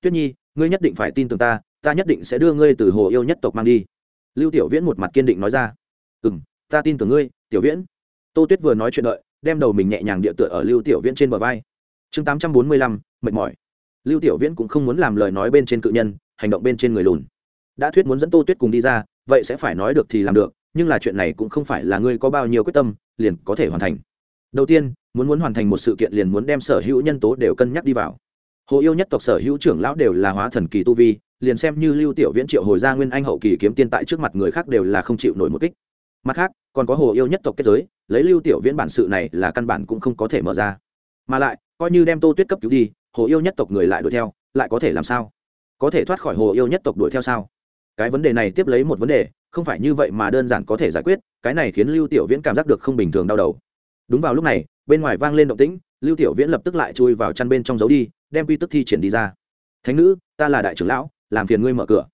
tuyết nhi, ngươi nhất định phải tin tưởng ta ta nhất định sẽ đưa ngươi từ hồ yêu nhất tộc mang đi. Lưu tiểu viễn một mặt kiên định nói ra. Ừ m ta tin tưởng ngươi, tiểu viễn. Tô tuyết vừa nói chuyện đợi, đem đầu mình nhẹ nhàng địa tựa ở lưu tiểu viễn trên bờ vai. Chương tám trăm bốn mươi lăm, mệt mỏi. Lưu tiểu viễn cũng không muốn làm lời nói bên trên cự nhân, hành động bên trên người lùn. Đã thuyết muốn dẫn tô tuyết cùng đi ra, vậy sẽ phải nói được thì làm được, nhưng là chuyện này cũng không phải là ngươi có bao nhiêu quyết tâm, liền có thể hoàn thành. Đầu tiên, muốn muốn hoàn thành một sự kiện liền muốn đem sở hữu nhân tố đều cân nhắc đi vào hồ yêu nhất tộc sở hữu trưởng lão đều là hóa thần kỳ tu vi, liền xem như lưu tiểu viễn triệu hồi gia nguyên anh hậu kỳ kiếm tiên tại trước mặt người khác đều là không chịu nổi một kích. Mặt khác, còn có hồ yêu nhất tộc kết giới, lấy lưu tiểu viễn bản sự này là căn bản cũng không có thể mở ra. Mà lại, coi như đem tô tuyết cấp cứu đi, hồ yêu nhất tộc người lại đuổi theo, lại có thể làm sao? Có thể thoát khỏi hồ yêu nhất tộc đuổi theo sao? Cái vấn đề này tiếp lấy một vấn đề, không phải như vậy mà đơn giản có thể giải quyết, cái này khiến lưu tiểu viễn cảm giác được không bình thường đau đầu. Đúng vào lúc này bên ngoài vang lên động tĩnh, lưu tiểu viễn lập tức lại chui vào chăn bên trong giấu đi, đem quy tức thi triển đi ra. Thánh nữ, ta là đại trưởng lão, làm phiền ngươi mở cửa.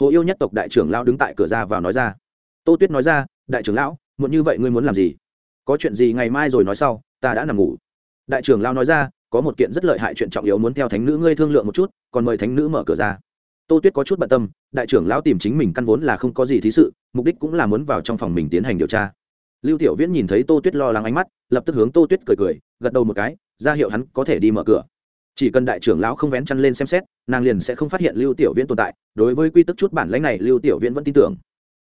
Hồ yêu nhất tộc đại trưởng lão đứng tại cửa ra vào nói ra. Tô tuyết nói ra, đại trưởng lão, muộn như vậy ngươi muốn làm gì? Có chuyện gì ngày mai rồi nói sau, ta đã nằm ngủ. Đại trưởng lão nói ra, có một kiện rất lợi hại chuyện trọng yếu muốn theo thánh nữ ngươi thương lượng một chút, còn mời thánh nữ mở cửa ra. Tô tuyết có chút bận tâm, đại trưởng lão tìm chính mình căn vốn là không có gì thí sự, mục đích cũng là muốn vào trong phòng mình tiến hành điều tra lưu tiểu viễn nhìn thấy tô tuyết lo lắng ánh mắt, lập tức hướng tô tuyết cười cười, gật đầu một cái, ra hiệu hắn có thể đi mở cửa. Chỉ cần đại trưởng lão không vén chăn lên xem xét, nàng liền sẽ không phát hiện lưu tiểu viễn tồn tại, đối với quy tức chút bản lãnh này lưu tiểu viễn vẫn tin tưởng.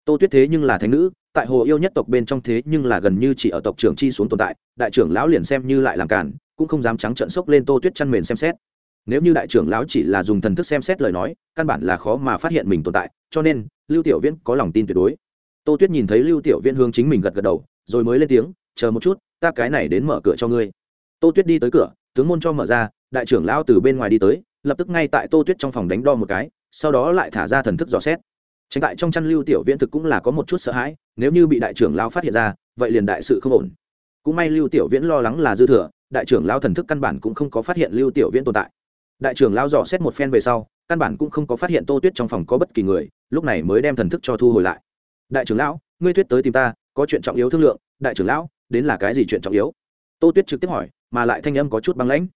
Tô tuyết thế nhưng là thánh nữ, tại hồ yêu nhất tộc bên trong thế nhưng là gần như chỉ ở tộc trưởng chi xuống tồn tại, đại trưởng lão liền xem như lại làm cản cũng không dám trắng trợn sốc lên tô tuyết chăn mền xem xét. Nếu như đại trưởng lão chỉ là dùng thần thức xem xét lời nói, căn bản là khó mà phát hiện mình tồn tại, cho nên lưu tiểu viễn có lòng tin tuyệt đối tô tuyết nhìn thấy lưu tiểu viễn hướng chính mình gật gật đầu, rồi mới lên tiếng, chờ một chút, ta cái này đến mở cửa cho ngươi. Tô tuyết đi tới cửa, tướng môn cho mở ra, đại trưởng lão từ bên ngoài đi tới, lập tức ngay tại tô tuyết trong phòng đánh đo một cái, sau đó lại thả ra thần thức dò xét. Tránh tại trong chăn lưu tiểu viễn thực cũng là có một chút sợ hãi, nếu như bị đại trưởng lão phát hiện ra, vậy liền đại sự không ổn. Cũng may lưu tiểu viễn lo lắng là dư thừa, đại trưởng lão thần thức căn bản cũng không có phát hiện lưu tiểu viễn tồn tại. Đại trưởng lão dò xét một phen về sau, căn bản cũng không có phát hiện tô tuyết trong phòng có bất kỳ người, lúc này mới đem thần thức cho thu hồi lại đại trưởng lão, ngươi tuyết tới tìm ta, có chuyện trọng yếu thương lượng, đại trưởng lão, đến là cái gì chuyện trọng yếu? Tô tuyết trực tiếp hỏi, mà lại thanh âm có chút băng lãnh.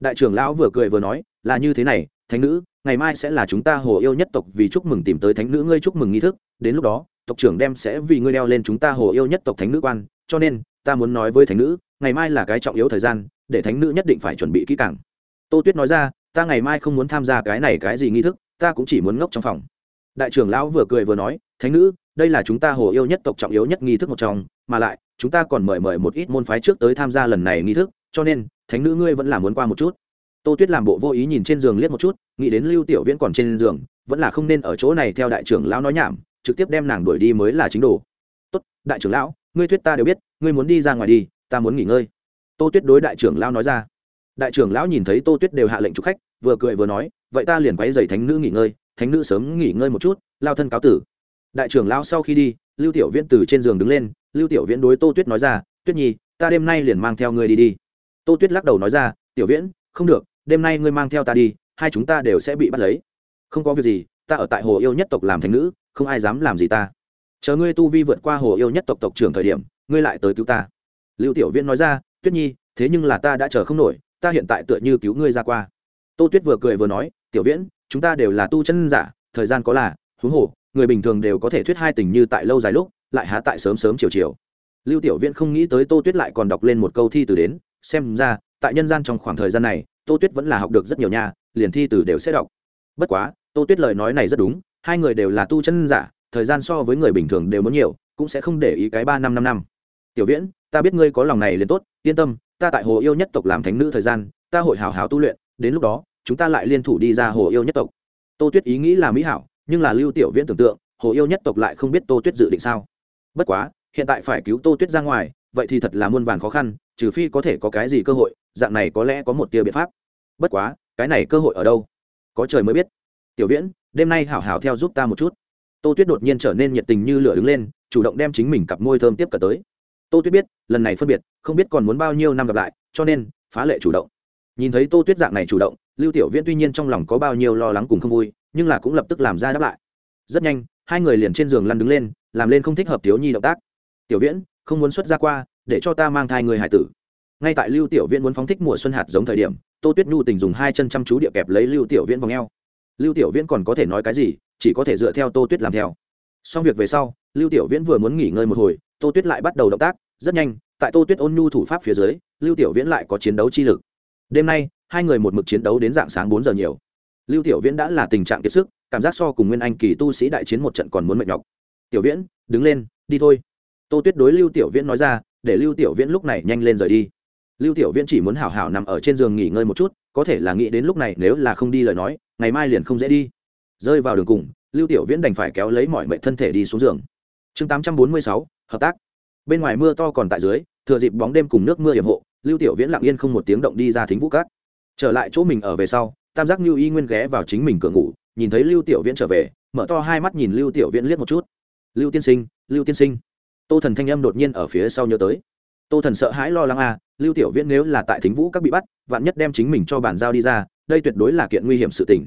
Đại trưởng lão vừa cười vừa nói, là như thế này, thánh nữ, ngày mai sẽ là chúng ta hồ yêu nhất tộc vì chúc mừng tìm tới thánh nữ ngươi chúc mừng nghi thức, đến lúc đó, tộc trưởng đem sẽ vì ngươi đeo lên chúng ta hồ yêu nhất tộc thánh nữ quan, cho nên, ta muốn nói với thánh nữ, ngày mai là cái trọng yếu thời gian, để thánh nữ nhất định phải chuẩn bị kỹ càng. Tô tuyết nói ra, ta ngày mai không muốn tham gia cái này cái gì nghi thức, ta cũng chỉ muốn ngốc trong phòng. Đại trưởng lão vừa cười vừa nói thánh nữ, đây là chúng ta hồ yêu nhất tộc trọng yếu nhất nghi thức một trong, mà lại, chúng ta còn mời mời một ít môn phái trước tới tham gia lần này nghi thức, cho nên, thánh nữ ngươi vẫn là muốn qua một chút. Tô tuyết làm bộ vô ý nhìn trên giường liếc một chút, nghĩ đến lưu tiểu viễn còn trên giường, vẫn là không nên ở chỗ này theo đại trưởng lão nói nhảm, trực tiếp đem nàng đuổi đi mới là chính đồ. Tốt, đại trưởng lão, ngươi thuyết ta đều biết, ngươi muốn đi ra ngoài đi, ta muốn nghỉ ngơi. Tô tuyết đối đại trưởng lão nói ra. Đại trưởng lão nhìn thấy tô tuyết đều hạ lệnh chụp khách, vừa cười vừa nói, vậy ta liền quay dày thánh nữ nghỉ ngơi, thánh nữ sớm nghỉ ngơi một chút, lao thân cáo tử đại trưởng lão sau khi đi, lưu tiểu viễn từ trên giường đứng lên, lưu tiểu viễn đối tô tuyết nói ra, tuyết nhi, ta đêm nay liền mang theo ngươi đi đi. Tô tuyết lắc đầu nói ra, tiểu viễn, không được, đêm nay ngươi mang theo ta đi, hai chúng ta đều sẽ bị bắt lấy. Không có việc gì, ta ở tại hồ yêu nhất tộc làm thành nữ, không ai dám làm gì ta. Chờ ngươi tu vi vượt qua hồ yêu nhất tộc tộc trưởng thời điểm, ngươi lại tới cứu ta. Lưu tiểu viễn nói ra, tuyết nhi, thế nhưng là ta đã chờ không nổi, ta hiện tại tựa như cứu ngươi ra qua. Tô tuyết vừa cười vừa nói, tiểu viễn, chúng ta đều là tu chân giả, thời gian có là, huống hồ người bình thường đều có thể thuyết hai tình như tại lâu dài lúc, lại há tại sớm sớm chiều chiều. Lưu tiểu viễn không nghĩ tới tô tuyết lại còn đọc lên một câu thi từ đến, xem ra, tại nhân gian trong khoảng thời gian này, tô tuyết vẫn là học được rất nhiều nha, liền thi từ đều sẽ đọc. Bất quá, tô tuyết lời nói này rất đúng, hai người đều là tu chân giả, thời gian so với người bình thường đều muốn nhiều, cũng sẽ không để ý cái ba năm năm năm. Tiểu viễn, ta biết ngươi có lòng này liền tốt, yên tâm, ta tại hồ yêu nhất tộc làm thánh nữ thời gian, ta hội hào hào tu luyện, đến lúc đó, chúng ta lại liên thủ đi ra hồ yêu nhất tộc. Tô tuyết ý nghĩ là mỹ hảo nhưng là lưu tiểu viễn tưởng tượng, hồ yêu nhất tộc lại không biết tô tuyết dự định sao. Bất quá, hiện tại phải cứu tô tuyết ra ngoài, vậy thì thật là muôn vàn khó khăn, trừ phi có thể có cái gì cơ hội, dạng này có lẽ có một tia biện pháp. Bất quá, cái này cơ hội ở đâu? Có trời mới biết. Tiểu viễn, đêm nay hảo hảo theo giúp ta một chút. Tô tuyết đột nhiên trở nên nhiệt tình như lửa đứng lên, chủ động đem chính mình cặp môi thơm tiếp cận tới. Tô tuyết biết, lần này phân biệt, không biết còn muốn bao nhiêu năm gặp lại, cho nên, phá lệ chủ động. Nhìn thấy tô tuyết dạng này chủ động, lưu tiểu viễn tuy nhiên trong lòng có bao nhiêu lo lắng cùng không vui nhưng là cũng lập tức làm ra đáp lại. Rất nhanh, hai người liền trên giường lăn đứng lên, làm lên không thích hợp thiếu nhi động tác. Tiểu viễn, không muốn xuất ra qua, để cho ta mang thai người hải tử. Ngay tại lưu tiểu viễn muốn phóng thích mùa xuân hạt giống thời điểm, tô tuyết nhu tình dùng hai chân chăm chú địa kẹp lấy lưu tiểu viễn vào ngheo lưu tiểu viễn còn có thể nói cái gì, chỉ có thể dựa theo tô tuyết làm theo. Xong việc về sau, lưu tiểu viễn vừa muốn nghỉ ngơi một hồi, tô tuyết lại bắt đầu động tác. Rất nhanh, tại tô tuyết ôn nhu thủ pháp phía dưới, lưu tiểu viễn lại có chiến đấu chi lực. Đêm nay, hai người một mực chiến đấu đến dạng sáng bốn giờ nhiều lưu tiểu viễn đã là tình trạng kiệt sức, cảm giác so cùng nguyên anh kỳ tu sĩ đại chiến một trận còn muốn mệt nhọc. Tiểu viễn, đứng lên, đi thôi. Tô tuyết đối lưu tiểu viễn nói ra, để lưu tiểu viễn lúc này nhanh lên rời đi. Lưu tiểu viễn chỉ muốn hảo hảo nằm ở trên giường nghỉ ngơi một chút, có thể là nghĩ đến lúc này nếu là không đi lời nói, ngày mai liền không dễ đi. Rơi vào đường cùng, lưu tiểu viễn đành phải kéo lấy mọi mệnh thân thể đi xuống giường. Chương tám trăm bốn mươi sáu, hợp tác. Bên ngoài mưa to còn tại dưới, thừa dịp bóng đêm cùng nước mưa hiểm hộ, lưu tiểu viễn lặng yên không một tiếng động đi ra thính vũ cát. Trở lại chỗ mình ở về sau tam giác lưu y nguyên ghé vào chính mình cửa ngủ, nhìn thấy lưu tiểu viễn trở về, mở to hai mắt nhìn lưu tiểu viễn liếc một chút. Lưu tiên sinh, lưu tiên sinh. Tô thần thanh âm đột nhiên ở phía sau nhớ tới. Tô thần sợ hãi lo lắng à lưu tiểu viễn nếu là tại thính vũ các bị bắt, vạn nhất đem chính mình cho bàn giao đi ra, đây tuyệt đối là kiện nguy hiểm sự tình.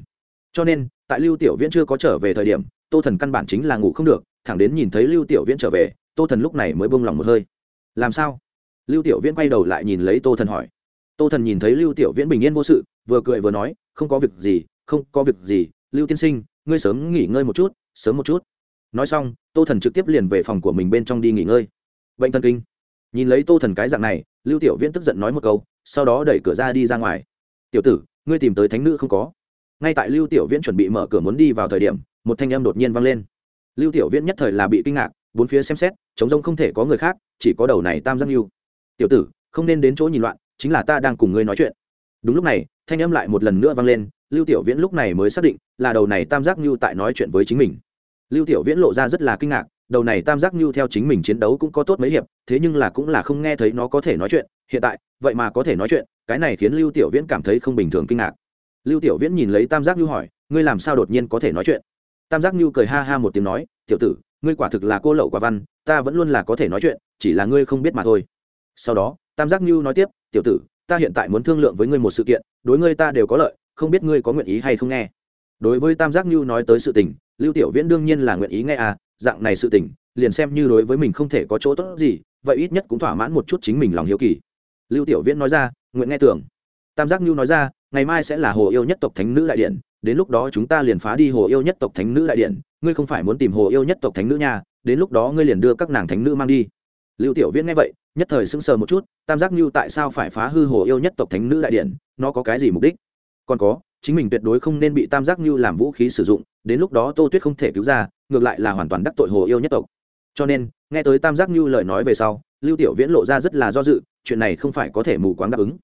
Cho nên, tại lưu tiểu viễn chưa có trở về thời điểm, tô thần căn bản chính là ngủ không được, thẳng đến nhìn thấy lưu tiểu viễn trở về, tô thần lúc này mới bông lòng một hơi. Làm sao? Lưu tiểu viễn quay đầu lại nhìn lấy tô thần hỏi. Tô thần nhìn thấy lưu tiểu viễn bình yên vô sự, vừa cười vừa nói không có việc gì, không có việc gì, lưu tiên sinh, ngươi sớm nghỉ ngơi một chút, sớm một chút. Nói xong, tô thần trực tiếp liền về phòng của mình bên trong đi nghỉ ngơi. Bệnh thần kinh. Nhìn lấy tô thần cái dạng này, lưu tiểu viễn tức giận nói một câu, sau đó đẩy cửa ra đi ra ngoài. Tiểu tử, ngươi tìm tới thánh nữ không có? Ngay tại lưu tiểu viễn chuẩn bị mở cửa muốn đi vào thời điểm, một thanh âm đột nhiên vang lên. Lưu tiểu viễn nhất thời là bị kinh ngạc, bốn phía xem xét chống rông không thể có người khác, chỉ có đầu này tam giác lưu tiểu tử, không nên đến chỗ nhìn loạn, chính là ta đang cùng ngươi nói chuyện đúng lúc này, thanh âm lại một lần nữa vang lên, lưu tiểu viễn lúc này mới xác định là đầu này tam giác như tại nói chuyện với chính mình. Lưu tiểu viễn lộ ra rất là kinh ngạc, đầu này tam giác như theo chính mình chiến đấu cũng có tốt mấy hiệp, thế nhưng là cũng là không nghe thấy nó có thể nói chuyện, hiện tại, vậy mà có thể nói chuyện, cái này khiến lưu tiểu viễn cảm thấy không bình thường kinh ngạc. Lưu tiểu viễn nhìn lấy tam giác như hỏi, ngươi làm sao đột nhiên có thể nói chuyện? Tam giác như cười ha ha một tiếng nói, tiểu tử, ngươi quả thực là cô lậu quả văn, ta vẫn luôn là có thể nói chuyện, chỉ là ngươi không biết mà thôi. Sau đó, tam giác như nói tiếp, tiểu tử ta hiện tại muốn thương lượng với ngươi một sự kiện, đối ngươi ta đều có lợi, không biết ngươi có nguyện ý hay không nghe. Đối với tam giác như nói tới sự tình, lưu tiểu viễn đương nhiên là nguyện ý nghe à dạng này sự tình, liền xem như đối với mình không thể có chỗ tốt gì, vậy ít nhất cũng thỏa mãn một chút chính mình lòng hiếu kỳ. Lưu tiểu viễn nói ra, nguyện nghe tưởng. Tam giác như nói ra, ngày mai sẽ là hồ yêu nhất tộc thánh nữ đại điện, đến lúc đó chúng ta liền phá đi hồ yêu nhất tộc thánh nữ đại điện, ngươi không phải muốn tìm hồ yêu nhất tộc thánh nữ nhà đến lúc đó ngươi liền đưa các nàng thánh nữ mang đi lưu tiểu viễn nghe vậy, nhất thời sững sờ một chút, tam giác lưu tại sao phải phá hư hồ yêu nhất tộc thánh nữ đại điện, nó có cái gì mục đích? Còn có, chính mình tuyệt đối không nên bị tam giác lưu làm vũ khí sử dụng, đến lúc đó tô tuyết không thể cứu ra, ngược lại là hoàn toàn đắc tội hồ yêu nhất tộc. Cho nên, nghe tới tam giác lưu lời nói về sau, lưu tiểu viễn lộ ra rất là do dự, chuyện này không phải có thể mù quáng đáp ứng.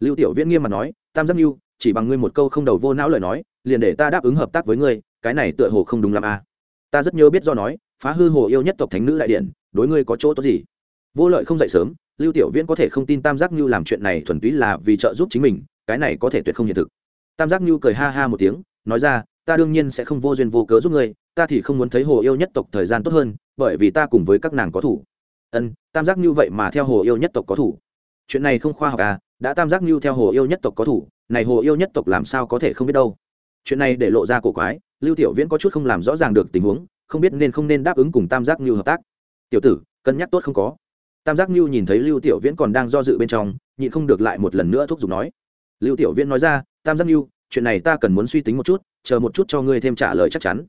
Lưu tiểu viễn nghiêm mặt nói, tam giác lưu chỉ bằng ngươi một câu không đầu vô não lời nói, liền để ta đáp ứng hợp tác với ngươi, cái này tựa hồ không đúng lắm a à. ta rất nhớ biết do nói, phá hư hồ yêu nhất tộc thánh nữ đại điện, đối ngươi có chỗ tốt gì? Vô lợi không dậy sớm, lưu tiểu viễn có thể không tin tam giác như làm chuyện này thuần túy là vì trợ giúp chính mình, cái này có thể tuyệt không hiện thực. Tam giác như cười ha ha một tiếng, nói ra, ta đương nhiên sẽ không vô duyên vô cớ giúp ngươi, ta thì không muốn thấy hồ yêu nhất tộc thời gian tốt hơn, bởi vì ta cùng với các nàng có thủ. Ân, tam giác như vậy mà theo hồ yêu nhất tộc có thủ. Chuyện này không khoa học à đã tam giác như theo hồ yêu nhất tộc có thủ, này hồ yêu nhất tộc làm sao có thể không biết đâu. Chuyện này để lộ ra cổ quái, lưu tiểu viễn có chút không làm rõ ràng được tình huống, không biết nên không nên đáp ứng cùng tam giác như hợp tác. Tiểu tử, cân nhắc tốt không có tam giác như nhìn thấy lưu tiểu viễn còn đang do dự bên trong, nhịn không được lại một lần nữa thúc giục nói. Lưu tiểu viễn nói ra, tam giác như chuyện này ta cần muốn suy tính một chút, chờ một chút cho ngươi thêm trả lời chắc chắn.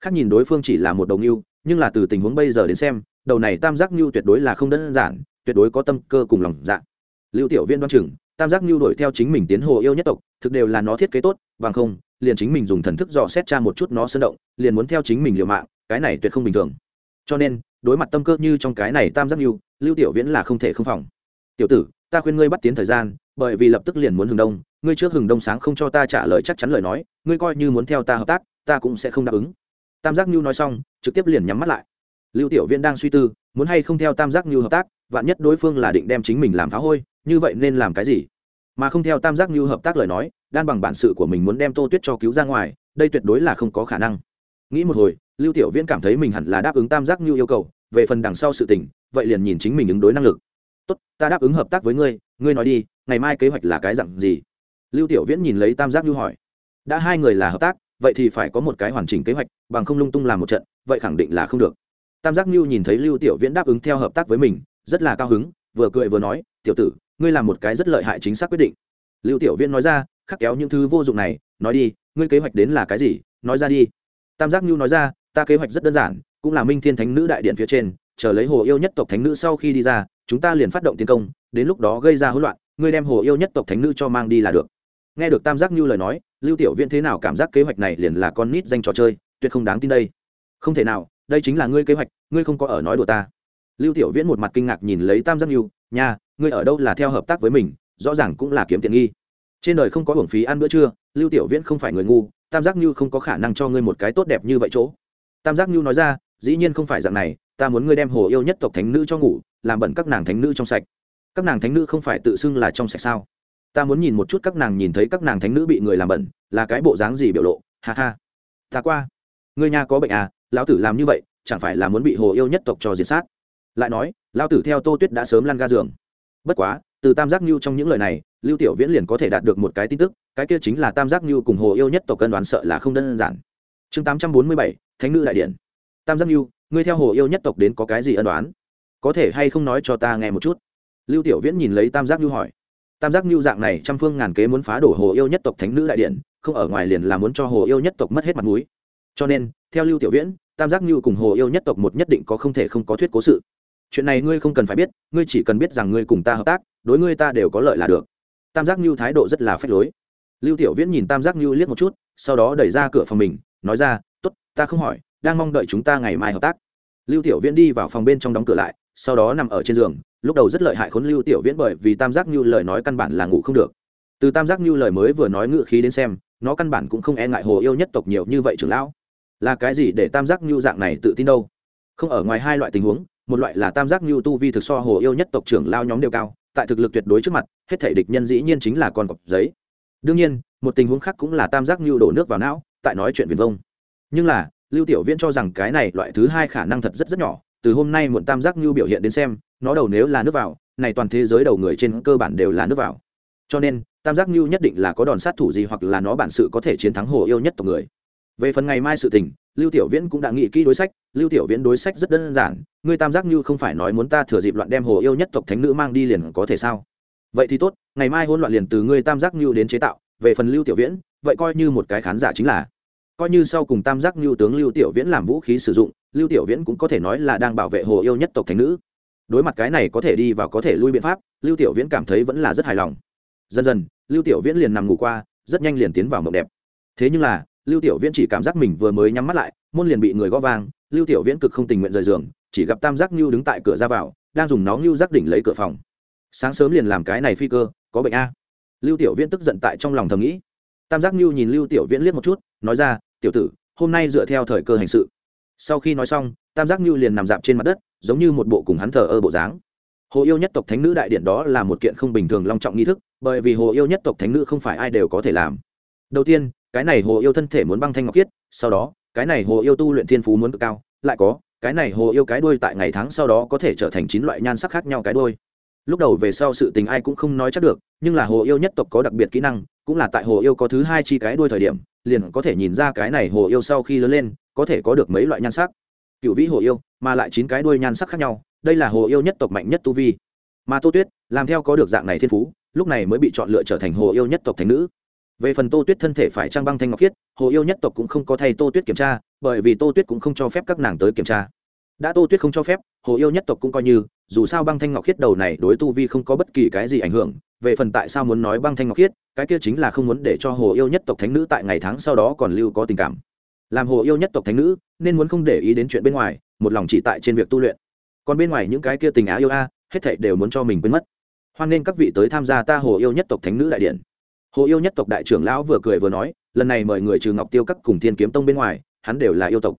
Khác nhìn đối phương chỉ là một đầu như nhưng là từ tình huống bây giờ đến xem, đầu này tam giác như tuyệt đối là không đơn giản, tuyệt đối có tâm cơ cùng lòng dạ. Lưu tiểu Viễn đoan chừng, tam giác như đuổi theo chính mình tiến hồ yêu nhất tộc, thực đều là nó thiết kế tốt, bằng không, liền chính mình dùng thần thức dò xét tra một chút nó sơn động, liền muốn theo chính mình liều mạng, cái này tuyệt không bình thường. Cho nên, đối mặt tâm cơ như trong cái này tam giác như lưu tiểu viễn là không thể không phòng. Tiểu tử, ta khuyên ngươi bắt tiến thời gian, bởi vì lập tức liền muốn hừng đông, ngươi trước hừng đông sáng không cho ta trả lời chắc chắn lời nói, ngươi coi như muốn theo ta hợp tác, ta cũng sẽ không đáp ứng. Tam giác như nói xong, trực tiếp liền nhắm mắt lại. Lưu tiểu viễn đang suy tư, muốn hay không theo tam giác như hợp tác, vạn nhất đối phương là định đem chính mình làm phá hôi, như vậy nên làm cái gì? Mà không theo tam giác như hợp tác lời nói, đan bằng bản sự của mình muốn đem tô tuyết cho cứu ra ngoài, đây tuyệt đối là không có khả năng. Nghĩ một hồi, lưu tiểu viễn cảm thấy mình hẳn là đáp ứng tam giác như yêu cầu về phần đằng sau sự tình, vậy liền nhìn chính mình ứng đối năng lực. Tốt, ta đáp ứng hợp tác với ngươi ngươi nói đi, ngày mai kế hoạch là cái dặn gì? Lưu tiểu viễn nhìn lấy tam giác Lưu hỏi. Đã hai người là hợp tác, vậy thì phải có một cái hoàn chỉnh kế hoạch, bằng không lung tung làm một trận, vậy khẳng định là không được. Tam giác Lưu nhìn thấy lưu tiểu viễn đáp ứng theo hợp tác với mình, rất là cao hứng, vừa cười vừa nói, tiểu tử, ngươi làm một cái rất lợi hại chính xác quyết định. Lưu tiểu viễn nói ra, khắc kéo những thứ vô dụng này, nói đi, ngươi kế hoạch đến là cái gì? Nói ra đi. Tam giác nhu nói ra, ta kế hoạch rất đơn giản cũng là minh thiên thánh nữ đại điện phía trên, chờ lấy hồ yêu nhất tộc thánh nữ sau khi đi ra, chúng ta liền phát động tiến công, đến lúc đó gây ra hỗn loạn, ngươi đem hồ yêu nhất tộc thánh nữ cho mang đi là được. Nghe được tam giác như lời nói, lưu tiểu viễn thế nào cảm giác kế hoạch này liền là con nít danh trò chơi, tuyệt không đáng tin đây. Không thể nào, đây chính là ngươi kế hoạch, ngươi không có ở nói đùa ta. Lưu tiểu viễn một mặt kinh ngạc nhìn lấy tam giác như nha, ngươi ở đâu là theo hợp tác với mình, rõ ràng cũng là kiếm tiền nghi. Trên đời không có hưởng phí ăn bữa trưa, lưu tiểu viễn không phải người ngu, tam giác như không có khả năng cho ngươi một cái tốt đẹp như vậy chỗ. Tam giác như nói ra dĩ nhiên không phải dạng này, ta muốn ngươi đem hồ yêu nhất tộc thánh nữ cho ngủ, làm bẩn các nàng thánh nữ trong sạch. Các nàng thánh nữ không phải tự xưng là trong sạch sao? Ta muốn nhìn một chút các nàng nhìn thấy các nàng thánh nữ bị người làm bẩn, là cái bộ dáng gì biểu lộ? Ha ha. Ta qua. Ngươi nhà có bệnh à lão tử làm như vậy, chẳng phải là muốn bị hồ yêu nhất tộc cho diệt sát? Lại nói, lão tử theo tô tuyết đã sớm lăn ga giường. Bất quá, từ tam giác nhu trong những lời này, lưu tiểu viễn liền có thể đạt được một cái tin tức, cái kia chính là tam giác nhu cùng hồ yêu nhất tộc cân đoán sợ là không đơn giản. Chương tám trăm bốn mươi bảy, thánh nữ đại điện tam giác nhu ngươi theo hồ yêu nhất tộc đến có cái gì ân đoán có thể hay không nói cho ta nghe một chút? Lưu tiểu viễn nhìn lấy tam giác nhu hỏi. Tam giác nhu dạng này trăm phương ngàn kế muốn phá đổ hồ yêu nhất tộc thánh nữ đại điện, không ở ngoài liền là muốn cho hồ yêu nhất tộc mất hết mặt mũi. Cho nên, theo lưu tiểu viễn, tam giác như cùng hồ yêu nhất tộc một nhất định có không thể không có thuyết cố sự. Chuyện này ngươi không cần phải biết, ngươi chỉ cần biết rằng ngươi cùng ta hợp tác, đối ngươi ta đều có lợi là được. Tam giác như thái độ rất là phách lối. Lưu tiểu viễn nhìn tam giác như liếc một chút, sau đó đẩy ra cửa phòng mình, nói ra t ố t ta không hỏi đang mong đợi chúng ta ngày mai hợp tác. Lưu tiểu viễn đi vào phòng bên trong đóng cửa lại, sau đó nằm ở trên giường, lúc đầu rất lợi hại khốn lưu tiểu viễn bởi vì tam giác như lời nói căn bản là ngủ không được. Từ tam giác như lời mới vừa nói ngự khí đến xem, nó căn bản cũng không e ngại hồ yêu nhất tộc nhiều như vậy trưởng lão. Là cái gì để tam giác như dạng này tự tin đâu? Không ở ngoài hai loại tình huống, một loại là tam giác như tu vi thực so hồ yêu nhất tộc trưởng lao nhóm đều cao, tại thực lực tuyệt đối trước mặt, hết thể địch nhân dĩ nhiên chính là con cọp giấy. Đương nhiên, một tình huống khác cũng là tam giác như đổ nước vào não, tại nói chuyện viền vông. Nhưng là lưu tiểu viễn cho rằng cái này loại thứ hai khả năng thật rất rất nhỏ, từ hôm nay muộn tam giác như biểu hiện đến xem, nó đầu nếu là nước vào, này toàn thế giới đầu người trên cơ bản đều là nước vào. Cho nên, tam giác như nhất định là có đòn sát thủ gì hoặc là nó bản sự có thể chiến thắng hồ yêu nhất tộc người. Về phần ngày mai sự tình, lưu tiểu viễn cũng đã nghĩ kỹ đối sách, lưu tiểu viễn đối sách rất đơn giản ngươi tam giác như không phải nói muốn ta thừa dịp loạn đem hồ yêu nhất tộc thánh nữ mang đi liền có thể sao? Vậy thì tốt, ngày mai hỗn loạn liền từ ngươi tam giác như đến chế tạo, về phần lưu tiểu viễn, vậy coi như một cái khán giả chính là coi như sau cùng tam giác lưu tướng lưu tiểu viễn làm vũ khí sử dụng, lưu tiểu viễn cũng có thể nói là đang bảo vệ hồ yêu nhất tộc thánh nữ. Đối mặt cái này có thể đi và có thể lui biện pháp, lưu tiểu viễn cảm thấy vẫn là rất hài lòng. Dần dần, lưu tiểu viễn liền nằm ngủ qua, rất nhanh liền tiến vào mộng đẹp. Thế nhưng là, lưu tiểu viễn chỉ cảm giác mình vừa mới nhắm mắt lại, môn liền bị người gõ vang, lưu tiểu viễn cực không tình nguyện rời giường, chỉ gặp tam giác Lưu đứng tại cửa ra vào, đang dùng nó Lưu giác đỉnh lấy cửa phòng. Sáng sớm liền làm cái này phi cơ, có bệnh a. Lưu tiểu viễn tức giận tại trong lòng thầm nghĩ. Tam giác Lưu nhìn lưu tiểu viễn liếc một chút, nói ra tiểu tử, hôm nay dựa theo thời cơ hành sự. Sau khi nói xong, tam giác ngưu liền nằm dạp trên mặt đất, giống như một bộ cùng hắn thờ ơ bộ dáng. Hồ yêu nhất tộc thánh nữ đại điện đó là một kiện không bình thường long trọng nghi thức, bởi vì hồ yêu nhất tộc thánh nữ không phải ai đều có thể làm. Đầu tiên, cái này hồ yêu thân thể muốn băng thanh ngọc khiết, sau đó, cái này hồ yêu tu luyện thiên phú muốn cực cao, lại có, cái này hồ yêu cái đuôi tại ngày tháng sau đó có thể trở thành chín loại nhan sắc khác nhau cái đuôi lúc đầu về sau sự tình ai cũng không nói chắc được, nhưng là hồ yêu nhất tộc có đặc biệt kỹ năng, cũng là tại hồ yêu có thứ hai chi cái đuôi thời điểm, liền có thể nhìn ra cái này hồ yêu sau khi lớn lên, có thể có được mấy loại nhan sắc. Cựu vĩ hồ yêu, mà lại chín cái đuôi nhan sắc khác nhau, đây là hồ yêu nhất tộc mạnh nhất tu vi. Mà tô tuyết, làm theo có được dạng này thiên phú, lúc này mới bị chọn lựa trở thành hồ yêu nhất tộc thành nữ. Về phần tô tuyết thân thể phải trang băng thanh ngọc khiết, hồ yêu nhất tộc cũng không có thay tô tuyết kiểm tra, bởi vì tô tuyết cũng không cho phép các nàng tới kiểm tra đã tô tuyết không cho phép, hồ yêu nhất tộc cũng coi như, dù sao băng thanh ngọc khiết đầu này đối tu vi không có bất kỳ cái gì ảnh hưởng, về phần tại sao muốn nói băng thanh ngọc khiết, cái kia chính là không muốn để cho hồ yêu nhất tộc thánh nữ tại ngày tháng sau đó còn lưu có tình cảm. Làm hồ yêu nhất tộc thánh nữ, nên muốn không để ý đến chuyện bên ngoài, một lòng chỉ tại trên việc tu luyện. Còn bên ngoài những cái kia tình á yêu a, hết thảy đều muốn cho mình quên mất. Hoan nên các vị tới tham gia ta hồ yêu nhất tộc thánh nữ đại điện. Hồ yêu nhất tộc đại trưởng lão vừa cười vừa nói, lần này mời người trừ ngọc tiêu các cùng thiên kiếm tông bên ngoài, hắn đều là yêu tộc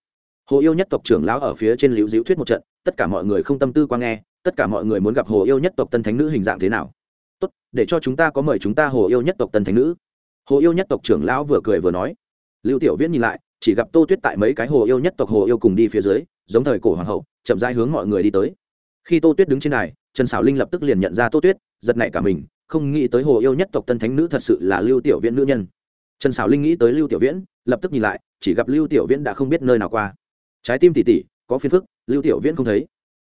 hồ yêu nhất tộc trưởng lão ở phía trên liễu diễu thuyết một trận, tất cả mọi người không tâm tư qua nghe, tất cả mọi người muốn gặp hồ yêu nhất tộc tân thánh nữ hình dạng thế nào? Tốt, để cho chúng ta có mời chúng ta hồ yêu nhất tộc tân thánh nữ. Hồ yêu nhất tộc trưởng lão vừa cười vừa nói. Lưu tiểu viễn nhìn lại, chỉ gặp tô tuyết tại mấy cái hồ yêu nhất tộc hồ yêu cùng đi phía dưới, giống thời cổ hoàng hậu, chậm rãi hướng mọi người đi tới. Khi tô tuyết đứng trên này trần xảo linh lập tức liền nhận ra tô tuyết, giật nảy cả mình, không nghĩ tới hồ yêu nhất tộc tân thánh nữ thật sự là lưu tiểu viễn nữ nhân. Trần xảo linh nghĩ tới lưu tiểu viễn, lập tức nhìn lại, chỉ gặp lưu tiểu viễn đã không biết nơi nào qua trái tim tỉ tỉ, có phiền phức, lưu tiểu viễn không thấy.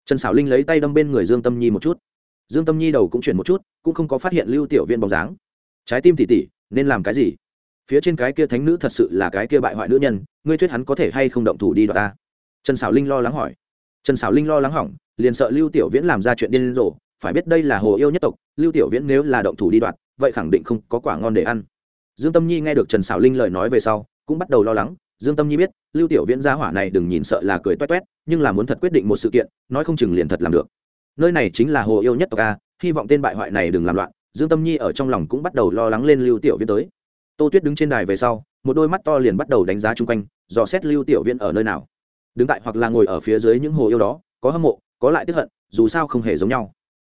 Trần xảo linh lấy tay đâm bên người dương tâm nhi một chút. Dương tâm nhi đầu cũng chuyển một chút, cũng không có phát hiện lưu tiểu viễn bóng dáng. Trái tim tỉ tỉ, nên làm cái gì? Phía trên cái kia thánh nữ thật sự là cái kia bại hoại nữ nhân, ngươi thuyết hắn có thể hay không động thủ đi đoạt ta? Trần xảo linh lo lắng hỏi. Trần xảo linh lo lắng hỏng, liền sợ lưu tiểu viễn làm ra chuyện điên rồ, phải biết đây là hồ yêu nhất tộc, lưu tiểu viễn nếu là động thủ đi đoạt, vậy khẳng định không có quả ngon để ăn. Dương tâm nhi nghe được trần xảo linh lời nói về sau, cũng bắt đầu lo lắng dương tâm nhi biết, lưu tiểu viễn gia hỏa này đừng nhìn sợ là cười toét toét, nhưng là muốn thật quyết định một sự kiện, nói không chừng liền thật làm được. Nơi này chính là hồ yêu nhất tộc a, hy vọng tên bại hoại này đừng làm loạn, dương tâm nhi ở trong lòng cũng bắt đầu lo lắng lên lưu tiểu viễn tới. Tô tuyết đứng trên đài về sau, một đôi mắt to liền bắt đầu đánh giá chung quanh, dò xét lưu tiểu viễn ở nơi nào. Đứng tại hoặc là ngồi ở phía dưới những hồ yêu đó, có hâm mộ, có lại tức hận, dù sao không hề giống nhau.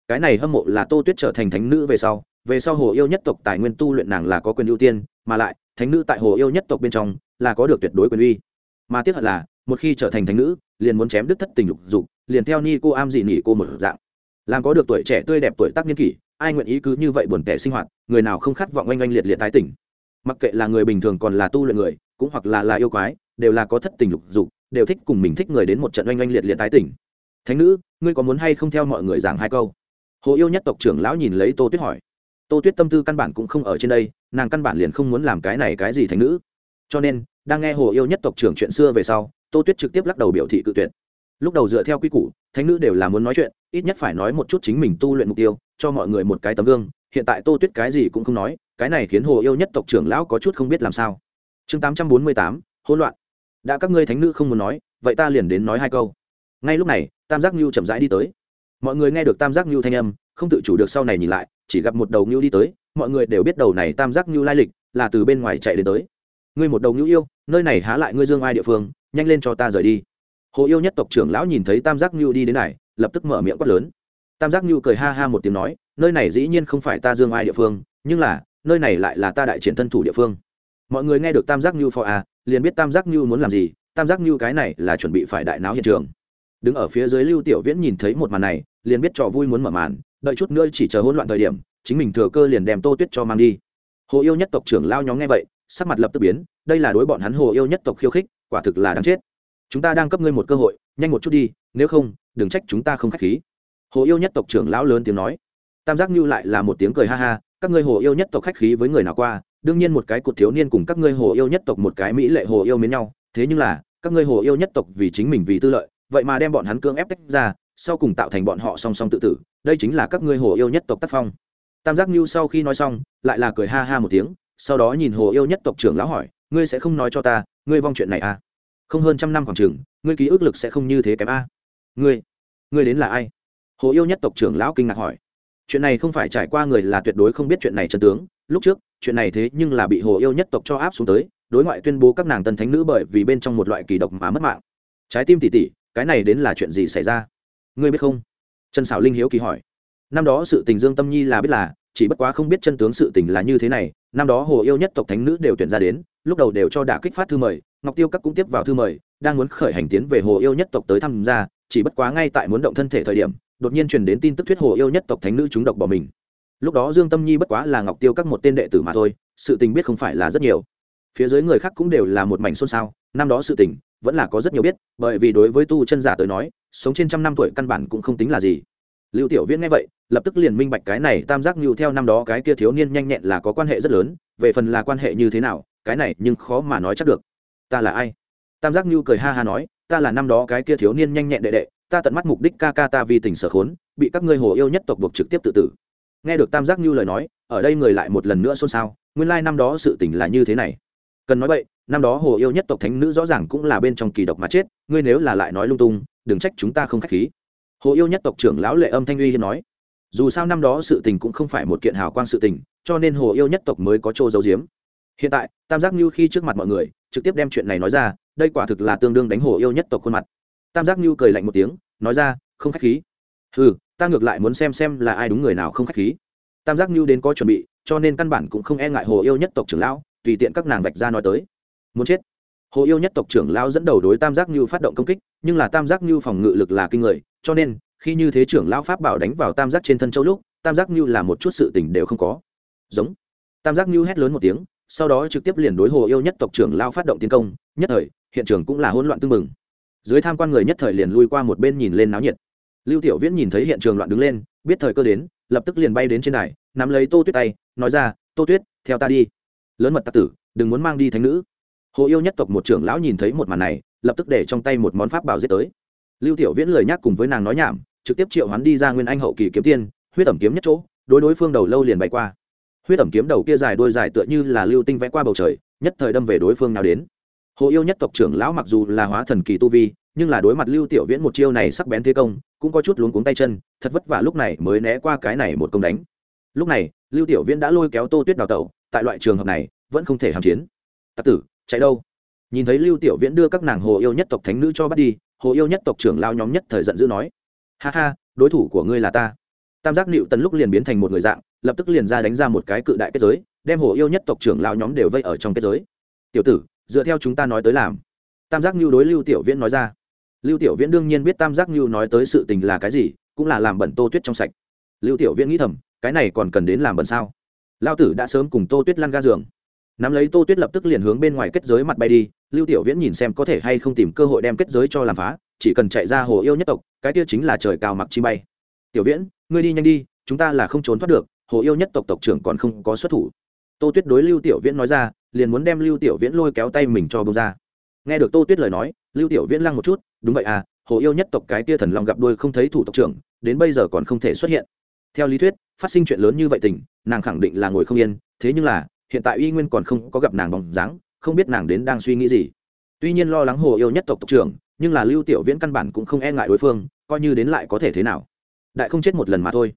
Cái này hâm mộ là tô tuyết trở thành thánh nữ về sau về sau hồ yêu nhất tộc tài nguyên tu luyện nàng là có quyền ưu tiên, mà lại, thánh nữ tại hồ yêu nhất tộc bên trong là có được tuyệt đối quyền uy. Mà tiếc hận là, một khi trở thành thánh nữ, liền muốn chém đứt thất tình lục dục, liền theo ni cô am dị nỉ cô một dạng. Làm có được tuổi trẻ tươi đẹp tuổi tác niên kỷ, ai nguyện ý cứ như vậy buồn tẻ sinh hoạt, người nào không khát vọng oanh oanh liệt liệt tái tỉnh. Mặc kệ là người bình thường còn là tu luyện người, cũng hoặc là là yêu quái, đều là có thất tình lục dục, đều thích cùng mình thích người đến một trận oanh oanh liệt liệt tái tỉnh. Thánh nữ, ngươi có muốn hay không theo mọi người giảng hai câu? Hồ yêu nhất tộc trưởng lão nhìn lấy tô tuyết hỏi. Tô tuyết tâm tư căn bản cũng không ở trên đây, nàng căn bản liền không muốn làm cái này cái gì thánh nữ. Cho nên đang nghe hồ yêu nhất tộc trưởng chuyện xưa về sau, tô tuyết trực tiếp lắc đầu biểu thị cự tuyệt. Lúc đầu dựa theo quy củ, thánh nữ đều là muốn nói chuyện, ít nhất phải nói một chút chính mình tu luyện mục tiêu, cho mọi người một cái tấm gương. Hiện tại tô tuyết cái gì cũng không nói, cái này khiến hồ yêu nhất tộc trưởng lão có chút không biết làm sao. Chương tám trăm bốn mươi tám, hỗn loạn. Đã các ngươi thánh nữ không muốn nói, vậy ta liền đến nói hai câu. Ngay lúc này, tam giác ngưu chậm rãi đi tới. Mọi người nghe được tam giác ngưu thanh âm, không tự chủ được sau này nhìn lại, chỉ gặp một đầu ngưu đi tới, mọi người đều biết đầu này tam giác ngưu lai lịch là từ bên ngoài chạy đến tới ngươi một đầu ngưu yêu, nơi này há lại ngươi dương ai địa phương, nhanh lên cho ta rời đi. Hồ yêu nhất tộc trưởng lão nhìn thấy tam giác ngưu đi đến này, lập tức mở miệng quát lớn. Tam giác ngưu cười ha ha một tiếng nói, nơi này dĩ nhiên không phải ta dương ai địa phương, nhưng là, nơi này lại là ta đại triển thân thủ địa phương. Mọi người nghe được tam giác ngưu phò à liền biết tam giác ngưu muốn làm gì, tam giác ngưu cái này là chuẩn bị phải đại náo hiện trường. Đứng ở phía dưới lưu tiểu viễn nhìn thấy một màn này, liền biết trò vui muốn mở màn, đợi chút nữa chỉ chờ hỗn loạn thời điểm, chính mình thừa cơ liền đem tô tuyết cho mang đi. Hồ yêu nhất tộc trưởng lao nhóm nghe vậy sắc mặt lập tức biến, đây là đối bọn hắn hồ yêu nhất tộc khiêu khích, quả thực là đáng chết. Chúng ta đang cấp ngươi một cơ hội, nhanh một chút đi, nếu không, đừng trách chúng ta không k h á c h khí. Hồ yêu nhất tộc trưởng lão lớn tiếng nói. Tam giác như lại là một tiếng cười ha ha, các ngươi hồ yêu nhất tộc khách khí với người nào qua? Đương nhiên một cái cụt thiếu niên cùng các ngươi hồ yêu nhất tộc một cái mỹ lệ hồ yêu mến nhau. Thế nhưng là, các ngươi hồ yêu nhất tộc vì chính mình vì tư lợi, vậy mà đem bọn hắn cưỡng ép tách ra, sau cùng tạo thành bọn họ song song tự tử. Đây chính là các ngươi hồ yêu nhất tộc tác phong. Tam giác như sau khi nói xong, lại là cười ha ha một tiếng sau đó nhìn hồ yêu nhất tộc trưởng lão hỏi, ngươi sẽ không nói cho ta, ngươi vong chuyện này à? Không hơn trăm năm khoảng trường, ngươi ký ức lực sẽ không như thế kém a. À? ngươi ngươi đến là ai? Hồ yêu nhất tộc trưởng lão kinh ngạc hỏi. Chuyện này không phải trải qua người là tuyệt đối không biết chuyện này chân tướng. Lúc trước, chuyện này thế nhưng là bị hồ yêu nhất tộc cho áp xuống tới, đối ngoại tuyên bố các nàng tân thánh nữ bởi vì bên trong một loại kỳ độc mà mất mạng. Trái tim tỉ tỉ, cái này đến là chuyện gì xảy ra? Ngươi biết không? Trần xảo linh hiếu kỳ hỏi. Năm đó sự tình dương tâm nhi là biết là chỉ bất quá không biết chân tướng sự tình là như thế này, năm đó hồ yêu nhất tộc thánh nữ đều tuyển ra đến, lúc đầu đều cho đả kích phát thư mời, ngọc tiêu các cũng tiếp vào thư mời, đang muốn khởi hành tiến về hồ yêu nhất tộc tới tham gia chỉ bất quá ngay tại muốn động thân thể thời điểm, đột nhiên truyền đến tin tức thuyết hồ yêu nhất tộc thánh nữ chúng độc bỏ mình. Lúc đó dương tâm nhi bất quá là ngọc tiêu các một tên đệ tử mà thôi, sự tình biết không phải là rất nhiều. Phía dưới người khác cũng đều là một mảnh xôn xao, năm đó sự tình vẫn là có rất nhiều biết, bởi vì đối với tu chân giả tới nói, sống trên trăm năm tuổi căn bản cũng không tính là gì lưu tiểu viễn nghe vậy, lập tức liền minh bạch cái này tam giác nhu theo năm đó cái kia thiếu niên nhanh nhẹn là có quan hệ rất lớn, về phần là quan hệ như thế nào, cái này nhưng khó mà nói chắc được. Ta là ai? Tam giác nhu cười ha ha nói, ta là năm đó cái kia thiếu niên nhanh nhẹn đệ đệ, ta tận mắt mục đích ca ca ta vì tình sở khốn, bị các ngươi hồ yêu nhất tộc buộc trực tiếp tự tử. Nghe được tam giác nhu lời nói, ở đây người lại một lần nữa xôn xao, nguyên lai năm đó sự tình là như thế này. Cần nói vậy, năm đó hồ yêu nhất tộc thánh nữ rõ ràng cũng là bên trong kỳ độc mà chết, ngươi nếu là lại nói lung tung, đừng trách chúng ta không k h á c h khí hồ yêu nhất tộc trưởng lão lệ âm thanh uy hiên nói, dù sao năm đó sự tình cũng không phải một kiện hào quang sự tình, cho nên hồ yêu nhất tộc mới có chỗ giấu giếm. Hiện tại, tam giác như khi trước mặt mọi người, trực tiếp đem chuyện này nói ra, đây quả thực là tương đương đánh hồ yêu nhất tộc khuôn mặt. Tam giác như cười lạnh một tiếng, nói ra, không k h á c h khí. Ừ ta ngược lại muốn xem xem là ai đúng người nào không k h á c h khí. Tam giác như đến có chuẩn bị, cho nên căn bản cũng không e ngại hồ yêu nhất tộc trưởng lão, tùy tiện các nàng vạch ra nói tới. Muốn chết hồ yêu nhất tộc trưởng lão dẫn đầu đối tam giác như phát động công kích, nhưng là tam giác như phòng ngự lực là kinh người, cho nên, khi như thế trưởng lão pháp bảo đánh vào tam giác trên thân châu lúc, tam giác như là một chút sự tình đều không có. Giống. Tam giác như hét lớn một tiếng, sau đó trực tiếp liền đối hồ yêu nhất tộc trưởng lao phát động tiến công, nhất thời, hiện trường cũng là hỗn loạn tưng mừng dưới tham quan người nhất thời liền lui qua một bên nhìn lên náo nhiệt. Lưu tiểu viễn nhìn thấy hiện trường loạn đứng lên, biết thời cơ đến, lập tức liền bay đến trên đài, nắm lấy tô tuyết tay, nói ra, tô tuyết, theo ta đi. Lớn mật tặc tử, đừng muốn mang đi thánh nữ hồ yêu nhất tộc một trưởng lão nhìn thấy một màn này, lập tức để trong tay một món pháp bảo giết tới. Lưu tiểu viễn lời nhắc cùng với nàng nói nhảm, trực tiếp triệu hắn đi ra nguyên anh hậu kỳ kiếm tiên, huyết ẩm kiếm nhất chỗ, đối đối phương đầu lâu liền bay qua. Huyết ẩm kiếm đầu kia dài đôi dài tựa như là lưu tinh vẽ qua bầu trời, nhất thời đâm về đối phương nào đến. Hồ yêu nhất tộc trưởng lão mặc dù là hóa thần kỳ tu vi, nhưng là đối mặt lưu tiểu viễn một chiêu này sắc bén thế công, cũng có chút luống cuống tay chân, thật vất vả lúc này mới né qua cái này một công đánh. Lúc này, lưu tiểu viễn đã lôi kéo tô tuyết đào tẩu, tại loại trường hợp này, vẫn không thể hàm chiến. Tặc tử chạy đâu? Nhìn thấy lưu tiểu viễn đưa các nàng hồ yêu nhất tộc thánh nữ cho bắt đi, hồ yêu nhất tộc trưởng lao nhóm nhất thời giận dữ nói, ha ha, đối thủ của ngươi là ta. Tam giác nịu tần lúc liền biến thành một người dạng, lập tức liền ra đánh ra một cái cự đại kết giới, đem hồ yêu nhất tộc trưởng lao nhóm đều vây ở trong kết giới. Tiểu tử, dựa theo chúng ta nói tới làm. Tam giác nhu đối lưu tiểu viễn nói ra. Lưu tiểu viễn đương nhiên biết tam giác nhu nói tới sự tình là cái gì, cũng là làm bẩn tô tuyết trong sạch. Lưu tiểu viễn nghĩ thầm, cái này còn cần đến làm bẩn sao? Lao tử đã sớm cùng tô tuyết lăn ga giường nắm lấy tô tuyết lập tức liền hướng bên ngoài kết giới mặt bay đi, lưu tiểu viễn nhìn xem có thể hay không tìm cơ hội đem kết giới cho làm phá, chỉ cần chạy ra hồ yêu nhất tộc, cái kia chính là trời cao mặc chi bay. Tiểu viễn, ngươi đi nhanh đi, chúng ta là không trốn thoát được, hồ yêu nhất tộc tộc trưởng còn không có xuất thủ. Tô tuyết đối lưu tiểu viễn nói ra, liền muốn đem lưu tiểu viễn lôi kéo tay mình cho bông ra. Nghe được tô tuyết lời nói, lưu tiểu viễn lăng một chút, đúng vậy à hồ yêu nhất tộc cái kia thần long gặp đuôi không thấy thủ tộc trưởng, đến bây giờ còn không thể xuất hiện. Theo lý thuyết, phát sinh chuyện lớn như vậy tình, nàng khẳng định là ngồi không yên, thế nhưng là hiện tại y nguyên còn không có gặp nàng bóng dáng, không biết nàng đến đang suy nghĩ gì. Tuy nhiên lo lắng hồ yêu nhất tộc tộc trưởng, nhưng là lưu tiểu viễn căn bản cũng không e ngại đối phương, coi như đến lại có thể thế nào. Đại không chết một lần mà thôi.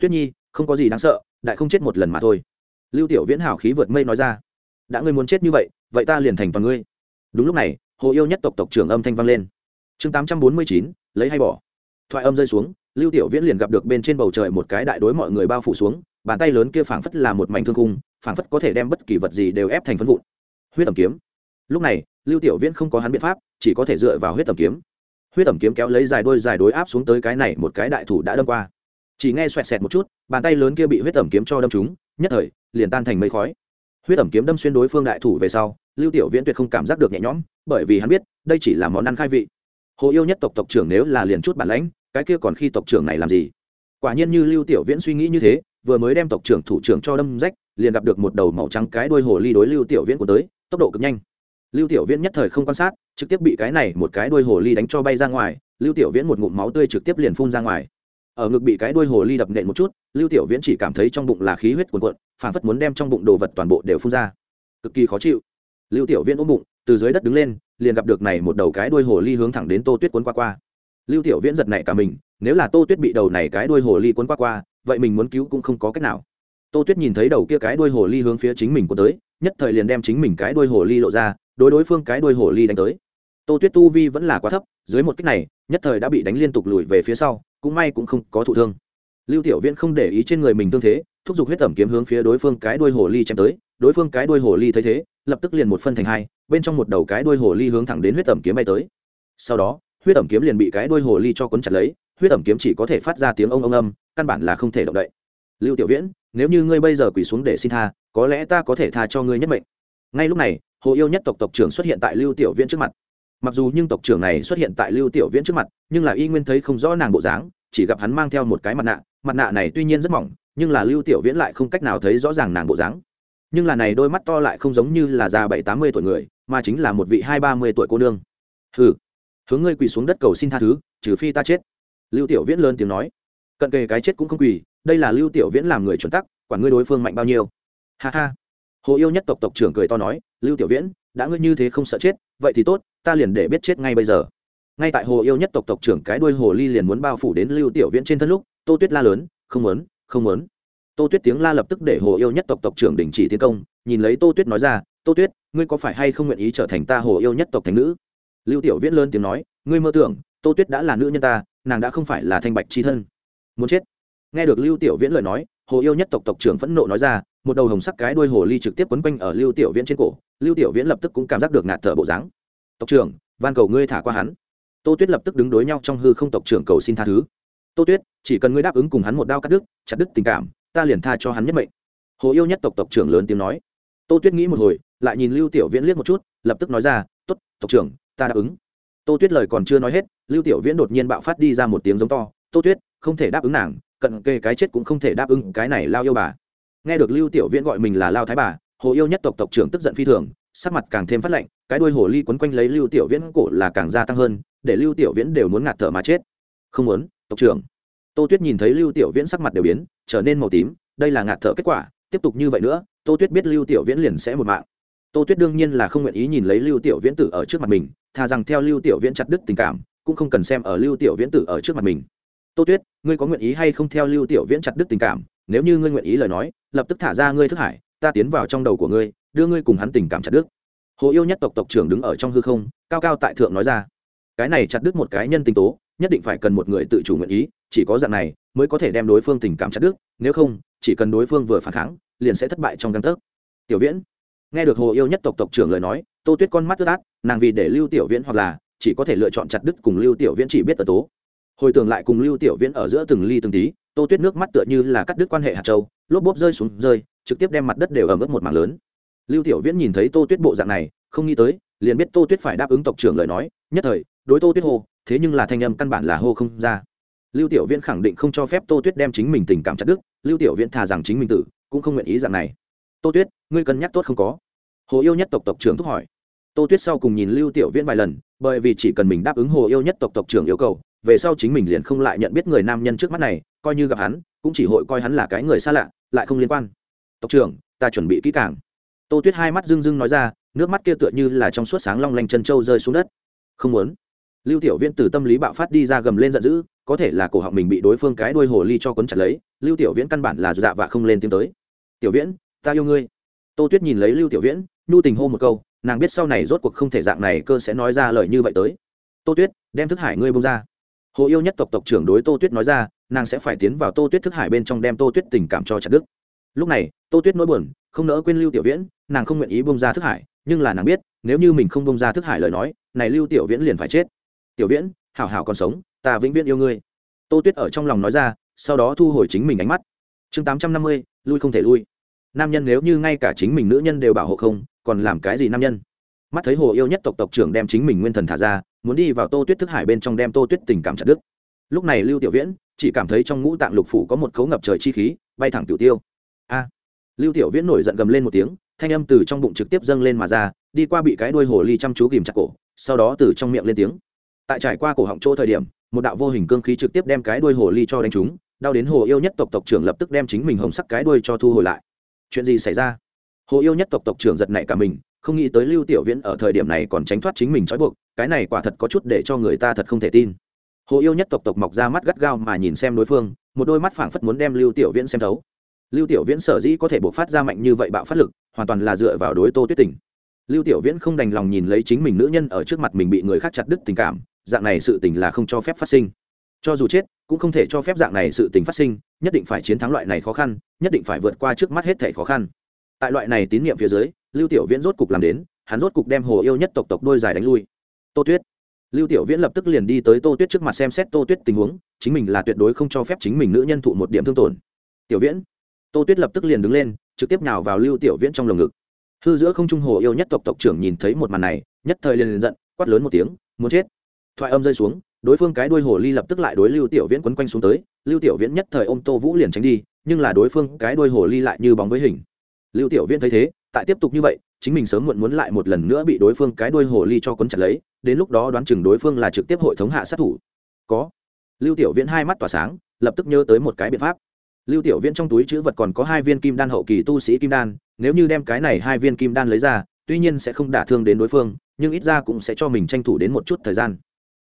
Tuyết nhi, không có gì đáng sợ, đại không chết một lần mà thôi. Lưu tiểu viễn hào khí vượt mây nói ra. Đã ngươi muốn chết như vậy vậy ta liền thành toàn ngươi. Đúng lúc này, hồ yêu nhất tộc tộc trưởng âm thanh vang lên. Chương tám trăm bốn mươi chín, lấy hay bỏ. Thoại âm rơi xuống, lưu tiểu viễn liền gặp được bên trên bầu trời một cái đại đối mọi người bao phủ xuống bàn tay lớn kia phảng phất là một mảnh thương cung phảng phất có thể đem bất kỳ vật gì đều ép thành phân vụn. Huyết tầm kiếm. Lúc này, lưu tiểu viễn không có hắn biện pháp, chỉ có thể dựa vào huyết tầm kiếm. Huyết tầm kiếm kéo lấy dài đôi dài đối áp xuống tới cái này một cái đại thủ đã đâm qua. Chỉ nghe xoẹt xẹt một chút, bàn tay lớn kia bị huyết tầm kiếm cho đâm trúng, nhất thời, liền tan thành mây khói. Huyết tẩm kiếm đâm xuyên đối phương đại thủ về sau, lưu tiểu viễn tuyệt không cảm giác được nhẹ nhõm, bởi vì hắn biết, đây chỉ là món ăn khai vị. Hồ yêu nhất tộc tộc trưởng nếu là liền chút bản lãnh, cái kia còn khi tộc trưởng này làm gì? Quả nhiên như lưu tiểu viễn suy nghĩ như thế vừa mới đem tộc trưởng thủ trưởng cho đâm rách, liền gặp được một đầu màu trắng cái đuôi hồ ly đối lưu tiểu viễn của tới, tốc độ cực nhanh. Lưu tiểu viễn nhất thời không quan sát, trực tiếp bị cái này một cái đuôi hồ ly đánh cho bay ra ngoài, lưu tiểu viễn một ngụm máu tươi trực tiếp liền phun ra ngoài. Ở ngực bị cái đuôi hồ ly đập nện một chút, lưu tiểu viễn chỉ cảm thấy trong bụng là khí huyết cuồn cuộn phản phất muốn đem trong bụng đồ vật toàn bộ đều phun ra. Cực kỳ khó chịu. Lưu tiểu viễn ôm bụng, từ dưới đất đứng lên, liền gặp được này một đầu cái đuôi hồ ly hướng thẳng đến tô tuyết cuốn qua qua. Lưu tiểu viễn giật nảy cả mình, nếu là tô tuyết bị đầu này cái đuôi hồ ly cuốn qua qua vậy mình muốn cứu cũng không có cách nào. Tô tuyết nhìn thấy đầu kia cái đuôi hồ ly hướng phía chính mình của tới, nhất thời liền đem chính mình cái đuôi hồ ly lộ ra, đối đối phương cái đuôi hồ ly đánh tới. Tô tuyết tu vi vẫn là quá thấp, dưới một cách này, nhất thời đã bị đánh liên tục lùi về phía sau, cũng may cũng không có thụ thương. Lưu tiểu viễn không để ý trên người mình tương thế, thúc giục huyết tẩm kiếm hướng phía đối phương cái đuôi hồ ly chém tới, đối phương cái đuôi hồ ly thấy thế, lập tức liền một phân thành hai, bên trong một đầu cái đuôi hồ ly hướng thẳng đến huyết tẩm kiếm bay tới. Sau đó, huyết tẩm kiếm liền bị cái đuôi hồ ly cho cuốn chặt lấy huyết ẩm kiếm chỉ có thể phát ra tiếng ông ông âm, căn bản là không thể động đậy. Lưu tiểu viễn, nếu như ngươi bây giờ quỳ xuống để xin tha, có lẽ ta có thể tha cho ngươi nhất mệnh. Ngay lúc này, hồ yêu nhất tộc tộc trưởng xuất hiện tại lưu tiểu viễn trước mặt. Mặc dù nhưng tộc trưởng này xuất hiện tại lưu tiểu viễn trước mặt, nhưng là y nguyên thấy không rõ nàng bộ dáng, chỉ gặp hắn mang theo một cái mặt nạ mặt nạ này tuy nhiên rất mỏng, nhưng là lưu tiểu viễn lại không cách nào thấy rõ ràng nàng bộ dáng. Nhưng là này đôi mắt to lại không giống như là già bảy tám mươi tuổi người, mà chính là một vị hai ba mươi tuổi cô nương. Hừ, hướng ngươi quỳ xuống đất cầu xin tha thứ, trừ phi ta chết lưu tiểu viễn lớn tiếng nói, cận kề cái chết cũng không quỳ, đây là lưu tiểu viễn làm người chuẩn tắc, quản ngươi đối phương mạnh bao nhiêu. Ha ha. Hồ yêu nhất tộc tộc trưởng cười to nói, lưu tiểu viễn, đã ngươi như thế không sợ chết, vậy thì tốt, ta liền để biết chết ngay bây giờ. Ngay tại hồ yêu nhất tộc tộc trưởng cái đuôi hồ ly liền muốn bao phủ đến lưu tiểu viễn trên thân lúc, tô tuyết la lớn, không muốn không muốn. Tô tuyết tiếng la lập tức để hồ yêu nhất tộc tộc trưởng đình chỉ tiến công, nhìn lấy tô tuyết nói ra, tô tuyết, ngươi có phải hay không nguyện ý trở thành ta hồ yêu nhất tộc thành nữ? Lưu tiểu viễn lớn tiếng nói, ngươi mơ tưởng tô tuyết đã là nữ nhân ta, nàng đã không phải là thanh bạch chi thân. Muốn chết. Nghe được lưu tiểu viễn lời nói, hồ yêu nhất tộc tộc trưởng phẫn nộ nói ra, một đầu hồng sắc cái đuôi hồ ly trực tiếp quấn quanh ở lưu tiểu viễn trên cổ, lưu tiểu viễn lập tức cũng cảm giác được ngạt thở bộ dáng. Tộc trưởng, van cầu ngươi thả qua hắn. Tô tuyết lập tức đứng đối nhau trong hư không tộc trưởng cầu xin tha thứ. Tô tuyết, chỉ cần ngươi đáp ứng cùng hắn một đao cắt đứt, chặt đứt tình cảm, ta liền tha cho hắn nhất mệnh. Hồ yêu nhất tộc tộc trưởng lớn tiếng nói. Tô tuyết nghĩ một hồi, lại nhìn lưu tiểu viễn liếc một chút, lập tức nói ra t ố t tộc trưởng, ta đáp ứng tô tuyết lời còn chưa nói hết, lưu tiểu viễn đột nhiên bạo phát đi ra một tiếng giống to, tô tuyết, không thể đáp ứng nàng, cận kề cái chết cũng không thể đáp ứng cái này lao yêu bà. Nghe được lưu tiểu viễn gọi mình là lao thái bà, hồ yêu nhất tộc tộc trưởng tức giận phi thường, sắc mặt càng thêm phát lạnh, cái đuôi hồ ly quấn quanh lấy lưu tiểu viễn cổ là càng gia tăng hơn, để lưu tiểu viễn đều muốn ngạt thở mà chết. Không muốn, tộc trưởng. Tô tuyết nhìn thấy lưu tiểu viễn sắc mặt đều biến, trở nên màu tím, đây là ngạt thở kết quả, tiếp tục như vậy nữa, tô tuyết biết lưu tiểu viễn liền sẽ một mạng. Tô tuyết đương nhiên là không nguyện ý nhìn lấy lưu tiểu viễn tử ở trước mặt mình thà rằng theo lưu tiểu viễn chặt đứt tình cảm, cũng không cần xem ở lưu tiểu viễn tử ở trước mặt mình. Tô tuyết, ngươi có nguyện ý hay không theo lưu tiểu viễn chặt đứt tình cảm? Nếu như ngươi nguyện ý lời nói, lập tức thả ra ngươi thức hải, ta tiến vào trong đầu của ngươi, đưa ngươi cùng hắn tình cảm chặt đứt. Hồ yêu nhất tộc tộc trưởng đứng ở trong hư không, cao cao tại thượng nói ra. Cái này chặt đứt một cái nhân tình tố, nhất định phải cần một người tự chủ nguyện ý, chỉ có dạng này mới có thể đem đối phương tình cảm chặt đứt, nếu không, chỉ cần đối phương vừa phản kháng, liền sẽ thất bại trong căn tấc. Tiểu viễn, nghe được hồ yêu nhất tộc tộc trưởng lời nói, tô tuyết con mắt ướt át nàng vì để lưu tiểu viễn hoặc là chỉ có thể lựa chọn chặt đứt cùng lưu tiểu viễn chỉ biết ở tố. Hồi tưởng lại cùng lưu tiểu viễn ở giữa từng ly từng tí, tô tuyết nước mắt tựa như là cắt đứt quan hệ hạt châu, lốp bốp rơi xuống rơi, trực tiếp đem mặt đất đều ẩm ướt một mảng lớn. Lưu tiểu viễn nhìn thấy tô tuyết bộ dạng này, không nghĩ tới, liền biết tô tuyết phải đáp ứng tộc trưởng lời nói, nhất thời, đối tô tuyết hô, thế nhưng là thanh âm căn bản là hô không ra. Lưu tiểu viễn khẳng định không cho phép tô tuyết đem chính mình tình cảm chặt đức lưu tiểu viễn thà rằng chính mình tử, cũng không nguyện ý dạng này. Tô tuyết, ngươi cân nhắc tốt không có? Hồ yêu nhất tộc tộc trưởng thúc hỏi tô tuyết sau cùng nhìn lưu tiểu viễn vài lần, bởi vì chỉ cần mình đáp ứng hồ yêu nhất tộc tộc trưởng yêu cầu, về sau chính mình liền không lại nhận biết người nam nhân trước mắt này, coi như gặp hắn, cũng chỉ hội coi hắn là cái người xa lạ, lại không liên quan. Tộc trưởng, ta chuẩn bị kỹ càng. Tô tuyết hai mắt rưng rưng nói ra, nước mắt kia tựa như là trong suốt sáng long lanh chân trâu rơi xuống đất. Không muốn. Lưu tiểu viễn từ tâm lý bạo phát đi ra gầm lên giận dữ, có thể là cổ họng mình bị đối phương cái đuôi hồ ly cho quấn chặt lấy, lưu tiểu viễn căn bản là dạ và không lên tiếng tới. Tiểu viễn, ta yêu ngươi. Tô tuyết nhìn lấy lưu tiểu viễn, nhu tình hô một câu nàng biết sau này rốt cuộc không thể dạng này cơ sẽ nói ra lời như vậy tới. Tô tuyết, đem thức hải ngươi bông ra. Hồ yêu nhất tộc tộc trưởng đối tô tuyết nói ra, nàng sẽ phải tiến vào tô tuyết thức hải bên trong đem tô tuyết tình cảm cho chặt đức lúc này, tô tuyết nỗi buồn, không nỡ quên lưu tiểu viễn, nàng không nguyện ý bông ra thức hải, nhưng là nàng biết, nếu như mình không bông ra thức hải lời nói, này lưu tiểu viễn liền phải chết. Tiểu viễn, hảo hảo còn sống, ta vĩnh viễn yêu ngươi. Tô tuyết ở trong lòng nói ra, sau đó thu hồi chính mình ánh mắt. Chương tám trăm năm mươi, lui không thể lui. Nam nhân nếu như ngay cả chính mình nữ nhân đều bảo hộ không còn làm cái gì nam nhân? Mắt thấy hồ yêu nhất tộc tộc trưởng đem chính mình nguyên thần thả ra, muốn đi vào tô tuyết thức hải bên trong đem tô tuyết tình cảm chặt đứt. lúc này lưu tiểu viễn chỉ cảm thấy trong ngũ tạng lục phủ có một cấu ngập trời chi khí, bay thẳng tiểu tiêu. A! Lưu tiểu viễn nổi giận gầm lên một tiếng, thanh âm từ trong bụng trực tiếp dâng lên mà ra, đi qua bị cái đuôi hồ ly chăm chú ghìm chặt cổ, sau đó từ trong miệng lên tiếng. Tại trải qua cổ họng chỗ thời điểm, một đạo vô hình cương khí trực tiếp đem cái đuôi hồ ly cho đánh trúng, đau đến hồ yêu nhất tộc tộc trưởng lập tức đem chính mình hồng sắc cái đuôi cho thu hồi lại. Chuyện gì xảy ra? Hồ yêu nhất tộc tộc trưởng giật nảy cả mình, không nghĩ tới lưu tiểu viễn ở thời điểm này còn tránh thoát chính mình trói buộc, cái này quả thật có chút để cho người ta thật không thể tin. Hồ yêu nhất tộc tộc mọc ra mắt gắt gao mà nhìn xem đối phương, một đôi mắt phảng phất muốn đem lưu tiểu viễn xem thấu. Lưu tiểu viễn sở dĩ có thể buộc phát ra mạnh như vậy bạo phát lực, hoàn toàn là dựa vào đối tô tuyết tình. Lưu tiểu viễn không đành lòng nhìn lấy chính mình nữ nhân ở trước mặt mình bị người khác chặt đứt tình cảm, dạng này sự tình là không cho phép phát sinh. Cho dù chết, cũng không thể cho phép dạng này sự tình phát sinh, nhất định phải chiến thắng loại này khó khăn, nhất định phải vượt qua trước mắt hết thể khó khăn tại loại này tín nhiệm phía dưới, lưu tiểu viễn rốt cục làm đến, hắn rốt cục đem hồ yêu nhất tộc tộc đôi dài đánh lui. Tô tuyết. Lưu tiểu viễn lập tức liền đi tới tô tuyết trước mặt xem xét tô tuyết tình huống, chính mình là tuyệt đối không cho phép chính mình nữ nhân thụ một điểm thương tổn. Tiểu viễn. Tô tuyết lập tức liền đứng lên, trực tiếp nào vào lưu tiểu viễn trong lồng ngực. Hư giữa không trung hồ yêu nhất tộc tộc trưởng nhìn thấy một màn này, nhất thời liền liền giận, quát lớn một tiếng, muốn chết. Thoại âm rơi xuống, đối phương cái đuôi hồ ly lập tức lại đối lưu tiểu viễn quấn quanh xuống tới, lưu tiểu viễn nhất thời ôm tô vũ liền tránh đi, nhưng là đối phương cái đuôi hồ ly lại như bóng với hình lưu tiểu viễn thấy thế, tại tiếp tục như vậy, chính mình sớm muộn muốn lại một lần nữa bị đối phương cái đuôi hồ ly cho quấn chặt lấy, đến lúc đó đoán chừng đối phương là trực tiếp hội thống hạ sát thủ. Có. Lưu tiểu viễn hai mắt tỏa sáng, lập tức nhớ tới một cái biện pháp. Lưu tiểu viễn trong túi chữ vật còn có hai viên kim đan hậu kỳ tu sĩ kim đan, nếu như đem cái này hai viên kim đan lấy ra, tuy nhiên sẽ không đả thương đến đối phương, nhưng ít ra cũng sẽ cho mình tranh thủ đến một chút thời gian.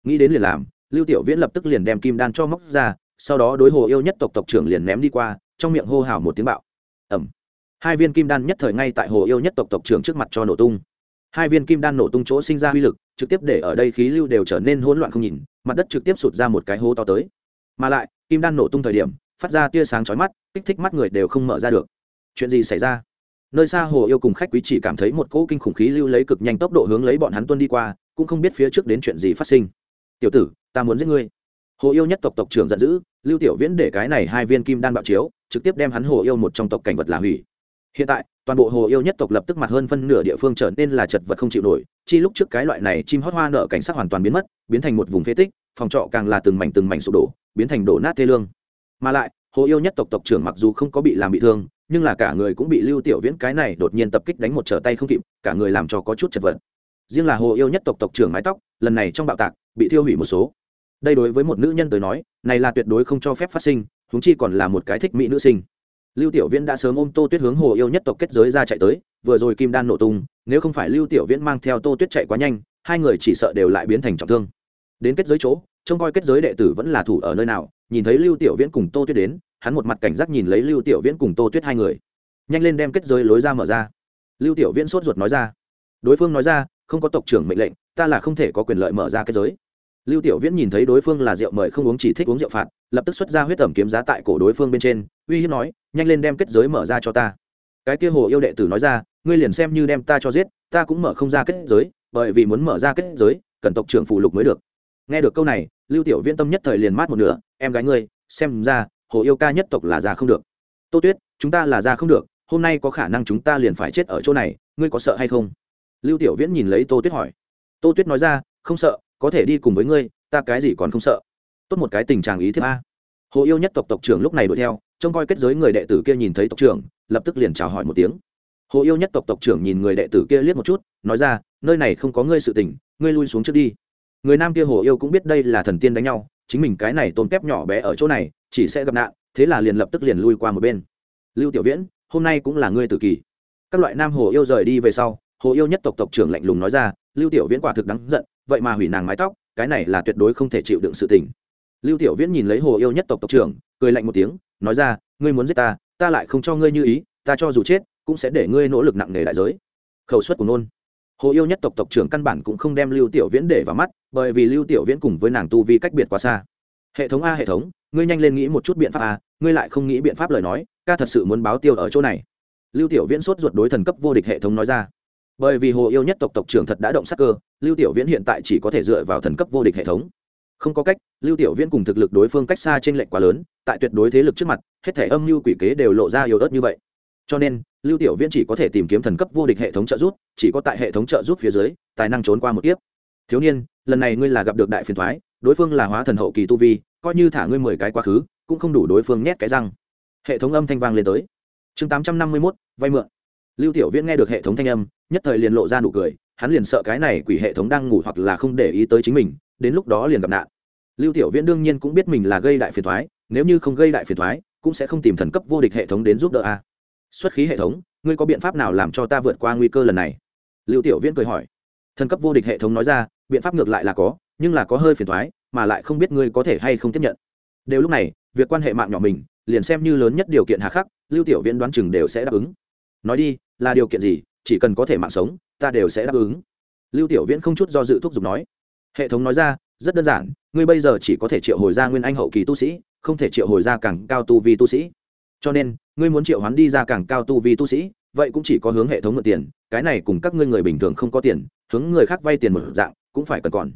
Nghĩ đến liền làm, lưu tiểu viễn lập tức liền đem kim đan cho móc ra, sau đó đối hồ yêu nhất tộc tộc trưởng liền ném đi qua, trong miệng hô hào một tiếng bạo. Ẩm hai viên kim đan nhất thời ngay tại hồ yêu nhất tộc tộc trưởng trước mặt cho nổ tung. Hai viên kim đan nổ tung chỗ sinh ra uy lực, trực tiếp để ở đây khí lưu đều trở nên hỗn loạn không nhìn, mặt đất trực tiếp sụt ra một cái hố to tới. Mà lại, kim đan nổ tung thời điểm, phát ra tia sáng chói mắt, kích thích mắt người đều không mở ra được. Chuyện gì xảy ra? Nơi xa hồ yêu cùng khách quý chỉ cảm thấy một cỗ kinh khủng khí lưu lấy cực nhanh tốc độ hướng lấy bọn hắn tuân đi qua, cũng không biết phía trước đến chuyện gì phát sinh. Tiểu tử, ta muốn giết ngươi. Hồ yêu nhất tộc tộc trưởng giận dữ, lưu tiểu viễn để cái này hai viên kim đan bạo chiếu, trực tiếp đem hắn hồ yêu một trong tộc cảnh vật là hủy hiện tại, toàn bộ hồ yêu nhất tộc lập tức mặt hơn phân nửa địa phương trở nên là chật vật không chịu nổi, chi lúc trước cái loại này chim hót hoa nợ cảnh sát hoàn toàn biến mất, biến thành một vùng phế tích, phòng trọ càng là từng mảnh từng mảnh sụp đổ, biến thành đổ nát thê lương. Mà lại, hồ yêu nhất tộc tộc trưởng mặc dù không có bị làm bị thương, nhưng là cả người cũng bị lưu tiểu viễn cái này đột nhiên tập kích đánh một trở tay không kịp, cả người làm cho có chút chật vật. Riêng là hồ yêu nhất tộc tộc trưởng mái tóc, lần này trong bạo tạc, bị thiêu hủy một số. Đây đối với một nữ nhân tới nói, này là tuyệt đối không cho phép phát sinh chúng chi còn là một cái thích mỹ nữ sinh lưu tiểu viễn đã sớm ôm tô tuyết hướng hồ yêu nhất tộc kết giới ra chạy tới, vừa rồi kim đan nổ tung, nếu không phải lưu tiểu viễn mang theo tô tuyết chạy quá nhanh, hai người chỉ sợ đều lại biến thành trọng thương. Đến kết giới chỗ, trông coi kết giới đệ tử vẫn là thủ ở nơi nào, nhìn thấy lưu tiểu viễn cùng tô tuyết đến, hắn một mặt cảnh giác nhìn lấy lưu tiểu viễn cùng tô tuyết hai người. Nhanh lên đem kết giới lối ra mở ra. Lưu tiểu viễn sốt ruột nói ra. Đối phương nói ra, không có tộc trưởng mệnh lệnh, ta là không thể có quyền lợi mở ra kết giới lưu tiểu viễn nhìn thấy đối phương là rượu mời không uống chỉ thích uống rượu phạt, lập tức xuất ra huyết tẩm kiếm giá tại cổ đối phương bên trên, uy hiếp nói, nhanh lên đem kết giới mở ra cho ta. Cái kia hồ yêu đệ tử nói ra, ngươi liền xem như đem ta cho giết, ta cũng mở không ra kết giới, bởi vì muốn mở ra kết giới, cần tộc trưởng phụ lục mới được. Nghe được câu này, lưu tiểu viễn tâm nhất thời liền mát một nửa, em gái ngươi, xem ra, hồ yêu ca nhất tộc là ra không được. Tô tuyết, chúng ta là ra không được, hôm nay có khả năng chúng ta liền phải chết ở chỗ này, ngươi có sợ hay không? Lưu tiểu viễn nhìn lấy tô tuyết hỏi. Tô tuyết nói ra, không sợ có thể đi cùng với ngươi, ta cái gì còn không sợ. Tốt một cái tình trạng ý thiếp a. Hồ yêu nhất tộc tộc trưởng lúc này đuổi theo, trông coi kết giới người đệ tử kia nhìn thấy tộc trưởng, lập tức liền chào hỏi một tiếng. Hồ yêu nhất tộc tộc trưởng nhìn người đệ tử kia liếc một chút, nói ra, nơi này không có ngươi sự tình, ngươi lui xuống trước đi. Người nam kia hồ yêu cũng biết đây là thần tiên đánh nhau, chính mình cái này tôn kép nhỏ bé ở chỗ này, chỉ sẽ gặp nạn, thế là liền lập tức liền lui qua một bên. Lưu tiểu viễn, hôm nay cũng là ngươi tử kỳ. Các loại nam hồ yêu rời đi về sau, hồ yêu nhất tộc tộc trưởng lạnh lùng nói ra, lưu tiểu viễn quả thực đáng giận vậy mà hủy nàng mái tóc, cái này là tuyệt đối không thể chịu đựng sự tình. Lưu tiểu viễn nhìn lấy hồ yêu nhất tộc tộc trưởng, cười lạnh một tiếng, nói ra, ngươi muốn giết ta ta lại không cho ngươi như ý, ta cho dù chết, cũng sẽ để ngươi nỗ lực nặng nề đại giới. Khẩu suất của nôn. Hồ yêu nhất tộc tộc trưởng căn bản cũng không đem lưu tiểu viễn để vào mắt, bởi vì lưu tiểu viễn cùng với nàng tu vi cách biệt quá xa. Hệ thống a, hệ thống, ngươi nhanh lên nghĩ một chút biện pháp a, ngươi lại không nghĩ biện pháp lời nói ca thật sự muốn báo tiêu ở chỗ này. Lưu tiểu viễn sốt ruột đối thần cấp vô địch hệ thống nói ra bởi vì hồ yêu nhất tộc tộc trưởng thật đã động sắc cơ, lưu tiểu viễn hiện tại chỉ có thể dựa vào thần cấp vô địch hệ thống. Không có cách, lưu tiểu viễn cùng thực lực đối phương cách xa trên lệnh quá lớn, tại tuyệt đối thế lực trước mặt, hết thể âm mưu quỷ kế đều lộ ra yếu ớt như vậy. Cho nên, lưu tiểu viễn chỉ có thể tìm kiếm thần cấp vô địch hệ thống trợ giúp, chỉ có tại hệ thống trợ giúp phía dưới, tài năng trốn qua một tiếp thiếu niên, lần này ngươi là gặp được đại phiền thoái, đối phương là hóa thần hậu kỳ tu vi, coi như thả ngươi mười cái quá khứ, cũng không đủ đối phương nhét cái răng. Hệ thống âm thanh vang lên tới. Chương tám trăm năm mươi mốt, vay mượn lưu tiểu viễn nghe được hệ thống thanh âm, nhất thời liền lộ ra nụ cười, hắn liền sợ cái này quỷ hệ thống đang ngủ hoặc là không để ý tới chính mình, đến lúc đó liền gặp nạn. Lưu tiểu viễn đương nhiên cũng biết mình là gây đại phiền thoái nếu như không gây đại phiền thoái cũng sẽ không tìm thần cấp vô địch hệ thống đến giúp đỡ a. Xuất khí hệ thống, ngươi có biện pháp nào làm cho ta vượt qua nguy cơ lần này? Lưu tiểu viễn cười hỏi. Thần cấp vô địch hệ thống nói ra, biện pháp ngược lại là có, nhưng là có hơi phiền thoái mà lại không biết ngươi có thể hay không tiếp nhận. Đều lúc này, việc quan hệ mạng nhỏ mình, liền xem như lớn nhất điều kiện hà khắc, lưu tiểu viễn đoán chừng đều sẽ đáp ứng. Nói đi là điều kiện gì, chỉ cần có thể mạng sống, ta đều sẽ đáp ứng. Lưu tiểu viễn không chút do dự thúc giục nói. Hệ thống nói ra, rất đơn giản, ngươi bây giờ chỉ có thể triệu hồi ra nguyên anh hậu kỳ tu sĩ, không thể triệu hồi ra càng cao tu vi tu sĩ. Cho nên, ngươi muốn triệu hoán đi ra càng cao tu vi tu sĩ, vậy cũng chỉ có hướng hệ thống mượn tiền, cái này cùng các ngươi người bình thường không có tiền, hướng người khác vay tiền một dạng, cũng phải cần còn.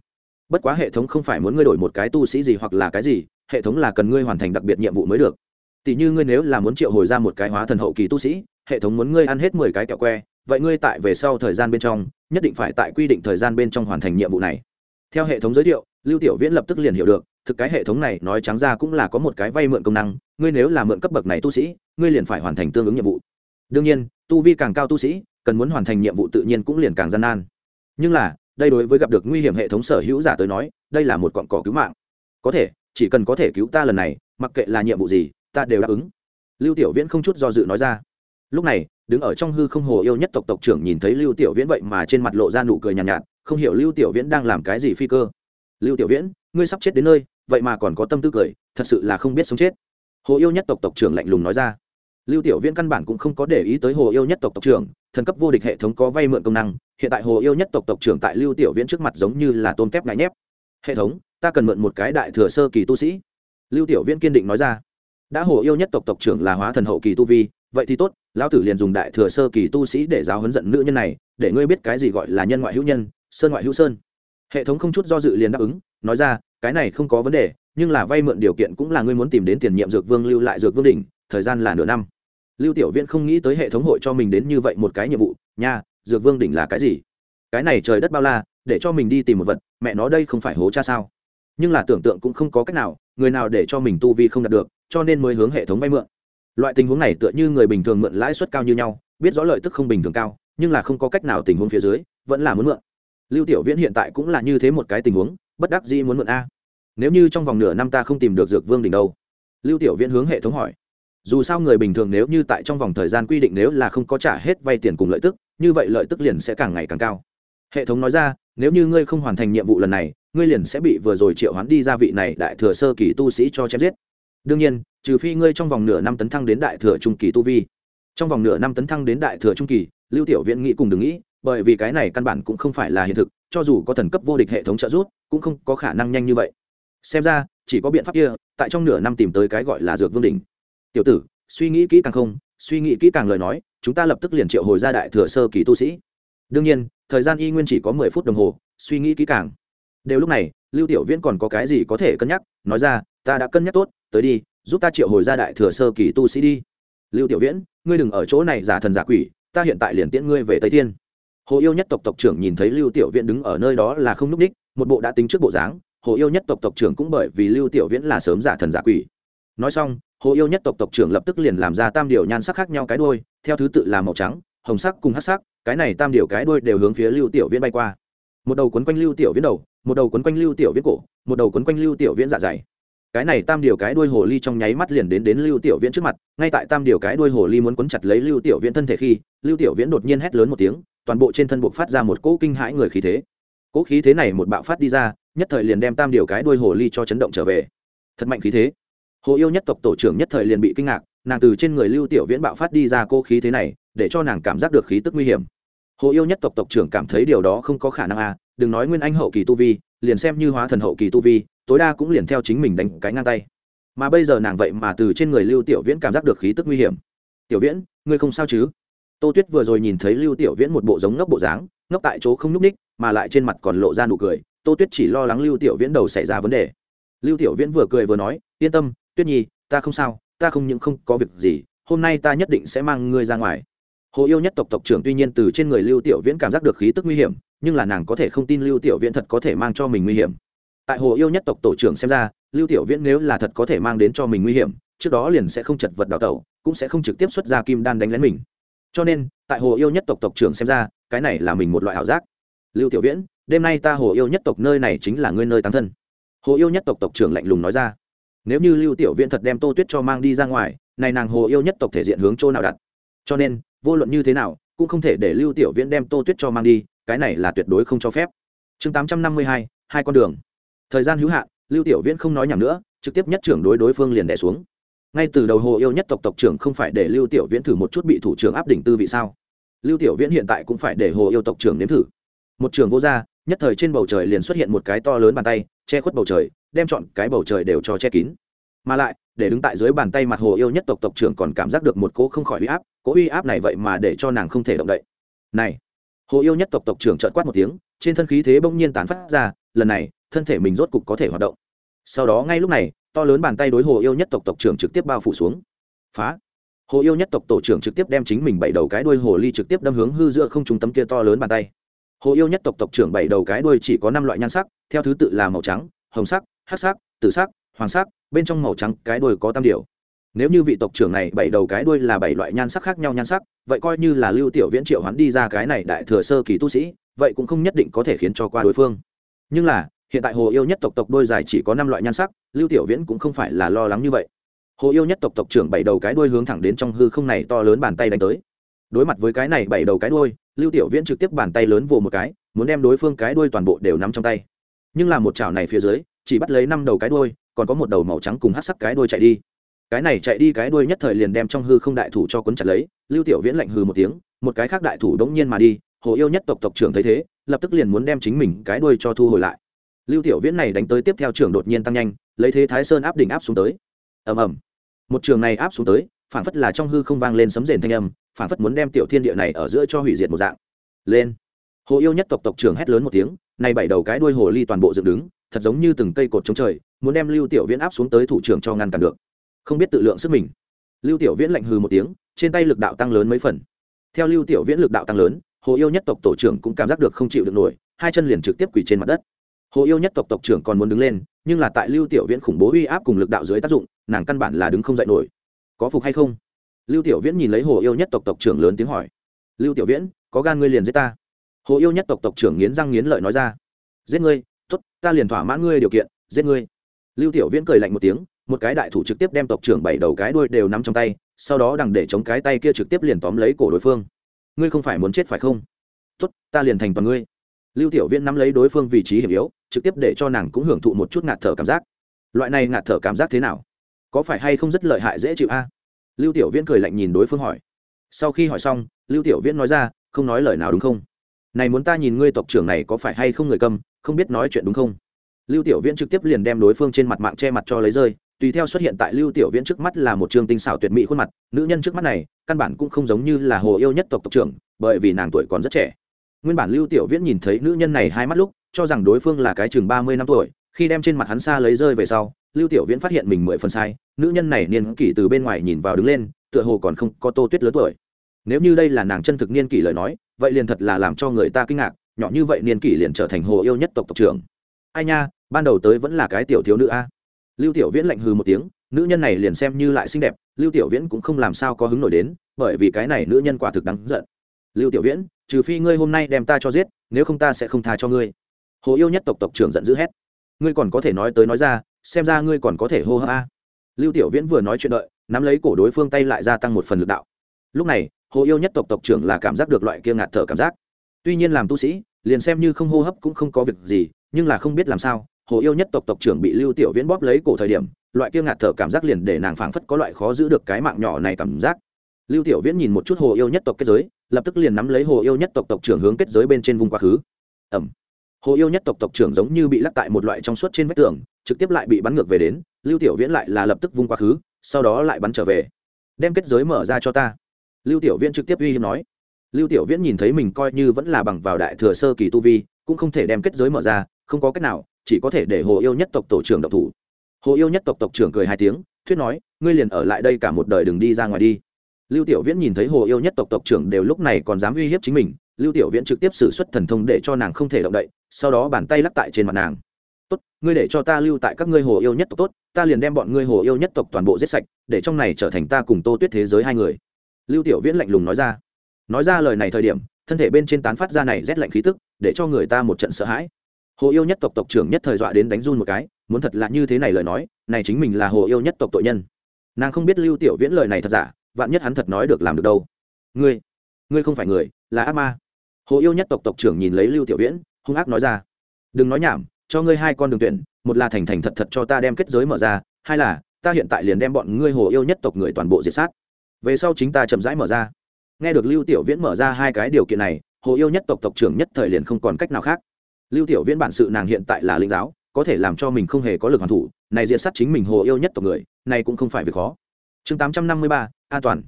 Bất quá hệ thống không phải muốn ngươi đổi một cái tu sĩ gì hoặc là cái gì, hệ thống là cần ngươi hoàn thành đặc biệt nhiệm vụ mới được. Tỷ như ngươi nếu là muốn triệu hồi ra một cái hóa thần hậu kỳ tu sĩ hệ thống muốn ngươi ăn hết mười cái kẹo que, vậy ngươi tại về sau thời gian bên trong, nhất định phải tại quy định thời gian bên trong hoàn thành nhiệm vụ này. Theo hệ thống giới thiệu, lưu tiểu viễn lập tức liền hiểu được, thực cái hệ thống này nói trắng ra cũng là có một cái vay mượn công năng, ngươi nếu là mượn cấp bậc này tu sĩ, ngươi liền phải hoàn thành tương ứng nhiệm vụ. Đương nhiên, tu vi càng cao tu sĩ, cần muốn hoàn thành nhiệm vụ tự nhiên cũng liền càng gian nan. Nhưng là, đây đối với gặp được nguy hiểm hệ thống sở hữu giả tới nói, đây là một cọn cỏ cứu mạng. Có thể, chỉ cần có thể cứu ta lần này, mặc kệ là nhiệm vụ gì, ta đều đáp ứng. Lưu tiểu viễn không chút do dự nói ra lúc này đứng ở trong hư không hồ yêu nhất tộc tộc trưởng nhìn thấy lưu tiểu viễn vậy mà trên mặt lộ ra nụ cười nhàn nhạt, nhạt không hiểu lưu tiểu viễn đang làm cái gì phi cơ. Lưu tiểu viễn ngươi sắp chết đến nơi vậy mà còn có tâm tư cười thật sự là không biết sống chết. Hồ yêu nhất tộc tộc trưởng lạnh lùng nói ra. Lưu tiểu viễn căn bản cũng không có để ý tới hồ yêu nhất tộc tộc trưởng thần cấp vô địch hệ thống có vay mượn công năng hiện tại hồ yêu nhất tộc tộc trưởng tại lưu tiểu viễn trước mặt giống như là tôn kép ngại nhép. Hệ thống ta cần mượn một cái đại thừa sơ kỳ tu sĩ. Lưu tiểu viễn kiên định nói ra. Đã hồ yêu nhất tộc tộc trưởng là hóa thần hậu kỳ tu vi vậy thì tốt lão tử liền dùng đại thừa sơ kỳ tu sĩ để giáo huấn giận nữ nhân này, để ngươi biết cái gì gọi là nhân ngoại hữu nhân, sơn ngoại hữu sơn. Hệ thống không chút do dự liền đáp ứng, nói ra, cái này không có vấn đề, nhưng là vay mượn điều kiện cũng là ngươi muốn tìm đến tiền nhiệm dược vương lưu lại dược vương đỉnh, thời gian là nửa năm. Lưu tiểu viễn không nghĩ tới hệ thống hội cho mình đến như vậy một cái nhiệm vụ, nha, dược vương đỉnh là cái gì? Cái này trời đất bao la, để cho mình đi tìm một vật, mẹ nó đây không phải hố cha sao? Nhưng là tưởng tượng cũng không có cách nào, người nào để cho mình tu vi không đạt được, cho nên mới hướng hệ thống vay mượn loại tình huống này tựa như người bình thường mượn lãi suất cao như nhau, biết rõ lợi tức không bình thường cao, nhưng là không có cách nào tình huống phía dưới, vẫn là muốn mượn. Lưu tiểu viễn hiện tại cũng là như thế một cái tình huống, bất đắc dĩ muốn mượn a. Nếu như trong vòng nửa năm ta không tìm được dược vương đỉnh đâu? Lưu tiểu viễn hướng hệ thống hỏi. Dù sao người bình thường nếu như tại trong vòng thời gian quy định nếu là không có trả hết vay tiền cùng lợi tức, như vậy lợi tức liền sẽ càng ngày càng cao. Hệ thống nói ra, nếu như ngươi không hoàn thành nhiệm vụ lần này, ngươi liền sẽ bị vừa rồi triệu hoán đi ra vị này đại thừa sơ kỳ tu sĩ cho chém giết đương nhiên, trừ phi ngươi trong vòng nửa năm tấn thăng đến đại thừa trung kỳ tu vi. Trong vòng nửa năm tấn thăng đến đại thừa trung kỳ, lưu tiểu viễn nghĩ cùng đừng nghĩ, bởi vì cái này căn bản cũng không phải là hiện thực, cho dù có thần cấp vô địch hệ thống trợ giúp, cũng không có khả năng nhanh như vậy. Xem ra, chỉ có biện pháp kia, tại trong nửa năm tìm tới cái gọi là dược vương đỉnh. Tiểu tử, suy nghĩ kỹ càng không, suy nghĩ kỹ càng lời nói, chúng ta lập tức liền triệu hồi ra đại thừa sơ kỳ tu sĩ. Đương nhiên, thời gian y nguyên chỉ có mười phút đồng hồ, suy nghĩ kỹ càng. Đều lúc này, lưu tiểu viễn còn có cái gì có thể cân nhắc, nói ra, ta đã cân nhắc tốt tới đi, giúp ta triệu hồi ra đại thừa sơ kỳ tu sĩ đi. Lưu tiểu viễn, ngươi đừng ở chỗ này giả thần giả quỷ, ta hiện tại liền tiễn ngươi về tây thiên. Hồ yêu nhất tộc tộc trưởng nhìn thấy lưu tiểu viễn đứng ở nơi đó là không núp ních, một bộ đã tính trước bộ dáng, hồ yêu nhất tộc tộc trưởng cũng bởi vì lưu tiểu viễn là sớm giả thần giả quỷ. Nói xong, hồ yêu nhất tộc tộc trưởng lập tức liền làm ra tam điều nhan sắc khác nhau cái đuôi, theo thứ tự là màu trắng, hồng sắc cùng hắc sắc, cái này tam điều cái đuôi đều hướng phía lưu tiểu viễn bay qua. Một đầu quấn quanh lưu tiểu viễn đầu, một đầu quấn quanh lưu tiểu viễn cổ, một đầu quấn quanh lưu tiểu viễn dạ dày cái này tam điều cái đuôi hồ ly trong nháy mắt liền đến đến lưu tiểu viễn trước mặt, ngay tại tam điều cái đuôi hồ ly muốn quấn chặt lấy lưu tiểu viễn thân thể khi, lưu tiểu viễn đột nhiên hét lớn một tiếng, toàn bộ trên thân buộc phát ra một cỗ kinh hãi người khí thế. Cỗ khí thế này một bạo phát đi ra, nhất thời liền đem tam điều cái đuôi hồ ly cho chấn động trở về. Thật mạnh khí thế. Hồ yêu nhất tộc tổ trưởng nhất thời liền bị kinh ngạc, nàng từ trên người lưu tiểu viễn bạo phát đi ra cô khí thế này, để cho nàng cảm giác được khí tức nguy hiểm. Hồ yêu nhất tộc tộc trưởng cảm thấy điều đó không có khả năng à đừng nói nguyên anh hậu kỳ tu vi, liền xem như hóa thần hậu kỳ tu vi tối đa cũng liền theo chính mình đánh cái ngang tay. Mà bây giờ nàng vậy mà từ trên người lưu tiểu viễn cảm giác được khí tức nguy hiểm. Tiểu viễn, ngươi không sao chứ? Tô tuyết vừa rồi nhìn thấy lưu tiểu viễn một bộ giống ngốc bộ dáng, ngốc tại chỗ không nhúc ních mà lại trên mặt còn lộ ra nụ cười, tô tuyết chỉ lo lắng lưu tiểu viễn đầu xảy ra vấn đề. Lưu tiểu viễn vừa cười vừa nói, yên tâm, tuyết nhi, ta không sao, ta không những không có việc gì, hôm nay ta nhất định sẽ mang ngươi ra ngoài. Hồ yêu nhất tộc tộc trưởng tuy nhiên từ trên người lưu tiểu viễn cảm giác được khí tức nguy hiểm, nhưng là nàng có thể không tin lưu tiểu viễn thật có thể mang cho mình nguy hiểm tại hồ yêu nhất tộc tổ trưởng xem ra, lưu tiểu viễn nếu là thật có thể mang đến cho mình nguy hiểm, trước đó liền sẽ không chật vật đào tẩu, cũng sẽ không trực tiếp xuất ra kim đan đánh lén mình. Cho nên, tại hồ yêu nhất tộc tộc trưởng xem ra, cái này là mình một loại ảo giác. Lưu tiểu viễn, đêm nay ta hồ yêu nhất tộc nơi này chính là ngươi nơi tăng thân. Hồ yêu nhất tộc tộc trưởng lạnh lùng nói ra. Nếu như lưu tiểu viễn thật đem tô tuyết cho mang đi ra ngoài, này nàng hồ yêu nhất tộc thể diện hướng chỗ nào đặt? Cho nên, vô luận như thế nào, cũng không thể để lưu tiểu viễn đem tô tuyết cho mang đi, cái này là tuyệt đối không cho phép. Chương tám trăm năm mươi hai hai con đường thời gian hữu hạn, lưu tiểu viễn không nói nhảm nữa, trực tiếp nhất trưởng đối đối phương liền đẻ xuống. Ngay từ đầu hồ yêu nhất tộc tộc trưởng không phải để lưu tiểu viễn thử một chút bị thủ trưởng áp đỉnh tư vị sao? Lưu tiểu viễn hiện tại cũng phải để hồ yêu tộc trưởng nếm thử. Một trường vô gia nhất thời trên bầu trời liền xuất hiện một cái to lớn bàn tay, che khuất bầu trời, đem chọn cái bầu trời đều cho che kín. Mà lại, để đứng tại dưới bàn tay mặt hồ yêu nhất tộc tộc trưởng còn cảm giác được một cỗ không khỏi uy áp, cỗ uy áp này vậy mà để cho nàng không thể động đậy. Này, hồ yêu nhất tộc tộc trưởng trợn quát một tiếng, trên thân khí thế bỗng nhiên tán phát ra, lần này thân thể mình rốt cục có thể hoạt động. Sau đó ngay lúc này, to lớn bàn tay đối hồ yêu nhất tộc tộc trưởng trực tiếp bao phủ xuống. Phá! Hồ yêu nhất tộc tổ trưởng trực tiếp đem chính mình bảy đầu cái đuôi hồ ly trực tiếp đâm hướng hư giữa không trung tấm kia to lớn bàn tay. Hồ yêu nhất tộc tộc trưởng bảy đầu cái đuôi chỉ có năm loại nhan sắc, theo thứ tự là màu trắng, hồng sắc hát sắc, tử sắc, hoàng sắc, bên trong màu trắng cái đuôi có tam điều. Nếu như vị tộc trưởng này bảy đầu cái đuôi là bảy loại nhan sắc khác nhau nhan sắc, vậy coi như là lưu tiểu viễn triệu hắn đi ra cái này đại thừa sơ kỳ tu sĩ, vậy cũng không nhất định có thể khiến cho qua đối phương. Nhưng là hiện tại hồ yêu nhất tộc tộc đôi dài chỉ có năm loại nhan sắc, lưu tiểu viễn cũng không phải là lo lắng như vậy. Hồ yêu nhất tộc tộc trưởng bảy đầu cái đuôi hướng thẳng đến trong hư không này to lớn bàn tay đánh tới. Đối mặt với cái này bảy đầu cái đuôi, lưu tiểu viễn trực tiếp bàn tay lớn vồ một cái, muốn đem đối phương cái đuôi toàn bộ đều nắm trong tay. Nhưng là một chảo này phía dưới, chỉ bắt lấy năm đầu cái đuôi, còn có một đầu màu trắng cùng hát sắc cái đuôi chạy đi. Cái này chạy đi cái đuôi nhất thời liền đem trong hư không đại thủ cho cuốn chặt lấy, lưu tiểu viễn lạnh hư một tiếng, một cái khác đại thủ đống nhiên mà đi, hồ yêu nhất tộc tộc trưởng thấy thế, lập tức liền muốn đem chính mình cái đuôi cho thu hồi lại lưu tiểu viễn này đánh tới tiếp theo trường đột nhiên tăng nhanh, lấy thế thái sơn áp đỉnh áp xuống tới. Ầm ầm. Một trường này áp xuống tới phản phất là trong hư không vang lên sấm rền thanh âm phản phất muốn đem tiểu thiên địa này ở giữa cho hủy diệt một dạng. Lên. Hồ yêu nhất tộc tộc trưởng hét lớn một tiếng nay bảy đầu cái đuôi hồ ly toàn bộ dựng đứng, thật giống như từng cây cột chống trời, muốn đem lưu tiểu viễn áp xuống tới thủ trưởng cho ngăn cản được. Không biết tự lượng sức mình. Lưu tiểu viễn lạnh hừ một tiếng, trên tay lực đạo tăng lớn mấy phần. Theo lưu tiểu viễn lực đạo tăng lớn, hồ yêu nhất tộc tổ trưởng cũng cảm giác được không chịu được nổi, hai chân liền trực tiếp quỳ trên mặt đất hồ yêu nhất tộc tộc trưởng còn muốn đứng lên, nhưng là tại lưu tiểu viễn khủng bố uy áp cùng lực đạo dưới tác dụng, nàng căn bản là đứng không dậy nổi. Có phục hay không? Lưu tiểu viễn nhìn lấy hồ yêu nhất tộc tộc trưởng lớn tiếng hỏi. Lưu tiểu viễn, có gan ngươi liền giết ta. Hồ yêu nhất tộc tộc trưởng nghiến răng nghiến lợi nói ra. Giết ngươi t ố t ta liền thỏa mãn ngươi điều kiện, giết ngươi. Lưu tiểu viễn cười lạnh một tiếng, một cái đại thủ trực tiếp đem tộc trưởng bảy đầu cái đuôi đều nắm trong tay, sau đó đằng để chống cái tay kia trực tiếp liền tóm lấy cổ đối phương. Ngươi không phải muốn chết phải không? Tốt, ta liền thành toàn ngươi. Lưu tiểu viễn nắm lấy đối phương vị trí hiểm yếu trực tiếp để cho nàng cũng hưởng thụ một chút ngạt thở cảm giác. Loại này ngạt thở cảm giác thế nào? Có phải hay không rất lợi hại dễ chịu a? Lưu tiểu viễn cười lạnh nhìn đối phương hỏi. Sau khi hỏi xong, lưu tiểu viễn nói ra, không nói lời nào đúng không? Này muốn ta nhìn ngươi tộc trưởng này có phải hay không người câm không biết nói chuyện đúng không? Lưu tiểu viễn trực tiếp liền đem đối phương trên mặt mạng che mặt cho lấy rơi, tùy theo xuất hiện tại lưu tiểu viễn trước mắt là một trường tinh xảo tuyệt mỹ khuôn mặt, nữ nhân trước mắt này, căn bản cũng không giống như là hồ yêu nhất tộc tộc trưởng, bởi vì nàng tuổi còn rất trẻ. Nguyên bản lưu tiểu viễn nhìn thấy nữ nhân này hai mắt lúc cho rằng đối phương là cái chừng ba mươi năm tuổi, khi đem trên mặt hắn xa lấy rơi về sau, lưu tiểu viễn phát hiện mình mười phần sai, nữ nhân này niên kỷ từ bên ngoài nhìn vào đứng lên, tựa hồ còn không có tô tuyết lớn tuổi. Nếu như đây là nàng chân thực niên kỷ lời nói, vậy liền thật là làm cho người ta kinh ngạc, nhỏ như vậy niên kỷ liền trở thành hồ yêu nhất tộc tộc trưởng. Ai nha, ban đầu tới vẫn là cái tiểu thiếu nữ a. Lưu tiểu viễn lạnh hừ một tiếng, nữ nhân này liền xem như lại xinh đẹp, lưu tiểu viễn cũng không làm sao có hứng nổi đến, bởi vì cái này nữ nhân quả thực đáng giận. Lưu tiểu viễn, trừ phi ngươi hôm nay đem ta cho giết, nếu không ta sẽ không tha cho ngươi hồ yêu nhất tộc tộc trưởng giận dữ hét. Ngươi còn có thể nói tới nói ra, xem ra ngươi còn có thể hô hấp a lưu tiểu viễn vừa nói chuyện đợi, nắm lấy cổ đối phương tay lại gia tăng một phần lực đạo. Lúc này, hồ yêu nhất tộc tộc trưởng là cảm giác được loại kia ngạt thở cảm giác. Tuy nhiên làm tu sĩ, liền xem như không hô hấp cũng không có việc gì, nhưng là không biết làm sao, hồ yêu nhất tộc tộc trưởng bị lưu tiểu viễn bóp lấy cổ thời điểm, loại kia ngạt thở cảm giác liền để nàng phảng phất có loại khó giữ được cái mạng nhỏ này cảm giác. Lưu tiểu viễn nhìn một chút hồ yêu nhất tộc kết giới, lập tức liền nắm lấy hồ yêu nhất tộc tộc trưởng hướng kết giới bên trên vùng quá khứ. Ẩm hồ yêu nhất tộc tộc trưởng giống như bị lắc tại một loại trong suốt trên vách tường, trực tiếp lại bị bắn ngược về đến, lưu tiểu viễn lại là lập tức vung quá khứ, sau đó lại bắn trở về. Đem kết giới mở ra cho ta. Lưu tiểu viễn trực tiếp uy hiếp nói. Lưu tiểu viễn nhìn thấy mình coi như vẫn là bằng vào đại thừa sơ kỳ tu vi, cũng không thể đem kết giới mở ra, không có cách nào, chỉ có thể để hồ yêu nhất tộc tổ trưởng độc thủ. Hồ yêu nhất tộc tộc trưởng cười hai tiếng, thuyết nói, ngươi liền ở lại đây cả một đời đừng đi ra ngoài đi. Lưu tiểu viễn nhìn thấy hồ yêu nhất tộc tộc trưởng đều lúc này còn dám uy hiếp chính mình lưu tiểu viễn trực tiếp xử suất thần thông để cho nàng không thể động đậy, sau đó bàn tay lắc tại trên mặt nàng. Tốt, ngươi để cho ta lưu tại các ngươi hồ yêu nhất tộc tốt, ta liền đem bọn ngươi hồ yêu nhất tộc toàn bộ giết sạch, để trong này trở thành ta cùng tô tuyết thế giới hai người. Lưu tiểu viễn lạnh lùng nói ra. Nói ra lời này thời điểm, thân thể bên trên tán phát ra này rét lạnh khí tức, để cho người ta một trận sợ hãi. Hồ yêu nhất tộc tộc trưởng nhất thời dọa đến đánh run một cái, muốn thật là như thế này lời nói, này chính mình là hồ yêu nhất tộc tội nhân. Nàng không biết lưu tiểu viễn lời này thật giả, vạn nhất hắn thật nói được làm được đâu. Ngươi ngươi không phải người, là ác ma hồ yêu nhất tộc tộc trưởng nhìn lấy lưu tiểu viễn, hung ác nói ra, đừng nói nhảm, cho ngươi hai con đường tuyển, một là thành thành thật thật cho ta đem kết giới mở ra, hai là, ta hiện tại liền đem bọn ngươi hồ yêu nhất tộc người toàn bộ diệt sát. Về sau chính ta chậm rãi mở ra. Nghe được lưu tiểu viễn mở ra hai cái điều kiện này, hồ yêu nhất tộc tộc trưởng nhất thời liền không còn cách nào khác. Lưu tiểu viễn bản sự nàng hiện tại là linh giáo, có thể làm cho mình không hề có lực hoàn thủ, này diệt sát chính mình hồ yêu nhất tộc người, này cũng không phải việc khó. Chương tám trăm năm mươi ba, an toàn.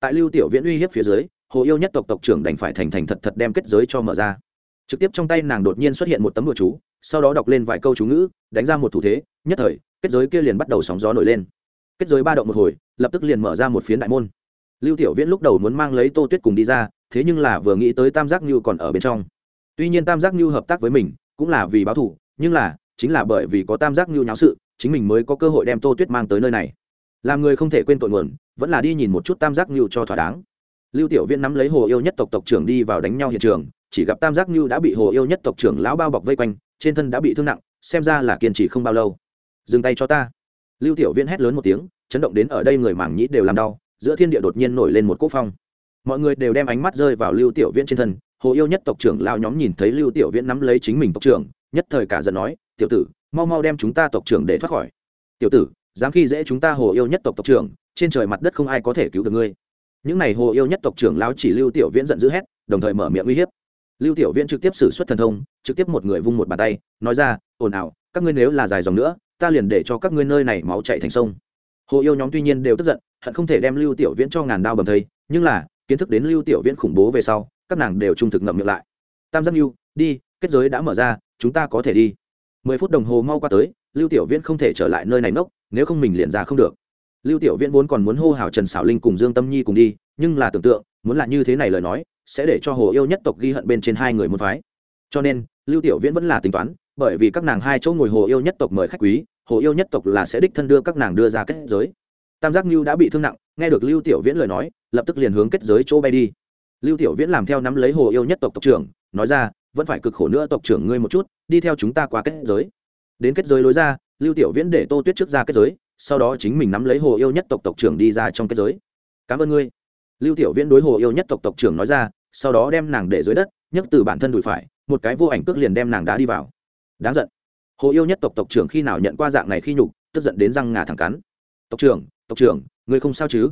Tại lưu tiểu viễn uy hiếp phía dưới hồ yêu nhất tộc tộc trưởng đành phải thành thành thật thật đem kết giới cho mở ra. Trực tiếp trong tay nàng đột nhiên xuất hiện một tấm đồ chú, sau đó đọc lên vài câu chú ngữ, đánh ra một thủ thế, nhất thời, kết giới kia liền bắt đầu sóng gió nổi lên. Kết giới ba động một hồi, lập tức liền mở ra một phiến đại môn. Lưu tiểu viễn lúc đầu muốn mang lấy tô tuyết cùng đi ra, thế nhưng là vừa nghĩ tới tam giác như còn ở bên trong. Tuy nhiên tam giác như hợp tác với mình, cũng là vì báo thủ nhưng là, chính là bởi vì có tam giác như nháo sự, chính mình mới có cơ hội đem tô tuyết mang tới nơi này. Làm người không thể quên tội nguồn, vẫn là đi nhìn một chút tam giác như cho thỏa đáng lưu tiểu viễn nắm lấy hồ yêu nhất tộc tộc trưởng đi vào đánh nhau hiện trường, chỉ gặp tam giác như đã bị hồ yêu nhất tộc trưởng lão bao bọc vây quanh, trên thân đã bị thương nặng, xem ra là kiên trì không bao lâu. Dừng tay cho ta. Lưu tiểu viễn hét lớn một tiếng, chấn động đến ở đây người mảng nhĩ đều làm đau, giữa thiên địa đột nhiên nổi lên một cốt phong. Mọi người đều đem ánh mắt rơi vào lưu tiểu viễn trên thân, hồ yêu nhất tộc trưởng lao nhóm nhìn thấy lưu tiểu viễn nắm lấy chính mình tộc trưởng, nhất thời cả giận nói, tiểu tử, mau mau đem chúng ta tộc trưởng để thoát khỏi. Tiểu tử, dám khi dễ chúng ta hồ yêu nhất tộc tộc trưởng, trên trời mặt đất không ai có thể cứu được ngươi những này hồ yêu nhất tộc trưởng lão chỉ lưu tiểu viễn giận dữ hét, đồng thời mở miệng uy hiếp. Lưu tiểu viễn trực tiếp xử suất thần thông, trực tiếp một người vung một bàn tay, nói ra, ồn ào, các ngươi nếu là dài dòng nữa, ta liền để cho các ngươi nơi này máu chạy thành sông. Hồ yêu nhóm tuy nhiên đều tức giận, hận không thể đem lưu tiểu viễn cho ngàn đao bầm thây, nhưng là, kiến thức đến lưu tiểu viễn khủng bố về sau, các nàng đều trung thực ngậm miệng lại. Tam giác lưu đi, kết giới đã mở ra, chúng ta có thể đi. Mười phút đồng hồ mau qua tới, lưu tiểu viễn không thể trở lại nơi này nốc nếu không mình liền ra không được lưu tiểu viễn vốn còn muốn hô hào trần xảo linh cùng dương tâm nhi cùng đi, nhưng là tưởng tượng, muốn là như thế này lời nói, sẽ để cho hồ yêu nhất tộc ghi hận bên trên hai người môn phái. Cho nên, lưu tiểu viễn vẫn là tính toán, bởi vì các nàng hai chỗ ngồi hồ yêu nhất tộc mời khách quý, hồ yêu nhất tộc là sẽ đích thân đưa các nàng đưa ra kết giới. Tam giác ngưu đã bị thương nặng, nghe được lưu tiểu viễn lời nói, lập tức liền hướng kết giới chỗ bay đi. Lưu tiểu viễn làm theo nắm lấy hồ yêu nhất tộc tộc trưởng, nói ra, vẫn phải cực khổ nữa tộc trưởng ngươi một chút, đi theo chúng ta qua kết giới. Đến kết giới lối ra, lưu tiểu viễn để tô tuyết trước ra kết giới sau đó chính mình nắm lấy hồ yêu nhất tộc tộc trưởng đi ra trong kết giới. Cảm ơn ngươi. Lưu tiểu viễn đối hồ yêu nhất tộc tộc trưởng nói ra, sau đó đem nàng để dưới đất, nhấc từ bản thân đùi phải, một cái vô ảnh cước liền đem nàng đá đi vào. Đáng giận. Hồ yêu nhất tộc tộc trưởng khi nào nhận qua dạng này khi nhục, tức giận đến răng ngà thẳng cắn. Tộc trưởng tộc trưởng, ngươi không sao chứ?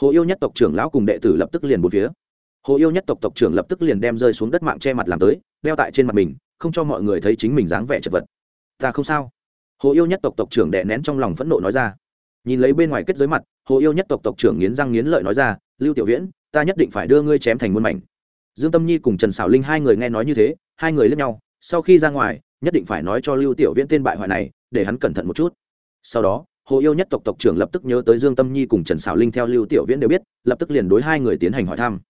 Hồ yêu nhất tộc trưởng lão cùng đệ tử lập tức liền một phía. Hồ yêu nhất tộc tộc trưởng lập tức liền đem rơi xuống đất mạng che mặt làm tới, đeo tại trên mặt mình, không cho mọi người thấy chính mình dáng vẻ chật vật. Ta không sao hồ yêu nhất tộc tộc trưởng đè nén trong lòng phẫn nộ nói ra. Nhìn lấy bên ngoài kết giới mặt, hồ yêu nhất tộc tộc trưởng nghiến răng nghiến lợi nói ra, lưu tiểu viễn, ta nhất định phải đưa ngươi chém thành muôn mảnh. Dương tâm nhi cùng trần xảo linh hai người nghe nói như thế, hai người lướt nhau, sau khi ra ngoài, nhất định phải nói cho lưu tiểu viễn tên bại hoại này, để hắn cẩn thận một chút. Sau đó, hồ yêu nhất tộc tộc trưởng lập tức nhớ tới dương tâm nhi cùng trần xảo linh theo lưu tiểu viễn đều biết, lập tức liền đối hai người tiến hành hỏi thăm.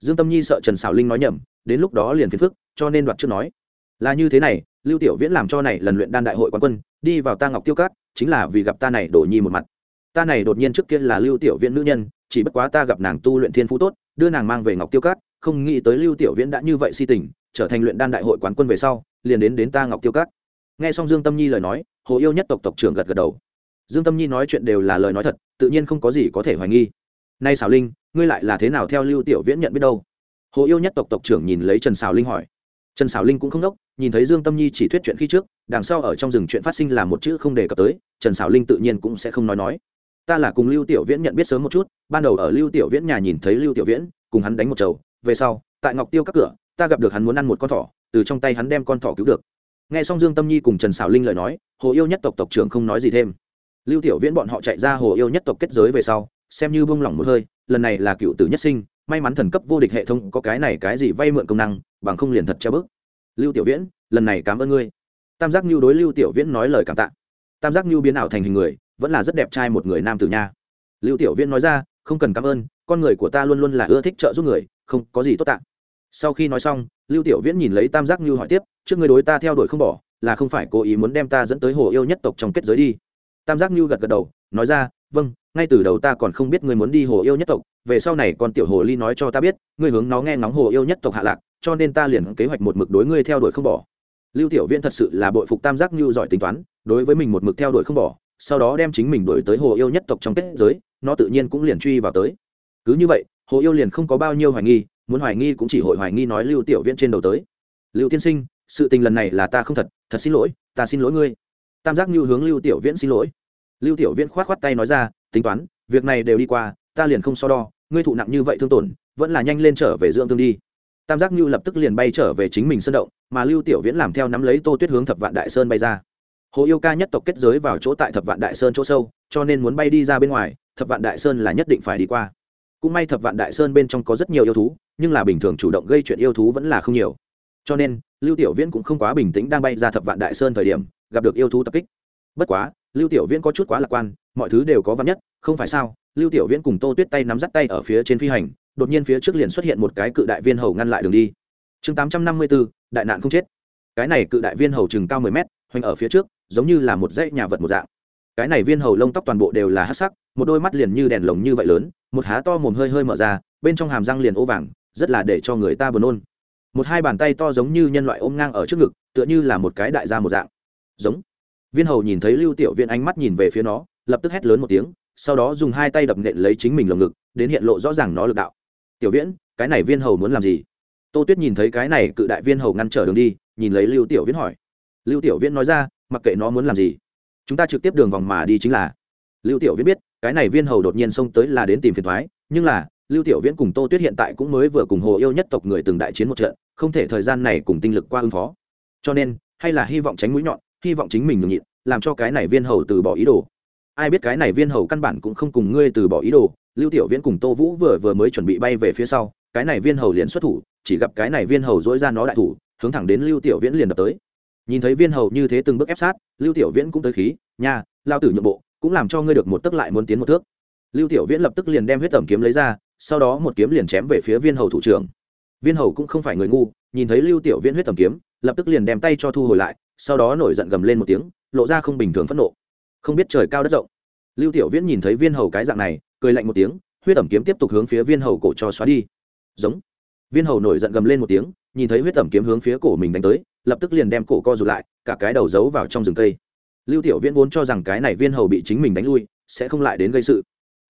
Dương tâm nhi sợ trần xảo linh nói nhầm, đến lúc đó liền phiền phức, cho nên đoạt trước nói. Là như thế này, lưu tiểu viễn làm cho này lần luyện đan đại hội quán quân đi vào ta ngọc tiêu cát, chính là vì gặp ta này đổ nhi một mặt. Ta này đột nhiên trước kia là lưu tiểu viễn nữ nhân, chỉ bất quá ta gặp nàng tu luyện thiên phú tốt, đưa nàng mang về ngọc tiêu cát, không nghĩ tới lưu tiểu viễn đã như vậy si tình, trở thành luyện đan đại hội quán quân về sau, liền đến đến ta ngọc tiêu cát. Nghe xong dương tâm nhi lời nói, hồ yêu nhất tộc tộc trưởng gật gật đầu. Dương tâm nhi nói chuyện đều là lời nói thật, tự nhiên không có gì có thể hoài nghi. Nay xảo linh, ngươi lại là thế nào theo lưu tiểu viễn nhận biết đâu? Hồ yêu nhất tộc tộc trưởng nhìn lấy trần xảo linh hỏi. Trần xảo linh cũng không đốc, nhìn thấy dương tâm nhi chỉ thuyết chuyện khi trước đằng sau ở trong rừng chuyện phát sinh là một chữ không đề cập tới, trần xảo linh tự nhiên cũng sẽ không nói nói. Ta là cùng lưu tiểu viễn nhận biết sớm một chút, ban đầu ở lưu tiểu viễn nhà nhìn thấy lưu tiểu viễn, cùng hắn đánh một chầu, về sau, tại ngọc tiêu các cửa, ta gặp được hắn muốn ăn một con thỏ, từ trong tay hắn đem con thỏ cứu được. Nghe xong dương tâm nhi cùng trần xảo linh lời nói, hồ yêu nhất tộc tộc trưởng không nói gì thêm. Lưu tiểu viễn bọn họ chạy ra hồ yêu nhất tộc kết giới về sau, xem như bông lỏng một hơi, lần này là cựu tử nhất sinh, may mắn thần cấp vô địch hệ thống có cái này cái gì vay mượn công năng, bằng không liền thật treo bức lưu tiểu viễn, lần này cảm ơn ngươi tam giác nhu đối lưu tiểu viễn nói lời cảm tạ. tam giác nhu biến ảo thành hình người, vẫn là rất đẹp trai một người nam tử nha. lưu tiểu viễn nói ra, không cần cảm ơn, con người của ta luôn luôn là ưa thích trợ giúp người, không có gì tốt tạ. sau khi nói xong, lưu tiểu viễn nhìn lấy tam giác nhu hỏi tiếp, trước người đối ta theo đuổi không bỏ, là không phải cố ý muốn đem ta dẫn tới hồ yêu nhất tộc trong kết giới đi. tam giác nhu gật gật đầu, nói ra vâng ngay từ đầu ta còn không biết ngươi muốn đi hồ yêu nhất tộc, về sau này con tiểu hồ ly nói cho ta biết, ngươi hướng nó nghe ngóng hồ yêu nhất tộc hạ lạc, cho nên ta liền kế hoạch một mực đối ngươi theo đuổi không bỏ lưu tiểu viễn thật sự là bội phục tam giác như giỏi tính toán, đối với mình một mực theo đuổi không bỏ, sau đó đem chính mình đuổi tới hồ yêu nhất tộc trong kết giới, nó tự nhiên cũng liền truy vào tới. Cứ như vậy, hồ yêu liền không có bao nhiêu hoài nghi, muốn hoài nghi cũng chỉ hội hoài nghi nói lưu tiểu viễn trên đầu tới. Lưu tiên sinh, sự tình lần này là ta không thật thật xin lỗi, ta xin lỗi ngươi. Tam giác như hướng lưu tiểu viễn xin lỗi. Lưu tiểu viễn khoát khoát tay nói ra, tính toán, việc này đều đi qua, ta liền không so đo, ngươi thụ nặng như vậy thương tổn, vẫn là nhanh lên trở về dưỡng thương đi tam giác như lập tức liền bay trở về chính mình sân động, mà lưu tiểu viễn làm theo nắm lấy tô tuyết hướng thập vạn đại sơn bay ra. Hồ yêu ca nhất tộc kết giới vào chỗ tại thập vạn đại sơn chỗ sâu, cho nên muốn bay đi ra bên ngoài, thập vạn đại sơn là nhất định phải đi qua. Cũng may thập vạn đại sơn bên trong có rất nhiều yêu thú, nhưng là bình thường chủ động gây chuyện yêu thú vẫn là không nhiều. Cho nên, lưu tiểu viễn cũng không quá bình tĩnh đang bay ra thập vạn đại sơn thời điểm, gặp được yêu thú tập kích. Bất quá, lưu tiểu viễn có chút quá lạc quan, mọi thứ đều có văn nhất, không phải sao? Lưu tiểu viễn cùng tô tuyết tay nắm dắt tay ở phía trên phi hành đột nhiên phía trước liền xuất hiện một cái cự đại viên hầu ngăn lại đường đi. Chương tám trăm năm mươi bốn, đại nạn không chết. Cái này cự đại viên hầu chừng cao mười mét, hoành ở phía trước, giống như là một dãy nhà vật một dạng. Cái này viên hầu lông tóc toàn bộ đều là hát sắc, một đôi mắt liền như đèn lồng như vậy lớn, một há to mồm hơi hơi mở ra, bên trong hàm răng liền ô vàng, rất là để cho người ta buồn nôn. Một hai bàn tay to giống như nhân loại ôm ngang ở trước ngực, tựa như là một cái đại gia một dạng. Giống. Viên hầu nhìn thấy lưu tiểu viên ánh mắt nhìn về phía nó, lập tức hét lớn một tiếng, sau đó dùng hai tay đập nện lấy chính mình lồng ngực, đến hiện lộ rõ ràng nó lực đạo tiểu viễn, cái này viên hầu muốn làm gì? Tô tuyết nhìn thấy cái này cự đại viên hầu ngăn trở đường đi, nhìn lấy lưu tiểu viễn hỏi. Lưu tiểu viễn nói ra, mặc kệ nó muốn làm gì, chúng ta trực tiếp đường vòng mà đi chính là. Lưu tiểu viễn biết, cái này viên hầu đột nhiên xông tới là đến tìm phiền thoái, nhưng là, lưu tiểu viễn cùng tô tuyết hiện tại cũng mới vừa cùng hồ yêu nhất tộc người từng đại chiến một trận, không thể thời gian này cùng tinh lực qua ứng phó. Cho nên, hay là hy vọng tránh mũi nhọn, hy vọng chính mình ngừng nhịn, làm cho cái này viên hầu từ bỏ ý đồ. Ai biết cái này viên hầu căn bản cũng không cùng ngươi từ bỏ ý đồ lưu tiểu viễn cùng tô vũ vừa vừa mới chuẩn bị bay về phía sau, cái này viên hầu liền xuất thủ, chỉ gặp cái này viên hầu dỗi ra nó đại thủ, hướng thẳng đến lưu tiểu viễn liền đập tới. Nhìn thấy viên hầu như thế từng bước ép sát, lưu tiểu viễn cũng tới khí, nha, lao tử nhượng bộ, cũng làm cho ngươi được một tấc lại muốn tiến một thước. Lưu tiểu viễn lập tức liền đem huyết tẩm kiếm lấy ra, sau đó một kiếm liền chém về phía viên hầu thủ trưởng. Viên hầu cũng không phải người ngu, nhìn thấy lưu tiểu viễn huyết tẩm kiếm, lập tức liền đem tay cho thu hồi lại, sau đó nổi giận gầm lên một tiếng, lộ ra không bình thường phẫn nộ. Không biết trời cao đất rộng. Lưu tiểu viễn nhìn thấy viên hầu cái dạng này cười lạnh một tiếng, huyết ẩm kiếm tiếp tục hướng phía viên hầu cổ cho xóa đi. Giống. Viên hầu nổi giận gầm lên một tiếng, nhìn thấy huyết ẩm kiếm hướng phía cổ mình đánh tới, lập tức liền đem cổ co rụt lại, cả cái đầu giấu vào trong rừng cây. Lưu tiểu viễn vốn cho rằng cái này viên hầu bị chính mình đánh lui, sẽ không lại đến gây sự.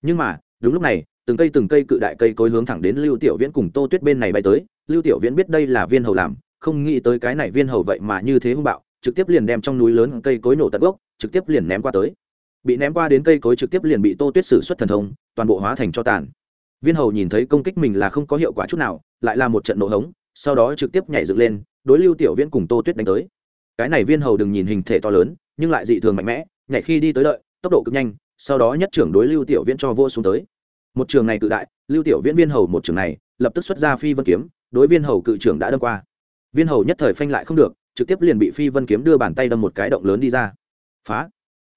Nhưng mà, đúng lúc này, từng cây từng cây cự đại cây cối hướng thẳng đến lưu tiểu viễn cùng tô tuyết bên này bay tới. Lưu tiểu viễn biết đây là viên hầu làm, không nghĩ tới cái này viên hầu vậy mà như thế hung bạo, trực tiếp liền đem trong núi lớn cây cối nổ tận gốc, trực tiếp liền ném qua tới bị ném qua đến cây cối trực tiếp liền bị tô tuyết xử xuất thần thông, toàn bộ hóa thành cho tàn. Viên hầu nhìn thấy công kích mình là không có hiệu quả chút nào, lại là một trận nổ hống, sau đó trực tiếp nhảy dựng lên, đối lưu tiểu viễn cùng tô tuyết đánh tới. Cái này viên hầu đừng nhìn hình thể to lớn, nhưng lại dị thường mạnh mẽ, nhảy khi đi tới lợi tốc độ cực nhanh, sau đó nhất trưởng đối lưu tiểu viễn cho vô xuống tới. Một trường này cự đại, lưu tiểu viễn viên hầu một trường này, lập tức xuất ra phi vân kiếm, đối viên hầu cự trưởng đã đâm qua. Viên hầu nhất thời phanh lại không được, trực tiếp liền bị phi vân kiếm đưa bàn tay đâm một cái động lớn đi ra. Phá!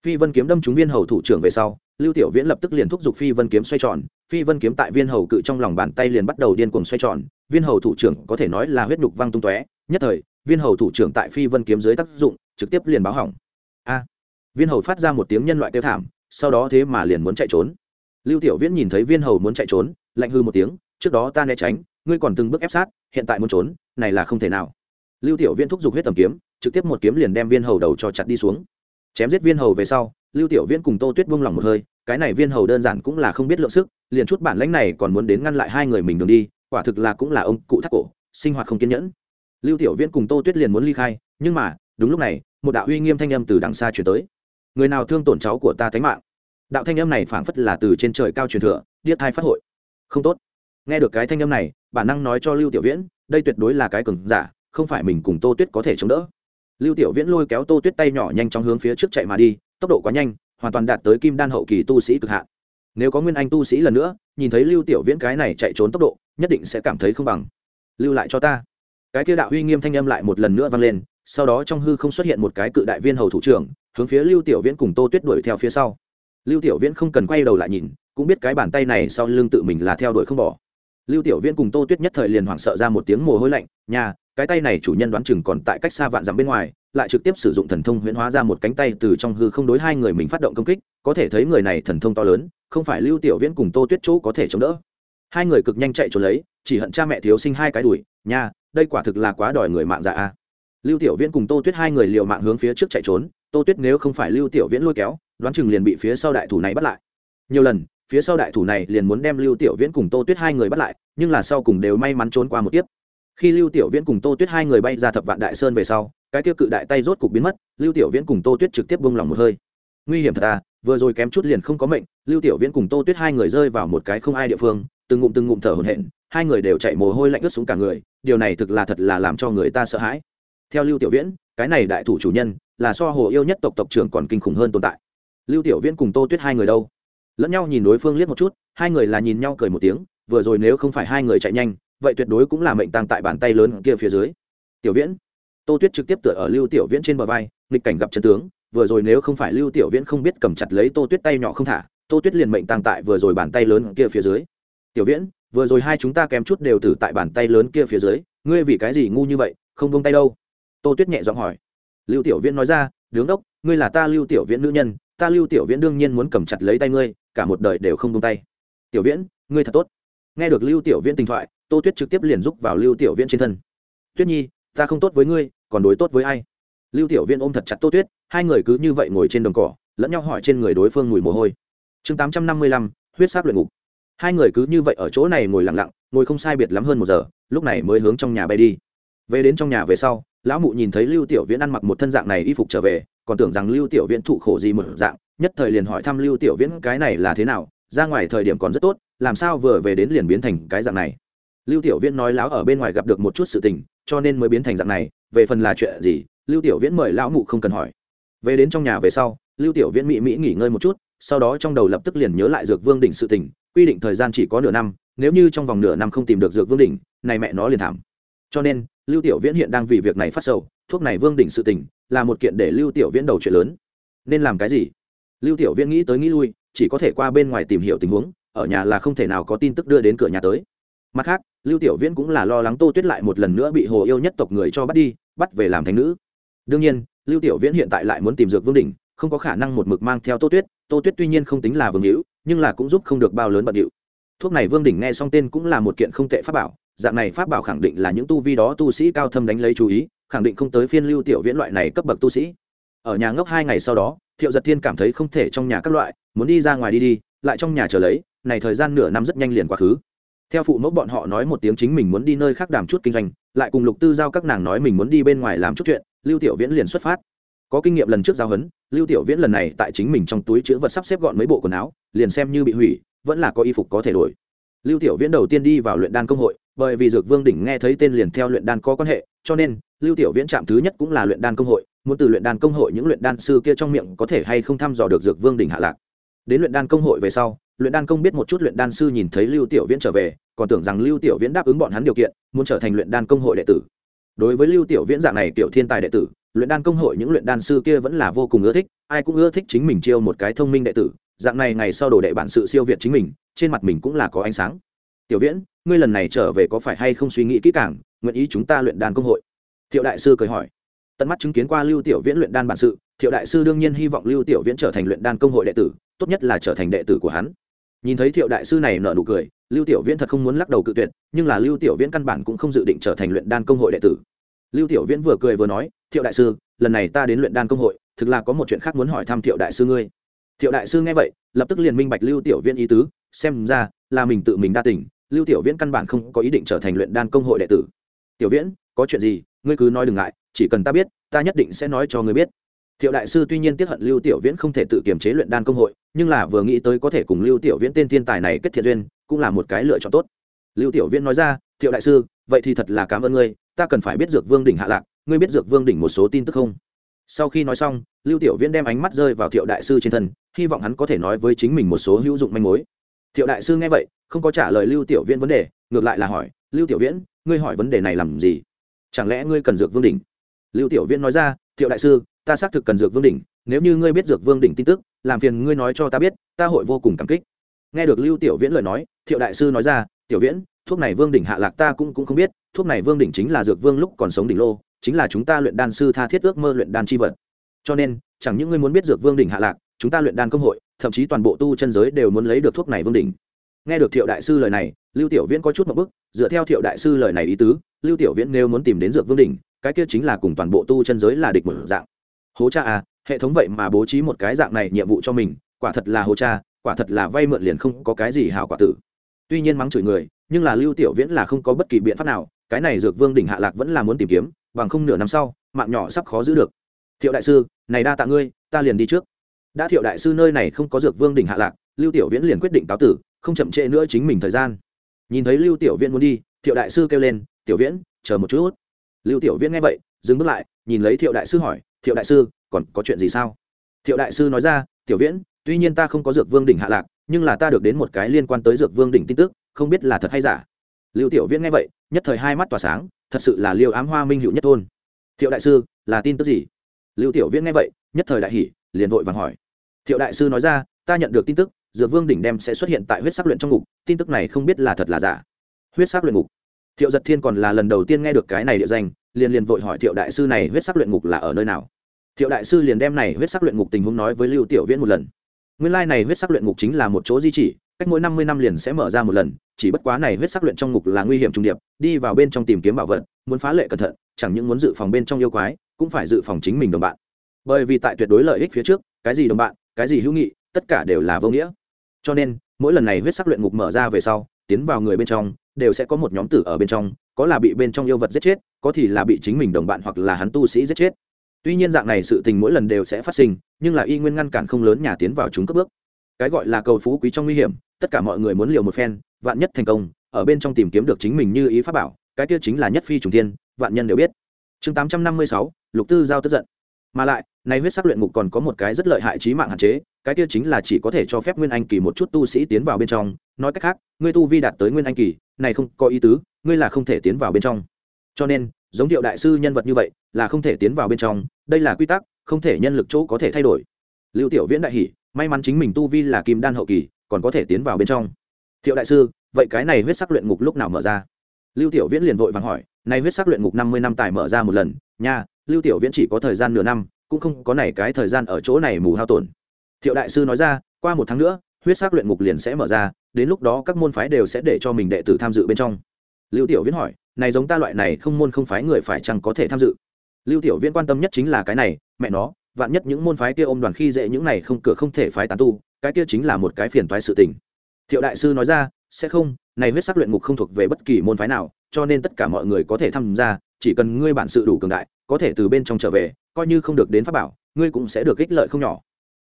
Phi vân kiếm đâm trúng viên hầu thủ trưởng về sau, lưu tiểu viễn lập tức liền thúc giục phi vân kiếm xoay tròn. Phi vân kiếm tại viên hầu cự trong lòng bàn tay liền bắt đầu điên cuồng xoay tròn. Viên hầu thủ trưởng có thể nói là huyết nhục văng tung tóe. Nhất thời, viên hầu thủ trưởng tại phi vân kiếm dưới tác dụng, trực tiếp liền báo hỏng. A! Viên hầu phát ra một tiếng nhân loại kêu thảm, sau đó thế mà liền muốn chạy trốn. Lưu tiểu viễn nhìn thấy viên hầu muốn chạy trốn, lạnh hư một tiếng, trước đó ta né tránh, ngươi còn từng bước ép sát, hiện tại muốn trốn, này là không thể nào. Lưu tiểu viễn thúc giục huyết tầm kiếm, trực tiếp một kiếm liền đem viên hầu đầu cho chặt đi xuống chém giết viên hầu về sau, lưu tiểu viễn cùng tô tuyết buông lỏng một hơi, cái này viên hầu đơn giản cũng là không biết lượng sức, liền chút bản lãnh này còn muốn đến ngăn lại hai người mình đường đi, quả thực là cũng là ông cụ thắt cổ, sinh hoạt không kiên nhẫn. Lưu tiểu viễn cùng tô tuyết liền muốn ly khai, nhưng mà, đúng lúc này, một đạo uy nghiêm thanh âm từ đằng xa chuyển tới. Người nào thương tổn cháu của ta tánh mạng? Đạo thanh âm này phảng phất là từ trên trời cao truyền thừa, điếc thai phát hội. Không tốt. Nghe được cái thanh âm này, bản năng nói cho lưu tiểu viễn, đây tuyệt đối là cái cường giả, không phải mình cùng tô tuyết có thể chống đỡ lưu tiểu viễn lôi kéo tô tuyết tay nhỏ nhanh chóng hướng phía trước chạy mà đi, tốc độ quá nhanh, hoàn toàn đạt tới kim đan hậu kỳ tu sĩ cực hạn. Nếu có nguyên anh tu sĩ lần nữa, nhìn thấy lưu tiểu viễn cái này chạy trốn tốc độ, nhất định sẽ cảm thấy không bằng. Lưu lại cho ta. Cái kia đạo uy nghiêm thanh âm lại một lần nữa vang lên, sau đó trong hư không xuất hiện một cái cự đại viên hầu thủ trưởng, hướng phía lưu tiểu viễn cùng tô tuyết đuổi theo phía sau. Lưu tiểu viễn không cần quay đầu lại nhìn, cũng biết cái bàn tay này sau lưng tự mình là theo đuổi không bỏ. Lưu tiểu viễn cùng tô tuyết nhất thời liền hoảng sợ ra một tiếng mồ hôi lạnh, nhà cái tay này chủ nhân đoán chừng còn tại cách xa vạn dặm bên ngoài, lại trực tiếp sử dụng thần thông huyễn hóa ra một cánh tay từ trong hư không đối hai người mình phát động công kích, có thể thấy người này thần thông to lớn, không phải lưu tiểu viễn cùng tô tuyết chỗ có thể chống đỡ. Hai người cực nhanh chạy trốn lấy, chỉ hận cha mẹ thiếu sinh hai cái đùi, nha, đây quả thực là quá đòi người mạng dạ a. Lưu tiểu viễn cùng tô tuyết hai người liều mạng hướng phía trước chạy trốn, tô tuyết nếu không phải lưu tiểu viễn lôi kéo, đoán chừng liền bị phía sau đại thủ này bắt lại. Nhiều lần, phía sau đại thủ này liền muốn đem lưu tiểu viễn cùng tô tuyết hai người bắt lại, nhưng là sau cùng đều may mắn trốn qua một tiếp khi lưu tiểu viễn cùng tô tuyết hai người bay ra thập vạn đại sơn về sau, cái tiêu cự đại tay rốt cục biến mất, lưu tiểu viễn cùng tô tuyết trực tiếp bông lòng một hơi. Nguy hiểm thật à vừa rồi kém chút liền không có mệnh, lưu tiểu viễn cùng tô tuyết hai người rơi vào một cái không ai địa phương, từng ngụm từng ngụm thở hổn hển, hai người đều chạy mồ hôi lạnh ướt xuống cả người, điều này thực là thật là làm cho người ta sợ hãi. Theo lưu tiểu viễn, cái này đại thủ chủ nhân, là so hồ yêu nhất tộc tộc trưởng còn kinh khủng hơn tồn tại. Lưu tiểu viễn cùng tô tuyết hai người đâu? Lẫn nhau nhìn đối phương liếc một chút, hai người là nhìn nhau cười một tiếng, vừa rồi nếu không phải hai người chạy nhanh vậy tuyệt đối cũng là mệnh tăng tại bàn tay lớn kia phía dưới. Tiểu viễn, tô tuyết trực tiếp tựa ở lưu tiểu viễn trên bờ vai, nghịch cảnh gặp chân tướng, vừa rồi nếu không phải lưu tiểu viễn không biết cầm chặt lấy tô tuyết tay nhỏ không thả, tô tuyết liền mệnh tăng tại vừa rồi bàn tay lớn kia phía dưới. Tiểu viễn, vừa rồi hai chúng ta kém chút đều tử tại bàn tay lớn kia phía dưới, ngươi vì cái gì ngu như vậy, không buông tay đâu? Tô tuyết nhẹ giọng hỏi. Lưu tiểu viễn nói ra, đứng đốc, ngươi là ta lưu tiểu viễn nữ nhân, ta lưu tiểu viễn đương nhiên muốn cầm chặt lấy tay ngươi, cả một đời đều không buông tay. Tiểu viễn, ngươi thật tốt. Nghe được lưu tiểu viễn tình thoại tô tuyết trực tiếp liền giúp vào lưu tiểu viễn trên thân. Tuyết nhi, ta không tốt với ngươi, còn đối tốt với ai? Lưu tiểu viễn ôm thật chặt tô tuyết, hai người cứ như vậy ngồi trên đồng cỏ, lẫn nhau hỏi trên người đối phương mùi mồ hôi. Chương tám trăm năm mươi lăm, huyết sắc luyện ngục. Hai người cứ như vậy ở chỗ này ngồi lặng lặng, ngồi không sai biệt lắm hơn một giờ, lúc này mới hướng trong nhà bay đi. Về đến trong nhà về sau, lão mụ nhìn thấy lưu tiểu viễn ăn mặc một thân dạng này y phục trở về, còn tưởng rằng lưu tiểu viễn thụ khổ gì một dạng, nhất thời liền hỏi thăm lưu tiểu viễn cái này là thế nào, ra ngoài thời điểm còn rất tốt, làm sao vừa về đến liền biến thành cái dạng này lưu tiểu viễn nói láo ở bên ngoài gặp được một chút sự tình, cho nên mới biến thành dạng này, về phần là chuyện gì, lưu tiểu viễn mời lão mụ không cần hỏi. Về đến trong nhà về sau, lưu tiểu viễn mỹ mỹ nghỉ ngơi một chút, sau đó trong đầu lập tức liền nhớ lại dược vương đỉnh sự tình, quy định thời gian chỉ có nửa năm, nếu như trong vòng nửa năm không tìm được dược vương đỉnh, này mẹ nó liền thảm. Cho nên, lưu tiểu viễn hiện đang vì việc này phát sầu, thuốc này vương đỉnh sự tình, là một kiện để lưu tiểu viễn đầu chuyện lớn. Nên làm cái gì? Lưu tiểu viễn nghĩ tới nghĩ lui, chỉ có thể qua bên ngoài tìm hiểu tình huống, ở nhà là không thể nào có tin tức đưa đến cửa nhà tới mặt khác, lưu tiểu viễn cũng là lo lắng tô tuyết lại một lần nữa bị hồ yêu nhất tộc người cho bắt đi, bắt về làm thành nữ. Đương nhiên, lưu tiểu viễn hiện tại lại muốn tìm dược vương đỉnh, không có khả năng một mực mang theo tô tuyết tô tuyết tuy nhiên không tính là vương hữu, nhưng là cũng giúp không được bao lớn bận điệu. Thuốc này vương đỉnh nghe xong tên cũng là một kiện không tệ pháp bảo, dạng này pháp bảo khẳng định là những tu vi đó tu sĩ cao thâm đánh lấy chú ý, khẳng định không tới phiên lưu tiểu viễn loại này cấp bậc tu sĩ. Ở nhà ngốc hai ngày sau đó, thiệu giật thiên cảm thấy không thể trong nhà các loại, muốn đi ra ngoài đi đi, lại trong nhà chờ lấy, này thời gian nửa năm rất nhanh liền quá khứ theo phụ mẫu bọn họ nói một tiếng chính mình muốn đi nơi khác đàm chút kinh doanh, lại cùng lục tư giao các nàng nói mình muốn đi bên ngoài làm chút chuyện, lưu tiểu viễn liền xuất phát. Có kinh nghiệm lần trước giao hấn, lưu tiểu viễn lần này tại chính mình trong túi chữ vật sắp xếp gọn mấy bộ quần áo, liền xem như bị hủy, vẫn là có y phục có thể đổi. Lưu tiểu viễn đầu tiên đi vào luyện đan công hội, bởi vì dược vương đỉnh nghe thấy tên liền theo luyện đan có quan hệ, cho nên, lưu tiểu viễn chạm thứ nhất cũng là luyện đan công hội, muốn từ luyện đan công hội những luyện đan sư kia trong miệng có thể hay không thăm dò được dược vương đỉnh hạ lạc đến luyện đan công hội về sau, luyện đan công biết một chút luyện đan sư nhìn thấy lưu tiểu viễn trở về, còn tưởng rằng lưu tiểu viễn đáp ứng bọn hắn điều kiện, muốn trở thành luyện đan công hội đệ tử. Đối với lưu tiểu viễn dạng này tiểu thiên tài đệ tử, luyện đan công hội những luyện đan sư kia vẫn là vô cùng ưa thích, ai cũng ưa thích chính mình chiêu một cái thông minh đệ tử, dạng này ngày sau đồ đệ bản sự siêu việt chính mình, trên mặt mình cũng là có ánh sáng. Tiểu viễn, ngươi lần này trở về có phải hay không suy nghĩ kỹ càng, nguyện ý chúng ta luyện đan công hội? Thiệu đại sư cười hỏi. Tận mắt chứng kiến qua lưu tiểu viễn luyện đan bản sự, thiệu đại sư đương nhiên hy vọng lưu tiểu viễn trở thành luyện đan công hội đệ tử tốt nhất là trở thành đệ tử của hắn. Nhìn thấy thiệu đại sư này nở nụ cười, lưu tiểu viễn thật không muốn lắc đầu cự tuyệt, nhưng là lưu tiểu viễn căn bản cũng không dự định trở thành luyện đan công hội đệ tử. Lưu tiểu viễn vừa cười vừa nói, thiệu đại sư, lần này ta đến luyện đan công hội, thực là có một chuyện khác muốn hỏi thăm thiệu đại sư ngươi. Thiệu đại sư nghe vậy, lập tức liền minh bạch lưu tiểu viễn ý tứ, xem ra là mình tự mình đa tỉnh lưu tiểu viễn căn bản không có ý định trở thành luyện đan công hội đệ tử. Tiểu viễn, có chuyện gì, ngươi cứ nói đừng ngại, chỉ cần ta biết, ta nhất định sẽ nói cho ngươi biết thiệu đại sư tuy nhiên tiếp hận lưu tiểu viễn không thể tự kiềm chế luyện đan công hội, nhưng là vừa nghĩ tới có thể cùng lưu tiểu viễn tên thiên tài này kết thiện duyên, cũng là một cái lựa chọn tốt. Lưu tiểu viễn nói ra, thiệu đại sư, vậy thì thật là cảm ơn ngươi, ta cần phải biết dược vương đỉnh hạ lạc, ngươi biết dược vương đỉnh một số tin tức không? Sau khi nói xong, lưu tiểu viễn đem ánh mắt rơi vào thiệu đại sư trên thân, hy vọng hắn có thể nói với chính mình một số hữu dụng manh mối. Thiệu đại sư nghe vậy, không có trả lời lưu tiểu viễn vấn đề, ngược lại là hỏi, lưu tiểu viễn, ngươi hỏi vấn đề này làm gì? Chẳng lẽ ngươi cần dược vương đỉnh? Lưu tiểu viễn nói ra, thiệu đại sư ta xác thực cần dược vương đỉnh, nếu như ngươi biết dược vương đỉnh tin tức, làm phiền ngươi nói cho ta biết, ta hội vô cùng cảm kích. Nghe được lưu tiểu viễn lời nói, thiệu đại sư nói ra, tiểu viễn, thuốc này vương đỉnh hạ lạc ta cũng cũng không biết, thuốc này vương đỉnh chính là dược vương lúc còn sống đỉnh lô, chính là chúng ta luyện đan sư tha thiết ước mơ luyện đan chi vật. Cho nên, chẳng những ngươi muốn biết dược vương đỉnh hạ lạc, chúng ta luyện đan công hội, thậm chí toàn bộ tu chân giới đều muốn lấy được thuốc này vương đỉnh. Nghe được thiệu đại sư lời này, lưu tiểu viễn có chút một bức, dựa theo thiệu đại sư lời này ý tứ, lưu tiểu viễn nếu muốn tìm đến dược vương đỉnh, cái kia chính là cùng toàn bộ tu chân giới là địch một dạng hố cha à hệ thống vậy mà bố trí một cái dạng này nhiệm vụ cho mình, quả thật là hố cha, quả thật là vay mượn liền không có cái gì hảo quả tử. Tuy nhiên mắng chửi người, nhưng là lưu tiểu viễn là không có bất kỳ biện pháp nào, cái này dược vương đỉnh hạ lạc vẫn là muốn tìm kiếm, bằng không nửa năm sau, mạng nhỏ sắp khó giữ được. Thiệu đại sư, này đa tạ ngươi, ta liền đi trước. Đã thiệu đại sư nơi này không có dược vương đỉnh hạ lạc, lưu tiểu viễn liền quyết định cáo tử, không chậm trễ nữa chính mình thời gian. Nhìn thấy lưu tiểu viễn muốn đi, thiệu đại sư kêu lên, tiểu viễn, chờ một chút. Lưu tiểu viễn nghe vậy, dừng bước lại, nhìn lấy thiệu đại sư hỏi thiệu đại sư, còn có chuyện gì sao? Thiệu đại sư nói ra, tiểu viễn, tuy nhiên ta không có dược vương đỉnh hạ lạc, nhưng là ta được đến một cái liên quan tới dược vương đỉnh tin tức, không biết là thật hay giả. Lưu tiểu viễn nghe vậy, nhất thời hai mắt tỏa sáng, thật sự là liêu ám hoa minh hữu nhất thôn. Thiệu đại sư, là tin tức gì? Lưu tiểu viễn nghe vậy, nhất thời đại hỷ liền vội vàng hỏi. Thiệu đại sư nói ra, ta nhận được tin tức, dược vương đỉnh đem sẽ xuất hiện tại huyết sắc luyện trong ngục, tin tức này không biết là thật là giả. Huyết sắc luyện ngục. Thiệu giật thiên còn là lần đầu tiên nghe được cái này địa danh liền liền vội hỏi thiệu đại sư này huyết sắc luyện ngục là ở nơi nào? Thiệu đại sư liền đem này huyết sắc luyện ngục tình huống nói với lưu tiểu viễn một lần. Nguyên lai này huyết sắc luyện ngục chính là một chỗ di chỉ, cách mỗi năm mươi năm liền sẽ mở ra một lần, chỉ bất quá này huyết sắc luyện trong ngục là nguy hiểm trung điệp, đi vào bên trong tìm kiếm bảo vật, muốn phá lệ cẩn thận, chẳng những muốn dự phòng bên trong yêu quái, cũng phải dự phòng chính mình đồng bạn. Bởi vì tại tuyệt đối lợi ích phía trước, cái gì đồng bạn, cái gì hữu nghị, tất cả đều là vô nghĩa. Cho nên, mỗi lần này huyết sắc luyện ngục mở ra về sau, tiến vào người bên trong, đều sẽ có một nhóm tử ở bên trong có là bị bên trong yêu vật giết chết có thì là bị chính mình đồng bạn hoặc là hắn tu sĩ giết chết. Tuy nhiên dạng này sự tình mỗi lần đều sẽ phát sinh nhưng là y nguyên ngăn cản không lớn nhà tiến vào chúng cấp bước. Cái gọi là cầu phú quý trong nguy hiểm tất cả mọi người muốn liều một phen vạn nhất thành công ở bên trong tìm kiếm được chính mình như ý pháp bảo cái kia chính là nhất phi trùng thiên, vạn nhân đều biết. Chương tám trăm năm mươi sáu lục tư giao tức giận. Mà lại nay huyết sắc luyện ngục còn có một cái rất lợi hại trí mạng hạn chế cái kia chính là chỉ có thể cho phép nguyên anh kỳ một chút tu sĩ tiến vào bên trong nói cách khác ngươi tu vi đạt tới nguyên anh kỳ này không có ý tứ, ngươi là không thể tiến vào bên trong. Cho nên, giống thiệu đại sư nhân vật như vậy, là không thể tiến vào bên trong, đây là quy tắc, không thể nhân lực chỗ có thể thay đổi. Lưu tiểu viễn đại hỷ may mắn chính mình tu vi là kim đan hậu kỳ, còn có thể tiến vào bên trong. Thiệu đại sư, vậy cái này huyết sắc luyện ngục lúc nào mở ra? Lưu tiểu viễn liền vội vàng hỏi nay huyết sắc luyện ngục năm mươi năm tài mở ra một lần, nha, lưu tiểu viễn chỉ có thời gian nửa năm, cũng không có này cái thời gian ở chỗ này mù hao tổn. Thiệu đại sư nói ra, qua một tháng nữa huyết sắc luyện ngục liền sẽ mở ra, đến lúc đó các môn phái đều sẽ để cho mình đệ tử tham dự bên trong. Lưu tiểu viễn hỏi, này giống ta loại này không môn không phái người phải chăng có thể tham dự? Lưu tiểu viễn quan tâm nhất chính là cái này, mẹ nó, vạn nhất những môn phái kia ôm đoàn khi dễ những này không cửa không thể phái tán tu, cái kia chính là một cái phiền toái sự tình. Thiệu đại sư nói ra, sẽ không, này huyết sắc luyện ngục không thuộc về bất kỳ môn phái nào, cho nên tất cả mọi người có thể tham gia, chỉ cần ngươi bản sự đủ cường đại, có thể từ bên trong trở về, coi như không được đến pháp bảo, ngươi cũng sẽ được ích lợi không nhỏ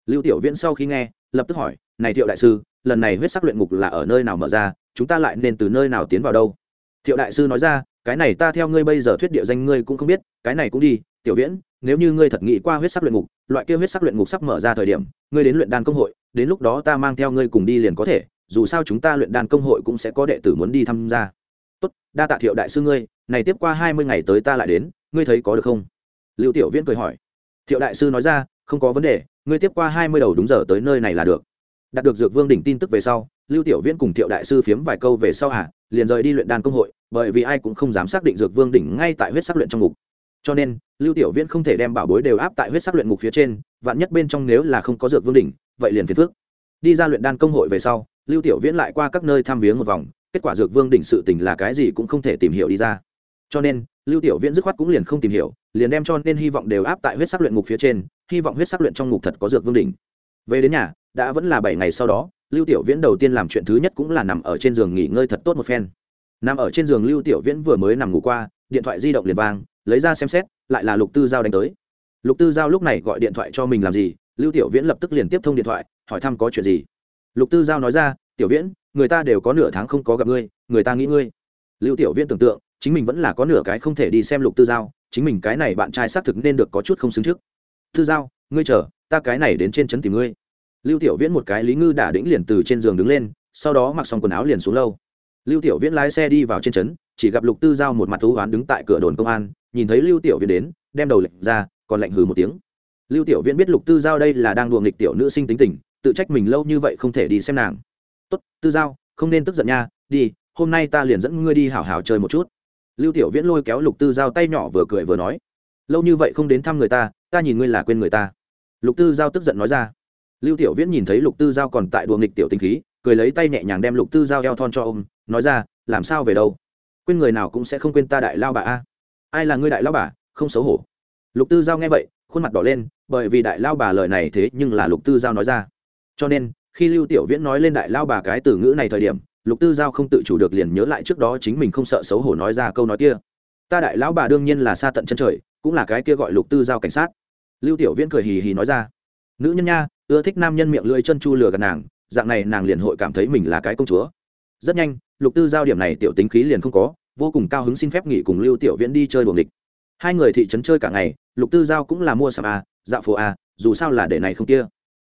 lưu tiểu viễn sau khi nghe, lập tức hỏi, này thiệu đại sư, lần này huyết sắc luyện ngục là ở nơi nào mở ra? Chúng ta lại nên từ nơi nào tiến vào đâu? Thiệu đại sư nói ra, cái này ta theo ngươi bây giờ thuyết địa danh ngươi cũng không biết, cái này cũng đi. Tiểu viễn, nếu như ngươi thật nghĩ qua huyết sắc luyện ngục, loại kia huyết sắc luyện ngục sắp mở ra thời điểm, ngươi đến luyện đan công hội, đến lúc đó ta mang theo ngươi cùng đi liền có thể. Dù sao chúng ta luyện đan công hội cũng sẽ có đệ tử muốn đi tham gia. Tốt, đa tạ thiệu đại sư ngươi, này tiếp qua hai mươi ngày tới ta lại đến, ngươi thấy có được không? Lưu tiểu viễn cười hỏi. Thiệu đại sư nói ra, không có vấn đề ngươi tiếp qua hai mươi đầu đúng giờ tới nơi này là được. Đạt được dược vương đỉnh tin tức về sau, lưu tiểu viễn cùng thiệu đại sư phiếm vài câu về sau à liền rời đi luyện đan công hội, bởi vì ai cũng không dám xác định dược vương đỉnh ngay tại huyết sắc luyện trong ngục. Cho nên, lưu tiểu viễn không thể đem bảo bối đều áp tại huyết sắc luyện ngục phía trên, vạn nhất bên trong nếu là không có dược vương đỉnh, vậy liền phiền phước đi ra luyện đan công hội về sau, lưu tiểu viễn lại qua các nơi thăm viếng một vòng, kết quả dược vương đỉnh sự tình là cái gì cũng không thể tìm hiểu đi ra. Cho nên, lưu tiểu viễn dứt khoát cũng liền không tìm hiểu, liền đem cho nên hy vọng đều áp tại huyết sắc luyện ngục phía trên hy vọng huyết sắc luyện trong ngục thật có dược vương đỉnh. Về đến nhà, đã vẫn là bảy ngày sau đó, lưu tiểu viễn đầu tiên làm chuyện thứ nhất cũng là nằm ở trên giường nghỉ ngơi thật tốt một phen. Nằm ở trên giường lưu tiểu viễn vừa mới nằm ngủ qua, điện thoại di động liền vang, lấy ra xem xét, lại là lục tư giao đánh tới. Lục tư giao lúc này gọi điện thoại cho mình làm gì, lưu tiểu viễn lập tức liền tiếp thông điện thoại, hỏi thăm có chuyện gì. Lục tư giao nói ra, tiểu viễn, người ta đều có nửa tháng không có gặp ngươi, người ta nghĩ ngươi. Lưu tiểu viễn tưởng tượng, chính mình vẫn là có nửa cái không thể đi xem lục tư giao, chính mình cái này bạn trai xác thực nên được có chút không xứng trước tư giao, ngươi chờ, ta cái này đến trên trấn tìm ngươi. Lưu tiểu viễn một cái lý ngư đả đĩnh liền từ trên giường đứng lên, sau đó mặc xong quần áo liền xuống lâu. Lưu tiểu viễn lái xe đi vào trên trấn, chỉ gặp lục tư giao một mặt thú oán đứng tại cửa đồn công an, nhìn thấy lưu tiểu viễn đến, đem đầu lệnh ra, còn lệnh hừ một tiếng. Lưu tiểu viễn biết lục tư giao đây là đang đùa nghịch tiểu nữ sinh tính tình, tự trách mình lâu như vậy không thể đi xem nàng. Tốt, tư giao, không nên tức giận nha, đi, hôm nay ta liền dẫn ngươi đi hảo hảo chơi một chút. Lưu tiểu viễn lôi kéo lục tư giao tay nhỏ vừa cười vừa nói lâu như vậy không đến thăm người ta ta nhìn ngươi là quên người ta. Lục tư giao tức giận nói ra. Lưu tiểu viễn nhìn thấy lục tư giao còn tại đùa nghịch tiểu tinh khí, cười lấy tay nhẹ nhàng đem lục tư giao eo thon cho ông nói ra, làm sao về đâu? Quên người nào cũng sẽ không quên ta đại lao bà a. Ai là ngươi đại lao bà? Không xấu hổ. Lục tư giao nghe vậy, khuôn mặt đỏ lên, bởi vì đại lao bà lời này thế nhưng là lục tư giao nói ra. Cho nên, khi lưu tiểu viễn nói lên đại lao bà cái từ ngữ này thời điểm, lục tư giao không tự chủ được liền nhớ lại trước đó chính mình không sợ xấu hổ nói ra câu nói kia. Ta đại lão bà đương nhiên là xa tận chân trời cũng là cái kia gọi lục tư giao cảnh sát. Lưu tiểu viễn cười hì hì nói ra, nữ nhân nha, ưa thích nam nhân miệng lưỡi chân chu lừa gần nàng, dạng này nàng liền hội cảm thấy mình là cái công chúa. Rất nhanh, lục tư giao điểm này tiểu tính khí liền không có, vô cùng cao hứng xin phép nghỉ cùng lưu tiểu viễn đi chơi buồng địch hai người thị trấn chơi cả ngày, lục tư giao cũng là mua sạp a dạo phố a, dù sao là để này không kia.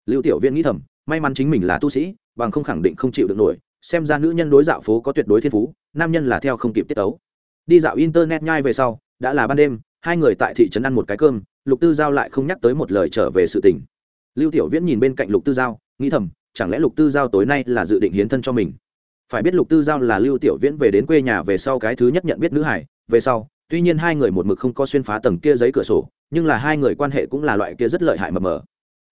Lưu tiểu viễn nghĩ thầm, may mắn chính mình là tu sĩ, bằng không khẳng định không chịu được nổi, xem ra nữ nhân đối dạo phố có tuyệt đối thiên phú, nam nhân là theo không kịp tiết tấu. Đi dạo internet nhai về sau, đã là ban đêm hai người tại thị trấn ăn một cái cơm, lục tư giao lại không nhắc tới một lời trở về sự tình. Lưu tiểu viễn nhìn bên cạnh lục tư giao, nghĩ thầm, chẳng lẽ lục tư giao tối nay là dự định hiến thân cho mình? Phải biết lục tư giao là lưu tiểu viễn về đến quê nhà về sau cái thứ nhất nhận biết nữ hải, về sau, tuy nhiên hai người một mực không có xuyên phá tầng kia giấy cửa sổ, nhưng là hai người quan hệ cũng là loại kia rất lợi hại mờ mờ.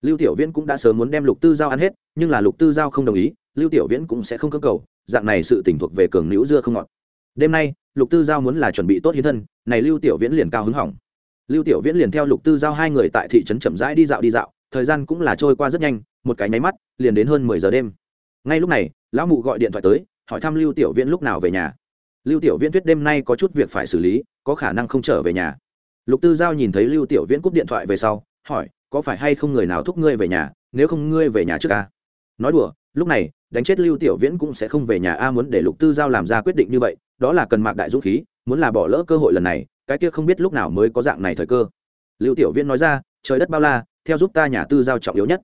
Lưu tiểu viễn cũng đã sớm muốn đem lục tư giao ăn hết, nhưng là lục tư giao không đồng ý, lưu tiểu viễn cũng sẽ không cơ cầu, dạng này sự tỉnh thuộc về cường nữ dưa không ngọt. Đêm nay lục tư giao muốn là chuẩn bị tốt hiến thân, này lưu tiểu viễn liền cao hứng hỏng. Lưu tiểu viễn liền theo lục tư giao hai người tại thị trấn chậm rãi đi dạo đi dạo, thời gian cũng là trôi qua rất nhanh, một cái nháy mắt, liền đến hơn mười giờ đêm. Ngay lúc này, lão mụ gọi điện thoại tới, hỏi thăm lưu tiểu viễn lúc nào về nhà. Lưu tiểu viễn tuyết đêm nay có chút việc phải xử lý, có khả năng không trở về nhà. Lục tư giao nhìn thấy lưu tiểu viễn cúp điện thoại về sau, hỏi, có phải hay không người nào thúc ngươi về nhà? Nếu không ngươi về nhà trước ca nói đùa lúc này, đánh chết lưu tiểu viễn cũng sẽ không về nhà a muốn để lục tư giao làm ra quyết định như vậy, đó là cần mạc đại dũng khí, muốn là bỏ lỡ cơ hội lần này, cái kia không biết lúc nào mới có dạng này thời cơ. Lưu tiểu viễn nói ra, trời đất bao la, theo giúp ta nhà tư giao trọng yếu nhất.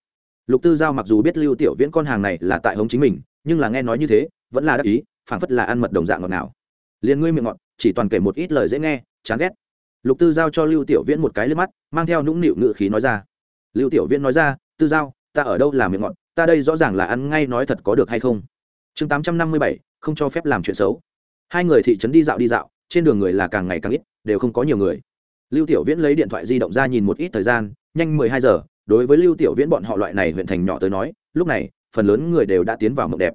Lục tư giao mặc dù biết lưu tiểu viễn con hàng này là tại hống chính mình, nhưng là nghe nói như thế, vẫn là đắc ý, phảng phất là ăn mật đồng dạng ngọt nào liền ngươi miệng ngọt, chỉ toàn kể một ít lời dễ nghe, chán ghét. Lục tư giao cho lưu tiểu viễn một cái lên mắt, mang theo nũng nịu ngự khí nói ra. Lưu tiểu viễn nói ra, tư giao, ta ở đâu là miệng ngọt ta đây rõ ràng là ăn ngay nói thật có được hay không? Chương tám trăm năm mươi bảy, không cho phép làm chuyện xấu. Hai người thị trấn đi dạo đi dạo, trên đường người là càng ngày càng ít, đều không có nhiều người. Lưu tiểu viễn lấy điện thoại di động ra nhìn một ít thời gian, nhanh mười hai giờ, đối với lưu tiểu viễn bọn họ loại này huyện thành nhỏ tới nói, lúc này, phần lớn người đều đã tiến vào mộng đẹp.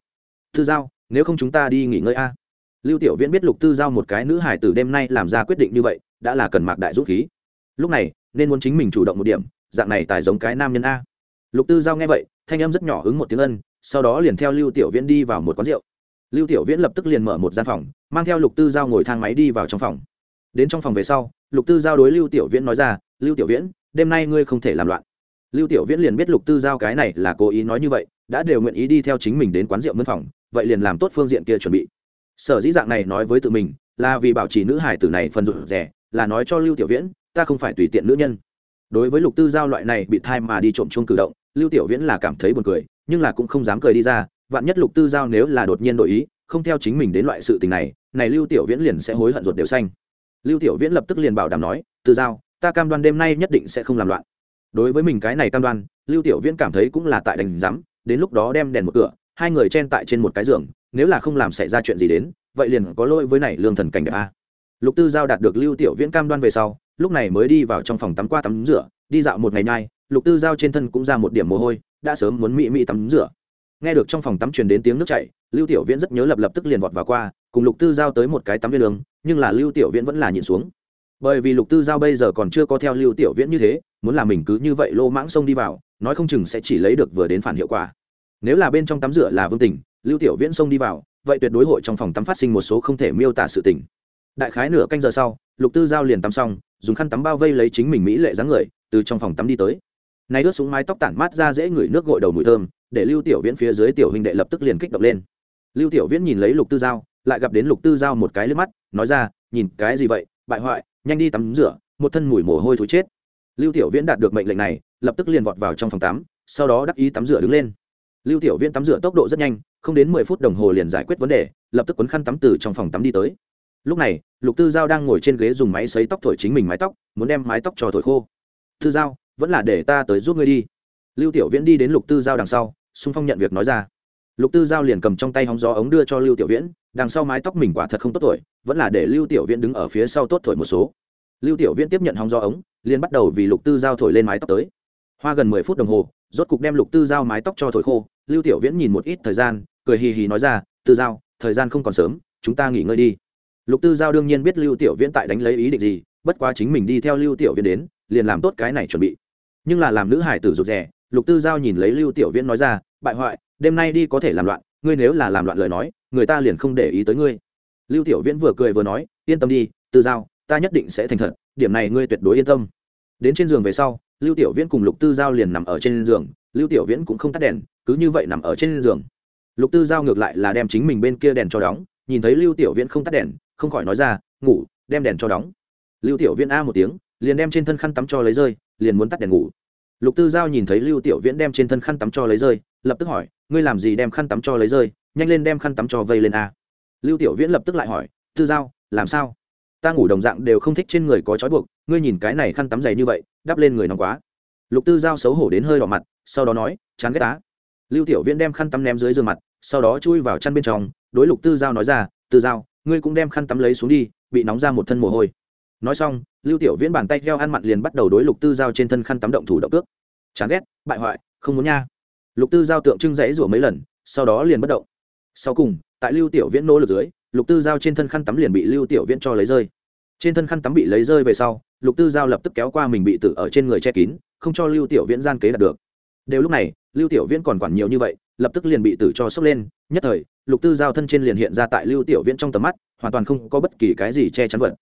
Thư giao, nếu không chúng ta đi nghỉ ngơi a. Lưu tiểu viễn biết lục tư giao một cái nữ hải tử đêm nay làm ra quyết định như vậy, đã là cần mạc đại dũng khí. Lúc này, nên muốn chính mình chủ động một điểm, dạng này tài giống cái nam nhân a. Lục tư giao nghe vậy thanh em rất nhỏ ứng một tiếng ân, sau đó liền theo lưu tiểu viễn đi vào một quán rượu. Lưu tiểu viễn lập tức liền mở một gian phòng, mang theo lục tư giao ngồi thang máy đi vào trong phòng. Đến trong phòng về sau, lục tư giao đối lưu tiểu viễn nói ra, lưu tiểu viễn, đêm nay ngươi không thể làm loạn. Lưu tiểu viễn liền biết lục tư giao cái này là cố ý nói như vậy, đã đều nguyện ý đi theo chính mình đến quán rượu mân phòng, vậy liền làm tốt phương diện kia chuẩn bị. Sở dĩ dạng này nói với tự mình, là vì bảo trì nữ hải tử này phần rụt rẻ là nói cho lưu tiểu viễn, ta không phải tùy tiện nữ nhân. Đối với lục tư giao loại này bị thai mà đi trộm chuông cử động lưu tiểu viễn là cảm thấy buồn cười, nhưng là cũng không dám cười đi ra, vạn nhất lục tư giao nếu là đột nhiên đổi ý, không theo chính mình đến loại sự tình này này lưu tiểu viễn liền sẽ hối hận ruột đều xanh. Lưu tiểu viễn lập tức liền bảo đảm nói, tư giao, ta cam đoan đêm nay nhất định sẽ không làm loạn. Đối với mình cái này cam đoan, lưu tiểu viễn cảm thấy cũng là tại đành rắm đến lúc đó đem đèn một cửa, hai người chen tại trên một cái giường, nếu là không làm xảy ra chuyện gì đến, vậy liền có lỗi với này lương thần cảnh đẹp a. Lục tư giao đạt được lưu tiểu viễn cam đoan về sau, lúc này mới đi vào trong phòng tắm qua tắm rửa, đi dạo một ngày nay lục tư giao trên thân cũng ra một điểm mồ hôi, đã sớm muốn mỹ mỹ tắm rửa. Nghe được trong phòng tắm truyền đến tiếng nước chảy, lưu tiểu viễn rất nhớ lập lập tức liền vọt vào qua, cùng lục tư giao tới một cái tắm viên đường, nhưng là lưu tiểu viễn vẫn là nhìn xuống. Bởi vì lục tư giao bây giờ còn chưa có theo lưu tiểu viễn như thế, muốn làm mình cứ như vậy lô mãng xông đi vào, nói không chừng sẽ chỉ lấy được vừa đến phản hiệu quả. Nếu là bên trong tắm rửa là vương tình, lưu tiểu viễn xông đi vào, vậy tuyệt đối hội trong phòng tắm phát sinh một số không thể miêu tả sự tình. Đại khái nửa canh giờ sau, lục tư giao liền tắm xong, dùng khăn tắm bao vây lấy chính mình mỹ lệ dáng người, từ trong phòng tắm đi tới nay ướt súng mái tóc tản mát ra dễ ngửi nước gội đầu mùi thơm, để lưu tiểu viễn phía dưới tiểu huynh đệ lập tức liền kích động lên. Lưu tiểu viễn nhìn lấy lục tư giao, lại gặp đến lục tư giao một cái lướt mắt, nói ra, nhìn, cái gì vậy? Bại hoại, nhanh đi tắm rửa, một thân mùi mồ hôi thối chết. Lưu tiểu viễn đạt được mệnh lệnh này, lập tức liền vọt vào trong phòng tắm, sau đó đắc ý tắm rửa đứng lên. Lưu tiểu viễn tắm rửa tốc độ rất nhanh, không đến mười phút đồng hồ liền giải quyết vấn đề, lập tức quấn khăn tắm từ trong phòng tắm đi tới. Lúc này, lục tư giao đang ngồi trên ghế dùng máy xấy tóc thổi chính mình mái tóc, muốn đem mái tóc cho thổi khô. Tư giao vẫn là để ta tới giúp ngươi đi. Lưu tiểu viễn đi đến lục tư giao đằng sau xung phong nhận việc nói ra. Lục tư giao liền cầm trong tay hóng gió ống đưa cho lưu tiểu viễn, đằng sau mái tóc mình quả thật không tốt thổi vẫn là để lưu tiểu viễn đứng ở phía sau tốt thổi một số. Lưu tiểu viễn tiếp nhận hóng gió ống, liền bắt đầu vì lục tư giao thổi lên mái tóc tới. Hoa gần mười phút đồng hồ, rốt cục đem lục tư giao mái tóc cho thổi khô, lưu tiểu viễn nhìn một ít thời gian, cười hì hì nói ra, tư giao, thời gian không còn sớm, chúng ta nghỉ ngơi đi. Lục tư giao đương nhiên biết lưu tiểu viễn tại đánh lấy ý định gì, bất quá chính mình đi theo lưu tiểu viễn đến, liền làm tốt cái này chuẩn bị nhưng là làm nữ hải tử rụt rè, lục tư giao nhìn lấy lưu tiểu viễn nói ra, bại hoại, đêm nay đi có thể làm loạn, ngươi nếu là làm loạn lời nói, người ta liền không để ý tới ngươi. Lưu tiểu viễn vừa cười vừa nói, yên tâm đi, tư giao, ta nhất định sẽ thành thật, điểm này ngươi tuyệt đối yên tâm. Đến trên giường về sau, lưu tiểu viễn cùng lục tư giao liền nằm ở trên giường, lưu tiểu viễn cũng không tắt đèn, cứ như vậy nằm ở trên giường. Lục tư giao ngược lại là đem chính mình bên kia đèn cho đóng, nhìn thấy lưu tiểu viễn không tắt đèn, không khỏi nói ra, ngủ, đem đèn cho đóng. Lưu tiểu viễn a một tiếng, liền đem trên thân khăn tắm cho lấy rơi liền muốn tắt đèn ngủ. Lục tư giao nhìn thấy lưu tiểu viễn đem trên thân khăn tắm cho lấy rơi, lập tức hỏi, ngươi làm gì đem khăn tắm cho lấy rơi? Nhanh lên đem khăn tắm cho vây lên a. Lưu tiểu viễn lập tức lại hỏi, tư giao, làm sao? Ta ngủ đồng dạng đều không thích trên người có trói buộc, ngươi nhìn cái này khăn tắm dày như vậy, đắp lên người nóng quá. Lục tư giao xấu hổ đến hơi đỏ mặt, sau đó nói, chán ghét tá lưu tiểu viễn đem khăn tắm ném dưới giường mặt, sau đó chui vào chăn bên trong, đối lục tư giao nói ra, tư giao, ngươi cũng đem khăn tắm lấy xuống đi, bị nóng ra một thân mồ hôi nói xong, lưu tiểu viễn bàn tay theo ăn mặn liền bắt đầu đối lục tư giao trên thân khăn tắm động thủ động cước. Chán ghét, bại hoại, không muốn nha. Lục tư giao tượng trưng dãy rủa mấy lần, sau đó liền bất động. Sau cùng, tại lưu tiểu viễn nỗ lực dưới, lục tư giao trên thân khăn tắm liền bị lưu tiểu viễn cho lấy rơi. Trên thân khăn tắm bị lấy rơi về sau, lục tư giao lập tức kéo qua mình bị tử ở trên người che kín, không cho lưu tiểu viễn gian kế đạt được. Đều lúc này, lưu tiểu viễn còn quản nhiều như vậy, lập tức liền bị tử cho sốc lên, nhất thời, lục tư giao thân trên liền hiện ra tại lưu tiểu viễn trong tầm mắt, hoàn toàn không có bất kỳ cái gì che chắn vật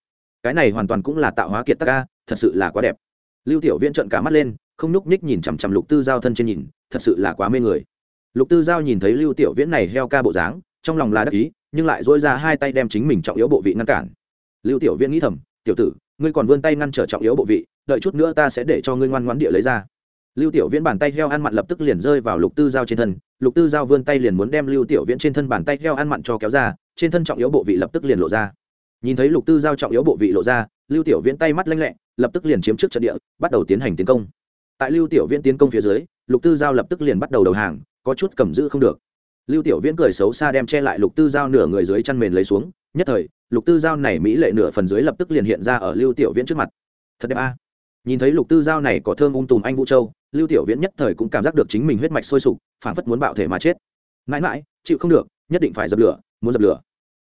cái này hoàn toàn cũng là tạo hóa kiệt tác ca, thật sự là quá đẹp. Lưu tiểu viễn trợn cả mắt lên, không núc ních nhìn chằm chằm lục tư giao thân trên nhìn, thật sự là quá mê người. Lục tư giao nhìn thấy lưu tiểu viễn này heo ca bộ dáng, trong lòng là đắc ý, nhưng lại dỗi ra hai tay đem chính mình trọng yếu bộ vị ngăn cản. Lưu tiểu viễn nghĩ thầm, tiểu tử, ngươi còn vươn tay ngăn trở trọng yếu bộ vị, đợi chút nữa ta sẽ để cho ngươi ngoan ngoãn địa lấy ra. Lưu tiểu viễn bàn tay heo ăn mặn lập tức liền rơi vào lục tư giao trên thân, lục tư giao vươn tay liền muốn đem lưu tiểu viễn trên thân bàn tay heo ăn mặn cho kéo ra, trên thân trọng yếu bộ vị lập tức liền lộ ra nhìn thấy lục tư giao trọng yếu bộ vị lộ ra, lưu tiểu viễn tay mắt lanh lẹ, lập tức liền chiếm trước trận địa, bắt đầu tiến hành tiến công. Tại lưu tiểu viễn tiến công phía dưới, lục tư giao lập tức liền bắt đầu đầu hàng, có chút cầm giữ không được. Lưu tiểu viễn cười xấu xa đem che lại lục tư giao nửa người dưới chăn mền lấy xuống, nhất thời, lục tư giao này mỹ lệ nửa phần dưới lập tức liền hiện ra ở lưu tiểu viễn trước mặt. Thật đẹp a. Nhìn thấy lục tư giao này có thơm ung tùm anh vũ châu, lưu tiểu viễn nhất thời cũng cảm giác được chính mình huyết mạch sôi sục phản phất muốn bạo thể mà chết. Mãi mãi, chịu không được, nhất định phải dập lửa, muốn dập lửa.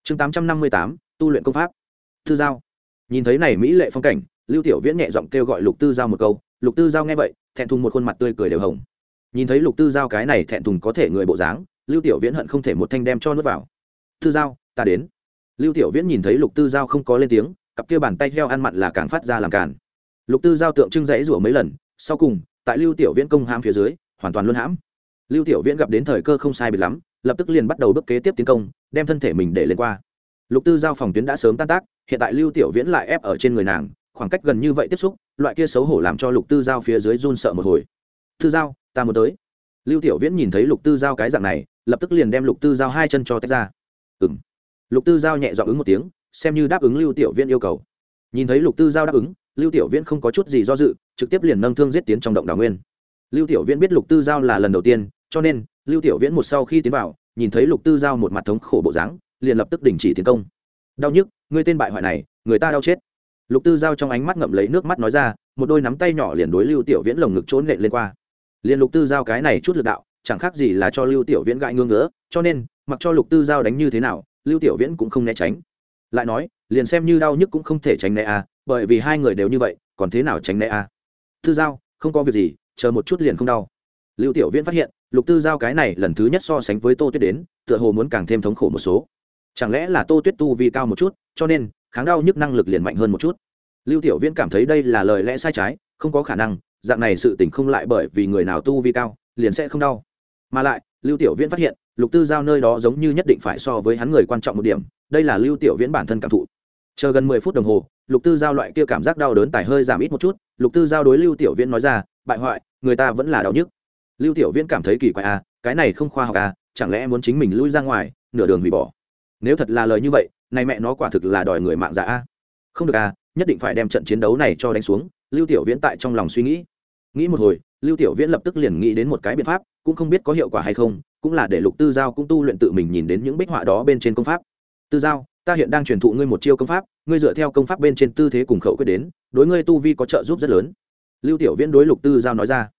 Chương tám trăm năm mươi tám tu luyện công pháp. Tư giao. Nhìn thấy này mỹ lệ phong cảnh, lưu tiểu viễn nhẹ giọng kêu gọi lục tư giao một câu. Lục tư giao nghe vậy, thẹn thùng một khuôn mặt tươi cười đều hồng. Nhìn thấy lục tư giao cái này thẹn thùng có thể người bộ dáng, lưu tiểu viễn hận không thể một thanh đem cho nước vào. Tư giao, ta đến. Lưu tiểu viễn nhìn thấy lục tư giao không có lên tiếng, cặp kia bàn tay heo ăn mặn là càng phát ra làm càn. Lục tư giao tượng trưng dãy rủa mấy lần, sau cùng, tại lưu tiểu viễn công hãm phía dưới, hoàn toàn luân hãm. Lưu tiểu viễn gặp đến thời cơ không sai biệt lắm, lập tức liền bắt đầu bước kế tiếp tiến công, đem thân thể mình để lên qua lục tư giao phòng tuyến đã sớm tan tác, hiện tại lưu tiểu viễn lại ép ở trên người nàng, khoảng cách gần như vậy tiếp xúc, loại kia xấu hổ làm cho lục tư giao phía dưới run sợ một hồi. Tư giao, ta muốn tới. Lưu tiểu viễn nhìn thấy lục tư giao cái dạng này, lập tức liền đem lục tư giao hai chân cho tách ra. Ừ m lục tư giao nhẹ dọn ứng một tiếng, xem như đáp ứng lưu tiểu viễn yêu cầu. Nhìn thấy lục tư giao đáp ứng, lưu tiểu viễn không có chút gì do dự, trực tiếp liền nâng thương giết tiến trong động đảo nguyên. Lưu tiểu viễn biết lục tư giao là lần đầu tiên, cho nên lưu tiểu viễn một sau khi tiến vào, nhìn thấy lục tư giao một mặt thống khổ bộ dáng liền lập tức đình chỉ tiến công. Đau nhức ngươi tên bại hoại này người ta đau chết. Lục tư giao trong ánh mắt ngậm lấy nước mắt nói ra một đôi nắm tay nhỏ liền đối lưu tiểu viễn lồng ngực trốn nện lên qua. Liền lục tư giao cái này chút lực đạo chẳng khác gì là cho lưu tiểu viễn gãi ngưỡng ngỡ cho nên mặc cho lục tư giao đánh như thế nào lưu tiểu viễn cũng không né tránh. Lại nói liền xem như đau nhức cũng không thể tránh né à, bởi vì hai người đều như vậy còn thế nào tránh né à? tư giao không có việc gì chờ một chút liền không đau. Lưu tiểu viễn phát hiện lục tư giao cái này lần thứ nhất so sánh với tô tuyết đến tựa hồ muốn càng thêm thống khổ một số chẳng lẽ là tô tuyết tu vi cao một chút, cho nên, kháng đau nhức năng lực liền mạnh hơn một chút? Lưu tiểu viễn cảm thấy đây là lời lẽ sai trái, không có khả năng, dạng này sự tình không lại bởi vì người nào tu vi cao, liền sẽ không đau. Mà lại, lưu tiểu viễn phát hiện, lục tư giao nơi đó giống như nhất định phải so với hắn người quan trọng một điểm, đây là lưu tiểu viễn bản thân cảm thụ. Chờ gần mười phút đồng hồ, lục tư giao loại kia cảm giác đau đớn tải hơi giảm ít một chút, lục tư giao đối lưu tiểu viễn nói ra, bại hoại, người ta vẫn là đau nhức. Lưu tiểu viễn cảm thấy kỳ quái à cái này không khoa học à chẳng lẽ muốn chính mình lui ra ngoài, nửa đường hủy bỏ? Nếu thật là lời như vậy, này mẹ nó quả thực là đòi người mạng giả a. Không được à nhất định phải đem trận chiến đấu này cho đánh xuống, lưu tiểu viễn tại trong lòng suy nghĩ. Nghĩ một hồi, lưu tiểu viễn lập tức liền nghĩ đến một cái biện pháp, cũng không biết có hiệu quả hay không, cũng là để lục tư giao cũng tu luyện tự mình nhìn đến những bích họa đó bên trên công pháp. Tư giao, ta hiện đang truyền thụ ngươi một chiêu công pháp, ngươi dựa theo công pháp bên trên tư thế cùng khẩu quyết đến, đối ngươi tu vi có trợ giúp rất lớn. Lưu tiểu viễn đối lục tư giao nói ra.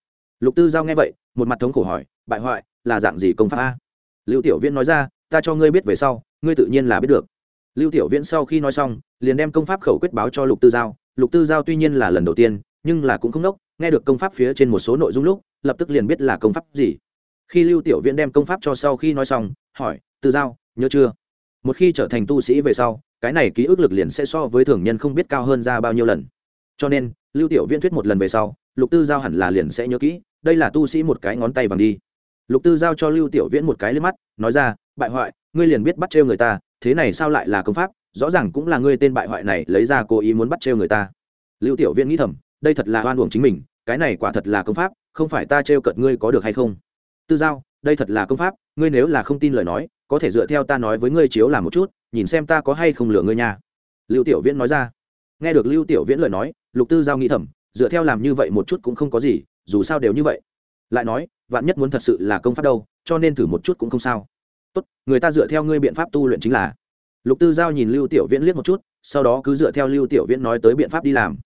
Lục tư giao nghe vậy, một mặt thống khổ hỏi, bại hoại, là dạng gì công pháp a? Lưu tiểu viễn nói ra, ta cho ngươi biết về sau ngươi tự nhiên là biết được. Lưu tiểu viễn sau khi nói xong, liền đem công pháp khẩu quyết báo cho lục tư giao. Lục tư giao tuy nhiên là lần đầu tiên, nhưng là cũng không đốc, nghe được công pháp phía trên một số nội dung lúc, lập tức liền biết là công pháp gì. Khi lưu tiểu viễn đem công pháp cho sau khi nói xong, hỏi, tư giao, nhớ chưa? Một khi trở thành tu sĩ về sau, cái này ký ức lực liền sẽ so với thường nhân không biết cao hơn ra bao nhiêu lần. Cho nên, lưu tiểu viễn thuyết một lần về sau, lục tư giao hẳn là liền sẽ nhớ kỹ, đây là tu sĩ một cái ngón tay vàng đi. Lục tư giao cho lưu tiểu viễn một cái lên mắt, nói ra, bại hoại ngươi liền biết bắt trêu người ta, thế này sao lại là công pháp? Rõ ràng cũng là ngươi tên bại hoại này lấy ra cố ý muốn bắt trêu người ta. Lưu tiểu viễn nghĩ thầm, đây thật là oan uổng chính mình, cái này quả thật là công pháp, không phải ta trêu cợt ngươi có được hay không? Tư giao, đây thật là công pháp, ngươi nếu là không tin lời nói, có thể dựa theo ta nói với ngươi chiếu làm một chút, nhìn xem ta có hay không lừa ngươi nha. Lưu tiểu viễn nói ra. Nghe được lưu tiểu viễn lời nói, lục tư giao nghĩ thầm, dựa theo làm như vậy một chút cũng không có gì, dù sao đều như vậy. Lại nói, vạn nhất muốn thật sự là công pháp đâu, cho nên thử một chút cũng không sao tốt, người ta dựa theo ngươi biện pháp tu luyện chính là. Lục tư giao nhìn lưu tiểu viễn liếc một chút, sau đó cứ dựa theo lưu tiểu viễn nói tới biện pháp đi làm.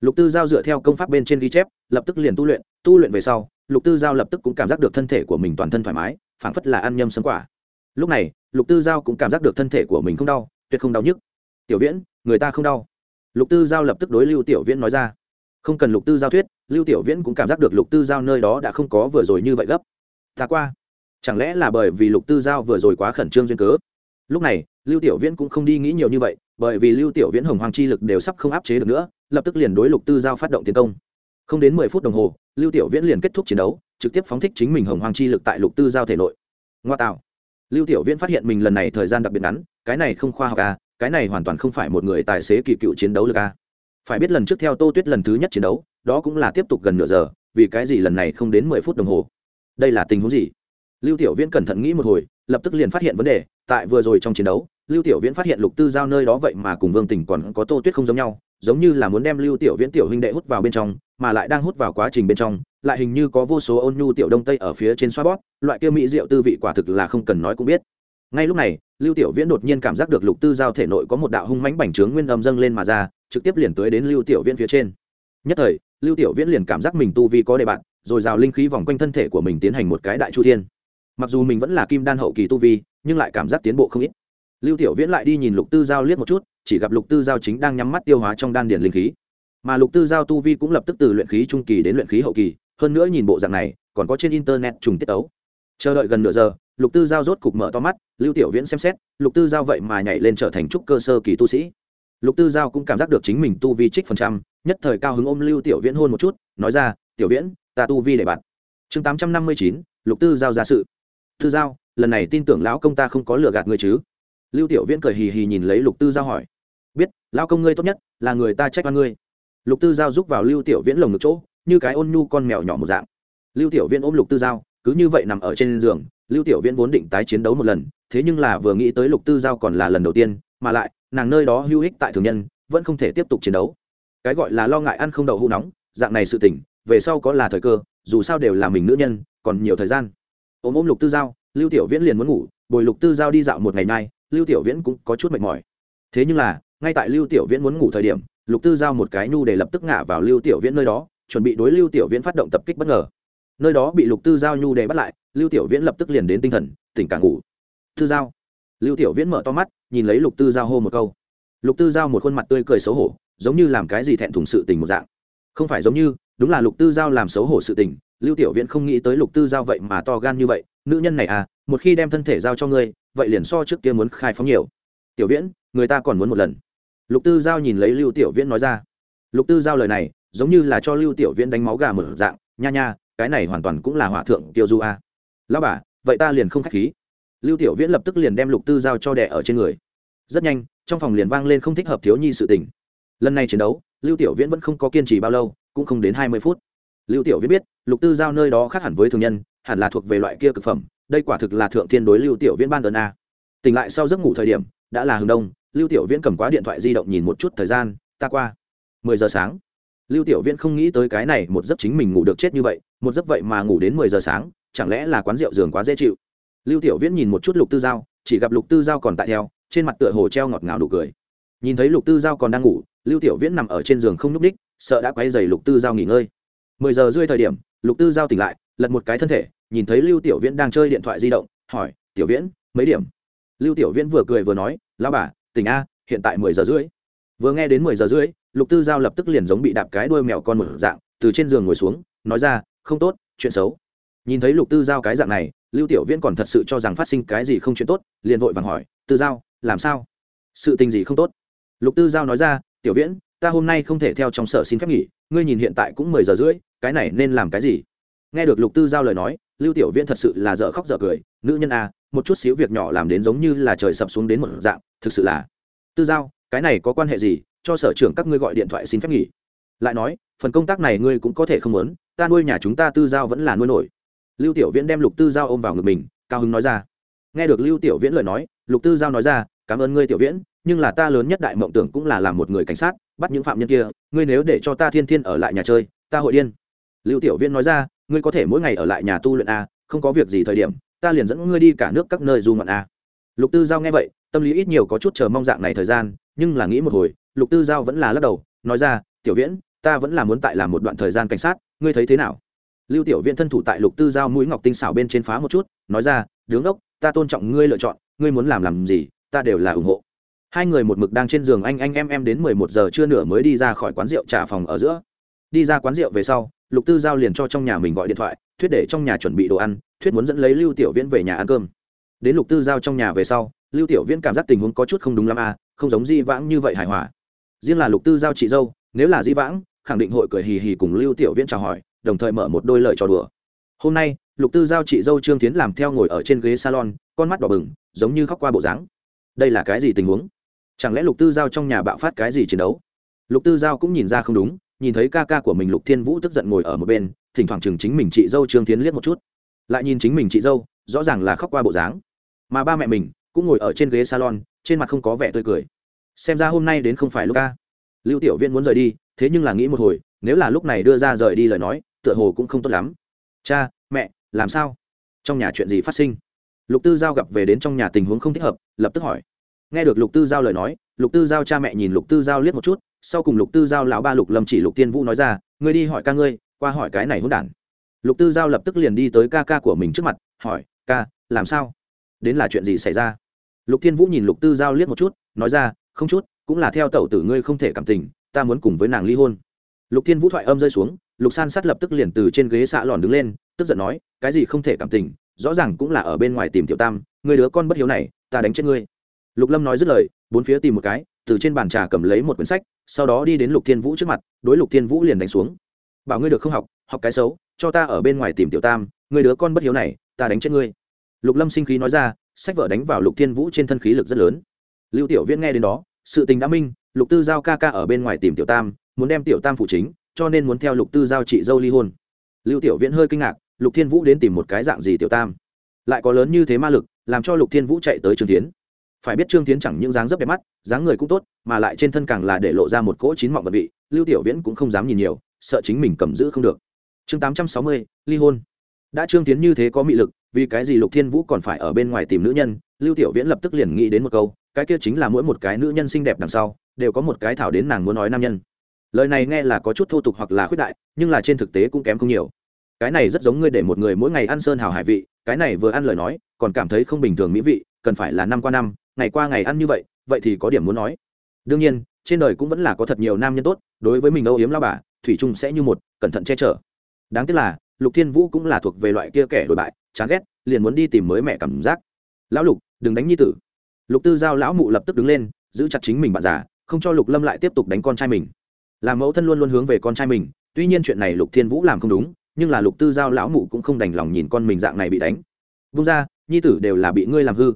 Lục tư giao dựa theo công pháp bên trên ghi chép, lập tức liền tu luyện tu luyện về sau, lục tư giao lập tức cũng cảm giác được thân thể của mình toàn thân thoải mái, phảng phất là ăn nhâm sấm quả. Lúc này, lục tư giao cũng cảm giác được thân thể của mình không đau, tuyệt không đau nhức. Tiểu viễn, người ta không đau. Lục tư giao lập tức đối lưu tiểu viễn nói ra. Không cần lục tư giao thuyết, lưu tiểu viễn cũng cảm giác được lục tư giao nơi đó đã không có vừa rồi như vậy gấp. Ta qua chẳng lẽ là bởi vì lục tư giao vừa rồi quá khẩn trương duyên cớ? Lúc này, lưu tiểu viễn cũng không đi nghĩ nhiều như vậy, bởi vì lưu tiểu viễn hồng hoàng chi lực đều sắp không áp chế được nữa, lập tức liền đối lục tư giao phát động tiến công. Không đến mười phút đồng hồ, lưu tiểu viễn liền kết thúc chiến đấu, trực tiếp phóng thích chính mình hồng hoàng chi lực tại lục tư giao thể nội. Ngoa tạo. Lưu tiểu viễn phát hiện mình lần này thời gian đặc biệt ngắn, cái này không khoa học à cái này hoàn toàn không phải một người tài xế kỳ cựu chiến đấu lực à. Phải biết lần trước theo tô tuyết lần thứ nhất chiến đấu, đó cũng là tiếp tục gần nửa giờ, vì cái gì lần này không đến mười phút đồng hồ? Đây là tình huống gì? Lưu tiểu viễn cẩn thận nghĩ một hồi, lập tức liền phát hiện vấn đề, tại vừa rồi trong chiến đấu, lưu tiểu viễn phát hiện lục tư giao nơi đó vậy mà cùng vương tình còn có tô tuyết không giống nhau, giống như là muốn đem lưu tiểu viễn tiểu huynh đệ hút vào bên trong, mà lại đang hút vào quá trình bên trong, lại hình như có vô số ôn nhu tiểu đông tây ở phía trên xoa bóp, loại kia mỹ rượu tư vị quả thực là không cần nói cũng biết. Ngay lúc này, lưu tiểu viễn đột nhiên cảm giác được lục tư giao thể nội có một đạo hung mãnh bành trướng nguyên âm dâng lên mà ra, trực tiếp liền tới đến lưu tiểu viễn phía trên. Nhất thời, lưu tiểu viễn liền cảm giác mình tu vi có đề bạn rồi rào linh khí vòng quanh thân thể của mình tiến hành một cái đại chu thiên mặc dù mình vẫn là kim đan hậu kỳ tu vi, nhưng lại cảm giác tiến bộ không ít. Lưu tiểu viễn lại đi nhìn lục tư giao liếc một chút, chỉ gặp lục tư giao chính đang nhắm mắt tiêu hóa trong đan điền linh khí. Mà lục tư giao tu vi cũng lập tức từ luyện khí trung kỳ đến luyện khí hậu kỳ, hơn nữa nhìn bộ dạng này, còn có trên internet trùng tiết ấu chờ đợi gần nửa giờ, lục tư giao rốt cục mở to mắt, lưu tiểu viễn xem xét, lục tư giao vậy mà nhảy lên trở thành trúc cơ sơ kỳ tu sĩ. Lục tư giao cũng cảm giác được chính mình tu vi trích phần trăm, nhất thời cao hứng ôm lưu tiểu viễn hôn một chút, nói ra, tiểu viễn, ta tu vi để bạn. Chương tám trăm năm mươi chín, lục tư giao ra sự tư giao, lần này tin tưởng lão công ta không có lừa gạt ngươi chứ? Lưu tiểu viễn cười hì hì nhìn lấy lục tư giao hỏi. Biết, lão công ngươi tốt nhất là người ta trách oan ngươi. Lục tư giao giúp vào lưu tiểu viễn lồng ngực chỗ, như cái ôn nhu con mèo nhỏ một dạng. Lưu tiểu viễn ôm lục tư giao, cứ như vậy nằm ở trên giường, lưu tiểu viễn vốn định tái chiến đấu một lần, thế nhưng là vừa nghĩ tới lục tư giao còn là lần đầu tiên, mà lại, nàng nơi đó hữu ích tại thường nhân, vẫn không thể tiếp tục chiến đấu. Cái gọi là lo ngại ăn không đậu hũ nóng, dạng này sự tỉnh về sau có là thời cơ, dù sao đều là mình nữ nhân, còn nhiều thời gian ôm ôm lục tư giao, lưu tiểu viễn liền muốn ngủ, bồi lục tư giao đi dạo một ngày nay, lưu tiểu viễn cũng có chút mệt mỏi. Thế nhưng là, ngay tại lưu tiểu viễn muốn ngủ thời điểm, lục tư giao một cái nhu để lập tức ngả vào lưu tiểu viễn nơi đó, chuẩn bị đối lưu tiểu viễn phát động tập kích bất ngờ. Nơi đó bị lục tư giao nhu để bắt lại, lưu tiểu viễn lập tức liền đến tinh thần, tỉnh cả ngủ. Tư giao. Lưu tiểu viễn mở to mắt, nhìn lấy lục tư giao hô một câu. Lục tư giao một khuôn mặt tươi cười xấu hổ, giống như làm cái gì thẹn thùng sự tình một dạng. Không phải giống như, đúng là lục tư giao làm xấu hổ sự tình lưu tiểu viễn không nghĩ tới lục tư giao vậy mà to gan như vậy, nữ nhân này à một khi đem thân thể giao cho ngươi, vậy liền so trước kia muốn khai phóng nhiều. Tiểu viễn, người ta còn muốn một lần. Lục tư giao nhìn lấy lưu tiểu viễn nói ra. Lục tư giao lời này, giống như là cho lưu tiểu viễn đánh máu gà mở dạng, nha nha, cái này hoàn toàn cũng là hòa thượng tiêu du a. À. lão bà, vậy ta liền không k h á c h khí. Lưu tiểu viễn lập tức liền đem lục tư giao cho đẻ ở trên người. Rất nhanh, trong phòng liền vang lên không thích hợp thiếu nhi sự tình. Lần này chiến đấu, lưu tiểu viễn vẫn không có kiên trì bao lâu, cũng không đến hai mươi phút lưu tiểu viễn biết, lục tư giao nơi đó khác hẳn với thường nhân, hẳn là thuộc về loại kia cực phẩm, đây quả thực là thượng thiên đối lưu tiểu viễn ban ơn a. Tỉnh lại sau giấc ngủ thời điểm, đã là hừng đông, lưu tiểu viễn cầm quá điện thoại di động nhìn một chút thời gian, ta qua. Mười giờ sáng. Lưu tiểu viễn không nghĩ tới cái này một giấc chính mình ngủ được chết như vậy, một giấc vậy mà ngủ đến mười giờ sáng, chẳng lẽ là quán rượu giường quá dễ chịu? Lưu tiểu viễn nhìn một chút lục tư giao, chỉ gặp lục tư giao còn tại theo, trên mặt tựa hồ treo ngọt ngào đủ cười. Nhìn thấy lục tư giao còn đang ngủ, lưu tiểu viễn nằm ở trên giường không n ú c đích sợ đã quay dày lục tư giao nghỉ ngơi mười giờ rưỡi thời điểm, lục tư giao tỉnh lại, lật một cái thân thể, nhìn thấy lưu tiểu viễn đang chơi điện thoại di động, hỏi, tiểu viễn, mấy điểm? Lưu tiểu viễn vừa cười vừa nói lao bà, tỉnh a, hiện tại mười giờ rưỡi. Vừa nghe đến mười giờ rưỡi, lục tư giao lập tức liền giống bị đạp cái đuôi mèo con một dạng, từ trên giường ngồi xuống, nói ra, không tốt, chuyện xấu. Nhìn thấy lục tư giao cái dạng này, lưu tiểu viễn còn thật sự cho rằng phát sinh cái gì không chuyện tốt, liền vội vàng hỏi, tư giao, làm sao? Sự tình gì không tốt? Lục tư giao nói ra, tiểu viễn, ta hôm nay không thể theo trong sở xin phép nghỉ ngươi nhìn hiện tại cũng mười giờ rưỡi cái này nên làm cái gì? Nghe được lục tư giao lời nói lưu tiểu viễn thật sự là dở khóc dở cười nữ nhân a à, một chút xíu việc nhỏ làm đến giống như là trời sập xuống đến một dạng thực sự là. Tư giao cái này có quan hệ gì? Cho sở trưởng các ngươi gọi điện thoại xin phép nghỉ. Lại nói phần công tác này ngươi cũng có thể không muốn ta nuôi nhà chúng ta tư giao vẫn là nuôi nổi. Lưu tiểu viễn đem lục tư giao ôm vào ngực mình cao hứng nói ra. Nghe được lưu tiểu viễn lời nói lục tư giao nói ra cảm ơn ngươi tiểu viễn nhưng là ta lớn nhất đại mộng tưởng cũng là làm một người cảnh sát, bắt những phạm nhân kia, ngươi nếu để cho ta thiên thiên ở lại nhà chơi, ta hội điên. Lưu tiểu viễn nói ra, ngươi có thể mỗi ngày ở lại nhà tu luyện a, không có việc gì thời điểm, ta liền dẫn ngươi đi cả nước các nơi du ngoạn a. Lục tư giao nghe vậy, tâm lý ít nhiều có chút chờ mong dạng này thời gian, nhưng là nghĩ một hồi, lục tư giao vẫn là lắc đầu, nói ra, tiểu viễn, ta vẫn là muốn tại làm một đoạn thời gian cảnh sát, ngươi thấy thế nào? Lưu tiểu viễn thân thủ tại lục tư giao mũi ngọc tinh xảo bên trên phá một chút, nói ra, đứng ốc ta tôn trọng ngươi lựa chọn, ngươi muốn làm làm gì, ta đều là ủng hộ hai người một mực đang trên giường anh anh, em em đến mười một giờ trưa nửa mới đi ra khỏi quán rượu trả phòng ở giữa. Đi ra quán rượu về sau, lục tư giao liền cho trong nhà mình gọi điện thoại, thuyết để trong nhà chuẩn bị đồ ăn, thuyết muốn dẫn lấy lưu tiểu viễn về nhà ăn cơm. Đến lục tư giao trong nhà về sau, lưu tiểu viễn cảm giác tình huống có chút không đúng lắm à không giống di vãng như vậy hài hòa. Riêng là lục tư giao chị dâu, nếu là di vãng, khẳng định hội cười hì hì cùng lưu tiểu viễn chào hỏi, đồng thời mở một đôi lời trò đùa. Hôm nay, lục tư giao chị dâu trương tiến làm theo ngồi ở trên ghế salon, con mắt đỏ bừng, giống như khóc qua bộ dáng. Đây là cái gì tình huống? Chẳng lẽ lục tư giao trong nhà bạo phát cái gì chiến đấu? Lục tư giao cũng nhìn ra không đúng, nhìn thấy ca ca của mình lục thiên vũ tức giận ngồi ở một bên, thỉnh thoảng chừng chính mình chị dâu trương tiến liếc một chút. Lại nhìn chính mình chị dâu, rõ ràng là khóc qua bộ dáng. Mà ba mẹ mình cũng ngồi ở trên ghế salon, trên mặt không có vẻ tươi cười. Xem ra hôm nay đến không phải lúc ca. Lưu tiểu viên muốn rời đi, thế nhưng là nghĩ một hồi, nếu là lúc này đưa ra rời đi lời nói, tựa hồ cũng không tốt lắm. Cha, mẹ, làm sao? Trong nhà chuyện gì phát sinh? Lục tư giao gặp về đến trong nhà tình huống không thích hợp, lập tức hỏi nghe được lục tư giao lời nói, lục tư giao cha mẹ nhìn lục tư giao liếc một chút, sau cùng lục tư giao lão ba lục lâm chỉ lục tiên vũ nói ra, ngươi đi hỏi ca ngươi, qua hỏi cái này hôn đản. Lục tư giao lập tức liền đi tới ca ca của mình trước mặt, hỏi, ca, làm sao? Đến là chuyện gì xảy ra? Lục thiên vũ nhìn lục tư giao liếc một chút, nói ra, không chút, cũng là theo tẩu tử ngươi không thể cảm tình, ta muốn cùng với nàng ly hôn. Lục thiên vũ thoại âm rơi xuống, lục san sát lập tức liền từ trên ghế xạ lòn đứng lên, tức giận nói, cái gì không thể cảm tình, rõ ràng cũng là ở bên ngoài tìm tiểu tam, người đứa con bất hiếu này, ta đánh chết ngươi lục lâm nói dứt lời, bốn phía tìm một cái, từ trên bàn trà cầm lấy một quyển sách, sau đó đi đến lục thiên vũ trước mặt, đối lục thiên vũ liền đánh xuống. Bảo ngươi được không học học cái xấu, cho ta ở bên ngoài tìm tiểu tam người đứa con bất hiếu này, ta đánh chết ngươi. Lục lâm sinh khí nói ra, sách vợ đánh vào lục thiên vũ trên thân khí lực rất lớn. Lưu tiểu viễn nghe đến đó, sự tình đã minh, lục tư giao ca ca ở bên ngoài tìm tiểu tam, muốn đem tiểu tam phụ chính, cho nên muốn theo lục tư giao chị dâu ly hôn. Lưu tiểu viễn hơi kinh ngạc, lục thiên vũ đến tìm một cái dạng gì tiểu tam? Lại có lớn như thế ma lực, làm cho lục thiên vũ chạy tới trương tiến phải biết trương tiến chẳng những dáng dấp đẹp mắt, dáng người cũng tốt, mà lại trên thân càng là để lộ ra một cỗ chín mọng vật vị, lưu tiểu viễn cũng không dám nhìn nhiều, sợ chính mình cầm giữ không được. Chương tám trăm sáu mươi, ly hôn. Đã trương tiến như thế có mị lực, vì cái gì lục thiên vũ còn phải ở bên ngoài tìm nữ nhân, lưu tiểu viễn lập tức liền nghĩ đến một câu, cái kia chính là mỗi một cái nữ nhân xinh đẹp đằng sau, đều có một cái thảo đến nàng muốn nói nam nhân. Lời này nghe là có chút thô tục hoặc là khuyết đại, nhưng là trên thực tế cũng kém không nhiều. Cái này rất giống ngươi để một người mỗi ngày ăn sơn hào hải vị, cái này vừa ăn lời nói, còn cảm thấy không bình thường mỹ vị, cần phải là năm qua năm ngày qua ngày ăn như vậy vậy thì có điểm muốn nói. Đương nhiên, trên đời cũng vẫn là có thật nhiều nam nhân tốt, đối với mình âu yếm lao bà, thủy trung sẽ như một, cẩn thận che chở. Đáng tiếc là, lục thiên vũ cũng là thuộc về loại kia kẻ đổi bại, chán ghét, liền muốn đi tìm mới mẹ cảm giác. Lão lục, đừng đánh nhi tử. Lục tư giao lão mụ lập tức đứng lên, giữ chặt chính mình bạn già, không cho lục lâm lại tiếp tục đánh con trai mình. Làm mẫu thân luôn luôn hướng về con trai mình, tuy nhiên chuyện này lục thiên vũ làm không đúng, nhưng là lục tư giao lão mụ cũng không đành lòng nhìn con mình dạng này bị đánh. Vung ra, nhi tử đều là bị ngươi làm hư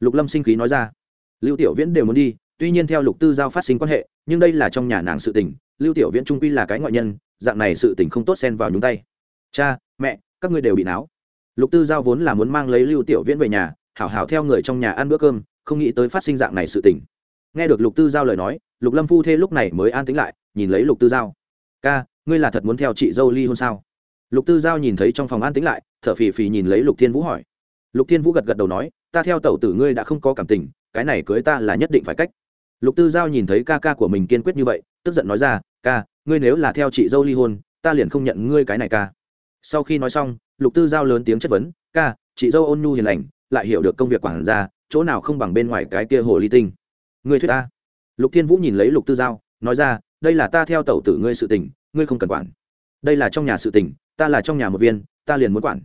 lục lâm sinh khí nói ra. Lưu tiểu viễn đều muốn đi, tuy nhiên theo lục tư giao phát sinh quan hệ, nhưng đây là trong nhà nàng sự tình, lưu tiểu viễn trung quy là cái ngoại nhân, dạng này sự tình không tốt xen vào nhúng tay. Cha, mẹ, các ngươi đều bị náo. Lục tư giao vốn là muốn mang lấy lưu tiểu viễn về nhà, hảo hảo theo người trong nhà ăn bữa cơm, không nghĩ tới phát sinh dạng này sự tình. Nghe được lục tư giao lời nói, lục lâm phu thê lúc này mới an tính lại, nhìn lấy lục tư giao. Ca, ngươi là thật muốn theo chị dâu ly hôn sao? Lục tư giao nhìn thấy trong phòng an tính lại, thở phì phì nhìn lấy lục thiên vũ hỏi. Lục thiên vũ gật gật đầu nói ta theo tẩu tử ngươi đã không có cảm tình, cái này cưới ta là nhất định phải cách. Lục tư giao nhìn thấy ca ca của mình kiên quyết như vậy, tức giận nói ra, ca, ngươi nếu là theo chị dâu ly hôn, ta liền không nhận ngươi cái này ca. Sau khi nói xong, lục tư giao lớn tiếng chất vấn, ca, chị dâu ôn nhu hiền lành, lại hiểu được công việc quản gia, chỗ nào không bằng bên ngoài cái kia hồ ly tinh. Ngươi thuyết ta? Lục thiên vũ nhìn lấy lục tư giao, nói ra, đây là ta theo tẩu tử ngươi sự tình, ngươi không cần quản. Đây là trong nhà sự tình, ta là trong nhà một viên, ta liền muốn quản.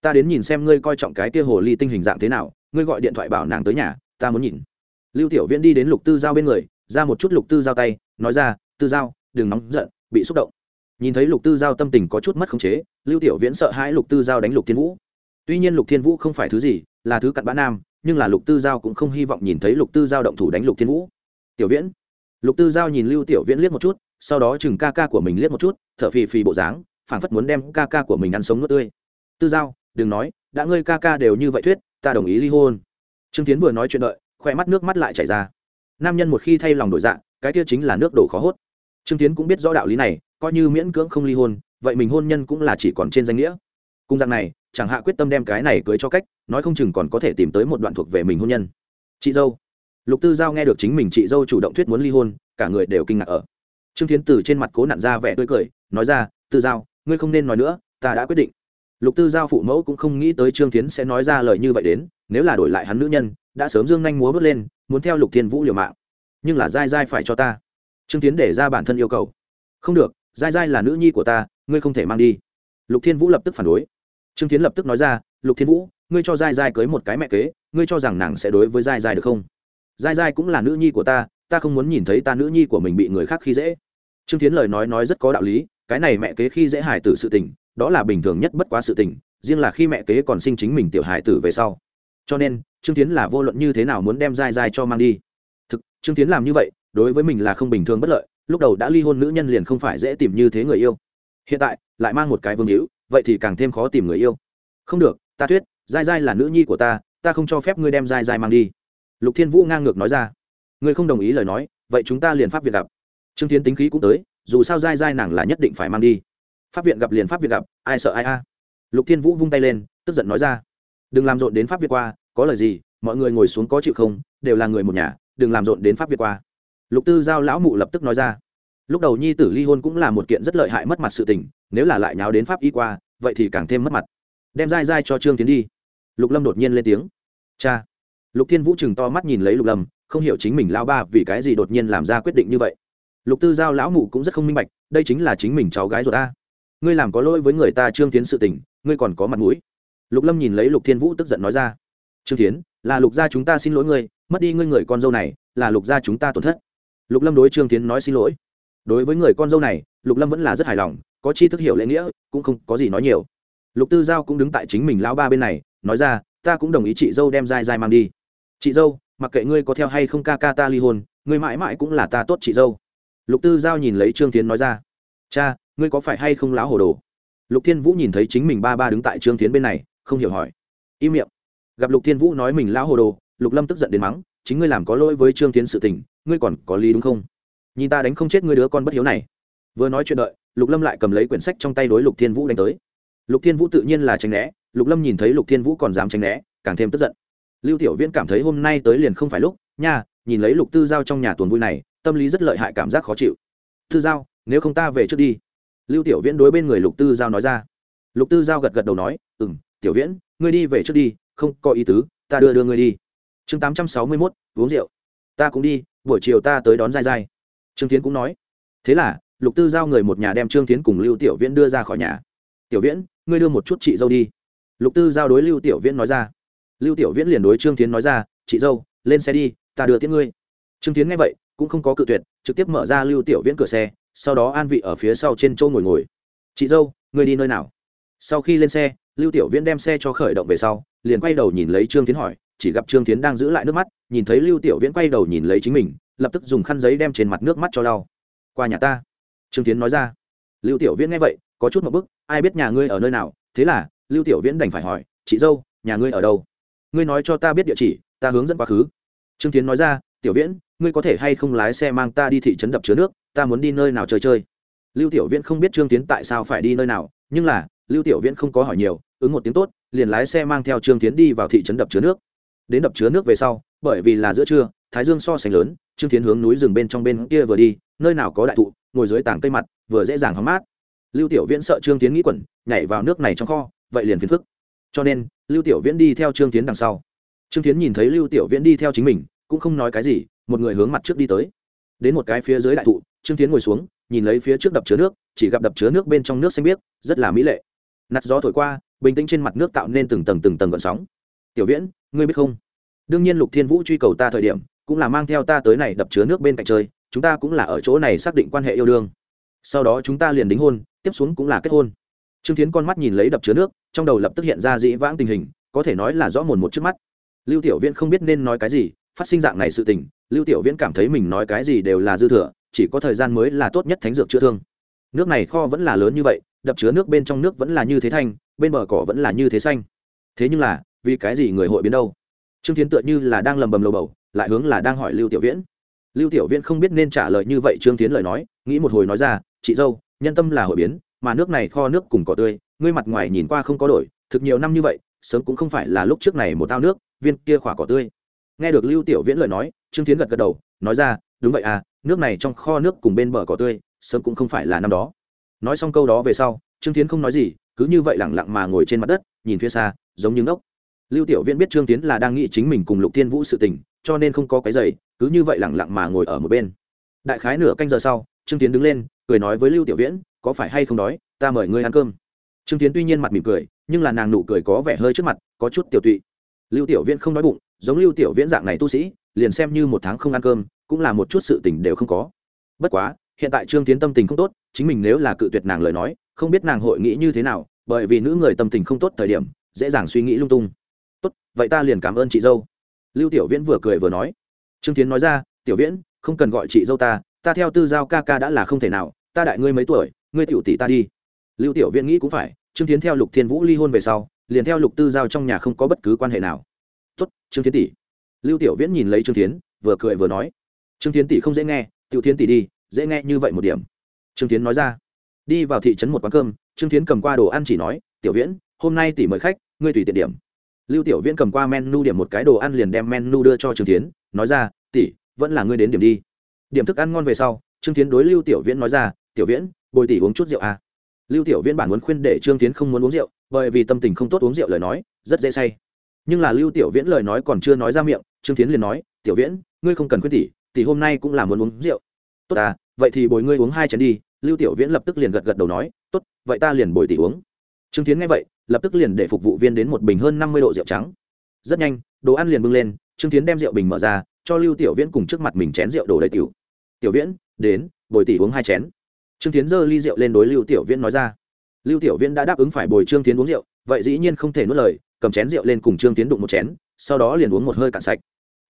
Ta đến nhìn xem ngươi coi trọng cái kia hồ ly tinh hình dạng thế nào ngươi gọi điện thoại bảo nàng tới nhà, ta muốn nhìn. Lưu tiểu viễn đi đến lục tư giao bên người, ra một chút lục tư giao tay, nói ra, tư giao, đừng nóng giận, bị xúc động. Nhìn thấy lục tư giao tâm tình có chút mất khống chế, lưu tiểu viễn sợ hãi lục tư giao đánh lục thiên vũ. Tuy nhiên lục thiên vũ không phải thứ gì, là thứ cặn bã nam, nhưng là lục tư giao cũng không hy vọng nhìn thấy lục tư giao động thủ đánh lục thiên vũ. Tiểu viễn. Lục tư giao nhìn lưu tiểu viễn liếc một chút, sau đó chừng ca ca của mình liếc một chút t h ở phì phì bộ dáng, phảng phất muốn đem ca ca của mình ăn sống nước tươi. Tư giao, đừng nói, đã ngươi ca ca đều như vậy thuyết ta đồng ý ly hôn. Trương tiến vừa nói chuyện đợi khoe mắt nước mắt lại chảy ra. Nam nhân một khi thay lòng đổi dạng, cái kia chính là nước đổ khó hốt. Trương tiến cũng biết rõ đạo lý này coi như miễn cưỡng không ly hôn vậy mình hôn nhân cũng là chỉ còn trên danh nghĩa. Cung dạng này chẳng hạ quyết tâm đem cái này cưới cho cách nói không chừng còn có thể tìm tới một đoạn thuộc về mình hôn nhân. Chị dâu. Lục tư giao nghe được chính mình chị dâu chủ động thuyết muốn ly hôn cả người đều kinh ngạc ở. Trương tiến từ trên mặt cố nặn ra vẻ tươi cười nói ra tư giao ngươi không nên nói nữa ta đã quyết định lục tư giao phụ mẫu cũng không nghĩ tới trương tiến sẽ nói ra lời như vậy đến, nếu là đổi lại hắn nữ nhân, đã sớm dương nhanh múa vớt lên, muốn theo lục thiên vũ liều mạng. Nhưng là dai dai phải cho ta. Trương tiến để ra bản thân yêu cầu. Không được dai dai là nữ nhi của ta, ngươi không thể mang đi. Lục thiên vũ lập tức phản đối. Trương tiến lập tức nói ra, lục thiên vũ, ngươi cho dai dai cưới một cái mẹ kế, ngươi cho rằng nàng sẽ đối với dai dai được không? Dai dai cũng là nữ nhi của ta ta không muốn nhìn thấy ta nữ nhi của mình bị người khác khi dễ. Trương tiến lời nói nói rất có đạo lý, cái này mẹ kế khi dễ hải tử sự tình đó là bình thường nhất bất quá sự tình, riêng là khi mẹ kế còn sinh chính mình tiểu hài tử về sau. Cho nên, trương tiến là vô luận như thế nào muốn đem dai dai cho mang đi. Thực, trương tiến làm như vậy, đối với mình là không bình thường bất lợi, lúc đầu đã ly hôn nữ nhân liền không phải dễ tìm như thế người yêu. Hiện tại, lại mang một cái vương hữu, vậy thì càng thêm khó tìm người yêu. Không được, ta thuyết dai dai là nữ nhi của ta ta không cho phép ngươi đem dai dai mang đi. Lục thiên vũ ngang ngược nói ra. Ngươi không đồng ý lời nói, vậy chúng ta liền pháp việc gặp. Trương tiến tính khí cũng tới, dù sao dai dai nàng là nhất định phải mang đi pháp viện gặp liền pháp viện gặp, ai sợ ai a? Lục thiên vũ vung tay lên, tức giận nói ra, đừng làm rộn đến pháp viện qua, có lời gì, mọi người ngồi xuống có chịu không? Đều là người một nhà, đừng làm rộn đến pháp viện qua. Lục tư giao lão mụ lập tức nói ra, lúc đầu nhi tử ly hôn cũng là một kiện rất lợi hại mất mặt sự tình, nếu là lại nháo đến pháp y qua, vậy thì càng thêm mất mặt. Đem dai dai cho trương tiến đi. Lục lâm đột nhiên lên tiếng, cha. Lục thiên vũ chừng to mắt nhìn lấy lục lâm, không hiểu chính mình lao ba vì cái gì đột nhiên làm ra quyết định như vậy. Lục tư giao lão mụ cũng rất không minh bạch, đây chính là chính mình cháu gái rồi ta ngươi làm có lỗi với người ta trương tiến sự tình, ngươi còn có mặt mũi. Lục lâm nhìn lấy lục thiên vũ tức giận nói ra, trương tiến là lục gia chúng ta xin lỗi ngươi, mất đi ngươi người con dâu này, là lục gia chúng ta tổn thất. Lục lâm đối trương tiến nói xin lỗi. Đối với người con dâu này, lục lâm vẫn là rất hài lòng, có chi thức hiểu lễ nghĩa, cũng không có gì nói nhiều. Lục tư giao cũng đứng tại chính mình lão ba bên này, nói ra, ta cũng đồng ý chị dâu đem dai dai mang đi. Chị dâu, mặc kệ ngươi có theo hay không ca ca ta ly hôn, ngươi mãi mãi cũng là ta tốt chị dâu. Lục tư giao nhìn lấy trương tiến nói ra, cha ngươi có phải hay không láo hồ đồ? Lục thiên vũ nhìn thấy chính mình ba ba đứng tại trương tiến bên này, không hiểu hỏi. Im miệng. Gặp lục thiên vũ nói mình lão hồ đồ, lục lâm tức giận đến mắng, chính ngươi làm có lỗi với trương tiến sự tình, ngươi còn có lý đúng không? Nhìn ta đánh không chết ngươi đứa con bất hiếu này. Vừa nói chuyện đợi, lục lâm lại cầm lấy quyển sách trong tay đối lục thiên vũ đánh tới. Lục thiên vũ tự nhiên là tránh né, lục lâm nhìn thấy lục thiên vũ còn dám tránh né, càng thêm tức giận. Lưu tiểu viễn cảm thấy hôm nay tới liền không phải lúc, nha, nhìn lấy lục tư giao trong nhà tuần vui này, tâm lý rất lợi hại cảm giác khó chịu. Tư giao, nếu không ta về trước đi lưu tiểu viễn đối bên người lục tư giao nói ra. Lục tư giao gật gật đầu nói ừ m tiểu viễn, ngươi đi về trước đi, không có ý tứ, ta đưa đưa ngươi đi. Chương tám trăm sáu mươi mốt, uống rượu. Ta cũng đi, buổi chiều ta tới đón dai dai trương tiến cũng nói. Thế là, lục tư giao người một nhà đem trương tiến cùng lưu tiểu viễn đưa ra khỏi nhà. Tiểu viễn, ngươi đưa một chút chị dâu đi. Lục tư giao đối lưu tiểu viễn nói ra. Lưu tiểu viễn liền đối trương tiến nói ra, chị dâu, lên xe đi, ta đưa tiễn ngươi. Trương tiến nghe vậy, cũng không có cự tuyệt, trực tiếp mở ra lưu tiểu viễn cửa xe sau đó an vị ở phía sau trên châu ngồi ngồi. Chị dâu người đi nơi nào? Sau khi lên xe, lưu tiểu viễn đem xe cho khởi động về sau, liền quay đầu nhìn lấy trương tiến hỏi, chỉ gặp trương tiến đang giữ lại nước mắt, nhìn thấy lưu tiểu viễn quay đầu nhìn lấy chính mình, lập tức dùng khăn giấy đem trên mặt nước mắt cho lau. Qua nhà ta. Trương tiến nói ra. Lưu tiểu viễn nghe vậy, có chút một bức, ai biết nhà ngươi ở nơi nào? Thế là, lưu tiểu viễn đành phải hỏi, chị dâu, nhà ngươi ở đâu? Ngươi nói cho ta biết địa chỉ, ta hướng dẫn quá khứ. Trương tiến nói ra tiểu viễn, ngươi có thể hay không lái xe mang ta đi thị trấn đập chứa nước, ta muốn đi nơi nào chơi chơi? Lưu tiểu viễn không biết trương tiến tại sao phải đi nơi nào, nhưng là, lưu tiểu viễn không có hỏi nhiều, ứng một tiếng tốt, liền lái xe mang theo trương tiến đi vào thị trấn đập chứa nước. Đến đập chứa nước về sau, bởi vì là giữa trưa, thái dương so sánh lớn, trương tiến hướng núi rừng bên trong bên kia vừa đi, nơi nào có đại thụ, ngồi dưới tảng cây mặt, vừa dễ dàng hóng mát. Lưu tiểu viễn sợ trương tiến nghĩ quẩn, nhảy vào nước này trong kho, vậy liền phiền phức. Cho nên, lưu tiểu viễn đi theo trương tiến đằng sau. Trương tiến nhìn thấy lưu tiểu viễn đi theo chính mình cũng không nói cái gì, một người hướng mặt trước đi tới. Đến một cái phía dưới đại thụ, trương tiến ngồi xuống, nhìn lấy phía trước đập chứa nước, chỉ gặp đập chứa nước bên trong nước xanh biếc, rất là mỹ lệ. Nặt gió thổi qua, bình tĩnh trên mặt nước tạo nên từng tầng từng tầng gợn sóng. Tiểu viễn, ngươi biết không? Đương nhiên lục thiên vũ truy cầu ta thời điểm, cũng là mang theo ta tới này đập chứa nước bên cạnh chơi, chúng ta cũng là ở chỗ này xác định quan hệ yêu đương. Sau đó chúng ta liền đính hôn, tiếp xuống cũng là kết hôn. Trương tiến con mắt nhìn lấy đập chứa nước, trong đầu lập tức hiện ra dĩ vãng tình hình, có thể nói là rõ mồn một trước mắt. Lưu tiểu viễn không biết nên nói cái gì phát sinh dạng này sự tình, lưu tiểu viễn cảm thấy mình nói cái gì đều là dư thừa, chỉ có thời gian mới là tốt nhất thánh dược chữa thương. Nước này kho vẫn là lớn như vậy, đập chứa nước bên trong nước vẫn là như thế thanh, bên bờ cỏ vẫn là như thế xanh. Thế nhưng là, vì cái gì người hội biến đâu? Trương tiến tựa như là đang lầm bầm lầu bầu, lại hướng là đang hỏi lưu tiểu viễn. Lưu tiểu viễn không biết nên trả lời như vậy trương tiến lời nói, nghĩ một hồi nói ra, chị dâu, nhân tâm là hội biến, mà nước này kho nước cùng cỏ tươi, ngươi mặt ngoài nhìn qua không có đổi, thực nhiều năm như vậy, sớm cũng không phải là lúc trước này một tao nước, viên kia khỏa cỏ tươi nghe được lưu tiểu viễn lời nói, trương tiến gật gật đầu, nói ra, đúng vậy à nước này trong kho nước cùng bên bờ cỏ tươi, sớm cũng không phải là năm đó. Nói xong câu đó về sau, trương tiến không nói gì, cứ như vậy lẳng lặng mà ngồi trên mặt đất, nhìn phía xa, giống như ngốc. Lưu tiểu viễn biết trương tiến là đang nghĩ chính mình cùng lục thiên vũ sự tình, cho nên không có cái giày, cứ như vậy lẳng lặng mà ngồi ở một bên. Đại khái nửa canh giờ sau, trương tiến đứng lên, cười nói với lưu tiểu viễn, có phải hay không đói, ta mời ngươi ăn cơm. Trương tiến tuy nhiên mặt mỉm cười, nhưng là nàng nụ cười có vẻ hơi trước mặt, có chút tiểu tụy. Lưu tiểu viễn không đói bụng giống lưu tiểu viễn dạng này tu sĩ, liền xem như một tháng không ăn cơm, cũng là một chút sự tình đều không có. Bất quá, hiện tại trương tiến tâm tình không tốt, chính mình nếu là cự tuyệt nàng lời nói, không biết nàng hội nghĩ như thế nào, bởi vì nữ người tâm tình không tốt thời điểm, dễ dàng suy nghĩ lung tung. Tốt, vậy ta liền cảm ơn chị dâu. Lưu tiểu viễn vừa cười vừa nói. Trương tiến nói ra, tiểu viễn, không cần gọi chị dâu ta ta theo tư giao ca ca đã là không thể nào, ta đại ngươi mấy tuổi, ngươi tiểu tỷ ta đi. Lưu tiểu viễn nghĩ cũng phải, trương tiến theo lục thiên vũ ly hôn về sau, liền theo lục tư giao trong nhà không có bất cứ quan hệ nào tốt, trương tiến tỷ. Lưu tiểu viễn nhìn lấy trương tiến vừa cười vừa nói, trương tiến tỷ không dễ nghe, tiểu tiến tỷ đi, dễ nghe như vậy một điểm. Trương tiến nói ra, đi vào thị trấn một quán cơm, trương tiến cầm qua đồ ăn chỉ nói, tiểu viễn, hôm nay tỷ mời khách, ngươi tùy tiện điểm. Lưu tiểu viễn cầm qua menu điểm một cái đồ ăn liền đem menu đưa cho trương tiến nói ra, tỷ, vẫn là ngươi đến điểm đi. Điểm thức ăn ngon về sau, trương tiến đối lưu tiểu viễn nói ra, tiểu viễn, bồi tỷ uống chút rượu à. lưu tiểu viễn bản muốn khuyên để trương tiến không muốn uống rượu, bởi vì tâm tình không tốt uống rượu lời nói, rất dễ say nhưng là lưu tiểu viễn lời nói còn chưa nói ra miệng, trương tiến liền nói, tiểu viễn, ngươi không cần khuyên tỷ tỷ hôm nay cũng là muốn uống rượu. Tốt à vậy thì bồi ngươi uống hai chén đi. Lưu tiểu viễn lập tức liền gật gật đầu nói, tốt, vậy ta liền bồi tỷ uống. Trương tiến nghe vậy, lập tức liền để phục vụ viên đến một bình hơn năm mươi độ rượu trắng. Rất nhanh, đồ ăn liền bưng lên, trương tiến đem rượu bình mở ra, cho lưu tiểu viễn cùng trước mặt mình chén rượu đổ đầy tiểu. Tiểu viễn, đến, bồi tỷ uống hai chén. Trương tiến giơ ly rượu lên đối lưu tiểu viễn nói ra. Lưu tiểu viễn đã đáp ứng phải bồi trương tiến uống rượu, vậy dĩ nhiên không thể nuốt lời cầm chén rượu lên cùng trương tiến đụng một chén, sau đó liền uống một hơi cạn sạch.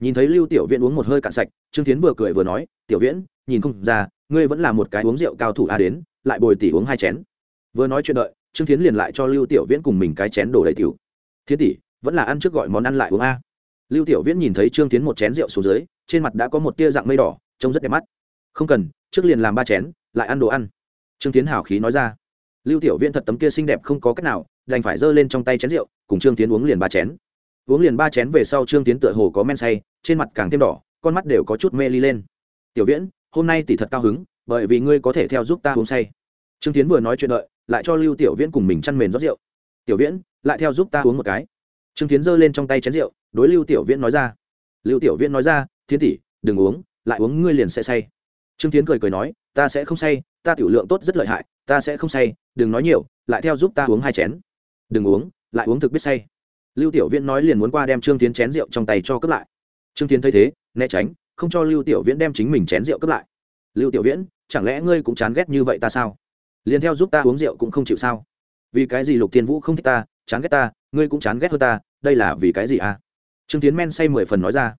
Nhìn thấy lưu tiểu viễn uống một hơi cạn sạch, trương tiến vừa cười vừa nói, tiểu viễn, nhìn không ra, ngươi vẫn là một cái uống rượu cao thủ a đến, lại bồi tỷ uống hai chén. Vừa nói chuyện đợi, trương tiến liền lại cho lưu tiểu viễn cùng mình cái chén đổ đầy tiểu. Thiên tỷ, vẫn là ăn trước gọi món ăn lại uống a. Lưu tiểu viễn nhìn thấy trương tiến một chén rượu xuống dưới, trên mặt đã có một tia dạng mây đỏ, trông rất đẹp mắt. Không cần, trước liền làm ba chén, lại ăn đồ ăn. Trương tiến hào khí nói ra. Lưu tiểu viễn thật tấm kia xinh đẹp không có cách nào, đành phải giơ lên trong tay chén rượu cùng trương tiến uống liền ba chén. Uống liền ba chén về sau trương tiến tựa hồ có men say, trên mặt càng thêm đỏ, con mắt đều có chút mê ly lên. Tiểu viễn, hôm nay tỷ thật cao hứng, bởi vì ngươi có thể theo giúp ta uống say. Trương tiến vừa nói chuyện đợi, lại cho lưu tiểu viễn cùng mình chăn mền rót rượu. Tiểu viễn, lại theo giúp ta uống một cái. Trương tiến giơ lên trong tay chén rượu, đối lưu tiểu viễn nói ra. Lưu tiểu viễn nói ra thiên tỷ, đừng uống, lại uống ngươi liền sẽ say. Trương tiến cười cười nói, ta sẽ không say, ta tiểu lượng tốt rất lợi hại, ta sẽ không say, đừng nói nhiều, lại theo giúp ta uống hai chén. Đừng uống lại uống thực biết say. Lưu tiểu viễn nói liền muốn qua đem trương tiến chén rượu trong tay cho cướp lại. Trương tiến thấy thế né tránh không cho lưu tiểu viễn đem chính mình chén rượu cướp lại. Lưu tiểu viễn chẳng lẽ ngươi cũng chán ghét như vậy ta sao? Liền theo giúp ta uống rượu cũng không chịu sao? Vì cái gì lục thiên vũ không thích ta chán ghét ta ngươi cũng chán ghét hơn ta đây là vì cái gì à? Trương tiến men say mười phần nói ra.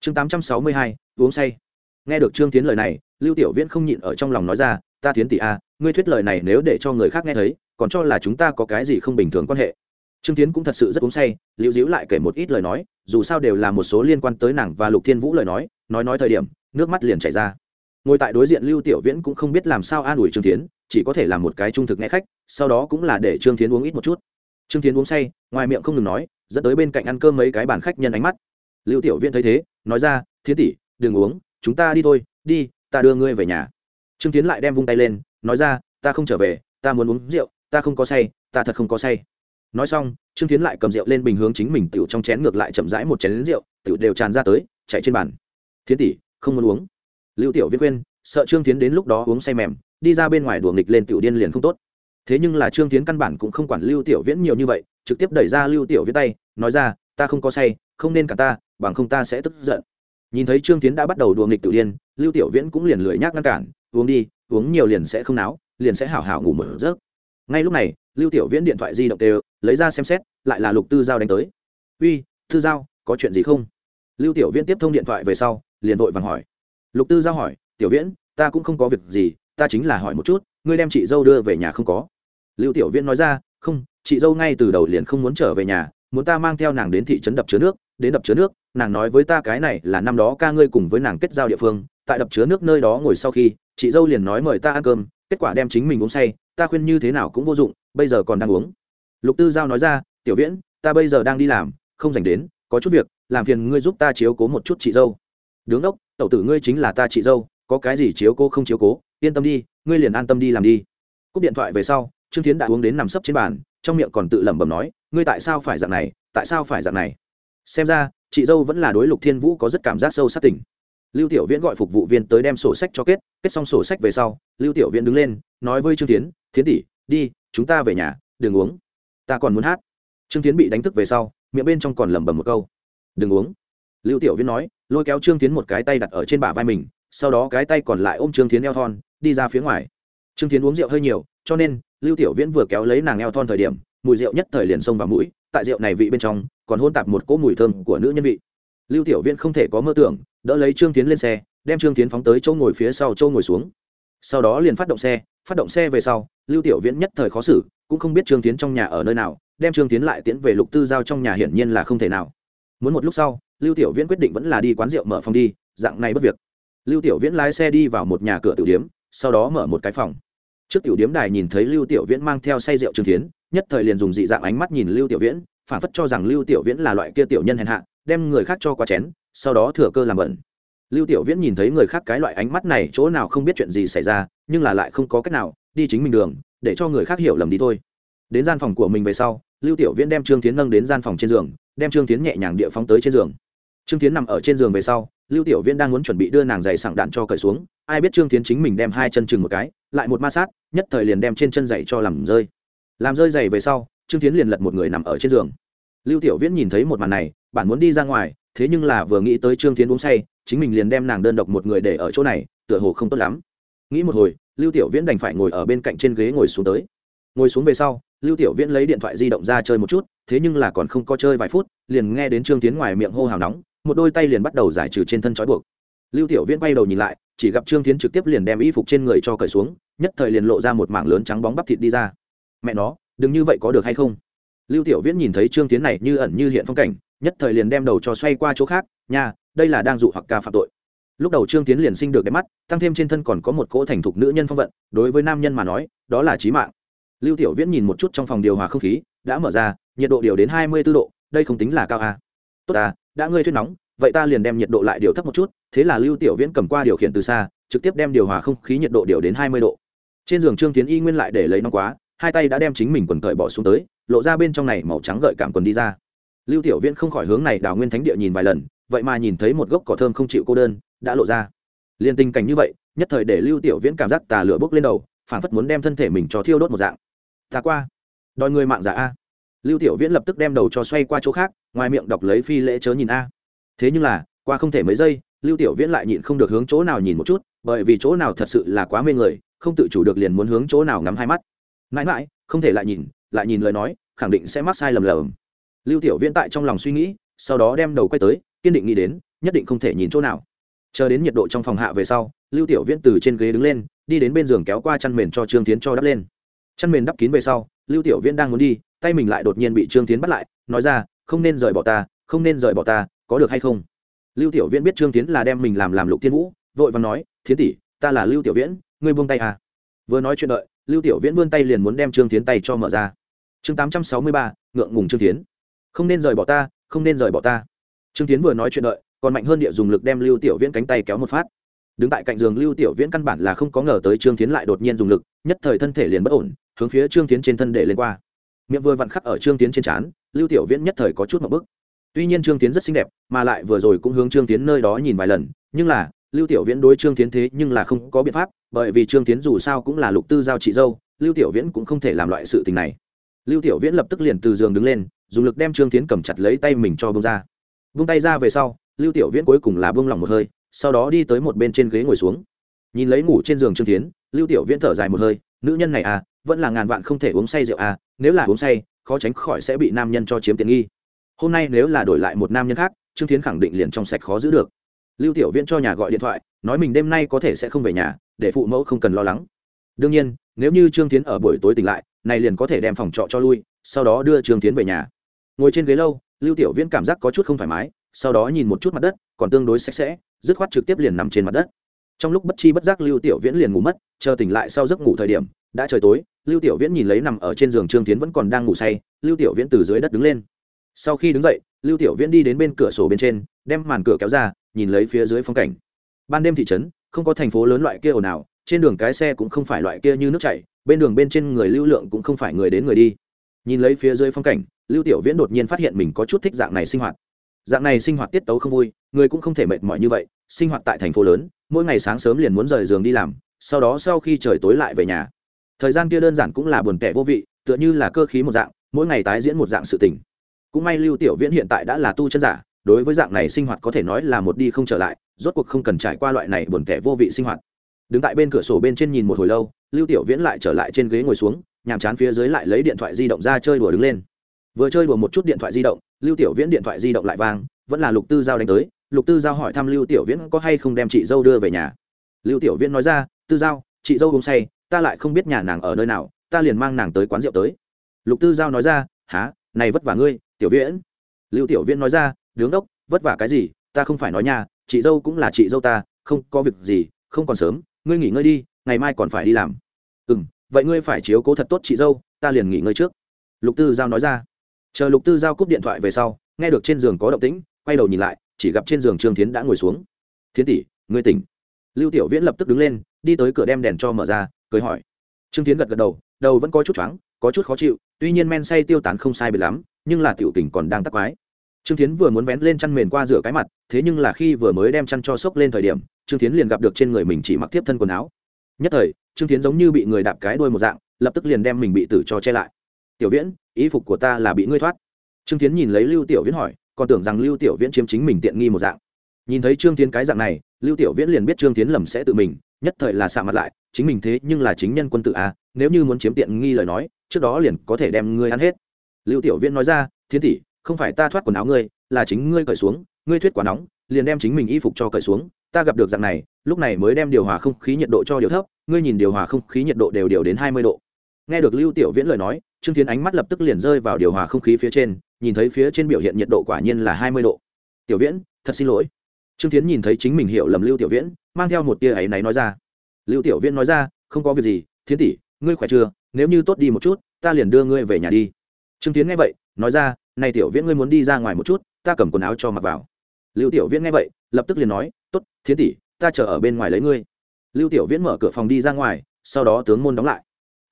Chương tám trăm sáu mươi hai uống say. Nghe được trương tiến lời này lưu tiểu viễn không nhịn ở trong lòng nói ra ta tiến tỷ a à, ngươi thuyết lời này nếu để cho người khác nghe thấy còn cho là chúng ta có cái gì không bình thường quan hệ trương tiến cũng thật sự rất uống say, liễu diễu lại kể một ít lời nói, dù sao đều là một số liên quan tới nàng và lục thiên vũ lời nói nói nói thời điểm, nước mắt liền chảy ra. Ngồi tại đối diện lưu tiểu viễn cũng không biết làm sao an ủi trương tiến, chỉ có thể làm một cái trung thực nghe khách, sau đó cũng là để trương tiến uống ít một chút. Trương tiến uống say, ngoài miệng không ngừng nói, dẫn tới bên cạnh ăn cơm mấy cái bàn khách nhân ánh mắt. Lưu tiểu viễn thấy thế, nói ra thiến tỷ, đừng uống, chúng ta đi thôi, đi, ta đưa ngươi về nhà. Trương tiến lại đem vung tay lên, nói ra, ta không trở về, ta muốn uống rượu, ta không có say, ta thật không có say nói xong, trương tiến lại cầm rượu lên bình hướng chính mình tiểu trong chén ngược lại chậm rãi một chén rượu, tiểu đều tràn ra tới, chạy trên bàn. Thiến tỷ, không muốn uống. Lưu tiểu viễn khuyên sợ trương tiến đến lúc đó uống say mềm, đi ra bên ngoài đùa nghịch lên tiểu điên liền không tốt. Thế nhưng là trương tiến căn bản cũng không quản lưu tiểu viễn nhiều như vậy, trực tiếp đẩy ra lưu tiểu viễn tay, nói ra, ta không có say, không nên cả ta, bằng không ta sẽ tức giận. Nhìn thấy trương tiến đã bắt đầu đùa nghịch tự điên, lưu tiểu viễn cũng liền lười nhác ngăn cản, uống đi, uống nhiều liền sẽ không náo, liền sẽ hảo hảo ngủ một giấc. Ngay lúc này lưu tiểu viễn điện thoại di động đều, lấy ra xem xét, lại là lục tư giao đánh tới. Uy, tư giao, có chuyện gì không? Lưu tiểu viễn tiếp thông điện thoại về sau, liền vội vàng hỏi. Lục tư giao hỏi, tiểu viễn, ta cũng không có việc gì, ta chính là hỏi một chút, ngươi đem chị dâu đưa về nhà không có? Lưu tiểu viễn nói ra, không, chị dâu ngay từ đầu liền không muốn trở về nhà, muốn ta mang theo nàng đến thị trấn đập chứa nước, đến đập chứa nước, nàng nói với ta cái này là năm đó ca ngươi cùng với nàng kết giao địa phương, tại đập chứa nước nơi đó ngồi sau khi, chị dâu liền nói mời ta ăn cơm, kết quả đem chính mình uống say, ta khuyên như thế nào cũng vô dụng bây giờ còn đang uống. Lục tư giao nói ra tiểu viễn ta bây giờ đang đi làm không dành đến có chút việc làm phiền ngươi giúp ta chiếu cố một chút chị dâu. Đứng đốc, tẩu tử ngươi chính là ta chị dâu có cái gì chiếu cố không chiếu cố yên tâm đi ngươi liền an tâm đi làm đi. Cúp điện thoại về sau trương tiến đã uống đến nằm sấp trên bàn trong miệng còn tự lẩm bẩm nói ngươi tại sao phải dạng này tại sao phải dạng này? Xem ra chị dâu vẫn là đối lục thiên vũ có rất cảm giác sâu sắc tình. lưu tiểu viễn gọi phục vụ viên tới đem sổ sách cho kết kết xong sổ sách về sau lưu tiểu viễn đứng lên nói với trương tiến thiến tỷ đi chúng ta về nhà, đừng uống. Ta còn muốn hát. Trương tiến bị đánh thức về sau, miệng bên trong còn lẩm bẩm một câu. Đừng uống. Lưu tiểu viễn nói, lôi kéo trương tiến một cái tay đặt ở trên bả vai mình, sau đó cái tay còn lại ôm trương tiến eo thon, đi ra phía ngoài. Trương tiến uống rượu hơi nhiều, cho nên, lưu tiểu viễn vừa kéo lấy nàng eo thon thời điểm, mùi rượu nhất thời liền xông vào mũi, tại rượu này vị bên trong, còn hôn tạp một cỗ mùi thơm của nữ nhân vị. Lưu tiểu viễn không thể có mơ tưởng, đỡ lấy trương tiến lên xe, đem trương tiến phóng tới chỗ ngồi phía sau, chỗ ngồi xuống. Sau đó liền phát động xe, phát động xe về sau lưu tiểu viễn nhất thời khó xử, cũng không biết trương tiến trong nhà ở nơi nào, đem trương tiến lại tiễn về lục tư giao trong nhà hiển nhiên là không thể nào. Muốn một lúc sau, lưu tiểu viễn quyết định vẫn là đi quán rượu mở phòng đi, dạng này bất việc. Lưu tiểu viễn lái xe đi vào một nhà cửa tiểu điếm, sau đó mở một cái phòng. Trước tiểu điếm đài nhìn thấy lưu tiểu viễn mang theo say rượu trương tiến nhất thời liền dùng dị dạng ánh mắt nhìn lưu tiểu viễn phản phất cho rằng lưu tiểu viễn là loại kia tiểu nhân hèn hạ, đem người khác cho qua chén, sau đó thừa cơ làm bẩn lưu tiểu viễn nhìn thấy người khác cái loại ánh mắt này, chỗ nào không biết chuyện gì xảy ra, nhưng là lại không có cách nào, đi chính mình đường, để cho người khác hiểu lầm đi thôi. Đến gian phòng của mình về sau, lưu tiểu viễn đem trương tiến nâng đến gian phòng trên giường, đem trương tiến nhẹ nhàng địa phóng tới trên giường. Trương tiến nằm ở trên giường về sau, lưu tiểu viễn đang muốn chuẩn bị đưa nàng giày sảng đạn cho cởi xuống, ai biết trương tiến chính mình đem hai chân chừng một cái, lại một ma sát, nhất thời liền đem trên chân giày cho làm rơi. Làm rơi giày về sau, trương tiến liền lật một người nằm ở trên giường. Lưu tiểu viễn nhìn thấy một màn này bạn muốn đi ra ngoài, thế nhưng là vừa nghĩ tới trương tiến uống say chính mình liền đem nàng đơn độc một người để ở chỗ này, tựa hồ không tốt lắm. Nghĩ một hồi, lưu tiểu viễn đành phải ngồi ở bên cạnh trên ghế ngồi xuống tới. Ngồi xuống về sau, lưu tiểu viễn lấy điện thoại di động ra chơi một chút, thế nhưng là còn không có chơi vài phút, liền nghe đến trương tiến ngoài miệng hô hào nóng, một đôi tay liền bắt đầu giải trừ trên thân trói buộc. Lưu tiểu viễn bay đầu nhìn lại, chỉ gặp trương tiến trực tiếp liền đem y phục trên người cho cởi xuống, nhất thời liền lộ ra một mảng lớn trắng bóng bắp thịt đi ra. Mẹ nó, đừng như vậy có được hay không? Lưu tiểu viễn nhìn thấy trương tiến này như ẩn như hiện phong cảnh, nhất thời liền đem đầu cho xoay qua chỗ khác, nha đây là đang dụ hoặc ca phạm tội. Lúc đầu trương tiến liền sinh được đẹp mắt, tăng thêm trên thân còn có một cỗ thành thục nữ nhân phong vận, đối với nam nhân mà nói, đó là trí mạng. Lưu tiểu viễn nhìn một chút trong phòng điều hòa không khí, đã mở ra, nhiệt độ điều đến hai mươi 24 độ, đây không tính là cao à. tốt à đã ngươi thuyết nóng, vậy ta liền đem nhiệt độ lại điều thấp một chút, thế là lưu tiểu viễn cầm qua điều khiển từ xa, trực tiếp đem điều hòa không khí nhiệt độ điều đến hai mươi độ. Trên giường trương tiến y nguyên lại để lấy nóng quá, hai tay đã đem chính mình quần cởi bỏ xuống tới, lộ ra bên trong này màu trắng gợi cảm quần đi ra. Lưu tiểu viễn không khỏi hướng này đào nguyên thánh địa nhìn vài lần vậy mà nhìn thấy một gốc cỏ thơm không chịu cô đơn, đã lộ ra. Liên tình cảnh như vậy, nhất thời để lưu tiểu viễn cảm giác tà lửa bốc lên đầu phản phất muốn đem thân thể mình cho thiêu đốt một dạng. Ta qua. Đòi người mạng giả a. Lưu tiểu viễn lập tức đem đầu cho xoay qua chỗ khác, ngoài miệng đọc lấy phi lễ chớ nhìn a. Thế nhưng là, qua không thể mấy giây, lưu tiểu viễn lại nhịn không được hướng chỗ nào nhìn một chút, bởi vì chỗ nào thật sự là quá mê người, không tự chủ được liền muốn hướng chỗ nào ngắm hai mắt. Mãi mãi, không thể lại nhìn lại nhìn lời nói, khẳng định sẽ mắc sai lầm lầm. Lưu tiểu viễn tại trong lòng suy nghĩ, sau đó đem đầu quay tới kiên định nghĩ đến, nhất định không thể nhìn chỗ nào. Chờ đến nhiệt độ trong phòng hạ về sau, lưu tiểu viễn từ trên ghế đứng lên, đi đến bên giường kéo qua chăn mền cho trương tiến cho đắp lên. Chăn mền đắp kín về sau, lưu tiểu viễn đang muốn đi, tay mình lại đột nhiên bị trương tiến bắt lại, nói ra, không nên rời bỏ ta, không nên rời bỏ ta, có được hay không? Lưu tiểu viễn biết trương tiến là đem mình làm làm lục thiên vũ, vội và nói, thiến tỷ, ta là lưu tiểu viễn, ngươi buông tay à. Vừa nói chuyện đợi, lưu tiểu viễn vươn tay liền muốn đem trương tiến tay cho mở ra. Chương tám trăm sáu mươi ba, ngượng ngùng trương tiến không nên rời bỏ ta, không nên rời bỏ ta trương tiến vừa nói chuyện đợi, còn mạnh hơn địa dùng lực đem lưu tiểu viễn cánh tay kéo một phát. Đứng tại cạnh giường lưu tiểu viễn căn bản là không có ngờ tới trương tiến lại đột nhiên dùng lực, nhất thời thân thể liền bất ổn, hướng phía trương tiến trên thân để lên qua. Miệng vừa vặn khắc ở trương tiến trên trán, lưu tiểu viễn nhất thời có chút một bức. Tuy nhiên trương tiến rất xinh đẹp, mà lại vừa rồi cũng hướng trương tiến nơi đó nhìn vài lần, nhưng là, lưu tiểu viễn đối trương tiến thế nhưng là không có biện pháp, bởi vì trương tiến dù sao cũng là lục tư giao chị dâu, lưu tiểu viễn cũng không thể làm loại sự tình này. Lưu tiểu viễn lập tức liền từ giường đứng lên, dùng lực đem trương tiến cầm chặt lấy tay mình cho bông ra vung tay ra về sau, lưu tiểu viễn cuối cùng là buông lỏng một hơi, sau đó đi tới một bên trên ghế ngồi xuống. Nhìn lấy ngủ trên giường trương tiến lưu tiểu viễn thở dài một hơi, nữ nhân này à vẫn là ngàn vạn không thể uống say rượu à nếu là uống say, khó tránh khỏi sẽ bị nam nhân cho chiếm tiện nghi. Hôm nay nếu là đổi lại một nam nhân khác, trương tiến khẳng định liền trong sạch khó giữ được. Lưu tiểu viễn cho nhà gọi điện thoại, nói mình đêm nay có thể sẽ không về nhà, để phụ mẫu không cần lo lắng. Đương nhiên, nếu như trương tiến ở buổi tối tỉnh lại, này liền có thể đem phòng trọ cho lui, sau đó đưa trương tiến về nhà. Ngồi trên ghế lâu lưu tiểu viễn cảm giác có chút không thoải mái, sau đó nhìn một chút mặt đất, còn tương đối sạch sẽ, dứt khoát trực tiếp liền nằm trên mặt đất. Trong lúc bất chi bất giác lưu tiểu viễn liền ngủ mất, chờ tỉnh lại sau giấc ngủ thời điểm, đã trời tối, lưu tiểu viễn nhìn lấy nằm ở trên giường trương tiến vẫn còn đang ngủ say, lưu tiểu viễn từ dưới đất đứng lên. Sau khi đứng dậy, lưu tiểu viễn đi đến bên cửa sổ bên trên, đem màn cửa kéo ra, nhìn lấy phía dưới phong cảnh. Ban đêm thị trấn, không có thành phố lớn loại kia ồn ào, trên đường cái xe cũng không phải loại kia như nước chảy, bên đường bên trên người lưu lượng cũng không phải người đến người đi. Nhìn lấy phía dưới phong cảnh lưu tiểu viễn đột nhiên phát hiện mình có chút thích dạng này sinh hoạt. Dạng này sinh hoạt tiết tấu không vui, người cũng không thể mệt mỏi như vậy, sinh hoạt tại thành phố lớn, mỗi ngày sáng sớm liền muốn rời giường đi làm, sau đó sau khi trời tối lại về nhà. Thời gian kia đơn giản cũng là buồn tẻ vô vị, tựa như là cơ khí một dạng, mỗi ngày tái diễn một dạng sự tình. Cũng may lưu tiểu viễn hiện tại đã là tu chân giả, đối với dạng này sinh hoạt có thể nói là một đi không trở lại, rốt cuộc không cần trải qua loại này buồn tẻ vô vị sinh hoạt. Đứng tại bên cửa sổ bên trên nhìn một hồi lâu, lưu tiểu viễn lại trở lại trên ghế ngồi xuống, nhàm chán phía dưới lại lấy điện thoại di động ra chơi đùa đứng lên vừa chơi đùa một chút điện thoại di động, lưu tiểu viễn điện thoại di động lại vang, vẫn là lục tư giao đánh tới. Lục tư giao hỏi thăm lưu tiểu viễn có hay không đem chị dâu đưa về nhà. Lưu tiểu viễn nói ra, tư giao, chị dâu uống say, ta lại không biết nhà nàng ở nơi nào, ta liền mang nàng tới quán rượu tới. Lục tư giao nói ra há này vất vả ngươi, tiểu viễn. Lưu tiểu viễn nói ra, đứng đốc, vất vả cái gì? Ta không phải nói nhà, chị dâu cũng là chị dâu ta, không có việc gì, không còn sớm, ngươi nghỉ ngơi đi, ngày mai còn phải đi làm. Ừ vậy ngươi phải chiếu cố thật tốt chị dâu, ta liền nghỉ ngơi trước. Lục tư giao nói ra chờ lục tư giao cúp điện thoại về sau, nghe được trên giường có động tĩnh, quay đầu nhìn lại, chỉ gặp trên giường trương tiến đã ngồi xuống. Thiến tỷ, ngươi tỉnh. Lưu tiểu viễn lập tức đứng lên, đi tới cửa đem đèn cho mở ra, cười hỏi. Trương tiến gật gật đầu đầu vẫn có chút choáng, có chút khó chịu, tuy nhiên men say tiêu tán không sai bị lắm, nhưng là tiểu tình còn đang tắc quái. Trương tiến vừa muốn vén lên chăn mền qua rửa cái mặt, thế nhưng là khi vừa mới đem chăn cho sốc lên thời điểm, trương tiến liền gặp được trên người mình chỉ mặc tiếp thân quần áo. Nhất thời, trương tiến giống như bị người đạp cái đuôi một dạng, lập tức liền đem mình bị tử cho che lại tiểu viễn ý phục của ta là bị ngươi thoát. Trương tiến nhìn lấy lưu tiểu viễn hỏi, còn tưởng rằng lưu tiểu viễn chiếm chính mình tiện nghi một dạng. Nhìn thấy trương tiến cái dạng này, lưu tiểu viễn liền biết trương tiến lầm sẽ tự mình, nhất thời là xạ mặt lại, chính mình thế nhưng là chính nhân quân tự à nếu như muốn chiếm tiện nghi lời nói, trước đó liền có thể đem ngươi ăn hết. Lưu tiểu viễn nói ra thiên tỷ, không phải ta thoát quần áo ngươi, là chính ngươi cởi xuống, ngươi thuyết quá nóng, liền đem chính mình y phục cho cởi xuống, ta gặp được dạng này, lúc này mới đem điều hòa không khí nhiệt độ cho điều thấp, ngươi nhìn điều hòa không khí nhiệt độ đều điều đến hai mươi độ nghe được lưu tiểu viễn lời nói, trương tiến ánh mắt lập tức liền rơi vào điều hòa không khí phía trên, nhìn thấy phía trên biểu hiện nhiệt độ quả nhiên là hai mươi độ. Tiểu viễn, thật xin lỗi. Trương tiến nhìn thấy chính mình hiểu lầm lưu tiểu viễn, mang theo một tia ấy náy nói ra. Lưu tiểu viễn nói ra, không có việc gì, thiến tỷ, ngươi khỏe chưa? Nếu như tốt đi một chút, ta liền đưa ngươi về nhà đi. Trương tiến nghe vậy, nói ra, này tiểu viễn ngươi muốn đi ra ngoài một chút, ta cầm quần áo cho mặc vào. Lưu tiểu viễn nghe vậy, lập tức liền nói, tốt, thiến tỷ, ta chờ ở bên ngoài lấy ngươi. Lưu tiểu viễn mở cửa phòng đi ra ngoài, sau đó tướng môn đóng lại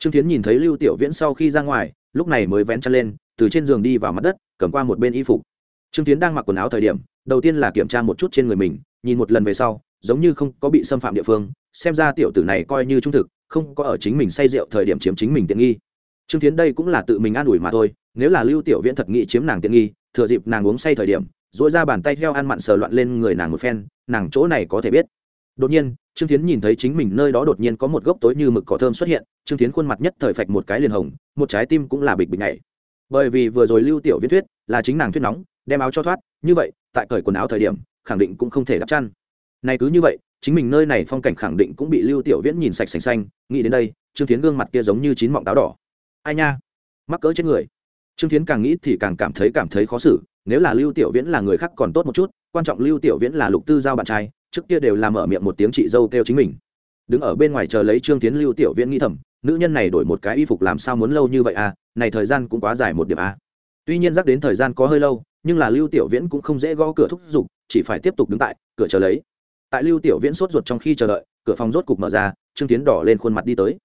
trương tiến nhìn thấy lưu tiểu viễn sau khi ra ngoài, lúc này mới vén chân lên, từ trên giường đi vào mặt đất, cầm qua một bên y phục. Trương tiến đang mặc quần áo thời điểm, đầu tiên là kiểm tra một chút trên người mình, nhìn một lần về sau, giống như không có bị xâm phạm địa phương, xem ra tiểu tử này coi như trung thực, không có ở chính mình say rượu thời điểm chiếm chính mình tiện nghi. Trương tiến đây cũng là tự mình an ủi mà thôi, nếu là lưu tiểu viễn thật nghĩ chiếm nàng tiện nghi, thừa dịp nàng uống say thời điểm dỗi ra bàn tay heo ăn mặn sờ loạn lên người nàng một phen, nàng chỗ này có thể biết. Đột nhiên trương tiến nhìn thấy chính mình nơi đó đột nhiên có một gốc tối như mực cỏ thơm xuất hiện, trương tiến khuôn mặt nhất thời phạch một cái liền hồng, một trái tim cũng là bịch bịch này bởi vì vừa rồi lưu tiểu viễn thuyết là chính nàng thuyết nóng, đem áo cho thoát, như vậy, tại cởi quần áo thời điểm, khẳng định cũng không thể đắp chăn. Này cứ như vậy, chính mình nơi này phong cảnh khẳng định cũng bị lưu tiểu viễn nhìn sạch sành xanh, nghĩ đến đây, trương tiến gương mặt kia giống như chín mọng táo đỏ. Ai nha? Mắc cỡ chết người. Trương tiến càng nghĩ thì càng cảm thấy cảm thấy khó xử, nếu là lưu tiểu viễn là người khác còn tốt một chút, quan trọng lưu tiểu viễn là lục tư giao bạn trai trước kia đều làm mở miệng một tiếng chị dâu kêu chính mình. Đứng ở bên ngoài chờ lấy trương tiến lưu tiểu viễn nghĩ thầm, nữ nhân này đổi một cái y phục làm sao muốn lâu như vậy à này thời gian cũng quá dài một điểm à. Tuy nhiên dắt đến thời gian có hơi lâu, nhưng là lưu tiểu viễn cũng không dễ gõ cửa thúc giục, chỉ phải tiếp tục đứng tại cửa chờ lấy. Tại lưu tiểu viễn sốt ruột trong khi chờ đợi, cửa phòng rốt cục mở ra, trương tiến đỏ lên khuôn mặt đi tới.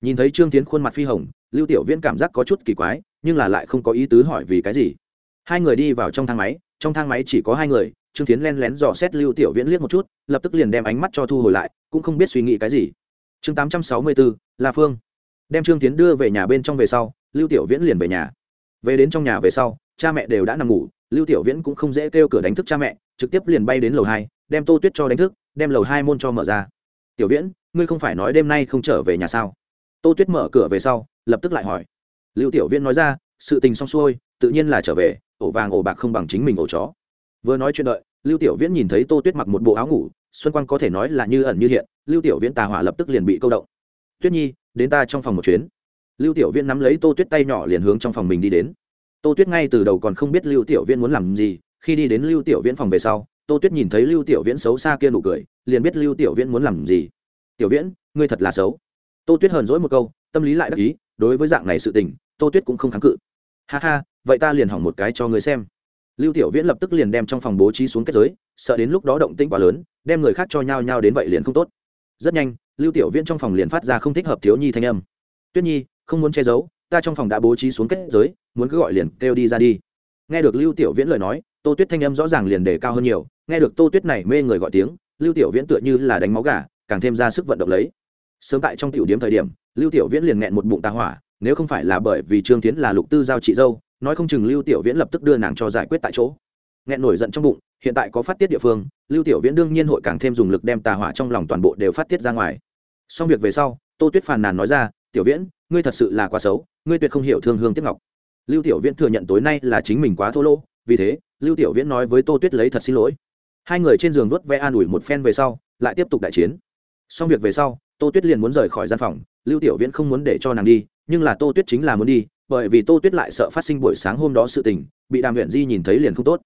Nhìn thấy trương tiến khuôn mặt phi hồng, lưu tiểu viễn cảm giác có chút kỳ quái, nhưng là lại không có ý tứ hỏi vì cái gì. Hai người đi vào trong thang máy, trong thang máy chỉ có hai người trương tiến len lén dò xét lưu tiểu viễn liếc một chút, lập tức liền đem ánh mắt cho thu hồi lại, cũng không biết suy nghĩ cái gì. Chương tám trăm sáu mươi bốn la phương. Đem trương tiến đưa về nhà bên trong về sau, lưu tiểu viễn liền về nhà. Về đến trong nhà về sau, cha mẹ đều đã nằm ngủ, lưu tiểu viễn cũng không dễ kêu cửa đánh thức cha mẹ, trực tiếp liền bay đến lầu hai, đem tô tuyết cho đánh thức, đem lầu hai môn cho mở ra. Tiểu viễn, ngươi không phải nói đêm nay không trở về nhà sao? Tô tuyết mở cửa về sau, lập tức lại hỏi. Lưu tiểu viễn nói ra, sự tình xong xuôi, tự nhiên là trở về, ổ vàng ổ bạc không bằng chính mình ổ chó vừa nói chuyện đợi, lưu tiểu viễn nhìn thấy tô tuyết mặc một bộ áo ngủ, xuân quang có thể nói là như ẩn như hiện, lưu tiểu viễn tà hỏa lập tức liền bị câu động. Tuyết nhi, đến ta trong phòng một chuyến. Lưu tiểu viễn nắm lấy tô tuyết tay nhỏ liền hướng trong phòng mình đi đến. Tô tuyết ngay từ đầu còn không biết lưu tiểu viễn muốn làm gì, khi đi đến lưu tiểu viễn phòng về sau, tô tuyết nhìn thấy lưu tiểu viễn xấu xa kia nụ cười, liền biết lưu tiểu viễn muốn làm gì. Tiểu viễn, ngươi thật là xấu. Tô tuyết hờn dỗi một câu, tâm lý lại đắc ý, đối với dạng này sự tình, tô tuyết cũng không kháng cự. Ha ha, vậy ta liền hỏng một cái cho ngươi xem lưu tiểu viễn lập tức liền đem trong phòng bố trí xuống kết giới, sợ đến lúc đó động tĩnh quá lớn, đem người khác cho nhau nhau đến vậy liền không tốt. Rất nhanh, lưu tiểu viễn trong phòng liền phát ra không thích hợp thiếu nhi thanh âm. Tuyết nhi, không muốn che giấu, ta trong phòng đã bố trí xuống kết giới, muốn cứ gọi liền kêu đi ra đi. Nghe được lưu tiểu viễn lời nói, tô tuyết thanh âm rõ ràng liền đề cao hơn nhiều, nghe được tô tuyết này mê người gọi tiếng, lưu tiểu viễn tựa như là đánh máu gà, càng thêm ra sức vận động lấy. Sớm tại trong tiểu điểm thời điểm, lưu tiểu viễn liền nghẹn một bụng tà hỏa, nếu không phải là bởi vì trương tiến là lục tư giao chị dâu nói không chừng lưu tiểu viễn lập tức đưa nàng cho giải quyết tại chỗ. Nghẹn nổi giận trong bụng, hiện tại có phát tiết địa phương, lưu tiểu viễn đương nhiên hội càng thêm dùng lực đem tà hỏa trong lòng toàn bộ đều phát tiết ra ngoài. Xong việc về sau, tô tuyết phàn nàn nói ra, tiểu viễn, ngươi thật sự là quá xấu, ngươi tuyệt không hiểu thương hương tiếc ngọc. Lưu tiểu viễn thừa nhận tối nay là chính mình quá thô lỗ, vì thế, lưu tiểu viễn nói với tô tuyết lấy thật xin lỗi. Hai người trên giường vớt ve an ủi một phen về sau, lại tiếp tục đại chiến. Xong việc về sau, tô tuyết liền muốn rời khỏi gian phòng, lưu tiểu viễn không muốn để cho nàng đi, nhưng là tô tuyết chính là muốn đi bởi vì tô tuyết lại sợ phát sinh buổi sáng hôm đó sự tình, bị đàm huyện di nhìn thấy liền không tốt.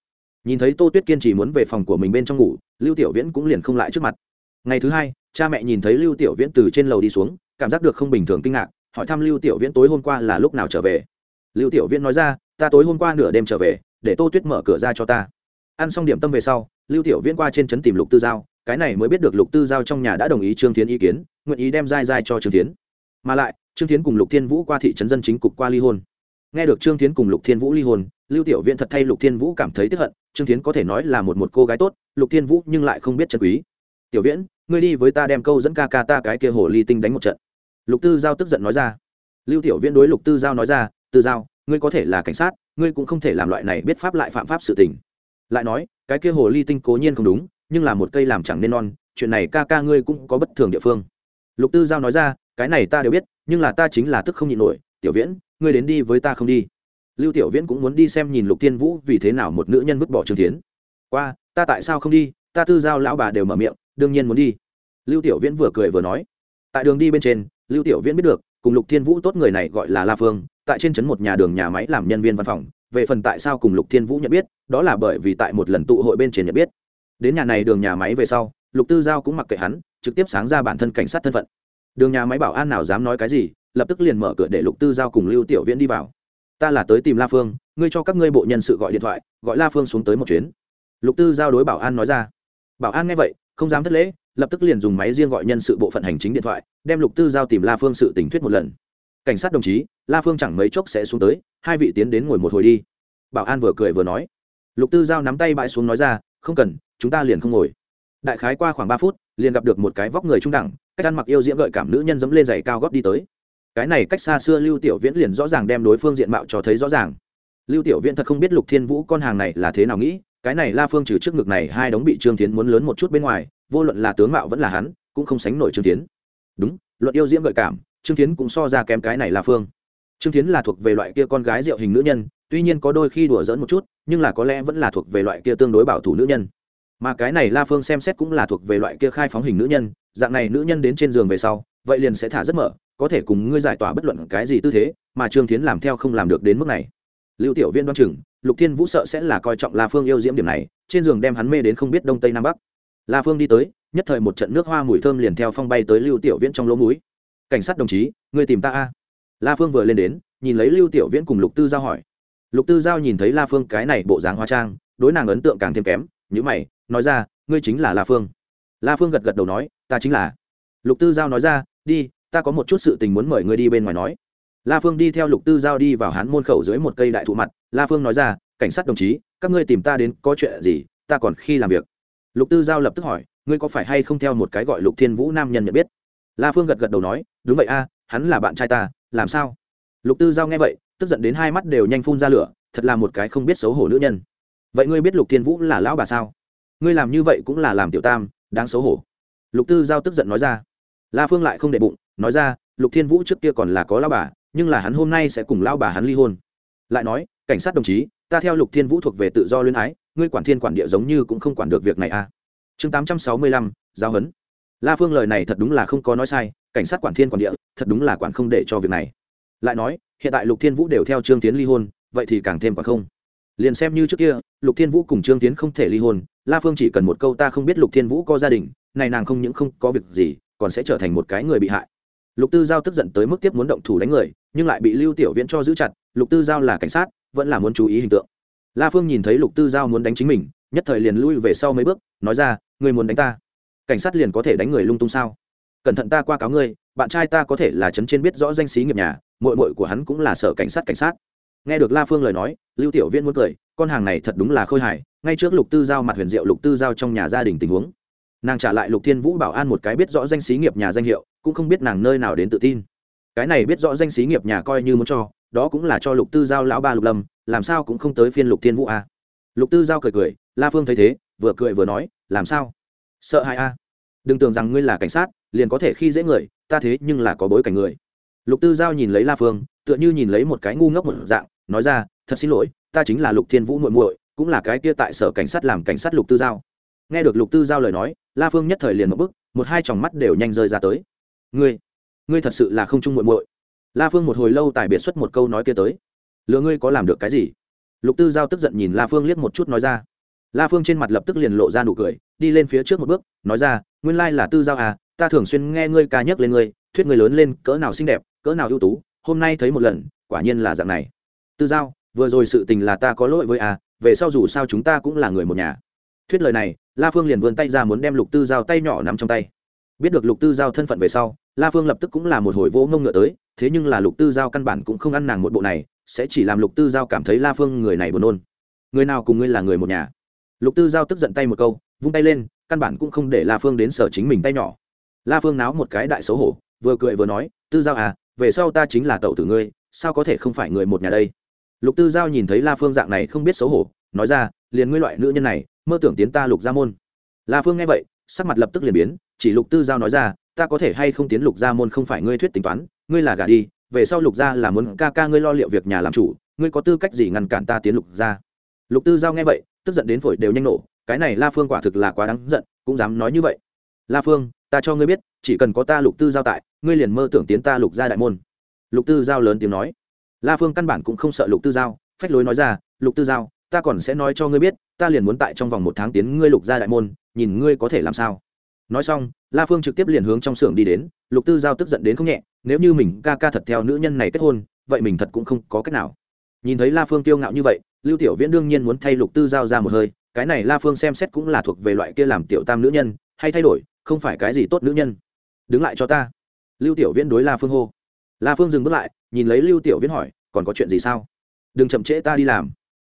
Nhìn thấy tô tuyết kiên trì muốn về phòng của mình bên trong ngủ, lưu tiểu viễn cũng liền không lại trước mặt. Ngày thứ hai, cha mẹ nhìn thấy lưu tiểu viễn từ trên lầu đi xuống, cảm giác được không bình thường kinh ngạc, hỏi thăm lưu tiểu viễn tối hôm qua là lúc nào trở về. Lưu tiểu viễn nói ra, ta tối hôm qua nửa đêm trở về, để tô tuyết mở cửa ra cho ta. Ăn xong điểm tâm về sau, lưu tiểu viễn qua trên trấn tìm lục tư giao, cái này mới biết được lục tư giao trong nhà đã đồng ý trương tiến ý kiến, nguyện ý đem dai dai cho trương tiến mà lại trương tiến cùng lục thiên vũ qua thị trấn dân chính cục qua ly hôn. Nghe được trương tiến cùng lục thiên vũ ly hôn, lưu tiểu viện thật thay lục thiên vũ cảm thấy tiếp hận, trương tiến có thể nói là một một cô gái tốt, lục thiên vũ nhưng lại không biết chân quý. Tiểu viễn, ngươi đi với ta đem câu dẫn ca ca ta cái kia hồ ly tinh đánh một trận. Lục tư giao tức giận nói ra. Lưu tiểu viễn đối lục tư giao nói ra, tư giao, ngươi có thể là cảnh sát, ngươi cũng không thể làm loại này biết pháp lại phạm pháp sự tình. Lại nói, cái kia hồ ly tinh cố nhiên không đúng, nhưng là một cây làm chẳng nên non, chuyện này ca ca ngươi cũng có bất thường địa phương. Lục tư giao nói ra, cái này ta đều biết nhưng là ta chính là tức không nhịn nổi, tiểu viễn, ngươi đến đi với ta không đi. Lưu tiểu viễn cũng muốn đi xem nhìn lục tiên vũ vì thế nào một nữ nhân vứt bỏ trương tiến qua, ta tại sao không đi? Ta tư giao lão bà đều mở miệng, đương nhiên muốn đi. Lưu tiểu viễn vừa cười vừa nói. Tại đường đi bên trên, lưu tiểu viễn biết được, cùng lục thiên vũ tốt người này gọi là la phương, tại trên trấn một nhà đường nhà máy làm nhân viên văn phòng. Về phần tại sao cùng lục thiên vũ nhận biết, đó là bởi vì tại một lần tụ hội bên trên nhận biết. Đến nhà này đường nhà máy về sau, lục tư giao cũng mặc kệ hắn, trực tiếp sáng ra bản thân cảnh sát thân phận đường nhà máy bảo an nào dám nói cái gì, lập tức liền mở cửa để lục tư giao cùng lưu tiểu viễn đi vào. Ta là tới tìm la phương, ngươi cho các ngươi bộ nhân sự gọi điện thoại, gọi la phương xuống tới một chuyến. Lục tư giao đối bảo an nói ra. Bảo an nghe vậy, không dám thất lễ, lập tức liền dùng máy riêng gọi nhân sự bộ phận hành chính điện thoại, đem lục tư giao tìm la phương sự tỉnh thuyết một lần. Cảnh sát đồng chí, la phương chẳng mấy chốc sẽ xuống tới, hai vị tiến đến ngồi một hồi đi. Bảo an vừa cười vừa nói. Lục tư giao nắm tay bãi xuống nói ra, không cần, chúng ta liền không ngồi. Đại khái qua khoảng ba phút, liền gặp được một cái vóc người trung đẳng cách ăn mặc yêu diễm gợi cảm nữ nhân dẫm lên giày cao góp đi tới. Cái này cách xa xưa lưu tiểu viễn liền rõ ràng đem đối phương diện mạo cho thấy rõ ràng. Lưu tiểu viễn thật không biết lục thiên vũ con hàng này là thế nào nghĩ, cái này la phương trừ trước ngực này hai đống bị trương tiến muốn lớn một chút bên ngoài, vô luận là tướng mạo vẫn là hắn, cũng không sánh nổi trương tiến đúng, luận yêu diễm gợi cảm, trương tiến cũng so ra kém cái này la phương. Trương tiến là thuộc về loại kia con gái diệu hình nữ nhân, tuy nhiên có đôi khi đùa dỡn một chút, nhưng là có lẽ vẫn là thuộc về loại kia tương đối bảo thủ nữ nhân mà cái này la phương xem xét cũng là thuộc về loại kia khai phóng hình nữ nhân, dạng này nữ nhân đến trên giường về sau, vậy liền sẽ thả rất mở, có thể cùng ngươi giải tỏa bất luận cái gì tư thế, mà trương tiến làm theo không làm được đến mức này. Lưu tiểu viên đoan chừng, lục thiên vũ sợ sẽ là coi trọng la phương yêu diễm điểm này, trên giường đem hắn mê đến không biết đông tây nam bắc. La phương đi tới, nhất thời một trận nước hoa mùi thơm liền theo phong bay tới lưu tiểu viễn trong lỗ mũi. Cảnh sát đồng chí, ngươi tìm ta a? La phương vừa lên đến, nhìn lấy lưu tiểu viễn cùng lục tư giao hỏi. Lục tư giao nhìn thấy la phương cái này bộ dáng hoa trang, đối nàng ấn tượng càng thêm kém nhữ mày nói ra, ngươi chính là la phương. La phương gật gật đầu nói, ta chính là. Lục tư giao nói ra, đi, ta có một chút sự tình muốn mời ngươi đi bên ngoài nói. La phương đi theo lục tư giao đi vào hán môn khẩu dưới một cây đại thụ mặt. La phương nói ra, cảnh sát đồng chí, các ngươi tìm ta đến có chuyện gì, ta còn khi làm việc. Lục tư giao lập tức hỏi, ngươi có phải hay không theo một cái gọi lục thiên vũ nam nhân nhận biết? La phương gật gật đầu nói, đúng vậy a, hắn là bạn trai ta, làm sao? Lục tư giao nghe vậy, tức giận đến hai mắt đều nhanh phun ra lửa, thật là một cái không biết xấu hổ nữ nhân. Vậy ngươi biết lục thiên vũ là lão bà sao? Ngươi làm như vậy cũng là làm tiểu tam, đáng xấu hổ. Lục tư giao tức giận nói ra. La phương lại không để bụng, nói ra, lục thiên vũ trước kia còn là có lão bà, nhưng là hắn hôm nay sẽ cùng lão bà hắn ly hôn. Lại nói, cảnh sát đồng chí, ta theo lục thiên vũ thuộc về tự do luyến ái, ngươi quản thiên quản địa giống như cũng không quản được việc này à. Chương tám trăm sáu mươi lăm giao hấn la phương lời này thật đúng là không có nói sai, cảnh sát quản thiên quản địa, thật đúng là quản không để cho việc này. Lại nói, hiện tại lục thiên vũ đều theo trương tiến ly hôn, vậy thì càng thêm quả không. Liền xem như trước kia, lục thiên vũ cùng trương tiến không thể ly hôn la phương chỉ cần một câu ta không biết lục thiên vũ có gia đình, này nàng không những không có việc gì, còn sẽ trở thành một cái người bị hại. Lục tư giao tức giận tới mức tiếp muốn động thủ đánh người, nhưng lại bị lưu tiểu viễn cho giữ chặt, lục tư giao là cảnh sát, vẫn là muốn chú ý hình tượng. La phương nhìn thấy lục tư giao muốn đánh chính mình, nhất thời liền lui về sau mấy bước, nói ra người muốn đánh ta? Cảnh sát liền có thể đánh người lung tung sao? Cẩn thận ta qua cáo ngươi, bạn trai ta có thể là chấn trên biết rõ danh xí nghiệp nhà mội mội của hắn cũng là sở cảnh sát cảnh sát. Nghe được la phương lời nói, lưu tiểu Viễn muốn cười, con hàng này thật đúng là khôi hài ngay trước lục tư giao mặt huyền diệu lục tư giao trong nhà gia đình tình huống nàng trả lại lục thiên vũ bảo an một cái biết rõ danh xí nghiệp nhà danh hiệu, cũng không biết nàng nơi nào đến tự tin cái này biết rõ danh xí nghiệp nhà coi như muốn cho, đó cũng là cho lục tư giao lão ba lục lâm, làm sao cũng không tới phiên lục thiên vũ a à. lục tư giao cười cười, la phương thấy thế, vừa cười vừa nói, làm sao sợ hãi a à. đừng tưởng rằng ngươi là cảnh sát, liền có thể khi dễ người, ta thế nhưng là có bối cảnh người lục tư giao nhìn lấy la phương, tựa như nhìn lấy một cái ngu ngốc một dạng, nói ra, thật xin lỗi, ta chính là lục thiên vũ muội muội cũng là cái kia tại sở cảnh sát làm cảnh sát lục tư giao. Nghe được lục tư giao lời nói, la phương nhất thời liền một bức một hai tròng mắt đều nhanh rơi ra tới. Ngươi ngươi thật sự là không trung muội muội. La phương một hồi lâu tài biệt xuất một câu nói kia tới. Lừa ngươi có làm được cái gì? Lục tư giao tức giận nhìn la phương liếc một chút nói ra. La phương trên mặt lập tức liền lộ ra nụ cười, đi lên phía trước một bước, nói ra, nguyên lai là tư giao à ta thường xuyên nghe ngươi ca nhắc lên ngươi, thuyết ngươi lớn lên, cỡ nào xinh đẹp, cỡ nào ưu tú, hôm nay thấy một lần, quả nhiên là dạng này. Tư giao, vừa rồi sự tình là ta có lỗi với à về sau dù sao chúng ta cũng là người một nhà. Thuyết lời này, la phương liền vươn tay ra muốn đem lục tư giao tay nhỏ nắm trong tay. Biết được lục tư giao thân phận về sau, la phương lập tức cũng là một hồi vỗ ngông ngựa tới, thế nhưng là lục tư giao căn bản cũng không ăn nàng một bộ này, sẽ chỉ làm lục tư giao cảm thấy la phương người này buồn nôn. Người nào cùng ngươi là người một nhà? Lục tư giao tức giận tay một câu, vung tay lên, căn bản cũng không để la phương đến sở chính mình tay nhỏ. La phương náo một cái đại xấu hổ, vừa cười vừa nói, tư giao à về sau ta chính là tẩu tử ngươi, sao có thể không phải người một nhà đây? Lục tư giao nhìn thấy la phương dạng này không biết xấu hổ, nói ra, liền ngươi loại nữ nhân này, mơ tưởng tiến ta lục gia môn. La phương nghe vậy, sắc mặt lập tức liền biến, chỉ lục tư giao nói ra, ta có thể hay không tiến lục gia môn không phải ngươi thuyết tính toán, ngươi là gà đi, về sau lục gia là muốn ca ca ngươi lo liệu việc nhà làm chủ, ngươi có tư cách gì ngăn cản ta tiến lục gia? Lục tư giao nghe vậy, tức giận đến phổi đều nhanh nổ, cái này la phương quả thực là quá đáng giận, cũng dám nói như vậy. La phương, ta cho ngươi biết, chỉ cần có ta lục tư giao tại, ngươi liền mơ tưởng tiến ta lục gia đại môn. Lục tư giao lớn tiếng nói la phương căn bản cũng không sợ lục tư giao, phách lối nói ra, lục tư giao, ta còn sẽ nói cho ngươi biết, ta liền muốn tại trong vòng một tháng tiến ngươi lục gia đại môn, nhìn ngươi có thể làm sao. Nói xong, la phương trực tiếp liền hướng trong xưởng đi đến, lục tư giao tức giận đến không nhẹ, nếu như mình ca ca thật theo nữ nhân này kết hôn, vậy mình thật cũng không có cách nào. Nhìn thấy la phương tiêu ngạo như vậy, lưu tiểu viễn đương nhiên muốn thay lục tư giao ra một hơi, cái này la phương xem xét cũng là thuộc về loại kia làm tiểu tam nữ nhân, hay thay đổi, không phải cái gì tốt nữ nhân. Đứng lại cho ta. Lưu tiểu viễn đối la phương hô. La phương dừng bước lại nhìn lấy lưu tiểu viễn hỏi, còn có chuyện gì sao? Đừng chậm trễ ta đi làm.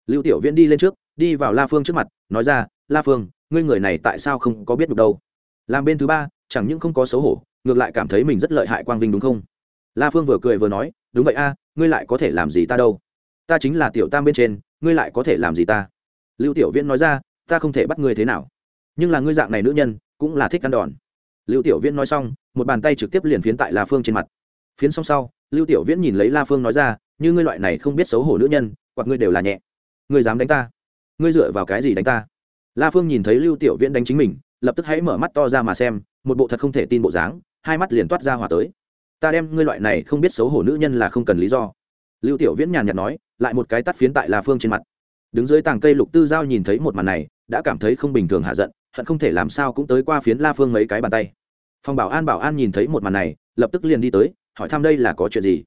Lưu tiểu viễn đi lên trước, đi vào la phương trước mặt, nói ra, la phương, ngươi người này tại sao không có biết được đâu? Làm bên thứ ba, chẳng những không có xấu hổ, ngược lại cảm thấy mình rất lợi hại quang vinh đúng không? La phương vừa cười vừa nói, đúng vậy a, ngươi lại có thể làm gì ta đâu? Ta chính là tiểu tam bên trên, ngươi lại có thể làm gì ta? Lưu tiểu viễn nói ra, ta không thể bắt ngươi thế nào. Nhưng là ngươi dạng này nữ nhân, cũng là thích ăn đòn. Lưu tiểu viễn nói xong, một bàn tay trực tiếp liền phiến tại la phương trên mặt. Phiến xong sau lưu tiểu viễn nhìn lấy la phương nói ra, như ngươi loại này không biết xấu hổ nữ nhân hoặc ngươi đều là nhẹ. Ngươi dám đánh ta? Ngươi dựa vào cái gì đánh ta? La phương nhìn thấy lưu tiểu viễn đánh chính mình, lập tức hãy mở mắt to ra mà xem, một bộ thật không thể tin bộ dáng, hai mắt liền toát ra hỏa tới. Ta đem ngươi loại này không biết xấu hổ nữ nhân là không cần lý do. Lưu tiểu viễn nhàn nhạt nói, lại một cái tắt phiến tại la phương trên mặt. Đứng dưới tàng cây lục tư giao nhìn thấy một màn này, đã cảm thấy không bình thường hạ giận, hận không thể làm sao cũng tới qua phiến la phương mấy cái bàn tay. Phòng bảo an bảo an nhìn thấy một màn này, lập tức liền đi tới hỏi thăm đây là có chuyện gì?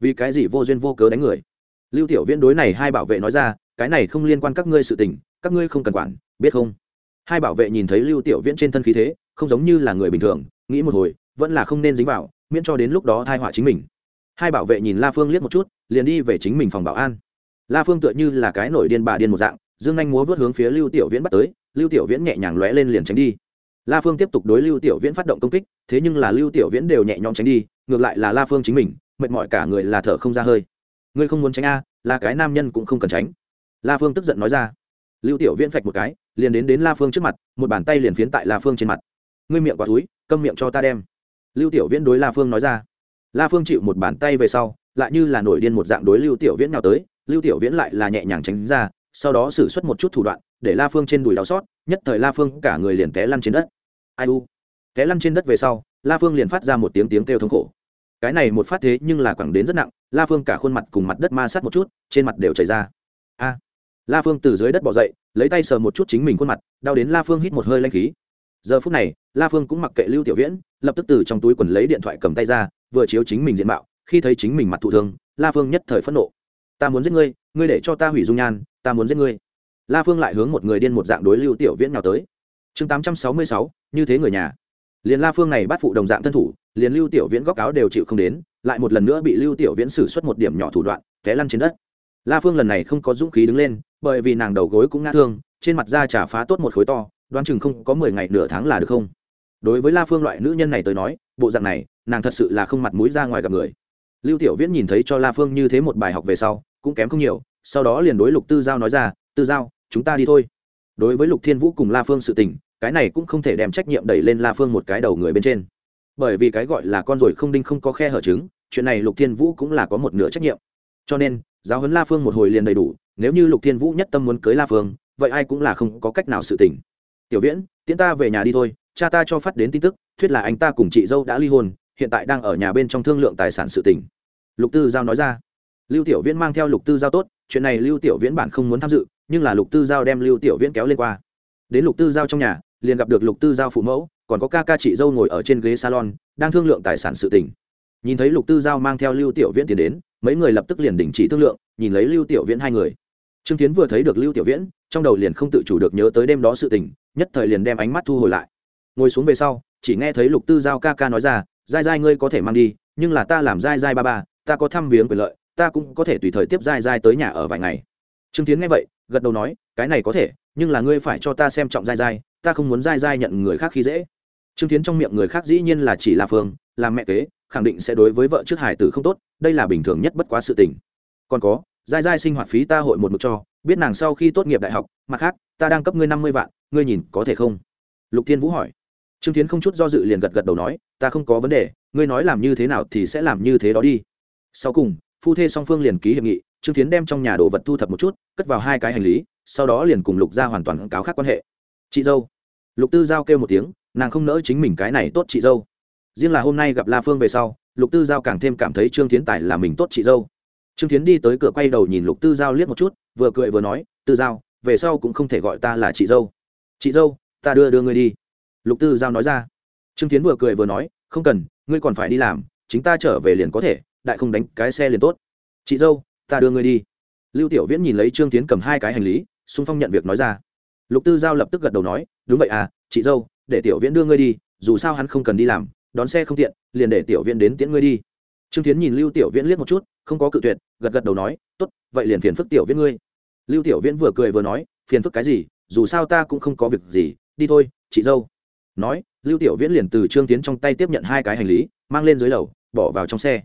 Vì cái gì vô duyên vô cớ đánh người? Lưu tiểu viễn đối này hai bảo vệ nói ra, cái này không liên quan các ngươi sự tình, các ngươi không cần quản, biết không? Hai bảo vệ nhìn thấy lưu tiểu viễn trên thân khí thế, không giống như là người bình thường, nghĩ một hồi, vẫn là không nên dính vào, miễn cho đến lúc đó thai họa chính mình. Hai bảo vệ nhìn la phương liếc một chút, liền đi về chính mình phòng bảo an. La phương tựa như là cái nổi điên bà điên một dạng, dương anh múa vớt hướng phía lưu tiểu viễn bắt tới, lưu tiểu viễn nhẹ nhàng lóe lên liền tránh đi la phương tiếp tục đối lưu tiểu viễn phát động công kích, thế nhưng là lưu tiểu viễn đều nhẹ nhõm tránh đi, ngược lại là la phương chính mình, mệt mỏi cả người là thở không ra hơi. Ngươi không muốn tránh a, là cái nam nhân cũng không cần tránh. La phương tức giận nói ra. Lưu tiểu viễn phạch một cái, liền đến đến la phương trước mặt, một bàn tay liền phiến tại la phương trên mặt. Ngươi miệng quả túi, câm miệng cho ta đem. Lưu tiểu viễn đối la phương nói ra. La phương chịu một bàn tay về sau, lại như là nổi điên một dạng đối lưu tiểu viễn nào tới, lưu tiểu viễn lại là nhẹ nhàng tránh ra, sau đó xử suất một chút thủ đoạn, để la phương trên đùi đau xót, nhất thời la phương cả người liền té lăn trên đất ai u. Té lăn trên đất về sau la phương liền phát ra một tiếng tiếng kêu thống khổ. Cái này một phát thế nhưng là quẳng đến rất nặng la phương cả khuôn mặt cùng mặt đất ma sát một chút trên mặt đều chảy ra. A. La phương từ dưới đất bỏ dậy lấy tay sờ một chút chính mình khuôn mặt đau đến la phương hít một hơi lanh khí. Giờ phút này la phương cũng mặc kệ lưu tiểu viễn lập tức từ trong túi quần lấy điện thoại cầm tay ra vừa chiếu chính mình diện mạo khi thấy chính mình mặt thụ thương la phương nhất thời phẫn nộ. Ta muốn giết ngươi ngươi để cho ta hủy dung nhan ta muốn giết ngươi. La phương lại hướng một người điên một dạng đối lưu tiểu viễn nào tới. Chương 866, như thế người nhà. Liền la phương này bắt phụ đồng dạng thân thủ, liền lưu tiểu viễn góc áo đều chịu không đến, lại một lần nữa bị lưu tiểu viễn xử suất một điểm nhỏ thủ đoạn, té lăn trên đất. La phương lần này không có dũng khí đứng lên, bởi vì nàng đầu gối cũng ngã thương, trên mặt da trả phá tốt một khối to, đoán chừng không có mười ngày nửa tháng là được không? Đối với la phương loại nữ nhân này tới nói, bộ dạng này, nàng thật sự là không mặt mũi ra ngoài gặp người. Lưu tiểu viễn nhìn thấy cho la phương như thế một bài học về sau, cũng kém không nhiều, sau đó liền đối lục tư giao nói ra, tư giao, chúng ta đi thôi. Đối với lục thiên vũ cùng la phương sự tình cái này cũng không thể đem trách nhiệm đẩy lên la phương một cái đầu người bên trên. Bởi vì cái gọi là con rồi không đinh không có khe hở trứng, chuyện này lục thiên vũ cũng là có một nửa trách nhiệm. Cho nên, giáo huấn la phương một hồi liền đầy đủ, nếu như lục thiên vũ nhất tâm muốn cưới la phương, vậy ai cũng là không có cách nào sự tình. Tiểu viễn, tiễn ta về nhà đi thôi, cha ta cho phát đến tin tức, thuyết là anh ta cùng chị dâu đã ly hôn, hiện tại đang ở nhà bên trong thương lượng tài sản sự tình. Lục tư giao nói ra. Lưu tiểu viễn mang theo lục tư giao tốt, chuyện này lưu tiểu viễn bản không muốn tham dự, nhưng là lục tư giao đem lưu tiểu viễn kéo lên qua. Đến lục tư giao trong nhà liền gặp được lục tư giao phụ mẫu, còn có ca ca chị dâu ngồi ở trên ghế salon, đang thương lượng tài sản sự tình. Nhìn thấy lục tư giao mang theo lưu tiểu viễn tiến đến, mấy người lập tức liền đình chỉ thương lượng, nhìn lấy lưu tiểu viễn hai người. Trương tiến vừa thấy được lưu tiểu viễn, trong đầu liền không tự chủ được nhớ tới đêm đó sự tình, nhất thời liền đem ánh mắt thu hồi lại. Ngồi xuống về sau, chỉ nghe thấy lục tư giao ca ca nói ra, dai dai ngươi có thể mang đi, nhưng là ta làm dai dai ba ba, ta có thăm viếng quyền lợi, ta cũng có thể tùy thời tiếp dai dai tới nhà ở vài ngày. Trương tiến nghe vậy, gật đầu nói, cái này có thể, nhưng là ngươi phải cho ta xem trọng dai dai ta không muốn dai dai nhận người khác khi dễ. Trương tiến trong miệng người khác dĩ nhiên là chỉ là phương làm mẹ kế, khẳng định sẽ đối với vợ trước hải tử không tốt, đây là bình thường nhất bất quá sự tình. Còn có, dai dai sinh hoạt phí ta hội một mực cho, biết nàng sau khi tốt nghiệp đại học, mặt khác, ta đang cấp ngươi năm mươi vạn, ngươi nhìn có thể không? Lục thiên vũ hỏi. Trương tiến không chút do dự liền gật gật đầu nói, ta không có vấn đề, ngươi nói làm như thế nào thì sẽ làm như thế đó đi. Sau cùng, phu thê song phương liền ký hiệp nghị, trương tiến đem trong nhà đồ vật thu thập một chút, cất vào hai cái hành lý, sau đó liền cùng lục ra hoàn toàn cáo khác quan hệ chị dâu. Lục tư giao kêu một tiếng, nàng không nỡ chính mình cái này tốt chị dâu. Riêng là hôm nay gặp la phương về sau, lục tư giao càng thêm cảm thấy trương tiến tài là mình tốt chị dâu. Trương tiến đi tới cửa quay đầu nhìn lục tư giao liếc một chút, vừa cười vừa nói, tư giao, về sau cũng không thể gọi ta là chị dâu. Chị dâu, ta đưa đưa ngươi đi. Lục tư giao nói ra. Trương tiến vừa cười vừa nói, không cần, ngươi còn phải đi làm, chính ta trở về liền có thể, đại không đánh cái xe liền tốt. Chị dâu, ta đưa ngươi đi. Lưu tiểu viễn nhìn lấy trương tiến cầm hai cái hành lý xung phong nhận việc nói ra lục tư giao lập tức gật đầu nói, đúng vậy à chị dâu, để tiểu viễn đưa ngươi đi, dù sao hắn không cần đi làm, đón xe không tiện, liền để tiểu viễn đến tiễn ngươi đi. Trương tiến nhìn lưu tiểu viễn liếc một chút, không có cự tuyệt, gật gật đầu nói, tốt, vậy liền phiền phức tiểu viễn ngươi. Lưu tiểu viễn vừa cười vừa nói, phiền phức cái gì, dù sao ta cũng không có việc gì, đi thôi, chị dâu. Nói, lưu tiểu viễn liền từ trương tiến trong tay tiếp nhận hai cái hành lý, mang lên dưới lầu, bỏ vào trong xe.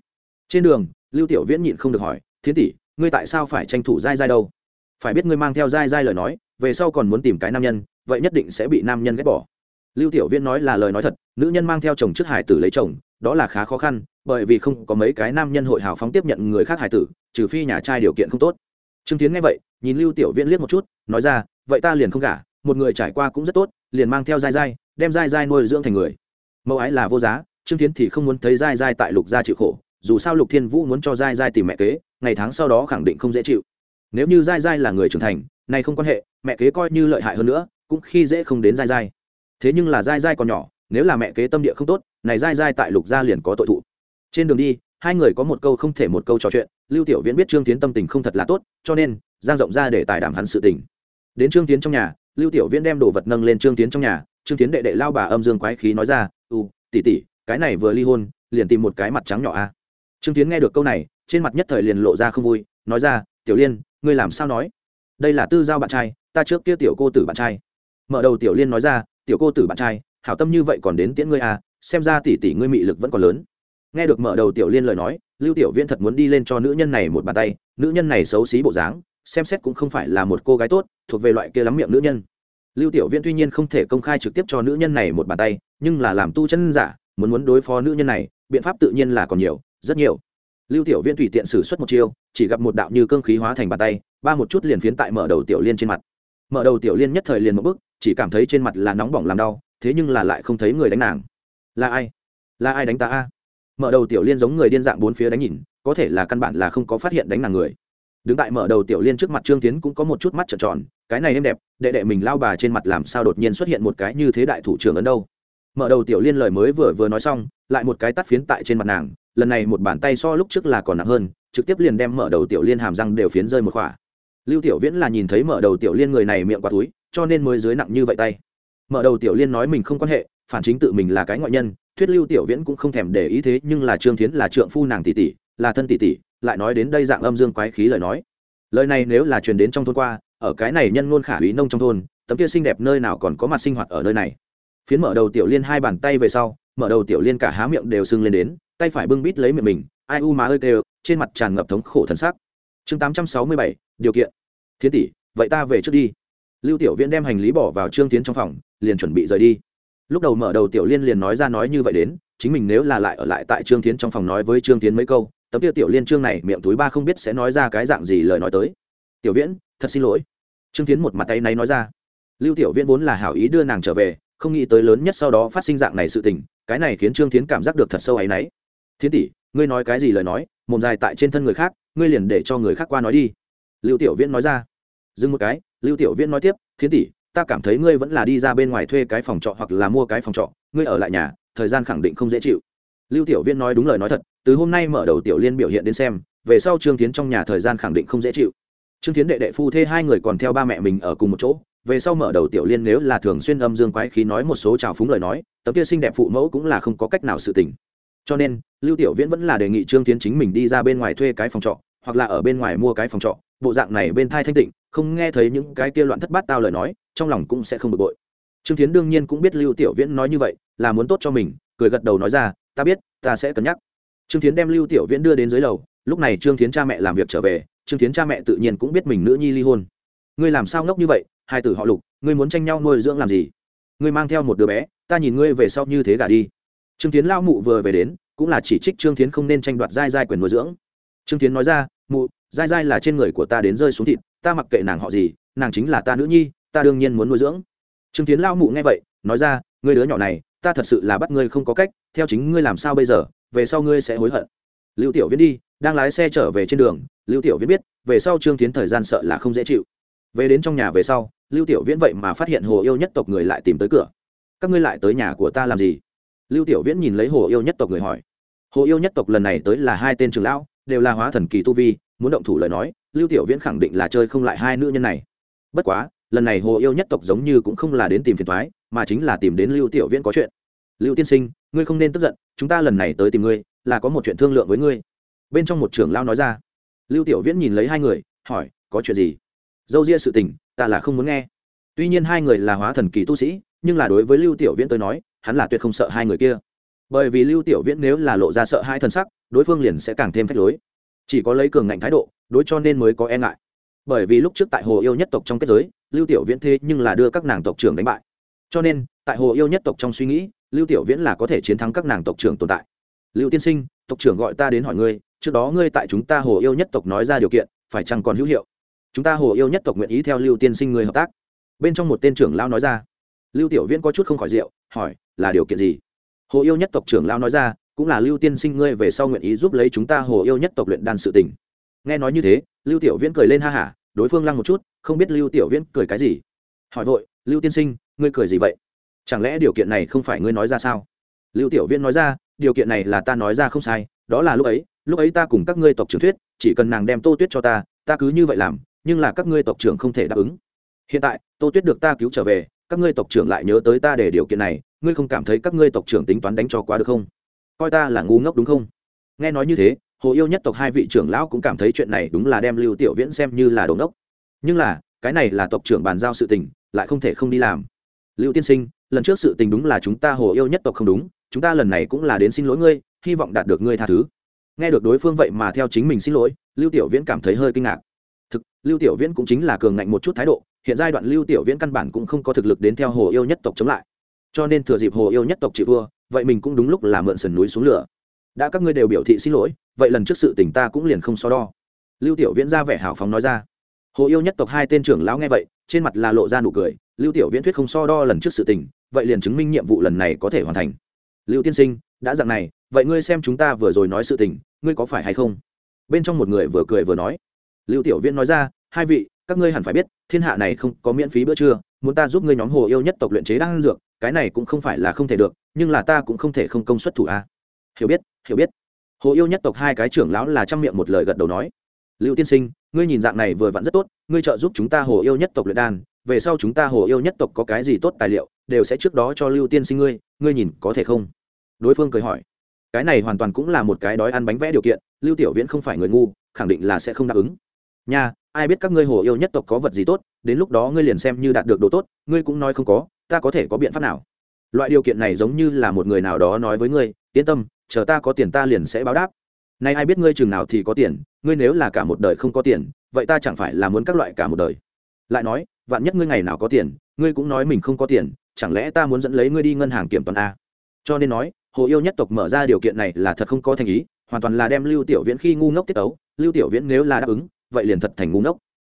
Trên đường, lưu tiểu viễn nhịn không được hỏi, thiến tỷ, ngươi tại sao phải tranh thủ dai dai đâu? Phải biết ngươi mang theo dai dai lời nói, về sau còn muốn tìm cái nam nhân, vậy nhất định sẽ bị nam nhân ghét bỏ. Lưu tiểu viễn nói là lời nói thật, nữ nhân mang theo chồng trước hải tử lấy chồng, đó là khá khó khăn, bởi vì không có mấy cái nam nhân hội hào phóng tiếp nhận người khác hải tử, trừ phi nhà trai điều kiện không tốt. Trương tiến nghe vậy, nhìn lưu tiểu viễn liếc một chút, nói ra, vậy ta liền không gả, một người trải qua cũng rất tốt, liền mang theo dai dai đem dai dai nuôi dưỡng thành người. Mẫu ái là vô giá, trương tiến thì không muốn thấy dai dai tại lục gia chịu khổ, dù sao lục thiên vũ muốn cho dai dai tìm mẹ kế, ngày tháng sau đó khẳng định không dễ chịu nếu như dai dai là người trưởng thành này không quan hệ, mẹ kế coi như lợi hại hơn nữa, cũng khi dễ không đến dai dai thế nhưng là dai dai còn nhỏ, nếu là mẹ kế tâm địa không tốt, này dai dai tại lục gia liền có tội thụ. Trên đường đi, hai người có một câu không thể một câu trò chuyện, lưu tiểu viễn biết trương tiến tâm tình không thật là tốt, cho nên, giang rộng ra để tài đảm hắn sự tình. Đến trương tiến trong nhà, lưu tiểu viễn đem đồ vật nâng lên trương tiến trong nhà, trương tiến đệ đệ lao bà âm dương quái khí nói ra u tỷ tỷ, cái này vừa ly hôn, liền tìm một cái mặt trắng nhỏ a. Trương tiến nghe được câu này, trên mặt nhất thời liền lộ ra không vui, nói ra, tiểu liên ngươi làm sao nói? Đây là tư giao bạn trai, ta trước kia tiểu cô tử bạn trai. Mở đầu tiểu liên nói ra, tiểu cô tử bạn trai, hảo tâm như vậy còn đến tiễn ngươi à xem ra tỷ tỷ ngươi mị lực vẫn còn lớn. Nghe được mở đầu tiểu liên lời nói, lưu tiểu viễn thật muốn đi lên cho nữ nhân này một bàn tay, nữ nhân này xấu xí bộ dáng, xem xét cũng không phải là một cô gái tốt, thuộc về loại kia lắm miệng nữ nhân. Lưu tiểu viễn tuy nhiên không thể công khai trực tiếp cho nữ nhân này một bàn tay, nhưng là làm tu chân giả, muốn muốn đối phó nữ nhân này, biện pháp tự nhiên là còn nhiều, rất nhiều lưu tiểu viễn tùy tiện sử xuất một chiêu, chỉ gặp một đạo như cương khí hóa thành bàn tay, ba một chút liền phiến tại mở đầu tiểu liên trên mặt. Mở đầu tiểu liên nhất thời liền một bức chỉ cảm thấy trên mặt là nóng bỏng làm đau, thế nhưng là lại không thấy người đánh nàng. Là ai? Là ai đánh ta a? Mở đầu tiểu liên giống người điên dạng bốn phía đánh nhìn, có thể là căn bản là không có phát hiện đánh nàng người. Đứng tại mở đầu tiểu liên trước mặt trương tiến cũng có một chút mắt trợn tròn, cái này êm đẹp, đệ đệ mình lao bà trên mặt làm sao đột nhiên xuất hiện một cái như thế đại thủ trưởng ấn đâu? Mở đầu tiểu liên lời mới vừa vừa nói xong, lại một cái tắt phiến tại trên mặt nàng lần này một bàn tay so lúc trước là còn nặng hơn, trực tiếp liền đem mở đầu tiểu liên hàm răng đều phiến rơi một khỏa. Lưu tiểu viễn là nhìn thấy mở đầu tiểu liên người này miệng qua túi, cho nên mới dưới nặng như vậy tay. Mở đầu tiểu liên nói mình không quan hệ, phản chính tự mình là cái ngoại nhân, thuyết lưu tiểu viễn cũng không thèm để ý thế, nhưng là trương thiến là trượng phu nàng tỷ tỷ, là thân tỷ tỷ, lại nói đến đây dạng âm dương quái khí lời nói. Lời này nếu là truyền đến trong thôn qua, ở cái này nhân ngôn khả úy nông trong thôn, tấm kia xinh đẹp nơi nào còn có mặt sinh hoạt ở nơi này. Phiến mở đầu tiểu liên hai bàn tay về sau, mở đầu tiểu liên cả há miệng đều sưng lên đến tay phải bưng bít lấy miệng mình, ai u má ơi đều trên mặt tràn ngập thống khổ thân xác chương tám trăm sáu mươi bảy, điều kiện. Thiên tỷ, vậy ta về trước đi. Lưu tiểu viễn đem hành lý bỏ vào trương tiến trong phòng, liền chuẩn bị rời đi. Lúc đầu mở đầu tiểu liên liền nói ra nói như vậy đến, chính mình nếu là lại ở lại tại trương tiến trong phòng nói với trương tiến mấy câu, tấm tiêu tiểu liên trương này miệng túi ba không biết sẽ nói ra cái dạng gì lời nói tới. Tiểu viễn, thật xin lỗi. Trương tiến một mặt tay náy nói ra. Lưu tiểu viễn vốn là hảo ý đưa nàng trở về, không nghĩ tới lớn nhất sau đó phát sinh dạng này sự tình, cái này khiến trương tiến cảm giác được thật sâu áy náy thiến tỷ, ngươi nói cái gì lời nói, mồm dài tại trên thân người khác, ngươi liền để cho người khác qua nói đi. Lưu tiểu viễn nói ra. Dừng một cái, lưu tiểu viễn nói tiếp thiến tỷ, ta cảm thấy ngươi vẫn là đi ra bên ngoài thuê cái phòng trọ hoặc là mua cái phòng trọ, ngươi ở lại nhà, thời gian khẳng định không dễ chịu. Lưu tiểu viễn nói đúng lời nói thật, từ hôm nay mở đầu tiểu liên biểu hiện đến xem, về sau trương tiến trong nhà thời gian khẳng định không dễ chịu. Trương tiến đệ đệ phu thê hai người còn theo ba mẹ mình ở cùng một chỗ, về sau mở đầu tiểu liên nếu là thường xuyên âm dương quái khí nói một số trào phúng lời nói, tấm kia xinh đẹp phụ mẫu cũng là không có cách nào sự tình cho nên, lưu tiểu viễn vẫn là đề nghị trương tiến chính mình đi ra bên ngoài thuê cái phòng trọ, hoặc là ở bên ngoài mua cái phòng trọ. Bộ dạng này bên thai thanh tịnh, không nghe thấy những cái kia loạn thất bát tao lời nói, trong lòng cũng sẽ không bực bội. Trương tiến đương nhiên cũng biết lưu tiểu viễn nói như vậy, là muốn tốt cho mình, cười gật đầu nói ra, ta biết, ta sẽ cân nhắc. Trương tiến đem lưu tiểu viễn đưa đến dưới lầu, lúc này trương tiến cha mẹ làm việc trở về, trương tiến cha mẹ tự nhiên cũng biết mình nữ nhi ly hôn. Ngươi làm sao ngốc như vậy? Hai tử họ lục, ngươi muốn tranh nhau nuôi dưỡng làm gì? Ngươi mang theo một đứa bé, ta nhìn ngươi về sau như thế gả đi trương tiến lao mụ vừa về đến, cũng là chỉ trích trương tiến không nên tranh đoạt giai giai quyền nuôi dưỡng. Trương tiến nói ra, mụ, giai giai là trên người của ta đến rơi xuống thịt, ta mặc kệ nàng họ gì, nàng chính là ta nữ nhi, ta đương nhiên muốn nuôi dưỡng. Trương tiến lao mụ nghe vậy, nói ra, ngươi đứa nhỏ này, ta thật sự là bắt ngươi không có cách, theo chính ngươi làm sao bây giờ, về sau ngươi sẽ hối hận. Lưu tiểu viễn đi, đang lái xe trở về trên đường, lưu tiểu viễn biết, về sau trương tiến thời gian sợ là không dễ chịu. Về đến trong nhà về sau, lưu tiểu viễn vậy mà phát hiện hồ yêu nhất tộc người lại tìm tới cửa. Các ngươi lại tới nhà của ta làm gì? Lưu tiểu viễn nhìn lấy hồ yêu nhất tộc người hỏi. Hồ yêu nhất tộc lần này tới là hai tên trường lão, đều là hóa thần kỳ tu vi, muốn động thủ lời nói, lưu tiểu viễn khẳng định là chơi không lại hai nữ nhân này. Bất quá, lần này hồ yêu nhất tộc giống như cũng không là đến tìm phiền thoái mà chính là tìm đến lưu tiểu viễn có chuyện. Lưu tiên sinh, ngươi không nên tức giận, chúng ta lần này tới tìm ngươi, là có một chuyện thương lượng với ngươi. Bên trong một trưởng lao nói ra. Lưu tiểu viễn nhìn lấy hai người, hỏi, có chuyện gì? Dâu ria sự tình, ta là không muốn nghe. Tuy nhiên hai người là hóa thần kỳ tu sĩ, nhưng là đối với lưu tiểu viễn tới nói hắn là tuyệt không sợ hai người kia. Bởi vì lưu tiểu viễn nếu là lộ ra sợ hai thần sắc, đối phương liền sẽ càng thêm phách lối. Chỉ có lấy cường ngạnh thái độ, đối cho nên mới có e ngại. Bởi vì lúc trước tại hồ yêu nhất tộc trong kết giới, lưu tiểu viễn thế nhưng là đưa các nàng tộc trưởng đánh bại. Cho nên, tại hồ yêu nhất tộc trong suy nghĩ, lưu tiểu viễn là có thể chiến thắng các nàng tộc trưởng tồn tại. Lưu tiên sinh, tộc trưởng gọi ta đến hỏi ngươi, trước đó ngươi tại chúng ta hồ yêu nhất tộc nói ra điều kiện, phải chăng còn hữu hiệu? Chúng ta hồ yêu nhất tộc nguyện ý theo lưu tiên sinh người hợp tác. Bên trong một tên trưởng lao nói ra lưu tiểu viễn có chút không khỏi rượu, hỏi, là điều kiện gì? Hồ yêu nhất tộc trưởng lao nói ra, cũng là lưu tiên sinh ngươi về sau nguyện ý giúp lấy chúng ta hồ yêu nhất tộc luyện đan sự tình. Nghe nói như thế, lưu tiểu viễn cười lên ha hả, đối phương lăng một chút, không biết lưu tiểu viễn cười cái gì. Hỏi vội, lưu tiên sinh, ngươi cười gì vậy? Chẳng lẽ điều kiện này không phải ngươi nói ra sao? Lưu tiểu viễn nói ra, điều kiện này là ta nói ra không sai, đó là lúc ấy lúc ấy ta cùng các ngươi tộc trưởng thuyết, chỉ cần nàng đem tô tuyết cho ta ta cứ như vậy làm, nhưng là các ngươi tộc trưởng không thể đáp ứng. Hiện tại, tô tuyết được ta cứu trở về các ngươi tộc trưởng lại nhớ tới ta để điều kiện này, ngươi không cảm thấy các ngươi tộc trưởng tính toán đánh cho quá được không? Coi ta là ngu ngốc đúng không? Nghe nói như thế, hồ yêu nhất tộc hai vị trưởng lão cũng cảm thấy chuyện này đúng là đem lưu tiểu viễn xem như là đồn đốc nhưng là, cái này là tộc trưởng bàn giao sự tình, lại không thể không đi làm. Lưu tiên sinh, lần trước sự tình đúng là chúng ta hồ yêu nhất tộc không đúng, chúng ta lần này cũng là đến xin lỗi ngươi, hy vọng đạt được ngươi tha thứ. Nghe được đối phương vậy mà theo chính mình xin lỗi, lưu tiểu viễn cảm thấy hơi kinh ngạc. Thực, lưu tiểu viễn cũng chính là cường ngạnh một chút thái độ hiện giai đoạn lưu tiểu viễn căn bản cũng không có thực lực đến theo hồ yêu nhất tộc chống lại. Cho nên thừa dịp hồ yêu nhất tộc chịu vua vậy mình cũng đúng lúc là mượn sườn núi xuống lửa. Đã các ngươi đều biểu thị xin lỗi, vậy lần trước sự tình ta cũng liền không so đo. Lưu tiểu viễn ra vẻ hào phóng nói ra. Hồ yêu nhất tộc hai tên trưởng lão nghe vậy, trên mặt là lộ ra nụ cười, lưu tiểu viễn thuyết không so đo lần trước sự tình, vậy liền chứng minh nhiệm vụ lần này có thể hoàn thành. Lưu tiên sinh, đã dặn này, vậy ngươi xem chúng ta vừa rồi nói sự tình, ngươi có phải hay không? Bên trong một người vừa cười vừa nói. Lưu tiểu viễn nói ra, hai vị các ngươi hẳn phải biết, thiên hạ này không có miễn phí bữa trưa, muốn ta giúp ngươi nhóm hồ yêu nhất tộc luyện chế đan dược, cái này cũng không phải là không thể được, nhưng là ta cũng không thể không công suất thủ a. Hiểu biết hiểu biết. Hồ yêu nhất tộc hai cái trưởng lão là trăm miệng một lời gật đầu nói. Lưu tiên sinh, ngươi nhìn dạng này vừa vặn rất tốt, ngươi trợ giúp chúng ta hồ yêu nhất tộc luyện đan, về sau chúng ta hồ yêu nhất tộc có cái gì tốt tài liệu, đều sẽ trước đó cho lưu tiên sinh ngươi ngươi nhìn có thể không? Đối phương cười hỏi. Cái này hoàn toàn cũng là một cái đói ăn bánh vẽ điều kiện, lưu tiểu viễn không phải người ngu, khẳng định là sẽ không đáp ứng. Nha ai biết các ngươi hồ yêu nhất tộc có vật gì tốt, đến lúc đó ngươi liền xem như đạt được đồ tốt, ngươi cũng nói không có, ta có thể có biện pháp nào? Loại điều kiện này giống như là một người nào đó nói với ngươi, yên tâm, chờ ta có tiền ta liền sẽ báo đáp. Nay ai biết ngươi chừng nào thì có tiền, ngươi nếu là cả một đời không có tiền, vậy ta chẳng phải là muốn các loại cả một đời? Lại nói, vạn nhất ngươi ngày nào có tiền, ngươi cũng nói mình không có tiền, chẳng lẽ ta muốn dẫn lấy ngươi đi ngân hàng kiểm toán a? Cho nên nói, hồ yêu nhất tộc mở ra điều kiện này là thật không có thành ý, hoàn toàn là đem lưu tiểu viễn khi ngu ngốc tiết ấu lưu tiểu viễn nếu là đáp ứng vậy liền thật thành ngu ngốc.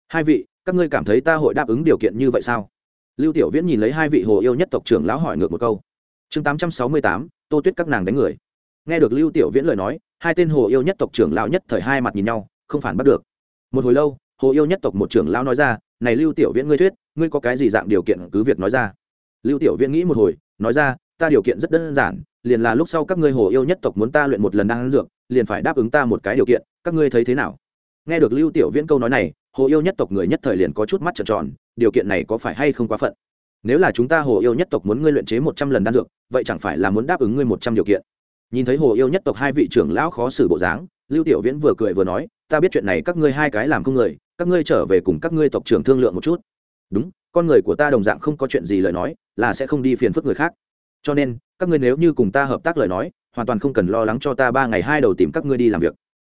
Hai vị, các ngươi cảm thấy ta hội đáp ứng điều kiện như vậy sao? Lưu tiểu viễn nhìn lấy hai vị hồ yêu nhất tộc trưởng lão hỏi ngược một câu. Chương tám trăm sáu mươi tám, tô tuyết các nàng đánh người. Nghe được lưu tiểu viễn lời nói, hai tên hồ yêu nhất tộc trưởng lão nhất thời hai mặt nhìn nhau, không phản bắt được. Một hồi lâu, hồ yêu nhất tộc một trưởng lão nói ra, này lưu tiểu viễn ngươi thuyết, ngươi có cái gì dạng điều kiện cứ việc nói ra? Lưu tiểu viễn nghĩ một hồi, nói ra, ta điều kiện rất đơn giản, liền là lúc sau các ngươi hồ yêu nhất tộc muốn ta luyện một lần đang dược, liền phải đáp ứng ta một cái điều kiện, các ngươi thấy thế nào? Nghe được lưu tiểu viễn câu nói này, hồ yêu nhất tộc người nhất thời liền có chút mắt trợn tròn, điều kiện này có phải hay không quá phận? Nếu là chúng ta hồ yêu nhất tộc muốn ngươi luyện chế một trăm lần đan dược, vậy chẳng phải là muốn đáp ứng ngươi một trăm điều kiện? Nhìn thấy hồ yêu nhất tộc hai vị trưởng lão khó xử bộ dáng, lưu tiểu viễn vừa cười vừa nói, ta biết chuyện này các ngươi hai cái làm không người, các ngươi trở về cùng các ngươi tộc trưởng thương lượng một chút. Đúng, con người của ta đồng dạng không có chuyện gì lời nói, là sẽ không đi phiền phức người khác. Cho nên, các ngươi nếu như cùng ta hợp tác lời nói, hoàn toàn không cần lo lắng cho ta ba ngày hai đầu tìm các ngươi đi làm việc.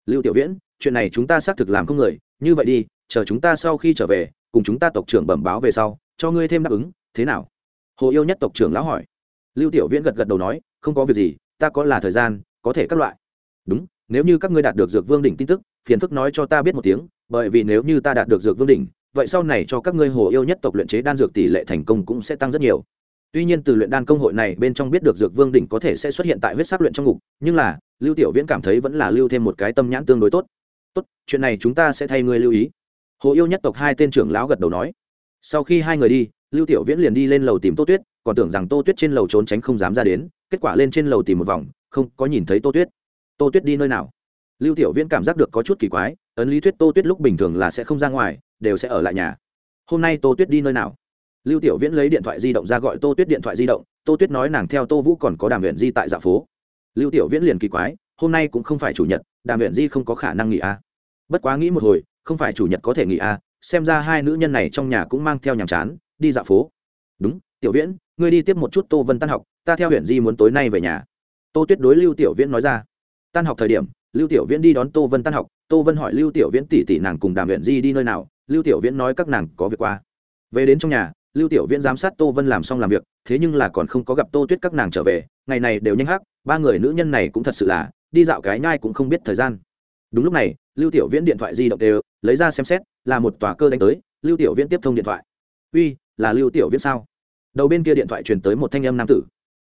Lưu tiểu viễn chuyện này chúng ta xác thực làm không người, như vậy đi, chờ chúng ta sau khi trở về, cùng chúng ta tộc trưởng bẩm báo về sau, cho ngươi thêm đáp ứng, thế nào? Hồ yêu nhất tộc trưởng lão hỏi. Lưu tiểu viễn gật gật đầu nói, không có việc gì, ta có là thời gian, có thể các loại. Đúng, nếu như các ngươi đạt được dược vương đỉnh tin tức, phiền phức nói cho ta biết một tiếng, bởi vì nếu như ta đạt được dược vương đỉnh, vậy sau này cho các ngươi hồ yêu nhất tộc luyện chế đan dược tỷ lệ thành công cũng sẽ tăng rất nhiều. Tuy nhiên từ luyện đan công hội này bên trong biết được dược vương đỉnh có thể sẽ xuất hiện tại huyết sắc luyện trong ngục, nhưng là, lưu tiểu viễn cảm thấy vẫn là lưu thêm một cái tâm nhãn tương đối tốt tốt, chuyện này chúng ta sẽ thay ngươi lưu ý. Hồ yêu nhất tộc hai tên trưởng lão gật đầu nói. Sau khi hai người đi, lưu tiểu viễn liền đi lên lầu tìm tô tuyết, còn tưởng rằng tô tuyết trên lầu trốn tránh không dám ra đến, kết quả lên trên lầu tìm một vòng, không có nhìn thấy tô tuyết. Tô tuyết đi nơi nào? Lưu tiểu viễn cảm giác được có chút kỳ quái, ấn lý thuyết tô tuyết lúc bình thường là sẽ không ra ngoài, đều sẽ ở lại nhà. Hôm nay tô tuyết đi nơi nào? Lưu tiểu viễn lấy điện thoại di động ra gọi tô tuyết điện thoại di động, tô tuyết nói nàng theo tô vũ còn có đàm huyện di tại dạ phố. Lưu tiểu viễn liền kỳ quái, hôm nay cũng không phải chủ nhật, đàm huyện di không có khả năng nghỉ à bất quá nghĩ một hồi không phải chủ nhật có thể nghỉ à, xem ra hai nữ nhân này trong nhà cũng mang theo nhàm chán đi dạo phố. Đúng tiểu viễn ngươi đi tiếp một chút tô vân tan học ta theo huyện di muốn tối nay về nhà. Tô tuyết đối lưu tiểu viễn nói ra. Tan học thời điểm lưu tiểu viễn đi đón tô vân tan học tô vân hỏi lưu tiểu viễn tỉ tỉ nàng cùng đàm huyện di đi nơi nào lưu tiểu viễn nói các nàng có việc qua. Về đến trong nhà lưu tiểu viễn giám sát tô vân làm xong làm việc thế nhưng là còn không có gặp tô tuyết các nàng trở về ngày này đều nhanh hắc ba người nữ nhân này cũng thật sự là đi dạo cái nhai cũng không biết thời gian đúng lúc này, lưu tiểu viễn điện thoại di động đều, lấy ra xem xét, là một tòa cơ đánh tới, lưu tiểu viễn tiếp thông điện thoại. Uy, là lưu tiểu viễn sao? Đầu bên kia điện thoại truyền tới một thanh âm nam tử.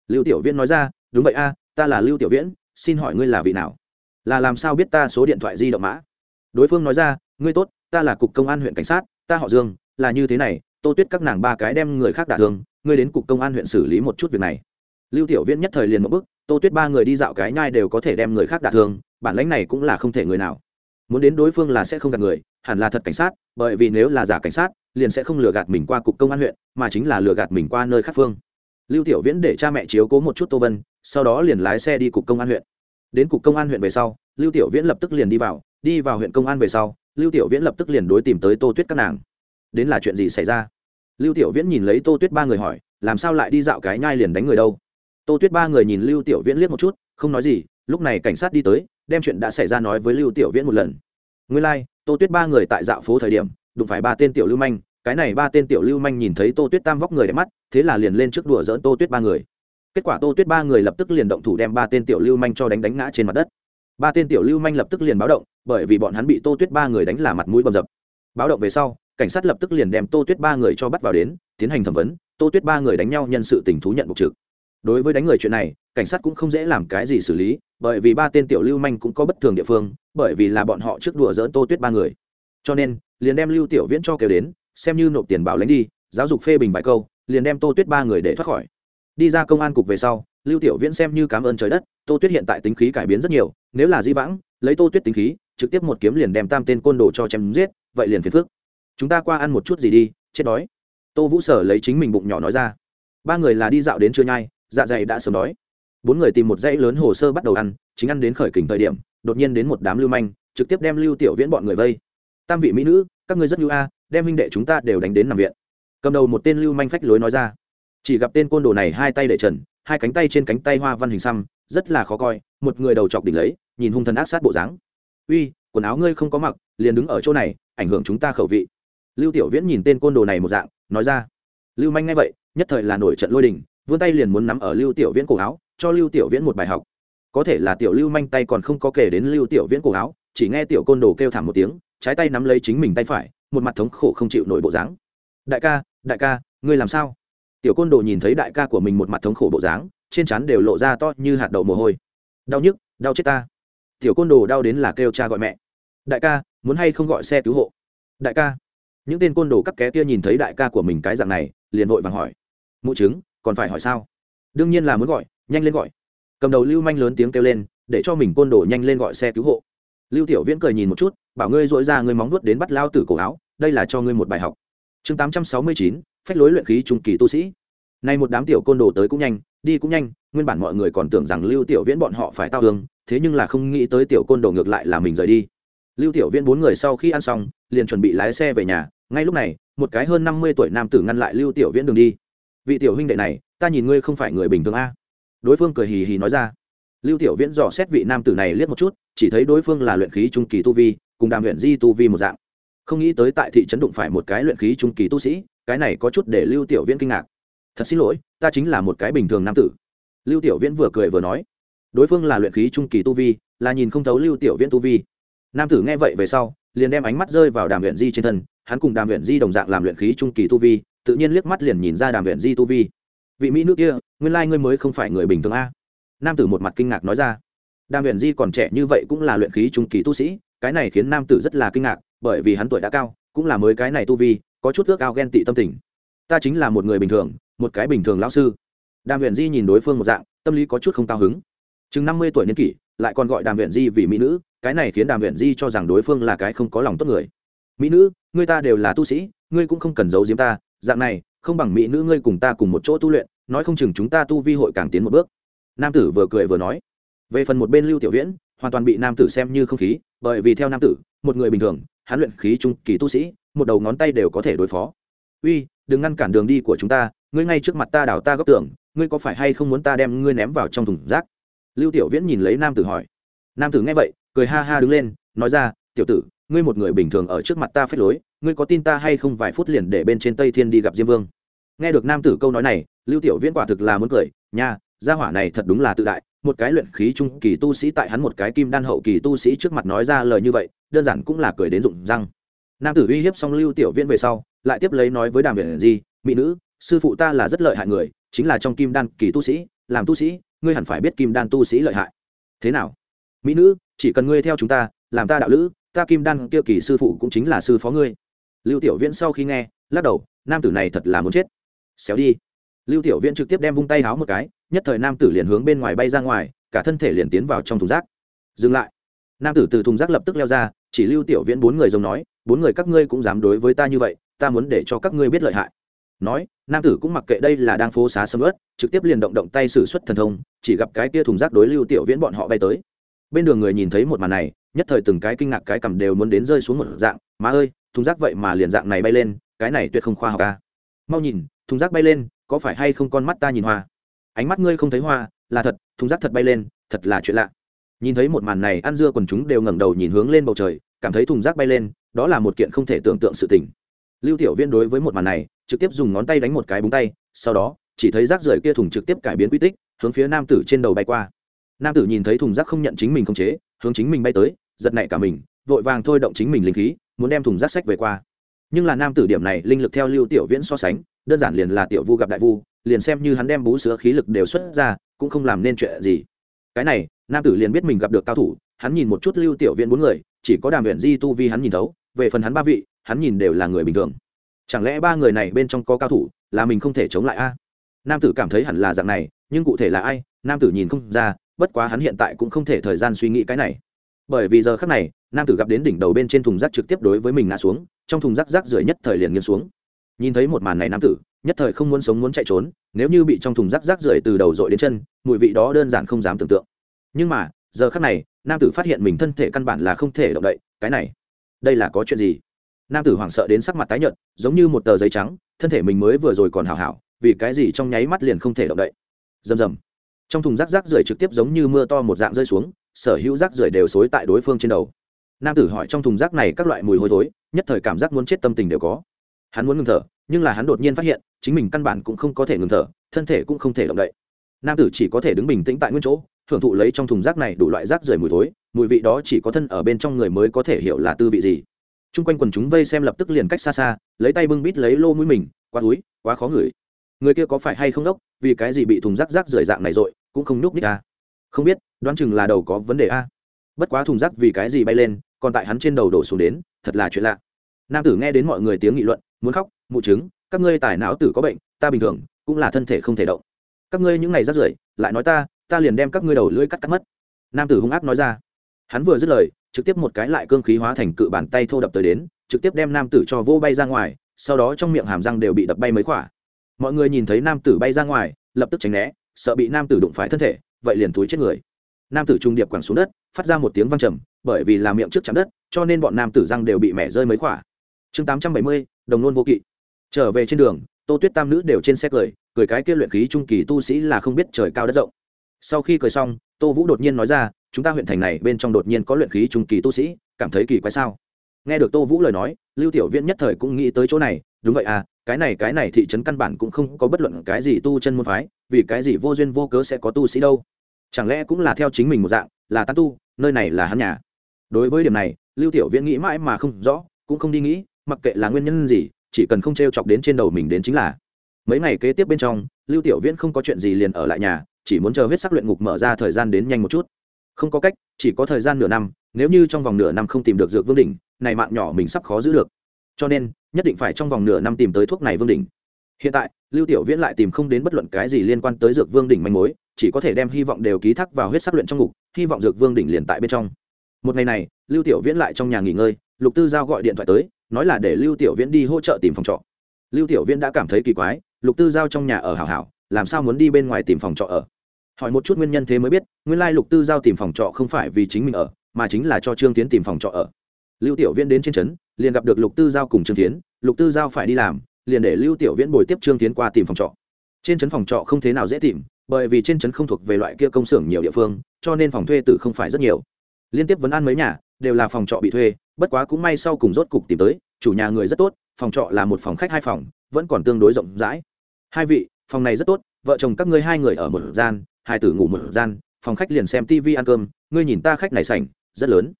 Lưu tiểu viễn nói ra, đúng vậy a, ta là lưu tiểu viễn, xin hỏi ngươi là vị nào? Là làm sao biết ta số điện thoại di động mã? Đối phương nói ra, ngươi tốt, ta là cục công an huyện cảnh sát, ta họ dương, là như thế này, tô tuyết các nàng ba cái đem người khác đả thương, ngươi đến cục công an huyện xử lý một chút việc này. Lưu tiểu viễn nhất thời liền một bức tô tuyết ba người đi dạo cái nhai đều có thể đem người khác đả thương, bản lãnh này cũng là không thể người nào. Muốn đến đối phương là sẽ không gạt người, hẳn là thật cảnh sát, bởi vì nếu là giả cảnh sát, liền sẽ không lừa gạt mình qua cục công an huyện, mà chính là lừa gạt mình qua nơi khác phương. Lưu tiểu viễn để cha mẹ chiếu cố một chút tô vân, sau đó liền lái xe đi cục công an huyện. Đến cục công an huyện về sau, lưu tiểu viễn lập tức liền đi vào đi vào huyện công an về sau, lưu tiểu viễn lập tức liền đối tìm tới tô tuyết các nàng. Đến là chuyện gì xảy ra? Lưu tiểu viễn nhìn lấy tô tuyết ba người hỏi, làm sao lại đi dạo cái nhai liền đánh người đâu? Tô tuyết ba người nhìn lưu tiểu viễn liếc một chút không nói gì lúc này cảnh sát đi tới đem chuyện đã xảy ra nói với lưu tiểu viễn một lần. Nguyên lai、like, tô tuyết ba người tại dạo phố thời điểm đụng phải ba tên tiểu lưu manh cái này ba tên tiểu lưu manh nhìn thấy tô tuyết tam vóc người đẹp mắt thế là liền lên trước đùa dỡn tô tuyết ba người. Kết quả tô tuyết ba người lập tức liền động thủ đem ba tên tiểu lưu manh cho đánh đánh ngã trên mặt đất. Ba tên tiểu lưu manh lập tức liền báo động bởi vì bọn hắn bị tô tuyết ba người đánh là mặt mũi bầm dập. Báo động về sau cảnh sát lập tức liền đem tô tuyết ba người cho bắt vào đến tiến hành thẩm vấn tô tuyết ba người đánh nhau nhân sự tình thú nhận bục trực đối với đánh người chuyện này, cảnh sát cũng không dễ làm cái gì xử lý, bởi vì ba tên tiểu lưu manh cũng có bất thường địa phương, bởi vì là bọn họ trước đùa dỡn tô tuyết ba người. Cho nên, liền đem lưu tiểu viễn cho kêu đến, xem như nộp tiền bảo lãnh đi, giáo dục phê bình vài câu, liền đem tô tuyết ba người để thoát khỏi. Đi ra công an cục về sau, lưu tiểu viễn xem như cảm ơn trời đất, tô tuyết hiện tại tính khí cải biến rất nhiều, nếu là di vãng, lấy tô tuyết tính khí, trực tiếp một kiếm liền đem tam tên côn đồ cho chém giết, vậy liền phiền phước chúng ta qua ăn một chút gì đi, chết đói. Tô vũ sở lấy chính mình bụng nhỏ nói ra. Ba người là đi dạo đến trưa nhai dạ dày đã sớm đói. Bốn người tìm một dãy lớn hồ sơ bắt đầu ăn, chính ăn đến khởi kình thời điểm, đột nhiên đến một đám lưu manh, trực tiếp đem lưu tiểu viễn bọn người vây. Tam vị mỹ nữ, các ngươi rất lưu a, đem huynh đệ chúng ta đều đánh đến nằm viện. Cầm đầu một tên lưu manh phách lối nói ra. Chỉ gặp tên côn đồ này hai tay để trần, hai cánh tay trên cánh tay hoa văn hình xăm, rất là khó coi, một người đầu chọc đỉnh lấy, nhìn hung thần ác sát bộ dáng. Uy, quần áo ngươi không có mặc, liền đứng ở chỗ này, ảnh hưởng chúng ta khẩu vị. Lưu tiểu viễn nhìn tên côn đồ này một dạng, nói ra. Lưu manh ngay vậy, nhất thời là nổi trận lôi đình vươn tay liền muốn nắm ở lưu tiểu viễn cổ áo, cho lưu tiểu viễn một bài học. Có thể là tiểu lưu manh tay còn không có kể đến lưu tiểu viễn cổ áo, chỉ nghe tiểu côn đồ kêu thảm một tiếng, trái tay nắm lấy chính mình tay phải, một mặt thống khổ không chịu nổi bộ dáng. Đại ca đại ca, ngươi làm sao? Tiểu côn đồ nhìn thấy đại ca của mình một mặt thống khổ bộ dáng, trên trán đều lộ ra to như hạt đậu mồ hôi. Đau nhức, đau chết ta. Tiểu côn đồ đau đến là kêu cha gọi mẹ. Đại ca, muốn hay không gọi xe cứu hộ? Đại ca. Những tên côn đồ cắp ké kia nhìn thấy đại ca của mình cái dạng này, liền vội vàng hỏi. Mụ chứng còn phải hỏi sao? Đương nhiên là muốn gọi, nhanh lên gọi. Cầm đầu lưu manh lớn tiếng kêu lên, để cho mình côn đồ nhanh lên gọi xe cứu hộ. Lưu tiểu viễn cười nhìn một chút, bảo ngươi dội ra ngươi móng vuốt đến bắt lao tử cổ áo, đây là cho ngươi một bài học. Chương tám trăm sáu mươi chín, phách lối luyện khí trung kỳ tu sĩ. Nay một đám tiểu côn đồ tới cũng nhanh, đi cũng nhanh, nguyên bản mọi người còn tưởng rằng lưu tiểu viễn bọn họ phải tao hương, thế nhưng là không nghĩ tới tiểu côn đồ ngược lại là mình rời đi. Lưu tiểu viễn bốn người sau khi ăn xong, liền chuẩn bị lái xe về nhà, ngay lúc này, một cái hơn năm mươi tuổi nam tử ngăn lại lưu tiểu viễn đường đi vị tiểu huynh đệ này, ta nhìn ngươi không phải người bình thường a. Đối phương cười hì hì nói ra. Lưu tiểu viễn dò xét vị nam tử này liếc một chút, chỉ thấy đối phương là luyện khí trung kỳ tu vi, cùng đàm luyện di tu vi một dạng. Không nghĩ tới tại thị trấn đụng phải một cái luyện khí trung kỳ tu sĩ, cái này có chút để lưu tiểu viễn kinh ngạc. Thật xin lỗi, ta chính là một cái bình thường nam tử. Lưu tiểu viễn vừa cười vừa nói. Đối phương là luyện khí trung kỳ tu vi, là nhìn không thấu lưu tiểu viễn tu vi. Nam tử nghe vậy về sau, liền đem ánh mắt rơi vào đàm luyện di trên thân, hắn cùng đàm luyện di đồng dạng làm luyện khí trung kỳ tu vi tự nhiên liếc mắt liền nhìn ra đàm viện di tu vi. Vị mỹ nữ kia, nguyên lai ngươi mới không phải người bình thường a. Nam tử một mặt kinh ngạc nói ra. Đàm viện di còn trẻ như vậy cũng là luyện khí trung kỳ tu sĩ, cái này khiến nam tử rất là kinh ngạc, bởi vì hắn tuổi đã cao, cũng là mới cái này tu vi, có chút ước ao ghen tị tâm tình. Ta chính là một người bình thường, một cái bình thường lão sư. Đàm viện di nhìn đối phương một dạng, tâm lý có chút không cao hứng. Chừng năm mươi tuổi niên kỷ, lại còn gọi đàm viện di vì mỹ nữ, cái này khiến đàm viện di cho rằng đối phương là cái không có lòng tốt người. Mỹ nữ, ngươi ta đều là tu sĩ, ngươi cũng không cần giấu giếm ta dạng này, không bằng mỹ nữ ngươi cùng ta cùng một chỗ tu luyện, nói không chừng chúng ta tu vi hội càng tiến một bước. Nam tử vừa cười vừa nói. Về phần một bên lưu tiểu viễn, hoàn toàn bị nam tử xem như không khí, bởi vì theo nam tử, một người bình thường hán luyện khí trung kỳ tu sĩ, một đầu ngón tay đều có thể đối phó. Uy, đừng ngăn cản đường đi của chúng ta, ngươi ngay trước mặt ta đảo ta góc tưởng, ngươi có phải hay không muốn ta đem ngươi ném vào trong thùng rác? Lưu tiểu viễn nhìn lấy nam tử hỏi. Nam tử nghe vậy, cười ha ha đứng lên, nói ra, tiểu tử ngươi một người bình thường ở trước mặt ta phép lối, ngươi có tin ta hay không? Vài phút liền để bên trên tây thiên đi gặp diêm vương. Nghe được nam tử câu nói này, lưu tiểu viễn quả thực là muốn cười, nha, gia hỏa này thật đúng là tự đại, một cái luyện khí trung kỳ tu sĩ tại hắn một cái kim đan hậu kỳ tu sĩ trước mặt nói ra lời như vậy, đơn giản cũng là cười đến rụng răng. Nam tử uy hiếp xong lưu tiểu viễn về sau, lại tiếp lấy nói với đàm biển di, mỹ nữ, sư phụ ta là rất lợi hại người, chính là trong kim đan kỳ tu sĩ, làm tu sĩ, ngươi hẳn phải biết kim đan tu sĩ lợi hại. Thế nào? Mỹ nữ, chỉ cần ngươi theo chúng ta, làm ta đạo lữ ta kim đan kia kỳ sư phụ cũng chính là sư phó ngươi. Lưu tiểu viễn sau khi nghe, lắc đầu, nam tử này thật là muốn chết. Xéo đi. Lưu tiểu viễn trực tiếp đem vung tay háo một cái, nhất thời nam tử liền hướng bên ngoài bay ra ngoài, cả thân thể liền tiến vào trong thùng rác. Dừng lại. Nam tử từ thùng rác lập tức leo ra, chỉ lưu tiểu viễn bốn người giống nói, bốn người các ngươi cũng dám đối với ta như vậy, ta muốn để cho các ngươi biết lợi hại. Nói, nam tử cũng mặc kệ đây là đang phố xá sầm ớt trực tiếp liền động động tay xử suất thần thông, chỉ gặp cái kia thùng rác đối lưu tiểu viễn bọn họ bay tới bên đường người nhìn thấy một màn này, nhất thời từng cái kinh ngạc cái cầm đều muốn đến rơi xuống một dạng, má ơi, thùng rác vậy mà liền dạng này bay lên, cái này tuyệt không khoa học ca à. mau nhìn, thùng rác bay lên, có phải hay không con mắt ta nhìn hoa? Ánh mắt ngươi không thấy hoa, là thật, thùng rác thật bay lên, thật là chuyện lạ. Nhìn thấy một màn này, ăn dưa quần chúng đều ngẩng đầu nhìn hướng lên bầu trời, cảm thấy thùng rác bay lên, đó là một kiện không thể tưởng tượng sự tình. Lưu tiểu viên đối với một màn này, trực tiếp dùng ngón tay đánh một cái búng tay, sau đó, chỉ thấy rác rưởi kia thùng trực tiếp cải biến quy tích, hướng phía nam tử trên đầu bay qua nam tử nhìn thấy thùng rác không nhận chính mình không chế, hướng chính mình bay tới, giật nảy cả mình, vội vàng thôi động chính mình linh khí, muốn đem thùng rác sách về qua. Nhưng là nam tử điểm này linh lực theo lưu tiểu viễn so sánh, đơn giản liền là tiểu vu gặp đại vu, liền xem như hắn đem bú sữa khí lực đều xuất ra, cũng không làm nên chuyện gì. Cái này, nam tử liền biết mình gặp được cao thủ, hắn nhìn một chút lưu tiểu viễn bốn người, chỉ có đàm huyện di, tu vi hắn nhìn thấu, về phần hắn ba vị, hắn nhìn đều là người bình thường. Chẳng lẽ ba người này bên trong có cao thủ, là mình không thể chống lại a? Nam tử cảm thấy hẳn là dạng này, nhưng cụ thể là ai, nam tử nhìn không ra bất quá hắn hiện tại cũng không thể thời gian suy nghĩ cái này. Bởi vì giờ khác này, nam tử gặp đến đỉnh đầu bên trên thùng rác trực tiếp đối với mình ngã xuống, trong thùng rác rác rưởi nhất thời liền nghiêng xuống. Nhìn thấy một màn này nam tử, nhất thời không muốn sống muốn chạy trốn, nếu như bị trong thùng rác rác rưởi từ đầu dội đến chân, mùi vị đó đơn giản không dám tưởng tượng. Nhưng mà, giờ khác này, nam tử phát hiện mình thân thể căn bản là không thể động đậy, cái này, đây là có chuyện gì? Nam tử hoảng sợ đến sắc mặt tái nhợt, giống như một tờ giấy trắng, thân thể mình mới vừa rồi còn hảo hảo, vì cái gì trong nháy mắt liền không thể động đậy? Rầm rầm trong thùng rác rác rưởi trực tiếp giống như mưa to một dạng rơi xuống, sở hữu rác rưởi đều xối tại đối phương trên đầu. Nam tử hỏi trong thùng rác này các loại mùi hôi thối, nhất thời cảm giác muốn chết tâm tình đều có. Hắn muốn ngừng thở, nhưng là hắn đột nhiên phát hiện, chính mình căn bản cũng không có thể ngừng thở, thân thể cũng không thể động đậy. Nam tử chỉ có thể đứng bình tĩnh tại nguyên chỗ thưởng thụ lấy trong thùng rác này đủ loại rác rưởi mùi thối, mùi vị đó chỉ có thân ở bên trong người mới có thể hiểu là tư vị gì. Chung quanh quần chúng vây xem lập tức liền cách xa xa, lấy tay bưng bít lấy lô mũi mình, quá túi quá khó ngửi người kia có phải hay không đốc, vì cái gì bị thùng rác rác rời dạng này rồi, cũng không núp nít a à? không biết, đoán chừng là đầu có vấn đề a bất quá thùng rác vì cái gì bay lên, còn tại hắn trên đầu đổ xuống đến, thật là chuyện lạ. Nam tử nghe đến mọi người tiếng nghị luận, muốn khóc, mụ chứng các ngươi tài não tử có bệnh, ta bình thường, cũng là thân thể không thể động. Các ngươi những ngày rác rưởi, lại nói ta ta liền đem các ngươi đầu lưỡi cắt cắt mất. Nam tử hung ác nói ra. Hắn vừa dứt lời, trực tiếp một cái lại cương khí hóa thành cự bàn tay thô đập tới đến, trực tiếp đem nam tử cho vô bay ra ngoài, sau đó trong miệng hàm răng đều bị đập bay mấy khỏa mọi người nhìn thấy nam tử bay ra ngoài, lập tức tránh né, sợ bị nam tử đụng phải thân thể, vậy liền túi chết người. Nam tử trung điệp quẳng xuống đất, phát ra một tiếng văng trầm, bởi vì là miệng trước chạm đất, cho nên bọn nam tử răng đều bị mẻ rơi mấy khỏa. Chương tám trăm bảy mươi, đồng nôn vô kỵ. Trở về trên đường, tô tuyết tam nữ đều trên xe cười cười cái kia luyện khí trung kỳ tu sĩ là không biết trời cao đất rộng. Sau khi cười xong, tô vũ đột nhiên nói ra, chúng ta huyện thành này bên trong đột nhiên có luyện khí trung kỳ tu sĩ, cảm thấy kỳ quái sao? Nghe được tô vũ lời nói, lưu tiểu viễn nhất thời cũng nghĩ tới chỗ này đúng vậy à cái này cái này thị trấn căn bản cũng không có bất luận cái gì tu chân môn phái, vì cái gì vô duyên vô cớ sẽ có tu sĩ đâu? Chẳng lẽ cũng là theo chính mình một dạng, là tán tu, nơi này là hắn nhà? Đối với điểm này, lưu tiểu viễn nghĩ mãi mà không rõ, cũng không đi nghĩ, mặc kệ là nguyên nhân gì, chỉ cần không t r e o chọc đến trên đầu mình đến chính là. Mấy ngày kế tiếp bên trong, lưu tiểu viễn không có chuyện gì liền ở lại nhà, chỉ muốn chờ huyết sắc luyện ngục mở ra thời gian đến nhanh một chút. Không có cách, chỉ có thời gian nửa năm, nếu như trong vòng nửa năm không tìm được dược vương đỉnh, này mạng nhỏ mình sắp khó giữ được. Cho nên nhất định phải trong vòng nửa năm tìm tới thuốc này vương đỉnh. Hiện tại, lưu tiểu viễn lại tìm không đến bất luận cái gì liên quan tới dược vương đỉnh manh mối, chỉ có thể đem hy vọng đều ký thác vào huyết sắc luyện trong ngục, hy vọng dược vương đỉnh liền tại bên trong. Một ngày này, lưu tiểu viễn lại trong nhà nghỉ ngơi, lục tư giao gọi điện thoại tới, nói là để lưu tiểu viễn đi hỗ trợ tìm phòng trọ. Lưu tiểu viễn đã cảm thấy kỳ quái, lục tư giao trong nhà ở hảo hảo, làm sao muốn đi bên ngoài tìm phòng trọ ở? Hỏi một chút nguyên nhân thế mới biết, nguyên lai lục tư giao tìm phòng trọ không phải vì chính mình ở, mà chính là cho trương tiến tìm phòng trọ ở. Lưu tiểu viễn đến trên trấn liền gặp được lục tư giao cùng trương tiến lục tư giao phải đi làm, liền để lưu tiểu viễn bồi tiếp trương tiến qua tìm phòng trọ. Trên trấn phòng trọ không thế nào dễ tìm, bởi vì trên trấn không thuộc về loại kia công xưởng nhiều địa phương, cho nên phòng thuê tử không phải rất nhiều. Liên tiếp vấn an mấy nhà, đều là phòng trọ bị thuê, bất quá cũng may sau cùng rốt cục tìm tới, chủ nhà người rất tốt, phòng trọ là một phòng khách hai phòng, vẫn còn tương đối rộng rãi. Hai vị, phòng này rất tốt, vợ chồng các ngươi hai người ở một gian, hai tử ngủ một gian, phòng khách liền xem tv ăn cơm, ngươi nhìn ta khách này sảnh, rất lớn.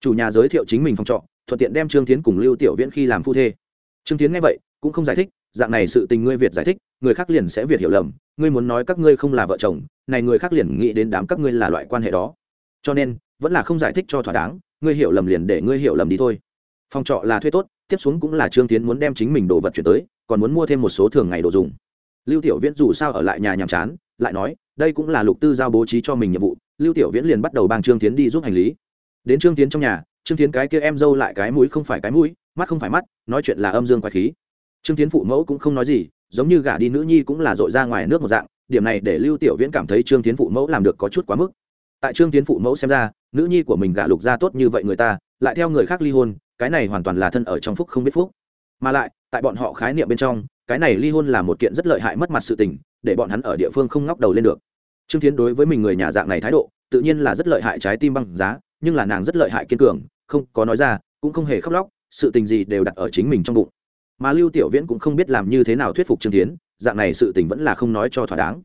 Chủ nhà giới thiệu chính mình phòng trọ thuận tiện đem trương tiến cùng lưu tiểu viễn khi làm phu thê. Trương tiến nghe vậy, cũng không giải thích, dạng này sự tình ngươi việt giải thích, người khác liền sẽ việt hiểu lầm, ngươi muốn nói các ngươi không là vợ chồng, này người khác liền nghĩ đến đám các ngươi là loại quan hệ đó. Cho nên, vẫn là không giải thích cho thỏa đáng, ngươi hiểu lầm liền để ngươi hiểu lầm đi thôi. Phòng trọ là thuê tốt, tiếp xuống cũng là trương tiến muốn đem chính mình đồ vật chuyển tới, còn muốn mua thêm một số thường ngày đồ dùng. Lưu tiểu viễn dù sao ở lại nhà nhàm chán, lại nói, đây cũng là lục tư giao bố trí cho mình nhiệm vụ, lưu tiểu viễn liền bắt đầu bang trương tiến đi giúp hành lý. Đến trương tiến trong nhà trương tiến cái kia em dâu lại cái mũi không phải cái mũi, mắt không phải mắt, nói chuyện là âm dương quái khí. Trương tiến phụ mẫu cũng không nói gì, giống như gả đi nữ nhi cũng là dội ra ngoài nước một dạng, điểm này để lưu tiểu viễn cảm thấy trương tiến phụ mẫu làm được có chút quá mức. Tại trương tiến phụ mẫu xem ra, nữ nhi của mình gả lục ra tốt như vậy người ta, lại theo người khác ly hôn, cái này hoàn toàn là thân ở trong phúc không biết phúc. Mà lại, tại bọn họ khái niệm bên trong, cái này ly hôn là một kiện rất lợi hại mất mặt sự tình, để bọn hắn ở địa phương không ngóc đầu lên được. Trương tiến đối với mình người nhà dạng này thái độ, tự nhiên là rất lợi hại trái tim băng giá, nhưng là nàng rất lợi hại kiên cường không có nói ra, cũng không hề khóc lóc, sự tình gì đều đặt ở chính mình trong bụng. Mà lưu tiểu viễn cũng không biết làm như thế nào thuyết phục trương tiến dạng này sự tình vẫn là không nói cho thỏa đáng.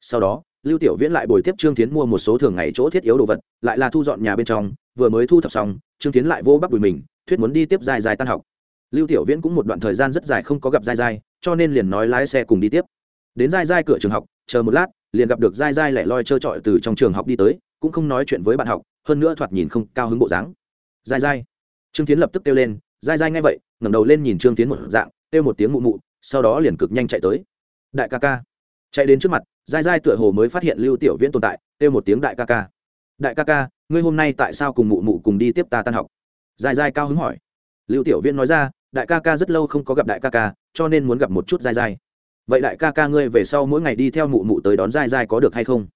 Sau đó, lưu tiểu viễn lại bồi tiếp trương tiến mua một số thường ngày chỗ thiết yếu đồ vật, lại là thu dọn nhà bên trong, vừa mới thu thập xong, trương tiến lại vô bắt bùi mình, thuyết muốn đi tiếp dài dài tan học. Lưu tiểu viễn cũng một đoạn thời gian rất dài không có gặp dài dài, cho nên liền nói lái xe cùng đi tiếp. Đến dài dài cửa trường học, chờ một lát, liền gặp được dài dài lẻ loi trơ trọi từ trong trường học đi tới, cũng không nói chuyện với bạn học, hơn nữa thoạt nhìn không cao hứng bộ dáng dai dai. Trương tiến lập tức kêu lên, dai dai nghe vậy, ngẩng đầu lên nhìn trương tiến một dạng, kêu một tiếng mụ mụ, sau đó liền cực nhanh chạy tới. Đại ca ca. Chạy đến trước mặt, dai dai tựa hồ mới phát hiện lưu tiểu viễn tồn tại, kêu một tiếng đại ca ca. Đại ca ca, ngươi hôm nay tại sao cùng mụ mụ cùng đi tiếp ta tan học? Dai dai cao hứng hỏi. Lưu tiểu viễn nói ra, đại ca ca rất lâu không có gặp đại ca ca, cho nên muốn gặp một chút dai dai. Vậy đại ca ca ngươi về sau mỗi ngày đi theo mụ mụ tới đón dai dai có được hay không?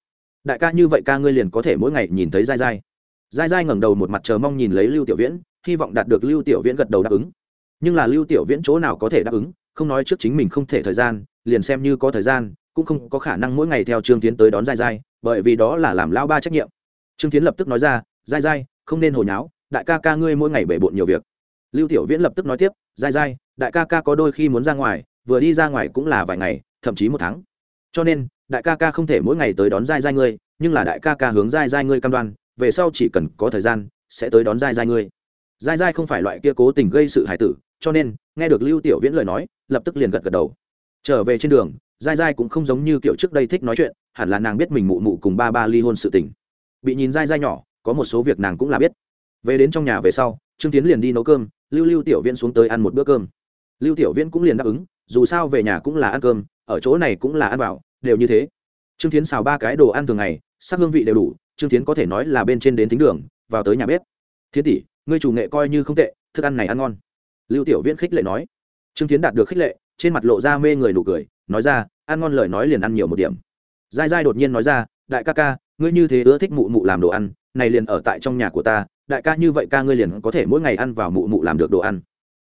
Đại ca như vậy ca ngươi liền có thể mỗi ngày nhìn thấy dai dai dai dai ngẩng đầu một mặt chờ mong nhìn lấy lưu tiểu viễn, hy vọng đạt được lưu tiểu viễn gật đầu đáp ứng. Nhưng là lưu tiểu viễn chỗ nào có thể đáp ứng, không nói trước chính mình không thể thời gian, liền xem như có thời gian, cũng không có khả năng mỗi ngày theo trương tiến tới đón dai dai bởi vì đó là làm lao ba trách nhiệm. Trương tiến lập tức nói ra dai dai không nên hồi nháo, đại ca ca ngươi mỗi ngày bể bộn nhiều việc. Lưu tiểu viễn lập tức nói tiếp dai dai đại ca ca có đôi khi muốn ra ngoài, vừa đi ra ngoài cũng là vài ngày, thậm chí một tháng. Cho nên, đại ca ca không thể mỗi ngày tới đón dai dai ngươi, nhưng là đại ca ca hướng dai dai ngươi cam đoan về sau chỉ cần có thời gian, sẽ tới đón dai dai ngươi. Dai dai không phải loại kia cố tình gây sự hài tử, cho nên, nghe được lưu tiểu viễn lời nói, lập tức liền gật gật đầu. Trở về trên đường dai dai cũng không giống như kiểu trước đây thích nói chuyện, hẳn là nàng biết mình mụ mụ cùng ba ba ly hôn sự tình. Bị nhìn dai dai nhỏ, có một số việc nàng cũng là biết. Về đến trong nhà về sau, trương tiến liền đi nấu cơm, lưu lưu tiểu viễn xuống tới ăn một bữa cơm. Lưu tiểu viễn cũng liền đáp ứng, dù sao về nhà cũng là ăn cơm, ở chỗ này cũng là ăn vào, đều như thế. Trương tiến xào ba cái đồ ăn thường ngày, sắc hương vị đều đủ trương tiến có thể nói là bên trên đến thính đường, vào tới nhà bếp. Thiên tỷ, ngươi chủ nghệ coi như không tệ, thức ăn này ăn ngon. Lưu tiểu viễn khích lệ nói. Trương tiến đạt được khích lệ, trên mặt lộ ra mê người nụ cười, nói ra, ăn ngon lời nói liền ăn nhiều một điểm. Dai dai đột nhiên nói ra, đại ca ca, ngươi như thế ưa thích mụ mụ làm đồ ăn, này liền ở tại trong nhà của ta, đại ca như vậy ca ngươi liền có thể mỗi ngày ăn vào mụ mụ làm được đồ ăn.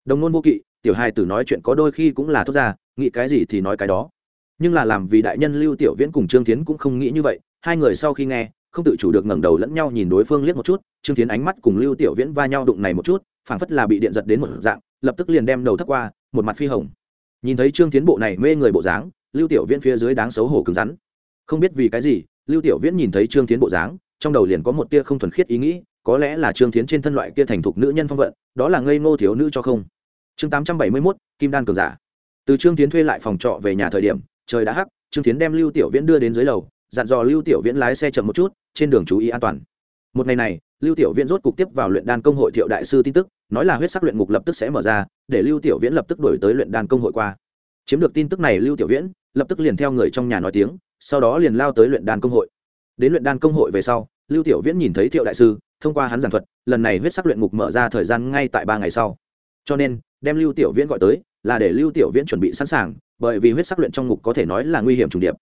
Đồng nôn vô kỵ, tiểu hai tử nói chuyện có đôi khi cũng là thốt ra, nghĩ cái gì thì nói cái đó. Nhưng là làm vì đại nhân lưu tiểu viễn cùng trương tiến cũng không nghĩ như vậy, hai người sau khi nghe không tự chủ được ngẩng đầu lẫn nhau nhìn đối phương liếc một chút trương tiến ánh mắt cùng lưu tiểu viễn va nhau đụng này một chút phảng phất là bị điện giật đến một dạng lập tức liền đem đầu thấp qua một mặt phi hồng. Nhìn thấy trương tiến bộ này mê người bộ dáng lưu tiểu viễn phía dưới đáng xấu hổ cứng rắn. Không biết vì cái gì lưu tiểu viễn nhìn thấy trương tiến bộ dáng trong đầu liền có một tia không thuần khiết ý nghĩ có lẽ là trương tiến trên thân loại kia thành thục nữ nhân phong vận đó là ngây ngô thiếu nữ cho không. Chương tám trăm bảy mươi 871, kim đan cường giả. Từ trương tiến thuê lại phòng trọ về nhà thời điểm trời đã hắc trương tiến đem lưu tiểu viễn đưa đến dưới lầu dặn dò lưu tiểu viễn lái xe chậm một chút, trên đường chú ý an toàn. Một ngày này, lưu tiểu viễn rốt cục tiếp vào luyện đan công hội thiệu đại sư tin tức, nói là huyết sắc luyện ngục lập tức sẽ mở ra, để lưu tiểu viễn lập tức đổi tới luyện đan công hội qua. Chiếm được tin tức này, lưu tiểu viễn lập tức liền theo người trong nhà nói tiếng, sau đó liền lao tới luyện đan công hội. Đến luyện đan công hội về sau, lưu tiểu viễn nhìn thấy thiệu đại sư, thông qua hắn giảng thuật, lần này huyết sắc luyện ngục mở ra thời gian ngay tại ba ngày sau. Cho nên, đem lưu tiểu viễn gọi tới, là để lưu tiểu viễn chuẩn bị sẵn sàng, bởi vì huyết sắc luyện trong ngục có thể nói là nguy hiểm trùng điệp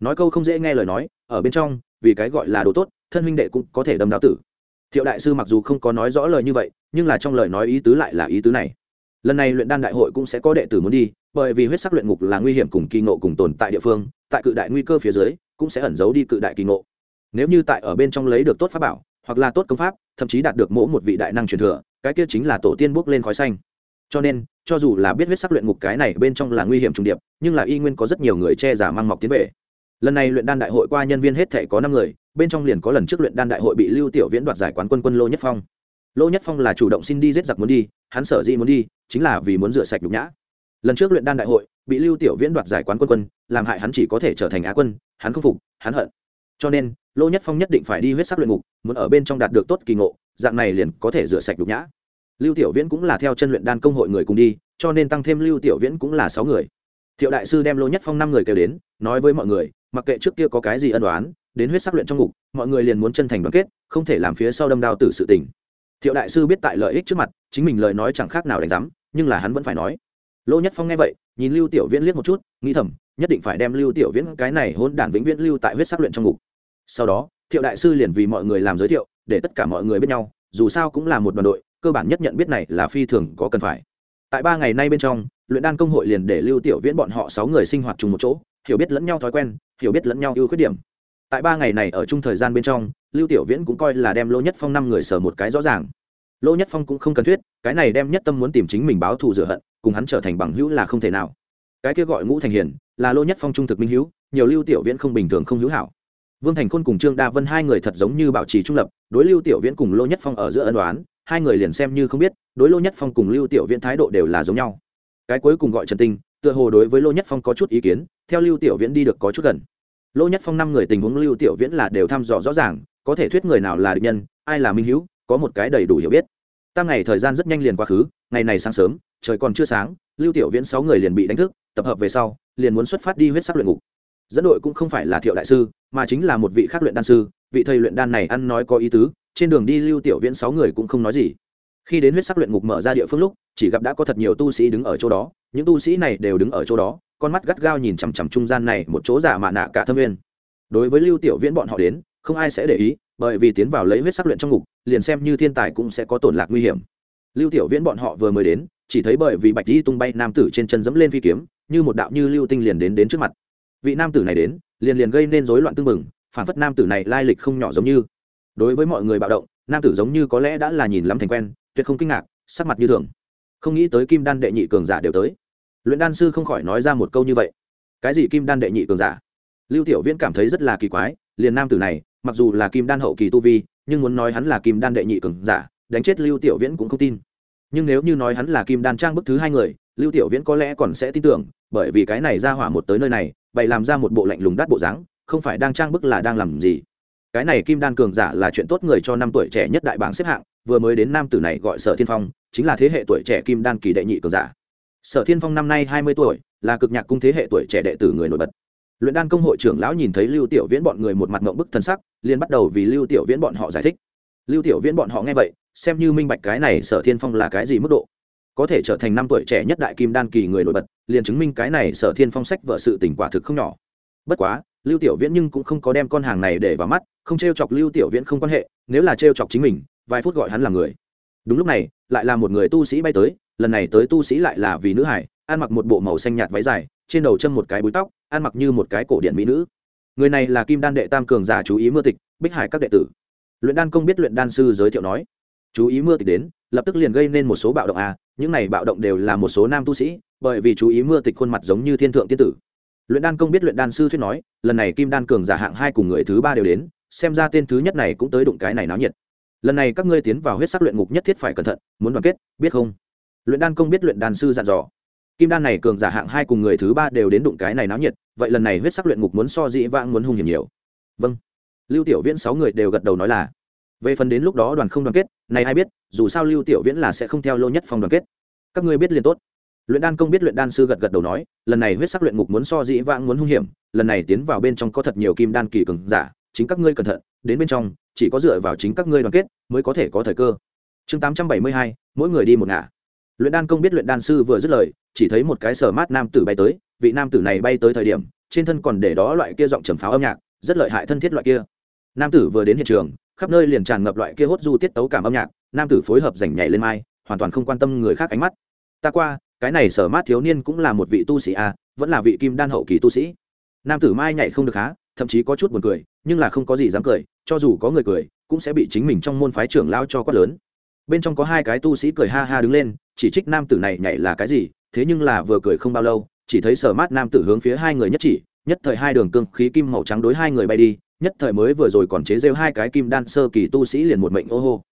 nói câu không dễ nghe lời nói, ở bên trong, vì cái gọi là đồ tốt, thân huynh đệ cũng có thể đâm đáo tử. Thiệu đại sư mặc dù không có nói rõ lời như vậy, nhưng là trong lời nói ý tứ lại là ý tứ này. Lần này luyện đan đại hội cũng sẽ có đệ tử muốn đi, bởi vì huyết sắc luyện ngục là nguy hiểm cùng kỳ ngộ cùng tồn tại địa phương, tại cự đại nguy cơ phía dưới, cũng sẽ ẩn giấu đi cự đại kỳ ngộ. Nếu như tại ở bên trong lấy được tốt pháp bảo, hoặc là tốt công pháp, thậm chí đạt được mỗi một vị đại năng truyền thừa, cái kia chính là tổ tiên bước lên khói xanh. Cho nên, cho dù là biết huyết sắc luyện ngục cái này bên trong là nguy hiểm trùng điệp, nhưng là y nguyên có rất nhiều người che giả mang mọc tiến về lần này luyện đan đại hội qua nhân viên hết thể có năm người, bên trong liền có lần trước luyện đan đại hội bị lưu tiểu viễn đoạt giải quán quân quân lô nhất phong. Lô nhất phong là chủ động xin đi giết giặc muốn đi, hắn sở dĩ muốn đi, chính là vì muốn rửa sạch nhục nhã. Lần trước luyện đan đại hội, bị lưu tiểu viễn đoạt giải quán quân quân, làm hại hắn chỉ có thể trở thành á quân, hắn không phục, hắn hận. Cho nên, lô nhất phong nhất định phải đi huyết sắc luyện ngục, muốn ở bên trong đạt được tốt kỳ ngộ, dạng này liền có thể rửa sạch nhục nhã. Lưu tiểu viễn cũng là theo chân luyện đan công hội người cùng đi, cho nên tăng thêm lưu tiểu viễn cũng là sáu người. Thiệu đại sư đem lô nhất phong năm người kêu đến, nói với mọi người mặc kệ trước kia có cái gì ân đoán đến huyết sắc luyện trong ngục, mọi người liền muốn chân thành đoàn kết, không thể làm phía sau đâm đao tử sự tình. Thiệu đại sư biết tại lợi ích trước mặt, chính mình lời nói chẳng khác nào đánh giám, nhưng là hắn vẫn phải nói. Lô nhất phong nghe vậy, nhìn lưu tiểu viễn liếc một chút, nghĩ thầm, nhất định phải đem lưu tiểu viễn cái này hôn đản vĩnh viễn lưu tại huyết sắc luyện trong ngục. Sau đó, thiệu đại sư liền vì mọi người làm giới thiệu, để tất cả mọi người biết nhau, dù sao cũng là một đoàn đội, cơ bản nhất nhận biết này là phi thường có cần phải. Tại ba ngày nay bên trong, luyện đan công hội liền để lưu tiểu viễn bọn họ sáu người sinh hoạt chung một chỗ hiểu biết lẫn nhau thói quen, hiểu biết lẫn nhau ưu khuyết điểm. Tại ba ngày này ở chung thời gian bên trong, lưu tiểu viễn cũng coi là đem lô nhất phong năm người sở một cái rõ ràng. Lô nhất phong cũng không cần thuyết, cái này đem nhất tâm muốn tìm chính mình báo thù rửa hận, cùng hắn trở thành bằng hữu là không thể nào. Cái kia gọi ngũ thành hiền, là lô nhất phong trung thực minh hữu, nhiều lưu tiểu viễn không bình thường không hữu hảo. Vương thành khôn cùng trương đa vân hai người thật giống như bảo trì trung lập, đối lưu tiểu viễn cùng lô nhất phong ở giữa ân đoán hai người liền xem như không biết, đối lô nhất phong cùng lưu tiểu viễn thái độ đều là giống nhau. Cái cuối cùng gọi trần tinh tựa hồ đối với lô nhất phong có chút ý kiến, theo lưu tiểu viễn đi được có chút gần. Lô nhất phong năm người tình huống lưu tiểu viễn là đều thăm dò rõ ràng, có thể thuyết người nào là địch nhân, ai là minh hữu, có một cái đầy đủ hiểu biết. Tam ngày thời gian rất nhanh liền quá khứ, ngày này sáng sớm, trời còn chưa sáng, lưu tiểu viễn sáu người liền bị đánh thức, tập hợp về sau, liền muốn xuất phát đi huyết sắc luyện ngục. Dẫn đội cũng không phải là thiệu đại sư, mà chính là một vị khác luyện đan sư, vị thầy luyện đan này ăn nói có ý tứ, trên đường đi lưu tiểu viễn sáu người cũng không nói gì khi đến huyết sắc luyện ngục mở ra địa phương lúc, chỉ gặp đã có thật nhiều tu sĩ đứng ở chỗ đó, những tu sĩ này đều đứng ở chỗ đó, con mắt gắt gao nhìn chằm chằm trung gian này một chỗ giả mạ nạ cả thâm viên đối với lưu tiểu viễn bọn họ đến, không ai sẽ để ý, bởi vì tiến vào lấy huyết sắc luyện trong ngục, liền xem như thiên tài cũng sẽ có tổn lạc nguy hiểm. Lưu tiểu viễn bọn họ vừa mới đến, chỉ thấy bởi vì bạch di tung bay nam tử trên chân dẫm lên phi kiếm, như một đạo như lưu tinh liền đến đến trước mặt. Vị nam tử này đến, liền liền gây nên rối loạn tương mừng phản phất nam tử này lai lịch không nhỏ giống như. Đối với mọi người bạo động, nam tử giống như có lẽ đã là nhìn lắm thành quen tuyệt không kinh ngạc, sắc mặt như thường. Không nghĩ tới kim đan đệ nhị cường giả đều tới. Luyện đan sư không khỏi nói ra một câu như vậy. Cái gì kim đan đệ nhị cường giả? Lưu tiểu viễn cảm thấy rất là kỳ quái, liền nam tử này, mặc dù là kim đan hậu kỳ tu vi, nhưng muốn nói hắn là kim đan đệ nhị cường giả, đánh chết lưu tiểu viễn cũng không tin. Nhưng nếu như nói hắn là kim đan trang bức thứ hai người, lưu tiểu viễn có lẽ còn sẽ tin tưởng, bởi vì cái này ra hỏa một tới nơi này, bày làm ra một bộ lạnh lùng đắt bộ dáng, không phải đang trang bức là đang làm gì cái này kim đan cường giả là chuyện tốt người cho năm tuổi trẻ nhất đại bảng xếp hạng, vừa mới đến nam tử này gọi sở thiên phong, chính là thế hệ tuổi trẻ kim đan kỳ đệ nhị cường giả. Sở thiên phong năm nay hai mươi tuổi, là cực nhạc cung thế hệ tuổi trẻ đệ tử người nổi bật. Luyện đan công hội trưởng lão nhìn thấy lưu tiểu viễn bọn người một mặt ngộng bức thân sắc, liền bắt đầu vì lưu tiểu viễn bọn họ giải thích. Lưu tiểu viễn bọn họ nghe vậy, xem như minh bạch cái này sở thiên phong là cái gì mức độ. Có thể trở thành năm tuổi trẻ nhất đại kim đan kỳ người nổi bật, liền chứng minh cái này sở thiên phong sách vợ sự tỉnh quả thực không nhỏ. Bất quá lưu tiểu viễn nhưng cũng không có đem con hàng này để vào mắt, không t r e o chọc lưu tiểu viễn không quan hệ, nếu là t r e o chọc chính mình, vài phút gọi hắn là người. Đúng lúc này, lại là một người tu sĩ bay tới, lần này tới tu sĩ lại là vì nữ hải, ăn mặc một bộ màu xanh nhạt váy dài, trên đầu châm một cái búi tóc, ăn mặc như một cái cổ điện mỹ nữ. Người này là kim đan đệ tam cường giả chú ý mưa tịch, bích hải các đệ tử. Luyện đan công biết luyện đan sư giới thiệu nói, chú ý mưa tịch đến, lập tức liền gây nên một số bạo động à những này bạo động đều là một số nam tu sĩ, bởi vì chú ý mưa tịch khuôn mặt giống như thiên thượng tiên tử luyện đan công biết luyện đan sư thuyết nói, lần này kim đan cường giả hạng hai cùng người thứ ba đều đến, xem ra tên thứ nhất này cũng tới đụng cái này náo nhiệt. Lần này các ngươi tiến vào huyết sắc luyện ngục nhất thiết phải cẩn thận, muốn đoàn kết, biết không? Luyện đan công biết luyện đan sư dặn dò. Kim đan này cường giả hạng hai cùng người thứ ba đều đến đụng cái này náo nhiệt, vậy lần này huyết sắc luyện ngục muốn so dĩ vãng muốn hung hiểm nhiều. Vâng. Lưu tiểu viễn sáu người đều gật đầu nói là, về phần đến lúc đó đoàn không đoàn kết, này ai biết, dù sao lưu tiểu viễn là sẽ không theo lô nhất phòng đoàn kết. Các ngươi biết liền tốt luyện đan công biết luyện đan sư gật gật đầu nói, lần này huyết sắc luyện ngục muốn so dĩ vãng muốn hung hiểm, lần này tiến vào bên trong có thật nhiều kim đan kỳ cường giả, chính các ngươi cẩn thận, đến bên trong, chỉ có dựa vào chính các ngươi đoàn kết mới có thể có thời cơ. Chương tám trăm bảy mươi hai, mỗi người đi một ngả. Luyện đan công biết luyện đan sư vừa dứt lời, chỉ thấy một cái sở mát nam tử bay tới, vị nam tử này bay tới thời điểm, trên thân còn để đó loại kia giọng trầm pháo âm nhạc, rất lợi hại thân thiết loại kia. Nam tử vừa đến hiện trường, khắp nơi liền tràn ngập loại kia hốt du tiết tấu cảm âm nhạc, nam tử phối hợp rảnh nhảy lên mai, hoàn toàn không quan tâm người khác ánh mắt. Ta qua cái này sở mát thiếu niên cũng là một vị tu sĩ à vẫn là vị kim đan hậu kỳ tu sĩ. Nam tử mai nhảy không được há, thậm chí có chút buồn cười, nhưng là không có gì dám cười, cho dù có người cười, cũng sẽ bị chính mình trong môn phái trưởng lao cho quát lớn. Bên trong có hai cái tu sĩ cười ha ha đứng lên, chỉ trích nam tử này nhảy là cái gì, thế nhưng là vừa cười không bao lâu, chỉ thấy sở mát nam tử hướng phía hai người nhất chỉ, nhất thời hai đường cương khí kim màu trắng đối hai người bay đi, nhất thời mới vừa rồi còn chế rêu hai cái kim đan sơ kỳ tu sĩ liền một mệnh, ô hô.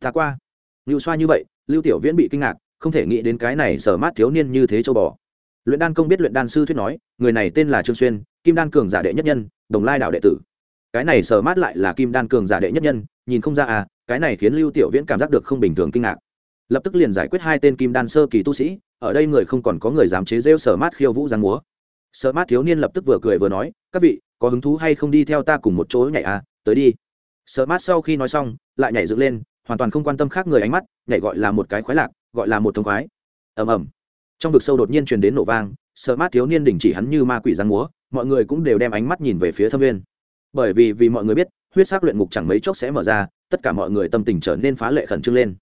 Ta qua. Lưu xoa như vậy, lưu tiểu viễn bị kinh ngạc không thể nghĩ đến cái này sở mát thiếu niên như thế châu bò. Luyện đan công biết luyện đan sư thuyết nói, người này tên là trương xuyên, kim đan cường giả đệ nhất nhân, đồng lai đạo đệ tử. Cái này sở mát lại là kim đan cường giả đệ nhất nhân, nhìn không ra à cái này khiến lưu tiểu viễn cảm giác được không bình thường kinh ngạc. Lập tức liền giải quyết hai tên kim đan sơ kỳ tu sĩ, ở đây người không còn có người dám chế rêu sở mát khiêu vũ giang múa. Sở mát thiếu niên lập tức vừa cười vừa nói, các vị, có hứng thú hay không đi theo ta cùng một chỗ nhảy à tới đi. Sở mát sau khi nói xong, lại nhảy dựng lên, hoàn toàn không quan tâm khác người ánh mắt, nhảy gọi là một cái khoái lạc gọi là một thông khoái. Ầm ầm. Trong vực sâu đột nhiên truyền đến nổ vang, sợ mát thiếu niên đình chỉ hắn như ma quỷ giang múa, mọi người cũng đều đem ánh mắt nhìn về phía thâm viên. Bởi vì vì mọi người biết, huyết sắc luyện ngục chẳng mấy chốc sẽ mở ra, tất cả mọi người tâm tình trở nên phá lệ khẩn trương lên.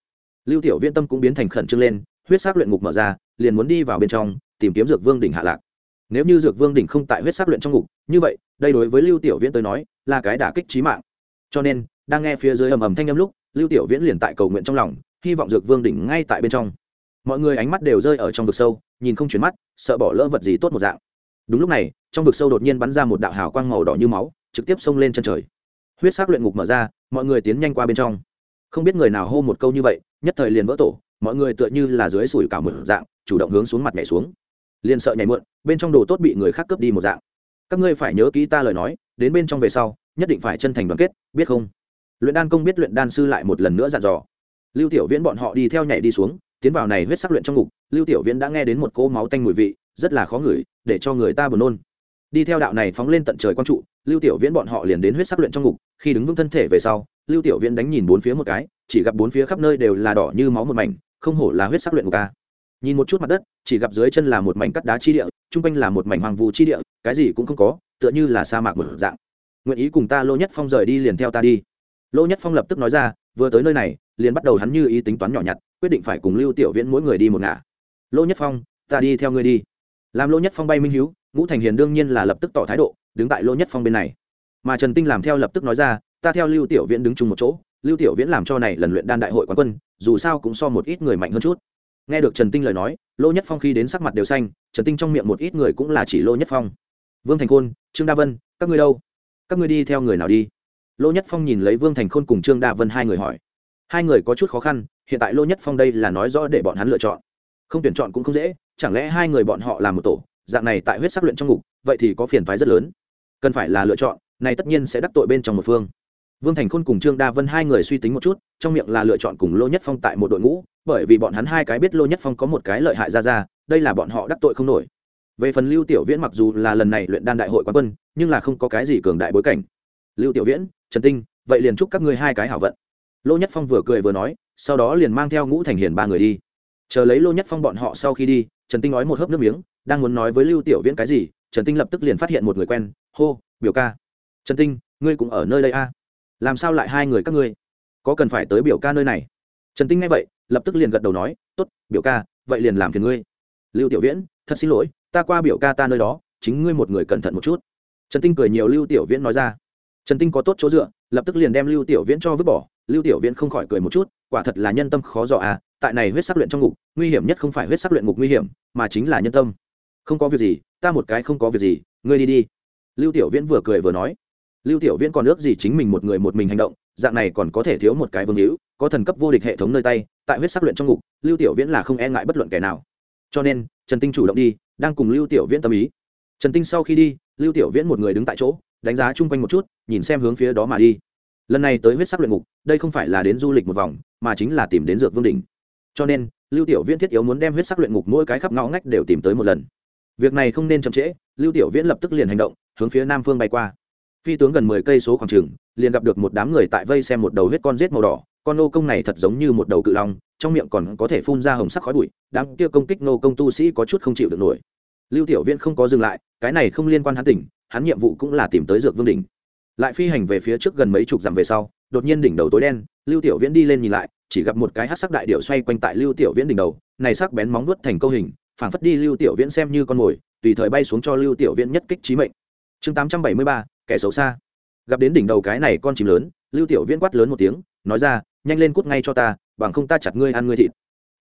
Lưu tiểu viên tâm cũng biến thành khẩn trương lên, huyết sắc luyện ngục mở ra, liền muốn đi vào bên trong, tìm kiếm dược vương đỉnh hạ lạc. Nếu như dược vương đỉnh không tại huyết sắc luyện trong ngục, như vậy, đây đối với lưu tiểu viễn tới nói, là cái đả kích trí mạng. Cho nên, đang nghe phía dưới ầm ầm thanh âm lúc, lưu tiểu viễn liền tại cầu nguyện trong lòng hy vọng dược vương đỉnh ngay tại bên trong. Mọi người ánh mắt đều rơi ở trong vực sâu, nhìn không chuyển mắt, sợ bỏ lỡ vật gì tốt một dạng. Đúng lúc này, trong vực sâu đột nhiên bắn ra một đạo hào quang màu đỏ như máu, trực tiếp xông lên chân trời. Huyết sắc luyện ngục mở ra, mọi người tiến nhanh qua bên trong. Không biết người nào hô một câu như vậy, nhất thời liền vỡ tổ, mọi người tựa như là dưới sủi cả một dạng, chủ động hướng xuống mặt nhảy xuống. Liền sợ nhảy muộn, bên trong đồ tốt bị người khác cướp đi một dạng. Các ngươi phải nhớ kỹ ta lời nói, đến bên trong về sau, nhất định phải chân thành đoàn kết, biết không? Luyện đan công biết luyện đan sư lại một lần nữa dặn dò lưu tiểu viễn bọn họ đi theo nhảy đi xuống, tiến vào này huyết sắc luyện trong ngục. Lưu tiểu viễn đã nghe đến một cỗ máu tanh mùi vị, rất là khó ngửi, để cho người ta buồn nôn. Đi theo đạo này phóng lên tận trời quang trụ, lưu tiểu viễn bọn họ liền đến huyết sắc luyện trong ngục. Khi đứng vững thân thể về sau, lưu tiểu viễn đánh nhìn bốn phía một cái, chỉ gặp bốn phía khắp nơi đều là đỏ như máu một mảnh, không hổ là huyết sắc luyện ngục ca nhìn một chút mặt đất, chỉ gặp dưới chân là một mảnh cắt đá chi địa chung quanh là một mảnh hoàng vu chi địa, cái gì cũng không có, tựa như là sa mạc một dạng. Nguyện ý cùng ta lô nhất phong rời đi liền theo ta đi. Lô nhất phong lập tức nói ra, vừa tới nơi này liền bắt đầu hắn như ý tính toán nhỏ nhặt, quyết định phải cùng lưu tiểu viễn mỗi người đi một ngả. Lô nhất phong, ta đi theo ngươi đi. Làm lô nhất phong bay minh hữu ngũ thành hiền đương nhiên là lập tức tỏ thái độ, đứng tại lô nhất phong bên này. Mà trần tinh làm theo lập tức nói ra, ta theo lưu tiểu viễn đứng chung một chỗ, lưu tiểu viễn làm cho này lần luyện đan đại hội quán quân, dù sao cũng so một ít người mạnh hơn chút. Nghe được trần tinh lời nói lô nhất phong khi đến sắc mặt đều xanh, trần tinh trong miệng một ít người cũng là chỉ lô nhất phong. Vương thành khôn, trương đa vân, các ngươi đâu? Các ngươi đi theo người nào đi? Lô nhất phong nhìn lấy vương thành khôn cùng trương đa vân hai người hỏi hai người có chút khó khăn, hiện tại lô nhất phong đây là nói rõ để bọn hắn lựa chọn. Không tuyển chọn cũng không dễ, chẳng lẽ hai người bọn họ làm một tổ, dạng này tại huyết sắc luyện trong ngục, vậy thì có phiền thoái rất lớn. Cần phải là lựa chọn, này tất nhiên sẽ đắc tội bên trong một phương. Vương thành khôn cùng trương đa vân hai người suy tính một chút, trong miệng là lựa chọn cùng lô nhất phong tại một đội ngũ, bởi vì bọn hắn hai cái biết lô nhất phong có một cái lợi hại ra ra, đây là bọn họ đắc tội không nổi. Về phần lưu tiểu viễn mặc dù là lần này luyện đan đại hội quán quân, nhưng là không có cái gì cường đại bối cảnh. Lưu tiểu viễn, trần tinh, vậy liền chúc các ngươi hai cái hảo vận lô nhất phong vừa cười vừa nói, sau đó liền mang theo ngũ thành hiền ba người đi. Chờ lấy lô nhất phong bọn họ sau khi đi, trần tinh nói một hớp nước miếng, đang muốn nói với lưu tiểu viễn cái gì, trần tinh lập tức liền phát hiện một người quen, hô, biểu ca. Trần tinh, ngươi cũng ở nơi đây a à? làm sao lại hai người các ngươi? Có cần phải tới biểu ca nơi này? Trần tinh nghe vậy, lập tức liền gật đầu nói t ố t biểu ca, vậy liền làm phiền ngươi. Lưu tiểu viễn, thật xin lỗi, ta qua biểu ca ta nơi đó, chính ngươi một người cẩn thận một chút. Trần tinh cười nhiều lưu tiểu viễn nói ra trần tinh có tốt chỗ dựa, lập tức liền đem lưu tiểu viễn cho vứt bỏ. Lưu tiểu viễn không khỏi cười một chút, quả thật là nhân tâm khó dò à tại này huyết sắc luyện trong ngục, nguy hiểm nhất không phải huyết sắc luyện ngục nguy hiểm, mà chính là nhân tâm. Không có việc gì, ta một cái không có việc gì, ngươi đi đi. Lưu tiểu viễn vừa cười vừa nói. Lưu tiểu viễn còn ước gì chính mình một người một mình hành động, dạng này còn có thể thiếu một cái vương hữu, có thần cấp vô địch hệ thống nơi tay, tại huyết sắc luyện trong ngục, lưu tiểu viễn là không e ngại bất luận kẻ nào. Cho nên, trần tinh chủ động đi, đang cùng lưu tiểu viễn tâm ý. Trần tinh sau khi đi, lưu tiểu viễn một người đứng tại chỗ đánh giá chung quanh một chút, nhìn xem hướng phía đó mà đi. Lần này tới huyết sắc luyện ngục, đây không phải là đến du lịch một vòng, mà chính là tìm đến dược vương đỉnh. Cho nên, lưu tiểu viễn thiết yếu muốn đem huyết sắc luyện ngục mỗi cái khắp ngõ ngách đều tìm tới một lần. Việc này không nên chậm trễ, lưu tiểu viễn lập tức liền hành động, hướng phía nam phương bay qua. Phi tướng gần mười cây số khoảng trường liền gặp được một đám người tại vây xem một đầu huyết con rết màu đỏ, con nô công này thật giống như một đầu cự long, trong miệng còn có thể phun ra hồng sắc khói bụi, đám kia công kích nô công tu sĩ có chút không chịu được nổi. Lưu tiểu viễn không có dừng lại, cái này không liên quan hắn tỉnh hắn nhiệm vụ cũng là tìm tới dược vương đỉnh. Lại phi hành về phía trước gần mấy chục dặm về sau, đột nhiên đỉnh đầu tối đen, lưu tiểu viễn đi lên nhìn lại, chỉ gặp một cái hát sắc đại điệu xoay quanh tại lưu tiểu viễn đỉnh đầu, này sắc bén móng vuốt thành câu hình, phảng phất đi lưu tiểu viễn xem như con mồi, tùy thời bay xuống cho lưu tiểu viễn nhất kích trí mệnh. Chương tám trăm bảy mươi ba, kẻ xấu xa. Gặp đến đỉnh đầu cái này con chim lớn, lưu tiểu viễn quát lớn một tiếng, nói ra, nhanh lên cút ngay cho ta, bằng không ta chặt ngươi ăn ngươi thịt.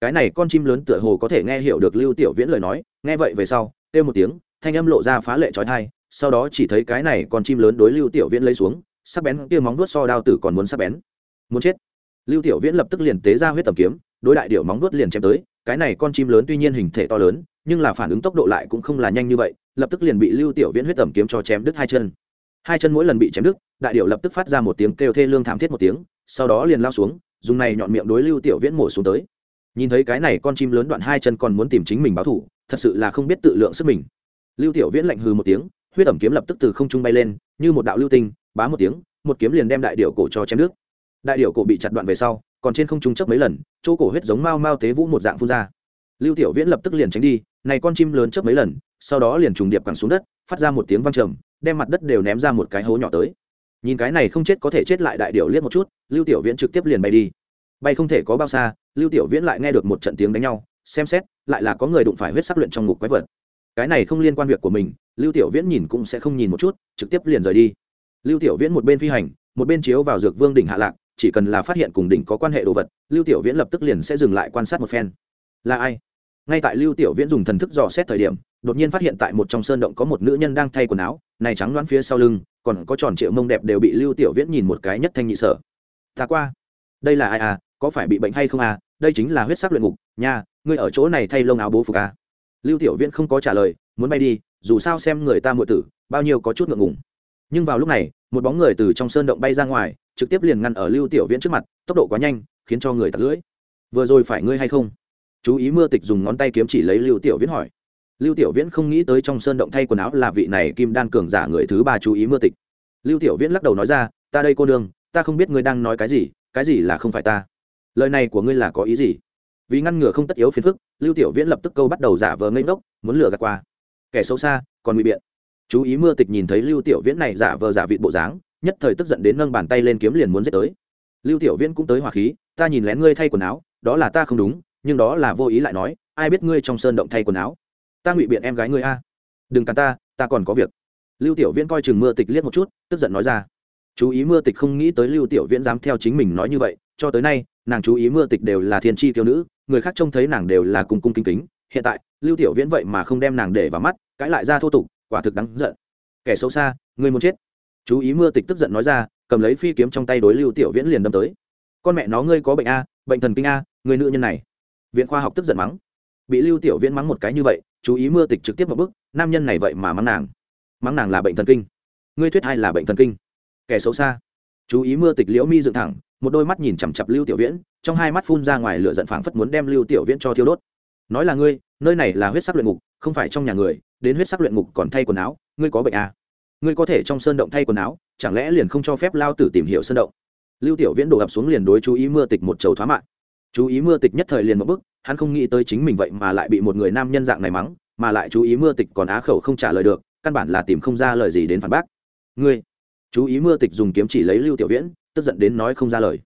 Cái này con chim lớn tựa hồ có thể nghe hiểu được lưu tiểu viễn lời nói, nghe vậy về sau, kêu một tiếng, thanh âm lộ ra phá lệ trói thai sau đó chỉ thấy cái này con chim lớn đối lưu tiểu viễn lấy xuống, sắc bén kia móng vuốt so đao tử còn muốn sắc bén. Muốn chết. Lưu tiểu viễn lập tức liền tế ra huyết tầm kiếm, đối đại điệu móng vuốt liền chém tới, cái này con chim lớn tuy nhiên hình thể to lớn, nhưng là phản ứng tốc độ lại cũng không là nhanh như vậy, lập tức liền bị lưu tiểu viễn huyết tầm kiếm cho chém đứt hai chân. Hai chân mỗi lần bị chém đứt, đại điệu lập tức phát ra một tiếng kêu thê lương thảm thiết một tiếng, sau đó liền lao xuống, dùng này nhọn miệng đối lưu tiểu viễn mổ xuống tới. Nhìn thấy cái này con chim lớn đoạn hai chân còn muốn tìm chính mình báo thủ thật sự là không biết tự lượng sức mình. Lưu tiểu viễn lạnh hừ một tiếng huyết ẩm kiếm lập tức từ không trung bay lên, như một đạo lưu tinh, bá một tiếng, một kiếm liền đem đại điệu cổ cho chém nước. Đại điệu cổ bị chặt đoạn về sau, còn trên không trung chấp mấy lần, chỗ cổ huyết giống mau mau tế vũ một dạng phun ra. Lưu tiểu viễn lập tức liền tránh đi, này con chim lớn chấp mấy lần, sau đó liền trùng điệp cẳng xuống đất, phát ra một tiếng vang trầm, đem mặt đất đều ném ra một cái hố nhỏ tới. Nhìn cái này không chết có thể chết lại đại điệu liếc một chút, lưu tiểu viễn trực tiếp liền bay đi. Bay không thể có bao xa, lưu tiểu viễn lại nghe được một trận tiếng đánh nhau, xem xét, lại là có người đụng phải huyết sắc luyện trong ngục quái vật cái này không liên quan việc của mình, lưu tiểu viễn nhìn cũng sẽ không nhìn một chút, trực tiếp liền rời đi. Lưu tiểu viễn một bên phi hành, một bên chiếu vào dược vương đỉnh hạ lạc, chỉ cần là phát hiện cùng đỉnh có quan hệ đồ vật, lưu tiểu viễn lập tức liền sẽ dừng lại quan sát một phen. Là ai? Ngay tại lưu tiểu viễn dùng thần thức dò xét thời điểm, đột nhiên phát hiện tại một trong sơn động có một nữ nhân đang thay quần áo, này trắng đoán phía sau lưng, còn có tròn triệu mông đẹp đều bị lưu tiểu viễn nhìn một cái nhất thanh nhị sở. Ta qua. Đây là ai à? Có phải bị bệnh hay không à? Đây chính là huyết sắc luyện ngục. Nha, ngươi ở chỗ này thay lông áo bố phục à? Lưu tiểu viễn không có trả lời, muốn bay đi, dù sao xem người ta muội tử, bao nhiêu có chút ngượng ngùng. Nhưng vào lúc này, một bóng người từ trong sơn động bay ra ngoài, trực tiếp liền ngăn ở lưu tiểu viễn trước mặt, tốc độ quá nhanh, khiến cho người tặc lưỡi. Vừa rồi phải ngươi hay không? Chú ý mưa tịch dùng ngón tay kiếm chỉ lấy lưu tiểu viễn hỏi. Lưu tiểu viễn không nghĩ tới trong sơn động thay quần áo là vị này kim đan cường giả người thứ ba chú ý mưa tịch. Lưu tiểu viễn lắc đầu nói ra, ta đây cô nương, ta không biết ngươi đang nói cái gì cái gì là không phải ta. Lời này của ngươi là có ý gì? Vì ngăn ngừa không tất yếu phiền phức, lưu tiểu viễn lập tức câu bắt đầu giả vờ ngây ngốc, muốn lừa gạt qua. Kẻ xấu xa, còn bị biện. Chú ý mưa tịch nhìn thấy lưu tiểu viễn này giả vờ giả vịt bộ dáng, nhất thời tức giận đến nâng bàn tay lên kiếm liền muốn giết tới. Lưu tiểu viễn cũng tới hỏa khí, ta nhìn lén ngươi thay quần áo, đó là ta không đúng, nhưng đó là vô ý lại nói, ai biết ngươi trong sơn động thay quần áo? Ta ngụy biện em gái ngươi a. Đừng cản ta ta còn có việc. Lưu tiểu viễn coi chừng mưa tịch liếc một chút, tức giận nói ra. Chú ý mưa tịch không nghĩ tới lưu tiểu viễn dám theo chính mình nói như vậy, cho tới nay, nàng chú ý mưa tịch đều là thiên tri tiêu nữ người khác trông thấy nàng đều là cung cung kính kính, hiện tại, lưu tiểu viễn vậy mà không đem nàng để vào mắt, cãi lại ra thô tục, quả thực đáng giận. Kẻ xấu xa, người muốn chết. Chú ý mưa tịch tức giận nói ra, cầm lấy phi kiếm trong tay đối lưu tiểu viễn liền đâm tới. Con mẹ nó ngươi có bệnh a, bệnh thần kinh a, người nữ nhân này. Viện khoa học tức giận mắng. Bị lưu tiểu viễn mắng một cái như vậy, chú ý mưa tịch trực tiếp một bức nam nhân này vậy mà mắng nàng. Mắng nàng là bệnh thần kinh. Ngươi thuyết hay là bệnh thần kinh? Kẻ xấu xa. Chú ý mưa tịch liễu mi dựng thẳng, một đôi mắt nhìn chằm chặp lưu tiểu viễn trong hai mắt phun ra ngoài lửa giận phảng phất muốn đem lưu tiểu viễn cho thiêu đốt. Nói là ngươi, nơi này là huyết sắc luyện ngục, không phải trong nhà người, đến huyết sắc luyện ngục còn thay quần áo, ngươi có bệnh à? ngươi có thể trong sơn động thay quần áo, chẳng lẽ liền không cho phép lao tử tìm hiểu sơn động? Lưu tiểu viễn đổ ập xuống liền đối chú ý mưa tịch một chầu thoá mạng chú ý mưa tịch nhất thời liền một bức hắn không nghĩ tới chính mình vậy mà lại bị một người nam nhân dạng này mắng, mà lại chú ý mưa tịch còn á khẩu không trả lời được, căn bản là tìm không ra lời gì đến phản bác. Ngươi, chú ý mưa tịch dùng kiếm chỉ lấy lưu tiểu viễn, tức giận đến nói không ra lời.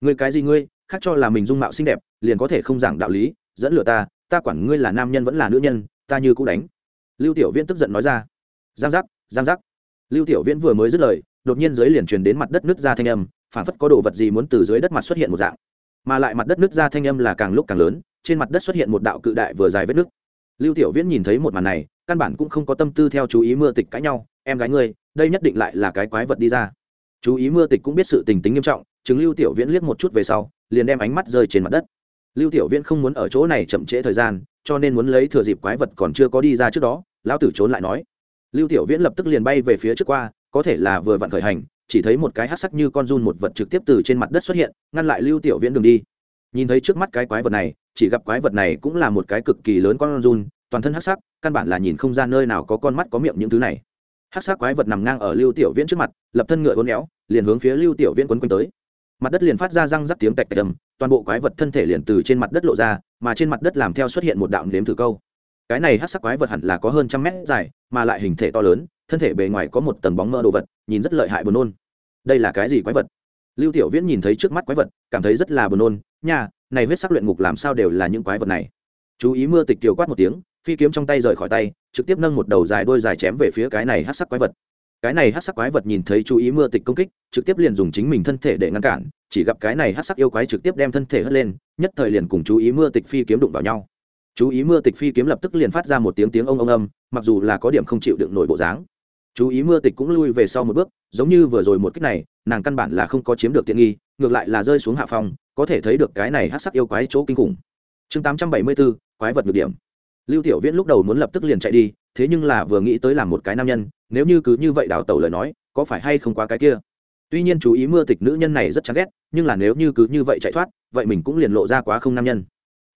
Ngươi cái gì ngươi? Khác cho là mình dung mạo xinh đẹp, liền có thể không giảng đạo lý, dẫn lừa ta ta quản ngươi là nam nhân vẫn là nữ nhân, ta như cũng đánh. Lưu tiểu viễn tức giận nói ra. Giang giác giang giác. Lưu tiểu viễn vừa mới dứt lời, đột nhiên dưới liền truyền đến mặt đất nứt ra thanh âm phản phất có đồ vật gì muốn từ dưới đất mặt xuất hiện một dạng. Mà lại mặt đất nứt ra thanh âm là càng lúc càng lớn, trên mặt đất xuất hiện một đạo cự đại vừa dài vết nứt. Lưu tiểu viễn nhìn thấy một màn này, căn bản cũng không có tâm tư theo chú ý mưa tịch cãi nhau, em gái ngươi, đây nhất định lại là cái quái vật đi ra. Chú ý mưa tịch cũng biết sự tình tính nghiêm trọng, chứng lưu tiểu viễn liếc một chút về sau liền đem ánh mắt rơi trên mặt đất. Lưu tiểu viễn không muốn ở chỗ này chậm trễ thời gian, cho nên muốn lấy thừa dịp quái vật còn chưa có đi ra trước đó, lão tử trốn lại nói. Lưu tiểu viễn lập tức liền bay về phía trước qua, có thể là vừa vặn khởi hành, chỉ thấy một cái hát sắc như con run một vật trực tiếp từ trên mặt đất xuất hiện, ngăn lại lưu tiểu viễn đường đi. Nhìn thấy trước mắt cái quái vật này, chỉ gặp quái vật này cũng là một cái cực kỳ lớn con run, toàn thân hát sắc, căn bản là nhìn không ra nơi nào có con mắt có miệng những thứ này. Hát sắc quái vật nằm ngang ở lưu tiểu viễn trước mặt, lập thân ngựa uốn éo, liền hướng phía lưu tiểu viễn quấn quanh tới mặt đất liền phát ra răng rắc tiếng tạch tạch đầm toàn bộ quái vật thân thể liền từ trên mặt đất lộ ra mà trên mặt đất làm theo xuất hiện một đạo nếm thử câu. Cái này hát sắc quái vật hẳn là có hơn trăm mét dài mà lại hình thể to lớn thân thể bề ngoài có một tầng bóng mơ đồ vật nhìn rất lợi hại buồn nôn. Đây là cái gì quái vật? Lưu tiểu viễn nhìn thấy trước mắt quái vật cảm thấy rất là buồn nôn. Nha, này huyết sắc luyện ngục làm sao đều là những quái vật này? Chú ý mưa tịch kiều quát một tiếng phi kiếm trong tay rời khỏi tay trực tiếp nâng một đầu dài đôi dài chém về phía cái này hát sắc quái vật cái này hát sắc quái vật nhìn thấy chú ý mưa tịch công kích, trực tiếp liền dùng chính mình thân thể để ngăn cản, chỉ gặp cái này hát sắc yêu quái trực tiếp đem thân thể hất lên, nhất thời liền cùng chú ý mưa tịch phi kiếm đụng vào nhau. Chú ý mưa tịch phi kiếm lập tức liền phát ra một tiếng tiếng ông ông âm, mặc dù là có điểm không chịu đựng nổi bộ dáng. Chú ý mưa tịch cũng lui về sau một bước, giống như vừa rồi một cách này, nàng căn bản là không có chiếm được tiện nghi, ngược lại là rơi xuống hạ phòng có thể thấy được cái này hát sắc yêu quái chỗ kinh khủng. Chương tám trăm bảy mươi bốn, quái vật ngược điểm. Lưu tiểu viễn lúc đầu muốn lập tức liền chạy đi thế nhưng là vừa nghĩ tới làm một cái nam nhân, nếu như cứ như vậy đào tẩu lời nói, có phải hay không quá cái kia? Tuy nhiên chú ý mưa tịch nữ nhân này rất chán ghét, nhưng là nếu như cứ như vậy chạy thoát, vậy mình cũng liền lộ ra quá không nam nhân.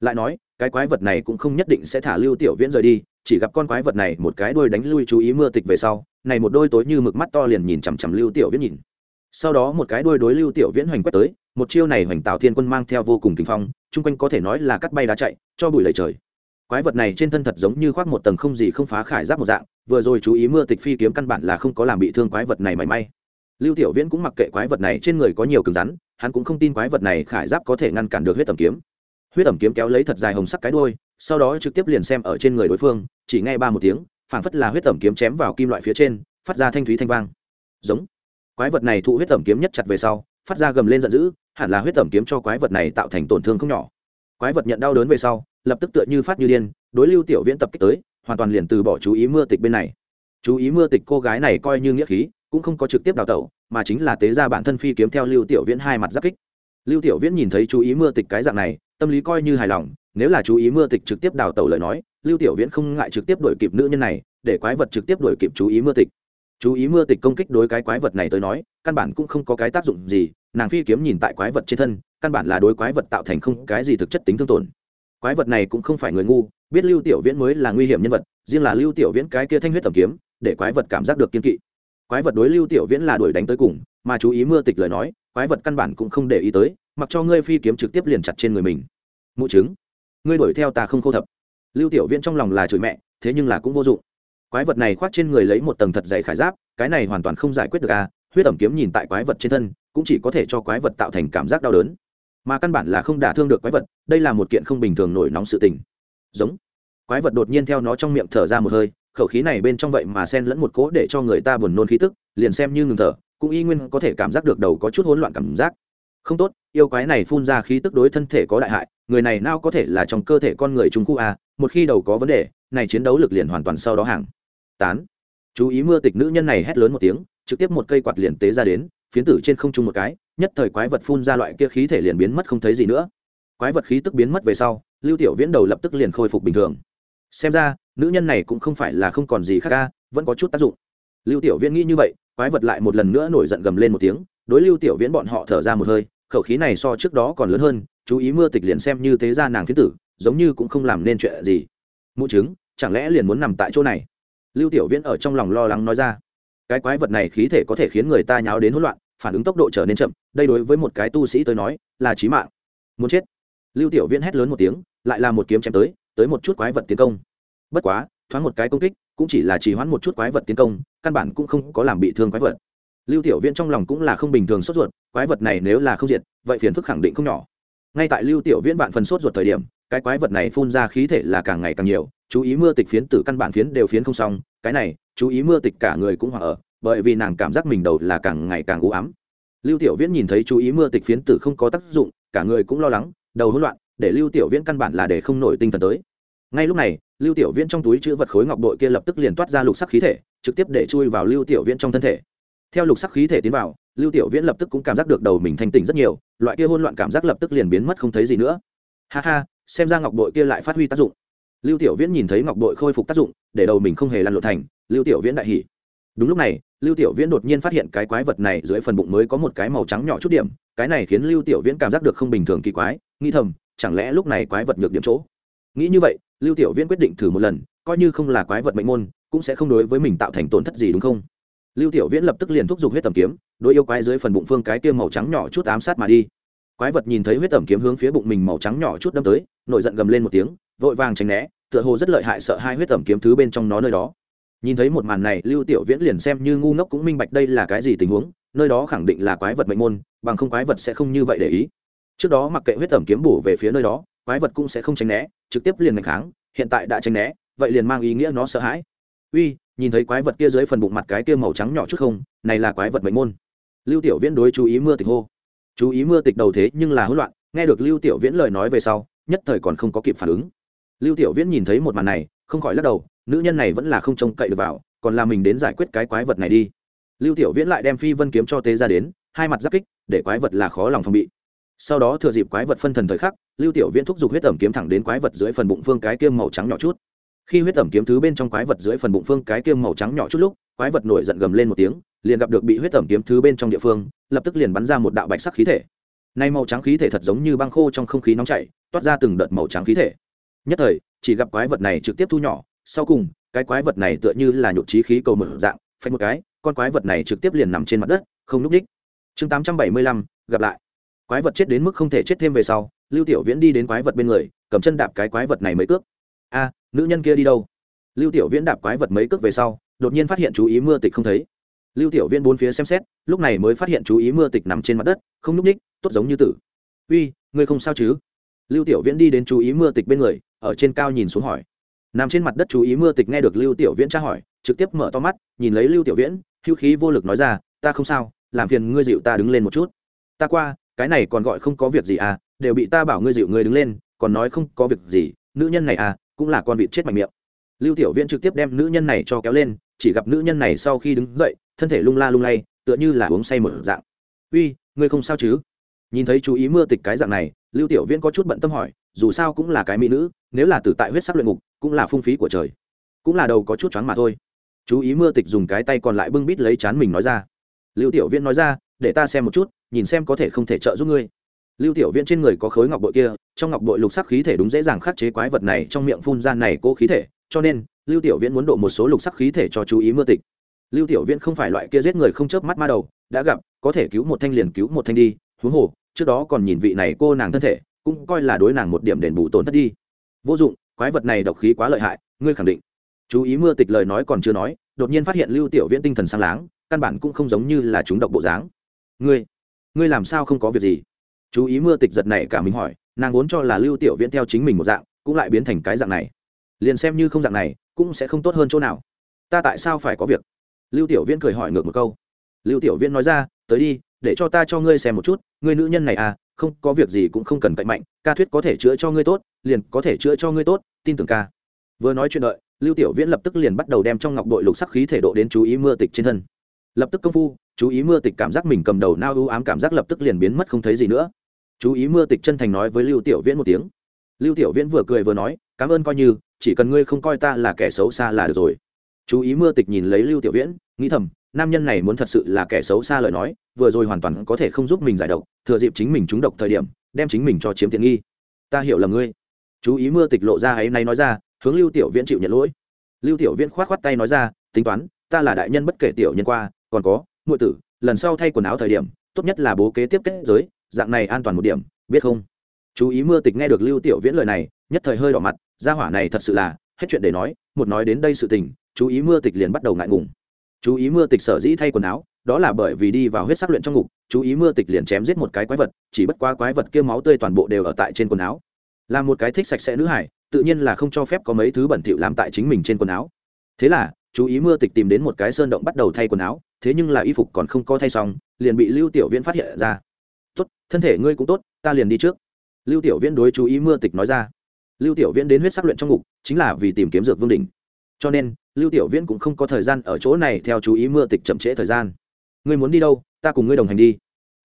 Lại nói, cái quái vật này cũng không nhất định sẽ thả lưu tiểu viễn rời đi, chỉ gặp con quái vật này một cái đuôi đánh lui chú ý mưa tịch về sau, này một đôi tối như mực mắt to liền nhìn chằm chằm lưu tiểu viễn nhìn. Sau đó một cái đuôi đối lưu tiểu viễn hoành quét tới, một chiêu này hoành tạo thiên quân mang theo vô cùng kinh phong, chung quanh có thể nói là cắt bay đá chạy, cho bụi lầy trời quái vật này trên thân thật giống như khoác một tầng không gì không phá khải giáp một dạng, vừa rồi chú ý mưa tịch phi kiếm căn bản là không có làm bị thương quái vật này mảy may. Lưu tiểu viễn cũng mặc kệ quái vật này trên người có nhiều cứng rắn, hắn cũng không tin quái vật này khải giáp có thể ngăn cản được huyết tầm kiếm. Huyết tầm kiếm kéo lấy thật dài hồng sắc cái đôi sau đó trực tiếp liền xem ở trên người đối phương, chỉ nghe ba một tiếng, phảng phất là huyết tầm kiếm chém vào kim loại phía trên, phát ra thanh thúy thanh vang. Giống. Quái vật này thụ huyết tầm kiếm nhất chặt về sau, phát ra gầm lên giận dữ, hẳn là huyết tầm kiếm cho quái vật này tạo thành tổn thương không nhỏ. Quái vật nhận đau đớn về sau lập tức tựa như phát như điên, đối lưu tiểu viễn tập kích tới, hoàn toàn liền từ bỏ chú ý mưa tịch bên này. Chú ý mưa tịch cô gái này coi như nghĩa khí, cũng không có trực tiếp đào tẩu, mà chính là tế ra bản thân phi kiếm theo lưu tiểu viễn hai mặt giáp kích. Lưu tiểu viễn nhìn thấy chú ý mưa tịch cái dạng này, tâm lý coi như hài lòng, nếu là chú ý mưa tịch trực tiếp đào tẩu lời nói, lưu tiểu viễn không ngại trực tiếp đuổi kịp nữ nhân này, để quái vật trực tiếp đuổi kịp chú ý mưa tịch. Chú ý mưa tịch công kích đối cái quái vật này tới nói, căn bản cũng không có cái tác dụng gì, nàng phi kiếm nhìn tại quái vật trên thân, căn bản là đối quái vật tạo thành không cái gì thực chất tính thương tổn quái vật này cũng không phải người ngu, biết lưu tiểu viễn mới là nguy hiểm nhân vật, riêng là lưu tiểu viễn cái kia thanh huyết tầm kiếm, để quái vật cảm giác được kiên kỵ. Quái vật đối lưu tiểu viễn là đuổi đánh tới cùng, mà chú ý mưa tịch lời nói, quái vật căn bản cũng không để ý tới, mặc cho ngươi phi kiếm trực tiếp liền chặt trên người mình. Mụ chứng ngươi đuổi theo ta không khô thập. Lưu tiểu viễn trong lòng là chửi mẹ, thế nhưng là cũng vô dụng. Quái vật này khoác trên người lấy một tầng thật dày khải giáp, cái này hoàn toàn không giải quyết được a, huyết ẩm kiếm nhìn tại quái vật trên thân, cũng chỉ có thể cho quái vật tạo thành cảm giác đau đớn mà căn bản là không đả thương được quái vật, đây là một kiện không bình thường nổi nóng sự tình. Giống. Quái vật đột nhiên theo nó trong miệng thở ra một hơi, khẩu khí này bên trong vậy mà xen lẫn một cỗ để cho người ta buồn nôn khí tức, liền xem như ngừng thở, cũng y nguyên có thể cảm giác được đầu có chút hỗn loạn cảm giác. Không tốt, yêu quái này phun ra khí tức đối thân thể có đại hại, người này nào có thể là trong cơ thể con người trung khu a, một khi đầu có vấn đề, này chiến đấu lực liền hoàn toàn sau đó hàng. Tán. Chú ý mưa tịch nữ nhân này hét lớn một tiếng, trực tiếp một cây quạt liền tế ra đến, phiến tử trên không trung một cái nhất thời quái vật phun ra loại kia khí thể liền biến mất không thấy gì nữa. Quái vật khí tức biến mất về sau, lưu tiểu viễn đầu lập tức liền khôi phục bình thường. Xem ra, nữ nhân này cũng không phải là không còn gì khác ca, vẫn có chút tác dụng. Lưu tiểu viễn nghĩ như vậy, quái vật lại một lần nữa nổi giận gầm lên một tiếng, đối lưu tiểu viễn bọn họ thở ra một hơi, khẩu khí này so trước đó còn lớn hơn, chú ý mưa tịch liền xem như thế ra nàng phiến tử, giống như cũng không làm nên chuyện gì. Mụ chứng chẳng lẽ liền muốn nằm tại chỗ này? Lưu tiểu viễn ở trong lòng lo lắng nói ra. Cái quái vật này khí thể có thể khiến người ta nháo đến hỗn loạn phản ứng tốc độ trở nên chậm, đây đối với một cái tu sĩ tới nói là chí mạng. Muốn chết. Lưu tiểu viễn hét lớn một tiếng, lại là một kiếm chém tới tới một chút quái vật tiến công. Bất quá, thoáng một cái công kích, cũng chỉ là trì hoãn một chút quái vật tiến công, căn bản cũng không có làm bị thương quái vật. Lưu tiểu viễn trong lòng cũng là không bình thường sốt ruột, quái vật này nếu là không diệt, vậy phiền phức khẳng định không nhỏ. Ngay tại lưu tiểu viễn bạn phần sốt ruột thời điểm, cái quái vật này phun ra khí thể là càng ngày càng nhiều, chú ý mưa tịch phiến từ căn bản phiến đều phiến không xong, cái này, chú ý mưa tịch cả người cũng hòa ở bởi vì nàng cảm giác mình đầu là càng ngày càng u ám. Lưu tiểu viễn nhìn thấy chú ý mưa tịch phiến tử không có tác dụng, cả người cũng lo lắng, đầu hỗn loạn, để lưu tiểu viễn căn bản là để không nổi tinh thần tới. Ngay lúc này, lưu tiểu viễn trong túi chữ vật khối ngọc bội kia lập tức liền toát ra lục sắc khí thể, trực tiếp để chui vào lưu tiểu viễn trong thân thể. Theo lục sắc khí thể tiến vào, lưu tiểu viễn lập tức cũng cảm giác được đầu mình thanh tỉnh rất nhiều, loại kia hỗn loạn cảm giác lập tức liền biến mất không thấy gì nữa. Ha ha, xem ra ngọc bội kia lại phát huy tác dụng. Lưu tiểu viễn nhìn thấy ngọc bội khôi phục tác dụng, để đầu mình không hề lăn lộn thành, lưu tiểu viễn đại hỉ. Đúng lúc này lưu tiểu viễn đột nhiên phát hiện cái quái vật này dưới phần bụng mới có một cái màu trắng nhỏ chút điểm, cái này khiến lưu tiểu viễn cảm giác được không bình thường kỳ quái, nghĩ thầm, chẳng lẽ lúc này quái vật nhược điểm chỗ? Nghĩ như vậy, lưu tiểu viễn quyết định thử một lần, coi như không là quái vật mệnh môn, cũng sẽ không đối với mình tạo thành tổn thất gì đúng không? Lưu tiểu viễn lập tức liền thúc giục huyết tầm kiếm, đối yêu quái dưới phần bụng phương cái tiêm màu trắng nhỏ chút ám sát mà đi. Quái vật nhìn thấy huyết tầm kiếm hướng phía bụng mình màu trắng nhỏ chút đâm tới, nổi giận gầm lên một tiếng, vội vàng tránh né, tựa hồ rất lợi hại sợ hai huyết tầm kiếm thứ bên trong nó nơi đó nhìn thấy một màn này, lưu tiểu viễn liền xem như ngu ngốc cũng minh bạch đây là cái gì tình huống, nơi đó khẳng định là quái vật mệnh môn, bằng không quái vật sẽ không như vậy để ý. Trước đó mặc kệ huyết tẩm kiếm bổ về phía nơi đó, quái vật cũng sẽ không tránh né, trực tiếp liền đánh kháng, hiện tại đã tránh né, vậy liền mang ý nghĩa nó sợ hãi. Uy, nhìn thấy quái vật kia dưới phần bụng mặt cái kia màu trắng nhỏ chút không, này là quái vật mệnh môn. Lưu tiểu viễn đối chú ý mưa tịch hô. Chú ý mưa tịch đầu thế nhưng là hỗn loạn, nghe được lưu tiểu viễn lời nói về sau, nhất thời còn không có kịp phản ứng. Lưu tiểu viễn nhìn thấy một màn này, không khỏi lắc đầu nữ nhân này vẫn là không trông cậy được vào, còn là mình đến giải quyết cái quái vật này đi. Lưu tiểu viễn lại đem phi vân kiếm cho tế ra đến, hai mặt giáp kích, để quái vật là khó lòng phòng bị. Sau đó thừa dịp quái vật phân thần thời khắc, lưu tiểu viễn thúc giục huyết tẩm kiếm thẳng đến quái vật dưới phần bụng phương cái kiêm màu trắng nhỏ chút. Khi huyết tẩm kiếm thứ bên trong quái vật dưới phần bụng phương cái kiêm màu trắng nhỏ chút lúc, quái vật nổi giận gầm lên một tiếng, liền gặp được bị huyết tẩm kiếm thứ bên trong địa phương, lập tức liền bắn ra một đạo bạch sắc khí thể. Nay màu trắng khí thể thật giống như băng khô trong không khí nóng chảy, toát ra từng đợt màu trắng khí thể. Nhất thời, chỉ gặp quái vật này trực tiếp thu nhỏ sau cùng, cái quái vật này tựa như là nhụt trí khí cầu mở dạng, phanh một cái, con quái vật này trực tiếp liền nằm trên mặt đất, không núp đích. Chương tám trăm bảy mươi lăm, gặp lại. Quái vật chết đến mức không thể chết thêm về sau, lưu tiểu viễn đi đến quái vật bên người, cầm chân đạp cái quái vật này mấy cước. A, nữ nhân kia đi đâu? Lưu tiểu viễn đạp quái vật mấy cước về sau, đột nhiên phát hiện chú ý mưa tịch không thấy. Lưu tiểu viễn bốn phía xem xét, lúc này mới phát hiện chú ý mưa tịch nằm trên mặt đất, không núp ních tốt giống như tử. Uy, ngươi không sao chứ? Lưu tiểu viễn đi đến chú ý mưa tịch bên người, ở trên cao nhìn xuống hỏi nằm trên mặt đất chú ý mưa tịch nghe được lưu tiểu viễn tra hỏi, trực tiếp mở to mắt, nhìn lấy lưu tiểu viễn, hữu khí vô lực nói ra, ta không sao, làm phiền ngươi dịu ta đứng lên một chút. Ta qua, cái này còn gọi không có việc gì à đều bị ta bảo ngươi dịu ngươi đứng lên, còn nói không có việc gì, nữ nhân này à cũng là con vịt chết mạnh miệng. Lưu tiểu viễn trực tiếp đem nữ nhân này cho kéo lên, chỉ gặp nữ nhân này sau khi đứng dậy, thân thể lung la lung lay, tựa như là uống say một dạng. Uy, ngươi không sao chứ? Nhìn thấy chú ý mưa tịch cái dạng này, lưu tiểu viễn có chút bận tâm hỏi dù sao cũng là cái mỹ nữ, nếu là tử tại huyết sắc luyện ngục, cũng là phung phí của trời. Cũng là đầu có chút choáng mà thôi. Chú ý mưa tịch dùng cái tay còn lại bưng bít lấy chán mình nói ra. Lưu tiểu viễn nói ra, để ta xem một chút, nhìn xem có thể không thể trợ giúp ngươi. Lưu tiểu viễn trên người có khối ngọc bội kia, trong ngọc bội lục sắc khí thể đúng dễ dàng khắc chế quái vật này trong miệng phun ra này cố khí thể, cho nên, lưu tiểu viễn muốn độ một số lục sắc khí thể cho chú ý mưa tịch. Lưu tiểu viễn không phải loại kia giết người không chớp mắt ma đầu, đã gặp, có thể cứu một thanh liền cứu một thanh đi, huống hồ, trước đó còn nhìn vị này cô nàng thân thể cũng coi là đối nàng một điểm đền bù tổn thất đi. Vô dụng, quái vật này độc khí quá lợi hại, ngươi khẳng định. Chú ý mưa tịch lời nói còn chưa nói, đột nhiên phát hiện lưu tiểu viễn tinh thần sáng láng, căn bản cũng không giống như là chúng độc bộ dáng. Ngươi ngươi làm sao không có việc gì? Chú ý mưa tịch giật này cả mình hỏi, nàng vốn cho là lưu tiểu viễn theo chính mình một dạng, cũng lại biến thành cái dạng này. Liền xem như không dạng này, cũng sẽ không tốt hơn chỗ nào. Ta tại sao phải có việc? Lưu tiểu viễn cười hỏi ngược một câu. Lưu tiểu viễn nói ra, tới đi, để cho ta cho ngươi xem một chút, ngươi nữ nhân này à không có việc gì cũng không cần cậy mạnh, ca thuyết có thể chữa cho ngươi tốt, liền có thể chữa cho ngươi tốt, tin tưởng ca. Vừa nói chuyện đợi, lưu tiểu viễn lập tức liền bắt đầu đem trong ngọc bội lục sắc khí thể độ đến chú ý mưa tịch trên thân. Lập tức công phu, chú ý mưa tịch cảm giác mình cầm đầu nao ưu ám cảm giác lập tức liền biến mất không thấy gì nữa. Chú ý mưa tịch chân thành nói với lưu tiểu viễn một tiếng. Lưu tiểu viễn vừa cười vừa nói, cảm ơn coi như, chỉ cần ngươi không coi ta là kẻ xấu xa là được rồi. Chú ý mưa tịch nhìn lấy lưu tiểu viễn, nghĩ thầm nam nhân này muốn thật sự là kẻ xấu xa lời nói, vừa rồi hoàn toàn có thể không giúp mình giải độc, thừa dịp chính mình trúng độc thời điểm, đem chính mình cho chiếm tiện nghi. Ta hiểu là ngươi. Chú ý mưa tịch lộ ra ấy nay nói ra, hướng lưu tiểu viễn chịu nhận lỗi. Lưu tiểu viễn khoát khoát tay nói ra, tính toán, ta là đại nhân bất kể tiểu nhân qua, còn có ngụy tử, lần sau thay quần áo thời điểm, tốt nhất là bố kế tiếp kết giới, dạng này an toàn một điểm, biết không? Chú ý mưa tịch nghe được lưu tiểu viễn lời này, nhất thời hơi đỏ mặt, gia hỏa này thật sự là, hết chuyện để nói, một nói đến đây sự tình, chú ý mưa tịch liền bắt đầu ngại ngùng chú ý mưa tịch sở dĩ thay quần áo, đó là bởi vì đi vào huyết sắc luyện trong ngục, chú ý mưa tịch liền chém giết một cái quái vật, chỉ bất qua quái vật kia máu tươi toàn bộ đều ở tại trên quần áo. Là một cái thích sạch sẽ nữ hải, tự nhiên là không cho phép có mấy thứ bẩn thỉu làm tại chính mình trên quần áo. Thế là, chú ý mưa tịch tìm đến một cái sơn động bắt đầu thay quần áo, thế nhưng là y phục còn không có thay xong, liền bị lưu tiểu viễn phát hiện ra. Tốt, thân thể ngươi cũng tốt, ta liền đi trước. Lưu tiểu viễn đối chú ý mưa tịch nói ra. Lưu tiểu viễn đến huyết sắc luyện trong ngục, chính là vì tìm kiếm dược vương đỉnh. Cho nên lưu tiểu viễn cũng không có thời gian ở chỗ này theo chú ý mưa tịch chậm trễ thời gian. Ngươi muốn đi đâu, ta cùng ngươi đồng hành đi.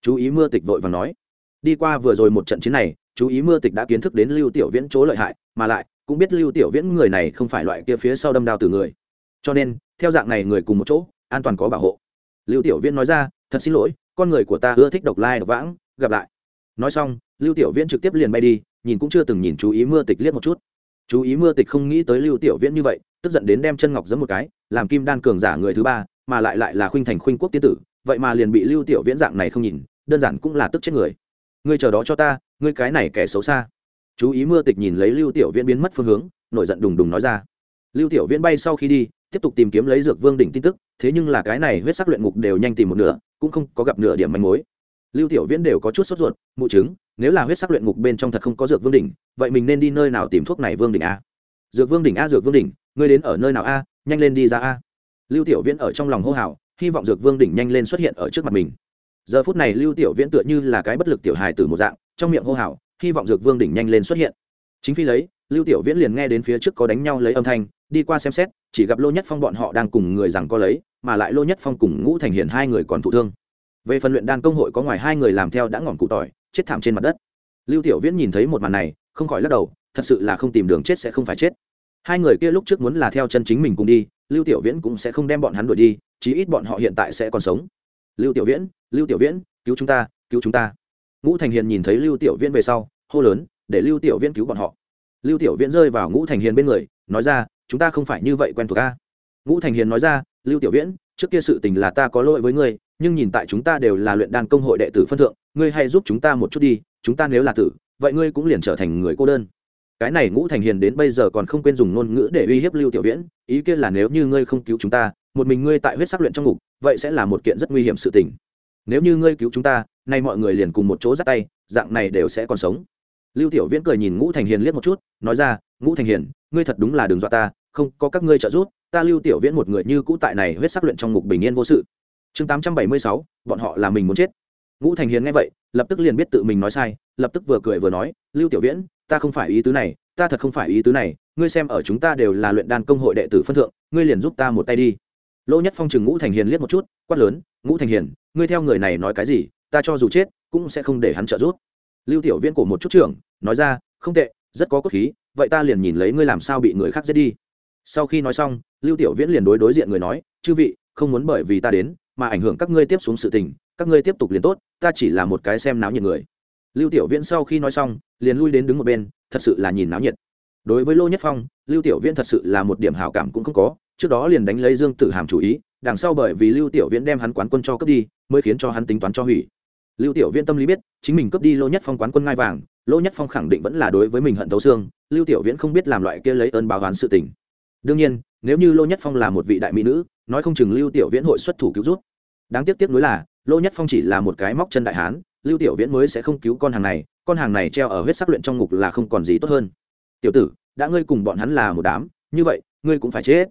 Chú ý mưa tịch vội và nói. Đi qua vừa rồi một trận chiến này, chú ý mưa tịch đã kiến thức đến lưu tiểu viễn chỗ lợi hại, mà lại, cũng biết lưu tiểu viễn người này không phải loại kia phía sau đâm đao từ người. Cho nên, theo dạng này người cùng một chỗ, an toàn có bảo hộ. Lưu tiểu viễn nói ra, thật xin lỗi, con người của ta ưa thích độc lai độc vãng, gặp lại. Nói xong, lưu tiểu viễn trực tiếp liền bay đi, nhìn cũng chưa từng nhìn chú ý mưa tịch liếc một chút. Chú ý mưa tịch không nghĩ tới lưu tiểu viễn như vậy tức giận đến đem chân ngọc giẫm một cái, làm kim đan cường giả người thứ ba, mà lại lại là khuynh thành khuynh quốc tiên tử, vậy mà liền bị lưu tiểu viễn dạng này không nhìn, đơn giản cũng là tức chết người. Ngươi chờ đó cho ta, ngươi cái này kẻ xấu xa. Chú ý mưa tịch nhìn lấy lưu tiểu viễn biến mất phương hướng, nổi giận đùng đùng nói ra. Lưu tiểu viễn bay sau khi đi, tiếp tục tìm kiếm lấy dược vương đỉnh tin tức, thế nhưng là cái này huyết sắc luyện ngục đều nhanh tìm một nửa, cũng không có gặp nửa điểm manh mối. Lưu tiểu viễn đều có chút sốt ruột, mụ chứng, nếu là huyết sắc luyện ngục bên trong thật không có dược vương đỉnh, vậy mình nên đi nơi nào tìm thuốc này vương đỉnh a? Dược vương đỉnh a, dược vương đỉnh ngươi đến ở nơi nào a, nhanh lên đi ra a. Lưu tiểu viễn ở trong lòng hô hào, hy vọng dược vương đỉnh nhanh lên xuất hiện ở trước mặt mình. Giờ phút này lưu tiểu viễn tựa như là cái bất lực tiểu hài từ một dạng, trong miệng hô hào, hy vọng dược vương đỉnh nhanh lên xuất hiện. Chính phi lấy, lưu tiểu viễn liền nghe đến phía trước có đánh nhau lấy âm thanh, đi qua xem xét, chỉ gặp lô nhất phong bọn họ đang cùng người rằng có lấy, mà lại lô nhất phong cùng ngũ thành hiền hai người còn thụ thương. Về phần luyện đan công hội có ngoài hai người làm theo đã ngọn cụ tỏi, chết thảm trên mặt đất. Lưu tiểu viễn nhìn thấy một màn này, không khỏi lắc đầu, thật sự là không tìm đường chết sẽ không phải chết hai người kia lúc trước muốn là theo chân chính mình cùng đi, lưu tiểu viễn cũng sẽ không đem bọn hắn đuổi đi, chí ít bọn họ hiện tại sẽ còn sống. Lưu tiểu viễn, lưu tiểu viễn, cứu chúng ta, cứu chúng ta. Ngũ thành hiền nhìn thấy lưu tiểu viễn về sau, hô lớn, để lưu tiểu viễn cứu bọn họ. Lưu tiểu viễn rơi vào ngũ thành hiền bên người, nói ra, chúng ta không phải như vậy quen thuộc a. Ngũ thành hiền nói ra, lưu tiểu viễn, trước kia sự tình là ta có lỗi với ngươi, nhưng nhìn tại chúng ta đều là luyện đan công hội đệ tử phân thượng, ngươi hãy giúp chúng ta một chút đi, chúng ta nếu là tử, vậy ngươi cũng liền trở thành người cô đơn cái này ngũ thành hiền đến bây giờ còn không quên dùng ngôn ngữ để uy hiếp lưu tiểu viễn, ý kiến là nếu như ngươi không cứu chúng ta, một mình ngươi tại huyết sắc luyện trong ngục, vậy sẽ là một kiện rất nguy hiểm sự tình. Nếu như ngươi cứu chúng ta, nay mọi người liền cùng một chỗ dắt tay, dạng này đều sẽ còn sống. Lưu tiểu viễn cười nhìn ngũ thành hiền liếc một chút, nói ra, ngũ thành hiền, ngươi thật đúng là đường dọa ta, không có các ngươi trợ giúp, ta lưu tiểu viễn một người như cũ tại này huyết sắc luyện trong ngục bình yên vô sự. Chương tám trăm bảy mươi sáu, bọn họ là mình muốn chết. Ngũ thành hiền nghe vậy, lập tức liền biết tự mình nói sai, lập tức vừa cười vừa nói, lưu tiểu viễn ta không phải ý tứ này, ta thật không phải ý tứ này, ngươi xem ở chúng ta đều là luyện đan công hội đệ tử phân thượng, ngươi liền giúp ta một tay đi. Lỗ nhất phong chừng ngũ thành hiền liếc một chút, quát lớn, ngũ thành hiền, ngươi theo người này nói cái gì, ta cho dù chết, cũng sẽ không để hắn trợ giúp. Lưu tiểu viễn cổ một chút trưởng, nói ra, không tệ, rất có cốt khí, vậy ta liền nhìn lấy ngươi làm sao bị người khác giết đi. Sau khi nói xong, lưu tiểu viễn liền đối đối diện người nói, chư vị, không muốn bởi vì ta đến, mà ảnh hưởng các ngươi tiếp xuống sự tình, các ngươi tiếp tục liền tốt, ta chỉ là một cái xem náo nhiệt người lưu tiểu viễn sau khi nói xong, liền lui đến đứng một bên, thật sự là nhìn náo nhiệt. Đối với lô nhất phong, lưu tiểu viễn thật sự là một điểm hảo cảm cũng không có, trước đó liền đánh lấy dương tử hàm chủ ý, đằng sau bởi vì lưu tiểu viễn đem hắn quán quân cho cướp đi, mới khiến cho hắn tính toán cho hủy. Lưu tiểu viễn tâm lý biết, chính mình cướp đi lô nhất phong quán quân ngai vàng, lô nhất phong khẳng định vẫn là đối với mình hận thấu xương, lưu tiểu viễn không biết làm loại kia lấy ơn báo oán sự tình. Đương nhiên, nếu như lô nhất phong là một vị đại mỹ nữ, nói không chừng lưu tiểu viễn hội xuất thủ cứu rút đáng tiếc tiếc nuối là, lô nhất phong chỉ là một cái móc chân đại hán lưu tiểu viễn mới sẽ không cứu con hàng này, con hàng này treo ở huyết sắc luyện trong ngục là không còn gì tốt hơn. Tiểu tử, đã ngươi cùng bọn hắn là một đám, như vậy, ngươi cũng phải chết.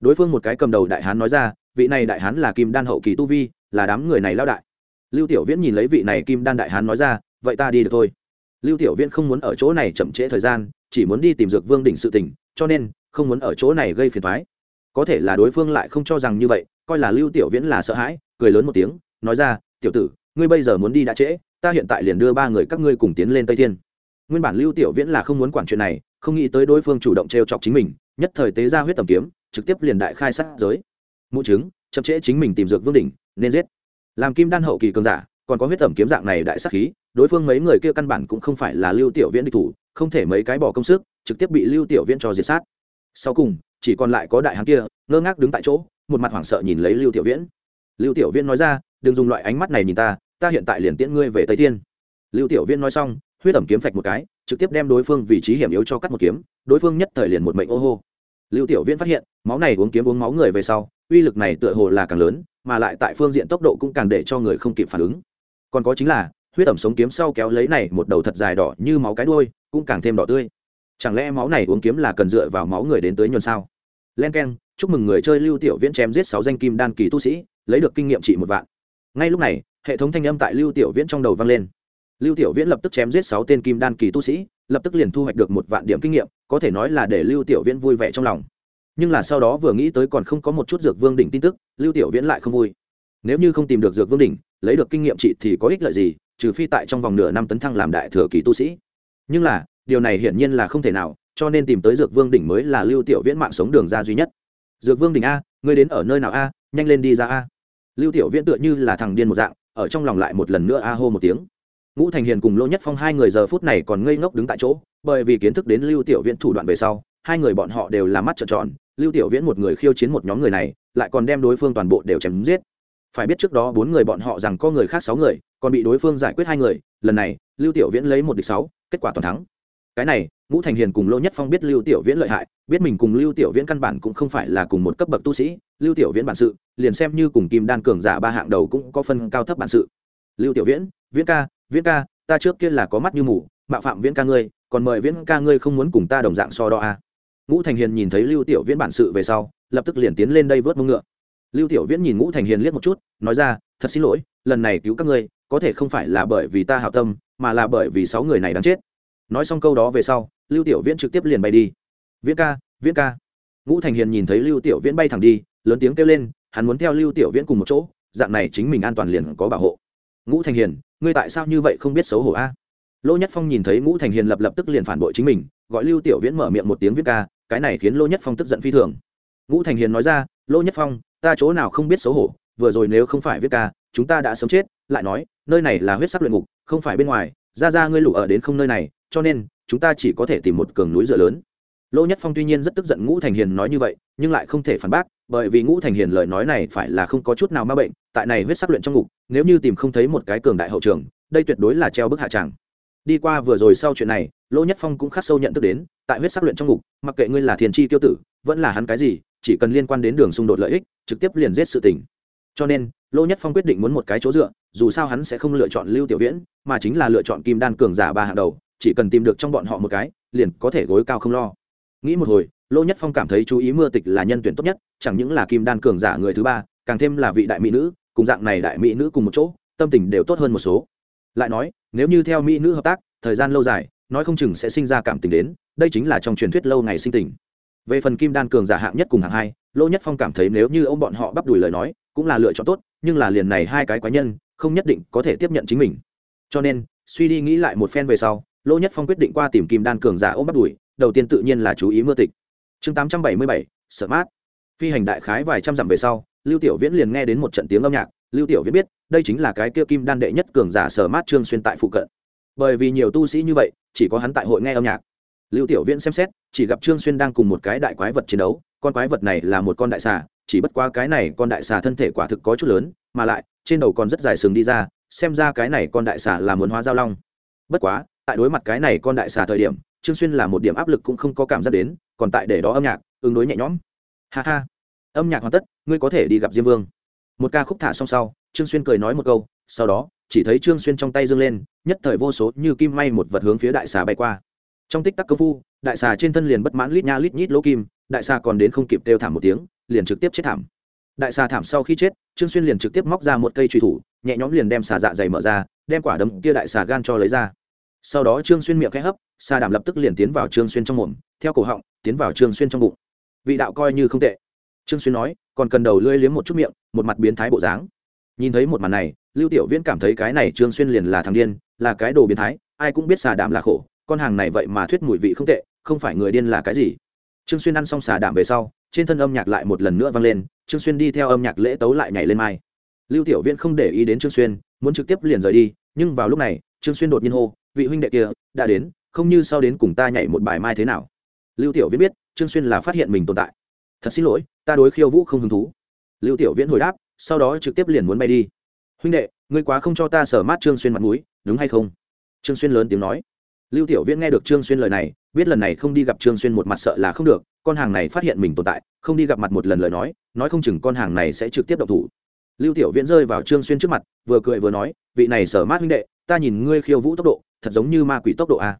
Đối phương một cái cầm đầu đại hán nói ra, vị này đại hán là kim đan hậu kỳ tu vi, là đám người này lao đại. Lưu tiểu viễn nhìn lấy vị này kim đan đại hán nói ra, vậy ta đi được thôi. Lưu tiểu viễn không muốn ở chỗ này chậm trễ thời gian, chỉ muốn đi tìm dược vương đỉnh sự tình, cho nên, không muốn ở chỗ này gây phiền thoái có thể là đối phương lại không cho rằng như vậy, coi là lưu tiểu viễn là sợ hãi, cười lớn một tiếng, nói ra, tiểu tử ngươi bây giờ muốn đi đã trễ, ta hiện tại liền đưa ba người các ngươi cùng tiến lên tây thiên. Nguyên bản lưu tiểu viễn là không muốn quản chuyện này, không nghĩ tới đối phương chủ động t chọc chính mình, nhất thời tế ra huyết tầm kiếm, trực tiếp liền đại khai sát giới. Mụ chứng, chậm trễ chính mình tìm dược vương đỉnh, nên giết. Làm kim đan hậu kỳ cường giả, còn có huyết tẩm kiếm dạng này đại sắc khí, đối phương mấy người kia căn bản cũng không phải là lưu tiểu viễn địch thủ, không thể mấy cái bỏ công sức, trực tiếp bị lưu tiểu viễn cho diệt sát. Sau cùng, chỉ còn lại có đại hán kia, ngơ ngác đứng tại chỗ, một mặt hoảng sợ nhìn lấy lưu tiểu viễn. Lưu tiểu viễn nói ra đừng dùng loại ánh mắt này nhìn ta ta hiện tại liền tiễn ngươi về tây thiên. Lưu tiểu viễn nói xong, huyết ẩm kiếm phạch một cái, trực tiếp đem đối phương vị trí hiểm yếu cho cắt một kiếm, đối phương nhất thời liền một mệnh ô hô. Lưu tiểu viễn phát hiện, máu này uống kiếm uống máu người về sau, uy lực này tựa hồ là càng lớn, mà lại tại phương diện tốc độ cũng càng để cho người không kịp phản ứng. Còn có chính là, huyết ẩm sống kiếm sau kéo lấy này một đầu thật dài đỏ như máu cái đuôi, cũng càng thêm đỏ tươi. Chẳng lẽ máu này uống kiếm là cần dựa vào máu người đến tới nhuần sao? Len k chúc mừng người chơi lưu tiểu viễn chém giết sáu danh kim đan kỳ tu sĩ, lấy được kinh nghiệm trị một vạn ngay lúc này, hệ thống thanh âm tại lưu tiểu viễn trong đầu vang lên. Lưu tiểu viễn lập tức chém giết sáu tên kim đan kỳ tu sĩ, lập tức liền thu hoạch được một vạn điểm kinh nghiệm, có thể nói là để lưu tiểu viễn vui vẻ trong lòng. Nhưng là sau đó vừa nghĩ tới còn không có một chút dược vương đỉnh tin tức, lưu tiểu viễn lại không vui. Nếu như không tìm được dược vương đỉnh, lấy được kinh nghiệm trị thì có ích lợi gì, trừ phi tại trong vòng nửa năm tấn thăng làm đại thừa kỳ tu sĩ. Nhưng là, điều này hiển nhiên là không thể nào, cho nên tìm tới dược vương đỉnh mới là lưu tiểu viễn mạng sống đường ra duy nhất. Dược vương đỉnh a, ngươi đến ở nơi nào a, nhanh lên đi ra a lưu tiểu viễn tựa như là thằng điên một dạng, ở trong lòng lại một lần nữa a hô một tiếng. Ngũ thành hiền cùng lô nhất phong hai người giờ phút này còn ngây ngốc đứng tại chỗ, bởi vì kiến thức đến lưu tiểu viễn thủ đoạn về sau, hai người bọn họ đều là mắt trợn tròn, lưu tiểu viễn một người khiêu chiến một nhóm người này, lại còn đem đối phương toàn bộ đều chém giết. Phải biết trước đó bốn người bọn họ rằng có người khác sáu người, còn bị đối phương giải quyết hai người, lần này, lưu tiểu viễn lấy một địch sáu, kết quả toàn thắng cái này, ngũ thành hiền cùng lô nhất phong biết lưu tiểu viễn lợi hại, biết mình cùng lưu tiểu viễn căn bản cũng không phải là cùng một cấp bậc tu sĩ, lưu tiểu viễn bản sự, liền xem như cùng kim đan cường giả ba hạng đầu cũng có phân cao thấp bản sự. Lưu tiểu viễn viễn ca viễn ca, ta trước kia là có mắt như mù, mạo phạm viễn ca ngươi, còn mời viễn ca ngươi không muốn cùng ta đồng dạng so đo a. À. ngũ thành hiền nhìn thấy lưu tiểu viễn bản sự về sau, lập tức liền tiến lên đây vớt mông ngựa. Lưu tiểu viễn nhìn ngũ thành hiền liếc một chút, nói ra, thật xin lỗi, lần này cứu các ngươi, có thể không phải là bởi vì ta hảo tâm, mà là bởi vì sáu người này đáng chết nói xong câu đó về sau, lưu tiểu viễn trực tiếp liền bay đi. Viễn ca viễn ca. Ngũ thành hiền nhìn thấy lưu tiểu viễn bay thẳng đi, lớn tiếng kêu lên, hắn muốn theo lưu tiểu viễn cùng một chỗ, dạng này chính mình an toàn liền có bảo hộ. Ngũ thành hiền, ngươi tại sao như vậy không biết xấu hổ a? Lô nhất phong nhìn thấy ngũ thành hiền lập lập tức liền phản bội chính mình, gọi lưu tiểu viễn mở miệng một tiếng viết ca, cái này khiến lô nhất phong tức giận phi thường. Ngũ thành hiền nói ra, lô nhất phong, ta chỗ nào không biết xấu hổ, vừa rồi nếu không phải viết ca, chúng ta đã sớm chết. Lại nói, nơi này là huyết sắc luyện ngục, không phải bên ngoài ra ra ngươi lũ ở đến không nơi này, cho nên, chúng ta chỉ có thể tìm một cường núi dựa lớn. Lô nhất phong tuy nhiên rất tức giận ngũ thành hiền nói như vậy, nhưng lại không thể phản bác, bởi vì ngũ thành hiền lời nói này phải là không có chút nào ma bệnh, tại này huyết sắc luyện trong ngục, nếu như tìm không thấy một cái cường đại hậu trường, đây tuyệt đối là treo bức hạ tràng. Đi qua vừa rồi sau chuyện này, lô nhất phong cũng khắc sâu nhận thức đến, tại huyết sắc luyện trong ngục, mặc kệ ngươi là thiền chi tiêu tử, vẫn là hắn cái gì, chỉ cần liên quan đến đường xung đột lợi ích, trực tiếp liền giết sự tình. Cho nên, lô nhất phong quyết định muốn một cái chỗ dựa dù sao hắn sẽ không lựa chọn lưu tiểu viễn, mà chính là lựa chọn kim đan cường giả ba hàng đầu, chỉ cần tìm được trong bọn họ một cái, liền có thể gối cao không lo. Nghĩ một hồi, lô nhất phong cảm thấy chú ý mưa tịch là nhân tuyển tốt nhất, chẳng những là kim đan cường giả người thứ ba, càng thêm là vị đại mỹ nữ, cùng dạng này đại mỹ nữ cùng một chỗ, tâm tình đều tốt hơn một số. Lại nói, nếu như theo mỹ nữ hợp tác, thời gian lâu dài, nói không chừng sẽ sinh ra cảm tình đến, đây chính là trong truyền thuyết lâu ngày sinh tình. Về phần kim đan cường giả hạng nhất cùng hạng hai, lô nhất phong cảm thấy nếu như ông bọn họ bắp đùi lời nói, cũng là lựa chọn tốt, nhưng là liền này hai cái quái nhân không nhất định có thể tiếp nhận chính mình. Cho nên, suy đi nghĩ lại một phen về sau Lỗ nhất phong quyết định qua tìm kim đan cường giả ôm bắt đùi đầu tiên tự nhiên là chú ý mưa tịch. Chương tám trăm bảy mươi bảy, sợ mát. Phi hành đại khái vài trăm dặm về sau, lưu tiểu viễn liền nghe đến một trận tiếng âm nhạc. Lưu tiểu viễn biết, đây chính là cái kia kim đan đệ nhất cường giả sở mát trương xuyên tại phụ cận. Bởi vì nhiều tu sĩ như vậy, chỉ có hắn tại hội nghe âm nhạc. Lưu tiểu viễn xem xét, chỉ gặp trương xuyên đang cùng một cái đại quái vật chiến đấu, con quái vật này là một con đại xà chỉ bất qua cái này con đại xà thân thể quả thực có chút lớn, mà lại, trên đầu còn rất dài sừng đi ra, xem ra cái này con đại xà là muốn hóa giao long. Bất quá, tại đối mặt cái này con đại xà thời điểm, trương xuyên là một điểm áp lực cũng không có cảm giác đến, còn tại để đó âm nhạc, ứng đối nhẹ nhõm. Ha ha. Âm nhạc hoàn tất, ngươi có thể đi gặp diêm vương. Một ca khúc thả xong sau, trương xuyên cười nói một câu, sau đó, chỉ thấy trương xuyên trong tay dâng lên, nhất thời vô số như kim may một vật hướng phía đại xà bay qua. Trong tích tắc công phu, đại xà trên thân liền bất mãn lít nha lít nhít lỗ kim, đại xà còn đến không kịp kêu thảm một tiếng liền trực tiếp chết thảm. Đại xà thảm sau khi chết, trương xuyên liền trực tiếp móc ra một cây truy thủ, nhẹ nhõm liền đem xà dạ dày mở ra, đem quả đấm kia đại xà gan cho lấy ra. Sau đó trương xuyên miệng khẽ hấp, xà đảm lập tức liền tiến vào trương xuyên trong mồm, theo cổ họng, tiến vào trương xuyên trong bụng. Vị đạo coi như không tệ. Trương xuyên nói, còn cần đầu lưỡi liếm một chút miệng, một mặt biến thái bộ dáng. Nhìn thấy một màn này, lưu tiểu viễn cảm thấy cái này trương xuyên liền là thằng điên, là cái đồ biến thái, ai cũng biết xà đảm là khổ, con hàng này vậy mà thuyết mùi vị không tệ, không phải người điên là cái gì trương xuyên ăn xong xà đảm về sau, trên thân âm nhạc lại một lần nữa vang lên, trương xuyên đi theo âm nhạc lễ tấu lại nhảy lên mai. Lưu tiểu viễn không để ý đến trương xuyên, muốn trực tiếp liền rời đi, nhưng vào lúc này, trương xuyên đột nhiên hô, vị huynh đệ kia, đã đến, không như sau đến cùng ta nhảy một bài mai thế nào? Lưu tiểu viễn biết, trương xuyên là phát hiện mình tồn tại. Thật xin lỗi, ta đối khiêu vũ không hứng thú. Lưu tiểu viễn hồi đáp, sau đó trực tiếp liền muốn bay đi. Huynh đệ, ngươi quá không cho ta sở mát trương xuyên mặt mũi, đúng hay không? Trương xuyên lớn tiếng nói. Lưu tiểu viễn nghe được trương xuyên lời này biết lần này không đi gặp trương xuyên một mặt sợ là không được, con hàng này phát hiện mình tồn tại, không đi gặp mặt một lần lời nói nói không chừng con hàng này sẽ trực tiếp động thủ. Lưu tiểu viễn rơi vào trương xuyên trước mặt, vừa cười vừa nói, vị này sở mát huynh đệ, ta nhìn ngươi khiêu vũ tốc độ, thật giống như ma quỷ tốc độ a.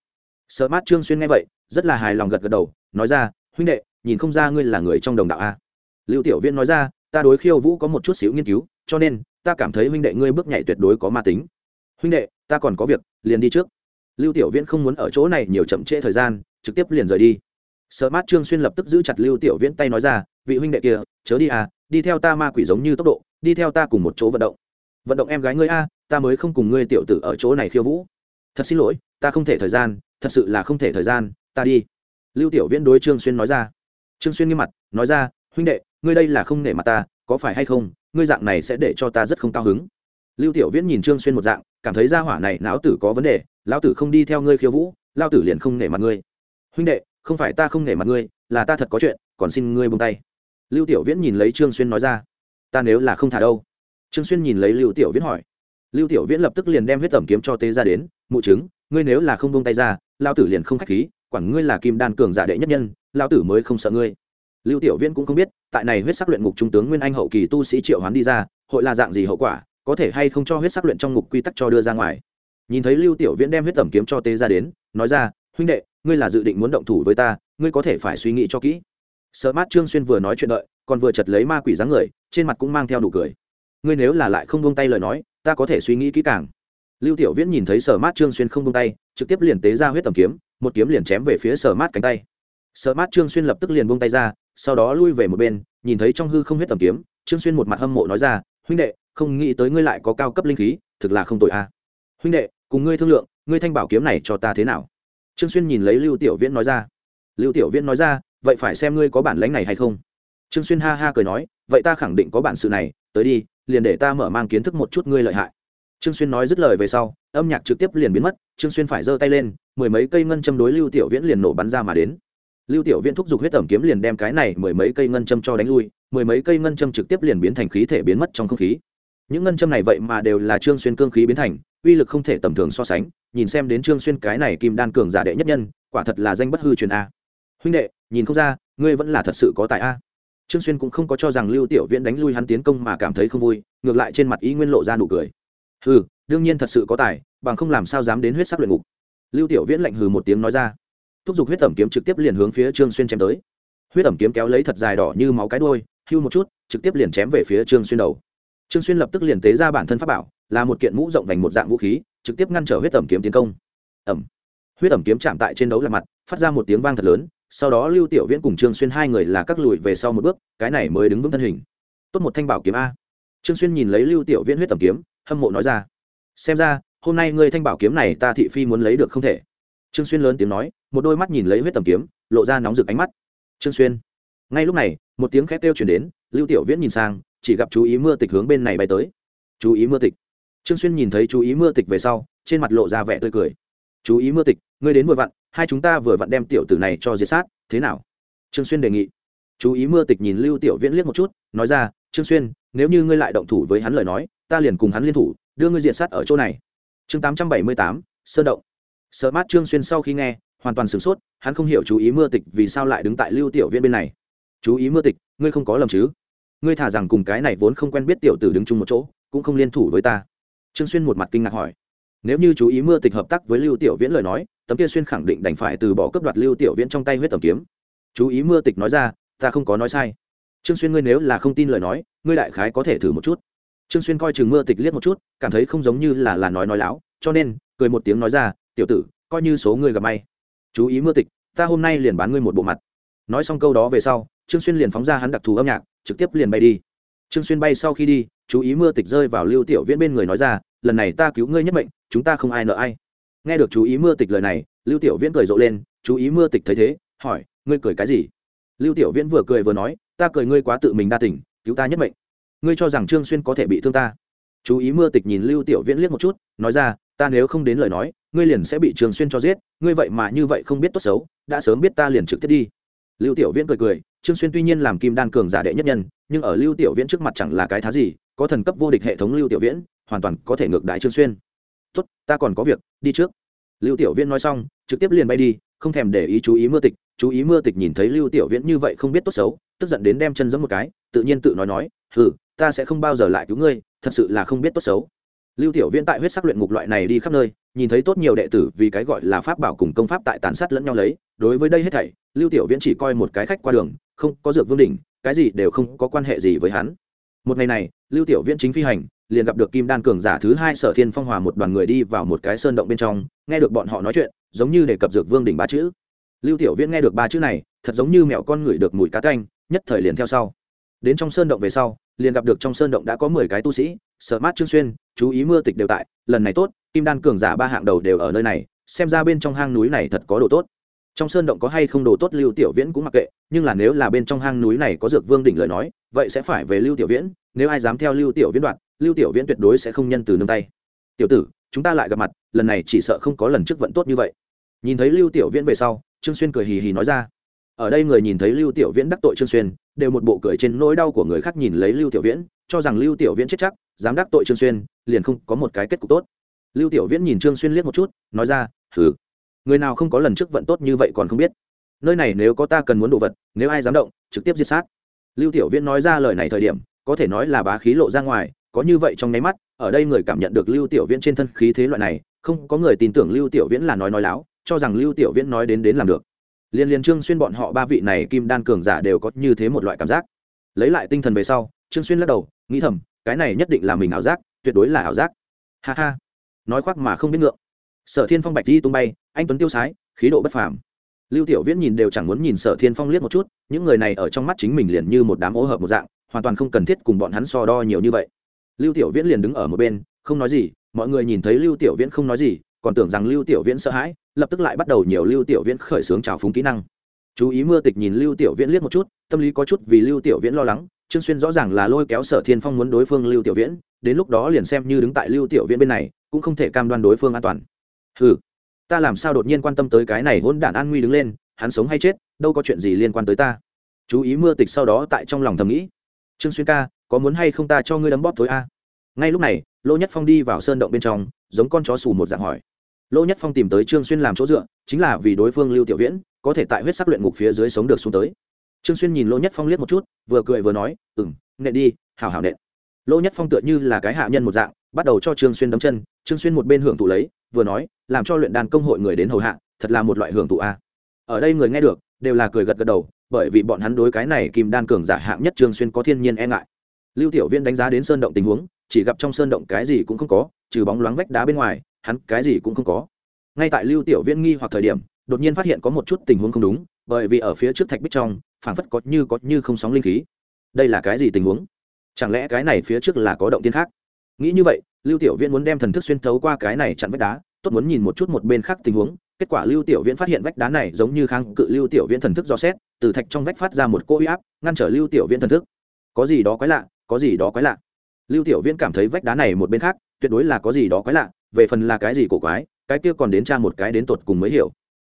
Sở mát trương xuyên nghe vậy, rất là hài lòng gật gật đầu, nói ra, huynh đệ, nhìn không ra ngươi là người trong đồng đạo a. Lưu tiểu viễn nói ra, ta đối khiêu vũ có một chút xíu nghiên cứu, cho nên, ta cảm thấy huynh đệ ngươi bước nhảy tuyệt đối có ma tính. Huynh đệ, ta còn có việc, liền đi trước lưu tiểu viễn không muốn ở chỗ này nhiều chậm trễ thời gian, trực tiếp liền rời đi. Sợ mát trương xuyên lập tức giữ chặt lưu tiểu viễn tay nói ra, vị huynh đệ kia, chớ đi à đi theo ta ma quỷ giống như tốc độ, đi theo ta cùng một chỗ vận động. Vận động em gái ngươi a, ta mới không cùng ngươi tiểu tử ở chỗ này khiêu vũ. Thật xin lỗi, ta không thể thời gian, thật sự là không thể thời gian, ta đi. Lưu tiểu viễn đối trương xuyên nói ra. Trương xuyên nghiêm mặt, nói ra, huynh đệ, ngươi đây là không nể mặt ta, có phải hay không, ngươi dạng này sẽ để cho ta rất không cao hứng. Lưu tiểu viễn nhìn trương xuyên một dạng, cảm thấy gia hỏa này não tử có vấn đề lão tử không đi theo ngươi khiêu vũ lao tử liền không nể mặt ngươi. Huynh đệ, không phải ta không nể mặt ngươi, là ta thật có chuyện, còn xin ngươi buông tay. Lưu tiểu viễn nhìn lấy trương xuyên nói ra. Ta nếu là không thả đâu? Trương xuyên nhìn lấy lưu tiểu viễn hỏi. Lưu tiểu viễn lập tức liền đem huyết tẩm kiếm cho tế ra đến, mụ chứng, ngươi nếu là không buông tay ra lao tử liền không khách khí, quản ngươi là kim đan cường giả đệ nhất nhân lao tử mới không sợ ngươi. Lưu tiểu viễn cũng không biết, tại này huyết sắc luyện ngục trung tướng nguyên anh hậu kỳ tu sĩ triệu hoán đi ra, hội là dạng gì hậu quả, có thể hay không cho huyết sắc luyện trong ngục quy tắc cho đưa ra ngoài nhìn thấy lưu tiểu viễn đem huyết tẩm kiếm cho tế ra đến, nói ra, huynh đệ, ngươi là dự định muốn động thủ với ta, ngươi có thể phải suy nghĩ cho kỹ. Sợ mát trương xuyên vừa nói chuyện đợi, còn vừa chật lấy ma quỷ dáng người, trên mặt cũng mang theo đủ cười. Ngươi nếu là lại không buông tay lời nói, ta có thể suy nghĩ kỹ càng. Lưu tiểu viễn nhìn thấy sở mát trương xuyên không buông tay, trực tiếp liền tế ra huyết tẩm kiếm, một kiếm liền chém về phía sở mát cánh tay. Sở mát trương xuyên lập tức liền buông tay ra, sau đó lui về một bên, nhìn thấy trong hư không huyết tẩm kiếm, trương xuyên một mặt hâm mộ nói ra, huynh đệ, không nghĩ tới ngươi lại có cao cấp linh khí, thực là không tội a. Huynh đệ cùng ngươi thương lượng, ngươi thanh bảo kiếm này cho ta thế nào? Trương xuyên nhìn lấy lưu tiểu viễn nói ra. Lưu tiểu viễn nói ra, vậy phải xem ngươi có bản lãnh này hay không. Trương xuyên ha ha cười nói, vậy ta khẳng định có bản sự này, tới đi, liền để ta mở mang kiến thức một chút ngươi lợi hại. Trương xuyên nói dứt lời về sau, âm nhạc trực tiếp liền biến mất, trương xuyên phải giơ tay lên, mười mấy cây ngân châm đối lưu tiểu viễn liền nổ bắn ra mà đến. Lưu tiểu viễn thúc giục huyết tẩm kiếm liền đem cái này mười mấy cây ngân châm cho đánh lui, mười mấy cây ngân châm trực tiếp liền biến thành khí thể biến mất trong không khí những ngân châm này vậy mà đều là trương xuyên cương khí biến thành, uy lực không thể tầm thường so sánh, nhìn xem đến trương xuyên cái này kim đan cường giả đệ nhất nhân, quả thật là danh bất hư truyền a. Huynh đệ, nhìn không ra, ngươi vẫn là thật sự có tài a. Trương xuyên cũng không có cho rằng lưu tiểu viễn đánh lui hắn tiến công mà cảm thấy không vui, ngược lại trên mặt ý nguyên lộ ra nụ cười. Hừ, đương nhiên thật sự có tài, bằng không làm sao dám đến huyết sắc luyện ngục. Lưu tiểu viễn lạnh hừ một tiếng nói ra. Thúc giục huyết tẩm kiếm trực tiếp liền hướng phía trương xuyên chém tới. Huyết tẩm kiếm kéo lấy thật dài đỏ như máu cái đuôi, hưu một chút, trực tiếp liền chém về phía trương xuyên đầu trương xuyên lập tức liền tế ra bản thân pháp bảo, là một kiện mũ rộng vành một dạng vũ khí, trực tiếp ngăn trở huyết tẩm kiếm tiến công. Ẩm huyết tẩm kiếm chạm tại trên đấu là mặt, phát ra một tiếng vang thật lớn, sau đó lưu tiểu viễn cùng trương xuyên hai người là các lùi về sau một bước, cái này mới đứng vững thân hình. Tốt một thanh bảo kiếm a. Trương xuyên nhìn lấy lưu tiểu viễn huyết tẩm kiếm, hâm mộ nói ra. Xem ra, hôm nay ngươi thanh bảo kiếm này ta thị phi muốn lấy được không thể. Trương xuyên lớn tiếng nói, một đôi mắt nhìn lấy huyết tẩm kiếm, lộ ra nóng rực ánh mắt. Trương xuyên. Ngay lúc này, một tiếng khét kêu chuyển đến, lưu tiểu viễn nhìn sang chỉ gặp chú ý mưa tịch hướng bên này bay tới. Chú ý mưa tịch. Trương xuyên nhìn thấy chú ý mưa tịch về sau, trên mặt lộ ra vẻ tươi cười. Chú ý mưa tịch, ngươi đến vừa vặn, hai chúng ta vừa vặn đem tiểu tử này cho diệt sát, thế nào? Trương xuyên đề nghị. Chú ý mưa tịch nhìn lưu tiểu viễn liếc một chút, nói ra, trương xuyên, nếu như ngươi lại động thủ với hắn lời nói, ta liền cùng hắn liên thủ, đưa ngươi diệt sát ở chỗ này. Chương tám trăm bảy mươi tám, sơ động. Sợ mát trương xuyên sau khi nghe, hoàn toàn sửng sốt, hắn không hiểu chú ý mưa tịch vì sao lại đứng tại lưu tiểu viễn bên này. Chú ý mưa tịch, ngươi không có lầm chứ? Ngươi thả rằng cùng cái này vốn không quen biết tiểu tử đứng chung một chỗ, cũng không liên thủ với ta. Trương xuyên một mặt kinh ngạc hỏi. Nếu như chú ý mưa tịch hợp tác với lưu tiểu viễn lời nói, tấm kia xuyên khẳng định đành phải từ bỏ cấp đoạt lưu tiểu viễn trong tay huyết tầm kiếm. Chú ý mưa tịch nói ra, ta không có nói sai. Trương xuyên ngươi nếu là không tin lời nói, ngươi đại khái có thể thử một chút. Trương xuyên coi chừng mưa tịch liếc một chút, cảm thấy không giống như là là nói nói láo, cho nên, cười một tiếng nói ra, tiểu tử, coi như số ngươi gặp may. Chú ý mưa tịch, ta hôm nay liền bán ngươi một bộ mặt. Nói xong câu đó về sau, trương xuyên liền phóng ra hắn đặc thù âm nhạc trực tiếp liền bay đi. Trương xuyên bay sau khi đi, chú ý mưa tịch rơi vào lưu tiểu viễn bên người nói ra, lần này ta cứu ngươi nhất mệnh, chúng ta không ai nợ ai. Nghe được chú ý mưa tịch lời này, lưu tiểu viễn cười rộ lên, chú ý mưa tịch thấy thế, hỏi, ngươi cười cái gì? Lưu tiểu viễn vừa cười vừa nói, ta cười ngươi quá tự mình đa tình, cứu ta nhất mệnh. Ngươi cho rằng trương xuyên có thể bị thương ta? Chú ý mưa tịch nhìn lưu tiểu viễn liếc một chút, nói ra, ta nếu không đến lời nói, ngươi liền sẽ bị trương xuyên cho giết, ngươi vậy mà như vậy không biết tốt xấu, đã sớm biết ta liền trực tiếp đi lưu tiểu viễn cười cười, trương xuyên tuy nhiên làm kim đan cường giả đệ nhất nhân, nhưng ở lưu tiểu viễn trước mặt chẳng là cái thá gì, có thần cấp vô địch hệ thống lưu tiểu viễn, hoàn toàn có thể ngược đại trương xuyên. Tốt, ta còn có việc, đi trước. Lưu tiểu viễn nói xong, trực tiếp liền bay đi, không thèm để ý chú ý mưa tịch, chú ý mưa tịch nhìn thấy lưu tiểu viễn như vậy không biết tốt xấu, tức giận đến đem chân giẫm một cái, tự nhiên tự nói nói, hừ, ta sẽ không bao giờ lại cứu ngươi, thật sự là không biết tốt xấu. Lưu tiểu viễn tại huyết sắc luyện ngục loại này đi khắp nơi, nhìn thấy tốt nhiều đệ tử vì cái gọi là pháp bảo cùng công pháp tại tàn sát lẫn nhau lấy đối với đây hết thảy, lưu tiểu viễn chỉ coi một cái khách qua đường, không có dược vương đỉnh, cái gì đều không có quan hệ gì với hắn. Một ngày này, lưu tiểu viễn chính phi hành, liền gặp được kim đan cường giả thứ hai sở thiên phong hòa một đoàn người đi vào một cái sơn động bên trong, nghe được bọn họ nói chuyện, giống như để cập dược vương đỉnh ba chữ. Lưu tiểu viễn nghe được ba chữ này, thật giống như mẹo con người được mùi cá canh nhất thời liền theo sau. Đến trong sơn động về sau, liền gặp được trong sơn động đã có mười cái tu sĩ sợ mát trương xuyên, chú ý mưa tịch đều tại, lần này tốt, kim đan cường giả ba hạng đầu đều ở nơi này, xem ra bên trong hang núi này thật có đồ tốt trong sơn động có hay không đồ tốt lưu tiểu viễn cũng mặc kệ, nhưng là nếu là bên trong hang núi này có dược vương đỉnh lời nói, vậy sẽ phải về lưu tiểu viễn, nếu ai dám theo lưu tiểu viễn đoạn lưu tiểu viễn tuyệt đối sẽ không nhân từ nương tay. Tiểu tử, chúng ta lại gặp mặt, lần này chỉ sợ không có lần trước vẫn tốt như vậy. Nhìn thấy lưu tiểu viễn về sau, trương xuyên cười hì hì nói ra. Ở đây người nhìn thấy lưu tiểu viễn đắc tội trương xuyên, đều một bộ cười trên nỗi đau của người khác nhìn lấy lưu tiểu viễn, cho rằng lưu tiểu viễn chết chắc, dám đắc tội trương xuyên, liền không có một cái kết cục tốt. Lưu tiểu viễn nhìn trương xuyên liếc một chút, nói ra thử người nào không có lần trước vận tốt như vậy còn không biết. Nơi này nếu có ta cần muốn đồ vật, nếu ai dám động, trực tiếp giết sát. Lưu tiểu viễn nói ra lời này thời điểm, có thể nói là bá khí lộ ra ngoài, có như vậy trong nháy mắt, ở đây người cảm nhận được lưu tiểu viễn trên thân khí thế loại này, không có người tin tưởng lưu tiểu viễn là nói nói láo, cho rằng lưu tiểu viễn nói đến đến làm được. Liên liên trương xuyên bọn họ ba vị này kim đan cường giả đều có như thế một loại cảm giác. Lấy lại tinh thần về sau, trương xuyên lắc đầu, nghĩ thầm, cái này nhất định là mình ảo giác, tuyệt đối là ảo giác. Ha ha. Nói khoác mà không biết ngượng. Sở thiên phong bạch đi tung bay anh tuấn tiêu sái, khí độ bất phàm. Lưu tiểu viễn nhìn đều chẳng muốn nhìn sở thiên phong liếc một chút, những người này ở trong mắt chính mình liền như một đám ô hợp một dạng, hoàn toàn không cần thiết cùng bọn hắn so đo nhiều như vậy. Lưu tiểu viễn liền đứng ở một bên, không nói gì, mọi người nhìn thấy lưu tiểu viễn không nói gì, còn tưởng rằng lưu tiểu viễn sợ hãi, lập tức lại bắt đầu nhiều lưu tiểu viễn khởi xướng trào phúng kỹ năng. Chú ý mưa tịch nhìn lưu tiểu viễn liếc một chút, tâm lý có chút vì lưu tiểu viễn lo lắng, trương xuyên rõ ràng là lôi kéo sở thiên phong muốn đối phương lưu tiểu viễn, đến lúc đó liền xem như đứng tại lưu tiểu viễn bên này, cũng không thể cam đoan đối phương an toàn. Hừ ta làm sao đột nhiên quan tâm tới cái này hôn đản an nguy đứng lên, hắn sống hay chết, đâu có chuyện gì liên quan tới ta. Chú ý mưa tịch sau đó tại trong lòng thầm nghĩ. Trương xuyên ca, có muốn hay không ta cho ngươi đấm bóp thối a? Ngay lúc này, lô nhất phong đi vào sơn động bên trong, giống con chó xù một dạng hỏi. Lô nhất phong tìm tới trương xuyên làm chỗ dựa, chính là vì đối phương lưu tiểu viễn, có thể tại huyết sắc luyện ngục phía dưới sống được xuống tới. Trương xuyên nhìn lô nhất phong liếc một chút, vừa cười vừa nói ừng nện đi hào hào nện. Lô nhất phong tựa như là cái hạ nhân một dạng, bắt đầu cho trương xuyên đấm chân, trương xuyên một bên hưởng thụ lấy vừa nói, làm cho luyện đan công hội người đến hầu hạ, thật là một loại hưởng thụ a. Ở đây người nghe được, đều là cười gật gật đầu, bởi vì bọn hắn đối cái này kim đan cường giả hạng nhất trương xuyên có thiên nhiên e ngại. Lưu tiểu viên đánh giá đến sơn động tình huống, chỉ gặp trong sơn động cái gì cũng không có, trừ bóng loáng vách đá bên ngoài, hắn cái gì cũng không có. Ngay tại lưu tiểu viên nghi hoặc thời điểm, đột nhiên phát hiện có một chút tình huống không đúng, bởi vì ở phía trước thạch bích trong, phảng phất có như có như không sóng linh khí. Đây là cái gì tình huống? Chẳng lẽ cái này phía trước là có động tiên khác? Nghĩ như vậy, lưu tiểu viễn muốn đem thần thức xuyên thấu qua cái này chặn vách đá, tốt muốn nhìn một chút một bên khác tình huống. Kết quả lưu tiểu viễn phát hiện vách đá này giống như kháng cự lưu tiểu viễn thần thức do xét, từ thạch trong vách phát ra một cô uy áp, ngăn trở lưu tiểu viễn thần thức. Có gì đó quái lạ, có gì đó quái lạ. Lưu tiểu viễn cảm thấy vách đá này một bên khác, tuyệt đối là có gì đó quái lạ, về phần là cái gì cổ quái, cái kia còn đến tra một cái đến tột cùng mới hiểu.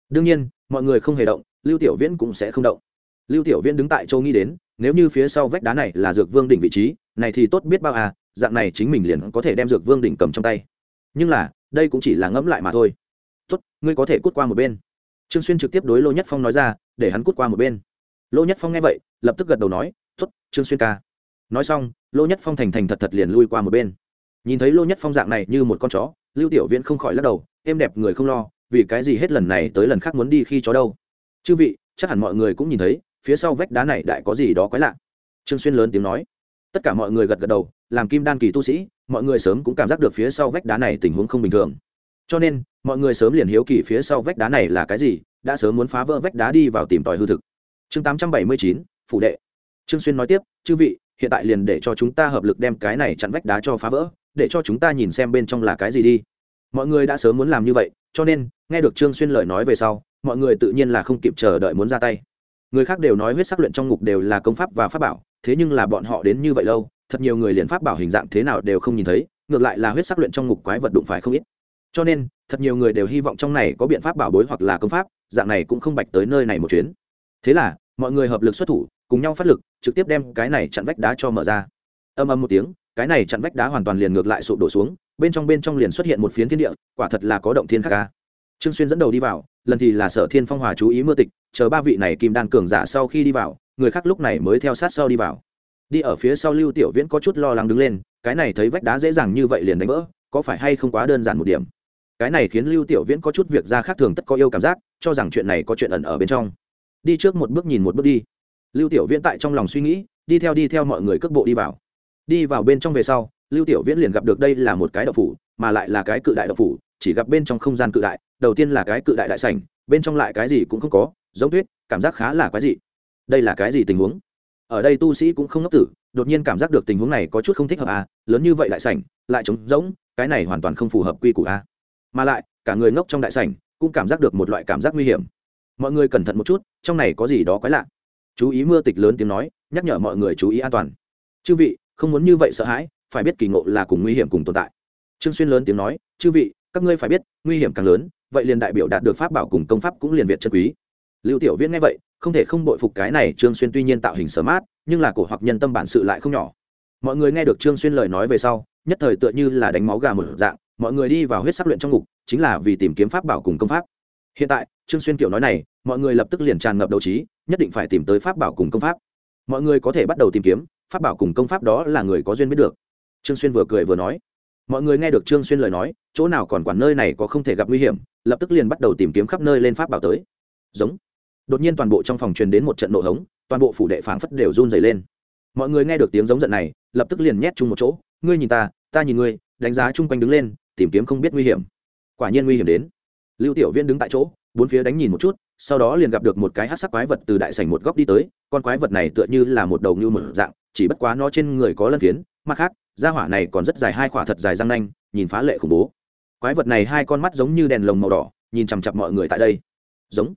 Đương nhiên, mọi người không hề động, lưu tiểu viễn cũng sẽ không động. Lưu tiểu viễn đứng tại châu nghĩ đến, nếu như phía sau vách đá này là dược vương đỉnh vị trí, này thì tốt biết bao à dạng này chính mình liền có thể đem dược vương đỉnh cầm trong tay. Nhưng là, đây cũng chỉ là ngẫm lại mà thôi. Tốt, ngươi có thể cút qua một bên. Trương xuyên trực tiếp đối lô nhất phong nói ra, để hắn cút qua một bên. Lô nhất phong nghe vậy, lập tức gật đầu nói, tốt, trương xuyên ca. Nói xong, lô nhất phong thành thành thật thật liền lui qua một bên. Nhìn thấy lô nhất phong dạng này như một con chó, lưu tiểu viễn không khỏi lắc đầu êm đẹp người không lo, vì cái gì hết lần này tới lần khác muốn đi khi chó đâu? Chư vị, chắc hẳn mọi người cũng nhìn thấy, phía sau vách đá này đại có gì đó quái lạ. Trương xuyên lớn tiếng nói tất cả mọi người gật gật đầu, làm kim đan kỳ tu sĩ, mọi người sớm cũng cảm giác được phía sau vách đá này tình huống không bình thường. Cho nên, mọi người sớm liền hiếu kỳ phía sau vách đá này là cái gì, đã sớm muốn phá vỡ vách đá đi vào tìm tòi hư thực. Chương tám trăm bảy mươi chín phủ đệ. Trương xuyên nói tiếp, chư vị, hiện tại liền để cho chúng ta hợp lực đem cái này chặn vách đá cho phá vỡ, để cho chúng ta nhìn xem bên trong là cái gì đi. Mọi người đã sớm muốn làm như vậy, cho nên, nghe được trương xuyên lời nói về sau, mọi người tự nhiên là không kịp chờ đợi muốn ra tay. Người khác đều nói huyết sắc luyện trong ngục đều là công pháp và pháp bảo thế nhưng là bọn họ đến như vậy lâu, thật nhiều người liền pháp bảo hình dạng thế nào đều không nhìn thấy, ngược lại là huyết sắc luyện trong ngục quái vật đụng phải không ít. Cho nên, thật nhiều người đều hy vọng trong này có biện pháp bảo bối hoặc là công pháp, dạng này cũng không bạch tới nơi này một chuyến. Thế là, mọi người hợp lực xuất thủ, cùng nhau phát lực, trực tiếp đem cái này chặn vách đá cho mở ra. Âm âm một tiếng, cái này chặn vách đá hoàn toàn liền ngược lại sụp đổ xuống, bên trong bên trong liền xuất hiện một phiến thiên địa, quả thật là có động thiên khắc ca. Trương xuyên dẫn đầu đi vào, lần thì là sở thiên phong hòa chú ý mưa tịch, chờ ba vị này kim đan cường giả sau khi đi vào người khác lúc này mới theo sát sau đi vào. Đi ở phía sau lưu tiểu viễn có chút lo lắng đứng lên, cái này thấy vách đá dễ dàng như vậy liền đánh vỡ, có phải hay không quá đơn giản một điểm? Cái này khiến lưu tiểu viễn có chút việc ra khác thường tất có yêu cảm giác, cho rằng chuyện này có chuyện ẩn ở bên trong. Đi trước một bước nhìn một bước đi. Lưu tiểu viễn tại trong lòng suy nghĩ, đi theo đi theo mọi người cước bộ đi vào. Đi vào bên trong về sau, lưu tiểu viễn liền gặp được đây là một cái đậu phủ, mà lại là cái cự đại đậu phủ, chỉ gặp bên trong không gian cự đại, đầu tiên là cái cự đại đại sảnh, bên trong lại cái gì cũng không có, giống tuyết, cảm giác khá là quái dị đây là cái gì tình huống? Ở đây tu sĩ cũng không ngốc tử, đột nhiên cảm giác được tình huống này có chút không thích hợp à lớn như vậy đại sảnh, lại trống rỗng, cái này hoàn toàn không phù hợp quy củ a mà lại, cả người ngốc trong đại sảnh, cũng cảm giác được một loại cảm giác nguy hiểm. Mọi người cẩn thận một chút, trong này có gì đó quái lạ. Chú ý mưa tịch lớn tiếng nói, nhắc nhở mọi người chú ý an toàn. Chư vị, không muốn như vậy sợ hãi, phải biết kỳ ngộ là cùng nguy hiểm cùng tồn tại. Trương xuyên lớn tiếng nói, chư vị, các ngươi phải biết, nguy hiểm càng lớn, vậy liền đại biểu đạt được pháp bảo cùng công pháp cũng liền việt chân quý lưu tiểu viễn nghe vậy, không thể không bội phục cái này trương xuyên tuy nhiên tạo hình sở mát, nhưng là cổ hoặc nhân tâm bản sự lại không nhỏ. Mọi người nghe được trương xuyên lời nói về sau, nhất thời tựa như là đánh máu gà một dạng, mọi người đi vào huyết sắc luyện trong ngục, chính là vì tìm kiếm pháp bảo cùng công pháp. Hiện tại, trương xuyên kiểu nói này, mọi người lập tức liền tràn ngập đầu trí, nhất định phải tìm tới pháp bảo cùng công pháp. Mọi người có thể bắt đầu tìm kiếm, pháp bảo cùng công pháp đó là người có duyên biết được. Trương xuyên vừa cười vừa nói. Mọi người nghe được trương xuyên lời nói, chỗ nào còn quản nơi này có không thể gặp nguy hiểm, lập tức liền bắt đầu tìm kiếm khắp nơi lên pháp bảo tới. Giống đột nhiên toàn bộ trong phòng truyền đến một trận nổ hống, toàn bộ phủ đệ phảng phất đều run rẩy lên. Mọi người nghe được tiếng giống giận này, lập tức liền nhét chung một chỗ, ngươi nhìn ta ta nhìn ngươi, đánh giá chung quanh đứng lên, tìm kiếm không biết nguy hiểm. Quả nhiên nguy hiểm đến. Lưu tiểu viên đứng tại chỗ, bốn phía đánh nhìn một chút, sau đó liền gặp được một cái hát sắc quái vật từ đại sảnh một góc đi tới, con quái vật này tựa như là một đầu như một dạng, chỉ bất quá nó trên người có lân phiến, mặt khác, da hỏa này còn rất dài hai khỏa thật dài răng nanh, nhìn phá lệ khủng bố. Quái vật này hai con mắt giống như đèn lồng màu đỏ, nhìn chằm chặp mọi người tại đây. Giống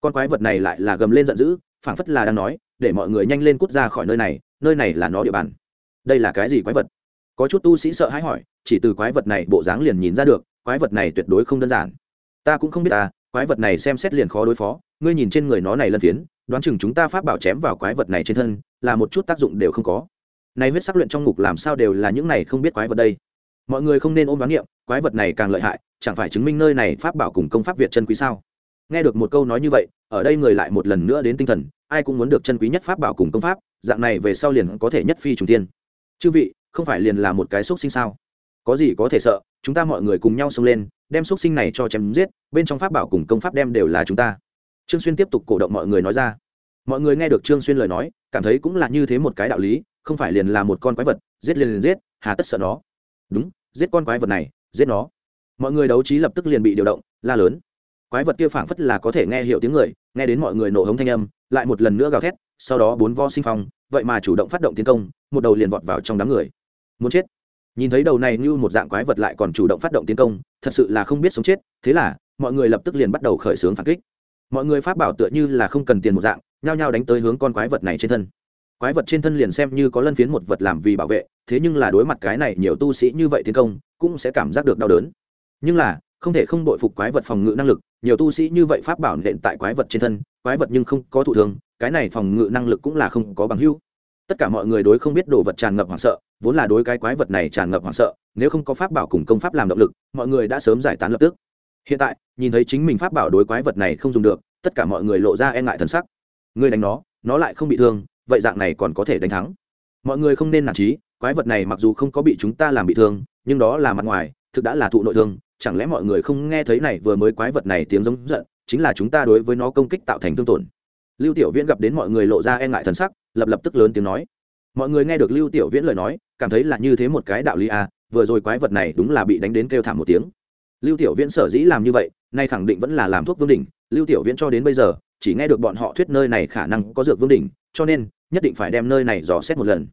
con quái vật này lại là gầm lên giận dữ, phảng phất là đang nói, để mọi người nhanh lên cút ra khỏi nơi này nơi này là nó địa bàn. Đây là cái gì quái vật? Có chút tu sĩ sợ hãi hỏi, chỉ từ quái vật này bộ dáng liền nhìn ra được, quái vật này tuyệt đối không đơn giản. Ta cũng không biết ta, quái vật này xem xét liền khó đối phó, ngươi nhìn trên người nó này lân phiến, đoán chừng chúng ta pháp bảo chém vào quái vật này trên thân, là một chút tác dụng đều không có. Nay huyết sắc luyện trong ngục làm sao đều là những này không biết quái vật đây? Mọi người không nên ôm đoán niệm quái vật này càng lợi hại, chẳng phải chứng minh nơi này pháp bảo cùng công pháp việt chân quý sao? Nghe được một câu nói như vậy, ở đây người lại một lần nữa đến tinh thần, ai cũng muốn được chân quý nhất pháp bảo cùng công pháp, dạng này về sau liền có thể nhất phi trùng tiên. Chư vị, không phải liền là một cái xúc sinh sao? Có gì có thể sợ, chúng ta mọi người cùng nhau xông lên, đem xúc sinh này cho chém giết, bên trong pháp bảo cùng công pháp đem đều là chúng ta. Trương xuyên tiếp tục cổ động mọi người nói ra. Mọi người nghe được trương xuyên lời nói, cảm thấy cũng là như thế một cái đạo lý, không phải liền là một con quái vật, giết liền liền giết, hà tất sợ nó. Đúng, giết con quái vật này, giết nó. Mọi người đấu trí lập tức liền bị điều động, la lớn quái vật kia phảng phất là có thể nghe hiểu tiếng người, nghe đến mọi người nổ hống thanh âm, lại một lần nữa gào thét, sau đó bốn vo sinh phong, vậy mà chủ động phát động tiến công, một đầu liền vọt vào trong đám người. Muốn chết. Nhìn thấy đầu này như một dạng quái vật lại còn chủ động phát động tiến công, thật sự là không biết sống chết, thế là, mọi người lập tức liền bắt đầu khởi xướng phản kích. Mọi người pháp bảo tựa như là không cần tiền một dạng, nhao nhao đánh tới hướng con quái vật này trên thân. Quái vật trên thân liền xem như có lân phiến một vật làm vì bảo vệ, thế nhưng là đối mặt cái này nhiều tu sĩ như vậy tiến công, cũng sẽ cảm giác được đau đớn. Nhưng là không thể không bội phục quái vật phòng ngự năng lực, nhiều tu sĩ như vậy pháp bảo nện tại quái vật trên thân, quái vật nhưng không có thụ thường cái này phòng ngự năng lực cũng là không có bằng hưu tất cả mọi người đối không biết đồ vật tràn ngập hoảng sợ, vốn là đối cái quái vật này tràn ngập hoảng sợ, nếu không có pháp bảo cùng công pháp làm động lực, mọi người đã sớm giải tán lập tức. Hiện tại, nhìn thấy chính mình pháp bảo đối quái vật này không dùng được, tất cả mọi người lộ ra e ngại thần sắc. Người đánh nó nó lại không bị thương, vậy dạng này còn có thể đánh thắng. Mọi người không nên nản trí quái vật này mặc dù không có bị chúng ta làm bị thương, nhưng đó là mặt ngoài, thực đã là thụ nội thương chẳng lẽ mọi người không nghe thấy này vừa mới quái vật này tiếng giống giận, chính là chúng ta đối với nó công kích tạo thành thương tổn. Lưu tiểu viễn gặp đến mọi người lộ ra e ngại thần sắc, lập lập tức lớn tiếng nói. Mọi người nghe được lưu tiểu viễn lời nói, cảm thấy là như thế một cái đạo lý à vừa rồi quái vật này đúng là bị đánh đến kêu thảm một tiếng. Lưu tiểu viễn sở dĩ làm như vậy, nay khẳng định vẫn là làm thuốc vương đỉnh, lưu tiểu viễn cho đến bây giờ, chỉ nghe được bọn họ thuyết nơi này khả năng có dược vương đỉnh, cho nên, nhất định phải đem nơi này dò xét một lần.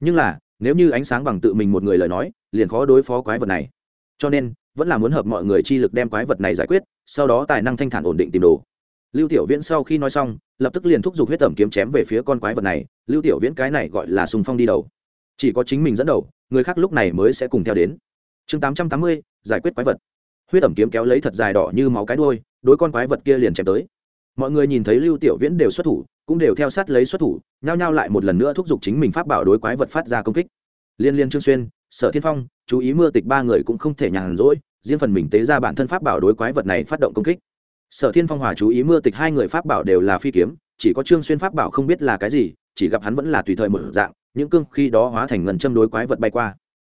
Nhưng là, nếu như ánh sáng bằng tự mình một người lời nói, liền khó đối phó quái vật này. Cho nên vẫn là muốn hợp mọi người chi lực đem quái vật này giải quyết, sau đó tài năng thanh thản ổn định tìm đồ. Lưu tiểu viễn sau khi nói xong, lập tức liền thúc giục huyết tẩm kiếm chém về phía con quái vật này, lưu tiểu viễn cái này gọi là sùng phong đi đầu. Chỉ có chính mình dẫn đầu, người khác lúc này mới sẽ cùng theo đến. Chương tám trăm tám mươi, giải quyết quái vật. Huyết tẩm kiếm kéo lấy thật dài đỏ như máu cái đuôi, đối con quái vật kia liền chém tới. Mọi người nhìn thấy lưu tiểu viễn đều xuất thủ, cũng đều theo sát lấy xuất thủ, nhao nhao lại một lần nữa thúc giục chính mình pháp bảo đối quái vật phát ra công kích. Liên liên trương xuyên, sở thiên phong, chú ý mưa tịch ba người cũng không thể nhàn rỗi riêng phần mình tế ra bản thân pháp bảo đối quái vật này phát động công kích. Sở thiên phong hòa chú ý mưa tịch hai người pháp bảo đều là phi kiếm, chỉ có trương xuyên pháp bảo không biết là cái gì, chỉ gặp hắn vẫn là tùy thời một dạng, những cương khi đó hóa thành ngần châm đối quái vật bay qua.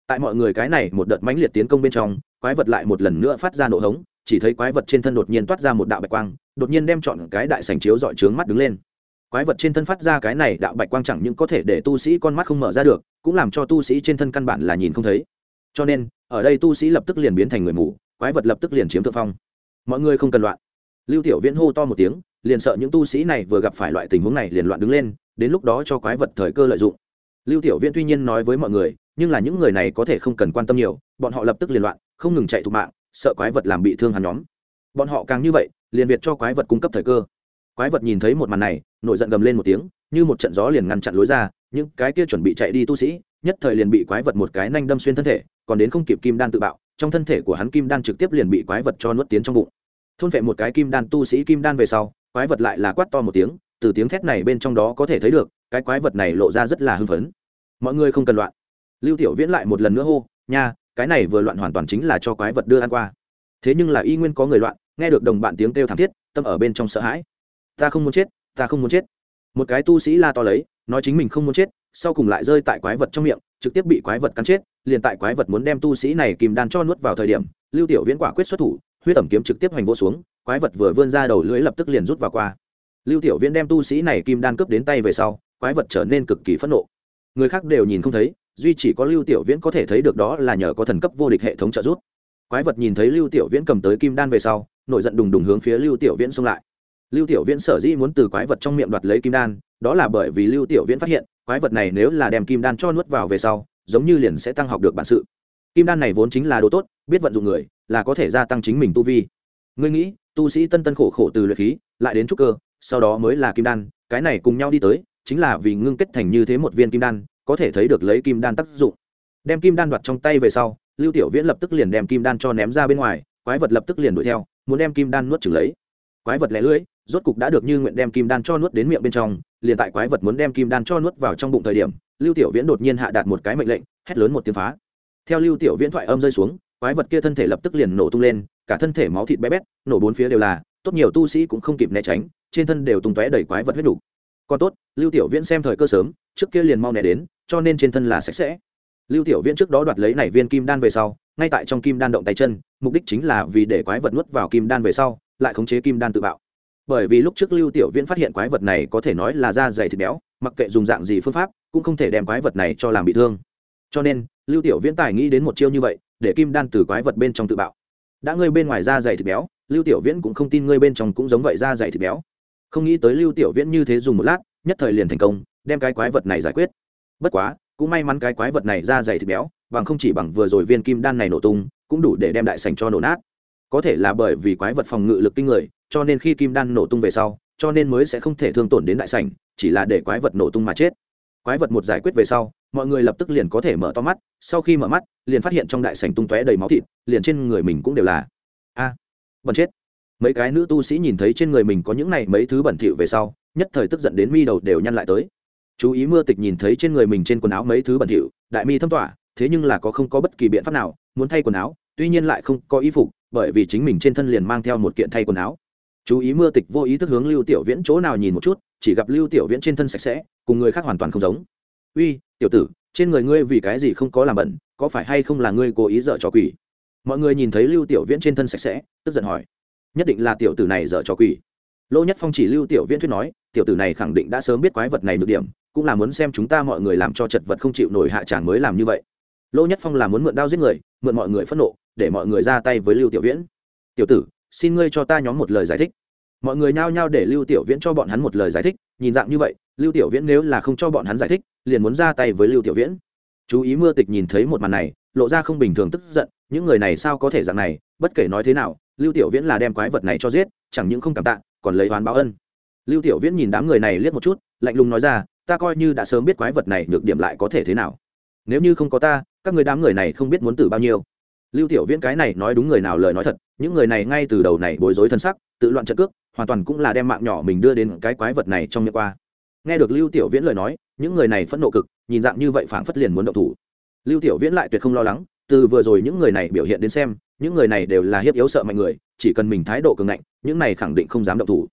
Tại mọi người cái này một đợt mãnh liệt tiến công bên trong, quái vật lại một lần nữa phát ra nổ hống, chỉ thấy quái vật trên thân đột nhiên toát ra một đạo bạch quang, đột nhiên đem chọn cái đại sành chiếu dọi trướng mắt đứng lên. Quái vật trên thân phát ra cái này đạo bạch quang chẳng những có thể để tu sĩ con mắt không mở ra được, cũng làm cho tu sĩ trên thân căn bản là nhìn không thấy. Cho nên ở đây tu sĩ lập tức liền biến thành người mù, quái vật lập tức liền chiếm thượng phong. Mọi người không cần loạn. Lưu tiểu viễn hô to một tiếng, liền sợ những tu sĩ này vừa gặp phải loại tình huống này liền loạn đứng lên, đến lúc đó cho quái vật thời cơ lợi dụng. Lưu tiểu viễn tuy nhiên nói với mọi người, nhưng là những người này có thể không cần quan tâm nhiều, bọn họ lập tức liền loạn, không ngừng chạy thục mạng, sợ quái vật làm bị thương hắn nhóm. Bọn họ càng như vậy, liền việt cho quái vật cung cấp thời cơ. Quái vật nhìn thấy một màn này, nổi giận gầm lên một tiếng, như một trận gió liền ngăn chặn lối ra, những cái kia chuẩn bị chạy đi tu sĩ, nhất thời liền bị quái vật một cái nanh đâm xuyên thân thể còn đến không kịp kim đan tự bạo, trong thân thể của hắn kim đan trực tiếp liền bị quái vật cho nuốt tiến trong bụng. Thôn vệ một cái kim đan tu sĩ kim đan về sau, quái vật lại là quát to một tiếng, từ tiếng thét này bên trong đó có thể thấy được, cái quái vật này lộ ra rất là hưng phấn. Mọi người không cần loạn. Lưu tiểu viễn lại một lần nữa hô, nha, cái này vừa loạn hoàn toàn chính là cho quái vật đưa ăn qua. Thế nhưng là y nguyên có người loạn, nghe được đồng bạn tiếng kêu thảm thiết, tâm ở bên trong sợ hãi. Ta không muốn chết, ta không muốn chết. Một cái tu sĩ la to lấy, nói chính mình không muốn chết sau cùng lại rơi tại quái vật trong miệng, trực tiếp bị quái vật cắn chết, liền tại quái vật muốn đem tu sĩ này kìm đan cho nuốt vào thời điểm, lưu tiểu viễn quả quyết xuất thủ, huyết ẩm kiếm trực tiếp hoành vô xuống, quái vật vừa vươn ra đầu lưỡi lập tức liền rút vào qua. Lưu tiểu viễn đem tu sĩ này kim đan cướp đến tay về sau, quái vật trở nên cực kỳ phẫn nộ. Người khác đều nhìn không thấy, duy chỉ có lưu tiểu viễn có thể thấy được đó là nhờ có thần cấp vô địch hệ thống trợ giúp. Quái vật nhìn thấy lưu tiểu viễn cầm tới kim đan về sau, nổi giận đùng đùng hướng phía lưu tiểu viễn xông lại lưu tiểu viễn sở dĩ muốn từ quái vật trong miệng đoạt lấy kim đan, đó là bởi vì lưu tiểu viễn phát hiện, quái vật này nếu là đem kim đan cho nuốt vào về sau, giống như liền sẽ tăng học được bản sự. Kim đan này vốn chính là đồ tốt, biết vận dụng người, là có thể gia tăng chính mình tu vi. Ngươi nghĩ, tu sĩ tân tân khổ khổ từ luyện khí, lại đến trúc cơ, sau đó mới là kim đan, cái này cùng nhau đi tới, chính là vì ngưng kết thành như thế một viên kim đan, có thể thấy được lấy kim đan tác dụng. Đem kim đan đoạt trong tay về sau, lưu tiểu viễn lập tức liền đem kim đan cho ném ra bên ngoài, quái vật lập tức liền đuổi theo, muốn đem kim đan nuốt chửng lấy quái vật lẻ lưỡi rốt cục đã được như nguyện đem kim đan cho nuốt đến miệng bên trong, liền tại quái vật muốn đem kim đan cho nuốt vào trong bụng thời điểm, lưu tiểu viễn đột nhiên hạ đạt một cái mệnh lệnh, hét lớn một tiếng phá theo lưu tiểu viễn thoại âm rơi xuống, quái vật kia thân thể lập tức liền nổ tung lên, cả thân thể máu thịt bé bét, nổ bốn phía đều là, tốt nhiều tu sĩ cũng không kịp né tránh, trên thân đều tung tóe đầy quái vật huyết đủ. còn tốt, lưu tiểu viễn xem thời cơ sớm, trước kia liền mau né đến, cho nên trên thân là sạch sẽ lưu tiểu viễn trước đó đoạt lấy nảy viên kim đan về sau, ngay tại trong kim đan động tay chân, mục đích chính là vì để quái vật nuốt vào kim đan về sau lại khống chế kim đan tự bạo. Bởi vì lúc trước lưu tiểu viễn phát hiện quái vật này có thể nói là da dày thịt béo, mặc kệ dùng dạng gì phương pháp, cũng không thể đem quái vật này cho làm bị thương. Cho nên, lưu tiểu viễn tài nghĩ đến một chiêu như vậy, để kim đan từ quái vật bên trong tự bạo. Đã ngươi bên ngoài da dày thịt béo, lưu tiểu viễn cũng không tin ngươi bên trong cũng giống vậy da dày thịt béo. Không nghĩ tới lưu tiểu viễn như thế dùng một lát, nhất thời liền thành công, đem cái quái vật này giải quyết. Bất quá, cũng may mắn cái quái vật này da dày thịt béo, bằng không chỉ bằng vừa rồi viên kim đan này nổ tung, cũng đủ để đem đại sành cho nổ nát có thể là bởi vì quái vật phòng ngự lực kinh người cho nên khi kim đan nổ tung về sau cho nên mới sẽ không thể thương tổn đến đại sảnh chỉ là để quái vật nổ tung mà chết. Quái vật một giải quyết về sau mọi người lập tức liền có thể mở to mắt sau khi mở mắt liền phát hiện trong đại sảnh tung tóe đầy máu thịt liền trên người mình cũng đều là a à, bẩn chết. Mấy cái nữ tu sĩ nhìn thấy trên người mình có những này mấy thứ bẩn thỉu về sau nhất thời tức giận đến mi đầu đều nhăn lại tới. Chú ý mưa tịch nhìn thấy trên người mình trên quần áo mấy thứ bẩn thỉu đại mi thâm tỏa thế nhưng là có không có bất kỳ biện pháp nào muốn thay quần áo tuy nhiên lại không có y phục bởi vì chính mình trên thân liền mang theo một kiện thay quần áo. Chú ý mưa tịch vô ý thức hướng lưu tiểu viễn chỗ nào nhìn một chút, chỉ gặp lưu tiểu viễn trên thân sạch sẽ, cùng người khác hoàn toàn không giống. Uy, tiểu tử, trên người ngươi vì cái gì không có làm bẩn, có phải hay không là ngươi cố ý dở trò quỷ? Mọi người nhìn thấy lưu tiểu viễn trên thân sạch sẽ, tức giận hỏi. Nhất định là tiểu tử này dở trò quỷ. Lô nhất phong chỉ lưu tiểu viễn thuyết nói, tiểu tử này khẳng định đã sớm biết quái vật này được điểm, cũng là muốn xem chúng ta mọi người làm cho chật vật không chịu nổi hạ tràng mới làm như vậy. Lô nhất phong là muốn mượn đao giết người, mượn mọi người phẫn nộ để mọi người ra tay với lưu tiểu viễn. Tiểu tử, xin ngươi cho ta nhóm một lời giải thích. Mọi người nhao nhao để lưu tiểu viễn cho bọn hắn một lời giải thích, nhìn dạng như vậy, lưu tiểu viễn nếu là không cho bọn hắn giải thích, liền muốn ra tay với lưu tiểu viễn. Chú ý mưa tịch nhìn thấy một màn này, lộ ra không bình thường tức giận, những người này sao có thể dạng này, bất kể nói thế nào, lưu tiểu viễn là đem quái vật này cho giết, chẳng những không cảm tạ, còn lấy oán báo ân. Lưu tiểu viễn nhìn đám người này liếc một chút, lạnh lùng nói ra, ta coi như đã sớm biết quái vật này được điểm lại có thể thế nào. Nếu như không có ta, các người đám người này không biết muốn tử bao nhiêu lưu tiểu viễn cái này nói đúng người nào lời nói thật, những người này ngay từ đầu này bối rối thân sắc, tự loạn trận cước, hoàn toàn cũng là đem mạng nhỏ mình đưa đến cái quái vật này trong miệng qua. Nghe được lưu tiểu viễn lời nói, những người này phẫn nộ cực, nhìn dạng như vậy phảng phất liền muốn động thủ. Lưu tiểu viễn lại tuyệt không lo lắng, từ vừa rồi những người này biểu hiện đến xem, những người này đều là hiếp yếu sợ mạnh người, chỉ cần mình thái độ cường ngạnh, những này khẳng định không dám động thủ.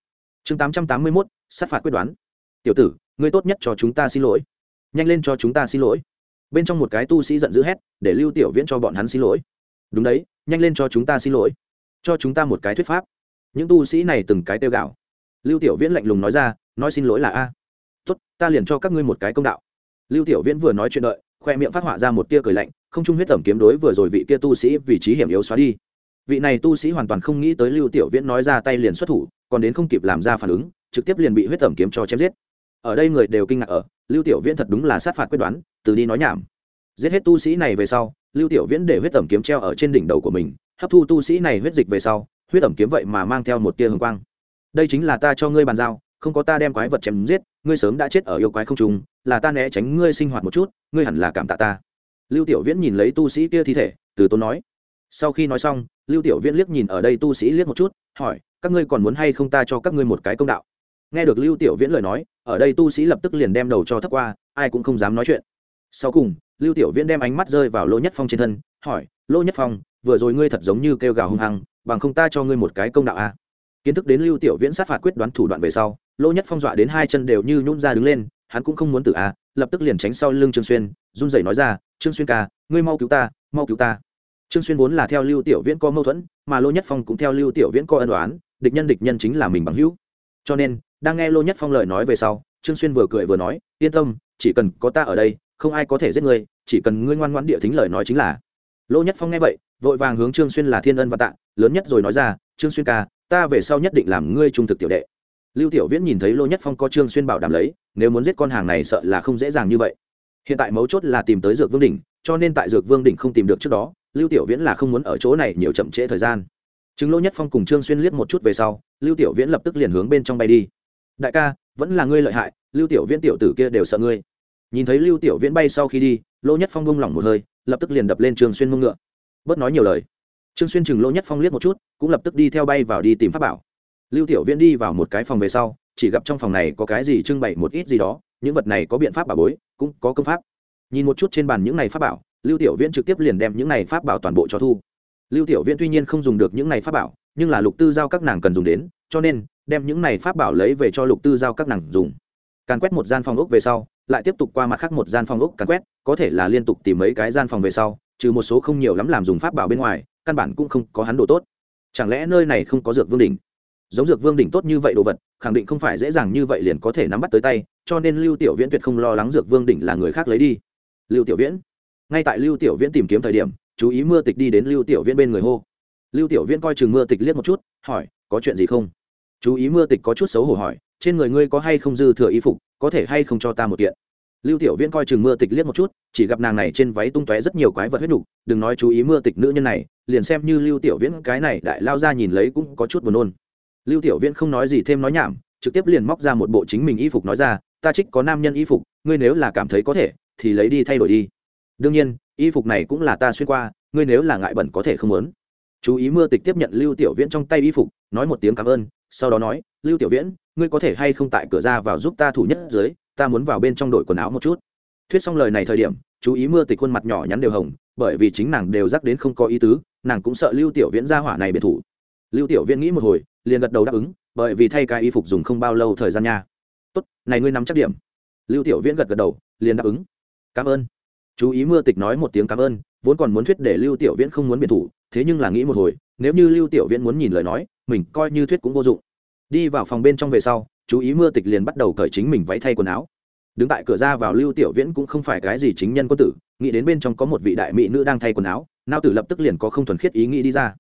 Chương tám trăm tám mươi mốt, sát phạt quyết đoán. Tiểu tử, ngươi tốt nhất cho chúng ta xin lỗi. Nhanh lên cho chúng ta xin lỗi. Bên trong một cái tu sĩ giận dữ hét, để lưu tiểu viễn cho bọn hắn xin lỗi đúng đấy, nhanh lên cho chúng ta xin lỗi. Cho chúng ta một cái thuyết pháp. Những tu sĩ này từng cái tiêu gạo lưu tiểu viễn lạnh lùng nói ra, nói xin lỗi là a. Tốt, ta liền cho các ngươi một cái công đạo. Lưu tiểu viễn vừa nói chuyện đợi, khoe miệng phát họa ra một tia cười lạnh, không trung huyết tẩm kiếm đối vừa rồi vị kia tu sĩ vị trí hiểm yếu xóa đi. Vị này tu sĩ hoàn toàn không nghĩ tới lưu tiểu viễn nói ra tay liền xuất thủ, còn đến không kịp làm ra phản ứng, trực tiếp liền bị huyết tẩm kiếm cho chém giết. Ở đây người đều kinh ngạc ở, lưu tiểu viễn thật đúng là sát phạt quyết đoán, từ đi nói nhảm giết hết tu sĩ này về sau, lưu tiểu viễn để huyết tẩm kiếm treo ở trên đỉnh đầu của mình, hấp thu tu sĩ này huyết dịch về sau, huyết tẩm kiếm vậy mà mang theo một tia hương quang. Đây chính là ta cho ngươi bàn giao, không có ta đem quái vật chém giết, ngươi sớm đã chết ở yêu quái không trùng là ta né tránh ngươi sinh hoạt một chút, ngươi hẳn là cảm tạ ta. Lưu tiểu viễn nhìn lấy tu sĩ kia thi thể, từ tốn nói. Sau khi nói xong, lưu tiểu viễn liếc nhìn ở đây tu sĩ liếc một chút, hỏi, các ngươi còn muốn hay không ta cho các ngươi một cái công đạo? Nghe được lưu tiểu viễn lời nói, ở đây tu sĩ lập tức liền đem đầu cho thấp qua, ai cũng không dám nói chuyện. Sau cùng lưu tiểu viễn đem ánh mắt rơi vào lô nhất phong trên thân hỏi lô nhất phong vừa rồi ngươi thật giống như kêu gào hung hăng bằng không ta cho ngươi một cái công đạo a à? kiến thức đến lưu tiểu viễn sát phạt quyết đoán thủ đoạn về sau lô nhất phong dọa đến hai chân đều như nhún ra đứng lên hắn cũng không muốn tử a à, lập tức liền tránh sau lưng trương xuyên run rẩy nói ra trương xuyên ca ngươi mau cứu ta mau cứu ta trương xuyên vốn là theo lưu tiểu viễn có mâu thuẫn mà lô nhất phong cũng theo lưu tiểu viễn có ân đoán địch nhân địch nhân chính là mình bằng hữu cho nên đang nghe lô nhất phong lời nói về sau trương xuyên vừa cười vừa nói yên tâm chỉ cần có ta ở đây không ai có thể giết ngươi, chỉ cần ngươi ngoan ngoãn địa thính lời nói chính là. Lô nhất phong nghe vậy, vội vàng hướng trương xuyên là thiên ân và tạ, lớn nhất rồi nói ra, trương xuyên ca, ta về sau nhất định làm ngươi trung thực tiểu đệ. Lưu tiểu viễn nhìn thấy lô nhất phong có trương xuyên bảo đảm lấy, nếu muốn giết con hàng này sợ là không dễ dàng như vậy. Hiện tại mấu chốt là tìm tới dược vương đỉnh, cho nên tại dược vương đỉnh không tìm được trước đó, lưu tiểu viễn là không muốn ở chỗ này nhiều chậm trễ thời gian. Chứng lô nhất phong cùng trương xuyên liếc một chút về sau, lưu tiểu viễn lập tức liền hướng bên trong bay đi. Đại ca, vẫn là ngươi lợi hại, lưu tiểu viễn tiểu tử kia đều sợ ngươi nhìn thấy lưu tiểu viễn bay sau khi đi, lô nhất phong bông lỏng một hơi, lập tức liền đập lên Trường xuyên mông ngựa. Bớt nói nhiều lời. Trương xuyên chừng lô nhất phong liếc một chút, cũng lập tức đi theo bay vào đi tìm pháp bảo. Lưu tiểu viễn đi vào một cái phòng về sau, chỉ gặp trong phòng này có cái gì trưng bày một ít gì đó, những vật này có biện pháp bảo bối, cũng có công pháp. Nhìn một chút trên bàn những này pháp bảo, lưu tiểu viễn trực tiếp liền đem những này pháp bảo toàn bộ cho thu. Lưu tiểu viễn tuy nhiên không dùng được những này pháp bảo, nhưng là lục tư giao các nàng cần dùng đến, cho nên, đem những này pháp bảo lấy về cho lục tư giao các nàng dùng. Càn quét một gian phòng ốc về sau lại tiếp tục qua mặt khác một gian phòng ốc càn quét, có thể là liên tục tìm mấy cái gian phòng về sau, trừ một số không nhiều lắm làm dùng pháp bảo bên ngoài, căn bản cũng không có hắn đồ tốt. Chẳng lẽ nơi này không có dược vương đỉnh? Giống dược vương đỉnh tốt như vậy đồ vật, khẳng định không phải dễ dàng như vậy liền có thể nắm bắt tới tay, cho nên lưu tiểu viễn tuyệt không lo lắng dược vương đỉnh là người khác lấy đi. Lưu tiểu viễn, ngay tại lưu tiểu viễn tìm kiếm thời điểm, chú ý mưa tịch đi đến lưu tiểu viễn bên người hô. Lưu tiểu viễn coi chừng mưa tịch liếc một chút, hỏi, có chuyện gì không? Chú ý mưa tịch có chút xấu hổ hỏi, trên người ngươi có hay không dư thừa y phục? Có thể hay không cho ta một kiện. Lưu tiểu viễn coi chừng mưa tịch liếc một chút, chỉ gặp nàng này trên váy tung tóe rất nhiều quái vật huyết nhục đừng nói chú ý mưa tịch nữ nhân này, liền xem như lưu tiểu viễn cái này đại lao ra nhìn lấy cũng có chút buồn nôn. Lưu tiểu viễn không nói gì thêm nói nhảm, trực tiếp liền móc ra một bộ chính mình y phục nói ra, ta trích có nam nhân y phục, ngươi nếu là cảm thấy có thể, thì lấy đi thay đổi đi. Đương nhiên, y phục này cũng là ta xuyên qua, ngươi nếu là ngại bẩn có thể không muốn. Chú ý mưa tịch tiếp nhận lưu tiểu viễn trong tay y phục, nói một tiếng cảm ơn sau đó nói, lưu tiểu viễn, ngươi có thể hay không tại cửa ra vào giúp ta thủ nhất dưới ta muốn vào bên trong đội quần áo một chút. Thuyết xong lời này thời điểm, chú ý mưa tịch khuôn mặt nhỏ nhắn đều hồng, bởi vì chính nàng đều dắt đến không có ý tứ, nàng cũng sợ lưu tiểu viễn ra hỏa này biệt thủ. Lưu tiểu viễn nghĩ một hồi, liền gật đầu đáp ứng, bởi vì thay cái y phục dùng không bao lâu thời gian nha. Tốt, này ngươi nắm chắc điểm. Lưu tiểu viễn gật gật đầu, liền đáp ứng. Cảm ơn. Chú ý mưa tịch nói một tiếng cảm ơn, vốn còn muốn thuyết để lưu tiểu viễn không muốn biệt thủ, thế nhưng là nghĩ một hồi, nếu như lưu tiểu viễn muốn nhìn lời nói mình coi như thuyết cũng vô dụng. Đi vào phòng bên trong về sau, chú ý mưa tịch liền bắt đầu cởi chính mình váy thay quần áo. Đứng tại cửa ra vào lưu tiểu viễn cũng không phải cái gì chính nhân quân tử, nghĩ đến bên trong có một vị đại mỹ nữ đang thay quần áo, nao tử lập tức liền có không thuần khiết ý nghĩ đi ra.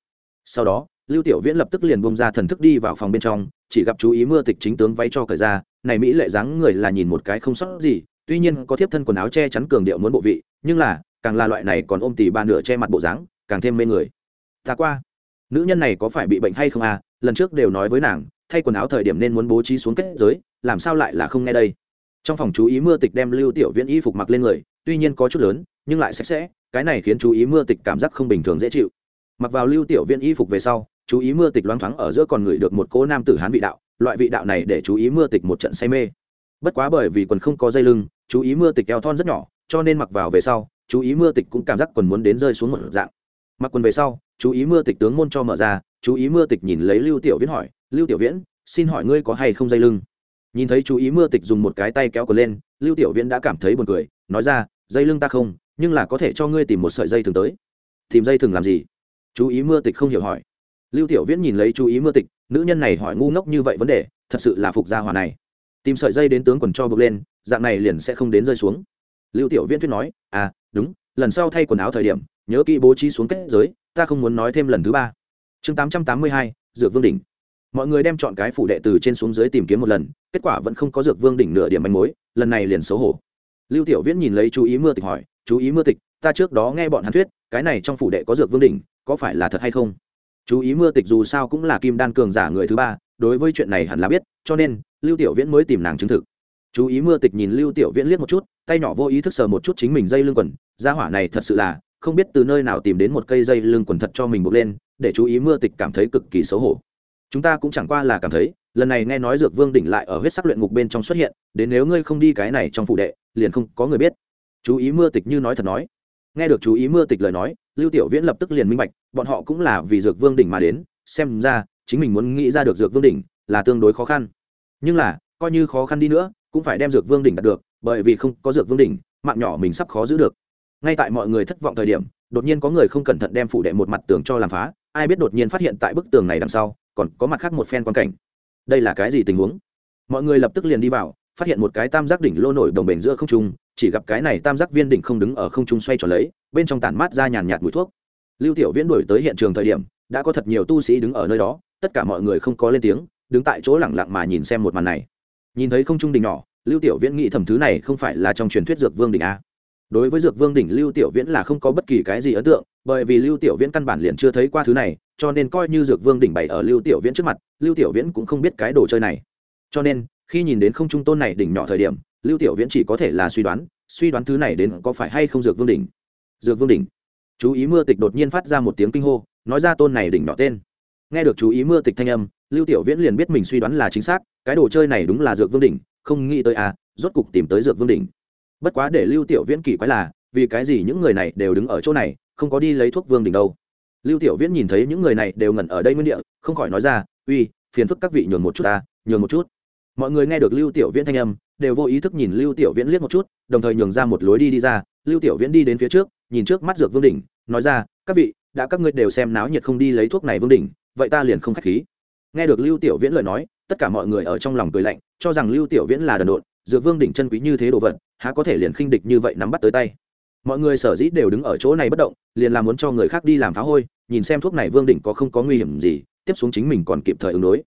Sau đó, lưu tiểu viễn lập tức liền bông ra thần thức đi vào phòng bên trong, chỉ gặp chú ý mưa tịch chính tướng váy cho cởi ra, này mỹ lệ dáng người là nhìn một cái không sót gì, tuy nhiên có thiếp thân quần áo che chắn cường điệu muốn bộ vị, nhưng là, càng là loại này còn ôm tỉ ba nửa che mặt bộ dáng, càng thêm mê người. Ta qua nữ nhân này có phải bị bệnh hay không à? Lần trước đều nói với nàng, thay quần áo thời điểm nên muốn bố trí xuống kết giới, làm sao lại là không nghe đây? Trong phòng chú ý mưa tịch đem lưu tiểu viễn y phục mặc lên người, tuy nhiên có chút lớn, nhưng lại sạch sẽ, cái này khiến chú ý mưa tịch cảm giác không bình thường dễ chịu. Mặc vào lưu tiểu viễn y phục về sau, chú ý mưa tịch loáng thoáng ở giữa còn người được một cô nam tử hán vị đạo, loại vị đạo này để chú ý mưa tịch một trận say mê. Bất quá bởi vì quần không có dây lưng, chú ý mưa tịch eo thon rất nhỏ, cho nên mặc vào về sau, chú ý mưa tịch cũng cảm giác quần muốn đến rơi xuống một dạng. Mặc quần về sau chú ý mưa tịch tướng môn cho mở ra, chú ý mưa tịch nhìn lấy lưu tiểu viễn hỏi, lưu tiểu viễn, xin hỏi ngươi có hay không dây lưng? Nhìn thấy chú ý mưa tịch dùng một cái tay kéo cờ lên, lưu tiểu viễn đã cảm thấy buồn cười, nói ra, dây lưng ta không, nhưng là có thể cho ngươi tìm một sợi dây thường tới. Tìm dây thường làm gì? Chú ý mưa tịch không hiểu hỏi. Lưu tiểu viễn nhìn lấy chú ý mưa tịch, nữ nhân này hỏi ngu ngốc như vậy vấn đề, thật sự là phục gia hòa này. Tìm sợi dây đến tướng quần cho bực lên, dạng này liền sẽ không đến rơi xuống. Lưu tiểu viễn thuyết nói à đúng, lần sau thay quần áo thời điểm, nhớ kỹ bố trí xuống kết giới ta không muốn nói thêm lần thứ ba. Chương tám trăm tám mươi hai, dược vương đỉnh. Mọi người đem chọn cái phủ đệ từ trên xuống dưới tìm kiếm một lần, kết quả vẫn không có dược vương đỉnh nửa điểm manh mối, lần này liền xấu hổ. Lưu tiểu viễn nhìn lấy chú ý mưa tịch hỏi, chú ý mưa tịch, ta trước đó nghe bọn hắn thuyết, cái này trong phủ đệ có dược vương đỉnh, có phải là thật hay không? Chú ý mưa tịch dù sao cũng là kim đan cường giả người thứ ba, đối với chuyện này hẳn là biết, cho nên, lưu tiểu viễn mới tìm nàng chứng thực. Chú ý mưa tịch nhìn lưu tiểu viễn liếc một chút, tay nhỏ vô ý thức sờ một chút chính mình dây lưng quần, gia hỏa này thật sự là không biết từ nơi nào tìm đến một cây dây lưng quần thật cho mình buộc lên, để chú ý mưa tịch cảm thấy cực kỳ xấu hổ. Chúng ta cũng chẳng qua là cảm thấy, lần này nghe nói dược vương đỉnh lại ở huyết sắc luyện ngục bên trong xuất hiện, đến nếu ngươi không đi cái này trong phụ đệ, liền không có người biết. Chú ý mưa tịch như nói thật nói. Nghe được chú ý mưa tịch lời nói, lưu tiểu viễn lập tức liền minh bạch, bọn họ cũng là vì dược vương đỉnh mà đến, xem ra, chính mình muốn nghĩ ra được dược vương đỉnh là tương đối khó khăn. Nhưng là, coi như khó khăn đi nữa, cũng phải đem dược vương đỉnh đạt được, bởi vì không có dược vương đỉnh, mạng nhỏ mình sắp khó giữ được ngay tại mọi người thất vọng thời điểm, đột nhiên có người không cẩn thận đem phủ đệ một mặt tường cho làm phá, ai biết đột nhiên phát hiện tại bức tường này đằng sau, còn có mặt khác một phen quan cảnh. Đây là cái gì tình huống? Mọi người lập tức liền đi vào, phát hiện một cái tam giác đỉnh lô nổi đồng bền giữa không trung, chỉ gặp cái này tam giác viên đỉnh không đứng ở không trung xoay tròn lấy, bên trong tản mát ra nhàn nhạt mùi thuốc. Lưu tiểu viễn đuổi tới hiện trường thời điểm, đã có thật nhiều tu sĩ đứng ở nơi đó, tất cả mọi người không có lên tiếng, đứng tại chỗ lẳng lặng mà nhìn xem một màn này. Nhìn thấy không trung đỉnh nhỏ, lưu tiểu viễn nghĩ thầm thứ này không phải là trong truyền thuyết dược vương đỉnh a đối với dược vương đỉnh lưu tiểu viễn là không có bất kỳ cái gì ấn tượng, bởi vì lưu tiểu viễn căn bản liền chưa thấy qua thứ này, cho nên coi như dược vương đỉnh bày ở lưu tiểu viễn trước mặt, lưu tiểu viễn cũng không biết cái đồ chơi này. Cho nên, khi nhìn đến không trung tôn này đỉnh nhỏ thời điểm, lưu tiểu viễn chỉ có thể là suy đoán suy đoán thứ này đến có phải hay không dược vương đỉnh. Dược vương đỉnh. Chú ý mưa tịch đột nhiên phát ra một tiếng kinh hô, nói ra tôn này đỉnh nhỏ tên. Nghe được chú ý mưa tịch thanh âm, lưu tiểu viễn liền biết mình suy đoán là chính xác, cái đồ chơi này đúng là dược vương đỉnh, không nghĩ tới à rốt cục tìm tới dược vương đỉnh bất quá để lưu tiểu viễn kỳ quái là, vì cái gì những người này đều đứng ở chỗ này, không có đi lấy thuốc vương đỉnh đâu. Lưu tiểu viễn nhìn thấy những người này đều ngẩn ở đây nguyên địa, không khỏi nói ra, uy, phiền phức các vị nhường một chút ta, nhường một chút. Mọi người nghe được lưu tiểu viễn thanh âm, đều vô ý thức nhìn lưu tiểu viễn liếc một chút, đồng thời nhường ra một lối đi đi ra. Lưu tiểu viễn đi đến phía trước, nhìn trước mắt dược vương đỉnh, nói ra, các vị, đã các ngươi đều xem náo nhiệt không đi lấy thuốc này vương đỉnh, vậy ta liền không khách khí. Nghe được lưu tiểu viễn lời nói, tất cả mọi người ở trong lòng cười lạnh, cho rằng lưu tiểu viễn là đần độn dược vương đỉnh chân quý như thế đồ vật, há có thể liền khinh địch như vậy nắm bắt tới tay? Mọi người sở dĩ đều đứng ở chỗ này bất động, liền là muốn cho người khác đi làm phá hôi, nhìn xem thuốc này vương đỉnh có không có nguy hiểm gì, tiếp xuống chính mình còn kịp thời ứng đối.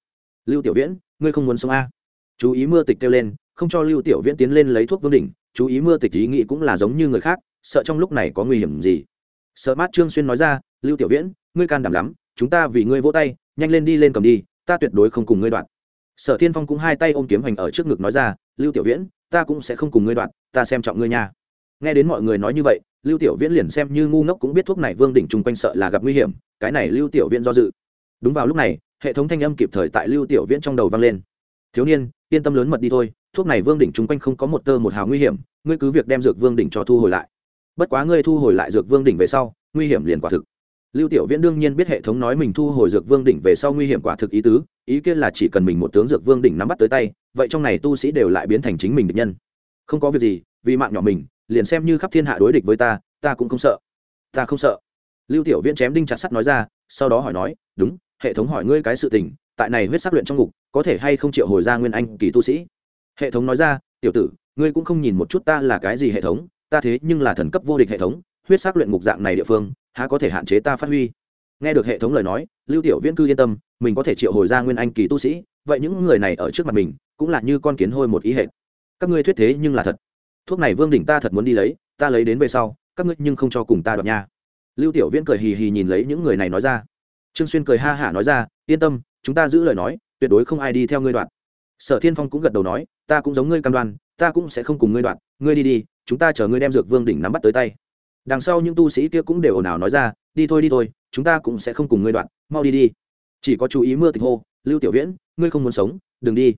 Lưu tiểu viễn, ngươi không muốn sống a? Chú ý mưa tịch kêu lên, không cho lưu tiểu viễn tiến lên lấy thuốc vương đỉnh, chú ý mưa tịch ý nghĩ cũng là giống như người khác, sợ trong lúc này có nguy hiểm gì. Sợ mát trương xuyên nói ra, lưu tiểu viễn, ngươi can đảm lắm, chúng ta vì ngươi vỗ tay, nhanh lên đi lên cầm đi, ta tuyệt đối không cùng ngươi đoạn. Sở thiên phong cũng hai tay ôm kiếm hành ở trước ngực nói ra lưu tiểu viễn, ta cũng sẽ không cùng ngươi đoạn, ta xem trọng ngươi nha. Nghe đến mọi người nói như vậy, lưu tiểu viễn liền xem như ngu ngốc cũng biết thuốc này vương đỉnh chung quanh sợ là gặp nguy hiểm, cái này lưu tiểu viễn do dự. Đúng vào lúc này, hệ thống thanh âm kịp thời tại lưu tiểu viễn trong đầu vang lên. Thiếu niên, yên tâm lớn mật đi thôi, thuốc này vương đỉnh chung quanh không có một tơ một hào nguy hiểm, ngươi cứ việc đem dược vương đỉnh cho thu hồi lại. Bất quá ngươi thu hồi lại dược vương đỉnh về sau, nguy hiểm liền quả thực. Lưu tiểu viễn đương nhiên biết hệ thống nói mình thu hồi dược vương đỉnh về sau nguy hiểm quả thực ý tứ, ý kiến là chỉ cần mình một tướng dược vương đỉnh nắm bắt tới tay vậy trong này tu sĩ đều lại biến thành chính mình địch nhân. Không có việc gì, vì mạng nhỏ mình, liền xem như khắp thiên hạ đối địch với ta ta cũng không sợ. Ta không sợ. Lưu tiểu viễn chém đinh chặt sắt nói ra, sau đó hỏi nói, đúng, hệ thống hỏi ngươi cái sự tình, tại này huyết sắc luyện trong ngục, có thể hay không triệu hồi ra nguyên anh kỳ tu sĩ? Hệ thống nói ra, tiểu tử, ngươi cũng không nhìn một chút ta là cái gì hệ thống, ta thế nhưng là thần cấp vô địch hệ thống, huyết sắc luyện ngục dạng này địa phương, há có thể hạn chế ta phát huy? Nghe được hệ thống lời nói, lưu tiểu viễn cư yên tâm, mình có thể triệu hồi ra nguyên anh kỳ tu sĩ vậy những người này ở trước mặt mình cũng là như con kiến hôi một ý hệ các ngươi thuyết thế nhưng là thật. Thuốc này vương đỉnh ta thật muốn đi lấy, ta lấy đến về sau, các ngươi nhưng không cho cùng ta đoạt nha. Lưu tiểu viễn cười hì hì nhìn lấy những người này nói ra. Trương xuyên cười ha hả nói ra, yên tâm, chúng ta giữ lời nói, tuyệt đối không ai đi theo ngươi đoạn sở thiên phong cũng gật đầu nói, ta cũng giống ngươi cam đoan, ta cũng sẽ không cùng ngươi đoạn ngươi đi đi, chúng ta chờ ngươi đem dược vương đỉnh nắm bắt tới tay. Đằng sau những tu sĩ kia cũng đều ồn ào nói ra, đi thôi đi thôi, chúng ta cũng sẽ không cùng ngươi đoạn mau đi đi. Chỉ có chú ý mưa tịch hô lưu tiểu viễn, ngươi không muốn sống, đừng đi.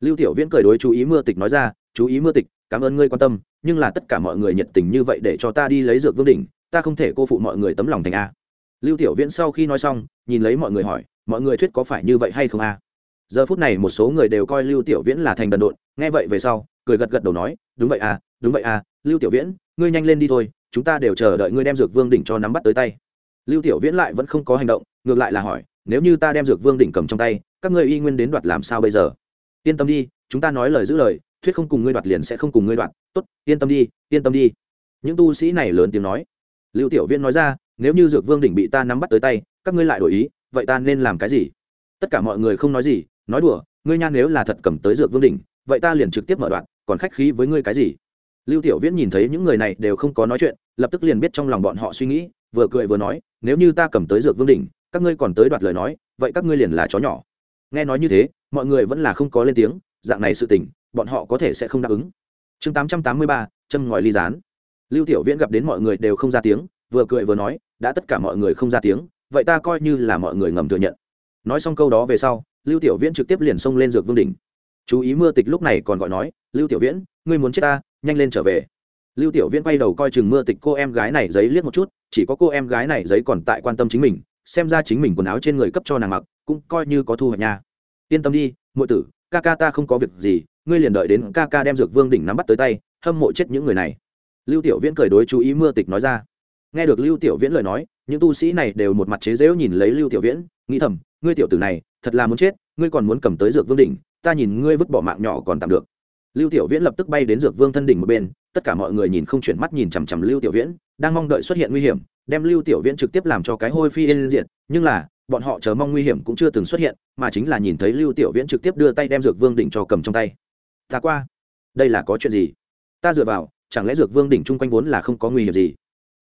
Lưu tiểu viễn cười đối chú ý mưa tịch nói ra, chú ý mưa tịch, cảm ơn ngươi quan tâm, nhưng là tất cả mọi người nhiệt tình như vậy để cho ta đi lấy dược vương đỉnh, ta không thể cô phụ mọi người tấm lòng thành a. Lưu tiểu viễn sau khi nói xong, nhìn lấy mọi người hỏi, mọi người thuyết có phải như vậy hay không a? Giờ phút này một số người đều coi lưu tiểu viễn là thành đần độn, nghe vậy về sau, cười gật gật đầu nói, đúng vậy à đúng vậy à lưu tiểu viễn, ngươi nhanh lên đi thôi, chúng ta đều chờ đợi ngươi đem dược vương đỉnh cho nắm bắt tới tay. Lưu tiểu viễn lại vẫn không có hành động, ngược lại là hỏi, nếu như ta đem dược vương đỉnh cầm trong tay các ngươi y nguyên đến đoạt làm sao bây giờ? Yên tâm đi, chúng ta nói lời giữ lời, thuyết không cùng ngươi đoạt liền sẽ không cùng ngươi đoạt. Tốt, yên tâm đi, yên tâm đi. Những tu sĩ này lớn tiếng nói. Lưu tiểu viên nói ra, nếu như dược vương đỉnh bị ta nắm bắt tới tay, các ngươi lại đổi ý, vậy ta nên làm cái gì? Tất cả mọi người không nói gì, nói đùa, ngươi nhan nếu là thật cầm tới dược vương đỉnh, vậy ta liền trực tiếp mở đoạn, còn khách khí với ngươi cái gì? Lưu tiểu viễn nhìn thấy những người này đều không có nói chuyện, lập tức liền biết trong lòng bọn họ suy nghĩ, vừa cười vừa nói, nếu như ta cầm tới dược vương đỉnh, các ngươi còn tới đoạt lời nói, vậy các ngươi liền là chó nhỏ nghe nói như thế, mọi người vẫn là không có lên tiếng, dạng này sự tình, bọn họ có thể sẽ không đáp ứng. Chương tám trăm tám mươi ba, châm ngòi ly gián. Lưu tiểu viễn gặp đến mọi người đều không ra tiếng, vừa cười vừa nói, đã tất cả mọi người không ra tiếng, vậy ta coi như là mọi người ngầm thừa nhận. Nói xong câu đó về sau, lưu tiểu viễn trực tiếp liền xông lên dược vương đỉnh. Chú ý mưa tịch lúc này còn gọi nói, lưu tiểu viễn, ngươi muốn chết ta, nhanh lên trở về. Lưu tiểu viễn quay đầu coi chừng mưa tịch cô em gái này giấy liếc một chút, chỉ có cô em gái này giấy còn tại quan tâm chính mình, xem ra chính mình quần áo trên người cấp cho nàng mặc cũng coi như có thu hoạch nha. Yên tâm đi, muội tử, ca ca ta không có việc gì, ngươi liền đợi đến ca ca đem dược vương đỉnh nắm bắt tới tay, hâm mộ chết những người này. Lưu tiểu viễn cười đối chú ý mưa tịch nói ra. Nghe được lưu tiểu viễn lời nói, những tu sĩ này đều một mặt chế dễu nhìn lấy lưu tiểu viễn, nghĩ thầm, ngươi tiểu tử này, thật là muốn chết, ngươi còn muốn cầm tới dược vương đỉnh, ta nhìn ngươi vứt bỏ mạng nhỏ còn tạm được. Lưu tiểu viễn lập tức bay đến dược vương thân đỉnh một bên, tất cả mọi người nhìn không chuyển mắt nhìn chằm chằm lưu tiểu viễn, đang mong đợi xuất hiện nguy hiểm, đem lưu tiểu viễn trực tiếp làm cho cái hôi phi yên diện nhưng là bọn họ chờ mong nguy hiểm cũng chưa từng xuất hiện, mà chính là nhìn thấy lưu tiểu viễn trực tiếp đưa tay đem dược vương đỉnh cho cầm trong tay. Ta qua. Đây là có chuyện gì? Ta dựa vào, chẳng lẽ dược vương đỉnh chung quanh vốn là không có nguy hiểm gì?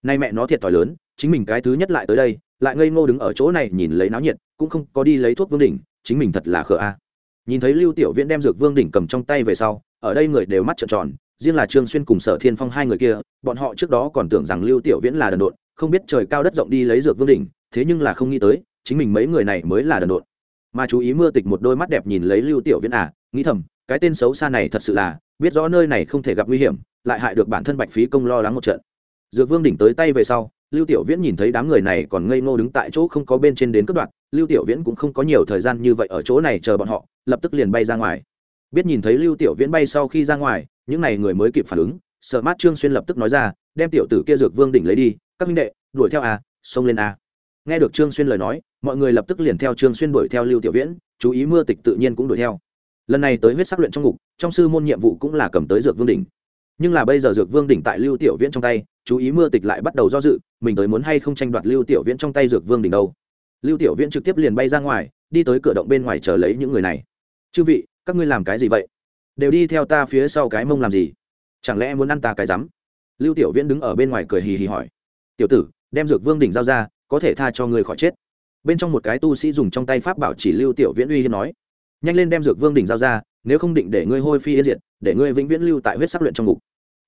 Nay mẹ nó thiệt thòi lớn, chính mình cái thứ nhất lại tới đây, lại ngây ngô đứng ở chỗ này nhìn lấy náo nhiệt, cũng không có đi lấy thuốc vương đỉnh, chính mình thật là khờ a. À. Nhìn thấy lưu tiểu viễn đem dược vương đỉnh cầm trong tay về sau, ở đây người đều mắt trợn tròn, riêng là trương xuyên cùng sở thiên phong hai người kia, bọn họ trước đó còn tưởng rằng lưu tiểu viễn là đần độn, không biết trời cao đất rộng đi lấy dược vương đỉnh, thế nhưng là không nghĩ tới chính mình mấy người này mới là đần độn. Mà chú ý mưa tịch một đôi mắt đẹp nhìn lấy lưu tiểu viễn à nghĩ thầm, cái tên xấu xa này thật sự là, biết rõ nơi này không thể gặp nguy hiểm, lại hại được bản thân bạch phí công lo lắng một trận. Dược vương đỉnh tới tay về sau, lưu tiểu viễn nhìn thấy đám người này còn ngây ngô đứng tại chỗ không có bên trên đến cất đoạn lưu tiểu viễn cũng không có nhiều thời gian như vậy ở chỗ này chờ bọn họ, lập tức liền bay ra ngoài. Biết nhìn thấy lưu tiểu viễn bay sau khi ra ngoài, những n à y người mới kịp phản ứng, sợ mát trương xuyên lập tức nói ra, đem tiểu tử kia dược vương đỉnh lấy đi, các minh đệ, đuổi theo a xông lên a nghe được trương xuyên lời nói mọi người lập tức liền theo trương xuyên đuổi theo lưu tiểu viễn, chú ý mưa tịch tự nhiên cũng đuổi theo. Lần này tới huyết sắc luyện trong ngục, trong sư môn nhiệm vụ cũng là cầm tới dược vương đỉnh. Nhưng là bây giờ dược vương đỉnh tại lưu tiểu viễn trong tay, chú ý mưa tịch lại bắt đầu do dự, mình tới muốn hay không tranh đoạt lưu tiểu viễn trong tay dược vương đỉnh đâu. Lưu tiểu viễn trực tiếp liền bay ra ngoài, đi tới cửa động bên ngoài chờ lấy những người này. Chư vị, các ngươi làm cái gì vậy? Đều đi theo ta phía sau cái mông làm gì? Chẳng lẽ muốn ăn ta cái rắm? Lưu tiểu viễn đứng ở bên ngoài cười hì hì hỏi. Tiểu tử, đem dược vương đỉnh giao ra, có thể tha cho người khỏi chết bên trong một cái tu sĩ dùng trong tay pháp bảo chỉ lưu tiểu viễn uy hiếp nói, nhanh lên đem dược vương đỉnh giao ra, nếu không định để ngươi hôi phi yên diệt, để ngươi vĩnh viễn lưu tại huyết sắc luyện trong ngục.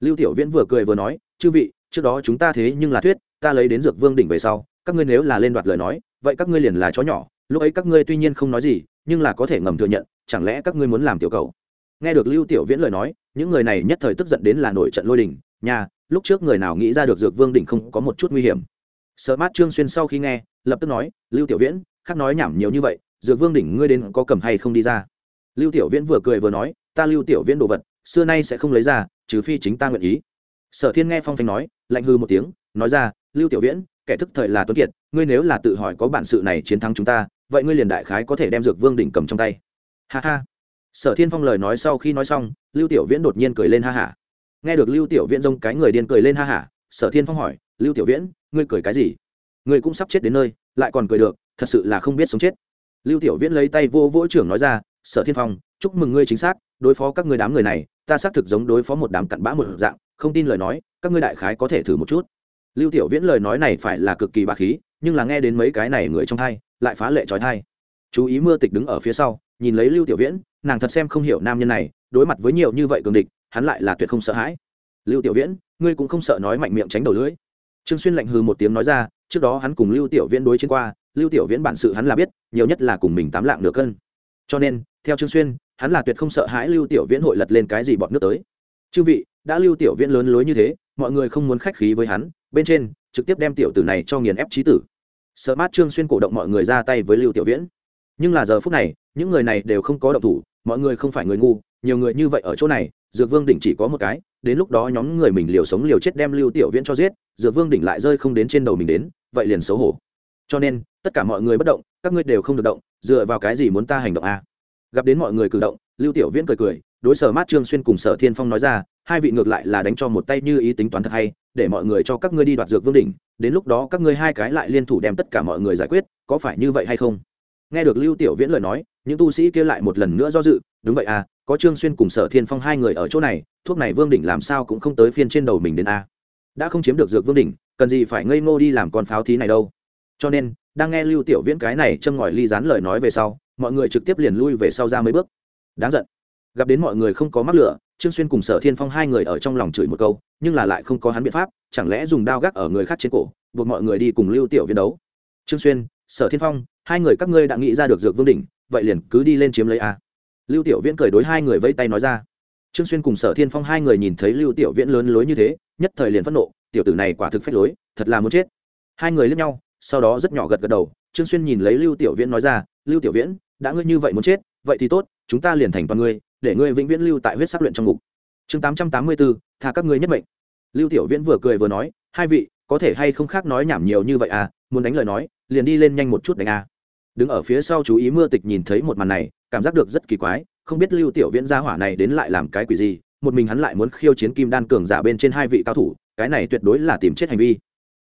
Lưu tiểu viễn vừa cười vừa nói, chư vị, trước đó chúng ta thế nhưng là thuyết, ta lấy đến dược vương đỉnh về sau, các ngươi nếu là lên đoạt lời nói, vậy các ngươi liền là chó nhỏ, lúc ấy các ngươi tuy nhiên không nói gì, nhưng là có thể ngầm thừa nhận, chẳng lẽ các ngươi muốn làm tiểu cầu? Nghe được lưu tiểu viễn lời nói, những người này nhất thời tức giận đến là nổi trận lôi đình, nhà, lúc trước người nào nghĩ ra được dược vương đỉnh không có một chút nguy hiểm sợ mát trương xuyên sau khi nghe, lập tức nói, lưu tiểu viễn, khác nói nhảm nhiều như vậy, dược vương đỉnh ngươi đến có cầm hay không đi ra? Lưu tiểu viễn vừa cười vừa nói, ta lưu tiểu viễn đồ vật, xưa nay sẽ không lấy ra, trừ phi chính ta nguyện ý. Sở thiên nghe phong phanh nói, lạnh hư một tiếng, nói ra, lưu tiểu viễn, kẻ thức thời là tuấn kiệt, ngươi nếu là tự hỏi có bản sự này chiến thắng chúng ta, vậy ngươi liền đại khái có thể đem dược vương đỉnh cầm trong tay. Ha ha. Sở thiên phong lời nói sau khi nói xong, lưu tiểu viễn đột nhiên cười lên ha hả nghe được lưu tiểu viễn rông cái người điên cười lên ha hả sở thiên phong hỏi, lưu tiểu viễn ngươi cười cái gì? Ngươi cũng sắp chết đến nơi, lại còn cười được, thật sự là không biết sống chết. Lưu tiểu viễn lấy tay vô vỗ trưởng nói ra, sở thiên phong, chúc mừng ngươi chính xác, đối phó các ngươi đám người này, ta xác thực giống đối phó một đám cặn bã một dạng, không tin lời nói, các ngươi đại khái có thể thử một chút. Lưu tiểu viễn lời nói này phải là cực kỳ bá khí, nhưng là nghe đến mấy cái này người trong thai, lại phá lệ trói thai. Chú ý mưa tịch đứng ở phía sau, nhìn lấy lưu tiểu viễn, nàng thật xem không hiểu nam nhân này, đối mặt với nhiều như vậy cường địch, hắn lại là tuyệt không sợ hãi. Lưu tiểu viễn, ngươi cũng không sợ nói mạnh miệng tránh đầu lưỡi trương xuyên lạnh hừ một tiếng nói ra, trước đó hắn cùng lưu tiểu viễn đối chiến qua, lưu tiểu viễn bản sự hắn là biết, nhiều nhất là cùng mình tám lạng nửa cân. Cho nên, theo trương xuyên, hắn là tuyệt không sợ hãi lưu tiểu viễn hội lật lên cái gì bọt nước tới. Chư vị, đã lưu tiểu viễn lớn lối như thế, mọi người không muốn khách khí với hắn, bên trên, trực tiếp đem tiểu tử này cho nghiền ép trí tử. Sợ mát trương xuyên cổ động mọi người ra tay với lưu tiểu viễn. Nhưng là giờ phút này, những người này đều không có động thủ, mọi người không phải người ngu, nhiều người như vậy ở chỗ này, dược vương đỉnh chỉ có một cái, đến lúc đó nhóm người mình liều sống liều chết đem lưu tiểu viễn cho giết dược vương đỉnh lại rơi không đến trên đầu mình đến, vậy liền xấu hổ. Cho nên, tất cả mọi người bất động, các ngươi đều không được động, dựa vào cái gì muốn ta hành động a à? gặp đến mọi người cử động, lưu tiểu viễn cười cười, đối sở mát trương xuyên cùng sở thiên phong nói ra, hai vị ngược lại là đánh cho một tay như ý tính toán thật hay, để mọi người cho các ngươi đi đoạt dược vương đỉnh, đến lúc đó các ngươi hai cái lại liên thủ đem tất cả mọi người giải quyết, có phải như vậy hay không? Nghe được lưu tiểu viễn lời nói, những tu sĩ kia lại một lần nữa do dự, đúng vậy à có trương xuyên cùng sở thiên phong hai người ở chỗ này, thuốc này vương đỉnh làm sao cũng không tới phiên trên đầu mình đến a đã không chiếm được dược vương đỉnh, cần gì phải ngây ngô đi làm con pháo thí này đâu. Cho nên, đang nghe lưu tiểu viễn cái này châm ngòi ly dán lời nói về sau, mọi người trực tiếp liền lui về sau ra mấy bước. Đáng giận. Gặp đến mọi người không có mắc lửa, trương xuyên cùng sở thiên phong hai người ở trong lòng chửi một câu, nhưng là lại không có hắn biện pháp, chẳng lẽ dùng đao gác ở người khác trên cổ, buộc mọi người đi cùng lưu tiểu viễn đấu. Trương xuyên, sở thiên phong, hai người các ngươi đã nghĩ ra được dược vương đỉnh, vậy liền cứ đi lên chiếm lấy a. Lưu tiểu viễn cười đối hai người vẫy tay nói ra trương xuyên cùng sở thiên phong hai người nhìn thấy lưu tiểu viễn lớn lối như thế, nhất thời liền phẫn nộ, tiểu tử này quả thực phách lối, thật là muốn chết. Hai người lướt nhau, sau đó rất nhỏ gật gật đầu, trương xuyên nhìn lấy lưu tiểu viễn nói ra, lưu tiểu viễn, đã ngươi như vậy muốn chết, vậy thì tốt, chúng ta liền thành toàn ngươi, để ngươi vĩnh viễn lưu tại huyết sắc luyện trong ngục. Chương tám trăm tám mươi bốn tha các ngươi nhất mệnh. Lưu tiểu viễn vừa cười vừa nói, hai vị, có thể hay không khác nói nhảm nhiều như vậy à muốn đánh lời nói, liền đi lên nhanh một chút đánh a. À. đứng ở phía sau chú ý mưa tịch nhìn thấy một màn này, cảm giác được rất kỳ quái không biết lưu tiểu viễn gia hỏa này đến lại làm cái quỷ gì, một mình hắn lại muốn khiêu chiến kim đan cường giả bên trên hai vị cao thủ, cái này tuyệt đối là tìm chết hành vi.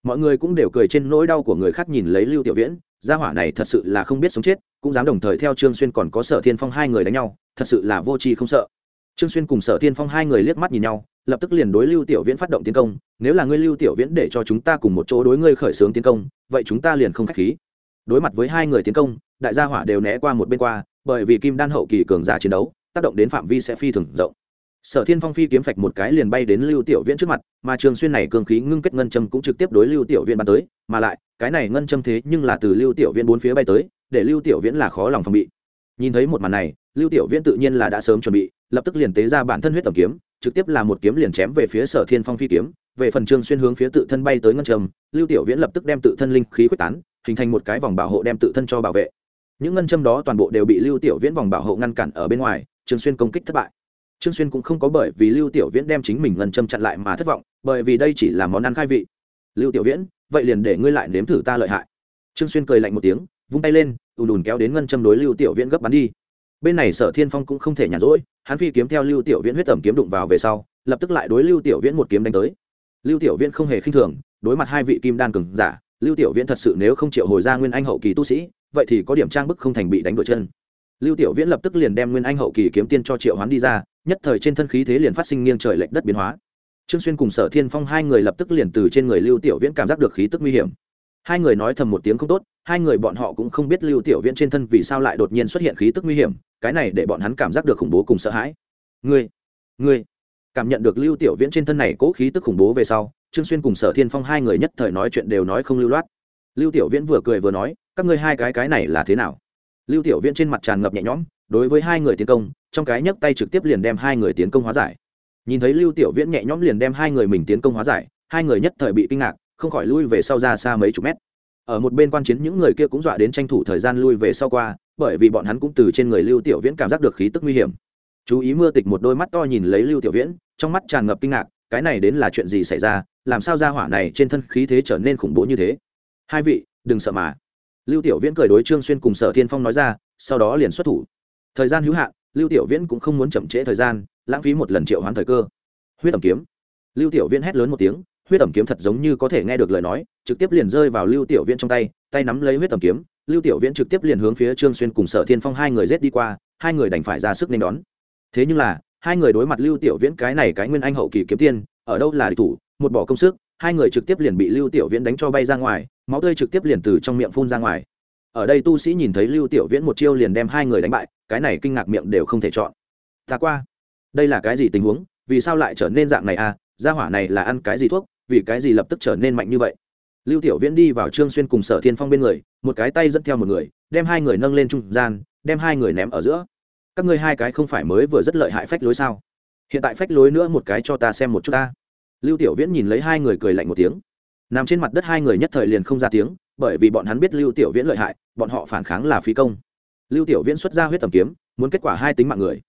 Mọi người cũng đều cười trên nỗi đau của người khác nhìn lấy lưu tiểu viễn, gia hỏa này thật sự là không biết sống chết, cũng dám đồng thời theo trương xuyên còn có sở thiên phong hai người đánh nhau, thật sự là vô tri không sợ. Trương xuyên cùng sở thiên phong hai người liếc mắt nhìn nhau, lập tức liền đối lưu tiểu viễn phát động tiến công, nếu là ngươi lưu tiểu viễn để cho chúng ta cùng một chỗ đối ngươi khởi xướng tiến công, vậy chúng ta liền không khách khí. Đối mặt với hai người tiến công, đại gia hỏa đều né qua một bên qua bởi vì kim đan hậu kỳ cường giả chiến đấu, tác động đến phạm vi sẽ phi thường rộng. Sở thiên phong phi kiếm phạch một cái liền bay đến lưu tiểu viễn trước mặt, mà trường xuyên này cường khí ngưng kết ngân châm cũng trực tiếp đối lưu tiểu viễn bắn tới, mà lại, cái này ngân châm thế nhưng là từ lưu tiểu viễn bốn phía bay tới, để lưu tiểu viễn là khó lòng phòng bị. Nhìn thấy một màn này, lưu tiểu viễn tự nhiên là đã sớm chuẩn bị, lập tức liền tế ra bản thân huyết tầm kiếm, trực tiếp là một kiếm liền chém về phía sở thiên phong phi kiếm. Về phần trương xuyên hướng phía tự thân bay tới ngân trầm lưu tiểu viễn lập tức đem tự thân linh khí quyết tán, hình thành một cái vòng bảo hộ đem tự thân cho bảo vệ những ngân châm đó toàn bộ đều bị lưu tiểu viễn vòng bảo hộ ngăn cản ở bên ngoài trương xuyên công kích thất bại. Trương xuyên cũng không có bởi vì lưu tiểu viễn đem chính mình ngân châm chặn lại mà thất vọng, bởi vì đây chỉ là món ăn khai vị. Lưu tiểu viễn, vậy liền để ngươi lại nếm thử ta lợi hại. Trương xuyên cười lạnh một tiếng, vung tay lên, ùn ùn kéo đến ngân châm đối lưu tiểu viễn gấp bắn đi. Bên này sở thiên phong cũng không thể nhàn rỗi, hắn phi kiếm theo lưu tiểu viễn huyết tẩm kiếm đụng vào về sau, lập tức lại đối lưu tiểu viễn một kiếm đánh tới. Lưu tiểu viễn không hề khinh thường, đối mặt hai vị kim đan cường giả lưu tiểu viễn thật sự nếu không triệu hồi ra nguyên anh hậu kỳ tu sĩ, vậy thì có điểm trang bức không thành bị đánh đổi chân. Lưu tiểu viễn lập tức liền đem nguyên anh hậu kỳ kiếm tiên cho triệu hoán đi ra, nhất thời trên thân khí thế liền phát sinh nghiêng trời lệch đất biến hóa. Trương xuyên cùng sở thiên phong hai người lập tức liền từ trên người lưu tiểu viễn cảm giác được khí tức nguy hiểm. Hai người nói thầm một tiếng không tốt, hai người bọn họ cũng không biết lưu tiểu viễn trên thân vì sao lại đột nhiên xuất hiện khí tức nguy hiểm, cái này để bọn hắn cảm giác được khủng bố cùng sợ hãi. Ngươi ngươi! Cảm nhận được lưu tiểu viễn trên thân này cố khí tức khủng bố về sau trương xuyên cùng sở thiên phong hai người nhất thời nói chuyện đều nói không lưu loát. Lưu tiểu viễn vừa cười vừa nói, các ngươi hai cái cái này là thế nào? Lưu tiểu viễn trên mặt tràn ngập nhẹ nhõm, đối với hai người tiến công, trong cái nhấc tay trực tiếp liền đem hai người tiến công hóa giải. Nhìn thấy lưu tiểu viễn nhẹ nhõm liền đem hai người mình tiến công hóa giải, hai người nhất thời bị kinh ngạc, không khỏi lui về sau ra xa mấy chục mét. Ở một bên quan chiến những người kia cũng dọa đến tranh thủ thời gian lui về sau qua, bởi vì bọn hắn cũng từ trên người lưu tiểu viễn cảm giác được khí tức nguy hiểm. Chú ý mưa tịch một đôi mắt to nhìn lấy lưu tiểu viễn, trong mắt tràn ngập kinh ngạc cái này đến là chuyện gì xảy ra, làm sao ra hỏa này trên thân khí thế trở nên khủng bố như thế? Hai vị, đừng sợ mà. Lưu tiểu viễn cười đối trương xuyên cùng sở thiên phong nói ra, sau đó liền xuất thủ. Thời gian hữu hạn, lưu tiểu viễn cũng không muốn chậm trễ thời gian, lãng phí một lần triệu hoán thời cơ. Huyết ẩm kiếm. Lưu tiểu viễn hét lớn một tiếng, huyết ẩm kiếm thật giống như có thể nghe được lời nói, trực tiếp liền rơi vào lưu tiểu viễn trong tay tay nắm lấy huyết ẩm kiếm, lưu tiểu viễn trực tiếp liền hướng phía trương xuyên cùng sở thiên phong hai người rết đi qua, hai người đành phải ra sức nên đón. Thế nhưng là hai người đối mặt lưu tiểu viễn cái này cái nguyên anh hậu kỳ kiếm tiên, ở đâu là địch thủ, một bỏ công sức, hai người trực tiếp liền bị lưu tiểu viễn đánh cho bay ra ngoài, máu tươi trực tiếp liền từ trong miệng phun ra ngoài. Ở đây tu sĩ nhìn thấy lưu tiểu viễn một chiêu liền đem hai người đánh bại, cái này kinh ngạc miệng đều không thể chọn. Ta qua. Đây là cái gì tình huống, vì sao lại trở nên dạng này à? Gia hỏa này là ăn cái gì thuốc, vì cái gì lập tức trở nên mạnh như vậy? Lưu tiểu viễn đi vào trương xuyên cùng sở thiên phong bên người, một cái tay dẫn theo một người, đem hai người nâng lên trung gian, đem hai người ném ở giữa các ngươi hai cái không phải mới vừa rất lợi hại phách lối sao? Hiện tại phách lối nữa một cái cho ta xem một chút ta. Lưu tiểu viễn nhìn lấy hai người cười lạnh một tiếng. Nằm trên mặt đất hai người nhất thời liền không ra tiếng, bởi vì bọn hắn biết lưu tiểu viễn lợi hại, bọn họ phản kháng là phí công. Lưu tiểu viễn xuất ra huyết tầm kiếm, muốn kết quả hai tính mạng người.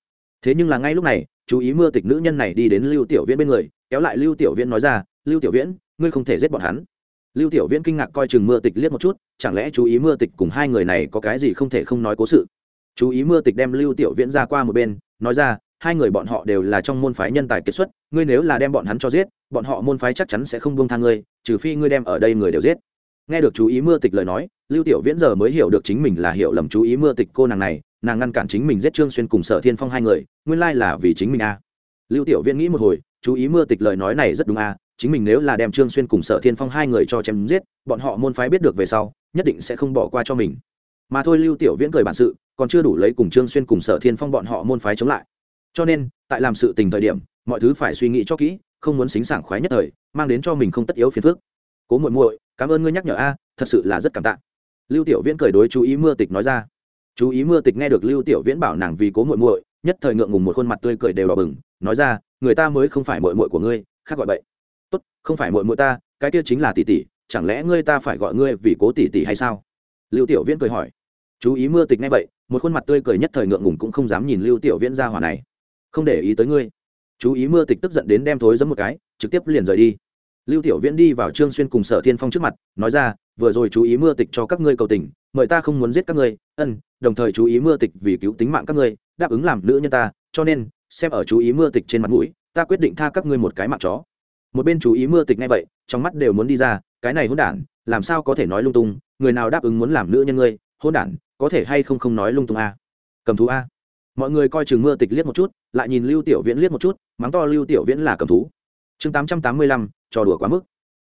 Thế nhưng là ngay lúc này, chú ý mưa tịch nữ nhân này đi đến lưu tiểu viễn bên người, kéo lại lưu tiểu viễn nói ra, lưu tiểu viễn, ngươi không thể giết bọn hắn. Lưu tiểu viễn kinh ngạc coi chừng mưa tịch liếc một chút, chẳng lẽ chú ý mưa tịch cùng hai người này có cái gì không thể không nói cố sự? Chú ý mưa tịch đem lưu tiểu viễn ra qua một bên, nói ra, hai người bọn họ đều là trong môn phái nhân tài kết xuất, ngươi nếu là đem bọn hắn cho giết, bọn họ môn phái chắc chắn sẽ không buông tha ngươi, trừ phi ngươi đem ở đây người đều giết. Nghe được chú ý mưa tịch lời nói, lưu tiểu viễn giờ mới hiểu được chính mình là hiểu lầm chú ý mưa tịch cô nàng này, nàng ngăn cản chính mình giết trương xuyên cùng sở thiên phong hai người, nguyên lai là vì chính mình a lưu tiểu viễn nghĩ một hồi, chú ý mưa tịch lời nói này rất đúng a chính mình nếu là đem trương xuyên cùng sở thiên phong hai người cho chém giết, bọn họ môn phái biết được về sau, nhất định sẽ không bỏ qua cho mình. Mà thôi lưu tiểu viễn cười bản sự còn chưa đủ lấy cùng trương xuyên cùng sở thiên phong bọn họ môn phái chống lại. Cho nên, tại làm sự tình thời điểm, mọi thứ phải suy nghĩ cho kỹ, không muốn xính sảng khoái nhất thời, mang đến cho mình không tất yếu phiền phức. Cố muội muội, cảm ơn ngươi nhắc nhở a, thật sự là rất cảm tạ. Lưu tiểu viễn cười đối chú ý mưa tịch nói ra. Chú ý mưa tịch nghe được lưu tiểu viễn bảo nàng vì cố muội muội, nhất thời ngượng ngùng một khuôn mặt tươi cười đều đỏ bừng, nói ra, người ta mới không phải muội muội của ngươi, khác gọi vậy tốt, không phải muội muội ta, cái kia chính là tỷ tỷ, chẳng lẽ ngươi ta phải gọi ngươi vì cố tỷ tỷ hay sao? Lưu tiểu viễn cười hỏi. Chú ý mưa tịch nghe vậy một khuôn mặt tươi cười nhất thời ngượng ngùng cũng không dám nhìn lưu tiểu viễn ra hỏa này. Không để ý tới ngươi. Chú ý mưa tịch tức giận đến đem thối giấm một cái, trực tiếp liền rời đi. Lưu tiểu viễn đi vào trương xuyên cùng sở thiên phong trước mặt, nói ra, vừa rồi chú ý mưa tịch cho các ngươi cầu tình, mời ta không muốn giết các ngươi, ân, đồng thời chú ý mưa tịch vì cứu tính mạng các ngươi, đáp ứng làm nữ nhân ta, cho nên, xem ở chú ý mưa tịch trên mặt mũi, ta quyết định tha các ngươi một cái mạng chó. Một bên chú ý mưa tịch ngay vậy, trong mắt đều muốn đi ra, cái này hôn đản, làm sao có thể nói lung tung, người nào đáp ứng muốn làm nữ nhân ngươi hôn đản có thể hay không không nói lung tung a? Cầm thú a? Mọi người coi chừng mưa tịch liếc một chút, lại nhìn lưu tiểu viễn liếc một chút, mắng to lưu tiểu viễn là cầm thú. Chương tám trăm tám mươi lăm, trò đùa quá mức.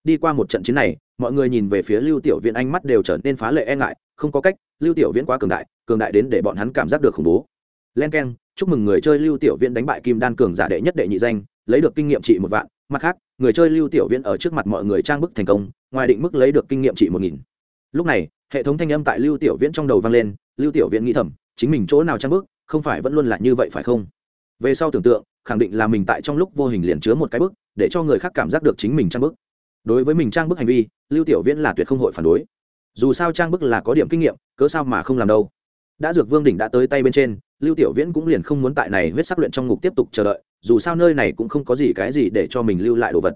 Đi qua một trận chiến này, mọi người nhìn về phía lưu tiểu viễn ánh mắt đều trở nên phá lệ e ngại, không có cách, lưu tiểu viễn quá cường đại cường đại đến để bọn hắn cảm giác được khủng bố. Len k e n chúc mừng người chơi lưu tiểu viễn đánh bại kim đan cường giả đệ nhất đệ nhị danh, lấy được kinh nghiệm trị một vạn. Mặt khác, người chơi lưu tiểu viễn ở trước mặt mọi người trang bức thành công, ngoài định mức lấy được kinh nghiệm trị một nghìn. Lúc này hệ thống thanh âm tại lưu tiểu viễn trong đầu vang lên, lưu tiểu viễn nghĩ thầm, chính mình chỗ nào trang bức không phải vẫn luôn là như vậy phải không? Về sau tưởng tượng, khẳng định là mình tại trong lúc vô hình liền chứa một cái bức để cho người khác cảm giác được chính mình trang bức đối với mình trang bức hành vi, lưu tiểu viễn là tuyệt không hội phản đối. Dù sao trang bức là có điểm kinh nghiệm, cớ sao mà không làm đâu. Đã dược vương đỉnh đã tới tay bên trên, lưu tiểu viễn cũng liền không muốn tại này huyết sắc luyện trong ngục tiếp tục chờ đợi, dù sao nơi này cũng không có gì cái gì để cho mình lưu lại đồ vật.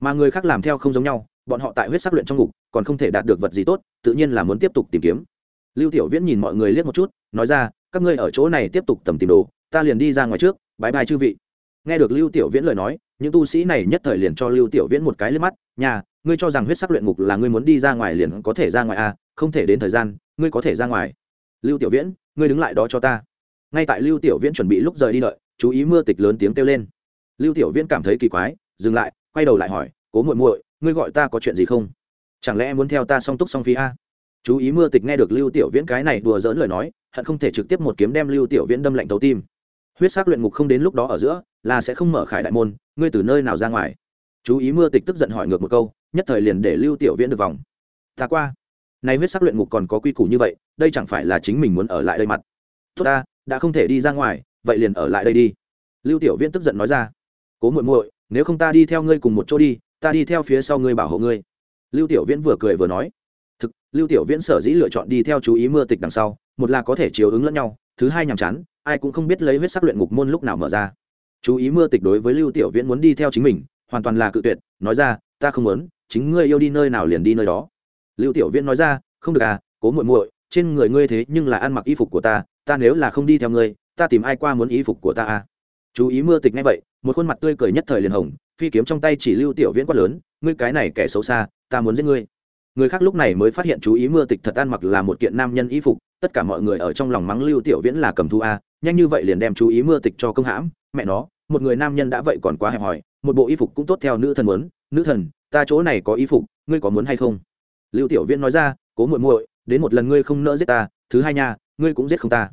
Mà người khác làm theo không giống nhau, bọn họ tại huyết sắc luyện trong ngục còn không thể đạt được vật gì tốt, tự nhiên là muốn tiếp tục tìm kiếm. Lưu tiểu viễn nhìn mọi người liếc một chút, nói ra, các ngươi ở chỗ này tiếp tục tầm tìm đồ, ta liền đi ra ngoài trước bãi bài chư vị. Nghe được lưu tiểu viễn lời nói, những tu sĩ này nhất thời liền cho lưu tiểu viễn một cái lên mắt, nhà, ngươi cho rằng huyết sắc luyện ngục là ngươi muốn đi ra ngoài liền có thể ra ngoài à không thể đến thời gian, ngươi có thể ra ngoài. Lưu tiểu viễn, ngươi đứng lại đó cho ta. Ngay tại lưu tiểu viễn chuẩn bị lúc rời đi đợi, chú ý mưa tịch lớn tiếng kêu lên. Lưu tiểu viễn cảm thấy kỳ quái, dừng lại, quay đầu lại hỏi, cố muội muội, ngươi gọi ta có chuyện gì không? Chẳng lẽ muốn theo ta song túc song phi a? Chú ý mưa tịch nghe được lưu tiểu viễn cái này đùa dỡn lời nói, hận không thể trực tiếp một kiếm đem lưu tiểu viễn đâm lạnh tấu tim. Huyết sắc luyện ngục không đến lúc đó ở giữa, là sẽ không mở khải đại môn, ngươi từ nơi nào ra ngoài? Chú ý mưa tịch tức giận hỏi ngược một câu, nhất thời liền để lưu tiểu viễn được vòng. Ta qua. Nay huyết sắc luyện ngục còn có quy củ như vậy, đây chẳng phải là chính mình muốn ở lại đây mặt. Tốt ta, đã không thể đi ra ngoài, vậy liền ở lại đây đi. Lưu tiểu viễn tức giận nói ra. Cố muội muội, nếu không ta đi theo ngươi cùng một chỗ đi, ta đi theo phía sau ngươi bảo hộ ngươi lưu tiểu viễn vừa cười vừa nói, thực, lưu tiểu viễn sở dĩ lựa chọn đi theo chú ý mưa tịch đằng sau, một là có thể chiếu ứng lẫn nhau, thứ hai nhàm chán, ai cũng không biết lấy huyết sắc luyện ngục môn lúc nào mở ra. Chú ý mưa tịch đối với lưu tiểu viễn muốn đi theo chính mình, hoàn toàn là cự tuyệt, nói ra, ta không muốn, chính ngươi yêu đi nơi nào liền đi nơi đó. Lưu tiểu viễn nói ra, không được à cố muội muội, trên người ngươi thế nhưng là ăn mặc y phục của ta ta nếu là không đi theo ngươi, ta tìm ai qua muốn y phục của ta à? Chú ý mưa tịch ngay vậy, một khuôn mặt tươi cười nhất thời liền hồng, phi kiếm trong tay chỉ lưu tiểu viễn quát lớn, ngươi cái này kẻ xấu xa ta muốn giết ngươi. Người khác lúc này mới phát hiện chú ý mưa tịch thật ăn mặc là một kiện nam nhân y phục, tất cả mọi người ở trong lòng mắng lưu tiểu viễn là cầm thu a, nhanh như vậy liền đem chú ý mưa tịch cho công hãm, mẹ nó, một người nam nhân đã vậy còn quá hẹp hòi, một bộ y phục cũng tốt theo nữ thần muốn. Nữ thần, ta chỗ này có y phục, ngươi có muốn hay không? Lưu tiểu viễn nói ra, cố muội muội, đến một lần ngươi không nỡ giết ta, thứ hai nha, ngươi cũng giết không ta.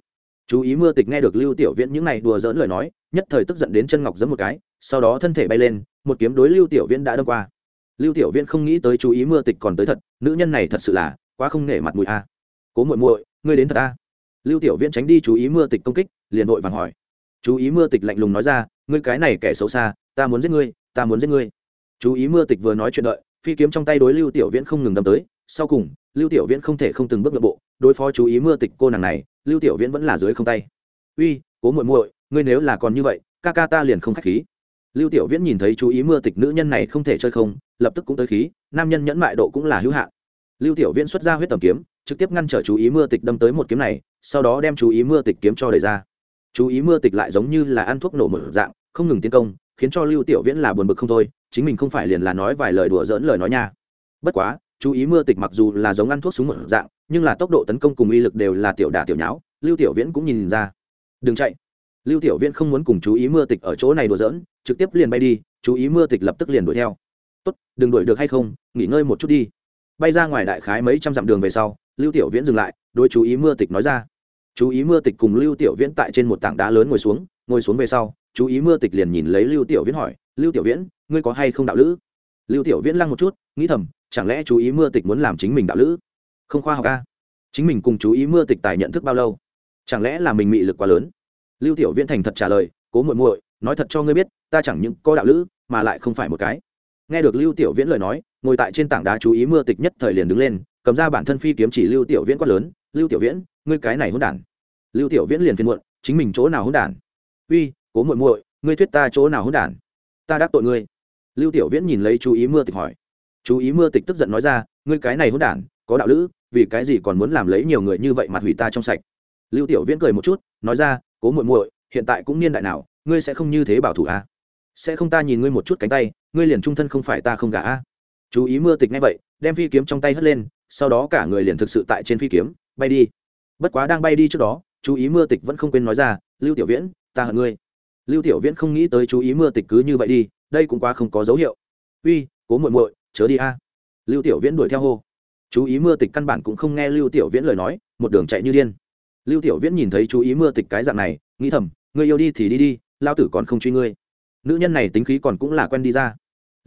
Chú ý mưa tịch nghe được lưu tiểu viễn những này đùa giỡn lời nói, nhất thời tức giận đến chân ngọc giẫm một cái, sau đó thân thể bay lên, một kiếm đối lưu tiểu viễn đã đâm qua lưu tiểu viễn không nghĩ tới chú ý mưa tịch còn tới thật, nữ nhân này thật sự là quá không nể mặt mũi a. Cố muội muội, ngươi đến thật a. Lưu tiểu viễn tránh đi chú ý mưa tịch công kích, liền vội vàng hỏi. Chú ý mưa tịch lạnh lùng nói ra, ngươi cái này kẻ xấu xa, ta muốn giết ngươi, ta muốn giết ngươi. Chú ý mưa tịch vừa nói chuyện đợi, phi kiếm trong tay đối lưu tiểu viễn không ngừng đâm tới. Sau cùng, lưu tiểu viễn không thể không từng bước nội bộ, đối phó chú ý mưa tịch cô nàng này, lưu tiểu viễn vẫn là dưới không tay. Uy, cố muội muội, ngươi nếu là còn như vậy, ca ca ta liền không khách khí. Lưu tiểu viễn nhìn thấy chú ý mưa tịch nữ nhân này không thể chơi không lập tức cũng tới khí, nam nhân nhẫn mại độ cũng là hữu hạn. Lưu tiểu viễn xuất ra huyết tầm kiếm, trực tiếp ngăn trở chú ý mưa tịch đâm tới một kiếm này, sau đó đem chú ý mưa tịch kiếm cho đẩy ra. Chú ý mưa tịch lại giống như là ăn thuốc nổ một dạng, không ngừng tiến công, khiến cho lưu tiểu viễn là buồn bực không thôi, chính mình không phải liền là nói vài lời đùa dỡn lời nói nha. Bất quá, chú ý mưa tịch mặc dù là giống ăn thuốc súng một dạng, nhưng là tốc độ tấn công cùng uy lực đều là tiểu đả tiểu nháo, lưu tiểu viễn cũng nhìn ra. Đừng chạy. Lưu tiểu viễn không muốn cùng chú ý mưa tịch ở chỗ này đùa dỡn trực tiếp liền bay đi, chú ý mưa tịch lập tức liền đuổi theo tốt, đừng đuổi được hay không, nghỉ ngơi một chút đi. Bay ra ngoài đại khái mấy trăm dặm đường về sau, lưu tiểu viễn dừng lại đôi chú ý mưa tịch nói ra. Chú ý mưa tịch cùng lưu tiểu viễn tại trên một tảng đá lớn ngồi xuống ngồi xuống về sau, chú ý mưa tịch liền nhìn lấy lưu tiểu viễn hỏi, lưu tiểu viễn, ngươi có hay không đạo lữ? Lưu tiểu viễn lăng một chút, nghĩ thầm, chẳng lẽ chú ý mưa tịch muốn làm chính mình đạo lữ? Không khoa học ca chính mình cùng chú ý mưa tịch tài nhận thức bao lâu? Chẳng lẽ là mình mị lực quá lớn? Lưu tiểu viễn thành thật trả lời, cố muội muội, nói thật cho ngươi biết, ta chẳng những có đạo lữ, mà lại không phải một cái nghe được lưu tiểu viễn lời nói, ngồi tại trên tảng đá chú ý mưa tịch nhất thời liền đứng lên, cầm ra bản thân phi kiếm chỉ lưu tiểu viễn quát lớn, lưu tiểu viễn, ngươi cái này hỗn đản. Lưu tiểu viễn liền phiền muộn, chính mình chỗ nào hỗn đản? Uy, cố muội muội, ngươi thuyết ta chỗ nào hỗn đản? Ta đắc tội ngươi. Lưu tiểu viễn nhìn lấy chú ý mưa tịch hỏi. Chú ý mưa tịch tức giận nói ra, ngươi cái này hỗn đản, có đạo lữ, vì cái gì còn muốn làm lấy nhiều người như vậy mặt hủy ta trong sạch? Lưu tiểu viễn cười một chút, nói ra, cố muội muội, hiện tại cũng niên đại nào, ngươi sẽ không như thế bảo thủ à? sẽ không ta nhìn ngươi một chút cánh tay ngươi liền trung thân không phải ta không gả a. Chú ý mưa tịch ngay vậy, đem phi kiếm trong tay hất lên, sau đó cả người liền thực sự tại trên phi kiếm, bay đi. Bất quá đang bay đi trước đó, chú ý mưa tịch vẫn không quên nói ra, lưu tiểu viễn, ta hận ngươi. Lưu tiểu viễn không nghĩ tới chú ý mưa tịch cứ như vậy đi, đây cũng quá không có dấu hiệu. Uy, cố muội muội, chớ đi a. Lưu tiểu viễn đuổi theo hô. Chú ý mưa tịch căn bản cũng không nghe lưu tiểu viễn lời nói, một đường chạy như điên. Lưu tiểu viễn nhìn thấy chú ý mưa tịch cái dạng này, nghĩ thầm, ngươi yêu đi thì đi đi, lao tử còn không truy ngươi. Nữ nhân này tính khí còn cũng là quen đi ra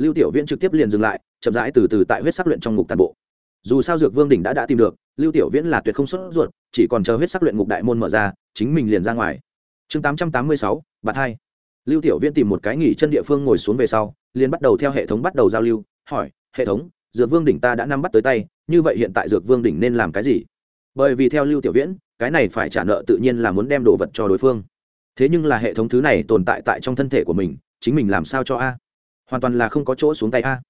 lưu tiểu viễn trực tiếp liền dừng lại, chậm rãi từ từ tại huyết sắc luyện trong ngục tàn bộ. Dù sao dược vương đỉnh đã đã tìm được, lưu tiểu viễn là tuyệt không xuất ruột, chỉ còn chờ huyết sắc luyện ngục đại môn mở ra, chính mình liền ra ngoài. Chương tám trăm tám mươi sáu bạt hai. Lưu tiểu viễn tìm một cái nghỉ chân địa phương ngồi xuống về sau, liền bắt đầu theo hệ thống bắt đầu giao lưu, hỏi, hệ thống, dược vương đỉnh ta đã nắm bắt tới tay, như vậy hiện tại dược vương đỉnh nên làm cái gì? Bởi vì theo lưu tiểu viễn, cái này phải trả nợ tự nhiên là muốn đem đồ vật cho đối phương. Thế nhưng là hệ thống thứ này tồn tại tại trong thân thể của mình, chính mình làm sao cho a? Hoàn toàn là không có chỗ xuống tay a.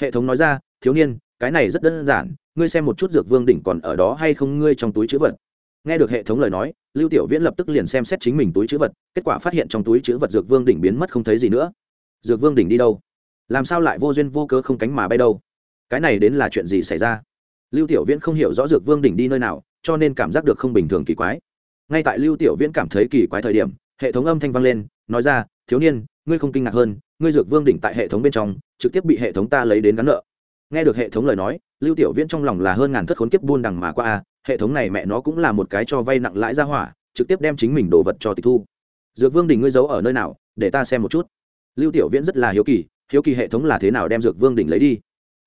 Hệ thống nói ra, thiếu niên, cái này rất đơn giản, ngươi xem một chút dược vương đỉnh còn ở đó hay không ngươi trong túi chữ vật. Nghe được hệ thống lời nói, lưu tiểu viễn lập tức liền xem xét chính mình túi chữ vật, kết quả phát hiện trong túi chữ vật dược vương đỉnh biến mất không thấy gì nữa. Dược vương đỉnh đi đâu? Làm sao lại vô duyên vô cớ không cánh mà bay đâu? Cái này đến là chuyện gì xảy ra? Lưu tiểu viễn không hiểu rõ dược vương đỉnh đi nơi nào, cho nên cảm giác được không bình thường kỳ quái. Ngay tại lưu tiểu viễn cảm thấy kỳ quái thời điểm, hệ thống âm thanh vang lên, nói ra, thiếu niên, ngươi không kinh ngạc hơn ngươi dược vương đỉnh tại hệ thống bên trong, trực tiếp bị hệ thống ta lấy đến gắn nợ. Nghe được hệ thống lời nói, lưu tiểu viễn trong lòng là hơn ngàn thất khốn kiếp buôn đằng mà qua a, hệ thống này mẹ nó cũng là một cái cho vay nặng lãi ra hỏa, trực tiếp đem chính mình đồ vật cho tịch thu. Dược vương đỉnh ngươi giấu ở nơi nào, để ta xem một chút. Lưu tiểu viễn rất là hiếu kỳ hiếu kỳ hệ thống là thế nào đem dược vương đỉnh lấy đi.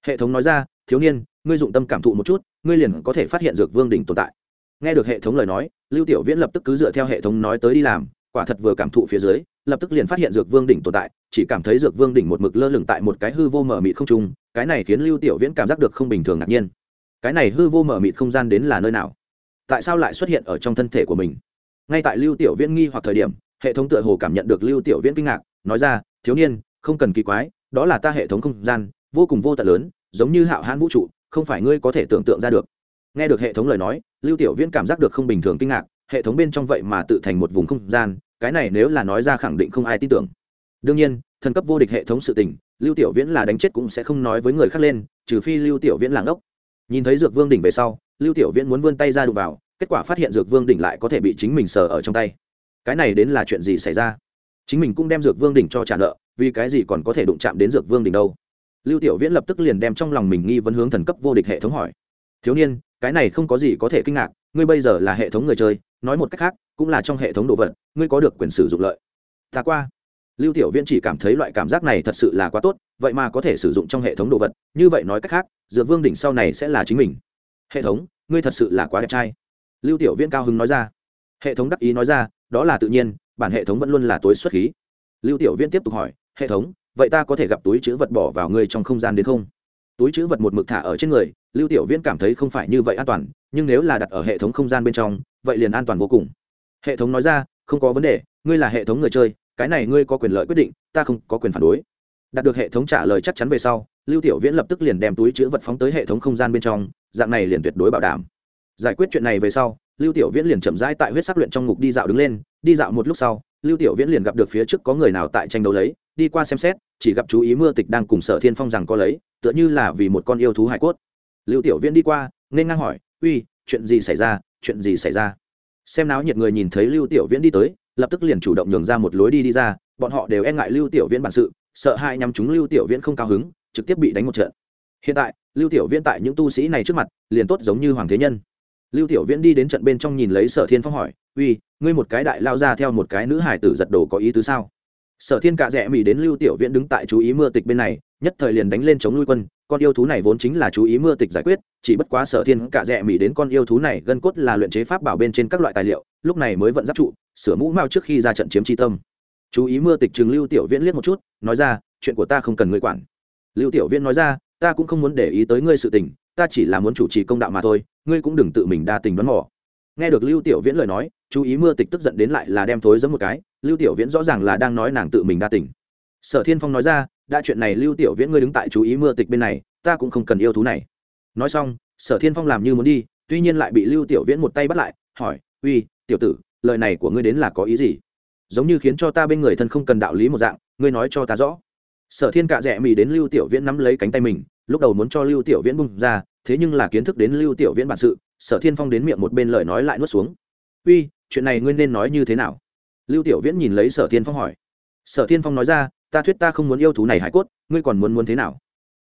Hệ thống nói ra, thiếu niên, ngươi dụng tâm cảm thụ một chút, ngươi liền có thể phát hiện dược vương đỉnh tồn tại. Nghe được hệ thống lời nói, lưu tiểu viễn lập tức cứ dựa theo hệ thống nói tới đi làm, quả thật vừa cảm thụ phía dưới lập tức liền phát hiện dược vương đỉnh tồn tại, chỉ cảm thấy dược vương đỉnh một mực lơ lửng tại một cái hư vô mở mịt không trung, cái này khiến lưu tiểu viễn cảm giác được không bình thường ngạc nhiên. Cái này hư vô mở mịt không gian đến là nơi nào? Tại sao lại xuất hiện ở trong thân thể của mình? Ngay tại lưu tiểu viễn nghi hoặc thời điểm, hệ thống tựa hồ cảm nhận được lưu tiểu viễn kinh ngạc, nói ra, thiếu niên, không cần kỳ quái, đó là ta hệ thống không gian, vô cùng vô tận lớn, giống như hạo hãn vũ trụ, không phải ngươi có thể tưởng tượng ra được. Nghe được hệ thống lời nói, lưu tiểu viễn cảm giác được không bình thường kinh ngạc, hệ thống bên trong vậy mà tự thành một vùng không gian cái này nếu là nói ra khẳng định không ai tin tưởng. Đương nhiên, thần cấp vô địch hệ thống sự tình, lưu tiểu viễn là đánh chết cũng sẽ không nói với người khác lên, trừ phi lưu tiểu viễn làng ốc nhìn thấy dược vương đỉnh về sau, lưu tiểu viễn muốn vươn tay ra đụng vào, kết quả phát hiện dược vương đỉnh lại có thể bị chính mình sờ ở trong tay. Cái này đến là chuyện gì xảy ra? Chính mình cũng đem dược vương đỉnh cho trả nợ, vì cái gì còn có thể đụng chạm đến dược vương đỉnh đâu? Lưu tiểu viễn lập tức liền đem trong lòng mình nghi vấn hướng thần cấp vô địch hệ thống hỏi. Thiếu niên, cái này không có gì có thể kinh ngạc, ngươi bây giờ là hệ thống người chơi, nói một cách khác cũng là trong hệ thống đồ vật, ngươi có được quyền sử dụng lợi. Ta qua. Lưu tiểu viễn chỉ cảm thấy loại cảm giác này thật sự là quá tốt, vậy mà có thể sử dụng trong hệ thống đồ vật. Như vậy nói cách khác dược vương đỉnh sau này sẽ là chính mình. Hệ thống, ngươi thật sự là quá đẹp trai. Lưu tiểu viễn cao hứng nói ra. Hệ thống đắc ý nói ra, đó là tự nhiên, bản hệ thống vẫn luôn là tối xuất khí. Lưu tiểu viễn tiếp tục hỏi, hệ thống, vậy ta có thể gặp túi chữ vật bỏ vào ngươi trong không gian đến không? Túi chữ vật một mực thả ở trên người, lưu tiểu viễn cảm thấy không phải như vậy an toàn, nhưng nếu là đặt ở hệ thống không gian bên trong, vậy liền an toàn vô cùng hệ thống nói ra, không có vấn đề, ngươi là hệ thống người chơi, cái này ngươi có quyền lợi quyết định, ta không có quyền phản đối. Đạt được hệ thống trả lời chắc chắn về sau, lưu tiểu viễn lập tức liền đem túi chữ vật phóng tới hệ thống không gian bên trong, dạng này liền tuyệt đối bảo đảm. Giải quyết chuyện này về sau, lưu tiểu viễn liền chậm rãi tại huyết sắc luyện trong ngục đi dạo đứng lên, đi dạo một lúc sau, lưu tiểu viễn liền gặp được phía trước có người nào tại tranh đấu lấy, đi qua xem xét, chỉ gặp chú ý mưa tịch đang cùng sở thiên phong rằng có lấy, tựa như là vì một con yêu thú hải cốt. Lưu tiểu viễn đi qua, nên ngang hỏi, uy, chuyện gì xảy ra? Chuyện gì xảy ra? Xem náo nhiệt người nhìn thấy lưu tiểu viễn đi tới, lập tức liền chủ động nhường ra một lối đi đi ra, bọn họ đều e ngại lưu tiểu viễn bản sự, sợ hai nhằm chúng lưu tiểu viễn không cao hứng, trực tiếp bị đánh một trận. Hiện tại, lưu tiểu viễn tại những tu sĩ này trước mặt, liền tốt giống như hoàng thế nhân. Lưu tiểu viễn đi đến trận bên trong nhìn lấy sở thiên phong hỏi, uy, ngươi một cái đại lao ra theo một cái nữ hải tử giật đồ có ý tứ sao? Sở thiên cạ rẽ mỹ đến lưu tiểu viễn đứng tại chú ý mưa tịch bên này, nhất thời liền đánh lên chống lui quân con yêu thú này vốn chính là chú ý mưa tịch giải quyết, chỉ bất quá sở thiên cả rẽ mỹ đến con yêu thú này gân cốt là luyện chế pháp bảo bên trên các loại tài liệu, lúc này mới vận giáp trụ, sửa mũ mao trước khi ra trận chiếm tri tâm. Chú ý mưa tịch trường lưu tiểu viễn liếc một chút, nói ra, chuyện của ta không cần ngươi quản. Lưu tiểu viễn nói ra, ta cũng không muốn để ý tới ngươi sự tình, ta chỉ là muốn chủ trì công đạo mà thôi, ngươi cũng đừng tự mình đa tình đoán mò. Nghe được lưu tiểu viễn lời nói, chú ý mưa tịch tức giận đến lại là đem thối giấm một cái, lưu tiểu viễn rõ ràng là đang nói nàng tự mình đa tình. Sở thiên phong nói ra đã chuyện này lưu tiểu viễn ngươi đứng tại chú ý mưa tịch bên này, ta cũng không cần yêu thú này. Nói xong, sở thiên phong làm như muốn đi, tuy nhiên lại bị lưu tiểu viễn một tay bắt lại, hỏi, uy, tiểu tử, lời này của ngươi đến là có ý gì? Giống như khiến cho ta bên người thân không cần đạo lý một dạng, ngươi nói cho ta rõ. Sở thiên cạ rẽ mì đến lưu tiểu viễn nắm lấy cánh tay mình, lúc đầu muốn cho lưu tiểu viễn bung ra, thế nhưng là kiến thức đến lưu tiểu viễn bản sự, sở thiên phong đến miệng một bên lời nói lại nuốt xuống. Uy, chuyện này ngươi nên nói như thế nào? Lưu tiểu viễn nhìn lấy sở thiên phong hỏi. Sở thiên phong nói ra ta thuyết ta không muốn yêu thú này hải cốt, ngươi còn muốn muốn thế nào?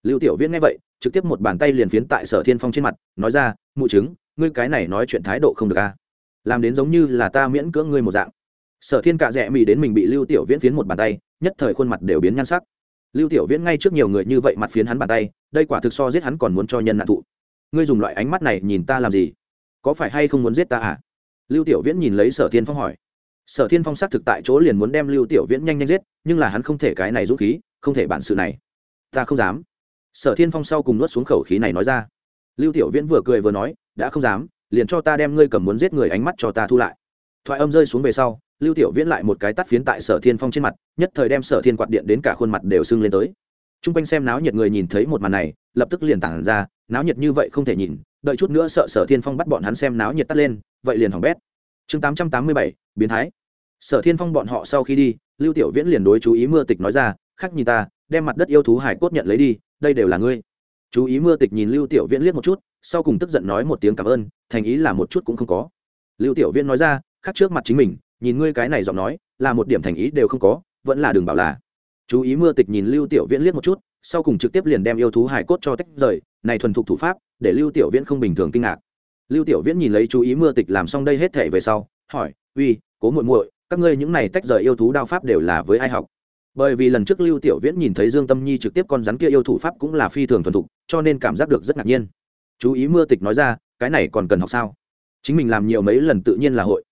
Lưu tiểu viễn nghe vậy, trực tiếp một bàn tay liền phiến tại sở thiên phong trên mặt, nói ra, mụ chứng, ngươi cái này nói chuyện thái độ không được a. À? làm đến giống như là ta miễn cưỡng ngươi một dạng. Sở thiên cạ rẽ mì đến mình bị lưu tiểu viễn phiến một bàn tay, nhất thời khuôn mặt đều biến nhan sắc. Lưu tiểu viễn ngay trước nhiều người như vậy mặt phiến hắn bàn tay, đây quả thực so giết hắn còn muốn cho nhân nạn thụ. Ngươi dùng loại ánh mắt này nhìn ta làm gì? Có phải hay không muốn giết ta à? Lưu tiểu viễn nhìn lấy sở thiên phong hỏi sở thiên phong xác thực tại chỗ liền muốn đem lưu tiểu viễn nhanh nhanh giết, nhưng là hắn không thể cái này dũng khí, không thể bản sự này. Ta không dám. Sở thiên phong sau cùng nuốt xuống khẩu khí này nói ra. Lưu tiểu viễn vừa cười vừa nói, đã không dám, liền cho ta đem ngươi cầm muốn giết người ánh mắt cho ta thu lại. Thoại âm rơi xuống về sau, lưu tiểu viễn lại một cái tắt phiến tại sở thiên phong trên mặt, nhất thời đem sở thiên quạt điện đến cả khuôn mặt đều sưng lên tới. T r u n g quanh xem náo nhiệt người nhìn thấy một màn này, lập tức liền tản ra, náo nhiệt như vậy không thể nhìn, đợi chút nữa sợ sở thiên phong bắt bọn hắn xem náo nhiệt tắt lên, vậy liền hỏng bét chương tám trăm tám mươi bảy, biến thái. Sở thiên phong bọn họ sau khi đi, lưu tiểu viễn liền đối chú ý mưa tịch nói ra, khắc nhìn ta, đem mặt đất yêu thú hải cốt nhận lấy đi, đây đều là ngươi. Chú ý mưa tịch nhìn lưu tiểu viễn liếc một chút, sau cùng tức giận nói một tiếng cảm ơn, thành ý là một chút cũng không có. Lưu tiểu viễn nói ra, khắc trước mặt chính mình, nhìn ngươi cái này giọng nói, là một điểm thành ý đều không có, vẫn là đường bảo là. Chú ý mưa tịch nhìn lưu tiểu viễn liếc một chút, sau cùng trực tiếp liền đem yêu thú hải cốt cho tách rời, này thuần thục thủ pháp, để lưu tiểu viễn không bình thường kinh ngạc lưu tiểu viễn nhìn lấy chú ý mưa tịch làm xong đây hết thể về sau, hỏi, uy, cố muội muội, các ngươi những này tách rời yêu thú đao pháp đều là với ai học? Bởi vì lần trước lưu tiểu viễn nhìn thấy dương tâm nhi trực tiếp con rắn kia yêu thủ pháp cũng là phi thường thuần thục, cho nên cảm giác được rất ngạc nhiên. Chú ý mưa tịch nói ra, cái này còn cần học sao? Chính mình làm nhiều mấy lần tự nhiên là hội.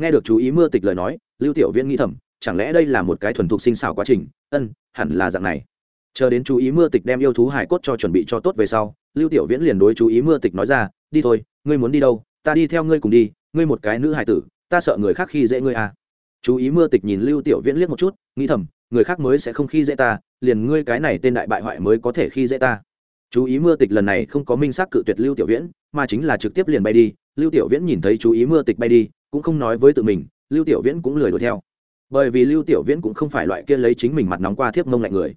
Nghe được chú ý mưa tịch lời nói, lưu tiểu viễn nghĩ thầm, chẳng lẽ đây là một cái thuần thục sinh xảo quá trình? Ân, hẳn là dạng này. Chờ đến chú ý mưa tịch đem yêu thú hải cốt cho chuẩn bị cho tốt về sau, lưu tiểu viễn liền đối chú ý mưa tịch nói ra, đi thôi ngươi muốn đi đâu, ta đi theo ngươi cùng đi, ngươi một cái nữ hải tử, ta sợ người khác khi dễ ngươi à. Chú ý mưa tịch nhìn lưu tiểu viễn liếc một chút, nghĩ thầm, người khác mới sẽ không khi dễ ta, liền ngươi cái này tên đại bại hoại mới có thể khi dễ ta. Chú ý mưa tịch lần này không có minh xác cự tuyệt lưu tiểu viễn, mà chính là trực tiếp liền bay đi. Lưu tiểu viễn nhìn thấy chú ý mưa tịch bay đi, cũng không nói với tự mình, lưu tiểu viễn cũng lười đuổi theo. Bởi vì lưu tiểu viễn cũng không phải loại kia lấy chính mình mặt nóng qua thiếp mông lạnh người.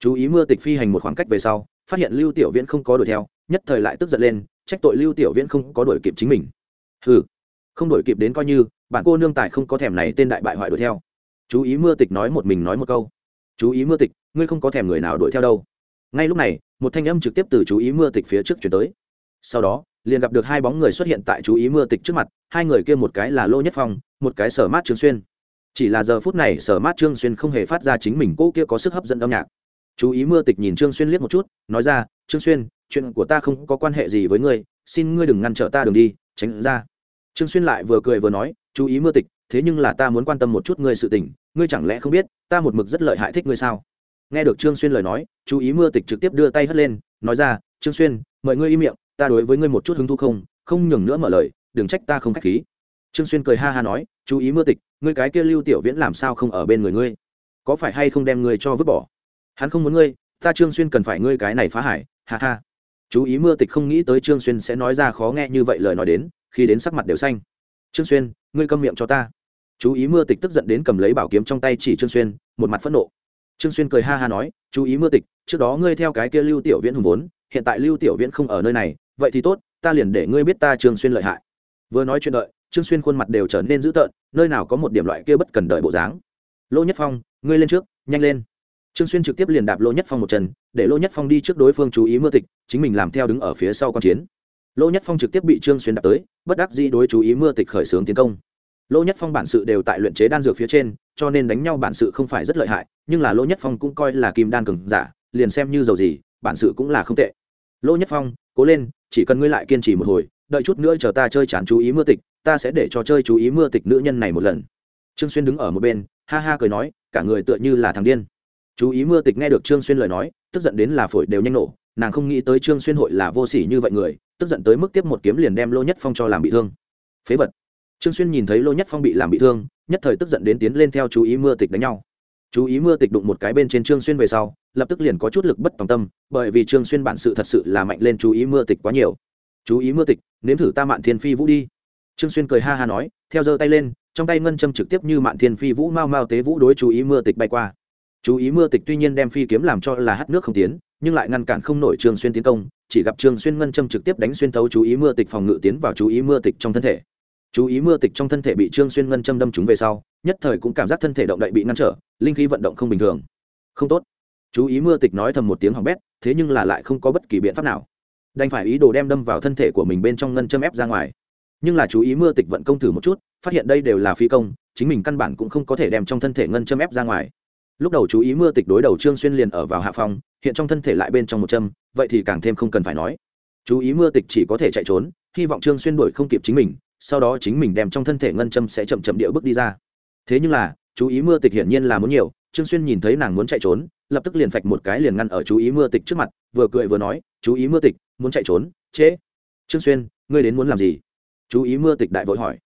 Chú ý mưa tịch phi hành một khoảng cách về sau, phát hiện lưu tiểu viễn không có đuổi theo, nhất thời lại tức giận lên trách tội lưu tiểu viễn không có đổi kịp chính mình. Ừ không đổi kịp đến coi như, bạn cô nương tài không có thèm này tên đại bại hoại đuổi theo. Chú ý mưa tịch nói một mình nói một câu. Chú ý mưa tịch, ngươi không có thèm người nào đuổi theo đâu. Ngay lúc này, một thanh âm trực tiếp từ chú ý mưa tịch phía trước chuyển tới. Sau đó, liền gặp được hai bóng người xuất hiện tại chú ý mưa tịch trước mặt, hai người kia một cái là lô nhất phong, một cái sở mát trương xuyên. Chỉ là giờ phút này sở mát trương xuyên không hề phát ra chính mình, cô kia có sức hấp dẫn âm nhạc. Chú ý mưa tịch nhìn trương xuyên liếc một chút, nói ra, trương xuyên chuyện của ta không có quan hệ gì với ngươi, xin ngươi đừng ngăn trở ta đường đi, tránh ra. Trương xuyên lại vừa cười vừa nói, chú ý mưa tịch, thế nhưng là ta muốn quan tâm một chút ngươi sự tình, ngươi chẳng lẽ không biết, ta một mực rất lợi hại thích ngươi sao? Nghe được trương xuyên lời nói, chú ý mưa tịch trực tiếp đưa tay hất lên, nói ra, trương xuyên, mời ngươi im miệng, ta đối với ngươi một chút hứng thú không không nhường nữa mở lời, đừng trách ta không khách khí. Trương xuyên cười ha ha nói, chú ý mưa tịch, ngươi cái kia lưu tiểu viễn làm sao không ở bên người ngươi? Có phải hay không đem ngươi cho vứt bỏ? Hắn không muốn ngươi, ta trương xuyên cần phải ngươi cái này phá hải ha ha chú ý mưa tịch không nghĩ tới trương xuyên sẽ nói ra khó nghe như vậy lời nói đến, khi đến sắc mặt đều xanh. Trương xuyên, ngươi câm miệng cho ta. Chú ý mưa tịch tức giận đến cầm lấy bảo kiếm trong tay chỉ trương xuyên, một mặt phẫn nộ. Trương xuyên cười ha ha nói, chú ý mưa tịch, trước đó ngươi theo cái kia lưu tiểu viễn hùng vốn, hiện tại lưu tiểu viễn không ở nơi này, vậy thì tốt, ta liền để ngươi biết ta trương xuyên lợi hại. Vừa nói chuyện đợi, trương xuyên khuôn mặt đều trở nên dữ tợn, nơi nào có một điểm loại kia bất cần đợi bộ dáng. Lô nhất phong, ngươi lên trước, nhanh lên trương xuyên trực tiếp liền đạp lô nhất phong một chân, để lô nhất phong đi trước đối phương chú ý mưa tịch, chính mình làm theo đứng ở phía sau quan chiến. Lô nhất phong trực tiếp bị trương xuyên đạp tới, bất đắc dĩ đối chú ý mưa tịch khởi xướng tiến công. Lô nhất phong bản sự đều tại luyện chế đan dược phía trên, cho nên đánh nhau bản sự không phải rất lợi hại, nhưng là lô nhất phong cũng coi là kim đan cường giả, liền xem như dầu gì, bản sự cũng là không tệ. Lô nhất phong, cố lên, chỉ cần ngươi lại kiên trì một hồi, đợi chút nữa chờ ta chơi chán chú ý mưa tịch, ta sẽ để cho chơi chú ý mưa tịch nữ nhân này một lần. Trương xuyên đứng ở một bên, ha ha cười nói, cả người tựa như là thằng điên chú ý mưa tịch nghe được trương xuyên lời nói, tức giận đến là phổi đều nhanh nổ, nàng không nghĩ tới trương xuyên hội là vô sỉ như vậy người, tức giận tới mức tiếp một kiếm liền đem lô nhất phong cho làm bị thương. Phế vật. Trương xuyên nhìn thấy lô nhất phong bị làm bị thương, nhất thời tức giận đến tiến lên theo chú ý mưa tịch đánh nhau. Chú ý mưa tịch đụng một cái bên trên trương xuyên về sau, lập tức liền có chút lực bất tòng tâm, bởi vì trương xuyên bản sự thật sự là mạnh lên chú ý mưa tịch quá nhiều. Chú ý mưa tịch, nếm thử ta mạn thiên phi vũ đi. Trương xuyên cười ha ha nói, theo giơ tay lên, trong tay ngân châm trực tiếp như mạn thiên phi vũ mau mau tế vũ đối chú ý mưa tịch bay qua chú ý mưa tịch tuy nhiên đem phi kiếm làm cho là hát nước không tiến, nhưng lại ngăn cản không nổi trương xuyên tiến công, chỉ gặp trương xuyên ngân châm trực tiếp đánh xuyên thấu chú ý mưa tịch phòng ngự tiến vào chú ý mưa tịch trong thân thể. Chú ý mưa tịch trong thân thể bị trương xuyên ngân châm đâm trúng về sau, nhất thời cũng cảm giác thân thể động đậy bị ngăn trở, linh khí vận động không bình thường. Không tốt. Chú ý mưa tịch nói thầm một tiếng hỏng bét, thế nhưng là lại không có bất kỳ biện pháp nào. Đành phải ý đồ đem đâm vào thân thể của mình bên trong ngân châm ép ra ngoài. Nhưng là chú ý mưa tịch vận công thử một chút, phát hiện đây đều là phi công, chính mình căn bản cũng không có thể đem trong thân thể ngân châm ép ra ngoài lúc đầu chú ý mưa tịch đối đầu trương xuyên liền ở vào hạ phong, hiện trong thân thể lại bên trong một châm, vậy thì càng thêm không cần phải nói. Chú ý mưa tịch chỉ có thể chạy trốn, hy vọng trương xuyên đuổi không kịp chính mình, sau đó chính mình đem trong thân thể ngân châm sẽ chậm chậm địa bước đi ra. Thế nhưng là, chú ý mưa tịch hiển nhiên là muốn nhiều, trương xuyên nhìn thấy nàng muốn chạy trốn, lập tức liền phạch một cái liền ngăn ở chú ý mưa tịch trước mặt, vừa cười vừa nói, chú ý mưa tịch, muốn chạy trốn chế. trương xuyên, ngươi đến muốn làm gì? Chú ý mưa tịch đại vội hỏi.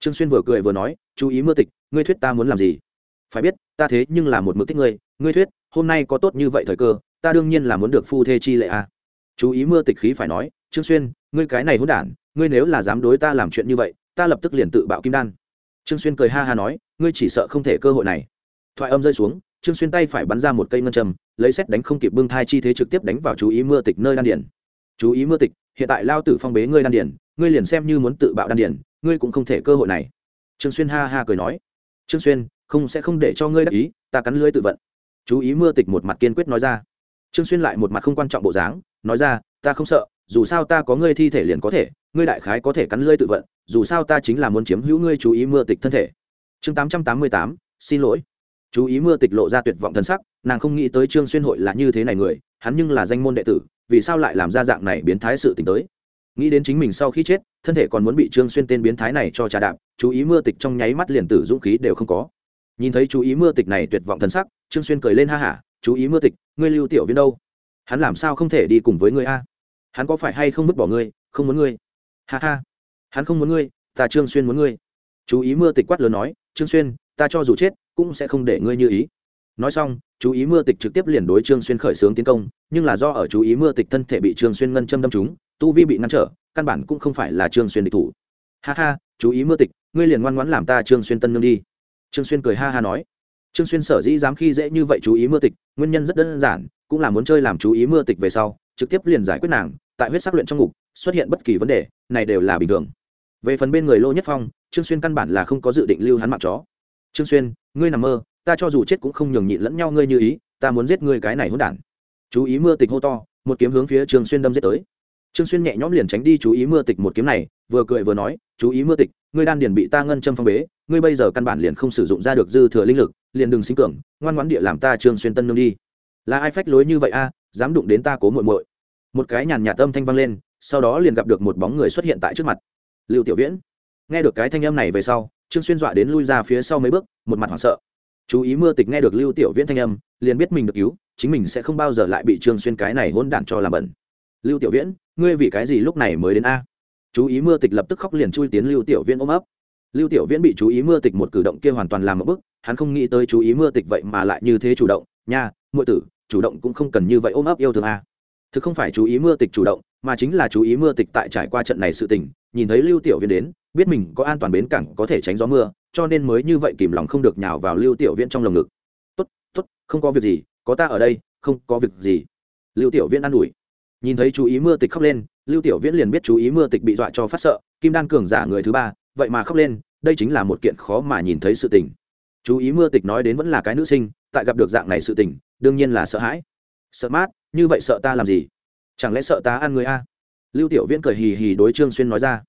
Trương xuyên vừa cười vừa nói, chú ý mưa tịch, ngươi thuyết ta muốn làm gì? Phải biết ta thế nhưng là một mực thích ngươi ngươi thuyết hôm nay có tốt như vậy thời cơ ta đương nhiên là muốn được phu thê chi lệ a à. chú ý mưa tịch khí phải nói trương xuyên ngươi cái này hỗn đản ngươi nếu là dám đối ta làm chuyện như vậy ta lập tức liền tự bạo kim đan. Trương xuyên cười ha ha nói ngươi chỉ sợ không thể cơ hội này. Thoại âm rơi xuống trương xuyên tay phải bắn ra một cây ngân trầm, lấy xét đánh không kịp bưng thai chi thế trực tiếp đánh vào chú ý mưa tịch nơi đan điển chú ý mưa tịch hiện tại lao tử phong bế ngươi đan điển ngươi liền xem như muốn tự bạo đan điển ngươi cũng không thể cơ hội này. Trương xuyên ha ha cười nói trương xuyên không sẽ không để cho ngươi đắc ý, ta cắn lưới tự vận. Chú ý mưa tịch một mặt kiên quyết nói ra. Trương xuyên lại một mặt không quan trọng bộ dáng, nói ra, ta không sợ, dù sao ta có ngươi thi thể liền có thể, ngươi đại khái có thể cắn lưới tự vận, dù sao ta chính là muốn chiếm hữu ngươi chú ý mưa tịch thân thể. Chương tám trăm tám mươi tám, xin lỗi. Chú ý mưa tịch lộ ra tuyệt vọng thân sắc, nàng không nghĩ tới trương xuyên hội là như thế này người, hắn nhưng là danh môn đệ tử, vì sao lại làm ra dạng này biến thái sự t tới? Nghĩ đến chính mình sau khi chết, thân thể còn muốn bị trương xuyên tên biến thái này cho trà đạp, chú ý mưa tịch trong nháy mắt liền tử dũng khí đều không có nhìn thấy chú ý mưa tịch này tuyệt vọng thân sắc, trương xuyên cười lên ha hả, chú ý mưa tịch, ngươi lưu tiểu viên đâu? Hắn làm sao không thể đi cùng với ngươi a? Hắn có phải hay không vứt bỏ ngươi, không muốn ngươi? Ha ha, hắn không muốn ngươi, ta trương xuyên muốn ngươi. Chú ý mưa tịch quát lớn nói, trương xuyên, ta cho dù chết, cũng sẽ không để ngươi như ý. Nói xong, chú ý mưa tịch trực tiếp liền đối trương xuyên khởi xướng tiến công, nhưng là do ở chú ý mưa tịch thân thể bị trương xuyên ngân châm đâm trúng, tu vi bị ngăn trở, căn bản cũng không phải là trương xuyên địch thủ. Ha ha, chú ý mưa tịch, ngươi liền ngoan ngoãn làm ta trương xuyên tân nương đi trương xuyên cười ha ha nói. Trương xuyên sở dĩ dám khi dễ như vậy chú ý mưa tịch, nguyên nhân rất đơn giản, cũng là muốn chơi làm chú ý mưa tịch về sau, trực tiếp liền giải quyết nàng, tại huyết sắc luyện trong ngục, xuất hiện bất kỳ vấn đề, này đều là bình thường. Về phần bên người lô nhất phong, trương xuyên căn bản là không có dự định lưu hắn mạng chó. Trương xuyên, ngươi nằm mơ, ta cho dù chết cũng không nhường nhịn lẫn nhau ngươi như ý, ta muốn giết ngươi cái này hỗn đản. Chú ý mưa tịch hô to, một kiếm hướng phía trương xuyên đâm giết tới. Trương xuyên nhẹ nhõm liền tránh đi chú ý mưa tịch một kiếm này, vừa cười vừa nói, chú ý mưa tịch, ngươi đan điền bị ta ngân châm phong bế ngươi bây giờ căn bản liền không sử dụng ra được dư thừa linh lực, liền đừng sinh cường, ngoan ngoãn địa làm ta trương xuyên tân nương đi. Là ai phách lối như vậy a? Dám đụng đến ta cố muội muội. Một cái nhàn nhạt âm thanh vang lên, sau đó liền gặp được một bóng người xuất hiện tại trước mặt. Lưu tiểu viễn. Nghe được cái thanh âm này về sau, trương xuyên dọa đến lui ra phía sau mấy bước, một mặt hoảng sợ. Chú ý mưa tịch nghe được lưu tiểu viễn thanh âm, liền biết mình được cứu, chính mình sẽ không bao giờ lại bị trương xuyên cái này hỗn đản cho làm bẩn. Lưu tiểu viễn, ngươi vì cái gì lúc này mới đến a? Chú ý mưa tịch lập tức khóc liền chui tiến lưu tiểu viễn ôm ấp lưu tiểu viễn bị chú ý mưa tịch một cử động kia hoàn toàn làm một bức, hắn không nghĩ tới chú ý mưa tịch vậy mà lại như thế chủ động. Nha, muội tử, chủ động cũng không cần như vậy ôm ấp yêu thương a. Thực không phải chú ý mưa tịch chủ động, mà chính là chú ý mưa tịch tại trải qua trận này sự tình, nhìn thấy lưu tiểu viễn đến, biết mình có an toàn bến cảng, có thể tránh gió mưa, cho nên mới như vậy kìm lòng không được nhào vào lưu tiểu viễn trong lồng ngực. Tốt tốt, không có việc gì, có ta ở đây, không có việc gì. Lưu tiểu viễn an ủi. Nhìn thấy chú ý mưa tịch khóc lên, lưu tiểu viễn liền biết chú ý mưa tịch bị dọa cho phát sợ, kim đan cường giả người thứ ba vậy mà khóc lên, đây chính là một kiện khó mà nhìn thấy sự tình. Chú ý mưa tịch nói đến vẫn là cái nữ sinh, tại gặp được dạng này sự tình, đương nhiên là sợ hãi. Sợ mát, như vậy sợ ta làm gì? Chẳng lẽ sợ ta ăn người a? Lưu tiểu viễn cười hì hì đối trương xuyên nói ra.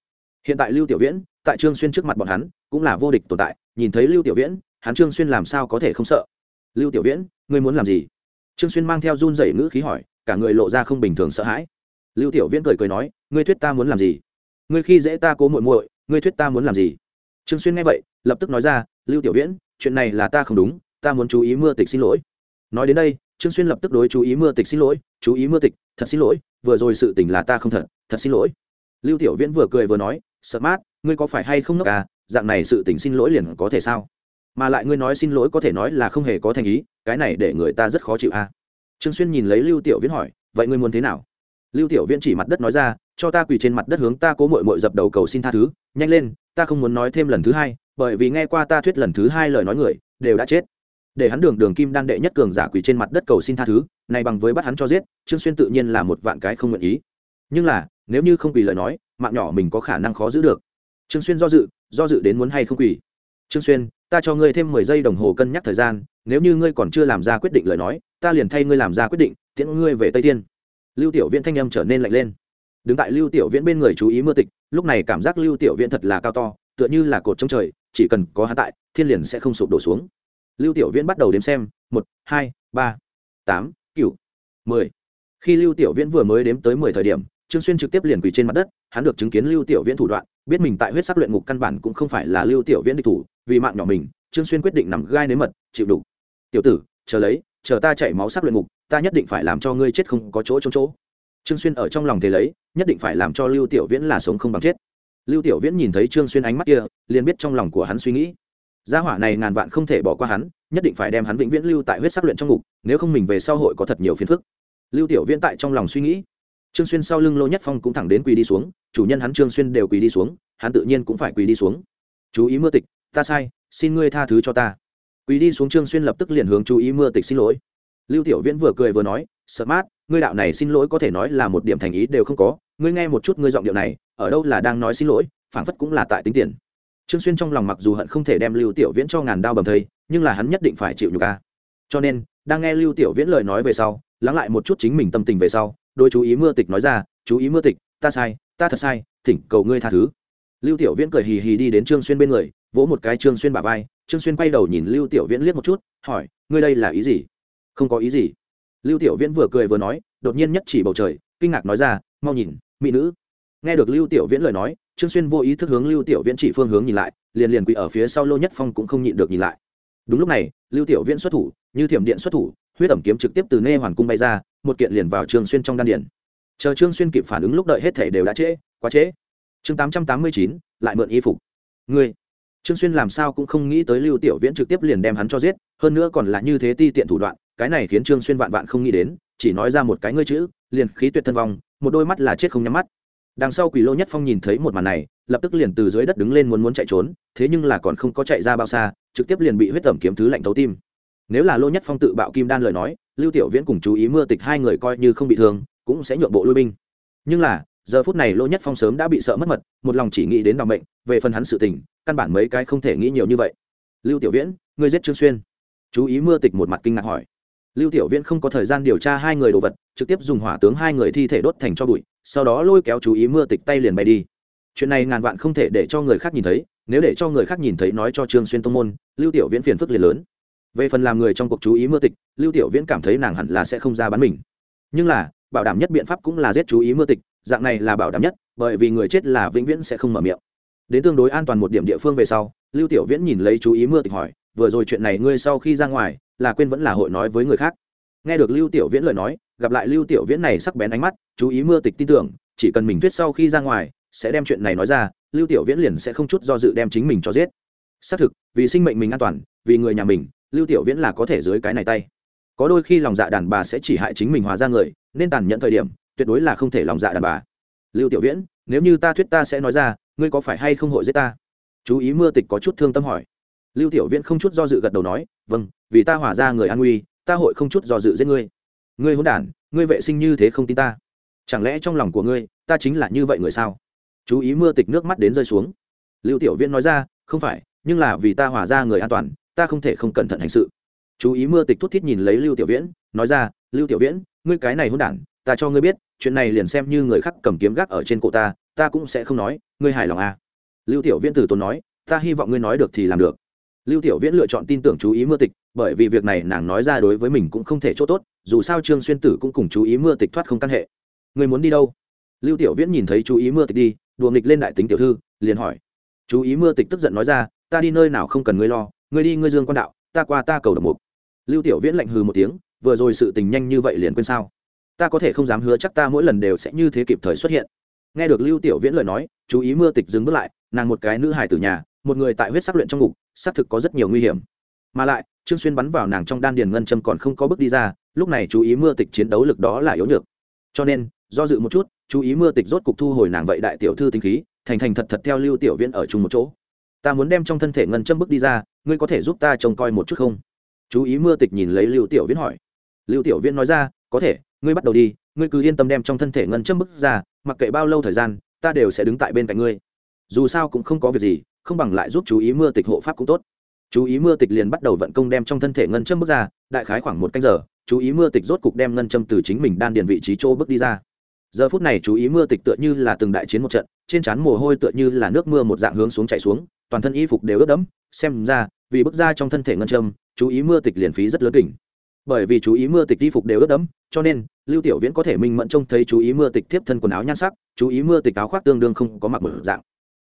Hiện tại lưu tiểu viễn, tại trương xuyên trước mặt bọn hắn, cũng là vô địch tồn tại, nhìn thấy lưu tiểu viễn, hắn trương xuyên làm sao có thể không sợ? Lưu tiểu viễn, ngươi muốn làm gì? Trương xuyên mang theo run rẩy ngữ khí hỏi, cả người lộ ra không bình thường sợ hãi. Lưu tiểu viễn cười cười nói, ngươi thuyết ta muốn làm gì? Ngươi khi dễ ta cố muội muội ngươi thuyết ta muốn làm gì? Trương xuyên nghe vậy, lập tức nói ra, lưu tiểu viễn, chuyện này là ta không đúng, ta muốn chú ý mưa tịch xin lỗi. Nói đến đây, trương xuyên lập tức đối chú ý mưa tịch xin lỗi, chú ý mưa tịch, thật xin lỗi, vừa rồi sự tình là ta không thật thật xin lỗi. Lưu tiểu viễn vừa cười vừa nói, sợ mát, ngươi có phải hay không nốc? à dạng này sự tình xin lỗi liền có thể sao? Mà lại ngươi nói xin lỗi có thể nói là không hề có thành ý, cái này để người ta rất khó chịu à. Trương xuyên nhìn lấy lưu tiểu viễn hỏi, vậy ngươi muốn thế nào? Lưu tiểu viễn chỉ mặt đất nói ra cho ta quỳ trên mặt đất hướng ta cố mội mội dập đầu cầu xin tha thứ, nhanh lên, ta không muốn nói thêm lần thứ hai, bởi vì nghe qua ta thuyết lần thứ hai lời nói người, đều đã chết. Để hắn đường đường kim đan đệ nhất cường giả quỳ trên mặt đất cầu xin tha thứ, này bằng với bắt hắn cho giết, trương xuyên tự nhiên là một vạn cái không nguyện ý. Nhưng là, nếu như không quỳ lời nói, mạng nhỏ mình có khả năng khó giữ được. Trương xuyên do dự do dự đến muốn hay không quỳ. Trương xuyên, ta cho ngươi thêm mười giây đồng hồ cân nhắc thời gian, nếu như ngươi còn chưa làm ra quyết định lời nói, ta liền thay ngươi làm ra quyết định, tiễn ngươi về tây thiên. Lưu tiểu viễn thanh âm trở nên lạnh lên đứng tại lưu tiểu viễn bên người chú ý mưa tịch, lúc này cảm giác lưu tiểu viễn thật là cao to, tựa như là cột trong trời, chỉ cần có hắn tại, thiên liền sẽ không sụp đổ xuống. Lưu tiểu viễn bắt đầu đếm xem, một, hai, ba, tám cựu mười. Khi lưu tiểu viễn vừa mới đếm tới mười thời điểm, trương xuyên trực tiếp liền quỳ trên mặt đất, hắn được chứng kiến lưu tiểu viễn thủ đoạn, biết mình tại huyết sắc luyện ngục căn bản cũng không phải là lưu tiểu viễn địch thủ, vì mạng nhỏ mình, trương xuyên quyết định nằm gai nếm mật, chịu đủ tiểu tử, chờ lấy, chờ ta chảy máu sắc luyện ngục, ta nhất định phải làm cho ngươi chết không có chỗ trốn chỗ trương xuyên ở trong lòng thế lấy, nhất định phải làm cho lưu tiểu viễn là sống không bằng chết. Lưu tiểu viễn nhìn thấy trương xuyên ánh mắt kia, liền biết trong lòng của hắn suy nghĩ. Gia hỏa này ngàn vạn không thể bỏ qua hắn, nhất định phải đem hắn vĩnh viễn lưu tại huyết sắc luyện trong ngục, nếu không mình về sau hội có thật nhiều phiền phức. Lưu tiểu viễn tại trong lòng suy nghĩ. Trương xuyên sau lưng lô nhất phong cũng thẳng đến quỳ đi xuống, chủ nhân hắn trương xuyên đều quỳ đi xuống, hắn tự nhiên cũng phải quỳ đi xuống. Chú ý mưa tịch, ta sai, xin ngươi tha thứ cho ta. Quỳ đi xuống trương xuyên lập tức liền hướng chú ý mưa tịch xin lỗi. Lưu tiểu viễn vừa cười vừa nói sợ mát, ngươi đạo này xin lỗi có thể nói là một điểm thành ý đều không có. Ngươi nghe một chút ngươi giọng điệu này, ở đâu là đang nói xin lỗi, phảng phất cũng là tại tính tiền. Trương xuyên trong lòng mặc dù hận không thể đem lưu tiểu viễn cho ngàn đao bầm thây, nhưng là hắn nhất định phải chịu nhục a. Cho nên, đang nghe lưu tiểu viễn lời nói về sau, lắng lại một chút chính mình tâm tình về sau đôi chú ý mưa tịch nói ra, chú ý mưa tịch, ta sai, ta thật sai, thỉnh cầu ngươi tha thứ. Lưu tiểu viễn cười hì hì đi đến trương xuyên bên người, vỗ một cái trương xuyên bả vai. Trương xuyên quay đầu nhìn lưu tiểu viễn liếc một chút, hỏi, ngươi đây là ý gì? Không có ý gì lưu tiểu viễn vừa cười vừa nói, đột nhiên nhất chỉ bầu trời, kinh ngạc nói ra, mau nhìn, mỹ nữ. Nghe được lưu tiểu viễn lời nói, trương xuyên vô ý thức hướng lưu tiểu viễn chỉ phương hướng nhìn lại, liền liền quỳ ở phía sau lô nhất phong cũng không nhịn được nhìn lại. Đúng lúc này, lưu tiểu viễn xuất thủ, như thiểm điện xuất thủ, huyết ẩm kiếm trực tiếp từ nê hoàn cung bay ra, một kiện liền vào trương xuyên trong đan điển chờ trương xuyên kịp phản ứng lúc đợi hết thể đều đã trễ, quá trễ. Chương tám trăm tám mươi chín, lại mượn y phục. Ngươi. Trương xuyên làm sao cũng không nghĩ tới lưu tiểu viễn trực tiếp liền đem hắn cho giết, hơn nữa còn là như thế ti tiện thủ đoạn cái này khiến trương xuyên vạn vạn không nghĩ đến, chỉ nói ra một cái ngươi chữ, liền khí tuyệt thân vong, một đôi mắt là chết không nhắm mắt. Đằng sau quỷ lô nhất phong nhìn thấy một màn này, lập tức liền từ dưới đất đứng lên muốn muốn chạy trốn, thế nhưng là còn không có chạy ra bao xa, trực tiếp liền bị huyết tẩm kiếm thứ lạnh thấu tim. Nếu là lô nhất phong tự bạo kim đan lời nói, lưu tiểu viễn cùng chú ý mưa tịch hai người coi như không bị thương, cũng sẽ nhượng bộ lui binh. Nhưng là, giờ phút này lô nhất phong sớm đã bị sợ mất mật, một lòng chỉ nghĩ đến đ ò về phần hắn sự tình, căn bản mấy cái không thể nghĩ nhiều như vậy. Lưu tiểu viễn, ngươi giết trương xuyên. Chú ý mưa tịch một mặt kinh ngạc hỏi lưu tiểu viễn không có thời gian điều tra hai người đồ vật, trực tiếp dùng hỏa tướng hai người thi thể đốt thành cho bụi, sau đó lôi kéo chú ý mưa tịch tay liền bay đi. Chuyện này ngàn vạn không thể để cho người khác nhìn thấy, nếu để cho người khác nhìn thấy nói cho trương xuyên tông môn, lưu tiểu viễn phiền phức liền lớn. Về phần làm người trong cuộc chú ý mưa tịch, lưu tiểu viễn cảm thấy nàng hẳn là sẽ không ra bắn mình. Nhưng là, bảo đảm nhất biện pháp cũng là giết chú ý mưa tịch, dạng này là bảo đảm nhất, bởi vì người chết là vĩnh viễn sẽ không mở miệng. Đến tương đối an toàn một điểm địa phương về sau, lưu tiểu viễn nhìn lấy chú ý mưa tịch hỏi vừa rồi chuyện này ngươi sau khi ra ngoài, là quên vẫn là hội nói với người khác. Nghe được lưu tiểu viễn lời nói, gặp lại lưu tiểu viễn này sắc bén ánh mắt, chú ý mưa tịch tin tưởng, chỉ cần mình thuyết sau khi ra ngoài, sẽ đem chuyện này nói ra, lưu tiểu viễn liền sẽ không chút do dự đem chính mình cho giết. Xác thực, vì sinh mệnh mình an toàn, vì người nhà mình, lưu tiểu viễn là có thể dưới cái này tay. Có đôi khi lòng dạ đàn bà sẽ chỉ hại chính mình hòa ra người, nên tàn nhẫn thời điểm, tuyệt đối là không thể lòng dạ đàn bà. Lưu tiểu viễn, nếu như ta thuyết ta sẽ nói ra, ngươi có phải hay không hội giết ta? Chú ý mưa tịch có chút thương tâm hỏi lưu tiểu viễn không chút do dự gật đầu nói vâng vì ta hỏa ra người an nguy, ta hội không chút do dự giết ngươi. Ngươi hôn đản, ngươi vệ sinh như thế không tin ta. Chẳng lẽ trong lòng của ngươi, ta chính là như vậy người sao? Chú ý mưa tịch nước mắt đến rơi xuống. Lưu tiểu viễn nói ra, không phải, nhưng là vì ta hỏa ra người an toàn, ta không thể không cẩn thận hành sự. Chú ý mưa tịch thút thít nhìn lấy lưu tiểu viễn, nói ra, lưu tiểu viễn, ngươi cái này hôn đản, ta cho ngươi biết, chuyện này liền xem như người khác cầm kiếm gác ở trên cổ ta ta cũng sẽ không nói, ngươi hài lòng à. lưu tiểu viễn từ tốn nói, ta hy vọng ngươi nói được thì làm được lưu tiểu viễn lựa chọn tin tưởng chú ý mưa tịch, bởi vì việc này nàng nói ra đối với mình cũng không thể chỗ tốt, dù sao trương xuyên tử cũng cùng chú ý mưa tịch thoát không căn hệ. Người muốn đi đâu? Lưu tiểu viễn nhìn thấy chú ý mưa tịch đi, đùa nghịch lên đại tính tiểu thư, liền hỏi. Chú ý mưa tịch tức giận nói ra, ta đi nơi nào không cần ngươi lo, ngươi đi ngươi dương quan đạo, ta qua ta cầu độc mục. Lưu tiểu viễn lạnh hừ một tiếng, vừa rồi sự tình nhanh như vậy liền quên sao? Ta có thể không dám hứa chắc ta mỗi lần đều sẽ như thế kịp thời xuất hiện. Nghe được lưu tiểu viễn lời nói, chú ý mưa tịch dừng bước lại, nàng một cái nữ hài tử nhà một người tại huyết sắc luyện trong ngục, xác thực có rất nhiều nguy hiểm. Mà lại, trương xuyên bắn vào nàng trong đan điền ngân châm còn không có bước đi ra, lúc này chú ý mưa tịch chiến đấu lực đó là yếu nhược. Cho nên, do dự một chút, chú ý mưa tịch rốt cục thu hồi nàng vậy đại tiểu thư tinh khí, thành thành thật thật theo lưu tiểu viễn ở chung một chỗ. Ta muốn đem trong thân thể ngân châm bước đi ra, ngươi có thể giúp ta trông coi một chút không? Chú ý mưa tịch nhìn lấy lưu tiểu viễn hỏi. Lưu tiểu viễn nói ra, có thể, ngươi bắt đầu đi, ngươi cứ yên tâm đem trong thân thể ngân châm bước ra, mặc kệ bao lâu thời gian, ta đều sẽ đứng tại bên cạnh ngươi. Dù sao cũng không có việc gì không bằng lại giúp chú ý mưa tịch hộ pháp cũng tốt. Chú ý mưa tịch liền bắt đầu vận công đem trong thân thể ngân châm bước ra, đại khái khoảng một canh giờ, chú ý mưa tịch rốt cục đem ngân châm từ chính mình đan điền vị trí chỗ bước đi ra. Giờ phút này chú ý mưa tịch tựa như là từng đại chiến một trận, trên trán mồ hôi tựa như là nước mưa một dạng hướng xuống chảy xuống, toàn thân y phục đều ướt đẫm. Xem ra, vì bước ra trong thân thể ngân châm, chú ý mưa tịch liền phí rất lớn kỉnh. Bởi vì chú ý mưa tịch y phục đều ướt đẫm, cho nên, lưu tiểu viễn có thể minh mẫn trông thấy chú ý mưa tịch tiếp thân quần áo nhan sắc, chú ý mưa tịch áo khoác tương đương không có mặc một dạng.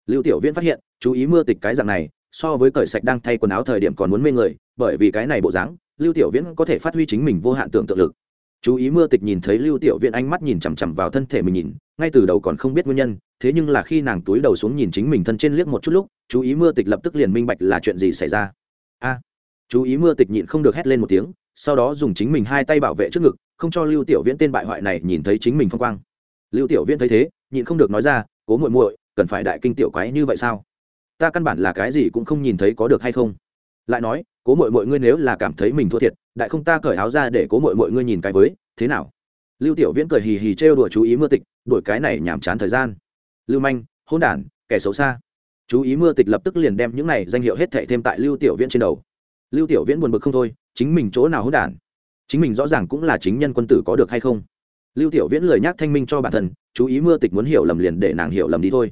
Lưu tiểu viễn phát hiện chú ý mưa tịch cái dạng này, so với cởi sạch đang thay quần áo thời điểm còn muốn mê người, bởi vì cái này bộ dáng, lưu tiểu viễn có thể phát huy chính mình vô hạn tưởng tượng lực. Chú ý mưa tịch nhìn thấy lưu tiểu viễn ánh mắt nhìn chằm chằm vào thân thể mình nhìn, ngay từ đầu còn không biết nguyên nhân, thế nhưng là khi nàng túi đầu xuống nhìn chính mình thân trên liếc một chút lúc, chú ý mưa tịch lập tức liền minh bạch là chuyện gì xảy ra. A! Chú ý mưa tịch nhịn không được hét lên một tiếng, sau đó dùng chính mình hai tay bảo vệ trước ngực, không cho lưu tiểu viễn tên bại hoại này nhìn thấy chính mình phong quang. Lưu tiểu viễn thấy thế, nhịn không được nói ra, cố muội muội, cần phải đại kinh tiểu quái như vậy sao? Ta căn bản là cái gì cũng không nhìn thấy có được hay không? Lại nói, cố mội mội ngươi nếu là cảm thấy mình thua thiệt, đại không ta cởi áo ra để cố mội mội ngươi nhìn cái với, thế nào? Lưu tiểu viễn cười hì hì trêu đùa chú ý mưa tịch, đuổi cái này nhàm chán thời gian. Lưu manh, hôn đản, kẻ xấu xa. Chú ý mưa tịch lập tức liền đem những này danh hiệu hết thệ thêm tại lưu tiểu viễn trên đầu. Lưu tiểu viễn buồn bực không thôi, chính mình chỗ nào hôn đản? Chính mình rõ ràng cũng là chính nhân quân tử có được hay không? Lưu tiểu viễn lời nhắc thanh minh cho bản thân, chú ý mưa tịch muốn hiểu lầm liền để nàng hiểu lầm đi thôi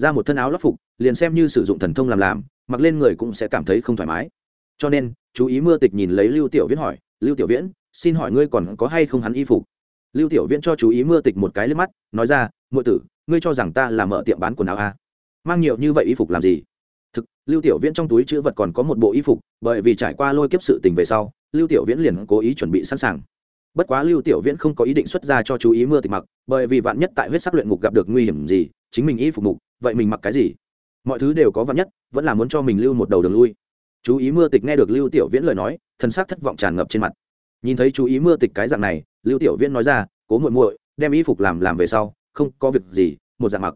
ra một thân áo lót phục, liền xem như sử dụng thần thông làm làm, mặc lên người cũng sẽ cảm thấy không thoải mái. Cho nên, chú ý mưa tịch nhìn lấy lưu tiểu viễn hỏi, lưu tiểu viễn, xin hỏi ngươi còn có hay không hắn y phục? Lưu tiểu viễn cho chú ý mưa tịch một cái lên mắt, nói ra ngụy tử, ngươi cho rằng ta là mở tiệm bán quần áo à? mang nhiều như vậy y phục làm gì? Thực, lưu tiểu viễn trong túi chữ vật còn có một bộ y phục, bởi vì trải qua lôi kiếp sự tình về sau, lưu tiểu viễn liền cố ý chuẩn bị sẵn sàng. Bất quá lưu tiểu viễn không có ý định xuất ra cho chú ý mưa tịch mặc, bởi vì vạn nhất tại huyết sắc luyện ngục gặp được nguy hiểm gì, chính mình y phục mục vậy mình mặc cái gì? Mọi thứ đều có vạn nhất, vẫn là muốn cho mình lưu một đầu đường lui. Chú ý mưa tịch nghe được lưu tiểu viễn lời nói thân xác thất vọng tràn ngập trên mặt. Nhìn thấy chú ý mưa tịch cái dạng này, lưu tiểu viễn nói ra, cố muội muội, đem y phục làm làm về sau, không có việc gì, một dạng mặc.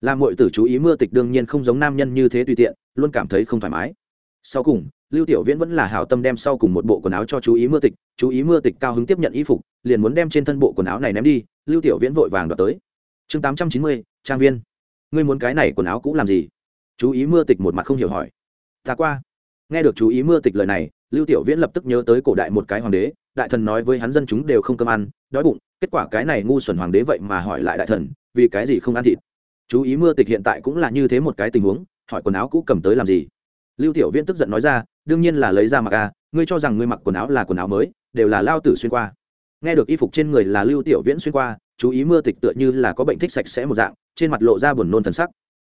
Làm muội tử chú ý mưa tịch đương nhiên không giống nam nhân như thế tùy tiện, luôn cảm thấy không thoải mái. Sau cùng, lưu tiểu viễn vẫn là hảo tâm đem sau cùng một bộ quần áo cho chú ý mưa tịch, chú ý mưa tịch cao hứng tiếp nhận y phục, liền muốn đem trên thân bộ quần áo này ném đi, lưu tiểu viễn vội vàng đoạt tới. Chương tám trăm chín mươi, trang viên ngươi muốn cái này quần áo cũ làm gì? Chú ý mưa tịch một mặt không hiểu hỏi. Ta qua. Nghe được chú ý mưa tịch lời này, lưu tiểu viễn lập tức nhớ tới cổ đại một cái hoàng đế, đại thần nói với hắn dân chúng đều không cơm ăn, đói bụng, kết quả cái này ngu xuẩn hoàng đế vậy mà hỏi lại đại thần, vì cái gì không ăn thịt? Chú ý mưa tịch hiện tại cũng là như thế một cái tình huống, hỏi quần áo cũ cầm tới làm gì? Lưu tiểu viễn tức giận nói ra, đương nhiên là lấy ra mặc a ngươi cho rằng ngươi mặc quần áo là quần áo mới, đều là lao tử xuyên qua. Nghe được y phục trên người là lưu tiểu viễn xuyên qua, chú ý mưa tịch tựa như là có bệnh thích sạch sẽ một dạng trên mặt lộ ra buồn nôn thần sắc.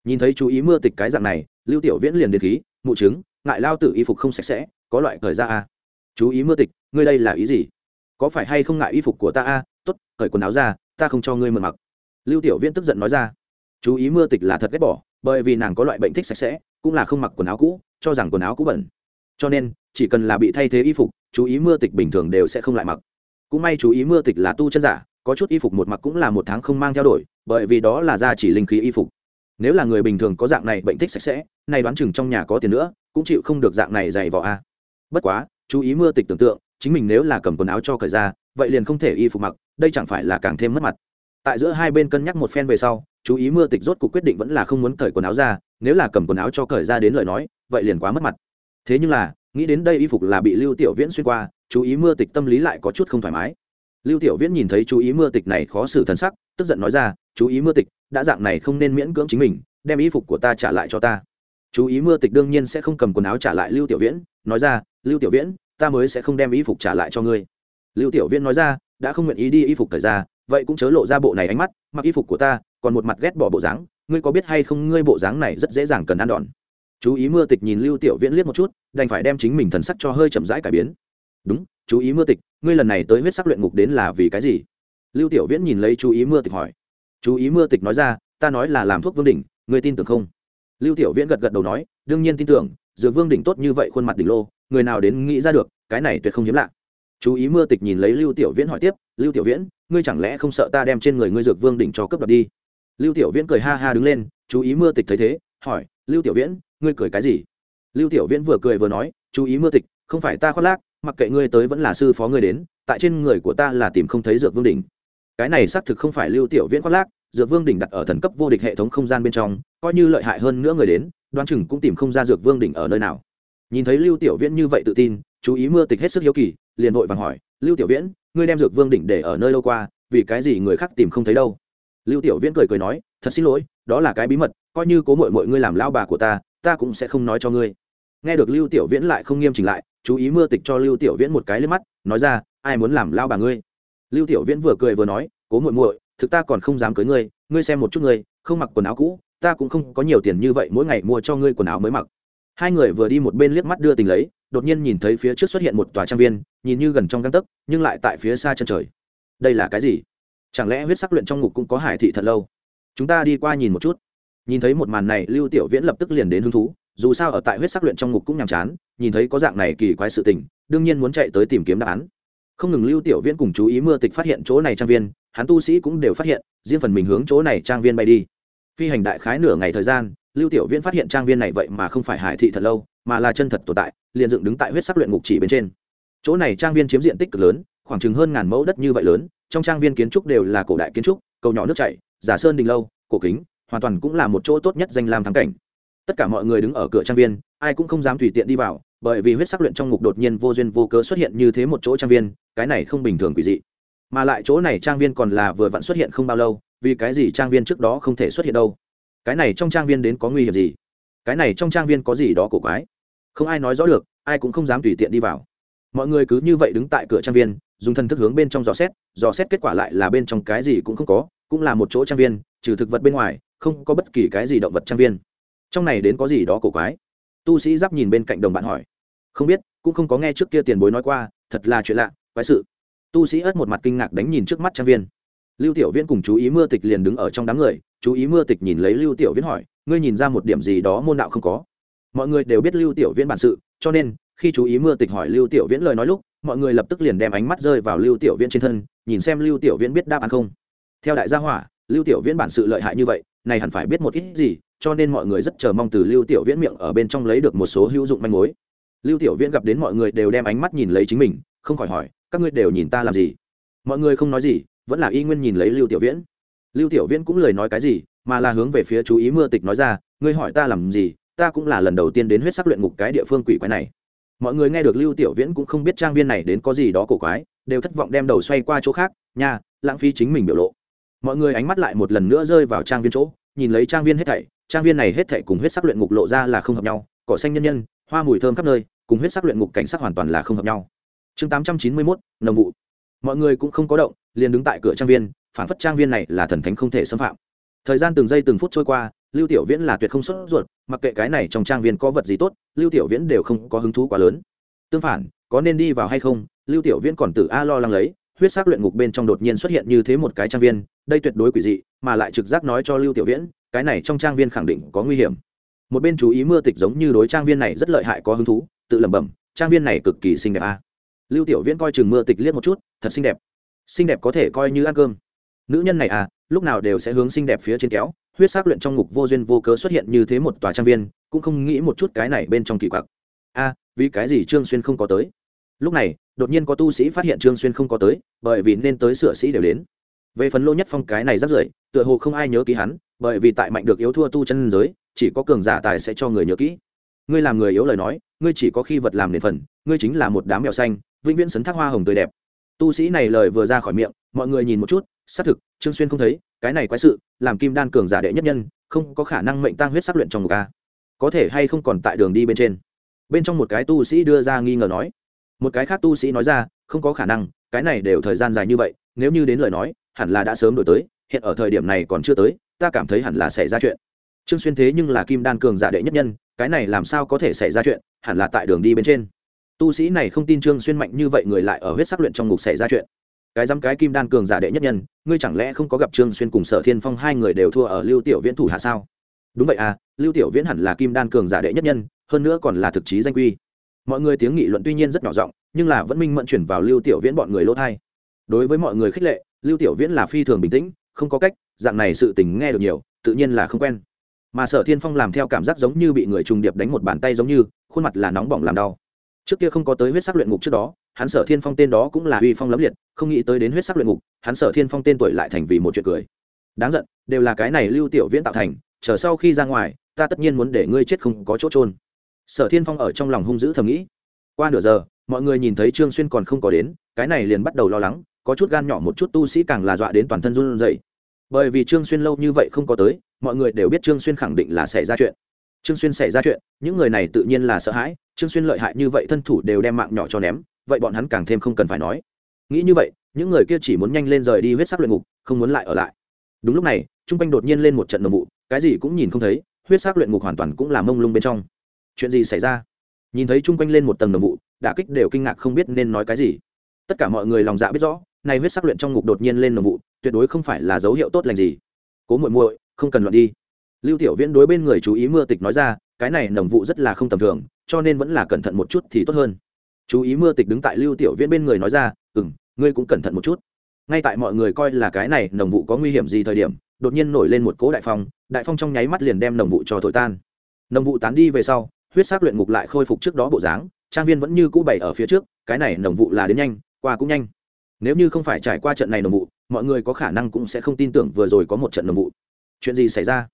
Nhìn thấy chú ý mưa tịch cái dạng này, lưu tiểu viễn liền đến khí, mụ chứng, ngại lao tử y phục không sạch sẽ, có loại thời ra a. Chú ý mưa tịch, ngươi đây là ý gì? Có phải hay không ngại y phục của ta a? Tốt, cởi quần áo ra, ta không cho ngươi mượn mặc. Lưu tiểu viễn tức giận nói ra. Chú ý mưa tịch là thật ghét bỏ, bởi vì nàng có loại bệnh thích sạch sẽ, cũng là không mặc quần áo cũ, cho rằng quần áo cũ bẩn. Cho nên, chỉ cần là bị thay thế y phục, chú ý mưa tịch bình thường đều sẽ không lại mặc. Cũng may chú ý mưa tịch là tu chân giả có chút y phục một mặc cũng là một tháng không mang theo đổi, bởi vì đó là gia chỉ linh khí y phục. Nếu là người bình thường có dạng này bệnh thích sạch sẽ, nay đoán chừng trong nhà có tiền nữa, cũng chịu không được dạng này dày vỏ a. Bất quá, chú ý mưa tịch tưởng tượng, chính mình nếu là cầm quần áo cho cởi ra, vậy liền không thể y phục mặc, đây chẳng phải là càng thêm mất mặt. Tại giữa hai bên cân nhắc một phen về sau, chú ý mưa tịch rốt cuộc quyết định vẫn là không muốn cởi quần áo ra, nếu là cầm quần áo cho cởi ra đến lời nói, vậy liền quá mất mặt. Thế nhưng là, nghĩ đến đây y phục là bị lưu tiểu viễn xuyên qua, chú ý mưa tịch tâm lý lại có chút không thoải mái lưu tiểu viễn nhìn thấy chú ý mưa tịch này khó xử thần sắc, tức giận nói ra, chú ý mưa tịch, đã dạng này không nên miễn cưỡng chính mình, đem y phục của ta trả lại cho ta. Chú ý mưa tịch đương nhiên sẽ không cầm quần áo trả lại lưu tiểu viễn, nói ra, lưu tiểu viễn, ta mới sẽ không đem y phục trả lại cho ngươi. Lưu tiểu viễn nói ra, đã không nguyện ý đi y phục thời ra vậy cũng chớ lộ ra bộ này ánh mắt, mặc y phục của ta, còn một mặt ghét bỏ bộ dáng, ngươi có biết hay không ngươi bộ dáng này rất dễ dàng cần ăn đòn. Chú ý mưa tịch nhìn lưu tiểu viễn liếc một chút, đành phải đem chính mình thần sắc cho hơi chậm rãi cải biến. Đúng chú ý mưa tịch, ngươi lần này tới huyết sắc luyện ngục đến là vì cái gì? Lưu tiểu viễn nhìn lấy chú ý mưa tịch hỏi. Chú ý mưa tịch nói ra, ta nói là làm thuốc vương đỉnh, ngươi tin tưởng không? Lưu tiểu viễn gật gật đầu nói, đương nhiên tin tưởng, dược vương đỉnh tốt như vậy khuôn mặt đỉnh lô, người nào đến nghĩ ra được, cái này tuyệt không hiếm lạ. Chú ý mưa tịch nhìn lấy lưu tiểu viễn hỏi tiếp, lưu tiểu viễn, ngươi chẳng lẽ không sợ ta đem trên người ngươi dược vương đỉnh cho cướp đoạt đi? Lưu tiểu viễn cười ha ha đứng lên, chú ý mưa tịch thấy thế, hỏi, lưu tiểu viễn, ngươi cười cái gì? Lưu tiểu viễn vừa cười vừa nói, chú ý mưa tịch, không phải ta khoác lác mặc kệ ngươi tới vẫn là sư phó ngươi đến, tại trên người của ta là tìm không thấy dược vương đỉnh. Cái này xác thực không phải lưu tiểu viễn khoác lác, dược vương đỉnh đặt ở thần cấp vô địch hệ thống không gian bên trong, coi như lợi hại hơn nữa người đến, đoán chừng cũng tìm không ra dược vương đỉnh ở nơi nào. Nhìn thấy lưu tiểu viễn như vậy tự tin, chú ý mưa tịch hết sức hiếu kỳ, liền vội vàng hỏi, lưu tiểu viễn, ngươi đem dược vương đỉnh để ở nơi lâu qua, vì cái gì người khác tìm không thấy đâu? Lưu tiểu viễn cười cười nói, thật xin lỗi, đó là cái bí mật, coi như cố mội mội ngươi làm lao bà của ta ta cũng sẽ không nói cho ngươi. Nghe được lưu tiểu viễn lại không nghiêm chỉnh lại chú ý mưa tịch cho lưu tiểu viễn một cái lên mắt, nói ra, ai muốn làm lao bà ngươi? Lưu tiểu viễn vừa cười vừa nói, cố muội muội, thực ta còn không dám cưới ngươi ngươi xem một chút ngươi, không mặc quần áo cũ, ta cũng không có nhiều tiền như vậy, mỗi ngày mua cho ngươi quần áo mới mặc. Hai người vừa đi một bên liếc mắt đưa tình lấy, đột nhiên nhìn thấy phía trước xuất hiện một tòa trang viên, nhìn như gần trong găng tấc, nhưng lại tại phía xa chân trời. Đây là cái gì? Chẳng lẽ huyết sắc luyện trong ngục cũng có hải thị thật lâu? Chúng ta đi qua nhìn một chút. Nhìn thấy một màn này, lưu tiểu viễn lập tức liền đến hứng thú dù sao ở tại huyết sắc luyện trong ngục cũng nhàm chán, nhìn thấy có dạng này kỳ quái sự tình, đương nhiên muốn chạy tới tìm kiếm đáp án. Không ngừng lưu tiểu viễn cùng chú ý mưa tịch phát hiện chỗ này trang viên, hắn tu sĩ cũng đều phát hiện, riêng phần mình hướng chỗ này trang viên bay đi. Phi hành đại khái nửa ngày thời gian, lưu tiểu viễn phát hiện trang viên này vậy mà không phải hải thị thật lâu, mà là chân thật tồn tại, liền dựng đứng tại huyết sắc luyện ngục chỉ bên trên. Chỗ này trang viên chiếm diện tích cực lớn, khoảng chừng hơn ngàn mẫu đất như vậy lớn, trong trang viên kiến trúc đều là cổ đại kiến trúc, cầu nhỏ nước chảy, giả sơn đình lâu, cổ kính, hoàn toàn cũng là một chỗ tốt nhất danh lam thắng cảnh tất cả mọi người đứng ở cửa trang viên, ai cũng không dám tùy tiện đi vào, bởi vì huyết sắc luyện trong ngục đột nhiên vô duyên vô cớ xuất hiện như thế một chỗ trang viên, cái này không bình thường quỷ dị. Mà lại chỗ này trang viên còn là vừa vặn xuất hiện không bao lâu, vì cái gì trang viên trước đó không thể xuất hiện đâu? Cái này trong trang viên đến có nguy hiểm gì? Cái này trong trang viên có gì đó cổ quái? Không ai nói rõ được, ai cũng không dám tùy tiện đi vào. Mọi người cứ như vậy đứng tại cửa trang viên, dùng thần thức hướng bên trong dò xét dò xét kết quả lại là bên trong cái gì cũng không có, cũng là một chỗ trang viên, trừ thực vật bên ngoài, không có bất kỳ cái gì động vật trang viên trong này đến có gì đó cổ quái? Tu sĩ giáp nhìn bên cạnh đồng bạn hỏi. Không biết, cũng không có nghe trước kia tiền bối nói qua, thật là chuyện lạ, quái sự. Tu sĩ ớt một mặt kinh ngạc đánh nhìn trước mắt trang viên. Lưu tiểu viễn cùng chú ý mưa tịch liền đứng ở trong đám người, chú ý mưa tịch nhìn lấy lưu tiểu viễn hỏi, ngươi nhìn ra một điểm gì đó môn đạo không có? Mọi người đều biết lưu tiểu viễn bản sự, cho nên, khi chú ý mưa tịch hỏi lưu tiểu viễn lời nói lúc, mọi người lập tức liền đem ánh mắt rơi vào lưu tiểu viễn trên thân, nhìn xem lưu tiểu viễn biết đáp án không. Theo đại gia hỏa, lưu tiểu viễn bản sự lợi hại như vậy, này hẳn phải biết một ít gì cho nên mọi người rất chờ mong từ lưu tiểu viễn miệng ở bên trong lấy được một số hữu dụng manh mối. Lưu tiểu viễn gặp đến mọi người đều đem ánh mắt nhìn lấy chính mình, không khỏi hỏi, các ngươi đều nhìn ta làm gì? Mọi người không nói gì, vẫn là y nguyên nhìn lấy lưu tiểu viễn. Lưu tiểu viễn cũng lời nói cái gì, mà là hướng về phía chú ý mưa tịch nói ra, ngươi hỏi ta làm gì, ta cũng là lần đầu tiên đến huyết sắc luyện ngục cái địa phương quỷ quái này. Mọi người nghe được lưu tiểu viễn cũng không biết trang viên này đến có gì đó cổ quái, đều thất vọng đem đầu xoay qua chỗ khác, nha, lãng phí chính mình biểu lộ. Mọi người ánh mắt lại một lần nữa rơi vào trang viên chỗ, nhìn lấy trang viên hết thảy trang viên này hết thảy cùng huyết sắc luyện ngục lộ ra là không hợp nhau cỏ xanh nhân nhân hoa mùi thơm khắp nơi cùng huyết sắc luyện ngục cảnh sắc hoàn toàn là không hợp nhau. Chương tám trăm chín mươi 891, nồng vụ. Mọi người cũng không có động liền đứng tại cửa trang viên phản phất trang viên này là thần thánh không thể xâm phạm. Thời gian từng giây từng phút trôi qua lưu tiểu viễn là tuyệt không xuất ruột mặc kệ cái này trong trang viên có vật gì tốt lưu tiểu viễn đều không có hứng thú quá lớn. Tương phản có nên đi vào hay không lưu tiểu viễn còn tự a lo lắng lấy huyết sắc luyện ngục bên trong đột nhiên xuất hiện như thế một cái trang viên đây tuyệt đối quỷ dị mà lại trực giác nói cho lưu tiểu viễn cái này trong trang viên khẳng định có nguy hiểm. Một bên chú ý mưa tịch giống như đối trang viên này rất lợi hại có hứng thú, tự lẩm bẩm, trang viên này cực kỳ xinh đẹp a. Lưu tiểu viễn coi chừng mưa tịch liếc một chút, thật xinh đẹp. Xinh đẹp có thể coi như ăn cơm. Nữ nhân này à lúc nào đều sẽ hướng xinh đẹp phía trên kéo, huyết sắc luyện trong ngục vô duyên vô cớ xuất hiện như thế một tòa trang viên, cũng không nghĩ một chút cái này bên trong kỳ quặc. A, vì cái gì trương xuyên không có tới? Lúc này, đột nhiên có tu sĩ phát hiện trương xuyên không có tới, bởi vì nên tới sửa sĩ đều đến. Về phần lô nhất phong cái này rất rưởi, tựa hồ không ai nhớ ký hắn bởi vì tại mạnh được yếu thua tu chân giới, chỉ có cường giả tài sẽ cho người nhớ kỹ. Ngươi làm người yếu lời nói, ngươi chỉ có khi vật làm nền phần, ngươi chính là một đám mèo xanh, vĩnh viễn sấn thác hoa hồng tươi đẹp. Tu sĩ này lời vừa ra khỏi miệng, mọi người nhìn một chút, xác thực, trương xuyên không thấy, cái này quái sự, làm kim đan cường giả đệ nhất nhân, không có khả năng mệnh tăng huyết sắc luyện trong một ca có thể hay không còn tại đường đi bên trên? Bên trong một cái tu sĩ đưa ra nghi ngờ nói. Một cái khác tu sĩ nói ra, không có khả năng, cái này đều thời gian dài như vậy, nếu như đến lời nói, hẳn là đã sớm đổi tới, hiện ở thời điểm này còn chưa tới ta cảm thấy hẳn là xảy ra chuyện. Trương xuyên thế nhưng là kim đan cường giả đệ nhất nhân, cái này làm sao có thể xảy ra chuyện, hẳn là tại đường đi bên trên. Tu sĩ này không tin trương xuyên mạnh như vậy người lại ở huyết sắc luyện trong ngục xảy ra chuyện. Cái dám cái kim đan cường giả đệ nhất nhân, ngươi chẳng lẽ không có gặp trương xuyên cùng sở thiên phong hai người đều thua ở lưu tiểu viễn thủ hạ sao? Đúng vậy à lưu tiểu viễn hẳn là kim đan cường giả đệ nhất nhân, hơn nữa còn là thực chí danh quy. Mọi người tiếng nghị luận tuy nhiên rất nhỏ giọng, nhưng là vẫn minh mẫn chuyển vào lưu tiểu viễn bọn người lỗ thai đối với mọi người khích lệ, lưu tiểu viễn là phi thường bình tĩnh, không có cách dạng này sự tình nghe được nhiều, tự nhiên là không quen. Mà sở thiên phong làm theo cảm giác giống như bị người trùng điệp đánh một bàn tay giống như, khuôn mặt là nóng bỏng làm đau. Trước kia không có tới huyết sắc luyện ngục trước đó, hắn sở thiên phong tên đó cũng là uy phong lấm liệt, không nghĩ tới đến huyết sắc luyện ngục, hắn sở thiên phong tên tuổi lại thành vì một chuyện cười. Đáng giận, đều là cái này lưu tiểu viễn tạo thành, chờ sau khi ra ngoài, ta tất nhiên muốn để ngươi chết không có chỗ trôn sở thiên phong ở trong lòng hung dữ thầm nghĩ. Qua nửa giờ, mọi người nhìn thấy trương xuyên còn không có đến, cái này liền bắt đầu lo lắng, có chút gan nhỏ một chút tu sĩ càng là dọa đến toàn thân run rẩy bởi vì trương xuyên lâu như vậy không có tới, mọi người đều biết trương xuyên khẳng định là xảy ra chuyện. Trương xuyên xảy ra chuyện, những người này tự nhiên là sợ hãi, trương xuyên lợi hại như vậy thân thủ đều đem mạng nhỏ cho ném, vậy bọn hắn càng thêm không cần phải nói. Nghĩ như vậy, những người kia chỉ muốn nhanh lên rời đi huyết sắc luyện ngục, không muốn lại ở lại. Đúng lúc này, trung quanh đột nhiên lên một trận nồng vụ, cái gì cũng nhìn không thấy, huyết sắc luyện ngục hoàn toàn cũng là mông lung bên trong. Chuyện gì xảy ra? Nhìn thấy trung quanh lên một tầng nồng vụ, đả kích đều kinh ngạc không biết nên nói cái gì. Tất cả mọi người lòng dạ biết rõ này huyết sắc luyện trong ngục đột nhiên lên nồng vụ, tuyệt đối không phải là dấu hiệu tốt lành gì. Cố muội muội, không cần loạn đi. Lưu tiểu viễn đối bên người chú ý mưa tịch nói ra, cái này nồng vụ rất là không tầm thường, cho nên vẫn là cẩn thận một chút thì tốt hơn. Chú ý mưa tịch đứng tại lưu tiểu viễn bên người nói ra ừ m ngươi cũng cẩn thận một chút. Ngay tại mọi người coi là cái này nồng vụ có nguy hiểm gì thời điểm, đột nhiên nổi lên một cỗ đại phong đại phong trong nháy mắt liền đem nồng vụ cho thổi tan. Nồng vụ tán đi về sau, huyết sắc luyện ngục lại khôi phục trước đó bộ dáng, trang viên vẫn như cũ bày ở phía trước, cái này nồng vụ là đến nhanh, qua cũng nhanh nếu như không phải trải qua trận này nồng vụ, mọi người có khả năng cũng sẽ không tin tưởng vừa rồi có một trận nồng vụ. Chuyện gì xảy ra?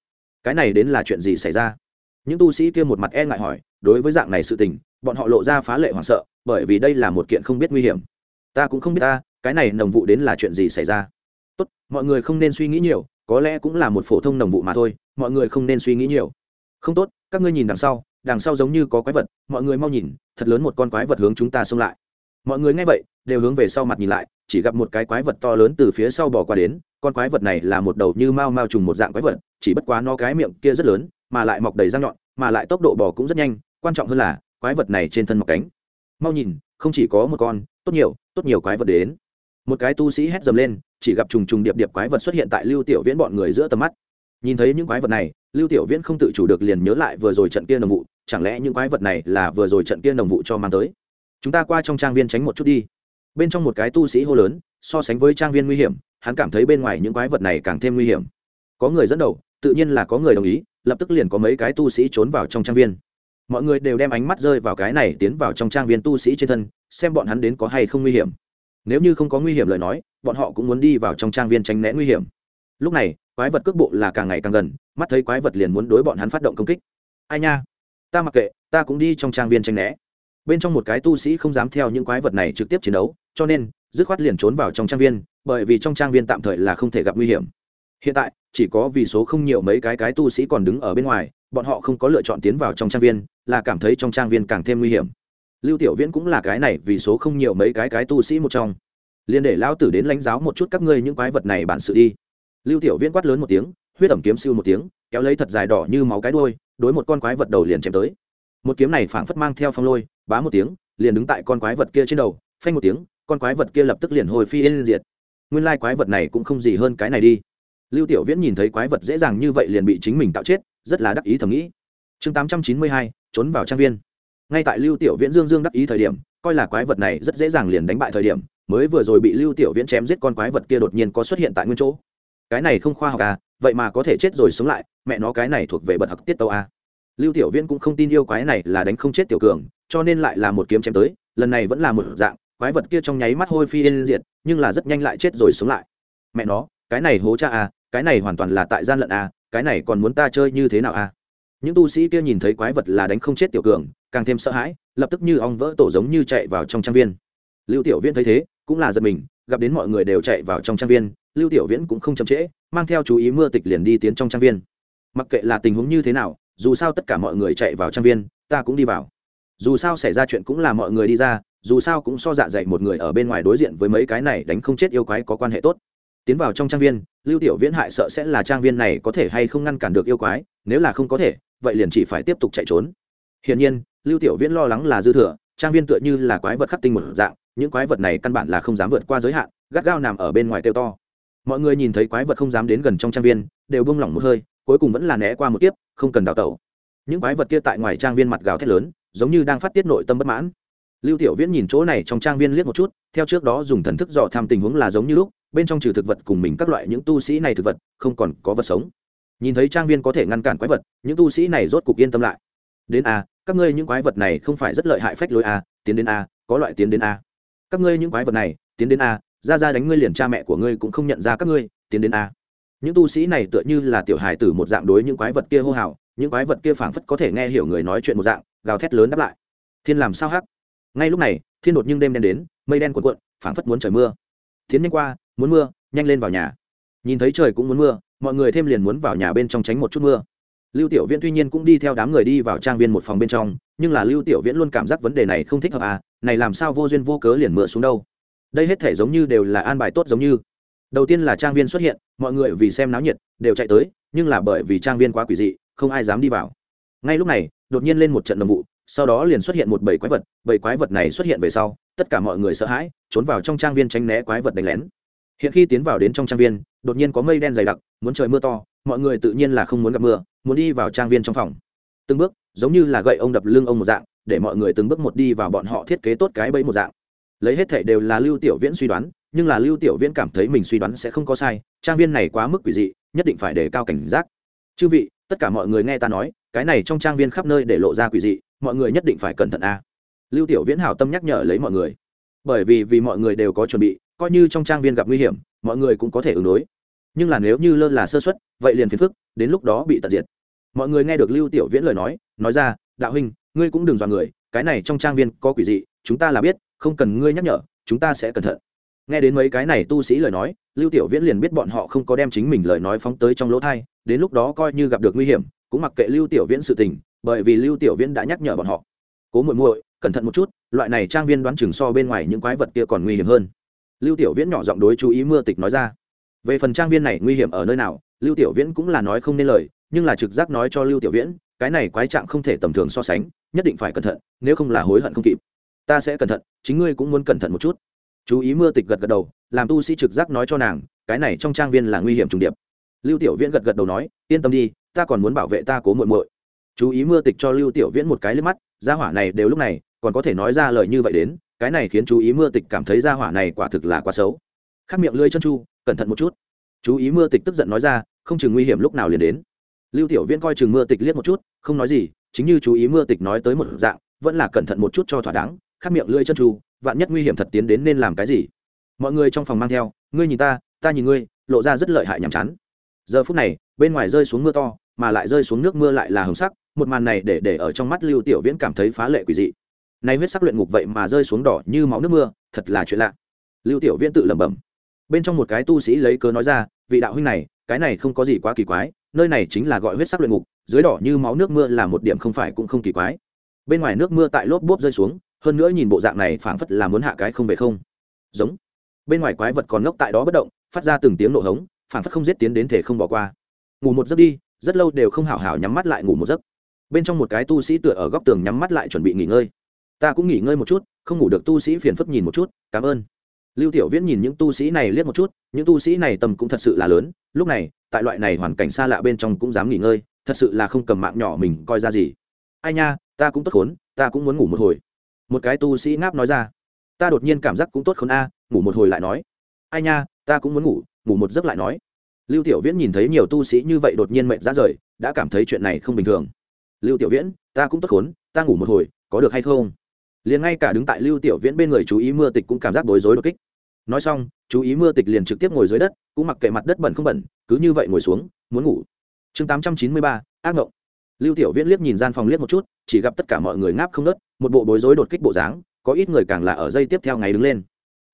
Cái này đến là chuyện gì xảy ra? Những tu sĩ kia một mặt e ngại hỏi, đối với dạng này sự tình, bọn họ lộ ra phá lệ hoảng sợ, bởi vì đây là một kiện không biết nguy hiểm. Ta cũng không biết ta, cái này nồng vụ đến là chuyện gì xảy ra? Tốt, mọi người không nên suy nghĩ nhiều, có lẽ cũng là một phổ thông nồng vụ mà thôi, mọi người không nên suy nghĩ nhiều. Không tốt, các ngươi nhìn đằng sau đằng sau giống như có quái vật, mọi người mau nhìn, thật lớn một con quái vật hướng chúng ta xông lại. Mọi người nghe vậy, đều hướng về sau mặt nhìn lại chỉ gặp một cái quái vật to lớn từ phía sau bò qua đến, con quái vật này là một đầu như mao mao trùng một dạng quái vật, chỉ bất quá nó cái miệng kia rất lớn, mà lại mọc đầy răng nhọn, mà lại tốc độ bò cũng rất nhanh, quan trọng hơn là, quái vật này trên thân mọc cánh. Mau nhìn, không chỉ có một con, tốt nhiều tốt nhiều quái vật đến. Một cái tu sĩ hét dầm lên, chỉ gặp trùng trùng điệp điệp quái vật xuất hiện tại lưu tiểu viễn bọn người giữa tầm mắt. Nhìn thấy những quái vật này, lưu tiểu viễn không tự chủ được liền nhớ lại vừa rồi trận kia nồng vụ, chẳng lẽ những quái vật này là vừa rồi trận kia nồng vụ cho mang tới? Chúng ta qua trong trang viên tránh một chút đi bên trong một cái tu sĩ hô lớn, so sánh với trang viên nguy hiểm, hắn cảm thấy bên ngoài những quái vật này càng thêm nguy hiểm. Có người dẫn đầu, tự nhiên là có người đồng ý, lập tức liền có mấy cái tu sĩ trốn vào trong trang viên. Mọi người đều đem ánh mắt rơi vào cái này tiến vào trong trang viên tu sĩ trên thân, xem bọn hắn đến có hay không nguy hiểm. Nếu như không có nguy hiểm lời nói, bọn họ cũng muốn đi vào trong trang viên tránh né nguy hiểm. Lúc này, quái vật cước bộ là càng ngày càng gần, mắt thấy quái vật liền muốn đối bọn hắn phát động công kích. Ai nha? Ta mặc kệ, ta cũng đi trong trang viên tránh né bên trong một cái tu sĩ không dám theo những quái vật này trực tiếp chiến đấu, cho nên, dứt khoát liền trốn vào trong trang viên, bởi vì trong trang viên tạm thời là không thể gặp nguy hiểm. Hiện tại, chỉ có vì số không nhiều mấy cái cái tu sĩ còn đứng ở bên ngoài, bọn họ không có lựa chọn tiến vào trong trang viên, là cảm thấy trong trang viên càng thêm nguy hiểm. Lưu tiểu viễn cũng là cái này vì số không nhiều mấy cái cái tu sĩ một trong. Liền để lão tử đến lãnh giáo một chút các ngươi những quái vật này bản sự đi. Lưu tiểu viễn quát lớn một tiếng, huyết ẩm kiếm siêu một tiếng, kéo lấy thật dài đỏ như máu cái đuôi, đối một con quái vật đầu liền chém tới. Một kiếm này phảng phất mang theo phong lôi bá một tiếng, liền đứng tại con quái vật kia trên đầu, phanh một tiếng, con quái vật kia lập tức liền hồi phi lên diệt. Nguyên lai quái vật này cũng không gì hơn cái này đi. Lưu tiểu viễn nhìn thấy quái vật dễ dàng như vậy liền bị chính mình tạo chết, rất là đắc ý thầm nghĩ. Chương tám trăm chín mươi hai, trốn vào trang viên. Ngay tại lưu tiểu viễn dương dương đắc ý thời điểm, coi là quái vật này rất dễ dàng liền đánh bại thời điểm, mới vừa rồi bị lưu tiểu viễn chém giết con quái vật kia đột nhiên có xuất hiện tại nguyên chỗ. Cái này không khoa học à vậy mà có thể chết rồi sống lại, mẹ nó cái này thuộc về bật học tiết tâu à lưu tiểu viễn cũng không tin yêu quái này là đánh không chết tiểu cường, cho nên lại là một kiếm chém tới, lần này vẫn là một dạng, quái vật kia trong nháy mắt hôi phi lên diệt, nhưng là rất nhanh lại chết rồi sống lại. Mẹ nó, cái này hố cha à cái này hoàn toàn là tại gian lận à cái này còn muốn ta chơi như thế nào à? Những tu sĩ kia nhìn thấy quái vật là đánh không chết tiểu cường, càng thêm sợ hãi, lập tức như ong vỡ tổ giống như chạy vào trong trang viên. Lưu tiểu viễn thấy thế, cũng là giật mình, gặp đến mọi người đều chạy vào trong trang viên, lưu tiểu viễn cũng không chậm trễ, mang theo chú ý mưa tịch liền đi tiến trong trang viên. Mặc kệ là tình huống như thế nào dù sao tất cả mọi người chạy vào trang viên, ta cũng đi vào. Dù sao xảy ra chuyện cũng là mọi người đi ra, dù sao cũng so dạ dày một người ở bên ngoài đối diện với mấy cái này đánh không chết yêu quái có quan hệ tốt. Tiến vào trong trang viên, lưu tiểu viễn hại sợ sẽ là trang viên này có thể hay không ngăn cản được yêu quái, nếu là không có thể, vậy liền chỉ phải tiếp tục chạy trốn. Hiển nhiên, lưu tiểu viễn lo lắng là dư thừa, trang viên tựa như là quái vật khắc tinh một dạng, những quái vật này căn bản là không dám vượt qua giới hạn, gắt gao nằm ở bên ngoài kêu to. Mọi người nhìn thấy quái vật không dám đến gần trong trang viên, đều buông lỏng một hơi, cuối cùng vẫn là né qua một tiếp không cần đào tẩu. Những quái vật kia tại ngoài trang viên mặt gào thét lớn, giống như đang phát tiết nội tâm bất mãn. Lưu tiểu viễn nhìn chỗ này trong trang viên liếc một chút, theo trước đó dùng thần thức dò tham tình huống là giống như lúc, bên trong trừ thực vật cùng mình các loại những tu sĩ này thực vật, không còn có vật sống. Nhìn thấy trang viên có thể ngăn cản quái vật, những tu sĩ này rốt cục yên tâm lại. Đến a, các ngươi những quái vật này không phải rất lợi hại phách lối a, tiến đến a, có loại tiến đến a. Các ngươi những quái vật này, tiến đến a, ra ra đánh ngươi liền cha mẹ của ngươi cũng không nhận ra các ngươi, tiến đến a những tu sĩ này tựa như là tiểu hài tử một dạng đối những quái vật kia hô hào, những quái vật kia phảng phất có thể nghe hiểu người nói chuyện một dạng, gào thét lớn đáp lại. Thiên làm sao hắc? Ngay lúc này, thiên đột nhưng đêm đen đến, mây đen cuộn cuộn, phảng phất muốn trời mưa. Tiến nhanh qua, muốn mưa, nhanh lên vào nhà. Nhìn thấy trời cũng muốn mưa, mọi người thêm liền muốn vào nhà bên trong tránh một chút mưa. Lưu tiểu viễn tuy nhiên cũng đi theo đám người đi vào trang viên một phòng bên trong, nhưng là lưu tiểu viễn luôn cảm giác vấn đề này không thích hợp à này làm sao vô duyên vô cớ liền mưa xuống đâu. Đây hết thể giống như đều là an bài tốt giống như đầu tiên là trang viên xuất hiện, mọi người vì xem náo nhiệt, đều chạy tới, nhưng là bởi vì trang viên quá quỷ dị, không ai dám đi vào. Ngay lúc này, đột nhiên lên một trận đồng vụ, sau đó liền xuất hiện một bầy quái vật, bầy quái vật này xuất hiện về sau, tất cả mọi người sợ hãi, trốn vào trong trang viên tránh né quái vật đánh lén. Hiện khi tiến vào đến trong trang viên, đột nhiên có mây đen dày đặc, muốn trời mưa to, mọi người tự nhiên là không muốn gặp mưa, muốn đi vào trang viên trong phòng. Từng bước, giống như là gậy ông đập lưng ông một dạng, để mọi người từng bước một đi vào bọn họ thiết kế tốt cái bẫy một dạng. Lấy hết thể đều là lưu tiểu viễn suy đoán nhưng là lưu tiểu viễn cảm thấy mình suy đoán sẽ không có sai, trang viên này quá mức quỷ dị, nhất định phải đề cao cảnh giác. Chư vị, tất cả mọi người nghe ta nói, cái này trong trang viên khắp nơi để lộ ra quỷ dị, mọi người nhất định phải cẩn thận a. Lưu tiểu viễn hảo tâm nhắc nhở lấy mọi người. Bởi vì vì mọi người đều có chuẩn bị, coi như trong trang viên gặp nguy hiểm, mọi người cũng có thể ứng đối. Nhưng là nếu như lơ là sơ xuất vậy liền phiền phức, đến lúc đó bị tận diệt. Mọi người nghe được lưu tiểu viễn lời nói nói ra, đạo huynh, ngươi cũng đừng dọa người, cái này trong trang viên có quỷ dị, chúng ta là biết, không cần ngươi nhắc nhở, chúng ta sẽ cẩn thận nghe đến mấy cái này tu sĩ lời nói, lưu tiểu viễn liền biết bọn họ không có đem chính mình lời nói phóng tới trong lỗ thai, đến lúc đó coi như gặp được nguy hiểm, cũng mặc kệ lưu tiểu viễn sự tình, bởi vì lưu tiểu viễn đã nhắc nhở bọn họ. Cố muội muội, cẩn thận một chút, loại này trang viên đoán chừng so bên ngoài những quái vật kia còn nguy hiểm hơn. Lưu tiểu viễn nhỏ giọng đối chú ý mưa tịch nói ra. Về phần trang viên này nguy hiểm ở nơi nào, lưu tiểu viễn cũng là nói không nên lời, nhưng là trực giác nói cho lưu tiểu viễn, cái này quái trạng không thể tầm thường so sánh, nhất định phải cẩn thận, nếu không là hối hận không kịp. Ta sẽ cẩn thận, chính ngươi cũng muốn cẩn thận một chút chú ý mưa tịch gật gật đầu, làm tu sĩ trực giác nói cho nàng, cái này trong trang viên là nguy hiểm trùng điệp. Lưu tiểu viễn gật gật đầu nói, yên tâm đi, ta còn muốn bảo vệ ta cố muội muội. Chú ý mưa tịch cho lưu tiểu viễn một cái liếc mắt, gia hỏa này đều lúc này, còn có thể nói ra lời như vậy đến, cái này khiến chú ý mưa tịch cảm thấy gia hỏa này quả thực là quá xấu. Khắc miệng lưỡi chân chu, cẩn thận một chút. Chú ý mưa tịch tức giận nói ra, không chừng nguy hiểm lúc nào liền đến. Lưu tiểu viễn coi chừng mưa tịch liếc một chút, không nói gì, chính như chú ý mưa tịch nói tới một dạng, vẫn là cẩn thận một chút cho thỏa đáng khắc miệng lưỡi chân tru, vạn nhất nguy hiểm thật tiến đến nên làm cái gì? Mọi người trong phòng mang theo, ngươi nhìn ta ta nhìn ngươi, lộ ra rất lợi hại nhàm chán. Giờ phút này, bên ngoài rơi xuống mưa to, mà lại rơi xuống nước mưa lại là hồng sắc, một màn này để để ở trong mắt lưu tiểu viễn cảm thấy phá lệ quỷ dị. Nay huyết sắc luyện ngục vậy mà rơi xuống đỏ như máu nước mưa, thật là chuyện lạ. Lưu tiểu viễn tự lẩm bẩm. Bên trong một cái tu sĩ lấy cớ nói ra, vị đạo huynh này, cái này không có gì quá kỳ quái, nơi này chính là gọi huyết sắc luyện ngục, dưới đỏ như máu nước mưa là một điểm không phải cũng không kỳ quái. Bên ngoài nước mưa tại lốp bốp rơi xuống hơn nữa nhìn bộ dạng này phảng phất là muốn hạ cái không về không. Giống. Bên ngoài quái vật còn ngốc tại đó bất động, phát ra từng tiếng nổ hống, phảng phất không giết tiến đến thể không bỏ qua. Ngủ một giấc đi, rất lâu đều không hảo hảo nhắm mắt lại ngủ một giấc. Bên trong một cái tu sĩ tựa ở góc tường nhắm mắt lại chuẩn bị nghỉ ngơi. Ta cũng nghỉ ngơi một chút, không ngủ được tu sĩ phiền phức nhìn một chút, cảm ơn. Lưu tiểu viễn nhìn những tu sĩ này liếc một chút, những tu sĩ này tầm cũng thật sự là lớn, lúc này, tại loại này hoàn cảnh xa lạ bên trong cũng dám nghỉ ngơi, thật sự là không cầm mạng nhỏ mình coi ra gì. Ai nha, ta cũng tốt khốn, ta cũng muốn ngủ một hồi một cái tu sĩ ngáp nói ra, ta đột nhiên cảm giác cũng tốt khốn a, ngủ một hồi lại nói. Ai nha, ta cũng muốn ngủ ngủ một giấc lại nói. Lưu tiểu viễn nhìn thấy nhiều tu sĩ như vậy đột nhiên mệnh ra rời, đã cảm thấy chuyện này không bình thường. Lưu tiểu viễn, ta cũng tốt khốn, ta ngủ một hồi, có được hay không? Liền ngay cả đứng tại lưu tiểu viễn bên người chú ý mưa tịch cũng cảm giác bối rối đột kích. Nói xong, chú ý mưa tịch liền trực tiếp ngồi dưới đất, cũng mặc kệ mặt đất bẩn không bẩn, cứ như vậy ngồi xuống, muốn ngủ. Chương tám trăm chín mươi ba, ác ngộng. Lưu tiểu viễn liếc nhìn gian phòng liếc một chút chỉ gặp tất cả mọi người ngáp không nớt, một bộ bối rối đột kích bộ dáng, có ít người càng là ở dây tiếp theo ngày đứng lên.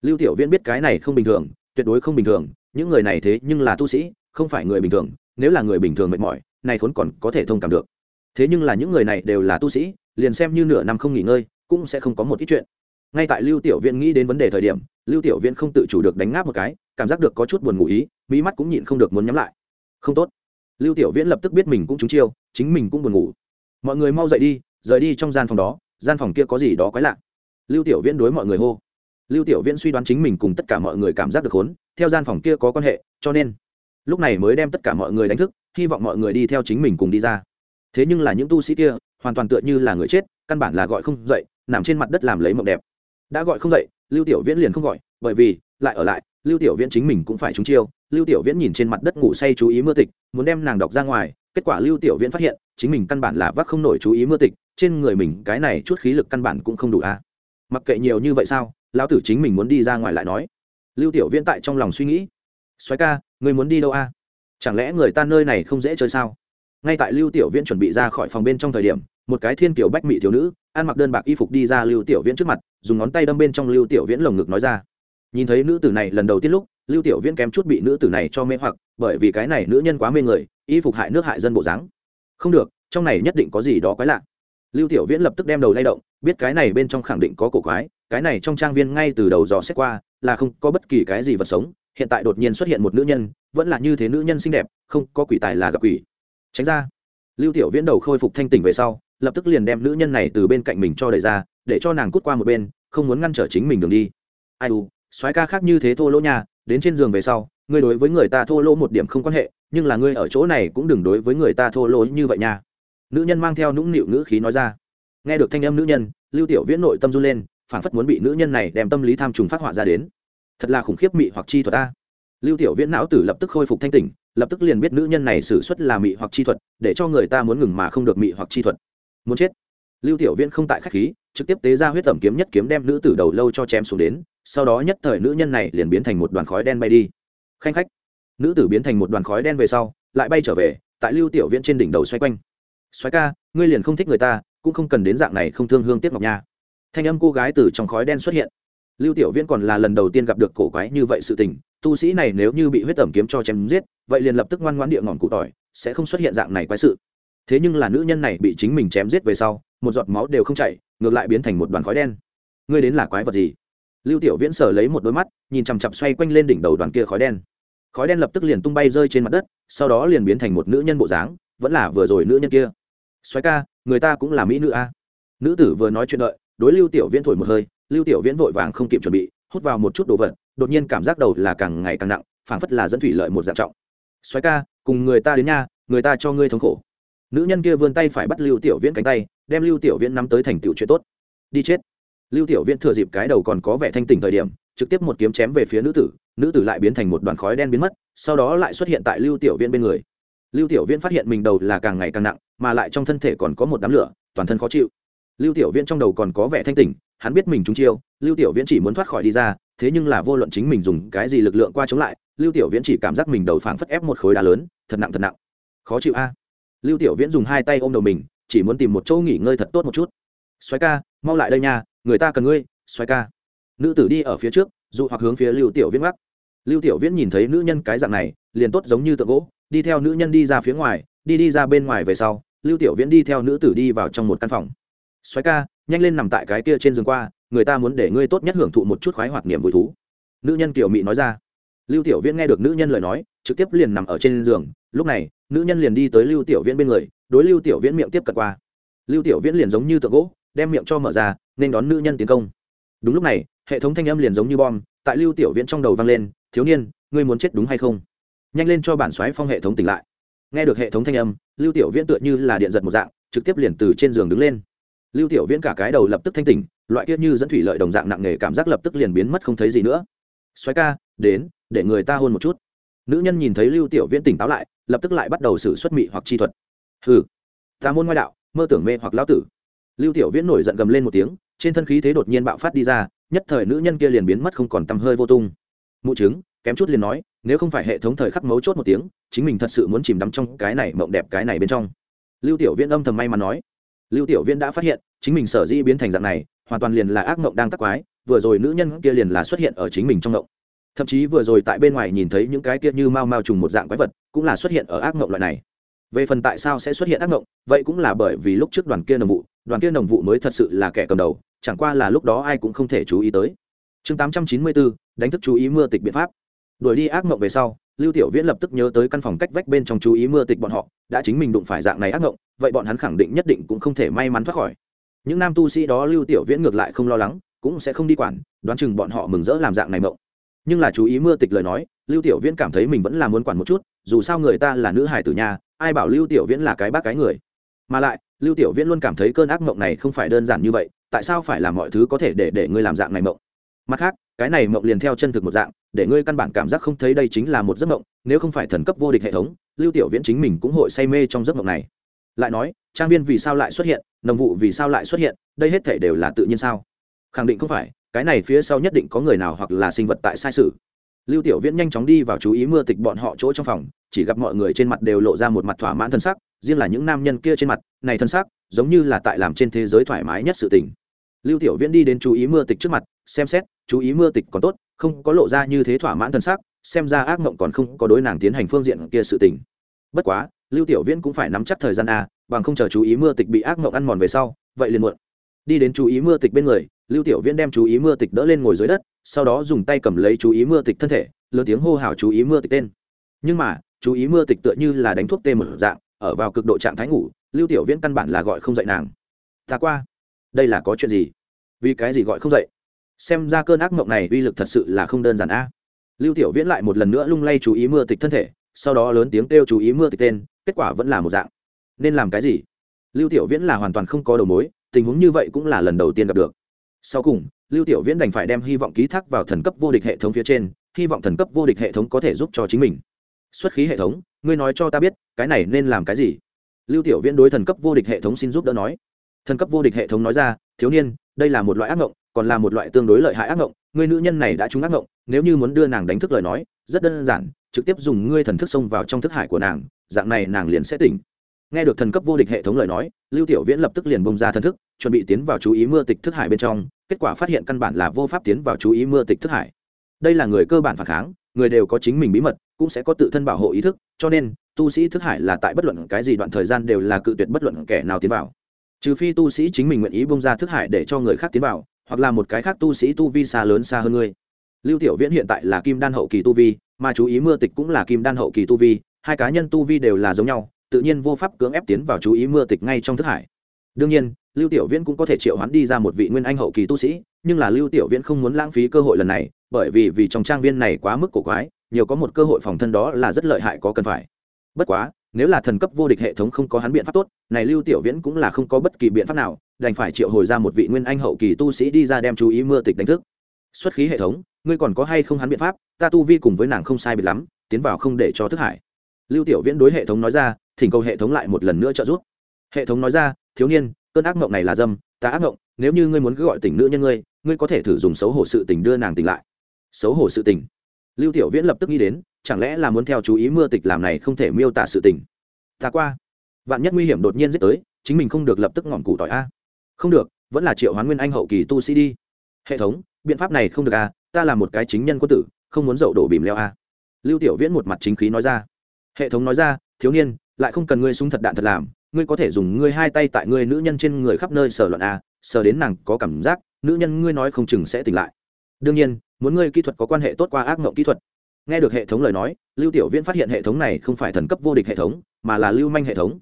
Lưu tiểu viễn biết cái này không bình thường, tuyệt đối không bình thường, những người này thế nhưng là tu sĩ, không phải người bình thường, nếu là người bình thường mệt mỏi, này khốn còn có thể thông cảm được. Thế nhưng là những người này đều là tu sĩ, liền xem như nửa năm không nghỉ ngơi, cũng sẽ không có một ít chuyện. Ngay tại lưu tiểu viễn nghĩ đến vấn đề thời điểm, lưu tiểu viễn không tự chủ được đánh ngáp một cái, cảm giác được có chút buồn ngủ ý mỹ mắt cũng nhịn không được muốn nhắm lại. Không tốt. Lưu tiểu viễn lập tức biết mình cũng trúng chiêu, chính mình cũng buồn ngủ mọi người mau dậy đi, rời đi trong gian phòng đó, gian phòng kia có gì đó quái lạ. Lưu tiểu viễn đối mọi người hô. Lưu tiểu viễn suy đoán chính mình cùng tất cả mọi người cảm giác được hốn, theo gian phòng kia có quan hệ, cho nên lúc này mới đem tất cả mọi người đánh thức, hy vọng mọi người đi theo chính mình cùng đi ra. Thế nhưng là những tu sĩ kia, hoàn toàn tựa như là người chết, căn bản là gọi không dậy, nằm trên mặt đất làm lấy mộng đẹp. Đã gọi không dậy, lưu tiểu viễn liền không gọi, bởi vì, lại ở lại, lưu tiểu viễn chính mình cũng phải trúng chiêu. Lưu tiểu viễn nhìn trên mặt đất ngủ say chú ý mưa tịch, muốn đem nàng đọc ra ngoài, kết quả lưu tiểu viễn phát hiện chính mình căn bản là vác không nổi chú ý mưa tịch, trên người mình cái này chút khí lực căn bản cũng không đủ a à. mặc kệ nhiều như vậy sao, lão tử chính mình muốn đi ra ngoài lại nói. Lưu tiểu viễn tại trong lòng suy nghĩ. Xoáy ca, người muốn đi đâu a chẳng lẽ người ta nơi này không dễ chơi sao? Ngay tại lưu tiểu viễn chuẩn bị ra khỏi phòng bên trong thời điểm, một cái thiên kiểu bách mỹ thiếu nữ, ăn mặc đơn bạc y phục đi ra lưu tiểu viễn trước mặt, dùng ngón tay đâm bên trong lưu tiểu viễn lồng ngực nói ra. Nhìn thấy nữ tử này lần đầu tiên lúc, lưu tiểu viễn kém chút bị nữ tử này cho mê hoặc, bởi vì cái này nữ nhân quá mê người, y phục hại nước hại dân bộ dáng không được, trong này nhất định có gì đó quái lạ. Lưu tiểu viễn lập tức đem đầu lay động, biết cái này bên trong khẳng định có cổ quái, cái này trong trang viên ngay từ đầu dò xét qua, là không có bất kỳ cái gì vật sống, hiện tại đột nhiên xuất hiện một nữ nhân, vẫn là như thế nữ nhân xinh đẹp, không có quỷ tài là gặp quỷ. Tránh ra. Lưu tiểu viễn đầu khôi phục thanh tỉnh về sau, lập tức liền đem nữ nhân này từ bên cạnh mình cho đẩy ra, để cho nàng cút qua một bên, không muốn ngăn trở chính mình đường đi. Ai u, soái ca khác như thế thô lỗ nha, đến trên giường về sau, ngươi đối với người ta thô lỗ một điểm không quan hệ nhưng là ngươi ở chỗ này cũng đừng đối với người ta thô lỗ như vậy nha. Nữ nhân mang theo nũng nịu ngữ khí nói ra. Nghe được thanh âm nữ nhân, lưu tiểu viễn nội tâm run lên, phảng phất muốn bị nữ nhân này đem tâm lý tham trùng phát họa ra đến. Thật là khủng khiếp mị hoặc chi thuật ta lưu tiểu viễn não tử lập tức khôi phục thanh tỉnh, lập tức liền biết nữ nhân này xử suất là mị hoặc chi thuật, để cho người ta muốn ngừng mà không được mị hoặc chi thuật. Muốn chết. Lưu tiểu viễn không tại khách khí, trực tiếp tế ra huyết tẩm kiếm nhất kiếm đem nữ tử đầu lâu cho chém xuống đến, sau đó nhất thời nữ nhân này liền biến thành một đoàn khói đen bay đi. Khanh khách nữ tử biến thành một đoàn khói đen về sau, lại bay trở về, tại lưu tiểu viễn trên đỉnh đầu xoay quanh. Xoáy ca, ngươi liền không thích người ta, cũng không cần đến dạng này không thương hương tiếc ngọc nha. Thanh âm cô gái từ trong khói đen xuất hiện. Lưu tiểu viễn còn là lần đầu tiên gặp được cổ quái như vậy sự tình, tu sĩ này nếu như bị huyết tẩm kiếm cho chém giết, vậy liền lập tức ngoan ngoãn địa ngọn cụ tỏi, sẽ không xuất hiện dạng này quái sự. Thế nhưng là nữ nhân này bị chính mình chém giết về sau, một giọt máu đều không chảy, ngược lại biến thành một đoàn khói đen. Ngươi đến là quái vật gì? Lưu tiểu viễn sở lấy một đôi mắt, nhìn chằm chặp xoay quanh lên đỉnh đầu đoàn kia khói đen khói đen lập tức liền tung bay rơi trên mặt đất, sau đó liền biến thành một nữ nhân bộ dáng, vẫn là vừa rồi nữ nhân kia. Xoáy ca, người ta cũng là mỹ nữ a. Nữ tử vừa nói chuyện đợi, đối lưu tiểu viễn thổi một hơi, lưu tiểu viễn vội vàng không kịp chuẩn bị, hút vào một chút đồ vật, đột nhiên cảm giác đầu là càng ngày càng nặng, phảng phất là dẫn thủy lợi một dạng trọng. Xoáy ca, cùng người ta đến nha, người ta cho ngươi thống khổ. Nữ nhân kia vươn tay phải bắt lưu tiểu viễn cánh tay, đem lưu tiểu viễn nắm tới thành tựu chuyện tốt. Đi chết. Lưu tiểu viễn thừa dịp cái đầu còn có vẻ thanh tỉnh thời điểm trực tiếp một kiếm chém về phía nữ tử nữ tử lại biến thành một đoàn khói đen biến mất, sau đó lại xuất hiện tại lưu tiểu viễn bên người. Lưu tiểu viễn phát hiện mình đầu là càng ngày càng nặng, mà lại trong thân thể còn có một đám lửa, toàn thân khó chịu. Lưu tiểu viễn trong đầu còn có vẻ thanh tỉnh, hắn biết mình trúng chiêu, lưu tiểu viễn chỉ muốn thoát khỏi đi ra, thế nhưng là vô luận chính mình dùng cái gì lực lượng qua chống lại, lưu tiểu viễn chỉ cảm giác mình đầu phảng phất ép một khối đá lớn, thật nặng thật nặng. Khó chịu a. Lưu tiểu viễn dùng hai tay ôm đầu mình, chỉ muốn tìm một chỗ nghỉ ngơi thật tốt một chút. Xoáy ca, mau lại đây nha, người ta cần ngươi xoáy ca nữ tử đi ở phía trước, dụ hoặc hướng phía lưu tiểu viễn gác lưu tiểu viễn nhìn thấy nữ nhân cái dạng này, liền tốt giống như tượng gỗ, đi theo nữ nhân đi ra phía ngoài, đi đi ra bên ngoài về sau, lưu tiểu viễn đi theo nữ tử đi vào trong một căn phòng. Xoáy ca, nhanh lên nằm tại cái kia trên giường qua, người ta muốn để ngươi tốt nhất hưởng thụ một chút khoái hoạt niềm vui thú. Nữ nhân kiểu mị nói ra. Lưu tiểu viễn nghe được nữ nhân lời nói, trực tiếp liền nằm ở trên giường. Lúc này, nữ nhân liền đi tới lưu tiểu viễn bên người, đối lưu tiểu viễn miệng tiếp cận qua. Lưu tiểu viễn liền giống như tượng gỗ, đem miệng cho mở ra, nên đón nữ nhân tiến công. Đúng lúc này hệ thống thanh âm liền giống như bom, tại lưu tiểu viễn trong đầu vang lên, thiếu niên, ngươi muốn chết đúng hay không? Nhanh lên cho bản xoáy phong hệ thống tỉnh lại. Nghe được hệ thống thanh âm, lưu tiểu viễn tựa như là điện giật một dạng, trực tiếp liền từ trên giường đứng lên. Lưu tiểu viễn cả cái đầu lập tức thanh tỉnh, loại kiết như dẫn thủy lợi đồng dạng nặng nề cảm giác lập tức liền biến mất không thấy gì nữa. Xoáy ca, đến, để người ta hôn một chút. Nữ nhân nhìn thấy lưu tiểu viễn tỉnh táo lại, lập tức lại bắt đầu xử xuất mị hoặc chi thuật. Hừ, ta môn ngoại đạo, mơ tưởng mê hoặc lão tử. Lưu tiểu viễn nổi giận gầm lên một tiếng, trên thân khí thế đột nhiên bạo phát đi ra nhất thời nữ nhân kia liền biến mất không còn tăm hơi vô tung. Mụ chứng kém chút liền nói, nếu không phải hệ thống thời khắc mấu chốt một tiếng, chính mình thật sự muốn chìm đắm trong cái này mộng đẹp cái này bên trong. Lưu tiểu viễn âm thầm may mà nói. Lưu tiểu viễn đã phát hiện, chính mình sở dĩ biến thành dạng này, hoàn toàn liền là ác mộng đang tắc quái, vừa rồi nữ nhân kia liền là xuất hiện ở chính mình trong mộng. Thậm chí vừa rồi tại bên ngoài nhìn thấy những cái kia như mau mau trùng một dạng quái vật, cũng là xuất hiện ở ác mộng loại này. Về phần tại sao sẽ xuất hiện ác mộng, vậy cũng là bởi vì lúc trước đoàn kia nồng vụ, đoàn kia nồng vụ mới thật sự là kẻ cầm đầu chẳng qua là lúc đó ai cũng không thể chú ý tới. Chương tám trăm chín mươi bốn, đánh thức chú ý mưa tịch biện pháp. Đuổi đi ác mộng về sau, lưu tiểu viễn lập tức nhớ tới căn phòng cách vách bên trong chú ý mưa tịch bọn họ, đã chính mình đụng phải dạng này ác mộng, vậy bọn hắn khẳng định nhất định cũng không thể may mắn thoát khỏi. Những nam tu sĩ đó lưu tiểu viễn ngược lại không lo lắng, cũng sẽ không đi quản, đoán chừng bọn họ mừng rỡ làm dạng này mộng. Nhưng là chú ý mưa tịch lời nói, lưu tiểu viễn cảm thấy mình vẫn là muốn quản một chút, dù sao người ta là nữ hài tử nhà, ai bảo lưu tiểu viễn là cái bác cái người. Mà lại, lưu tiểu viễn luôn cảm thấy cơn ác mộng này không phải đơn giản như vậy tại sao phải làm mọi thứ có thể để để ngươi làm dạng này mộng? Mặt khác, cái này mộng liền theo chân thực một dạng, để ngươi căn bản cảm giác không thấy đây chính là một giấc mộng, nếu không phải thần cấp vô địch hệ thống, lưu tiểu viễn chính mình cũng hội say mê trong giấc mộng này. Lại nói, trang viên vì sao lại xuất hiện, nồng vụ vì sao lại xuất hiện, đây hết thể đều là tự nhiên sao? Khẳng định không phải, cái này phía sau nhất định có người nào hoặc là sinh vật tại sai sự. Lưu tiểu viễn nhanh chóng đi vào chú ý mưa tịch bọn họ chỗ trong phòng, chỉ gặp mọi người trên mặt đều lộ ra một mặt thỏa mãn thân sắc, riêng là những nam nhân kia trên mặt, này thân sắc, giống như là tại làm trên thế giới thoải mái nhất sự tình lưu tiểu viễn đi đến chú ý mưa tịch trước mặt, xem xét, chú ý mưa tịch còn tốt, không có lộ ra như thế thỏa mãn thân sắc, xem ra ác mộng còn không có đối nàng tiến hành phương diện kia sự tình. Bất quá, lưu tiểu viễn cũng phải nắm chắc thời gian a, bằng không chờ chú ý mưa tịch bị ác mộng ăn mòn về sau, vậy liền muộn. Đi đến chú ý mưa tịch bên người, lưu tiểu viễn đem chú ý mưa tịch đỡ lên ngồi dưới đất, sau đó dùng tay cầm lấy chú ý mưa tịch thân thể, lớn tiếng hô hào chú ý mưa tịch tên. Nhưng mà, chú ý mưa tịch tựa như là đánh thuốc tê một dạng, ở vào cực độ trạng thái ngủ, lưu tiểu viễn căn bản là gọi không dậy nàng. Ta qua đây là có chuyện gì? Vì cái gì gọi không dậy? Xem ra cơn ác mộng này uy lực thật sự là không đơn giản a. Lưu tiểu viễn lại một lần nữa lung lay chú ý mưa tịch thân thể, sau đó lớn tiếng kêu chú ý mưa tịch tên, kết quả vẫn là một dạng. Nên làm cái gì? Lưu tiểu viễn là hoàn toàn không có đầu mối, tình huống như vậy cũng là lần đầu tiên gặp được. Sau cùng, lưu tiểu viễn đành phải đem hy vọng ký thác vào thần cấp vô địch hệ thống phía trên, hy vọng thần cấp vô địch hệ thống có thể giúp cho chính mình. Xuất khí hệ thống, ngươi nói cho ta biết, cái này nên làm cái gì? Lưu tiểu viễn đối thần cấp vô địch hệ thống xin giúp đỡ nói thần cấp vô địch hệ thống nói ra, thiếu niên, đây là một loại ác mộng còn là một loại tương đối lợi hại ác mộng ngươi nữ nhân này đã trúng ác mộng nếu như muốn đưa nàng đánh thức lời nói, rất đơn giản, trực tiếp dùng ngươi thần thức xông vào trong thức hải của nàng, dạng này nàng liền sẽ tỉnh. Nghe được thần cấp vô địch hệ thống lời nói, lưu tiểu viễn lập tức liền bông ra thần thức, chuẩn bị tiến vào chú ý mưa tịch thức hải bên trong, kết quả phát hiện căn bản là vô pháp tiến vào chú ý mưa tịch thức hải. Đây là người cơ bản phản kháng, người đều có chính mình bí mật, cũng sẽ có tự thân bảo hộ ý thức, cho nên, tu sĩ thức hải là tại bất luận cái gì đoạn thời gian đều là cự tuyệt bất luận kẻ nào tiến vào trừ phi tu sĩ chính mình nguyện ý bông ra thức hải để cho người khác tiến vào, hoặc là một cái khác tu sĩ tu vi xa lớn xa hơn ngươi. Lưu tiểu viễn hiện tại là kim đan hậu kỳ tu vi, mà chú ý mưa tịch cũng là kim đan hậu kỳ tu vi, hai cá nhân tu vi đều là giống nhau, tự nhiên vô pháp cưỡng ép tiến vào chú ý mưa tịch ngay trong thức hải. Đương nhiên, lưu tiểu viễn cũng có thể triệu hoán đi ra một vị nguyên anh hậu kỳ tu sĩ, nhưng là lưu tiểu viễn không muốn lãng phí cơ hội lần này, bởi vì vì trong trang viên này quá mức cổ quái, nhiều có một cơ hội phòng thân đó là rất lợi hại có cần phải. Bất quá nếu là thần cấp vô địch hệ thống không có hắn biện pháp tốt, này lưu tiểu viễn cũng là không có bất kỳ biện pháp nào, đành phải triệu hồi ra một vị nguyên anh hậu kỳ tu sĩ đi ra đem chú ý mưa tịch đánh thức. Xuất khí hệ thống, ngươi còn có hay không hắn biện pháp? Ta tu vi cùng với nàng không sai biệt lắm, tiến vào không để cho thức hải. Lưu tiểu viễn đối hệ thống nói ra, thỉnh cầu hệ thống lại một lần nữa trợ giúp. Hệ thống nói ra, thiếu niên, cơn ác mộng này là dâm, ta ác mộng, nếu như ngươi muốn cứ gọi tỉnh nữ nhân ngươi ngươi có thể thử dùng xấu hổ sự tình đưa nàng tỉnh lại. Xấu hổ sự tình. Lưu tiểu viễn lập tức nghĩ đến chẳng lẽ là muốn theo chú ý mưa tịch làm này không thể miêu tả sự tình? Ta qua. Vạn nhất nguy hiểm đột nhiên giết tới, chính mình không được lập tức ngọn củ tỏi a. Không được, vẫn là triệu hoán nguyên anh hậu kỳ tu sĩ đi. Hệ thống, biện pháp này không được a, ta là một cái chính nhân quân tử, không muốn dậu đổ bìm leo a. Lưu tiểu viễn một mặt chính khí nói ra. Hệ thống nói ra, thiếu niên, lại không cần ngươi súng thật đạn thật làm, ngươi có thể dùng ngươi hai tay tại ngươi nữ nhân trên người khắp nơi sờ loạn a, sờ đến nàng có cảm giác, nữ nhân ngươi nói không chừng sẽ tỉnh lại. Đương nhiên, muốn ngươi kỹ thuật có quan hệ tốt qua ác mộng kỹ thuật nghe được hệ thống lời nói, lưu tiểu viễn phát hiện hệ thống này không phải thần cấp vô địch hệ thống, mà là lưu manh hệ thống.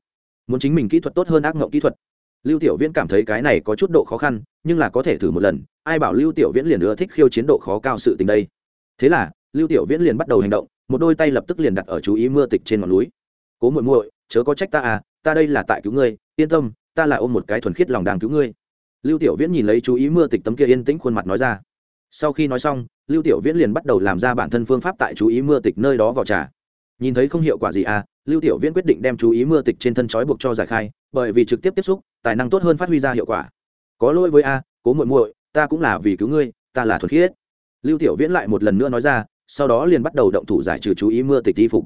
Muốn chính mình kỹ thuật tốt hơn ác mộng kỹ thuật. Lưu tiểu viễn cảm thấy cái này có chút độ khó khăn, nhưng là có thể thử một lần, ai bảo lưu tiểu viễn liền ưa thích khiêu chiến độ khó cao sự tình đây. Thế là, lưu tiểu viễn liền bắt đầu hành động, một đôi tay lập tức liền đặt ở chú ý mưa tịch trên ngọn núi. Cố muội muội, chớ có trách ta à ta đây là tại cứu ngươi, yên tâm, ta là ôm một cái thuần khiết lòng đang cứu ngươi. Lưu tiểu viễn nhìn lấy chú ý mưa tịch tấm kia yên tĩnh khuôn mặt nói ra sau khi nói xong, lưu tiểu viễn liền bắt đầu làm ra bản thân phương pháp tại chú ý mưa tịch nơi đó vào trà. Nhìn thấy không hiệu quả gì à lưu tiểu viễn quyết định đem chú ý mưa tịch trên thân trói buộc cho giải khai, bởi vì trực tiếp tiếp xúc, tài năng tốt hơn phát huy ra hiệu quả. Có lỗi với a, cố muội muội, ta cũng là vì cứu ngươi, ta là thuần khiết. Lưu tiểu viễn lại một lần nữa nói ra, sau đó liền bắt đầu động thủ giải trừ chú ý mưa tịch y phục.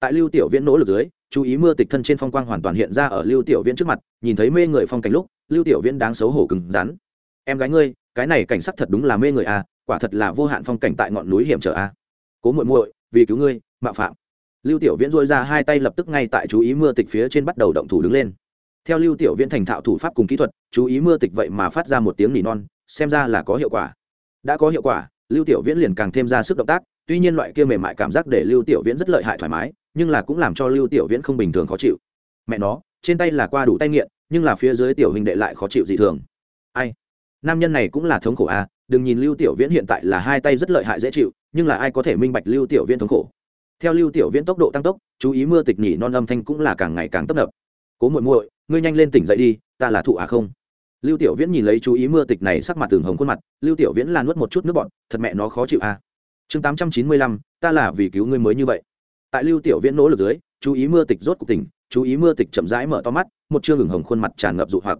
Tại lưu tiểu viễn nỗ lực dưới, chú ý mưa tịch thân trên phong quang hoàn toàn hiện ra ở lưu tiểu viễn trước mặt, nhìn thấy mê người phong cảnh lúc, lưu tiểu viễn đáng xấu hổ cứng rắn. Em gái ngươi cái này cảnh sắc thật đúng là mê người a, quả thật là vô hạn phong cảnh tại ngọn núi hiểm trở a. Cố muội muội, vì cứu ngươi, mạo phạm. Lưu tiểu viễn dôi ra hai tay lập tức ngay tại chú ý mưa tịch phía trên bắt đầu động thủ đứng lên. Theo lưu tiểu viễn thành thạo thủ pháp cùng kỹ thuật, chú ý mưa tịch vậy mà phát ra một tiếng nỉ non, xem ra là có hiệu quả. Đã có hiệu quả, lưu tiểu viễn liền càng thêm ra sức động tác, tuy nhiên loại kia mềm mại cảm giác để lưu tiểu viễn rất lợi hại thoải mái, nhưng là cũng làm cho lưu tiểu viễn không bình thường khó chịu. Mẹ nó, trên tay là qua đủ tay nghiện, nhưng là phía dưới tiểu hình đệ lại khó chịu dị thường. Ai? Nam nhân này cũng là thống khổ à đừng nhìn lưu tiểu viễn hiện tại là hai tay rất lợi hại dễ chịu, nhưng là ai có thể minh bạch lưu tiểu viễn thống khổ? Theo lưu tiểu viễn tốc độ tăng tốc, chú ý mưa tịch nhỉ non âm thanh cũng là càng ngày càng tấp nập. Cố muội muội, ngươi nhanh lên tỉnh dậy đi, ta là thụ à không? Lưu tiểu viễn nhìn lấy chú ý mưa tịch này sắc mặt tường hồng khuôn mặt, lưu tiểu viễn là nuốt một chút nước bọn thật mẹ nó khó chịu à. Chương tám trăm chín mươi lăm, ta là vì cứu ngươi mới như vậy. Tại lưu tiểu viễn nỗ lực dưới, chú ý mưa tịch rốt cuộc tỉnh, chú ý mưa tịch chậm rãi mở to mắt, một chương hửng hồng khuôn mặt tràn ngập dụ hoặc.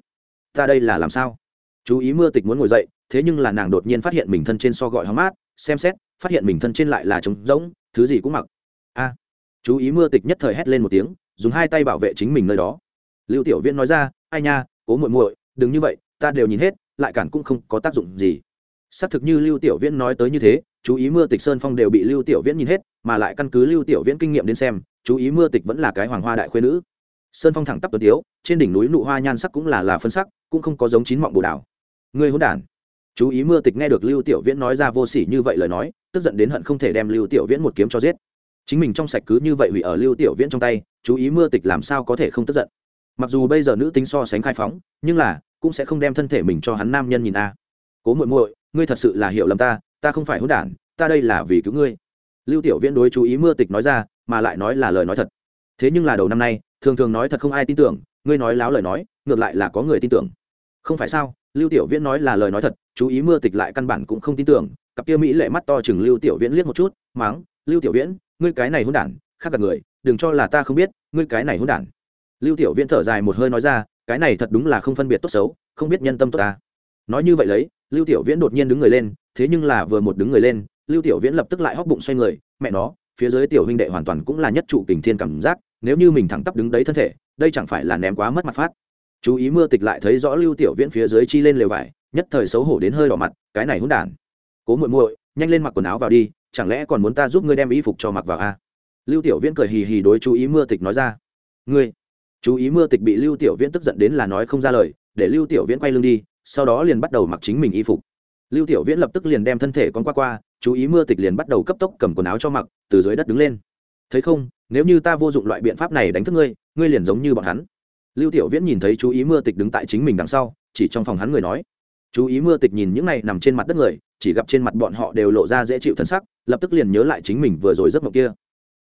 Ta đây là làm sao? Chú ý mưa tịch muốn ngồi dậy, thế nhưng là nàng đột nhiên phát hiện mình thân trên so gọi hóng mát, xem xét, phát hiện mình thân trên lại là trống rỗng, thứ gì cũng mặc. A. Chú ý mưa tịch nhất thời hét lên một tiếng, dùng hai tay bảo vệ chính mình nơi đó. Lưu tiểu viễn nói ra, ai nha, cố muội muội, đừng như vậy, ta đều nhìn hết, lại cản cũng không có tác dụng gì. Xác thực như lưu tiểu viễn nói tới như thế, chú ý mưa tịch sơn phong đều bị lưu tiểu viễn nhìn hết, mà lại căn cứ lưu tiểu viễn kinh nghiệm đến xem, chú ý mưa tịch vẫn là cái hoàng hoa đại khuê nữ. Sơn phong thẳng tắp tuấn tiếu, trên đỉnh núi nụ hoa nhan sắc cũng là là phân sắc, cũng không có giống chín mọng bồ đào. Ngươi hỗn đản. Chú ý mưa tịch nghe được lưu tiểu viễn nói ra vô sỉ như vậy lời nói, tức giận đến hận không thể đem lưu tiểu viễn một kiếm cho giết. Chính mình trong sạch cứ như vậy hủy ở lưu tiểu viễn trong tay, chú ý mưa tịch làm sao có thể không tức giận. Mặc dù bây giờ nữ tính so sánh khai phóng, nhưng là, cũng sẽ không đem thân thể mình cho hắn nam nhân nhìn a. Cố muội muội, ngươi thật sự là hiểu lầm ta ta không phải hỗn đản, ta đây là vì cứu ngươi. Lưu tiểu viễn đối chú ý mưa tịch nói ra, mà lại nói là lời nói thật. Thế nhưng là đầu năm nay, thường thường nói thật không ai tin tưởng, ngươi nói láo lời nói, ngược lại là có người tin tưởng. Không phải sao? Lưu tiểu viễn nói là lời nói thật, chú ý mưa tịch lại căn bản cũng không tin tưởng, cặp kia mỹ lệ mắt to chừng lưu tiểu viễn liếc một chút máng lưu tiểu viễn, ngươi cái này hôn đản, khác cả người, đừng cho là ta không biết, ngươi cái này hôn đản. Lưu tiểu viễn thở dài một hơi nói ra, cái này thật đúng là không phân biệt tốt xấu, không biết nhân tâm tốt ta. Nói như vậy lấy, lưu tiểu viễn đột nhiên đứng người lên, thế nhưng là vừa một đứng người lên, lưu tiểu viễn lập tức lại hóc bụng xoay người, mẹ nó, phía dưới tiểu huynh đệ hoàn toàn cũng là nhất trụ kình thiên cảm giác, nếu như mình thẳng tắp đứng đấy thân thể, đây chẳng phải là ném quá mất mặt phát chú ý mưa tịch lại thấy rõ lưu tiểu viễn phía dưới chi lên lều vải, nhất thời xấu hổ đến hơi đỏ mặt, cái này hỗn đản. Cố muội muội, nhanh lên mặc quần áo vào đi, chẳng lẽ còn muốn ta giúp ngươi đem y phục cho mặc vào a à? lưu tiểu viễn cười hì hì đối chú ý mưa tịch nói ra. Ngươi, chú ý mưa tịch bị lưu tiểu viễn tức giận đến là nói không ra lời, để lưu tiểu viễn quay lưng đi, sau đó liền bắt đầu mặc chính mình y phục. Lưu tiểu viễn lập tức liền đem thân thể con qua qua, chú ý mưa tịch liền bắt đầu cấp tốc cầm quần áo cho mặc, từ dưới đất đứng lên. Thấy không, nếu như ta vô dụng loại biện pháp này đánh thức ngươi ngươi liền giống như bọn hắn lưu tiểu viễn nhìn thấy chú ý mưa tịch đứng tại chính mình đằng sau, chỉ trong phòng hắn người nói. Chú ý mưa tịch nhìn những này nằm trên mặt đất người, chỉ gặp trên mặt bọn họ đều lộ ra dễ chịu thân sắc, lập tức liền nhớ lại chính mình vừa rồi giấc mộng kia.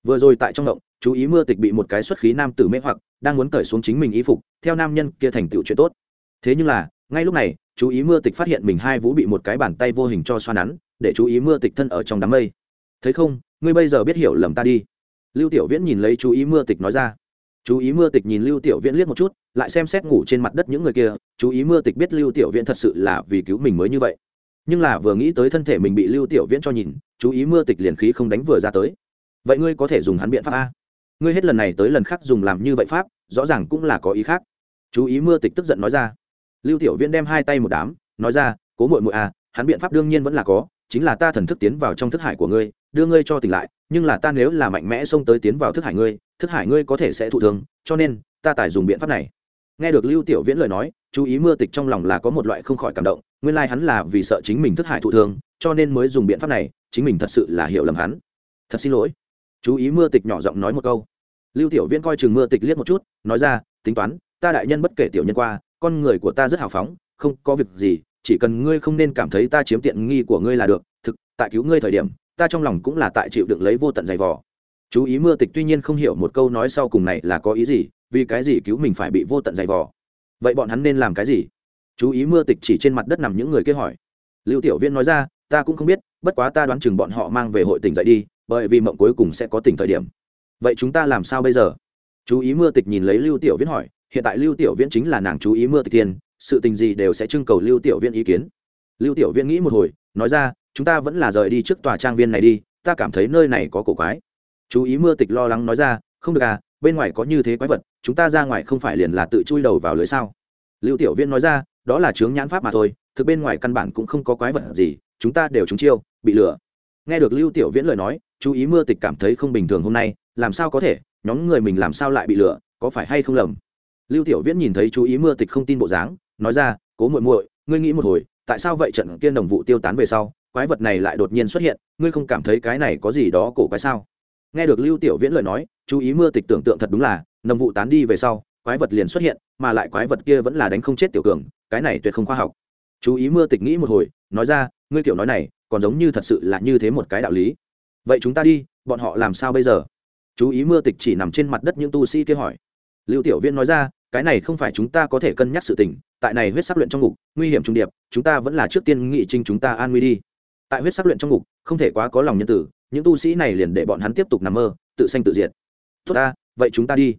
Vừa rồi tại trong động chú ý mưa tịch bị một cái xuất khí nam tử mê hoặc, đang muốn cởi xuống chính mình y phục, theo nam nhân kia thành tựu chuyện tốt. Thế nhưng là, ngay lúc này, chú ý mưa tịch phát hiện mình hai vũ bị một cái bàn tay vô hình cho xoa nắn, để chú ý mưa tịch thân ở trong đám mây. Thấy không? Ngươi bây giờ biết hiểu lầm ta đi. Lưu tiểu viễn nhìn lấy chú ý mưa tịch nói ra chú ý mưa tịch nhìn lưu tiểu viễn liếc một chút lại xem xét ngủ trên mặt đất những người kia chú ý mưa tịch biết lưu tiểu viễn thật sự là vì cứu mình mới như vậy. Nhưng là vừa nghĩ tới thân thể mình bị lưu tiểu viễn cho nhìn chú ý mưa tịch liền khí không đánh vừa ra tới. Vậy ngươi có thể dùng hắn biện pháp a? Ngươi hết lần này tới lần khác dùng làm như vậy pháp rõ ràng cũng là có ý khác. Chú ý mưa tịch tức giận nói ra. Lưu tiểu viễn đem hai tay một đám nói ra cố muội muội a, hắn biện pháp đương nhiên vẫn là có chính là ta thần thức tiến vào trong thức hải của ngươi, đưa ngươi cho tỉnh lại, nhưng là ta nếu là mạnh mẽ xông tới tiến vào thức hải ngươi, thức hải ngươi có thể sẽ thụ thương, cho nên, ta tải dùng biện pháp này. Nghe được lưu tiểu viễn lời nói, chú ý mưa tịch trong lòng là có một loại không khỏi cảm động, nguyên lai hắn là vì sợ chính mình thức hải thụ thương, cho nên mới dùng biện pháp này, chính mình thật sự là hiểu lầm hắn. Thật xin lỗi. Chú ý mưa tịch nhỏ giọng nói một câu. Lưu tiểu viễn coi chừng mưa tịch liếc một chút, nói ra, tính toán, ta đại nhân bất kể tiểu nhân qua, con người của ta rất hào phóng, không có việc gì chỉ cần ngươi không nên cảm thấy ta chiếm tiện nghi của ngươi là được, thực, tại cứu ngươi thời điểm, ta trong lòng cũng là tại chịu đựng lấy vô tận dày vò. Chú ý mưa tịch tuy nhiên không hiểu một câu nói sau cùng này là có ý gì, vì cái gì cứu mình phải bị vô tận dày vò. Vậy bọn hắn nên làm cái gì? Chú ý mưa tịch chỉ trên mặt đất nằm những người kế hỏi. Lưu tiểu viên nói ra, ta cũng không biết, bất quá ta đoán chừng bọn họ mang về hội tỉnh dậy đi, bởi vì mộng cuối cùng sẽ có tỉnh thời điểm. Vậy chúng ta làm sao bây giờ? Chú ý mưa tịch nhìn lấy lưu tiểu viễn hỏi, hiện tại lưu tiểu viễn chính là nàng chú ý mưa tịch tiền sự tình gì đều sẽ trưng cầu lưu tiểu Viên ý kiến. Lưu tiểu Viên nghĩ một hồi, nói ra, chúng ta vẫn là rời đi trước tòa trang viên này đi, ta cảm thấy nơi này có cổ quái. Chú ý mưa tịch lo lắng nói ra, không được à bên ngoài có như thế quái vật, chúng ta ra ngoài không phải liền là tự chui đầu vào lưới sao? Lưu tiểu Viên nói ra, đó là chướng nhãn pháp mà thôi, thực bên ngoài căn bản cũng không có quái vật gì, chúng ta đều trúng chiêu, bị lừa. Nghe được lưu tiểu viễn lời nói, chú ý mưa tịch cảm thấy không bình thường hôm nay, làm sao có thể, nhóm người mình làm sao lại bị lừa, có phải hay không lầm? Lưu tiểu viễn nhìn thấy chú ý mưa tịch không tin bộ dáng nói ra, cố muội muội, ngươi nghĩ một hồi, tại sao vậy trận kia đồng vụ tiêu tán về sau, quái vật này lại đột nhiên xuất hiện, ngươi không cảm thấy cái này có gì đó cổ quái sao? Nghe được lưu tiểu viễn lời nói, chú ý mưa tịch tưởng tượng thật đúng là, nồng vụ tán đi về sau, quái vật liền xuất hiện, mà lại quái vật kia vẫn là đánh không chết tiểu cường, cái này tuyệt không khoa học. Chú ý mưa tịch nghĩ một hồi, nói ra, ngươi kiểu nói này, còn giống như thật sự là như thế một cái đạo lý. Vậy chúng ta đi, bọn họ làm sao bây giờ? Chú ý mưa tịch chỉ nằm trên mặt đất những tu sĩ kia hỏi. Lưu tiểu Viễn nói ra cái này không phải chúng ta có thể cân nhắc sự tình, tại này huyết sắc luyện trong ngục, nguy hiểm trung điệp, chúng ta vẫn là trước tiên nghị trinh chúng ta an nguy đi. Tại huyết sắc luyện trong ngục, không thể quá có lòng nhân tử, những tu sĩ này liền để bọn hắn tiếp tục nằm mơ, tự sanh tự diệt. Tốt ta, vậy chúng ta đi.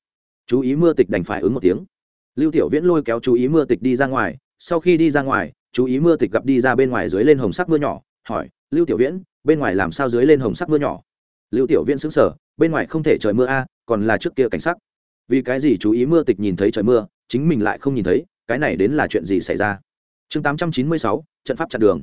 Chú ý mưa tịch đành phải ứng một tiếng. Lưu tiểu viễn lôi kéo chú ý mưa tịch đi ra ngoài, sau khi đi ra ngoài, chú ý mưa tịch gặp đi ra bên ngoài dưới lên hồng sắc mưa nhỏ, hỏi, lưu tiểu viễn, bên ngoài làm sao dưới lên hồng sắc mưa nhỏ? Lưu tiểu viễn xứng sở bên ngoài không thể trời mưa a, còn là trước kia cảnh sắc vì cái gì chú ý mưa tịch nhìn thấy trời mưa, chính mình lại không nhìn thấy, cái này đến là chuyện gì xảy ra? Chương tám trăm chín mươi sáu, trận pháp chặn đường.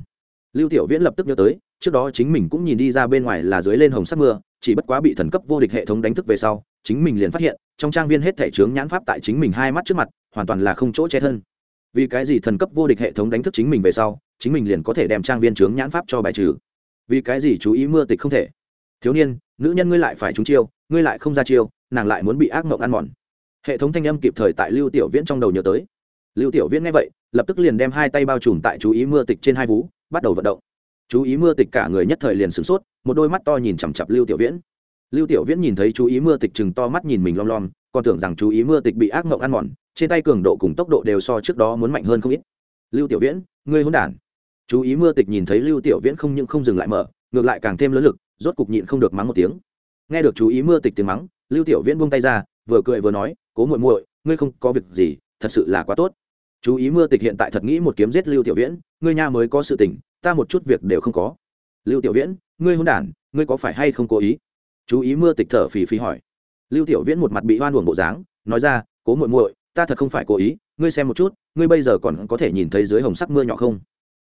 Lưu tiểu viễn lập tức nhớ tới, trước đó chính mình cũng nhìn đi ra bên ngoài là dưới lên hồng sắc mưa, chỉ bất quá bị thần cấp vô địch hệ thống đánh thức về sau, chính mình liền phát hiện, trong trang viên hết thể chướng nhãn pháp tại chính mình hai mắt trước mặt, hoàn toàn là không chỗ che thân. Vì cái gì thần cấp vô địch hệ thống đánh thức chính mình về sau, chính mình liền có thể đem trang viên chướng nhãn pháp cho bài trừ? Vì cái gì chú ý mưa tịch không thể? Thiếu niên nữ nhân ngươi lại phải trúng chiêu, ngươi lại không ra chiêu, nàng lại muốn bị ác mộng ăn mòn. Hệ thống thanh âm kịp thời tại lưu tiểu viễn trong đầu nhớ tới. Lưu tiểu viễn nghe vậy, lập tức liền đem hai tay bao trùm tại chú ý mưa tịch trên hai vú, bắt đầu vận động. Chú ý mưa tịch cả người nhất thời liền sửng sốt, một đôi mắt to nhìn chằm chặp lưu tiểu viễn. Lưu tiểu viễn nhìn thấy chú ý mưa tịch chừng to mắt nhìn mình lom lom, còn tưởng rằng chú ý mưa tịch bị ác mộng ăn mòn, trên tay cường độ cùng tốc độ đều so trước đó muốn mạnh hơn không ít. Lưu tiểu viễn, ngươi hôn đản. Chú ý mưa tịch nhìn thấy lưu tiểu viễn không những không dừng lại mở, ngược lại càng thêm lớn lực rốt cục nhịn không được mắng một tiếng. Nghe được chú ý mưa tịch tiếng mắng, lưu tiểu viễn buông tay ra, vừa cười vừa nói, cố muội muội, ngươi không có việc gì, thật sự là quá tốt. Chú ý mưa tịch hiện tại thật nghĩ một kiếm giết lưu tiểu viễn, ngươi nha mới có sự tình, ta một chút việc đều không có. Lưu tiểu viễn, ngươi hôn đản, ngươi có phải hay không cố ý? Chú ý mưa tịch thở phì phì hỏi. Lưu tiểu viễn một mặt bị hoan uổng bộ dáng, nói ra, cố muội muội, ta thật không phải cố ý, ngươi xem một chút, ngươi bây giờ còn có thể nhìn thấy dưới hồng sắc mưa nhỏ không?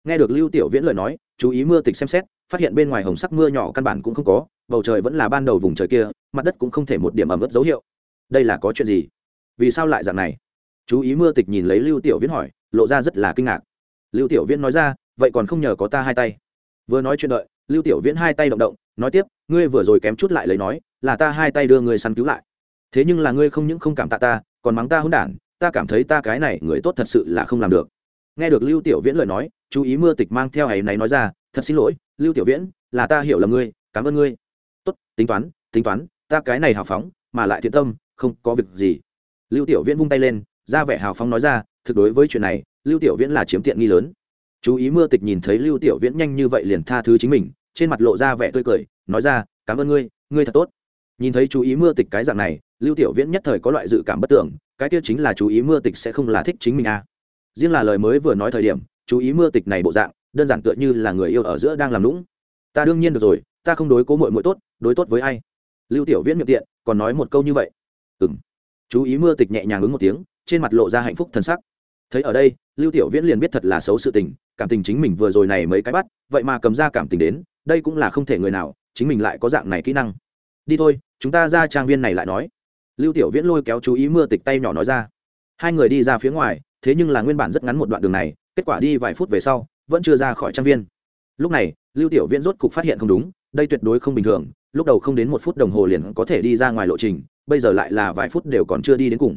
Nghe được lưu tiểu viễn lời nói, chú ý mưa tịch xem xét, phát hiện bên ngoài hồng sắc mưa nhỏ căn bản cũng không có, bầu trời vẫn là ban đầu vùng trời kia, mặt đất cũng không thể một điểm ẩm ướt dấu hiệu. Đây là có chuyện gì? Vì sao lại dạng này? Chú ý mưa tịch nhìn lấy lưu tiểu viễn hỏi, lộ ra rất là kinh ngạc. Lưu tiểu viễn nói ra, vậy còn không nhờ có ta hai tay. Vừa nói chuyện đợi, lưu tiểu viễn hai tay động động, nói tiếp, ngươi vừa rồi kém chút lại lấy nói, là ta hai tay đưa ngươi săn cứu lại. Thế nhưng là ngươi không những không cảm tạ ta, còn mắng ta hỗn đản, ta cảm thấy ta cái này người tốt thật sự là không làm được nghe được lưu tiểu viễn lời nói, chú ý mưa tịch mang theo ấy này nói ra, thật xin lỗi, lưu tiểu viễn, là ta hiểu là ngươi, cảm ơn ngươi. Tốt, tính toán tính toán, ta cái này hào phóng, mà lại thiện tâm, không có việc gì. Lưu tiểu viễn vung tay lên, ra vẻ hào phóng nói ra, thực đối với chuyện này, lưu tiểu viễn là chiếm tiện nghi lớn. Chú ý mưa tịch nhìn thấy lưu tiểu viễn nhanh như vậy liền tha thứ chính mình, trên mặt lộ ra vẻ tươi cười, nói ra, cảm ơn ngươi ngươi thật tốt. Nhìn thấy chú ý mưa tịch cái dạng này, lưu tiểu viễn nhất thời có loại dự cảm bất tưởng, cái kia chính là chú ý mưa tịch sẽ không là thích chính mình à riêng là lời mới vừa nói thời điểm, chú ý mưa tịch này bộ dạng, đơn giản tựa như là người yêu ở giữa đang làm lũng. Ta đương nhiên được rồi, ta không đối cố mội mội tốt, đối tốt với ai? Lưu tiểu viễn miệng tiện, còn nói một câu như vậy. Ừ m chú ý mưa tịch nhẹ nhàng ứng một tiếng, trên mặt lộ ra hạnh phúc t sắc. Thấy ở đây, lưu tiểu viễn liền biết thật là xấu sự tình, cảm tình chính mình vừa rồi này mấy cái bắt, vậy mà cầm ra cảm tình đến, đây cũng là không thể người nào, chính mình lại có dạng này kỹ năng. Đi thôi, chúng ta ra trang viên này lại nói. Lưu tiểu viễn lôi kéo chú ý mưa tịch tay nhỏ nói ra. Hai người đi ra phía ngoài thế nhưng là nguyên bản rất ngắn một đoạn đường này, kết quả đi vài phút về sau, vẫn chưa ra khỏi trang viên. Lúc này, lưu tiểu viễn rốt cục phát hiện không đúng, đây tuyệt đối không bình thường, lúc đầu không đến một phút đồng hồ liền có thể đi ra ngoài lộ trình, bây giờ lại là vài phút đều còn chưa đi đến cùng.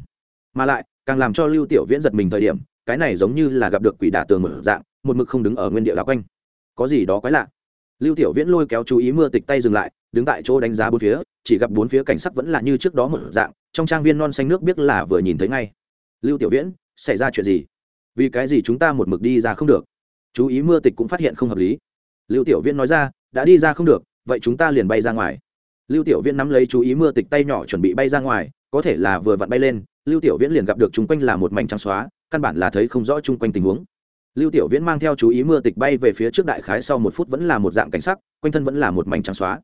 Mà lại, càng làm cho lưu tiểu viễn giật mình thời điểm, cái này giống như là gặp được quỷ đả tường mở dạng, một mực không đứng ở nguyên địa đảo quanh. Có gì đó quái lạ. Lưu tiểu viễn lôi kéo chú ý mưa tịch tay dừng lại, đứng tại chỗ đánh giá bốn phía, chỉ gặp bốn phía cảnh sắc vẫn là như trước đó một dạng, trong trang viên non xanh nước biết là vừa nhìn thấy ngay. Lưu tiểu viễn xảy ra chuyện gì? Vì cái gì chúng ta một mực đi ra không được? Chú ý mưa tịch cũng phát hiện không hợp lý. Lưu tiểu viễn nói ra, đã đi ra không được, vậy chúng ta liền bay ra ngoài. Lưu tiểu viễn nắm lấy chú ý mưa tịch tay nhỏ chuẩn bị bay ra ngoài, có thể là vừa vặn bay lên, lưu tiểu viễn liền gặp được chung quanh là một mảnh trắng xóa, căn bản là thấy không rõ chung quanh tình huống. Lưu tiểu viễn mang theo chú ý mưa tịch bay về phía trước đại khái sau một phút vẫn là một dạng cảnh sắc, quanh thân vẫn là một mảnh trắng xóa.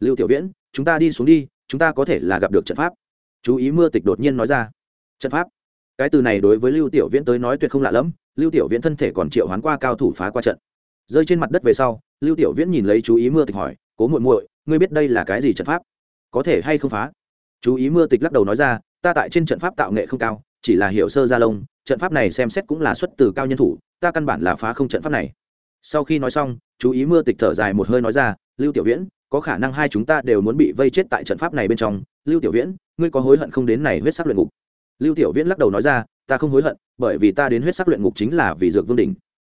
Lưu tiểu viễn, chúng ta đi xuống đi, chúng ta có thể là gặp được trận pháp. Chú ý mưa tịch đột nhiên nói ra. Trận pháp? Cái từ này đối với lưu tiểu viễn tới nói tuyệt không lạ lẫm, lưu tiểu viễn thân thể còn triệu hoán qua cao thủ phá qua trận. Rơi trên mặt đất về sau, lưu tiểu viễn nhìn lấy chú ý mưa tịch hỏi, cố muội muội, ngươi biết đây là cái gì trận pháp? Có thể hay không phá? Chú ý mưa tịch lắc đầu nói ra, ta tại trên trận pháp tạo nghệ không cao, chỉ là hiểu sơ gia lông, trận pháp này xem xét cũng là xuất từ cao nhân thủ, ta căn bản là phá không trận pháp này. Sau khi nói xong, chú ý mưa tịch thở dài một hơi nói ra, lưu tiểu viễn, có khả năng hai chúng ta đều muốn bị vây chết tại trận pháp này bên trong. Lưu tiểu viễn, ngươi có hối hận không đến này huyết sắc luyện ngục? Lưu tiểu viễn lắc đầu nói ra, ta không hối hận, bởi vì ta đến huyết sắc luyện ngục chính là vì dược vương đỉnh.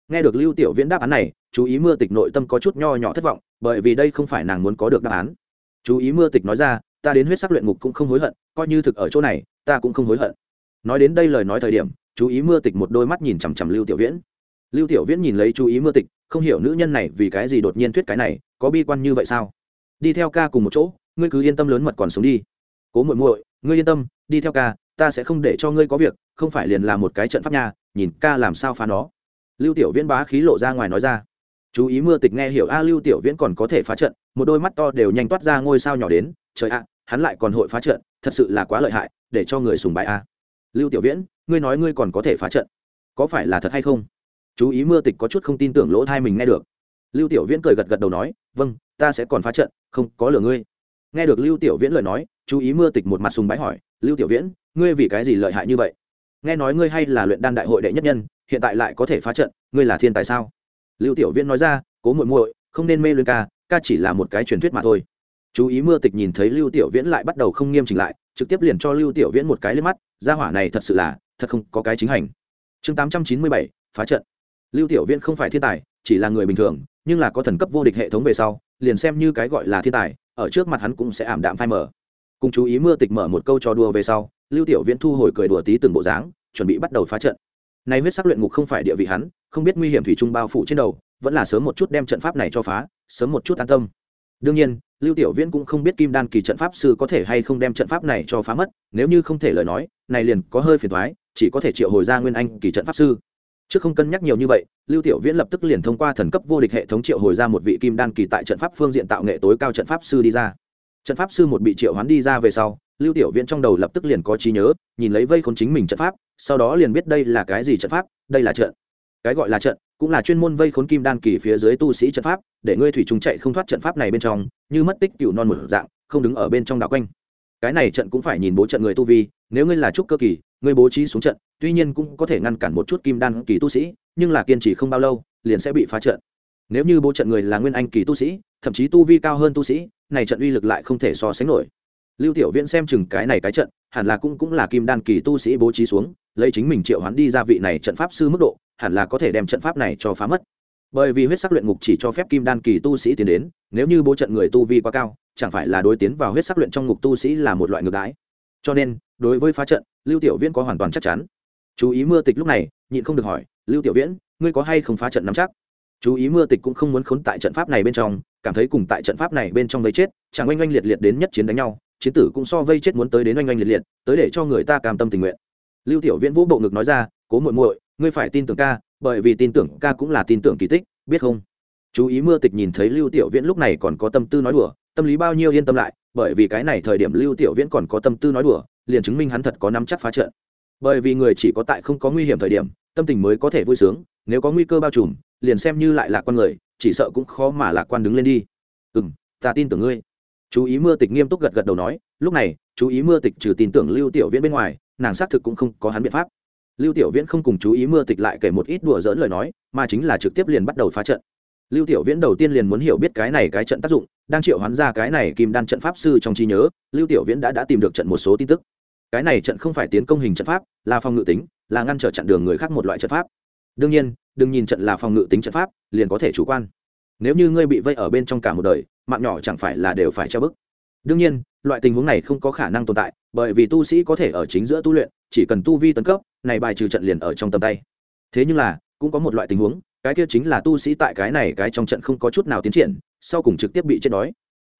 Nghe được lưu tiểu viễn đáp án này, chú ý mưa tịch nội tâm có chút nho nhỏ thất vọng, bởi vì đây không phải nàng muốn có được đáp án. Chú ý mưa tịch nói ra, ta đến huyết sắc luyện ngục cũng không hối hận, coi như thực ở chỗ này, ta cũng không hối hận. Nói đến đây lời nói thời điểm, chú ý mưa tịch một đôi mắt nhìn chằm chằm lưu tiểu viễn. Lưu tiểu viễn nhìn lấy chú ý mưa tịch, không hiểu nữ nhân này vì cái gì đột nhiên thuyết cái này, có bi quan như vậy sao? Đi theo ca cùng một chỗ, ngươi cứ yên tâm lớn mật còn sống đi. Cố muội muội, ngươi yên tâm, đi theo ca ta sẽ không để cho ngươi có việc, không phải liền là một cái trận pháp nha, nhìn ca làm sao phá nó. Lưu tiểu viễn bá khí lộ ra ngoài nói ra. Chú ý mưa tịch nghe hiểu, a, lưu tiểu viễn còn có thể phá trận, một đôi mắt to đều nhanh toát ra ngôi sao nhỏ đến, trời ạ, hắn lại còn hội phá trận, thật sự là quá lợi hại, để cho người sùng bái a. Lưu tiểu viễn, ngươi nói ngươi còn có thể phá trận, có phải là thật hay không? Chú ý mưa tịch có chút không tin tưởng lỗ thai mình nghe được. Lưu tiểu viễn cười gật gật đầu nói vâng ta sẽ còn phá trận, không có lừa ngươi. Nghe được lưu tiểu viễn lời nói, chú ý mưa tịch một mặt sùng bái hỏi, lưu tiểu viễn ngươi vì cái gì lợi hại như vậy? Nghe nói ngươi hay là luyện đan đại hội đệ nhất nhân, hiện tại lại có thể phá trận, ngươi là thiên tài sao? Lưu tiểu viễn nói ra, cố muội muội, không nên mê luyện ca ca chỉ là một cái truyền thuyết mà thôi. Chú ý mưa tịch nhìn thấy lưu tiểu viễn lại bắt đầu không nghiêm chỉnh lại, trực tiếp liền cho lưu tiểu viễn một cái lên mắt, gia hỏa này thật sự là, thật không có cái chính hành. Chương tám trăm chín mươi bảy, phá trận. Lưu tiểu viễn không phải thiên tài, chỉ là người bình thường, nhưng là có thần cấp vô địch hệ thống về sau, liền xem như cái gọi là thiên tài, ở trước mặt hắn cũng sẽ ảm đạm phai mở cùng chú ý mưa tịch mở một câu trò đùa về sau, lưu tiểu viễn thu hồi cười đùa tí từng bộ dáng, chuẩn bị bắt đầu phá trận. Nay huyết sắc luyện ngục không phải địa vị hắn, không biết nguy hiểm thủy trung bao phủ trên đầu, vẫn là sớm một chút đem trận pháp này cho phá, sớm một chút an tâm. Đương nhiên, lưu tiểu viễn cũng không biết kim đan kỳ trận pháp sư có thể hay không đem trận pháp này cho phá mất, nếu như không thể lời nói, này liền có hơi phiền thoái chỉ có thể triệu hồi ra nguyên anh kỳ trận pháp sư. Trước không cân nhắc nhiều như vậy, lưu tiểu viễn lập tức liền thông qua thần cấp vô địch hệ thống triệu hồi ra một vị kim đan kỳ tại trận pháp phương diện tạo nghệ tối cao trận pháp sư đi ra trận pháp sư một bị triệu hoán đi ra về sau, lưu tiểu viễn trong đầu lập tức liền có trí nhớ, nhìn lấy vây khốn chính mình trận pháp, sau đó liền biết đây là cái gì trận pháp, đây là trận. Cái gọi là trận, cũng là chuyên môn vây khốn kim đan kỳ phía dưới tu sĩ trận pháp, để ngươi thủy trùng chạy không thoát trận pháp này bên trong, như mất tích cựu non một dạng, không đứng ở bên trong đạo quanh. Cái này trận cũng phải nhìn bố trận người tu vi, nếu ngươi là trúc cơ kỳ, ngươi bố trí xuống trận, tuy nhiên cũng có thể ngăn cản một chút kim đan kỳ tu sĩ, nhưng là kiên trì không bao lâu, liền sẽ bị phá trận. Nếu như bố trận người là nguyên anh kỳ tu sĩ, thậm chí tu vi cao hơn tu sĩ này trận uy lực lại không thể so sánh nổi. Lưu tiểu viễn xem chừng cái này cái trận, hẳn là cũng cũng là kim đan kỳ tu sĩ bố trí xuống, lấy chính mình triệu hoán đi ra vị này trận pháp sư mức độ, hẳn là có thể đem trận pháp này cho phá mất. Bởi vì huyết sắc luyện ngục chỉ cho phép kim đan kỳ tu sĩ tiến đến, nếu như bố trận người tu vi quá cao, chẳng phải là đối tiến vào huyết sắc luyện trong ngục tu sĩ là một loại ngược đái cho nên, đối với phá trận, lưu tiểu viễn có hoàn toàn chắc chắn. Chú ý mưa tịch lúc này, nhịn không được hỏi, lưu tiểu viễn, ngươi có hay không phá trận nắm chắc? Chú ý mưa tịch cũng không muốn khốn tại trận pháp này bên trong, cảm thấy cùng tại trận pháp này bên trong vây chết, chẳng oanh oanh liệt liệt đến nhất chiến đánh nhau, chiến tử cũng so vây chết muốn tới đến oanh oanh liệt liệt, tới để cho người ta cam tâm tình nguyện. Lưu tiểu viễn vũ bộ ngực nói ra, cố muội muội, ngươi phải tin tưởng ca, bởi vì tin tưởng ca cũng là tin tưởng kỳ tích, biết không? Chú ý mưa tịch nhìn thấy lưu tiểu viễn lúc này còn có tâm tư nói đùa, tâm lý bao nhiêu yên tâm lại, bởi vì cái này thời điểm lưu tiểu viễn còn có tâm tư nói đùa, liền chứng minh hắn thật có nắm chắc phá trận. Bởi vì người chỉ có tại không có nguy hiểm thời điểm, tâm tình mới có thể vui sướng, nếu có nguy cơ bao trùm liền xem như lại là quan người, chỉ sợ cũng khó mà lạc quan đứng lên đi. Ừ m ta tin tưởng ngươi. Chú ý mưa tịch nghiêm túc gật gật đầu nói, lúc này, chú ý mưa tịch trừ tin tưởng lưu tiểu viễn bên ngoài, nàng xác thực cũng không có hắn biện pháp. Lưu tiểu viễn không cùng chú ý mưa tịch lại kể một ít đùa dỡn lời nói, mà chính là trực tiếp liền bắt đầu phá trận. Lưu tiểu viễn đầu tiên liền muốn hiểu biết cái này cái trận tác dụng, đang triệu hoán ra cái này kim đan trận pháp sư trong trí nhớ, lưu tiểu viễn đã đã tìm được trận một số tin tức. Cái này trận không phải tiến công hình trận pháp, là phòng ngự tính, là ngăn trở chặn đường người khác một loại trận pháp. Đương nhiên đừng nhìn trận là phòng ngự tính trận pháp, liền có thể chủ quan. Nếu như ngươi bị vây ở bên trong cả một đời, mạng nhỏ chẳng phải là đều phải treo bức. Đương nhiên, loại tình huống này không có khả năng tồn tại, bởi vì tu sĩ có thể ở chính giữa tu luyện, chỉ cần tu vi tấn cấp, này bài trừ trận liền ở trong tầm tay. Thế nhưng là, cũng có một loại tình huống, cái kia chính là tu sĩ tại cái này cái trong trận không có chút nào tiến triển, sau cùng trực tiếp bị chết đói.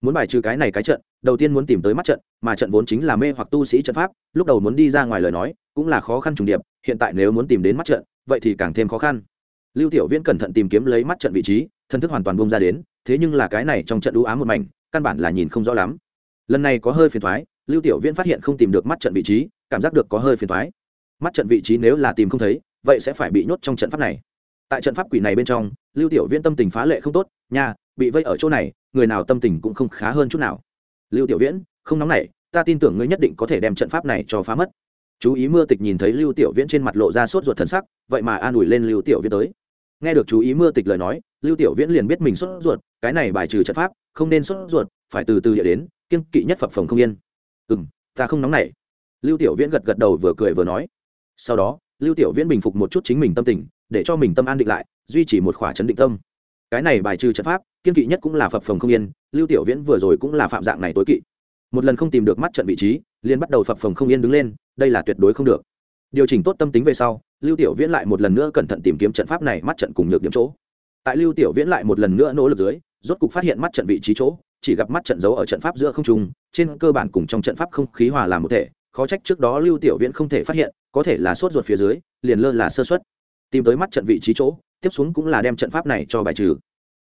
Muốn bài trừ cái này cái trận, đầu tiên muốn tìm tới mắt trận, mà trận vốn chính là mê hoặc tu sĩ trận pháp, lúc đầu muốn đi ra ngoài lời nói, cũng là khó khăn trùng điệp, hiện tại nếu muốn tìm đến mắt trận, vậy thì càng thêm khó khăn lưu tiểu viễn cẩn thận tìm kiếm lấy mắt trận vị trí, thân thức hoàn toàn bông ra đến, thế nhưng là cái này trong trận đũ ám một mảnh, căn bản là nhìn không rõ lắm. Lần này có hơi phiền thoái lưu tiểu viễn phát hiện không tìm được mắt trận vị trí, cảm giác được có hơi phiền thoái mắt trận vị trí nếu là tìm không thấy, vậy sẽ phải bị nhốt trong trận pháp này. Tại trận pháp quỷ này bên trong, lưu tiểu viễn tâm tình phá lệ không tốt, nha, bị vây ở chỗ này, người nào tâm tình cũng không khá hơn chút nào. Lưu tiểu viễn, không nóng nảy, ta tin tưởng ngươi nhất định có thể đem trận pháp này cho phá mất. Chú ý mưa tịch nhìn thấy lưu tiểu viễn trên mặt lộ ra sốt ruột thần sắc, vậy mà an ủi lên lưu tiểu viễn tới nghe được chú ý mưa tịch lời nói, lưu tiểu viễn liền biết mình sốt ruột, cái này bài trừ trận pháp, không nên sốt ruột, phải từ từ địa đến kiên kỵ nhất phập phồng không yên. Ừ m ta không nóng nảy. Lưu tiểu viễn gật gật đầu vừa cười vừa nói. Sau đó, lưu tiểu viễn bình phục một chút chính mình tâm tình, để cho mình tâm an định lại, duy trì một khỏa chấn định tâm. Cái này bài trừ trận pháp kiên kỵ nhất cũng là phập phồng không yên, lưu tiểu viễn vừa rồi cũng là phạm dạng này tối kỵ. Một lần không tìm được mắt trận vị trí, liền bắt đầu phập phồng không yên đứng lên, đây là tuyệt đối không được điều chỉnh tốt tâm tính về sau, lưu tiểu viễn lại một lần nữa cẩn thận tìm kiếm trận pháp này mắt trận cùng nhược điểm chỗ. Tại lưu tiểu viễn lại một lần nữa nỗ lực dưới, rốt cục phát hiện mắt trận vị trí chỗ, chỉ gặp mắt trận giấu ở trận pháp giữa không trung, trên cơ bản cùng trong trận pháp không khí hòa làm một thể, khó trách trước đó lưu tiểu viễn không thể phát hiện, có thể là sốt ruột phía dưới, liền lơ là sơ xuất tìm tới mắt trận vị trí chỗ, tiếp xuống cũng là đem trận pháp này cho bài trừ.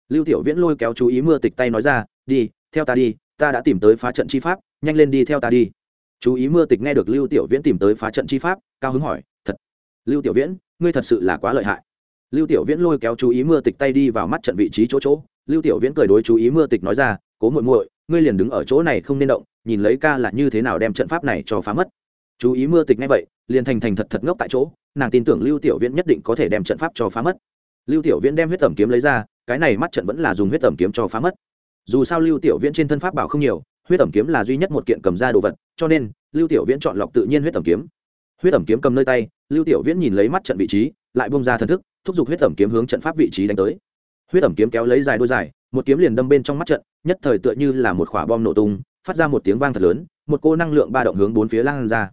Lưu tiểu viễn lôi kéo chú ý mưa tịch tay nói ra, đi, theo ta đi, ta đã tìm tới phá trận chi pháp, nhanh lên đi theo ta đi chú ý mưa tịch nghe được lưu tiểu viễn tìm tới phá trận chi pháp, cao hứng hỏi, thật, lưu tiểu viễn, ngươi thật sự là quá lợi hại. Lưu tiểu viễn lôi kéo chú ý mưa tịch tay đi vào mắt trận vị trí chỗ chỗ, lưu tiểu viễn cười đối chú ý mưa tịch nói ra, cố muội muội, ngươi liền đứng ở chỗ này không nên động, nhìn lấy ca là như thế nào đem trận pháp này cho phá mất. Chú ý mưa tịch nghe vậy, liền thành thành thật thật ngốc tại chỗ, nàng tin tưởng lưu tiểu viễn nhất định có thể đem trận pháp cho phá mất. Lưu tiểu viễn đem huyết tẩm kiếm lấy ra, cái này mắt trận vẫn là dùng huyết tẩm kiếm cho phá mất. Dù sao lưu tiểu viễn trên thân pháp bảo không nhiều huyết ẩm kiếm là duy nhất một kiện cầm ra đồ vật, cho nên, lưu tiểu viễn chọn lọc tự nhiên huyết ẩm kiếm. Huyết ẩm kiếm cầm nơi tay, lưu tiểu viễn nhìn lấy mắt trận vị trí, lại bông ra thần thức, thúc giục huyết ẩm kiếm hướng trận pháp vị trí đánh tới. Huyết ẩm kiếm kéo lấy dài đôi dài, một kiếm liền đâm bên trong mắt trận, nhất thời tựa như là một quả bom nổ tung, phát ra một tiếng vang thật lớn, một cô năng lượng ba động hướng bốn phía lan ra.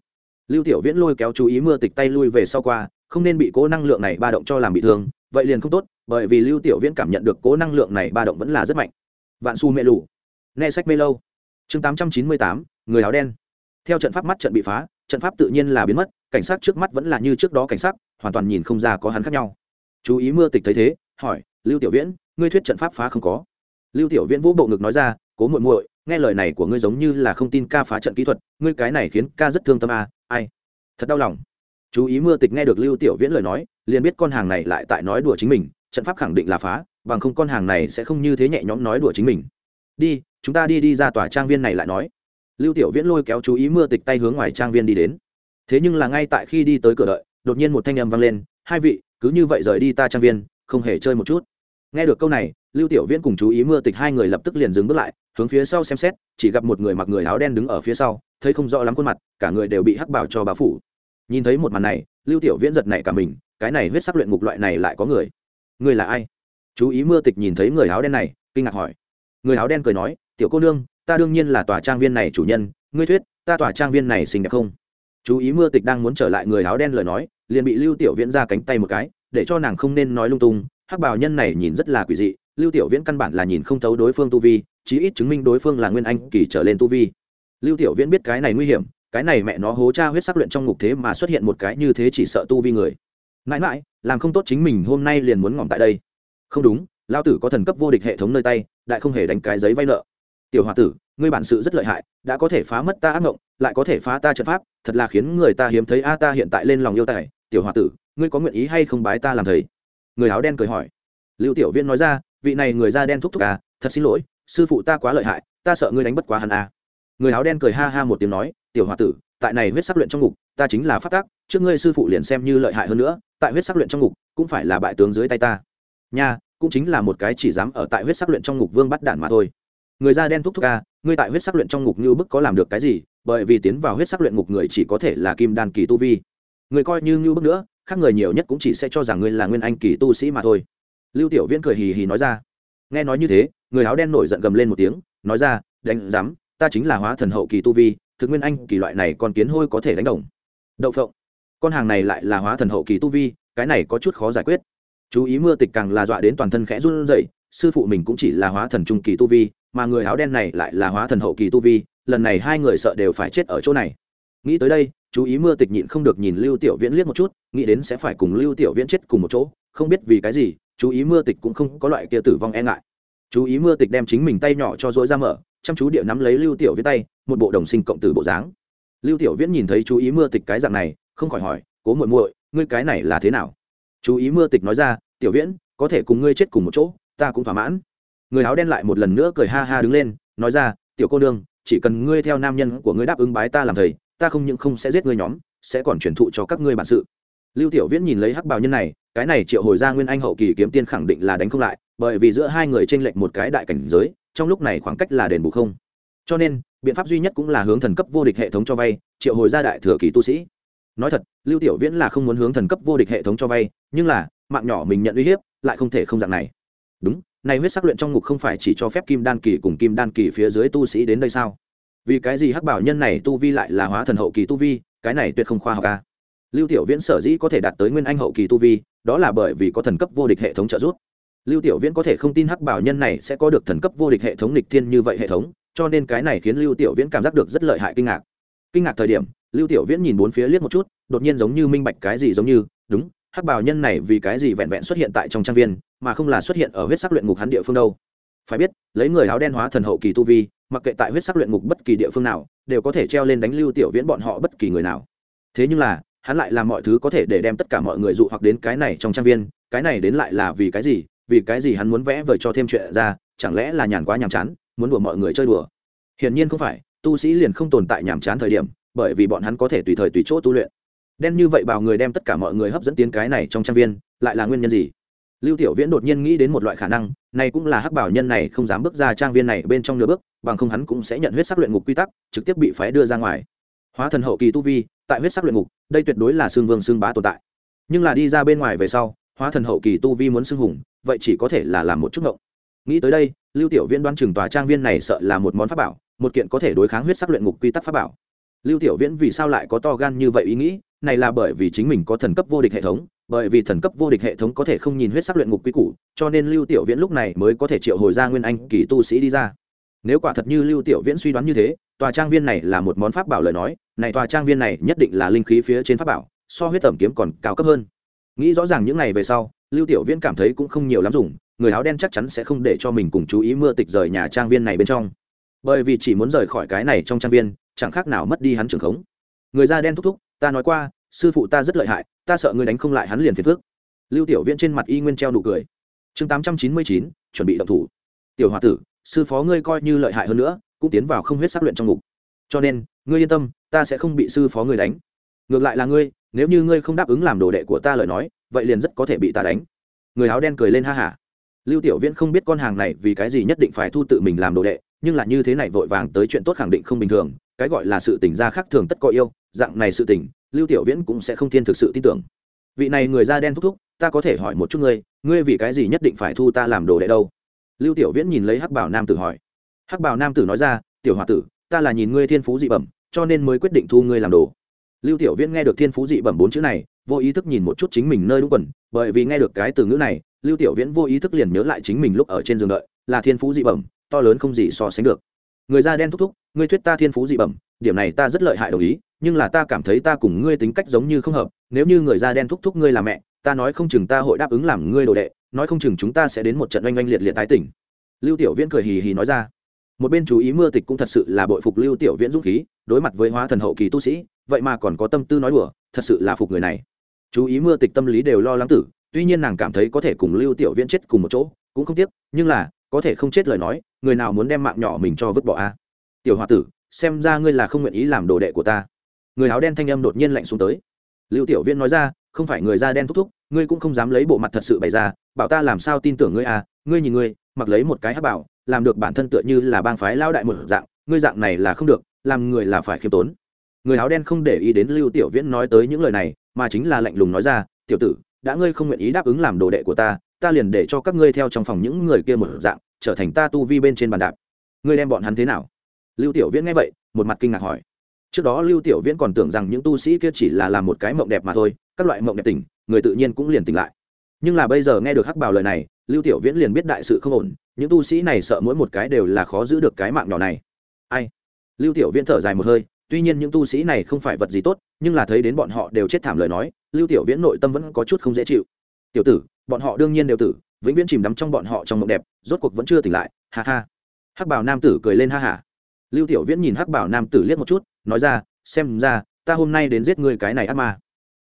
Lưu tiểu viễn lôi kéo chú ý mưa tịch tay lui về sau qua, không nên bị cố năng lượng này ba động cho làm bị thương, vậy liền không tốt, bởi vì lưu tiểu viễn cảm nhận được cố năng lượng này ba động vẫn là rất mạnh. Vạn su mê lù. Nghe sách mê lâu chương tám trăm chín mươi tám người áo đen. Theo trận pháp mắt trận bị phá trận pháp tự nhiên là biến mất cảnh sát trước mắt vẫn là như trước đó cảnh sát hoàn toàn nhìn không ra có hắn khác nhau. Chú ý mưa tịch thấy thế hỏi lưu tiểu viễn ngươi thuyết trận pháp phá không có? Lưu tiểu viễn vũ bộ ngực nói ra cố muội muội nghe lời này của ngươi giống như là không tin ca phá trận kỹ thuật ngươi cái này khiến ca rất thương tâm à, ai? Thật đau lòng. Chú ý mưa tịch nghe được lưu tiểu viễn lời nói liền biết con hàng này lại tại nói đùa chính mình trận pháp khẳng định là phá bằng không con hàng này sẽ không như thế nhẹ nhõm nói đùa chính mình. Đi chúng ta đi đi ra tòa trang viên này lại nói. Lưu tiểu viễn lôi kéo chú ý mưa tịch tay hướng ngoài trang viên đi đến. Thế nhưng là ngay tại khi đi tới cửa đợi, đột nhiên một thanh âm vang lên, hai vị, cứ như vậy rời đi ta trang viên, không hề chơi một chút. Nghe được câu này, lưu tiểu viễn cùng chú ý mưa tịch hai người lập tức liền dừng bước lại, hướng phía sau xem xét, chỉ gặp một người mặc người áo đen đứng ở phía sau, thấy không rõ lắm khuôn mặt, cả người đều bị hắc bảo cho bà phủ. Nhìn thấy một màn này, lưu tiểu viễn giật nảy cả mình, cái này huyết sắc luyện ngục loại này lại có người. Người là ai? Chú ý mưa tịch nhìn thấy người áo đen này, kinh ngạc hỏi. Người áo đen cười nói tiểu cô nương, ta đương nhiên là tòa trang viên này chủ nhân, ngươi thuyết, ta tòa trang viên này xinh đẹp không? Chú ý mưa tịch đang muốn trở lại người áo đen lời nói, liền bị lưu tiểu viễn ra cánh tay một cái, để cho nàng không nên nói lung tung, hắc bào nhân này nhìn rất là quỷ dị, lưu tiểu viễn căn bản là nhìn không thấu đối phương tu vi, chí ít chứng minh đối phương là nguyên anh kỳ trở lên tu vi. Lưu tiểu viễn biết cái này nguy hiểm, cái này mẹ nó hố cha huyết sắc luyện trong ngục thế mà xuất hiện một cái như thế chỉ sợ tu vi người. Mãi mãi, làm không tốt chính mình hôm nay liền muốn ngỏm tại đây. Không đúng lao tử có thần cấp vô địch hệ thống nơi tay, đại không hề đánh cái giấy vay nợ tiểu h o a tử, ngươi bản sự rất lợi hại, đã có thể phá mất ta ác ngộng, lại có thể phá ta trận pháp, thật là khiến người ta hiếm thấy a, ta hiện tại lên lòng yêu tài. Tiểu h o a tử, ngươi có nguyện ý hay không bái ta làm thầy? Người áo đen cười hỏi. Lưu tiểu viên nói ra, vị này người da đen thúc thúc à thật xin lỗi, sư phụ ta quá lợi hại, ta sợ ngươi đánh bất quá hắn à. người áo đen cười ha ha một tiếng nói, tiểu h o a tử, tại này huyết sắc luyện trong ngục, ta chính là phát tác trước ngươi sư phụ liền xem như lợi hại hơn nữa, tại huyết sắc luyện trong ngục, cũng phải là bại tướng dưới tay ta. Nha, cũng chính là một cái chỉ dám ở tại huyết sắc luyện trong ngục vương bắt đản mà thôi người da đen thúc thúc ca, ngươi tại huyết sắc luyện trong ngục như bức có làm được cái gì? Bởi vì tiến vào huyết sắc luyện ngục người chỉ có thể là kim đan kỳ tu vi. Người coi như như bức nữa, khác người nhiều nhất cũng chỉ sẽ cho rằng ngươi là nguyên anh kỳ tu sĩ mà thôi. Lưu tiểu viễn cười hì hì nói ra. Nghe nói như thế, người áo đen nổi giận gầm lên một tiếng, nói ra, đánh dám ta chính là hóa thần hậu kỳ tu vi, thực nguyên anh kỳ loại này còn kiến hôi có thể đánh đồng. Đậu phộng, con hàng này lại là hóa thần hậu kỳ tu vi, cái này có chút khó giải quyết. Chú ý mưa tịch càng là dọa đến toàn thân khẽ run rẩy, sư phụ mình cũng chỉ là hóa thần trung kỳ tu vi mà người áo đen này lại là hóa thần hậu kỳ tu vi, lần này hai người sợ đều phải chết ở chỗ này. Nghĩ tới đây, chú ý mưa tịch nhịn không được nhìn lưu tiểu viễn liếc một chút, nghĩ đến sẽ phải cùng lưu tiểu viễn chết cùng một chỗ, không biết vì cái gì, chú ý mưa tịch cũng không có loại kia tử vong e ngại. Chú ý mưa tịch đem chính mình tay nhỏ cho dối ra mở, chăm chú địa nắm lấy lưu tiểu viễn tay, một bộ đồng sinh cộng tử bộ dáng. Lưu tiểu viễn nhìn thấy chú ý mưa tịch cái dạng này, không khỏi hỏi, cố muội muội, ngươi cái này là thế nào? Chú ý mưa tịch nói ra, tiểu viễn, có thể cùng ngươi chết cùng một chỗ, ta cũng thỏa mãn người áo đen lại một lần nữa cười ha ha đứng lên, nói ra, tiểu cô nương, chỉ cần ngươi theo nam nhân của ngươi đáp ứng bái ta làm thầy, ta không những không sẽ giết ngươi nhóm, sẽ còn truyền thụ cho các ngươi bản sự. Lưu tiểu viễn nhìn lấy hắc bào nhân này, cái này triệu hồi ra nguyên anh hậu kỳ kiếm tiên khẳng định là đánh không lại, bởi vì giữa hai người t r ê n lệch một cái đại cảnh giới, trong lúc này khoảng cách là đền bù không. Cho nên, biện pháp duy nhất cũng là hướng thần cấp vô địch hệ thống cho vay, triệu hồi ra đại thừa kỳ tu sĩ. Nói thật, lưu tiểu viễn là không muốn hướng thần cấp vô địch hệ thống cho vay, nhưng là, mạng nhỏ mình nhận uy hiếp, lại không thể không dạng này. Đúng nay huyết sắc luyện trong ngục không phải chỉ cho phép kim đan kỳ cùng kim đan kỳ phía dưới tu sĩ đến đây sao? Vì cái gì hắc bảo nhân này tu vi lại là hóa thần hậu kỳ tu vi, cái này tuyệt không khoa học a? lưu tiểu viễn sở dĩ có thể đạt tới nguyên anh hậu kỳ tu vi, đó là bởi vì có thần cấp vô địch hệ thống trợ giúp. Lưu tiểu viễn có thể không tin hắc bảo nhân này sẽ có được thần cấp vô địch hệ thống lịch thiên như vậy hệ thống, cho nên cái này khiến lưu tiểu viễn cảm giác được rất lợi hại kinh ngạc. Kinh ngạc thời điểm, lưu tiểu viễn nhìn bốn phía liếc một chút, đột nhiên giống như minh bạch cái gì giống như, đúng hắc bảo nhân này vì cái gì vẹn vẹn xuất hiện tại trong trang viên, mà không là xuất hiện ở huyết sắc luyện ngục hắn địa phương đâu? Phải biết, lấy người áo đen hóa thần hậu kỳ tu vi, mặc kệ tại huyết sắc luyện ngục bất kỳ địa phương nào, đều có thể treo lên đánh lưu tiểu viễn bọn họ bất kỳ người nào. Thế nhưng là, hắn lại làm mọi thứ có thể để đem tất cả mọi người dụ hoặc đến cái này trong trang viên, cái này đến lại là vì cái gì? Vì cái gì hắn muốn vẽ vời cho thêm chuyện ra, chẳng lẽ là nhàn quá nhàm chán, muốn đùa mọi người chơi đùa? Hiển nhiên không phải, tu sĩ liền không tồn tại nhàm chán thời điểm, bởi vì bọn hắn có thể tùy thời tùy chỗ tu luyện đen như vậy bảo người đem tất cả mọi người hấp dẫn tiến cái này trong trang viên, lại là nguyên nhân gì? Lưu tiểu viễn đột nhiên nghĩ đến một loại khả năng, này cũng là hắc bảo nhân này không dám bước ra trang viên này bên trong nửa bước, bằng không hắn cũng sẽ nhận huyết sắc luyện ngục quy tắc, trực tiếp bị phái đưa ra ngoài. Hóa thần hậu kỳ tu vi, tại huyết sắc luyện ngục, đây tuyệt đối là xương vương xương bá tồn tại. Nhưng là đi ra bên ngoài về sau, hóa thần hậu kỳ tu vi muốn xưng hùng, vậy chỉ có thể là làm một chút ngộng. Nghĩ tới đây, lưu tiểu viễn đoán chừng tòa trang viên này sợ là một món pháp bảo, một kiện có thể đối kháng huyết sắc luyện ngục quy tắc pháp bảo. Lưu tiểu viễn vì sao lại có to gan như vậy ý nghĩ? Này là bởi vì chính mình có thần cấp vô địch hệ thống, bởi vì thần cấp vô địch hệ thống có thể không nhìn huyết sắc luyện ngục quy củ, cho nên lưu tiểu viễn lúc này mới có thể triệu hồi ra nguyên anh kỳ tu sĩ đi ra. Nếu quả thật như lưu tiểu viễn suy đoán như thế, tòa trang viên này là một món pháp bảo lời nói, này tòa trang viên này nhất định là linh khí phía trên pháp bảo, so huyết tẩm kiếm còn cao cấp hơn. Nghĩ rõ ràng những này về sau, lưu tiểu viễn cảm thấy cũng không nhiều lắm dùng, người áo đen chắc chắn sẽ không để cho mình cùng chú ý mưa tịch rời nhà trang viên này bên trong. Bởi vì chỉ muốn rời khỏi cái này trong trang viên, chẳng khác nào mất đi hắn trường khống. Người da đen thúc thúc ta nói qua, sư phụ ta rất lợi hại, ta sợ ngươi đánh không lại hắn liền phiền phước lưu tiểu viễn trên mặt y nguyên treo nụ cười. Chương tám trăm chín mươi chín, chuẩn bị động thủ. Tiểu h o a tử, sư phó ngươi coi như lợi hại hơn nữa, cũng tiến vào không huyết sắc luyện trong ngục. Cho nên, ngươi yên tâm, ta sẽ không bị sư phó ngươi đánh. Ngược lại là ngươi, nếu như ngươi không đáp ứng làm đồ đệ của ta lời nói, vậy liền rất có thể bị ta đánh. Người áo đen cười lên ha hả. Lưu tiểu viễn không biết con hàng này vì cái gì nhất định phải thu tự mình làm đồ đệ, nhưng là như thế này vội vàng tới chuyện tốt khẳng định không bình thường, cái gọi là sự tình gia khác thường tất có yêu dạng này sự tình, lưu tiểu viễn cũng sẽ không thiên thực sự tin tưởng. Vị này người da đen thúc thúc, ta có thể hỏi một chút ngươi ngươi vì cái gì nhất định phải thu ta làm đồ đệ đâu? Lưu tiểu viễn nhìn lấy hắc bảo nam tử hỏi. Hắc bảo nam tử nói ra, tiểu h o a tử, ta là nhìn ngươi thiên phú dị bẩm, cho nên mới quyết định thu ngươi làm đồ. Lưu tiểu viễn nghe được thiên phú dị bẩm bốn chữ này, vô ý thức nhìn một chút chính mình nơi đúng quần, bởi vì nghe được cái từ ngữ này, lưu tiểu viễn vô ý thức liền nhớ lại chính mình lúc ở trên giường đợi, là thiên phú dị bẩm, to lớn không gì so sánh được. Người da đen thúc thúc ngươi thuyết ta thiên phú dị bẩm, điểm này ta rất lợi hại đồng ý, nhưng là ta cảm thấy ta cùng ngươi tính cách giống như không hợp, nếu như người da đen thúc thúc ngươi là mẹ, ta nói không chừng ta hội đáp ứng làm ngươi đồ đệ, nói không chừng chúng ta sẽ đến một trận oanh oanh liệt liệt tái tỉnh. Lưu tiểu viễn cười hì hì nói ra. Một bên chú ý mưa tịch cũng thật sự là bội phục lưu tiểu viễn dũng khí, đối mặt với hóa thần hậu kỳ tu sĩ, vậy mà còn có tâm tư nói đùa, thật sự là phục người này. Chú ý mưa tịch tâm lý đều lo lắng tử, tuy nhiên nàng cảm thấy có thể cùng lưu tiểu viễn chết cùng một chỗ, cũng không tiếc, nhưng là, có thể không chết lời nói, người nào muốn đem mạng nhỏ mình cho vứt bỏ a? Tiểu h o a tử, xem ra ngươi là không nguyện ý làm đồ đệ của ta. Người áo đen thanh âm đột nhiên lạnh xuống tới. Lưu tiểu viễn nói ra, không phải người da đen thúc thúc, ngươi cũng không dám lấy bộ mặt thật sự bày ra, bảo ta làm sao tin tưởng ngươi à ngươi nhìn ngươi, mặc lấy một cái hát bảo, làm được bản thân tựa như là bang phái lao đại một dạng, ngươi dạng này là không được, làm người là phải khiêm tốn. Người áo đen không để ý đến lưu tiểu viễn nói tới những lời này, mà chính là lạnh lùng nói ra, tiểu tử, đã ngươi không nguyện ý đáp ứng làm đồ đệ của ta ta liền để cho các ngươi theo trong phòng những người kia một dạng, trở thành ta tu vi bên trên bàn đạp. Ngươi đem bọn hắn thế nào? Lưu tiểu viễn nghe vậy, một mặt kinh ngạc hỏi. Trước đó lưu tiểu viễn còn tưởng rằng những tu sĩ kia chỉ là làm một cái mộng đẹp mà thôi, các loại mộng đẹp tỉnh người tự nhiên cũng liền tỉnh lại. Nhưng là bây giờ nghe được hắc bảo lời này, lưu tiểu viễn liền biết đại sự không ổn, những tu sĩ này sợ mỗi một cái đều là khó giữ được cái mạng nhỏ này. Ai? Lưu tiểu viễn thở dài một hơi, tuy nhiên những tu sĩ này không phải vật gì tốt, nhưng là thấy đến bọn họ đều chết thảm lời nói, lưu tiểu viễn nội tâm vẫn có chút không dễ chịu. Tiểu tử, bọn họ đương nhiên đều tử, vĩnh viễn chìm đắm trong bọn họ trong mộng đẹp, rốt cuộc vẫn chưa tỉnh lại, ha ha. Hắc bảo nam tử cười lên ha hả lưu tiểu viễn nhìn hắc bảo nam tử liếc một chút, nói ra, xem ra, ta hôm nay đến giết ngươi cái này ác ma.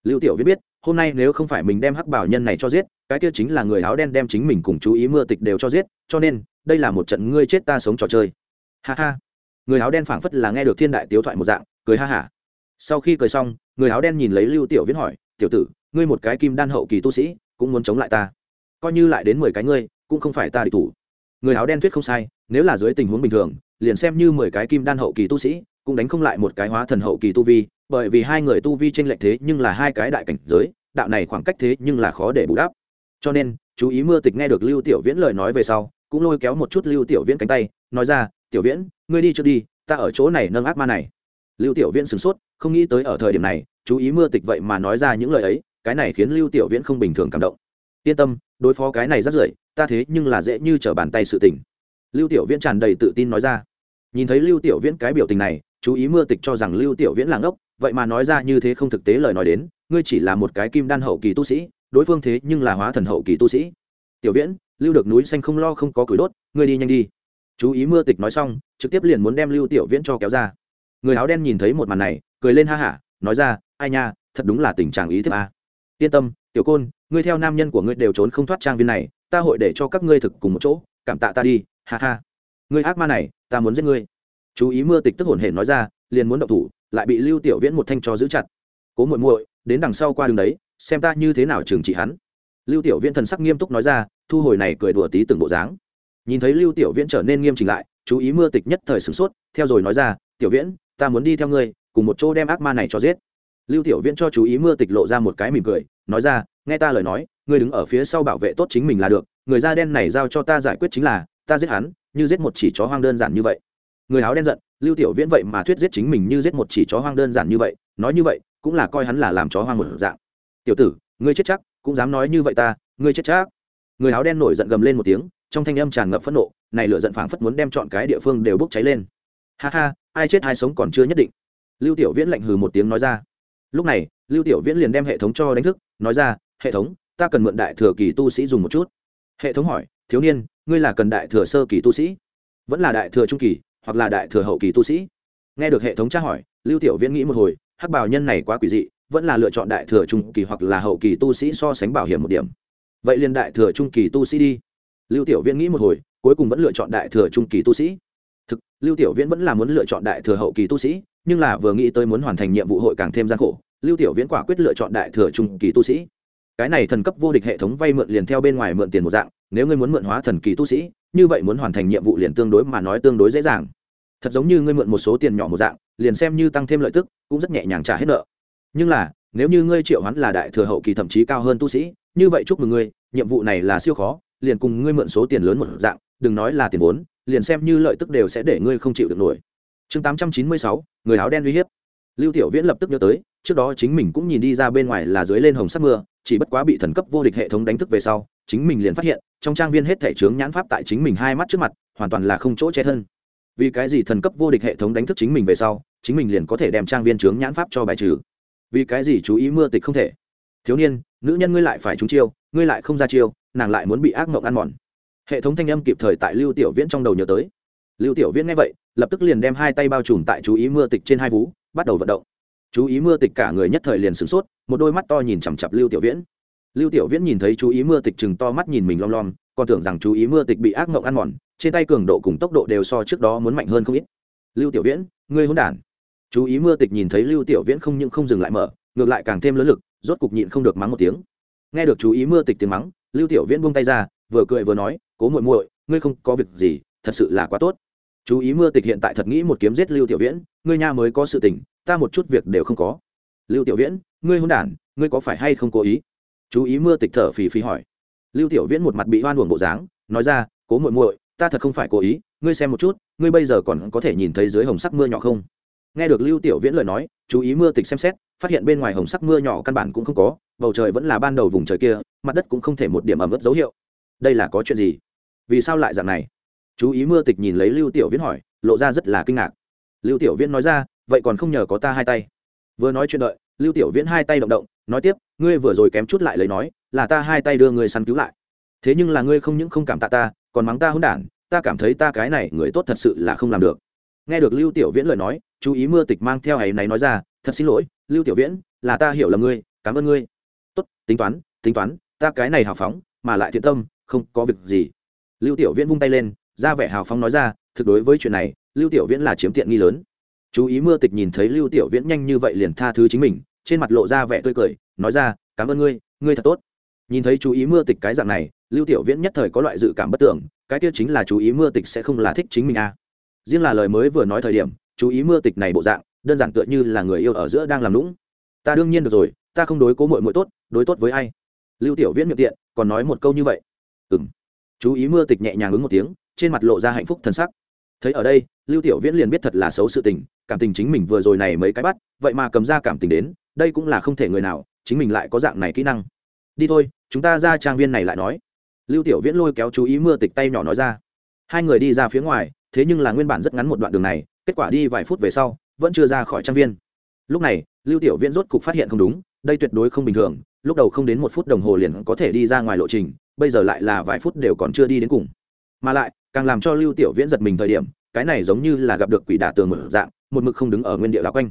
Lưu tiểu viễn biết, hôm nay nếu không phải mình đem hắc bảo nhân này cho giết, cái kia chính là người áo đen đem chính mình cùng chú ý mưa tịch đều cho giết, cho nên, đây là một trận ngươi chết ta sống trò chơi. Ha ha. Người áo đen phảng phất là nghe được thiên đại tiếu thoại một dạng, cười ha hả. Sau khi cười xong, người áo đen nhìn lấy lưu tiểu viễn hỏi, tiểu tử, ngươi một cái kim đan hậu kỳ tu sĩ, cũng muốn chống lại ta? Coi như lại đến mười cái ngươi, cũng không phải ta địch thủ người áo đen thuyết không sai, nếu là dưới tình huống bình thường, liền xem như mười cái kim đan hậu kỳ tu sĩ, cũng đánh không lại một cái hóa thần hậu kỳ tu vi, bởi vì hai người tu vi tranh lệch thế nhưng là hai cái đại cảnh giới, đạo này khoảng cách thế nhưng là khó để bù đắp. Cho nên, chú ý mưa tịch nghe được lưu tiểu viễn lời nói về sau, cũng lôi kéo một chút lưu tiểu viễn cánh tay, nói ra, tiểu viễn, ngươi đi trước đi, ta ở chỗ này nâng ác ma này. Lưu tiểu viễn sửng sốt, không nghĩ tới ở thời điểm này, chú ý mưa tịch vậy mà nói ra những lời ấy, cái này khiến lưu tiểu viễn không bình thường cảm động yên tâm, đối phó cái này rất rưởi, ta thế nhưng là dễ như trở bàn tay sự tình. Lưu tiểu viễn tràn đầy tự tin nói ra. Nhìn thấy lưu tiểu viễn cái biểu tình này, chú ý mưa tịch cho rằng lưu tiểu viễn là ngốc, vậy mà nói ra như thế không thực tế lời nói đến, ngươi chỉ là một cái kim đan hậu kỳ tu sĩ, đối phương thế nhưng là hóa thần hậu kỳ tu sĩ. Tiểu viễn, lưu được núi xanh không lo không có củi đốt, ngươi đi nhanh đi. Chú ý mưa tịch nói xong, trực tiếp liền muốn đem lưu tiểu viễn cho kéo ra. Người áo đen nhìn thấy một màn này, cười lên ha hả, nói ra, ai nha, thật đúng là tình trạng ý thức a yên tâm, tiểu côn, ngươi theo nam nhân của ngươi đều trốn không thoát trang viên này, ta hội để cho các ngươi thực cùng một chỗ, cảm tạ ta đi, ha ha. Ngươi ác ma này, ta muốn giết ngươi. Chú ý mưa tịch tức hổn hển nói ra, liền muốn động thủ, lại bị lưu tiểu viễn một thanh cho giữ chặt. Cố muội muội, đến đằng sau qua đường đấy, xem ta như thế nào trừng trị hắn. Lưu tiểu viễn thần sắc nghiêm túc nói ra, thu hồi này cười đùa tí từng bộ dáng. Nhìn thấy lưu tiểu viễn trở nên nghiêm chỉnh lại, chú ý mưa tịch nhất thời sửng sốt, theo rồi nói ra, tiểu viễn, ta muốn đi theo ngươi, cùng một chỗ đem ác ma này cho giết lưu tiểu viễn cho chú ý mưa tịch lộ ra một cái mỉm cười, nói ra, nghe ta lời nói, ngươi đứng ở phía sau bảo vệ tốt chính mình là được, người da đen này giao cho ta giải quyết chính là, ta giết hắn, như giết một chỉ chó hoang đơn giản như vậy. Người áo đen giận, lưu tiểu viễn vậy mà thuyết giết chính mình như giết một chỉ chó hoang đơn giản như vậy, nói như vậy, cũng là coi hắn là làm chó hoang một dạng. Tiểu tử, ngươi chết chắc, cũng dám nói như vậy ta, ngươi chết chắc. Người áo đen nổi giận gầm lên một tiếng, trong thanh âm tràn ngập phẫn nộ, này lửa giận phảng phất muốn đem chọn cái địa phương đều bốc cháy lên. Ha ha, ai chết ai sống còn chưa nhất định. Lưu tiểu viễn lạnh hừ một tiếng nói ra lúc này, lưu tiểu viễn liền đem hệ thống cho đánh thức, nói ra, hệ thống, ta cần mượn đại thừa kỳ tu sĩ dùng một chút. Hệ thống hỏi, thiếu niên, ngươi là cần đại thừa sơ kỳ tu sĩ? Vẫn là đại thừa trung kỳ, hoặc là đại thừa hậu kỳ tu sĩ? Nghe được hệ thống tra hỏi, lưu tiểu viễn nghĩ một hồi, hắc bảo nhân này quá quỷ dị, vẫn là lựa chọn đại thừa trung kỳ hoặc là hậu kỳ tu sĩ so sánh bảo hiểm một điểm. Vậy liền đại thừa trung kỳ tu sĩ đi. Lưu tiểu viễn nghĩ một hồi, cuối cùng vẫn lựa chọn đại thừa trung kỳ tu sĩ. Thực, lưu tiểu viễn vẫn là muốn lựa chọn đại thừa hậu kỳ tu sĩ nhưng là vừa nghĩ tới muốn hoàn thành nhiệm vụ hội càng thêm gian khổ, lưu tiểu viễn quả quyết lựa chọn đại thừa trung kỳ tu sĩ. Cái này thần cấp vô địch hệ thống vay mượn liền theo bên ngoài mượn tiền một dạng, nếu ngươi muốn mượn hóa thần kỳ tu sĩ, như vậy muốn hoàn thành nhiệm vụ liền tương đối mà nói tương đối dễ dàng. Thật giống như ngươi mượn một số tiền nhỏ một dạng, liền xem như tăng thêm lợi tức, cũng rất nhẹ nhàng trả hết nợ. Nhưng là, nếu như ngươi triệu hắn là đại thừa hậu kỳ thậm chí cao hơn tu sĩ, như vậy chúc mừng ngươi, nhiệm vụ này là siêu khó, liền cùng ngươi mượn số tiền lớn một dạng, đừng nói là tiền vốn, liền xem như lợi tức đều sẽ để ngươi không chịu được nổi chương tám trăm chín mươi sáu, người áo đen uy hiếp. Lưu tiểu viễn lập tức nhớ tới, trước đó chính mình cũng nhìn đi ra bên ngoài là dưới lên hồng sắc mưa, chỉ bất quá bị thần cấp vô địch hệ thống đánh thức về sau, chính mình liền phát hiện, trong trang viên hết thể chướng nhãn pháp tại chính mình hai mắt trước mặt, hoàn toàn là không chỗ che thân. Vì cái gì thần cấp vô địch hệ thống đánh thức chính mình về sau, chính mình liền có thể đem trang viên chướng nhãn pháp cho bài trừ? Vì cái gì chú ý mưa tịch không thể? Thiếu niên, nữ nhân ngươi lại phải trúng chiêu, ngươi lại không ra chiêu, nàng lại muốn bị ác mộng ăn mòn. Hệ thống thanh âm kịp thời tại lưu tiểu viễn trong đầu nhớ tới. Lưu tiểu viễn nghe vậy lập tức liền đem hai tay bao trùm tại chú ý mưa tịch trên hai vú, bắt đầu vận động. Chú ý mưa tịch cả người nhất thời liền sửng sốt, một đôi mắt to nhìn chằm chặp lưu tiểu viễn. Lưu tiểu viễn nhìn thấy chú ý mưa tịch chừng to mắt nhìn mình lom lom, còn tưởng rằng chú ý mưa tịch bị ác mộng ăn mòn, trên tay cường độ cùng tốc độ đều so trước đó muốn mạnh hơn không ít. Lưu tiểu viễn, ngươi hôn đản. Chú ý mưa tịch nhìn thấy lưu tiểu viễn không những không dừng lại mở, ngược lại càng thêm lớn lực, rốt cục nhịn không được mắng một tiếng. Nghe được chú ý mưa tịch tiếng mắng, lưu tiểu viễn buông tay ra, vừa cười vừa nói, cố muội muội, ngươi không có việc gì, thật sự là quá tốt chú ý mưa tịch hiện tại thật nghĩ một kiếm giết lưu tiểu viễn, ngươi nha mới có sự tình, ta một chút việc đều không có. Lưu tiểu viễn, ngươi hôn đản, ngươi có phải hay không cố ý? Chú ý mưa tịch thở phì phì hỏi. Lưu tiểu viễn một mặt bị hoan uổng bộ dáng, nói ra, cố muội muội, ta thật không phải cố ý, ngươi xem một chút, ngươi bây giờ còn có thể nhìn thấy dưới hồng sắc mưa nhỏ không? Nghe được lưu tiểu viễn lời nói, chú ý mưa tịch xem xét, phát hiện bên ngoài hồng sắc mưa nhỏ căn bản cũng không có, bầu trời vẫn là ban đầu vùng trời kia, mặt đất cũng không thể một điểm ẩm ướt dấu hiệu. Đây là có chuyện gì? Vì sao lại dạng này? Chú ý mưa tịch nhìn lấy lưu tiểu viễn hỏi, lộ ra rất là kinh ngạc. Lưu tiểu viễn nói ra, vậy còn không nhờ có ta hai tay. Vừa nói chuyện đợi, lưu tiểu viễn hai tay động động, nói tiếp, ngươi vừa rồi kém chút lại lấy nói, là ta hai tay đưa người săn cứu lại. Thế nhưng là ngươi không những không cảm tạ ta, còn mắng ta hôn đản, ta cảm thấy ta cái này người tốt thật sự là không làm được. Nghe được lưu tiểu viễn lời nói, chú ý mưa tịch mang theo ấy này nói ra, thật xin lỗi, lưu tiểu viễn, là ta hiểu là ngươi, cảm ơn ngươi. Tốt, tính toán tính toán, ta cái này hào phóng, mà lại thiện tâm, không có việc gì. Lưu tiểu viễn vung tay lên ra vẻ hào phóng nói ra, thực đối với chuyện này, lưu tiểu viễn là chiếm tiện nghi lớn. Chú ý mưa tịch nhìn thấy lưu tiểu viễn nhanh như vậy liền tha thứ chính mình, trên mặt lộ ra vẻ tươi cười, nói ra, cảm ơn ngươi ngươi thật tốt. Nhìn thấy chú ý mưa tịch cái dạng này, lưu tiểu viễn nhất thời có loại dự cảm bất tưởng, cái kia chính là chú ý mưa tịch sẽ không là thích chính mình a à. riêng là lời mới vừa nói thời điểm, chú ý mưa tịch này bộ dạng, đơn giản tựa như là người yêu ở giữa đang làm lũng ta đương nhiên được rồi, ta không đối cố mội mội tốt, đối tốt với ai? Lưu tiểu viễn miệng tiện, còn nói một câu như vậy. Ừ m chú ý mưa tịch nhẹ nhàng ứng một tiếng trên mặt lộ ra hạnh phúc thân sắc. Thấy ở đây, lưu tiểu viễn liền biết thật là xấu sự tình, cảm tình chính mình vừa rồi này mấy cái bắt, vậy mà cầm ra cảm tình đến, đây cũng là không thể người nào, chính mình lại có dạng này kỹ năng. Đi thôi, chúng ta ra trang viên này lại nói. Lưu tiểu viễn lôi kéo chú ý mưa tịch tay nhỏ nói ra. Hai người đi ra phía ngoài, thế nhưng là nguyên bản rất ngắn một đoạn đường này, kết quả đi vài phút về sau, vẫn chưa ra khỏi trang viên. Lúc này, lưu tiểu viễn rốt cục phát hiện không đúng, đây tuyệt đối không bình thường, lúc đầu không đến một phút đồng hồ liền có thể đi ra ngoài lộ trình, bây giờ lại là vài phút đều còn chưa đi đến cùng. Mà lại càng làm cho lưu tiểu viễn giật mình thời điểm, cái này giống như là gặp được quỷ đả tường mở dạng, một mực không đứng ở nguyên địa lạc quanh.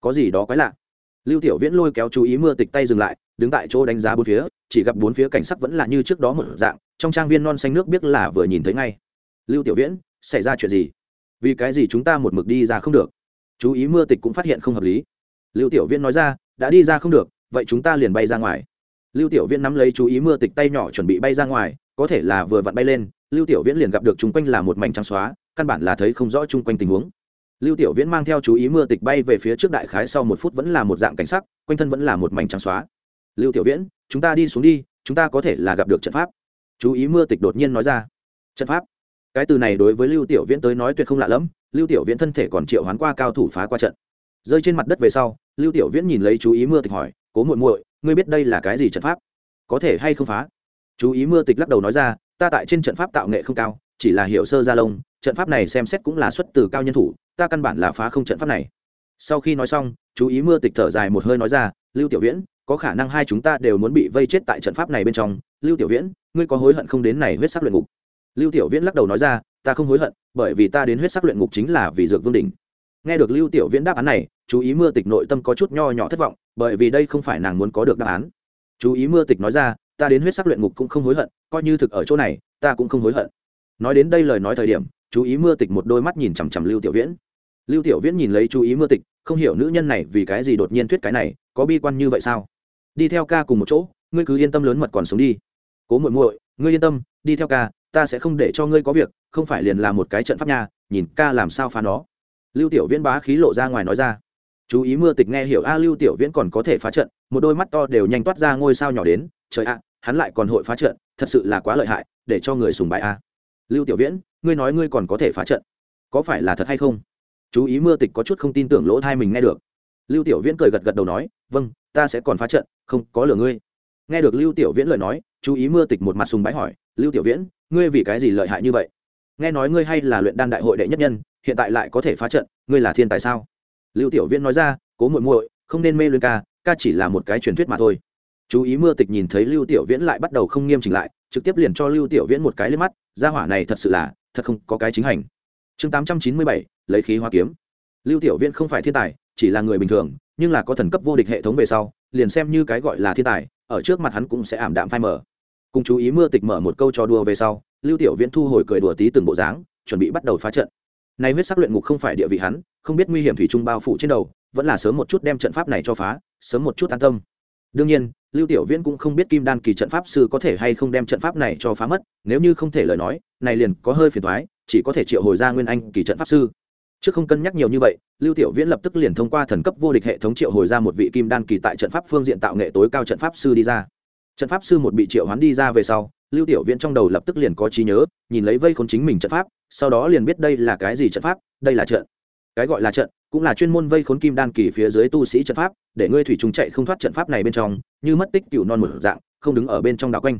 Có gì đó quái lạ. Lưu tiểu viễn lôi kéo chú ý mưa tịch tay dừng lại, đứng tại chỗ đánh giá bốn phía, chỉ gặp bốn phía cảnh sắc vẫn là như trước đó một dạng, trong trang viên non xanh nước biết là vừa nhìn thấy ngay. Lưu tiểu viễn, xảy ra chuyện gì? Vì cái gì chúng ta một mực đi ra không được? Chú ý mưa tịch cũng phát hiện không hợp lý. Lưu tiểu viễn nói ra, đã đi ra không được, vậy chúng ta liền bay ra ngoài. Lưu tiểu viễn nắm lấy chú ý mưa tịch tay nhỏ chuẩn bị bay ra ngoài có thể là vừa vặn bay lên, lưu tiểu viễn liền gặp được chung quanh là một mảnh trắng xóa, căn bản là thấy không rõ chung quanh tình huống. Lưu tiểu viễn mang theo chú ý mưa tịch bay về phía trước đại khái sau một phút vẫn là một dạng cảnh sắc, quanh thân vẫn là một mảnh trắng xóa. Lưu tiểu viễn, chúng ta đi xuống đi, chúng ta có thể là gặp được trận pháp. Chú ý mưa tịch đột nhiên nói ra. Trận pháp? Cái từ này đối với lưu tiểu viễn tới nói tuyệt không lạ lẫm, lưu tiểu viễn thân thể còn triệu hoán qua cao thủ phá qua trận. Rơi trên mặt đất về sau, lưu tiểu viễn nhìn lấy chú ý mưa tịch hỏi, cố muội muội, ngươi biết đây là cái gì trận pháp? Có thể hay không phá? Chú ý mưa tịch lắc đầu nói ra, ta tại trên trận pháp tạo nghệ không cao, chỉ là hiểu sơ gia lông, trận pháp này xem xét cũng là xuất từ cao nhân thủ, ta căn bản là phá không trận pháp này. Sau khi nói xong, chú ý mưa tịch thở dài một hơi nói ra, lưu tiểu viễn, có khả năng hai chúng ta đều muốn bị vây chết tại trận pháp này bên trong. Lưu tiểu viễn, ngươi có hối hận không đến này huyết sắc luyện ngục? Lưu tiểu viễn lắc đầu nói ra, ta không hối hận, bởi vì ta đến huyết sắc luyện ngục chính là vì dược vương đỉnh. Nghe được lưu tiểu viễn đáp án này, chú ý mưa tịch nội tâm có chút nho nhỏ thất vọng, bởi vì đây không phải nàng muốn có được đáp án. Chú ý mưa tịch nói ra ta đến huyết sắc luyện ngục cũng không hối hận, coi như thực ở chỗ này, ta cũng không hối hận. Nói đến đây lời nói thời điểm, chú ý mưa tịch một đôi mắt nhìn chằm chằm lưu tiểu viễn. Lưu tiểu viễn nhìn lấy chú ý mưa tịch, không hiểu nữ nhân này vì cái gì đột nhiên thuyết cái này, có bi quan như vậy sao? Đi theo ca cùng một chỗ, ngươi cứ yên tâm lớn mật còn sống đi. Cố muội muội, ngươi yên tâm, đi theo ca, ta sẽ không để cho ngươi có việc, không phải liền là một cái trận pháp nha, nhìn ca làm sao phá nó. Lưu tiểu viễn bá khí lộ ra ngoài nói ra. Chú ý mưa tịch nghe hiểu, a, lưu tiểu viễn còn có thể phá trận, một đôi mắt to đều nhanh toát ra ngôi sao nhỏ đến, trời ạ hắn lại còn hội phá trận, thật sự là quá lợi hại, để cho người sùng bái a. Lưu tiểu viễn, ngươi nói ngươi còn có thể phá trận, có phải là thật hay không? Chú ý mưa tịch có chút không tin tưởng lỗ thai mình nghe được. Lưu tiểu viễn cười gật gật đầu nói vâng ta sẽ còn phá trận, không có lừa ngươi. Nghe được lưu tiểu viễn lời nói, chú ý mưa tịch một mặt sùng bái hỏi, lưu tiểu viễn, ngươi vì cái gì lợi hại như vậy? Nghe nói ngươi hay là luyện đan đại hội đệ nhất nhân, hiện tại lại có thể phá trận, ngươi là thiên tài sao? Lưu tiểu viễn nói ra, cố muội muội, không nên mê luyện ca ca chỉ là một cái truyền thuyết mà thôi chú ý mưa tịch nhìn thấy lưu tiểu viễn lại bắt đầu không nghiêm chỉnh lại, trực tiếp liền cho lưu tiểu viễn một cái lên mắt gia hỏa này thật sự là, thật không có cái chính hành. Chương tám trăm chín mươi bảy, lấy khí hoa kiếm. Lưu tiểu viễn không phải thiên tài, chỉ là người bình thường, nhưng là có thần cấp vô địch hệ thống về sau, liền xem như cái gọi là thiên tài, ở trước mặt hắn cũng sẽ ảm đạm phai mở cùng chú ý mưa tịch mở một câu cho đùa về sau, lưu tiểu viễn thu hồi cười đùa tí từng bộ dáng, chuẩn bị bắt đầu phá trận. Nay huyết sắc luyện ngục không phải địa vị hắn, không biết nguy hiểm thủy trung bao phủ trên đầu, vẫn là sớm một chút đem trận pháp này cho phá, sớm một chút an tâm đương nhiên, lưu tiểu viễn cũng không biết kim đan kỳ trận pháp sư có thể hay không đem trận pháp này cho phá mất, nếu như không thể lời nói, này liền có hơi phiền thoái chỉ có thể triệu hồi ra nguyên anh kỳ trận pháp sư. Trước không cân nhắc nhiều như vậy, lưu tiểu viễn lập tức liền thông qua thần cấp vô địch hệ thống triệu hồi ra một vị kim đan kỳ tại trận pháp phương diện tạo nghệ tối cao trận pháp sư đi ra. Trận pháp sư một bị triệu hoán đi ra về sau, lưu tiểu viễn trong đầu lập tức liền có trí nhớ, nhìn lấy vây khốn chính mình trận pháp, sau đó liền biết đây là cái gì trận pháp, đây là trận. Cái gọi là trận cũng là chuyên môn vây khốn kim đan kỳ phía dưới tu sĩ trận pháp, để ngươi thủy trùng chạy không thoát trận pháp này bên trong, như mất tích cựu non một dạng, không đứng ở bên trong đạo quanh.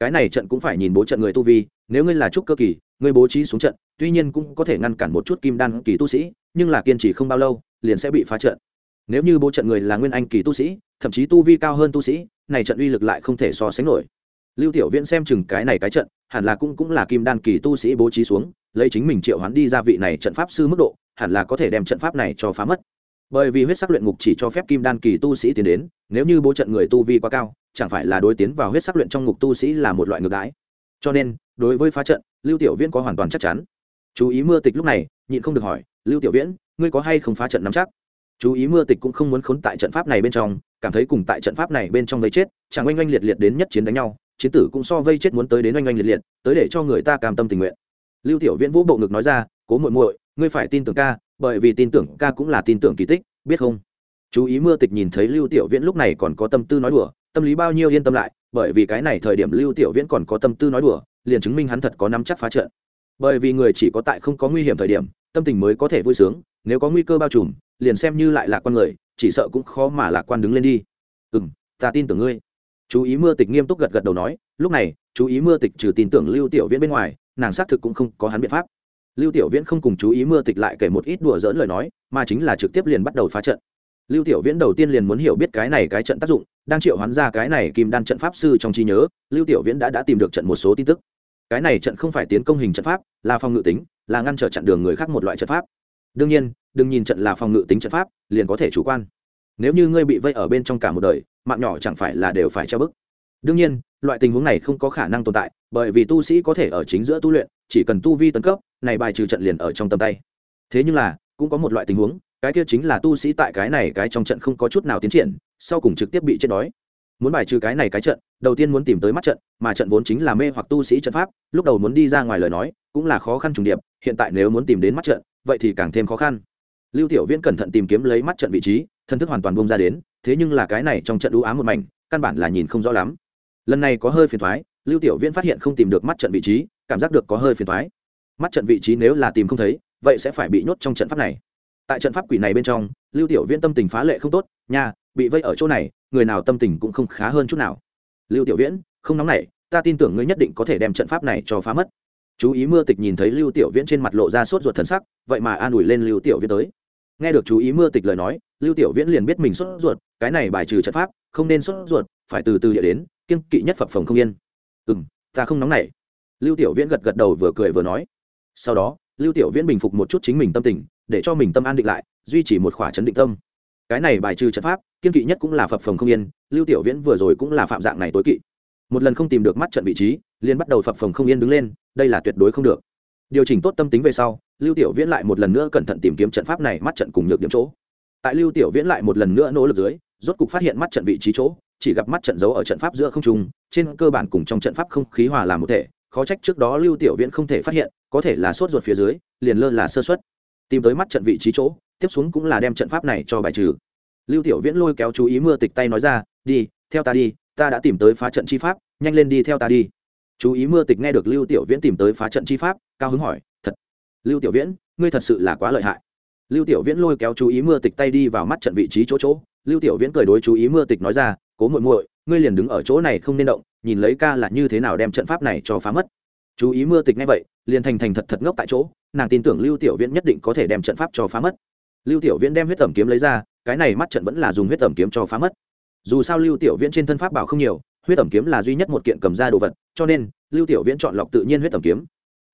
Cái này trận cũng phải nhìn bố trận người tu vi, nếu ngươi là trúc cơ kỳ, ngươi bố trí xuống trận, tuy nhiên cũng có thể ngăn cản một chút kim đan kỳ tu sĩ, nhưng là kiên trì không bao lâu, liền sẽ bị phá trận. Nếu như bố trận người là nguyên anh kỳ tu sĩ, thậm chí tu vi cao hơn tu sĩ, này trận uy lực lại không thể so sánh nổi. Lưu tiểu viễn xem chừng cái này cái trận, hẳn là cũng cũng là kim đan kỳ tu sĩ bố trí xuống, lấy chính mình triệu hoán đi ra vị này trận pháp sư mức độ hẳn là có thể đem trận pháp này cho phá mất. Bởi vì huyết sắc luyện ngục chỉ cho phép kim đan kỳ tu sĩ tiến đến, nếu như bố trận người tu vi quá cao, chẳng phải là đối tiến vào huyết sắc luyện trong ngục tu sĩ là một loại ngược đãi. Cho nên, đối với phá trận, lưu tiểu viễn có hoàn toàn chắc chắn. Chú ý mưa tịch lúc này, nhịn không được hỏi, lưu tiểu viễn, ngươi có hay không phá trận nắm chắc? Chú ý mưa tịch cũng không muốn khốn tại trận pháp này bên trong, cảm thấy cùng tại trận pháp này bên trong vây chết, chẳng oanh oanh liệt liệt đến nhất chiến đánh nhau, chiến tử cũng so vây chết muốn tới đến oanh oanh liệt liệt, tới để cho người ta cam tâm tình nguyện. Lưu tiểu viễn vũ bộ ngực nói ra, cố muội muội ngươi phải tin tưởng ca, bởi vì tin tưởng ca cũng là tin tưởng kỳ tích, biết không? Chú ý mưa tịch nhìn thấy lưu tiểu viễn lúc này còn có tâm tư nói đùa, tâm lý bao nhiêu yên tâm lại, bởi vì cái này thời điểm lưu tiểu viễn còn có tâm tư nói đùa, liền chứng minh hắn thật có nắm chắc phá trận. Bởi vì người chỉ có tại không có nguy hiểm thời điểm, tâm tình mới có thể vui sướng, nếu có nguy cơ bao trùm, liền xem như lại là quan người, chỉ sợ cũng khó mà lạc quan đứng lên đi. Ừ m ta tin tưởng ngươi. Chú ý mưa tịch nghiêm túc gật gật đầu nói, lúc này, chú ý mưa tịch trừ tin tưởng lưu tiểu viễn bên ngoài, nàng xác thực cũng không có hắn biện pháp lưu tiểu viễn không cùng chú ý mưa tịch lại kể một ít đùa dỡn lời nói, mà chính là trực tiếp liền bắt đầu phá trận. Lưu tiểu viễn đầu tiên liền muốn hiểu biết cái này cái trận tác dụng, đang triệu hoán ra cái này kim đan trận pháp sư trong trí nhớ, lưu tiểu viễn đã đã tìm được trận một số tin tức. Cái này trận không phải tiến công hình trận pháp, là phòng ngự tính, là ngăn trở chặn đường người khác một loại trận pháp. Đương nhiên, đừng nhìn trận là phòng ngự tính trận pháp, liền có thể chủ quan. Nếu như ngươi bị vây ở bên trong cả một đời, mạng nhỏ chẳng phải là đều phải treo bức. Đương nhiên, loại tình huống này không có khả năng tồn tại, bởi vì tu sĩ có thể ở chính giữa tu luyện, chỉ cần tu vi tấn cấp này bài trừ trận liền ở trong tầm tay. Thế nhưng là, cũng có một loại tình huống, cái kia chính là tu sĩ tại cái này cái trong trận không có chút nào tiến triển, sau cùng trực tiếp bị chết đói. Muốn bài trừ cái này cái trận, đầu tiên muốn tìm tới mắt trận, mà trận vốn chính là mê hoặc tu sĩ trận pháp, lúc đầu muốn đi ra ngoài lời nói, cũng là khó khăn trùng điệp, hiện tại nếu muốn tìm đến mắt trận, vậy thì càng thêm khó khăn. Lưu tiểu viễn cẩn thận tìm kiếm lấy mắt trận vị trí, thân thức hoàn toàn bông ra đến, thế nhưng là cái này trong trận ưu ám một mảnh, căn bản là nhìn không rõ lắm. Lần này có hơi phiền thoái, lưu tiểu viễn phát hiện không tìm được mắt trận vị trí, cảm giác được có hơi phiền thoái mắt trận vị trí nếu là tìm không thấy, vậy sẽ phải bị nhốt trong trận pháp này. Tại trận pháp quỷ này bên trong, lưu tiểu viễn tâm tình phá lệ không tốt, nha, bị vây ở chỗ này, người nào tâm tình cũng không khá hơn chút nào. Lưu tiểu viễn, không nóng nảy, ta tin tưởng ngươi nhất định có thể đem trận pháp này cho phá mất. Chú ý mưa tịch nhìn thấy lưu tiểu viễn trên mặt lộ ra sốt ruột thần sắc, vậy mà an ủi lên lưu tiểu viễn tới. Nghe được chú ý mưa tịch lời nói, lưu tiểu viễn liền biết mình sốt ruột, cái này bài trừ trận pháp, không nên sốt ruột, phải từ từ địa đến kiên kỵ nhất phập phòng không yên. Ừ m ta không nóng nảy. Lưu tiểu viễn gật gật đầu vừa cười vừa nói sau đó, lưu tiểu viễn bình phục một chút chính mình tâm tình, để cho mình tâm an định lại, duy trì một khỏa chấn định tâm. Cái này bài trừ trận pháp, kiên kỵ nhất cũng là phập phồng không yên, lưu tiểu viễn vừa rồi cũng là phạm dạng này tối kỵ. Một lần không tìm được mắt trận vị trí, liền bắt đầu phập phồng không yên đứng lên, đây là tuyệt đối không được. Điều chỉnh tốt tâm tính về sau, lưu tiểu viễn lại một lần nữa cẩn thận tìm kiếm trận pháp này mắt trận cùng nhược điểm chỗ. Tại lưu tiểu viễn lại một lần nữa nỗ lực dưới, rốt cục phát hiện mắt trận vị trí chỗ, chỉ gặp mắt trận giấu ở trận pháp giữa không trung, trên cơ bản cùng trong trận pháp không khí hòa làm một thể, khó trách trước đó lưu tiểu viễn không thể phát hiện có thể là sốt ruột phía dưới, liền lơ là sơ xuất tìm tới mắt trận vị trí chỗ, tiếp xuống cũng là đem trận pháp này cho bài trừ. Lưu tiểu viễn lôi kéo chú ý mưa tịch tay nói ra, đi, theo ta đi, ta đã tìm tới phá trận chi pháp, nhanh lên đi theo ta đi. Chú ý mưa tịch nghe được lưu tiểu viễn tìm tới phá trận chi pháp, cao hứng hỏi, thật, lưu tiểu viễn, ngươi thật sự là quá lợi hại. Lưu tiểu viễn lôi kéo chú ý mưa tịch tay đi vào mắt trận vị trí chỗ chỗ, lưu tiểu viễn cười đối chú ý mưa tịch nói ra, cố muội muội, ngươi liền đứng ở chỗ này không nên động, nhìn lấy ca là như thế nào đem trận pháp này cho phá mất. Chú ý mưa tịch nghe vậy liền thành thành thật thật ngốc tại chỗ, nàng tin tưởng lưu tiểu viễn nhất định có thể đem trận pháp cho phá mất. Lưu tiểu viễn đem huyết tẩm kiếm lấy ra, cái này mắt trận vẫn là dùng huyết tẩm kiếm cho phá mất. Dù sao lưu tiểu viễn trên thân pháp bảo không nhiều, huyết tẩm kiếm là duy nhất một kiện cầm ra đồ vật, cho nên, lưu tiểu viễn chọn lọc tự nhiên huyết tẩm kiếm.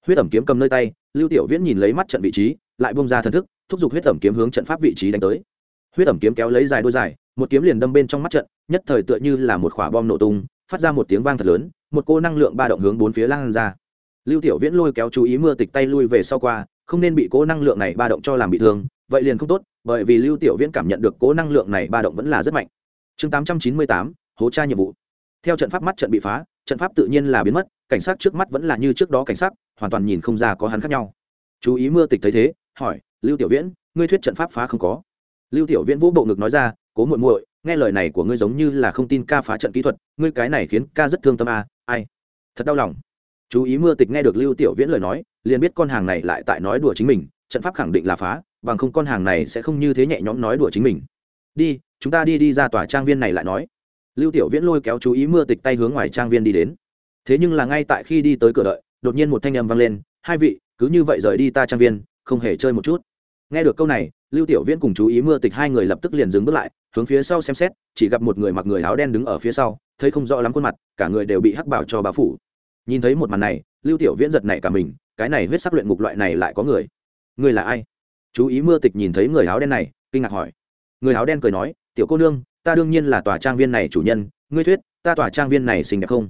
Huyết tẩm kiếm cầm nơi tay, lưu tiểu viễn nhìn lấy mắt trận vị trí, lại bông ra thần thức, thúc giục huyết tẩm kiếm hướng trận pháp vị trí đánh tới. Huyết tẩm kiếm kéo lấy dài đôi dài, một kiếm liền đâm bên trong mắt trận, nhất thời tựa như là một quả bom nổ tung, phát ra một tiếng vang thật lớn, một cô năng lượng ba động hướng bốn phía lan ra lưu tiểu viễn lôi kéo chú ý mưa tịch tay lui về sau qua không nên bị cố năng lượng này ba động cho làm bị thương vậy liền không tốt bởi vì lưu tiểu viễn cảm nhận được cố năng lượng này ba động vẫn là rất mạnh. Chương tám trăm chín mươi tám hố tra nhiệm vụ. Theo trận pháp mắt trận bị phá trận pháp tự nhiên là biến mất cảnh sát trước mắt vẫn là như trước đó cảnh sát hoàn toàn nhìn không ra có hắn khác nhau. Chú ý mưa tịch thấy thế hỏi lưu tiểu viễn ngươi thuyết trận pháp phá không có? Lưu tiểu viễn vũ bộ ngực nói ra cố muội muội nghe lời này của ngươi giống như là không tin ca phá trận kỹ thuật ngươi cái này khiến ca rất thương tâm a à, ai? Thật đau lòng chú ý mưa tịch nghe được lưu tiểu viễn lời nói, liền biết con hàng này lại tại nói đùa chính mình, trận pháp khẳng định là phá, bằng không con hàng này sẽ không như thế nhẹ nhõm nói đùa chính mình. Đi, chúng ta đi đi ra tòa trang viên này lại nói. Lưu tiểu viễn lôi kéo chú ý mưa tịch tay hướng ngoài trang viên đi đến. Thế nhưng là ngay tại khi đi tới cửa đợi, đột nhiên một thanh âm vang lên, hai vị, cứ như vậy rời đi ta trang viên, không hề chơi một chút. Nghe được câu này, lưu tiểu viễn cùng chú ý mưa tịch hai người lập tức liền dừng bước lại, hướng phía sau xem xét, chỉ gặp một người mặc người áo đen đứng ở phía sau, thấy không rõ lắm khuôn mặt, cả người đều bị hắc bảo cho bà phủ nhìn thấy một màn này, lưu tiểu viễn giật nảy cả mình, cái này huyết sắc luyện ngục loại này lại có người. Người là ai? Chú ý mưa tịch nhìn thấy người áo đen này, kinh ngạc hỏi. Người áo đen cười nói, tiểu cô nương, ta đương nhiên là tòa trang viên này chủ nhân, ngươi thuyết, ta tòa trang viên này xinh đẹp không?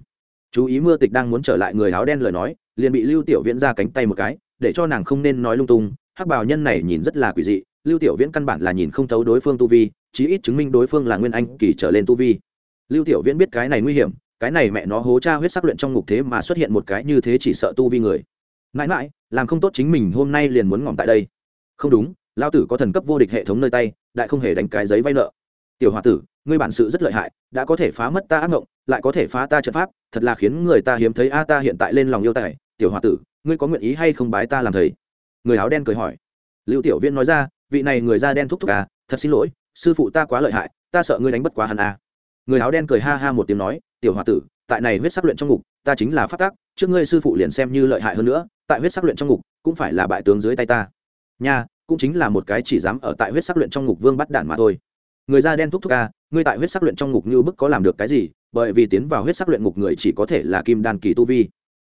Chú ý mưa tịch đang muốn trở lại người áo đen lời nói, liền bị lưu tiểu viễn ra cánh tay một cái, để cho nàng không nên nói lung tung, hắc bào nhân này nhìn rất là quỷ dị, lưu tiểu viễn căn bản là nhìn không thấu đối phương tu vi, chí ít chứng minh đối phương là nguyên anh kỳ trở lên tu vi. Lưu tiểu viễn biết cái này nguy hiểm cái này mẹ nó hố cha huyết sắc luyện trong ngục thế mà xuất hiện một cái như thế chỉ sợ tu vi người. Mãi mãi, làm không tốt chính mình hôm nay liền muốn ngỏm tại đây. Không đúng, lao tử có thần cấp vô địch hệ thống nơi tay, đại không hề đánh cái giấy vay nợ. Tiểu h o a tử, ngươi bản sự rất lợi hại, đã có thể phá mất ta ác ngộng, lại có thể phá ta trận pháp, thật là khiến người ta hiếm thấy a, ta hiện tại lên lòng yêu tài. Tiểu h o a tử, ngươi có nguyện ý hay không bái ta làm thầy? Người áo đen cười hỏi. Lưu tiểu viên nói ra, vị này người da đen thúc thúc à thật xin lỗi, sư phụ ta quá lợi hại, ta sợ ngươi đánh bất quá hắn à người áo đen cười ha ha một tiếng nói, tiểu h o a tử, tại này huyết sắc luyện trong ngục, ta chính là phát tác trước ngươi sư phụ liền xem như lợi hại hơn nữa, tại huyết sắc luyện trong ngục, cũng phải là bại tướng dưới tay ta. Nha, cũng chính là một cái chỉ dám ở tại huyết sắc luyện trong ngục vương bắt đản mà thôi. Người da đen thúc thúc ca ngươi tại huyết sắc luyện trong ngục như bức có làm được cái gì, bởi vì tiến vào huyết sắc luyện ngục người chỉ có thể là kim đan kỳ tu vi.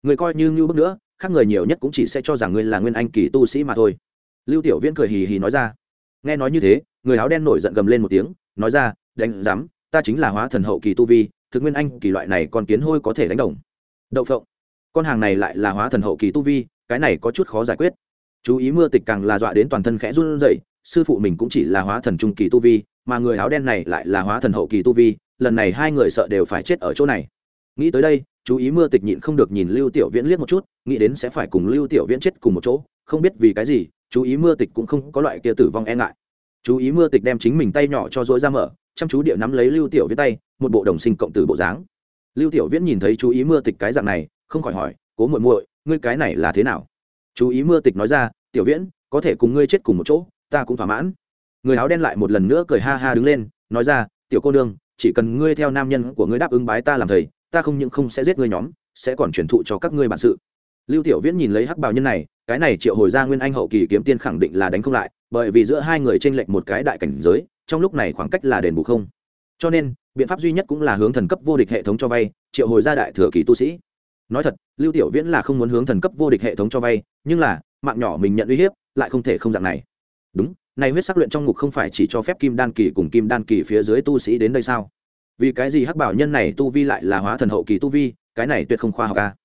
Người coi như như bức nữa, khác người nhiều nhất cũng chỉ sẽ cho rằng ngươi là nguyên anh kỳ tu sĩ mà thôi. Lưu tiểu viễn cười hì hì nói ra. Nghe nói như thế, người áo đen nổi giận gầm lên một tiếng, nói ra, đánh dám ta chính là hóa thần hậu kỳ tu vi, thực nguyên anh, kỳ loại này còn kiến hôi có thể đánh đồng. Đậu phộng. Con hàng này lại là hóa thần hậu kỳ tu vi, cái này có chút khó giải quyết. Chú ý mưa tịch càng là dọa đến toàn thân khẽ run rẩy, sư phụ mình cũng chỉ là hóa thần trung kỳ tu vi, mà người áo đen này lại là hóa thần hậu kỳ tu vi, lần này hai người sợ đều phải chết ở chỗ này. Nghĩ tới đây, chú ý mưa tịch nhịn không được nhìn lưu tiểu viễn liếc một chút, nghĩ đến sẽ phải cùng lưu tiểu viễn chết cùng một chỗ, không biết vì cái gì, chú ý mưa tịch cũng không có loại kia tử vong e ngại. Chú ý mưa tịch đem chính mình tay nhỏ cho dỗi ra mở chăm chú địa nắm lấy lưu tiểu viễn tay, một bộ đồng sinh cộng tử bộ dáng. Lưu tiểu viễn nhìn thấy chú ý mưa tịch cái dạng này, không khỏi hỏi, cố muội muội, ngươi cái này là thế nào? Chú ý mưa tịch nói ra, tiểu viễn, có thể cùng ngươi chết cùng một chỗ, ta cũng thỏa mãn. Người áo đen lại một lần nữa cười ha ha đứng lên, nói ra, tiểu cô nương, chỉ cần ngươi theo nam nhân của ngươi đáp ứng bái ta làm thầy, ta không những không sẽ giết ngươi nhóm, sẽ còn truyền thụ cho các ngươi bản sự. Lưu tiểu viễn nhìn lấy hắc bào nhân này, cái này triệu hồi ra nguyên anh hậu kỳ kiếm tiên khẳng định là đánh không lại, bởi vì giữa hai người tranh lệch một cái đại cảnh giới trong lúc này khoảng cách là đền bù không. Cho nên, biện pháp duy nhất cũng là hướng thần cấp vô địch hệ thống cho vay, triệu hồi gia đại thừa kỳ tu sĩ. Nói thật, lưu tiểu viễn là không muốn hướng thần cấp vô địch hệ thống cho vay, nhưng là, mạng nhỏ mình nhận uy hiếp, lại không thể không dạng này. Đúng, này huyết sắc luyện trong ngục không phải chỉ cho phép kim đan kỳ cùng kim đan kỳ phía dưới tu sĩ đến đây sao? Vì cái gì hắc bảo nhân này tu vi lại là hóa thần hậu kỳ tu vi, cái này tuyệt không khoa học ca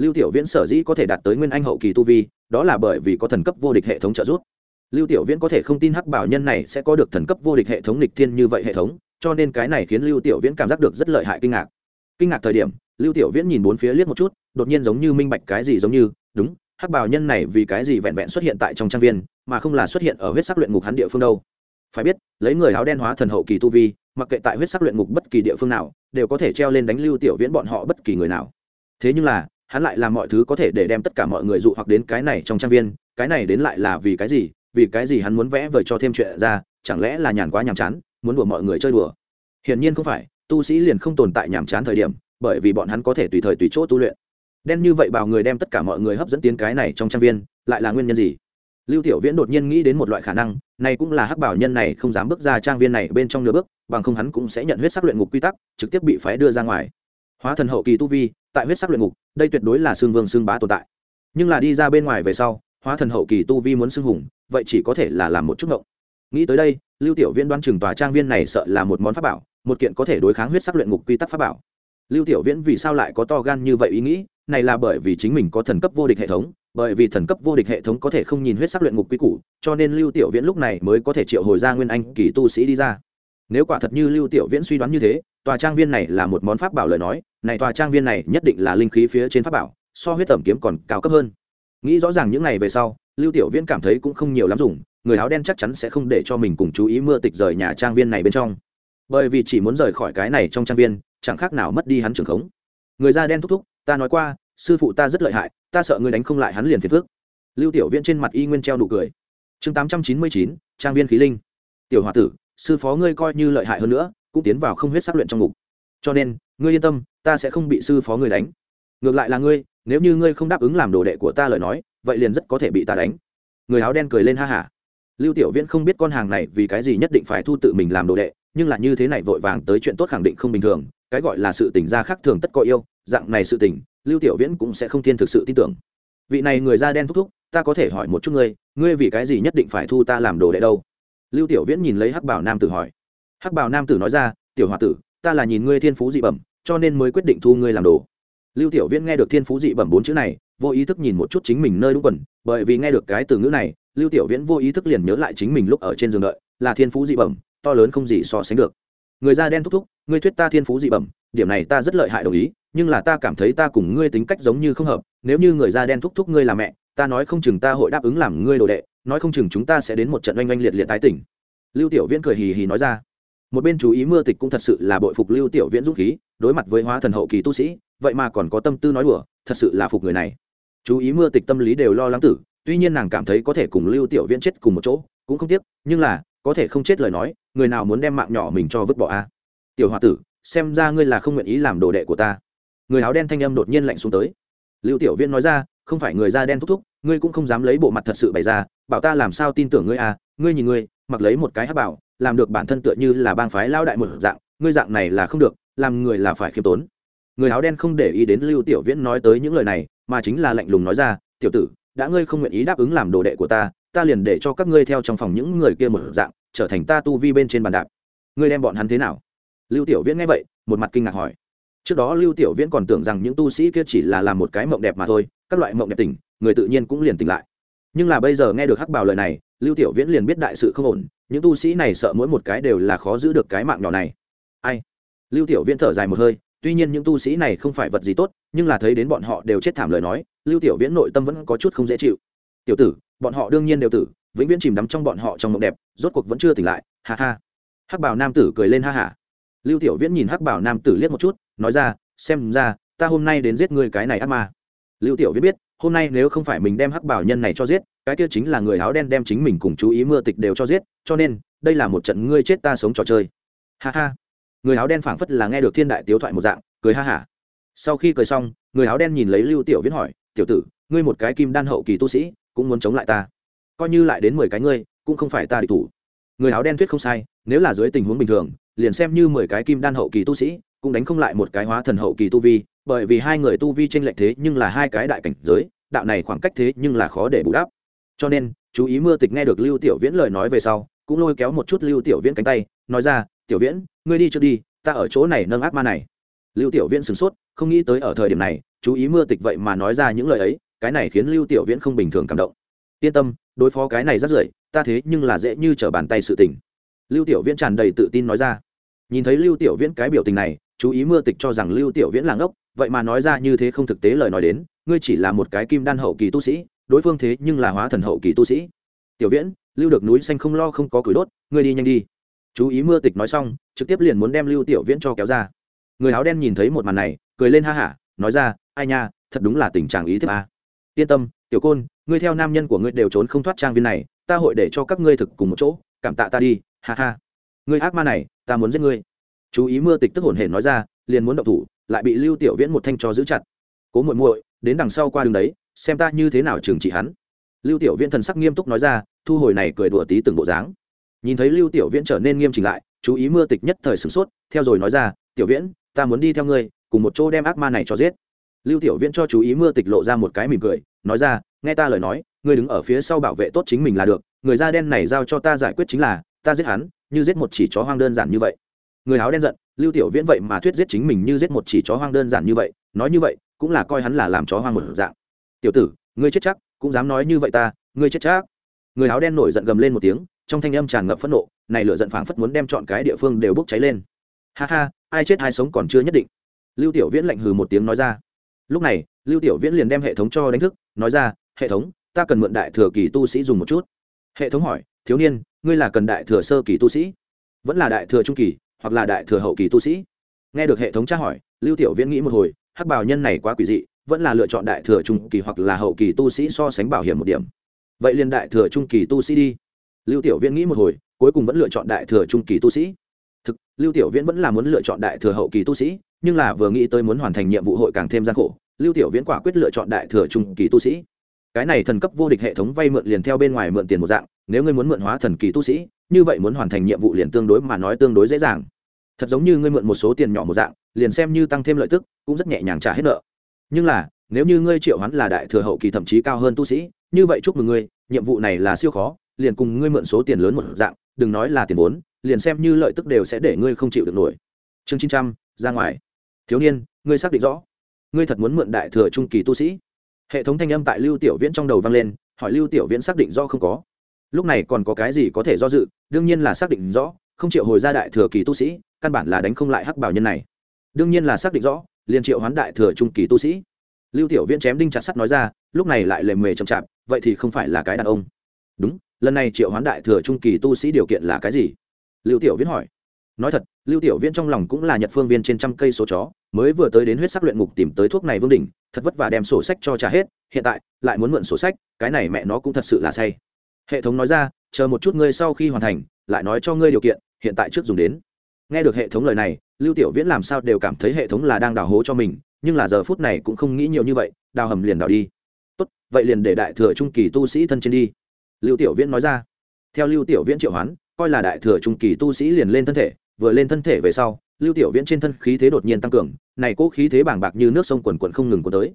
lưu tiểu viễn sở dĩ có thể đạt tới nguyên anh hậu kỳ tu vi, đó là bởi vì có thần cấp vô địch hệ thống trợ giúp lưu tiểu viễn có thể không tin hắc bảo nhân này sẽ có được thần cấp vô địch hệ thống lịch thiên như vậy hệ thống, cho nên cái này khiến lưu tiểu viễn cảm giác được rất lợi hại kinh ngạc. Kinh ngạc thời điểm, lưu tiểu viễn nhìn bốn phía liếc một chút, đột nhiên giống như minh bạch cái gì giống như, đúng, hắc Bảo nhân này vì cái gì vẹn vẹn xuất hiện tại trong trang viên, mà không là xuất hiện ở huyết sắc luyện ngục hắn địa phương đâu. Phải biết, lấy người áo đen hóa thần hậu kỳ tu vi, mặc kệ tại huyết sắc luyện ngục bất kỳ địa phương nào, đều có thể treo lên đánh lưu tiểu viễn bọn họ bất kỳ người nào. Thế nhưng là, hắn lại làm mọi thứ có thể để đem tất cả mọi người dụ hoặc đến cái này trong trang viên, cái này đến lại là vì cái gì vì cái gì hắn muốn vẽ vời cho thêm chuyện ra, chẳng lẽ là nhàn quá nhàm chán, muốn đùa mọi người chơi đùa? Hiển nhiên không phải, tu sĩ liền không tồn tại nhàm chán thời điểm, bởi vì bọn hắn có thể tùy thời tùy chỗ tu luyện. Đen như vậy bảo người đem tất cả mọi người hấp dẫn tiến cái này trong trang viên, lại là nguyên nhân gì? Lưu tiểu viễn đột nhiên nghĩ đến một loại khả năng, này cũng là hắc bảo nhân này không dám bước ra trang viên này bên trong nửa bước, bằng không hắn cũng sẽ nhận huyết sắc luyện ngục quy tắc, trực tiếp bị phái đưa ra ngoài. Hóa thần hậu kỳ tu vi, tại huyết sắc luyện ngục, đây tuyệt đối là xương vương xương bá tồn tại. Nhưng là đi ra bên ngoài về sau, hóa thần hậu kỳ tu vi muốn xưng hùng vậy chỉ có thể là làm một chút ngộng. Nghĩ tới đây, lưu tiểu viễn đoán chừng tòa trang viên này sợ là một món pháp bảo, một kiện có thể đối kháng huyết sắc luyện ngục quy tắc pháp bảo. Lưu tiểu viễn vì sao lại có to gan như vậy ý nghĩ? Này là bởi vì chính mình có thần cấp vô địch hệ thống, bởi vì thần cấp vô địch hệ thống có thể không nhìn huyết sắc luyện ngục quy củ, cho nên lưu tiểu viễn lúc này mới có thể triệu hồi ra nguyên anh kỳ tu sĩ đi ra. Nếu quả thật như lưu tiểu viễn suy đoán như thế, tòa trang viên này là một món pháp bảo lời nói, này tòa trang viên này nhất định là linh khí phía trên pháp bảo, so huyết tẩm kiếm còn cao cấp hơn. Nghĩ rõ ràng những này về sau lưu tiểu viễn cảm thấy cũng không nhiều lắm dùng, người áo đen chắc chắn sẽ không để cho mình cùng chú ý mưa tịch rời nhà trang viên này bên trong. Bởi vì chỉ muốn rời khỏi cái này trong trang viên, chẳng khác nào mất đi hắn trưởng khống. Người da đen thúc thúc, ta nói qua, sư phụ ta rất lợi hại, ta sợ người đánh không lại hắn liền phiền phước lưu tiểu viễn trên mặt y nguyên treo nụ cười. Chương tám trăm chín mươi chín, trang viên khí linh. Tiểu h o a tử, sư phó ngươi coi như lợi hại hơn nữa, cũng tiến vào không huyết sắc luyện trong ngục. Cho nên, ngươi yên tâm, ta sẽ không bị sư phó ngươi đánh. Ngược lại là ngươi, nếu như ngươi không đáp ứng làm đồ đệ của ta lời nói vậy liền rất có thể bị ta đánh. Người áo đen cười lên ha hả. Lưu tiểu viễn không biết con hàng này vì cái gì nhất định phải thu tự mình làm đồ đệ, nhưng là như thế này vội vàng tới chuyện tốt khẳng định không bình thường, cái gọi là sự tỉnh ra khác thường tất có yêu, dạng này sự tỉnh lưu tiểu viễn cũng sẽ không thiên thực sự tin tưởng. Vị này người da đen thúc thúc, ta có thể hỏi một chút ngươi ngươi vì cái gì nhất định phải thu ta làm đồ đệ đâu? Lưu tiểu viễn nhìn lấy hắc bảo nam tử hỏi. Hắc bảo nam tử nói ra, tiểu h o a tử, ta là nhìn ngươi thiên phú dị bẩm, cho nên mới quyết định thu ngươi làm đồ. Lưu tiểu viễn nghe được thiên phú dị bẩm bốn chữ này vô ý thức nhìn một chút chính mình nơi đúng quần, bởi vì nghe được cái từ ngữ này, lưu tiểu viễn vô ý thức liền nhớ lại chính mình lúc ở trên giường đợi, là thiên phú dị bẩm, to lớn không gì so sánh được. Người da đen thúc thúc ngươi thuyết ta thiên phú dị bẩm, điểm này ta rất lợi hại đồng ý, nhưng là ta cảm thấy ta cùng ngươi tính cách giống như không hợp, nếu như người da đen thúc thúc ngươi là mẹ, ta nói không chừng ta hội đáp ứng làm ngươi đồ đệ, nói không chừng chúng ta sẽ đến một trận oanh oanh liệt liệt tái tỉnh. Lưu tiểu viễn cười hì hì nói ra. Một bên chú ý mưa tịch cũng thật sự là bội phục lưu tiểu viễn dũng khí, đối mặt với hóa thần hậu kỳ tu sĩ, vậy mà còn có tâm tư nói đùa, thật sự là phục người này chú ý mưa tịch tâm lý đều lo lắng tử, tuy nhiên nàng cảm thấy có thể cùng lưu tiểu viễn chết cùng một chỗ, cũng không tiếc, nhưng là, có thể không chết lời nói, người nào muốn đem mạng nhỏ mình cho vứt bỏ a? Tiểu h o a tử, xem ra ngươi là không nguyện ý làm đồ đệ của ta. Người áo đen thanh âm đột nhiên lạnh xuống tới. Lưu tiểu viễn nói ra, không phải người da đen thúc thúc, ngươi cũng không dám lấy bộ mặt thật sự bày ra, bảo ta làm sao tin tưởng ngươi à ngươi nhìn ngươi, mặc lấy một cái hát bảo, làm được bản thân tựa như là bang phái lao đại một dạng, ngươi dạng này là không được, làm người là phải khiêm tốn. Người áo đen không để ý đến lưu tiểu viễn nói tới những lời này mà chính là lạnh lùng nói ra, tiểu tử, đã ngươi không nguyện ý đáp ứng làm đồ đệ của ta ta liền để cho các ngươi theo trong phòng những người kia một dạng, trở thành ta tu vi bên trên bàn đạp. Ngươi đem bọn hắn thế nào? Lưu tiểu viễn nghe vậy, một mặt kinh ngạc hỏi. Trước đó lưu tiểu viễn còn tưởng rằng những tu sĩ kia chỉ là làm một cái mộng đẹp mà thôi, các loại mộng đẹp tỉnh người tự nhiên cũng liền tỉnh lại. Nhưng là bây giờ nghe được hắc bảo lời này, lưu tiểu viễn liền biết đại sự không ổn, những tu sĩ này sợ mỗi một cái đều là khó giữ được cái mạng nhỏ này. Ai? Lưu tiểu viễn thở dài một hơi tuy nhiên những tu sĩ này không phải vật gì tốt, nhưng là thấy đến bọn họ đều chết thảm lời nói, lưu tiểu viễn nội tâm vẫn có chút không dễ chịu. Tiểu tử, bọn họ đương nhiên đều tử, vĩnh viễn chìm đắm trong bọn họ trong mộng đẹp, rốt cuộc vẫn chưa tỉnh lại, ha ha. Hắc bảo nam tử cười lên ha hả lưu tiểu viễn nhìn hắc bảo nam tử liếc một chút, nói ra, xem ra, ta hôm nay đến giết ngươi cái này ác ma. Lưu tiểu viễn biết, hôm nay nếu không phải mình đem hắc bảo nhân này cho giết, cái kia chính là người áo đen đem chính mình cùng chú ý mưa tịch đều cho giết, cho nên, đây là một trận ngươi chết ta sống trò chơi. Ha ha người áo đen phảng phất là nghe được thiên đại tiếu thoại một dạng, cười ha hả. Sau khi cười xong, người áo đen nhìn lấy lưu tiểu viễn hỏi, tiểu tử, ngươi một cái kim đan hậu kỳ tu sĩ, cũng muốn chống lại ta? Coi như lại đến mười cái ngươi, cũng không phải ta địch thủ. Người áo đen thuyết không sai, nếu là dưới tình huống bình thường, liền xem như mười cái kim đan hậu kỳ tu sĩ, cũng đánh không lại một cái hóa thần hậu kỳ tu vi, bởi vì hai người tu vi tranh lệch thế nhưng là hai cái đại cảnh giới, đạo này khoảng cách thế nhưng là khó để bù đắp. Cho nên, chú ý mưa tịch nghe được lưu tiểu viễn lời nói về sau, cũng lôi kéo một chút lưu tiểu viễn cánh tay, nói ra tiểu viễn, ngươi đi trước đi, ta ở chỗ này nâng ác ma này. Lưu tiểu viễn sửng sốt, không nghĩ tới ở thời điểm này, chú ý mưa tịch vậy mà nói ra những lời ấy, cái này khiến lưu tiểu viễn không bình thường cảm động. Yên tâm, đối phó cái này rất rưởi ta thế nhưng là dễ như trở bàn tay sự tình. Lưu tiểu viễn tràn đầy tự tin nói ra. Nhìn thấy lưu tiểu viễn cái biểu tình này, chú ý mưa tịch cho rằng lưu tiểu viễn là ngốc, vậy mà nói ra như thế không thực tế lời nói đến, ngươi chỉ là một cái kim đan hậu kỳ tu sĩ, đối phương thế nhưng là hóa thần hậu kỳ tu sĩ. Tiểu viễn, lưu được núi xanh không lo không có cửi đốt, ngươi đi nhanh đi chú ý mưa tịch nói xong, trực tiếp liền muốn đem lưu tiểu viễn cho kéo ra. Người áo đen nhìn thấy một màn này, cười lên ha hả, nói ra, ai nha, thật đúng là tình trạng ý thức à. yên tâm, tiểu côn, ngươi theo nam nhân của ngươi đều trốn không thoát trang viên này, ta hội để cho các ngươi thực cùng một chỗ, cảm tạ ta đi, ha ha. Ngươi ác ma này, ta muốn giết ngươi. Chú ý mưa tịch tức hồn hển nói ra, liền muốn động thủ, lại bị lưu tiểu viễn một thanh cho giữ chặt. Cố muội muội, đến đằng sau qua đường đấy, xem ta như thế nào trừng trị hắn. Lưu tiểu viễn thần sắc nghiêm túc nói ra, thu hồi này cười đùa tí từng bộ dáng nhìn thấy lưu tiểu viễn trở nên nghiêm chỉnh lại, chú ý mưa tịch nhất thời sửng sốt, theo rồi nói ra, tiểu viễn, ta muốn đi theo ngươi, cùng một chỗ đem ác ma này cho giết. Lưu tiểu viễn cho chú ý mưa tịch lộ ra một cái mỉm cười, nói ra, nghe ta lời nói, ngươi đứng ở phía sau bảo vệ tốt chính mình là được, người da đen này giao cho ta giải quyết chính là, ta giết hắn, như giết một chỉ chó hoang đơn giản như vậy. Người áo đen giận, lưu tiểu viễn vậy mà thuyết giết chính mình như giết một chỉ chó hoang đơn giản như vậy, nói như vậy, cũng là coi hắn là làm chó hoang một dạng. Tiểu tử, ngươi chết chắc, cũng dám nói như vậy ta, ngươi chết chắc. Người áo đen nổi giận gầm lên một tiếng trong thanh âm tràn ngập phẫn nộ, này lửa giận phảng phất muốn đem chọn cái địa phương đều bốc cháy lên. Ha ha, ai chết ai sống còn chưa nhất định. Lưu tiểu viễn lạnh hừ một tiếng nói ra. Lúc này, lưu tiểu viễn liền đem hệ thống cho đánh thức, nói ra, hệ thống, ta cần mượn đại thừa kỳ tu sĩ dùng một chút. Hệ thống hỏi, thiếu niên, ngươi là cần đại thừa sơ kỳ tu sĩ? Vẫn là đại thừa trung kỳ, hoặc là đại thừa hậu kỳ tu sĩ. Nghe được hệ thống tra hỏi, lưu tiểu viễn nghĩ một hồi, hắc bảo nhân này quá quỷ dị, vẫn là lựa chọn đại thừa trung kỳ hoặc là hậu kỳ tu sĩ so sánh bảo hiểm một điểm. Vậy liền đại thừa trung kỳ tu sĩ đi lưu tiểu viễn nghĩ một hồi, cuối cùng vẫn lựa chọn đại thừa trung kỳ tu sĩ. Thực, lưu tiểu viễn vẫn là muốn lựa chọn đại thừa hậu kỳ tu sĩ, nhưng là vừa nghĩ tới muốn hoàn thành nhiệm vụ hội càng thêm gian khổ, lưu tiểu viễn quả quyết lựa chọn đại thừa trung kỳ tu sĩ. Cái này thần cấp vô địch hệ thống vay mượn liền theo bên ngoài mượn tiền một dạng, nếu ngươi muốn mượn hóa thần kỳ tu sĩ, như vậy muốn hoàn thành nhiệm vụ liền tương đối mà nói tương đối dễ dàng. Thật giống như ngươi mượn một số tiền nhỏ một dạng, liền xem như tăng thêm lợi tức, cũng rất nhẹ nhàng trả hết nợ. Nhưng là, nếu như ngươi triệu hoán là đại thừa hậu kỳ thậm chí cao hơn tu sĩ, như vậy chúc mừng ngươi, nhiệm vụ này là siêu khó liền cùng ngươi mượn số tiền lớn một dạng, đừng nói là tiền vốn, liền xem như lợi tức đều sẽ để ngươi không chịu được nổi. Chương chín trăm, ra ngoài. Thiếu niên, ngươi xác định rõ. Ngươi thật muốn mượn đại thừa trung kỳ tu sĩ. Hệ thống thanh âm tại lưu tiểu viễn trong đầu vang lên, hỏi lưu tiểu viễn xác định rõ không có. Lúc này còn có cái gì có thể do dự, đương nhiên là xác định rõ, không triệu hồi ra đại thừa kỳ tu sĩ, căn bản là đánh không lại hắc bảo nhân này. Đương nhiên là xác định rõ, liền triệu hoán đại thừa trung kỳ tu sĩ. Lưu tiểu viễn chém đinh chặt sắt nói ra, lúc này lại lề mề chậm chạp, vậy thì không phải là cái đàn ông. Đúng lần này triệu hoán đại thừa trung kỳ tu sĩ điều kiện là cái gì? Lưu tiểu viễn hỏi. Nói thật, lưu tiểu viễn trong lòng cũng là nhật phương viên trên trăm cây số chó, mới vừa tới đến huyết sắc luyện ngục tìm tới thuốc này vương đỉnh, thật vất vả đem sổ sách cho trả hết, hiện tại, lại muốn mượn sổ sách, cái này mẹ nó cũng thật sự là say. Hệ thống nói ra, chờ một chút ngươi sau khi hoàn thành, lại nói cho ngươi điều kiện, hiện tại trước dùng đến. Nghe được hệ thống lời này, lưu tiểu viễn làm sao đều cảm thấy hệ thống là đang đào hố cho mình, nhưng là giờ phút này cũng không nghĩ nhiều như vậy, đào hầm liền đào đi. Tốt, vậy liền để đại thừa trung kỳ tu sĩ thân trên đi lưu tiểu viễn nói ra. Theo lưu tiểu viễn triệu hoán, coi là đại thừa trung kỳ tu sĩ liền lên thân thể, vừa lên thân thể về sau, lưu tiểu viễn trên thân khí thế đột nhiên tăng cường, này cố khí thế bàng bạc như nước sông quần quần không ngừng cuốn tới.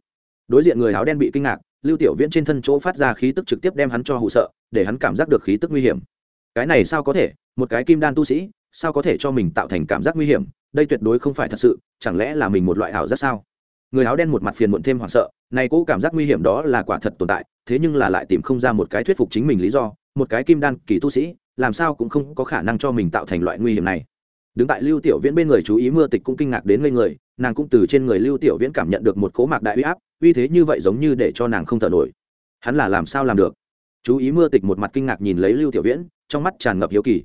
Đối diện người áo đen bị kinh ngạc, lưu tiểu viễn trên thân chỗ phát ra khí tức trực tiếp đem hắn cho hụ sợ, để hắn cảm giác được khí tức nguy hiểm. Cái này sao có thể? Một cái kim đan tu sĩ, sao có thể cho mình tạo thành cảm giác nguy hiểm? Đây tuyệt đối không phải thật sự, chẳng lẽ là mình một loại ảo giác sao? Người áo đen một mặt phiền muộn thêm hoảng sợ, này cố cảm giác nguy hiểm đó là quả thật tồn tại thế nhưng là lại tìm không ra một cái thuyết phục chính mình lý do, một cái kim đan kỳ tu sĩ, làm sao cũng không có khả năng cho mình tạo thành loại nguy hiểm này. Đứng tại lưu tiểu viễn bên người chú ý mưa tịch cũng kinh ngạc đến ngây người, nàng cũng từ trên người lưu tiểu viễn cảm nhận được một cố mạc đại uy áp, uy thế như vậy giống như để cho nàng không thở nổi. Hắn là làm sao làm được? Chú ý mưa tịch một mặt kinh ngạc nhìn lấy lưu tiểu viễn, trong mắt tràn ngập hiếu kỳ.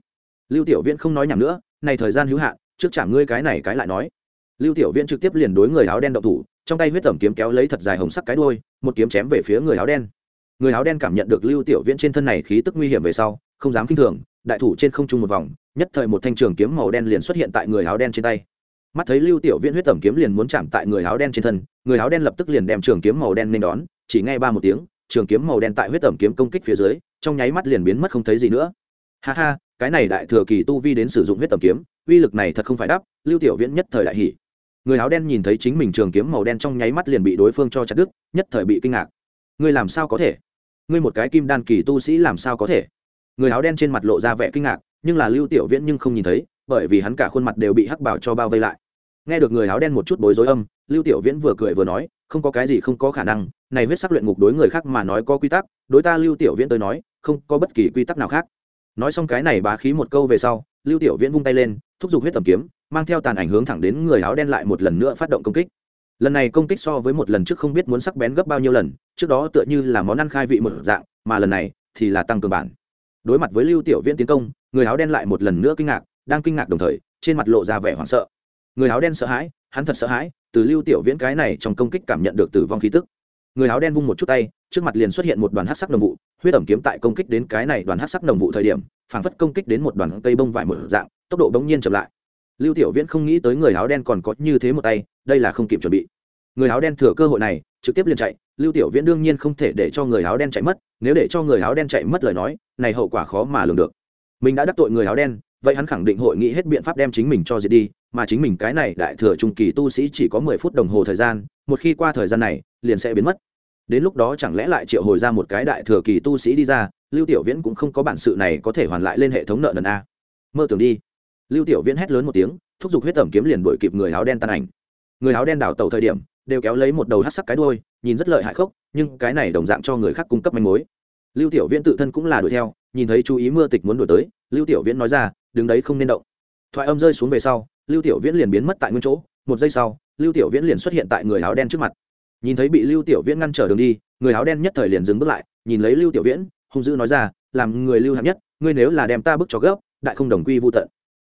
Lưu tiểu viễn không nói nhảm nữa, này thời gian hữu hạn, trước chạm ngươi cái này cái lại nói. Lưu tiểu viễn trực tiếp liền đối người áo đen động thủ, trong tay huyết tẩm kiếm kéo lấy thật dài hồng sắc cái đuôi, một kiếm chém về phía người áo đen người áo đen cảm nhận được lưu tiểu viễn trên thân này khí tức nguy hiểm về sau, không dám kinh thường, đại thủ trên không trung một vòng, nhất thời một thanh trường kiếm màu đen liền xuất hiện tại người áo đen trên tay. Mắt thấy lưu tiểu viễn huyết tẩm kiếm liền muốn chạm tại người áo đen trên thân, người áo đen lập tức liền đem trường kiếm màu đen nên đón, chỉ nghe ba một tiếng, trường kiếm màu đen tại huyết tẩm kiếm công kích phía dưới, trong nháy mắt liền biến mất không thấy gì nữa. Ha ha, cái này đại thừa kỳ tu vi đến sử dụng huyết tẩm kiếm, uy lực này thật không phải đắp. lưu tiểu viễn nhất thời đại hỉ. Người áo đen nhìn thấy chính mình trường kiếm màu đen trong nháy mắt liền bị đối phương cho chặt đứt, nhất thời bị kinh ngạc. Ngươi làm sao có thể? Ngươi một cái kim đan kỳ tu sĩ làm sao có thể? Người áo đen trên mặt lộ ra vẻ kinh ngạc, nhưng là lưu tiểu viễn nhưng không nhìn thấy, bởi vì hắn cả khuôn mặt đều bị hắc bảo cho bao vây lại. Nghe được người áo đen một chút bối rối âm, lưu tiểu viễn vừa cười vừa nói, không có cái gì không có khả năng, này huyết sắc luyện ngục đối người khác mà nói có quy tắc, đối ta lưu tiểu viễn tới nói, không có bất kỳ quy tắc nào khác. Nói xong cái này bá khí một câu về sau, lưu tiểu viễn vung tay lên, thúc giục huyết tầm kiếm, mang theo tàn ảnh hướng thẳng đến người áo đen lại một lần nữa phát động công kích lần này công kích so với một lần trước không biết muốn sắc bén gấp bao nhiêu lần, trước đó tựa như là món ăn khai vị một dạng, mà lần này thì là tăng cường bản. Đối mặt với lưu tiểu viễn tiến công, người áo đen lại một lần nữa kinh ngạc, đang kinh ngạc đồng thời, trên mặt lộ ra vẻ hoảng sợ. Người áo đen sợ hãi, hắn thật sợ hãi, từ lưu tiểu viễn cái này trong công kích cảm nhận được tử vong khí tức. Người áo đen vung một chút tay, trước mặt liền xuất hiện một đoàn hát sắc đồng vụ, huyết ẩm kiếm tại công kích đến cái này đoàn hát sắc đồng vụ thời điểm, phảng phất công kích đến một đoàn cây bông vải một dạng, tốc độ bỗng nhiên chậm lại. Lưu tiểu viễn không nghĩ tới người áo đen còn có như thế một tay đây là không kịp chuẩn bị. Người áo đen thừa cơ hội này, trực tiếp liền chạy, lưu tiểu viễn đương nhiên không thể để cho người áo đen chạy mất, nếu để cho người áo đen chạy mất lời nói, này hậu quả khó mà lường được. Mình đã đắc tội người áo đen, vậy hắn khẳng định hội nghị hết biện pháp đem chính mình cho diệt đi, mà chính mình cái này đại thừa trung kỳ tu sĩ chỉ có mười phút đồng hồ thời gian, một khi qua thời gian này, liền sẽ biến mất. Đến lúc đó chẳng lẽ lại triệu hồi ra một cái đại thừa kỳ tu sĩ đi ra, lưu tiểu viễn cũng không có bản sự này có thể hoàn lại lên hệ thống nợ nần a. Mơ tưởng đi. Lưu tiểu viễn hét lớn một tiếng, thúc giục huyết tẩm kiếm liền đuổi kịp người áo đen tan ảnh người áo đen đảo tàu thời điểm, đều kéo lấy một đầu hát sắc cái đuôi, nhìn rất lợi hại khốc, nhưng cái này đồng dạng cho người khác cung cấp manh mối. Lưu tiểu viễn tự thân cũng là đuổi theo, nhìn thấy chú ý mưa tịch muốn đổi tới, lưu tiểu viễn nói ra, đứng đấy không nên động. Thoại âm rơi xuống về sau, lưu tiểu viễn liền biến mất tại nguyên chỗ, một giây sau, lưu tiểu viễn liền xuất hiện tại người áo đen trước mặt. Nhìn thấy bị lưu tiểu viễn ngăn trở đường đi, người áo đen nhất thời liền dừng bước lại, nhìn lấy lưu tiểu viễn, hung dữ nói ra, làm người lưu hạng nhất, ngươi nếu là đem ta bức cho gấp, đại không đồng quy vô tận.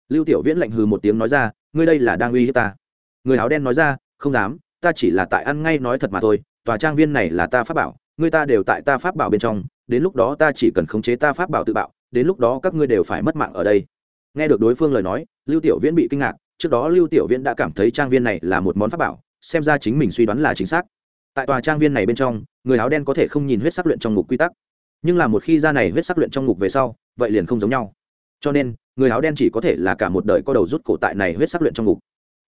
Lưu tiểu viễn lạnh hừ một tiếng nói ra, ngươi đây là đang uy hiếp ta người áo đen nói ra, không dám, ta chỉ là tại ăn ngay nói thật mà thôi, tòa trang viên này là ta pháp bảo, người ta đều tại ta pháp bảo bên trong, đến lúc đó ta chỉ cần khống chế ta pháp bảo tự bạo, đến lúc đó các ngươi đều phải mất mạng ở đây. Nghe được đối phương lời nói, lưu tiểu viễn bị kinh ngạc, trước đó lưu tiểu viễn đã cảm thấy trang viên này là một món pháp bảo, xem ra chính mình suy đoán là chính xác. Tại tòa trang viên này bên trong, người áo đen có thể không nhìn huyết sắc luyện trong ngục quy tắc. Nhưng là một khi ra này huyết sắc luyện trong ngục về sau, vậy liền không giống nhau. Cho nên, người áo đen chỉ có thể là cả một đời có đầu rút cổ tại này huyết sắc luyện trong ngục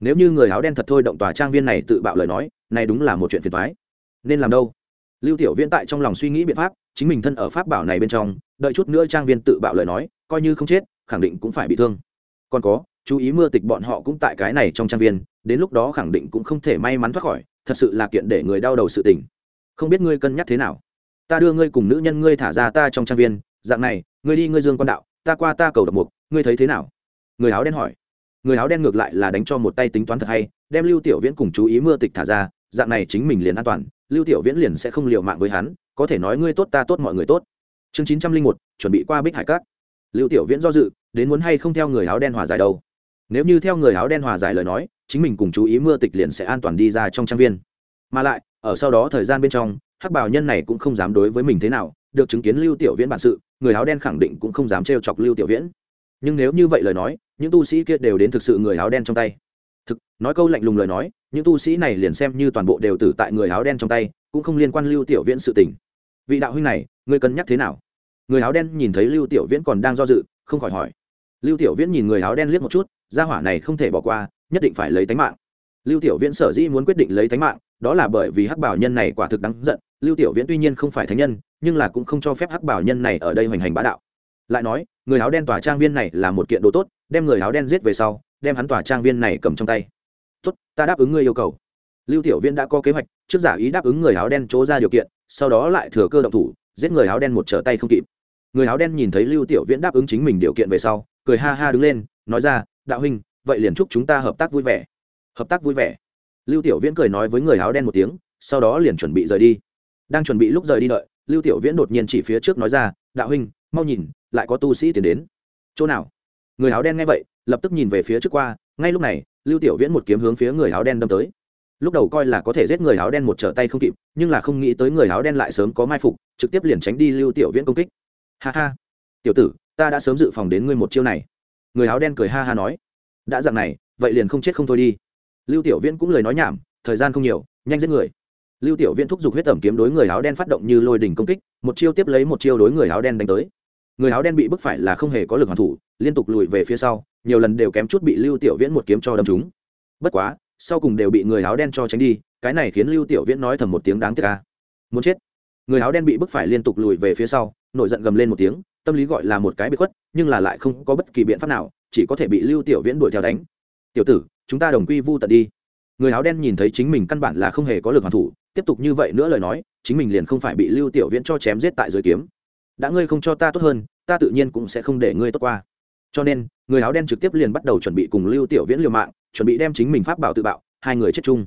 nếu như người áo đen thật thôi động tòa trang viên này tự bạo lời nói, này đúng là một chuyện phiền thoái nên làm đâu? Lưu tiểu viễn tại trong lòng suy nghĩ biện pháp, chính mình thân ở pháp bảo này bên trong, đợi chút nữa trang viên tự bạo lời nói, coi như không chết, khẳng định cũng phải bị thương. Còn có, chú ý mưa tịch bọn họ cũng tại cái này trong trang viên, đến lúc đó khẳng định cũng không thể may mắn thoát khỏi, thật sự là kiện để người đau đầu sự tình. Không biết ngươi cân nhắc thế nào? Ta đưa ngươi cùng nữ nhân ngươi thả ra ta trong trang viên, dạng này, ngươi đi ngươi dương quan đạo, ta qua ta cầu độc mục, ngươi thấy thế nào? Người áo đen hỏi người áo đen ngược lại là đánh cho một tay tính toán thật hay, đem lưu tiểu viễn cùng chú ý mưa tịch thả ra, dạng này chính mình liền an toàn, lưu tiểu viễn liền sẽ không liều mạng với hắn, có thể nói ngươi tốt ta tốt mọi người tốt. Chương chín trăm linh một, chuẩn bị qua bích hải cát. Lưu tiểu viễn do dự, đến muốn hay không theo người áo đen hòa giải đâu. Nếu như theo người áo đen hòa giải lời nói, chính mình cùng chú ý mưa tịch liền sẽ an toàn đi ra trong trang viên. Mà lại, ở sau đó thời gian bên trong, hắc bảo nhân này cũng không dám đối với mình thế nào, được chứng kiến lưu tiểu viễn bản sự, người áo đen khẳng định cũng không dám trêu chọc lưu tiểu viễn. Nhưng nếu như vậy lời nói những tu sĩ kia đều đến thực sự người áo đen trong tay. Thực, nói câu lạnh lùng lời nói, những tu sĩ này liền xem như toàn bộ đều tử tại người áo đen trong tay, cũng không liên quan lưu tiểu viễn sự tình. Vị đạo huynh này, ngươi cân nhắc thế nào? Người áo đen nhìn thấy lưu tiểu viễn còn đang do dự, không khỏi hỏi. Lưu tiểu viễn nhìn người áo đen liếc một chút, gia hỏa này không thể bỏ qua, nhất định phải lấy tánh mạng. Lưu tiểu viễn sở dĩ muốn quyết định lấy tánh mạng, đó là bởi vì hắc bảo nhân này quả thực đáng giận. Lưu tiểu viễn tuy nhiên không phải thánh nhân, nhưng là cũng không cho phép hắc bảo nhân này ở đây hoành hành bá đạo. Lại nói, người áo đen tòa trang viên này là một kiện đồ tốt đem người áo đen giết về sau, đem hắn tòa trang viên này cầm trong tay. Tốt, ta đáp ứng ngươi yêu cầu. Lưu tiểu viễn đã có kế hoạch, trước giả ý đáp ứng người áo đen chỗ ra điều kiện, sau đó lại thừa cơ động thủ, giết người áo đen một trở tay không kịp. Người áo đen nhìn thấy lưu tiểu viễn đáp ứng chính mình điều kiện về sau, cười ha ha đứng lên, nói ra, đạo huynh, vậy liền chúc chúng ta hợp tác vui vẻ. Hợp tác vui vẻ? Lưu tiểu viễn cười nói với người áo đen một tiếng, sau đó liền chuẩn bị rời đi. Đang chuẩn bị lúc rời đi đợi, lưu tiểu viễn đột nhiên chỉ phía trước nói ra, đạo huynh, mau nhìn, lại có tu sĩ tiến đến. Chỗ nào? Người áo đen nghe vậy, lập tức nhìn về phía trước qua, ngay lúc này, lưu tiểu viễn một kiếm hướng phía người áo đen đâm tới. Lúc đầu coi là có thể giết người áo đen một trở tay không kịp, nhưng là không nghĩ tới người áo đen lại sớm có mai phục, trực tiếp liền tránh đi lưu tiểu viễn công kích. Ha ha. Tiểu tử, ta đã sớm dự phòng đến ngươi một chiêu này. Người áo đen cười ha ha nói. Đã dặn này, vậy liền không chết không thôi đi. Lưu tiểu viễn cũng lời nói nhảm, thời gian không nhiều, nhanh giết người. Lưu tiểu viễn thúc giục huyết tẩm kiếm đối người áo đen phát động như lôi đỉnh công kích, một chiêu tiếp lấy một chiêu đối người áo đen đánh tới người áo đen bị bức phải là không hề có lực hoàn thủ, liên tục lùi về phía sau, nhiều lần đều kém chút bị lưu tiểu viễn một kiếm cho đâm trúng. Bất quá, sau cùng đều bị người áo đen cho tránh đi, cái này khiến lưu tiểu viễn nói thầm một tiếng đáng tiếc ca muốn chết. Người áo đen bị bức phải liên tục lùi về phía sau, nổi giận gầm lên một tiếng, tâm lý gọi là một cái bị khuất, nhưng là lại không có bất kỳ biện pháp nào, chỉ có thể bị lưu tiểu viễn đuổi theo đánh. Tiểu tử, chúng ta đồng quy vu tận đi. Người áo đen nhìn thấy chính mình căn bản là không hề có lực hoàn thủ, tiếp tục như vậy nữa lời nói, chính mình liền không phải bị lưu tiểu viễn cho chém giết tại dưới kiếm đã ngươi không cho ta tốt hơn, ta tự nhiên cũng sẽ không để ngươi tốt qua. Cho nên, người áo đen trực tiếp liền bắt đầu chuẩn bị cùng lưu tiểu viễn liều mạng, chuẩn bị đem chính mình pháp bảo tự bạo, hai người chết chung.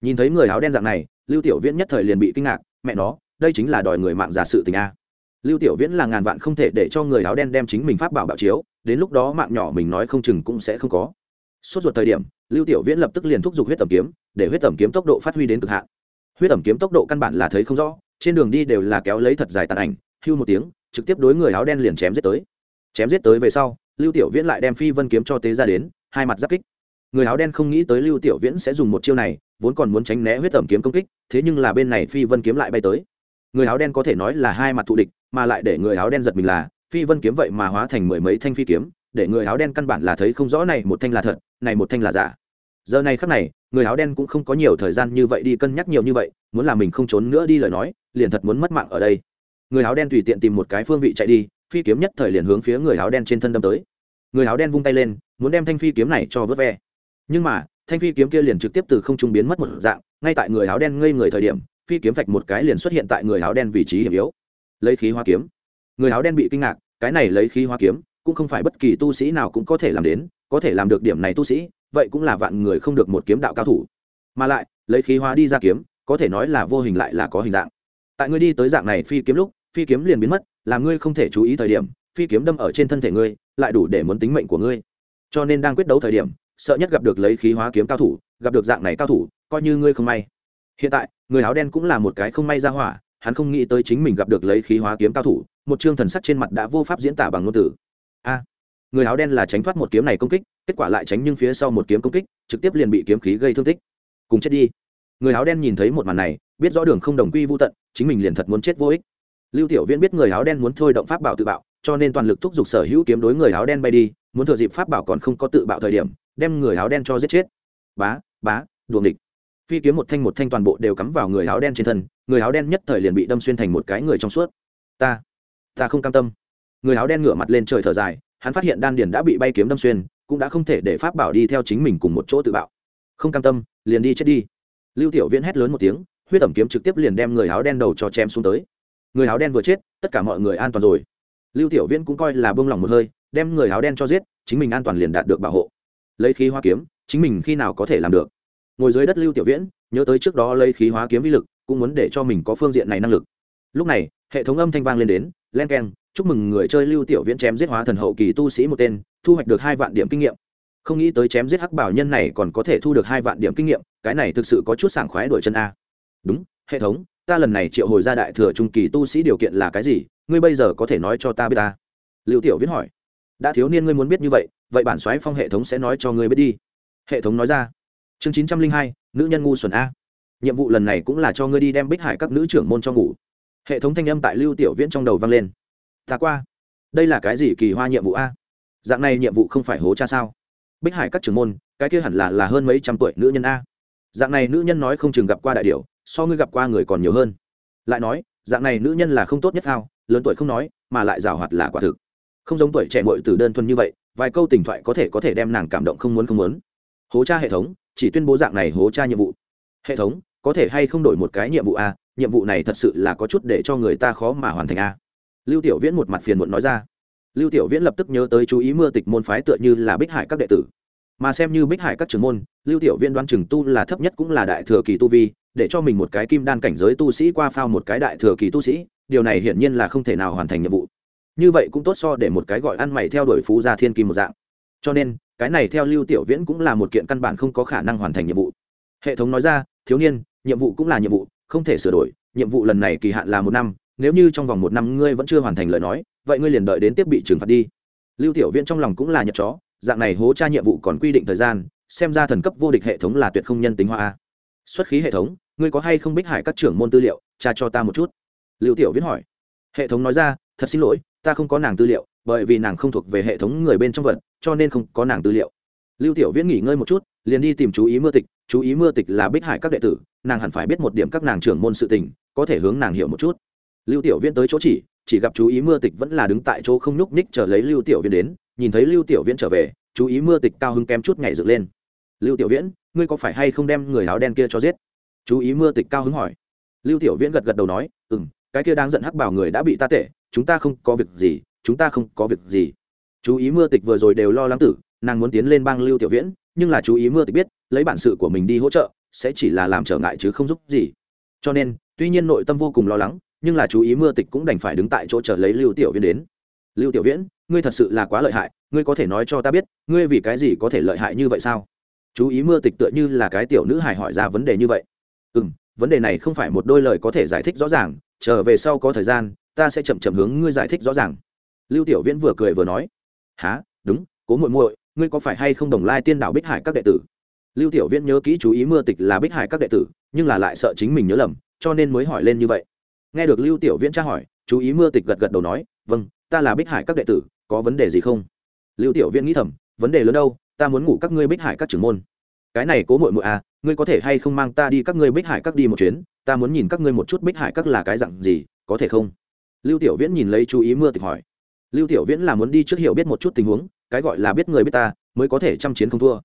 Nhìn thấy người áo đen dạng này, lưu tiểu viễn nhất thời liền bị kinh ngạc, mẹ nó, đây chính là đòi người mạng giả sự tình a. Lưu tiểu viễn là ngàn vạn không thể để cho người áo đen đem chính mình pháp bảo bạo chiếu, đến lúc đó mạng nhỏ mình nói không chừng cũng sẽ không có. Suốt ruột thời điểm, lưu tiểu viễn lập tức liền thúc giục huyết tẩm kiếm, để huyết tẩm kiếm tốc độ phát huy đến cực hạn. Huyết tẩm kiếm tốc độ căn bản là thấy không rõ, trên đường đi đều là kéo lấy thật dài tàn ảnh hưu một tiếng, trực tiếp đối người áo đen liền chém giết tới. Chém giết tới về sau, lưu tiểu viễn lại đem phi vân kiếm cho tế ra đến, hai mặt giáp kích. Người áo đen không nghĩ tới lưu tiểu viễn sẽ dùng một chiêu này, vốn còn muốn tránh né huyết tẩm kiếm công kích, thế nhưng là bên này phi vân kiếm lại bay tới. Người áo đen có thể nói là hai mặt thù địch, mà lại để người áo đen giật mình là, phi vân kiếm vậy mà hóa thành mười mấy thanh phi kiếm, để người áo đen căn bản là thấy không rõ này một thanh là thật, này một thanh là giả. Giờ này khắc này, người áo đen cũng không có nhiều thời gian như vậy đi cân nhắc nhiều như vậy, muốn là mình không trốn nữa đi lời nói, liền thật muốn mất mạng ở đây người áo đen tùy tiện tìm một cái phương vị chạy đi, phi kiếm nhất thời liền hướng phía người áo đen trên thân đâm tới. Người áo đen vung tay lên, muốn đem thanh phi kiếm này cho vớt ve. Nhưng mà, thanh phi kiếm kia liền trực tiếp từ không trung biến mất một dạng, ngay tại người áo đen ngây người thời điểm, phi kiếm vạch một cái liền xuất hiện tại người áo đen vị trí hiểm yếu. Lấy khí hoa kiếm. Người áo đen bị kinh ngạc, cái này lấy khí hoa kiếm, cũng không phải bất kỳ tu sĩ nào cũng có thể làm đến, có thể làm được điểm này tu sĩ, vậy cũng là vạn người không được một kiếm đạo cao thủ. Mà lại, lấy khí hoa đi ra kiếm, có thể nói là vô hình lại là có hình dạng tại ngươi đi tới dạng này phi kiếm lúc, phi kiếm liền biến mất làm ngươi không thể chú ý thời điểm, phi kiếm đâm ở trên thân thể ngươi, lại đủ để muốn tính mệnh của ngươi. Cho nên đang quyết đấu thời điểm, sợ nhất gặp được lấy khí hóa kiếm cao thủ, gặp được dạng này cao thủ, coi như ngươi không may. Hiện tại, người áo đen cũng là một cái không may ra hỏa, hắn không nghĩ tới chính mình gặp được lấy khí hóa kiếm cao thủ, một chương thần sắc trên mặt đã vô pháp diễn tả bằng ngôn từ. A, người áo đen là tránh thoát một kiếm này công kích, kết quả lại tránh nhưng phía sau một kiếm công kích, trực tiếp liền bị kiếm khí gây thương tích. Cùng chết đi. Người áo đen nhìn thấy một màn này biết rõ đường không đồng quy vô tận, chính mình liền thật muốn chết vô ích. Lưu tiểu viễn biết người áo đen muốn thôi động pháp bảo tự bạo, cho nên toàn lực thúc giục sở hữu kiếm đối người áo đen bay đi, muốn thừa dịp pháp bảo còn không có tự bạo thời điểm, đem người áo đen cho giết chết. Bá bá đuồng địch phi kiếm một thanh một thanh toàn bộ đều cắm vào người áo đen trên thân, người áo đen nhất thời liền bị đâm xuyên thành một cái người trong suốt. Ta ta không cam tâm. Người áo đen ngửa mặt lên trời thở dài, hắn phát hiện đan điền đã bị bay kiếm đâm xuyên, cũng đã không thể để pháp bảo đi theo chính mình cùng một chỗ tự bạo. Không cam tâm, liền đi chết đi. Lưu tiểu viễn hét lớn một tiếng huyết ẩm kiếm trực tiếp liền đem người áo đen đầu cho chém xuống tới. Người áo đen vừa chết, tất cả mọi người an toàn rồi. Lưu tiểu viễn cũng coi là bông lòng một hơi, đem người áo đen cho giết, chính mình an toàn liền đạt được bảo hộ. Lấy khí hoa kiếm, chính mình khi nào có thể làm được? Ngồi dưới đất lưu tiểu viễn, nhớ tới trước đó lấy khí hóa kiếm vi lực, cũng muốn để cho mình có phương diện này năng lực. Lúc này, hệ thống âm thanh vang lên đến, len k e n chúc mừng người chơi lưu tiểu viễn chém giết hóa thần hậu kỳ tu sĩ một tên, thu hoạch được hai vạn điểm kinh nghiệm. Không nghĩ tới chém giết hắc bảo nhân này còn có thể thu được hai vạn điểm kinh nghiệm, cái này thực sự có chút sảng khoái đổi chân a đúng, hệ thống, ta lần này triệu hồi ra đại thừa trung kỳ tu sĩ điều kiện là cái gì? Ngươi bây giờ có thể nói cho ta biết ta? Lưu tiểu viễn hỏi. Đã thiếu niên ngươi muốn biết như vậy vậy bản xoáy phong hệ thống sẽ nói cho ngươi biết đi. Hệ thống nói ra. Chương chín trăm linh hai, nữ nhân ngu xuẩn a. Nhiệm vụ lần này cũng là cho ngươi đi đem bích hải các nữ trưởng môn cho ngủ. Hệ thống thanh âm tại lưu tiểu viễn trong đầu vang lên. Ta qua. Đây là cái gì kỳ hoa nhiệm vụ a? Dạng này nhiệm vụ không phải hố cha sao? Bích hải các trưởng môn, cái kia hẳn là là hơn mấy trăm tuổi nữ nhân a. Dạng này nữ nhân nói không chừng gặp qua đại điều so ngươi gặp qua người còn nhiều hơn. Lại nói, dạng này nữ nhân là không tốt nhất sao lớn tuổi không nói, mà lại rào hoạt là quả thực. Không giống tuổi trẻ mội từ đơn thuần như vậy, vài câu tình thoại có thể có thể đem nàng cảm động không muốn không muốn. Hố cha hệ thống, chỉ tuyên bố dạng này hố cha nhiệm vụ. Hệ thống, có thể hay không đổi một cái nhiệm vụ a, nhiệm vụ này thật sự là có chút để cho người ta khó mà hoàn thành a. Lưu tiểu viễn một mặt phiền muộn nói ra. Lưu tiểu viễn lập tức nhớ tới chú ý mưa tịch môn phái tựa như là bích hải các đệ tử. Mà xem như bích hải các trưởng môn, lưu tiểu viễn đoán chừng tu là thấp nhất cũng là đại thừa kỳ tu vi để cho mình một cái kim đan cảnh giới tu sĩ qua phao một cái đại thừa kỳ tu sĩ, điều này hiển nhiên là không thể nào hoàn thành nhiệm vụ. Như vậy cũng tốt so để một cái gọi ăn mày theo đuổi phú gia thiên kim một dạng. Cho nên, cái này theo lưu tiểu viễn cũng là một kiện căn bản không có khả năng hoàn thành nhiệm vụ. Hệ thống nói ra, thiếu niên, nhiệm vụ cũng là nhiệm vụ, không thể sửa đổi, nhiệm vụ lần này kỳ hạn là một năm, nếu như trong vòng một năm ngươi vẫn chưa hoàn thành lời nói, vậy ngươi liền đợi đến tiếp bị trừng phạt đi. Lưu tiểu viễn trong lòng cũng là nhật chó, dạng này hố tra nhiệm vụ còn quy định thời gian, xem ra thần cấp vô địch hệ thống là tuyệt không nhân tính hoa xuất khí hệ thống ngươi có hay không bích hải các trưởng môn tư liệu, tra cho ta một chút. Lưu tiểu viễn hỏi. Hệ thống nói ra, thật xin lỗi, ta không có nàng tư liệu, bởi vì nàng không thuộc về hệ thống người bên trong vật, cho nên không có nàng tư liệu. Lưu tiểu viễn nghỉ ngơi một chút, liền đi tìm chú ý mưa tịch, chú ý mưa tịch là bích hải các đệ tử, nàng hẳn phải biết một điểm các nàng trưởng môn sự tình, có thể hướng nàng hiểu một chút. Lưu tiểu viễn tới chỗ chỉ chỉ gặp chú ý mưa tịch vẫn là đứng tại chỗ không nhúc ních chờ lấy lưu tiểu viễn đến, nhìn thấy lưu tiểu viễn trở về, chú ý mưa tịch cao hứng kém chút ngày dựng lên. Lưu tiểu viễn, ngươi có phải hay không đem người áo đen kia cho giết? Chú ý mưa tịch cao hứng hỏi. Lưu tiểu viễn gật gật đầu nói ừ m cái kia đang giận hắc bảo người đã bị ta tệ, chúng ta không có việc gì, chúng ta không có việc gì. Chú ý mưa tịch vừa rồi đều lo lắng tử, nàng muốn tiến lên bang lưu tiểu viễn, nhưng là chú ý mưa tịch biết, lấy bản sự của mình đi hỗ trợ, sẽ chỉ là làm trở ngại chứ không giúp gì. Cho nên, tuy nhiên nội tâm vô cùng lo lắng, nhưng là chú ý mưa tịch cũng đành phải đứng tại chỗ chờ lấy lưu tiểu viễn đến. Lưu tiểu viễn, ngươi thật sự là quá lợi hại, ngươi có thể nói cho ta biết, ngươi vì cái gì có thể lợi hại như vậy sao? Chú ý mưa tịch tựa như là cái tiểu nữ hài hỏi ra vấn đề như vậy ừ m vấn đề này không phải một đôi lời có thể giải thích rõ ràng trở về sau có thời gian, ta sẽ chậm chậm hướng ngươi giải thích rõ ràng. Lưu tiểu viễn vừa cười vừa nói. Há đúng, cố muội muội, ngươi có phải hay không đồng lai tiên đạo bích hải các đệ tử? Lưu tiểu viễn nhớ kỹ chú ý mưa tịch là bích hải các đệ tử, nhưng là lại sợ chính mình nhớ lầm, cho nên mới hỏi lên như vậy. Nghe được lưu tiểu viễn tra hỏi, chú ý mưa tịch gật gật đầu nói vâng ta là bích hải các đệ tử, có vấn đề gì không? Lưu tiểu viễn nghĩ thầm, vấn đề lớn đâu, ta muốn ngủ các ngươi bích hải các trưởng môn. Cái này cố muội muội à ngươi có thể hay không mang ta đi các ngươi bích hải các đi một chuyến, ta muốn nhìn các ngươi một chút bích hải các là cái dặn gì, có thể không? Lưu tiểu viễn nhìn lấy chú ý mưa tịch hỏi. Lưu tiểu viễn là muốn đi trước hiểu biết một chút tình huống, cái gọi là biết người biết ta, mới có thể chăm chiến không thua.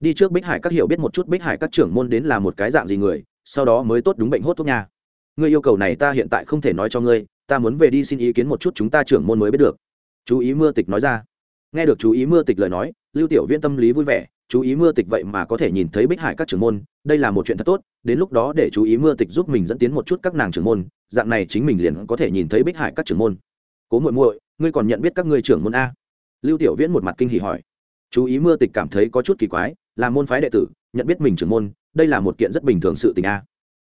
Đi trước bích hải các hiểu biết một chút bích hải các trưởng môn đến là một cái dạng gì người, sau đó mới tốt đúng bệnh hốt thuốc nha. Ngươi yêu cầu này ta hiện tại không thể nói cho ngươi, ta muốn về đi xin ý kiến một chút chúng ta trưởng môn mới biết được. Chú ý mưa tịch nói ra. Nghe được chú ý mưa tịch lời nói, lưu tiểu viễn tâm lý vui vẻ chú ý mưa tịch vậy mà có thể nhìn thấy bích hải các trưởng môn, đây là một chuyện thật tốt, đến lúc đó để chú ý mưa tịch giúp mình dẫn tiến một chút các nàng trưởng môn, dạng này chính mình liền có thể nhìn thấy bích hải các trưởng môn. Cố muội muội, ngươi còn nhận biết các ngươi trưởng môn a? Lưu tiểu viễn một mặt kinh hỉ hỏi. Chú ý mưa tịch cảm thấy có chút kỳ quái, là môn phái đệ tử, nhận biết mình trưởng môn, đây là một kiện rất bình thường sự tình a.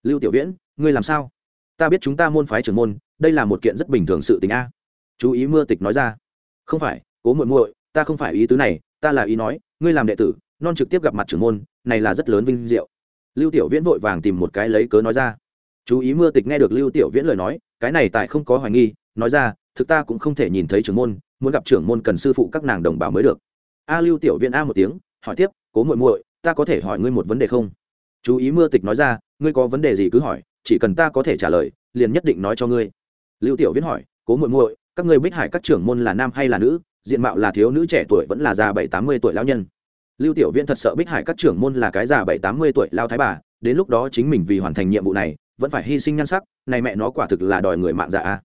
Lưu tiểu viễn, ngươi làm sao? Ta biết chúng ta môn phái trưởng môn, đây là một kiện rất bình thường sự tình a. Chú ý mưa tịch nói ra. Không phải, cố muội muội, ta không phải ý tứ này, ta là ý nói, ngươi làm đệ tử non trực tiếp gặp mặt trưởng môn, này là rất lớn vinh diệu. Lưu tiểu viễn vội vàng tìm một cái lấy cớ nói ra. Chú ý mưa tịch nghe được lưu tiểu viễn lời nói, cái này tại không có hoài nghi, nói ra, thực ta cũng không thể nhìn thấy trưởng môn, muốn gặp trưởng môn cần sư phụ các nàng đồng bào mới được. A à, lưu tiểu viễn a một tiếng, hỏi tiếp, cố muội muội, ta có thể hỏi ngươi một vấn đề không? Chú ý mưa tịch nói ra, ngươi có vấn đề gì cứ hỏi, chỉ cần ta có thể trả lời, liền nhất định nói cho ngươi. Lưu tiểu viễn hỏi, cố muội muội, các ngươi bích hải các trưởng môn là nam hay là nữ? Diện mạo là thiếu nữ, trẻ tuổi vẫn là già bảy tám mươi tuổi lão nhân lưu tiểu viễn thật sợ bích hải các trưởng môn là cái già bảy, tám mươi tuổi, lao thái bà, đến lúc đó chính mình vì hoàn thành nhiệm vụ này, vẫn phải hy sinh nhan sắc, này mẹ nó quả thực là đòi người mạng dạ a.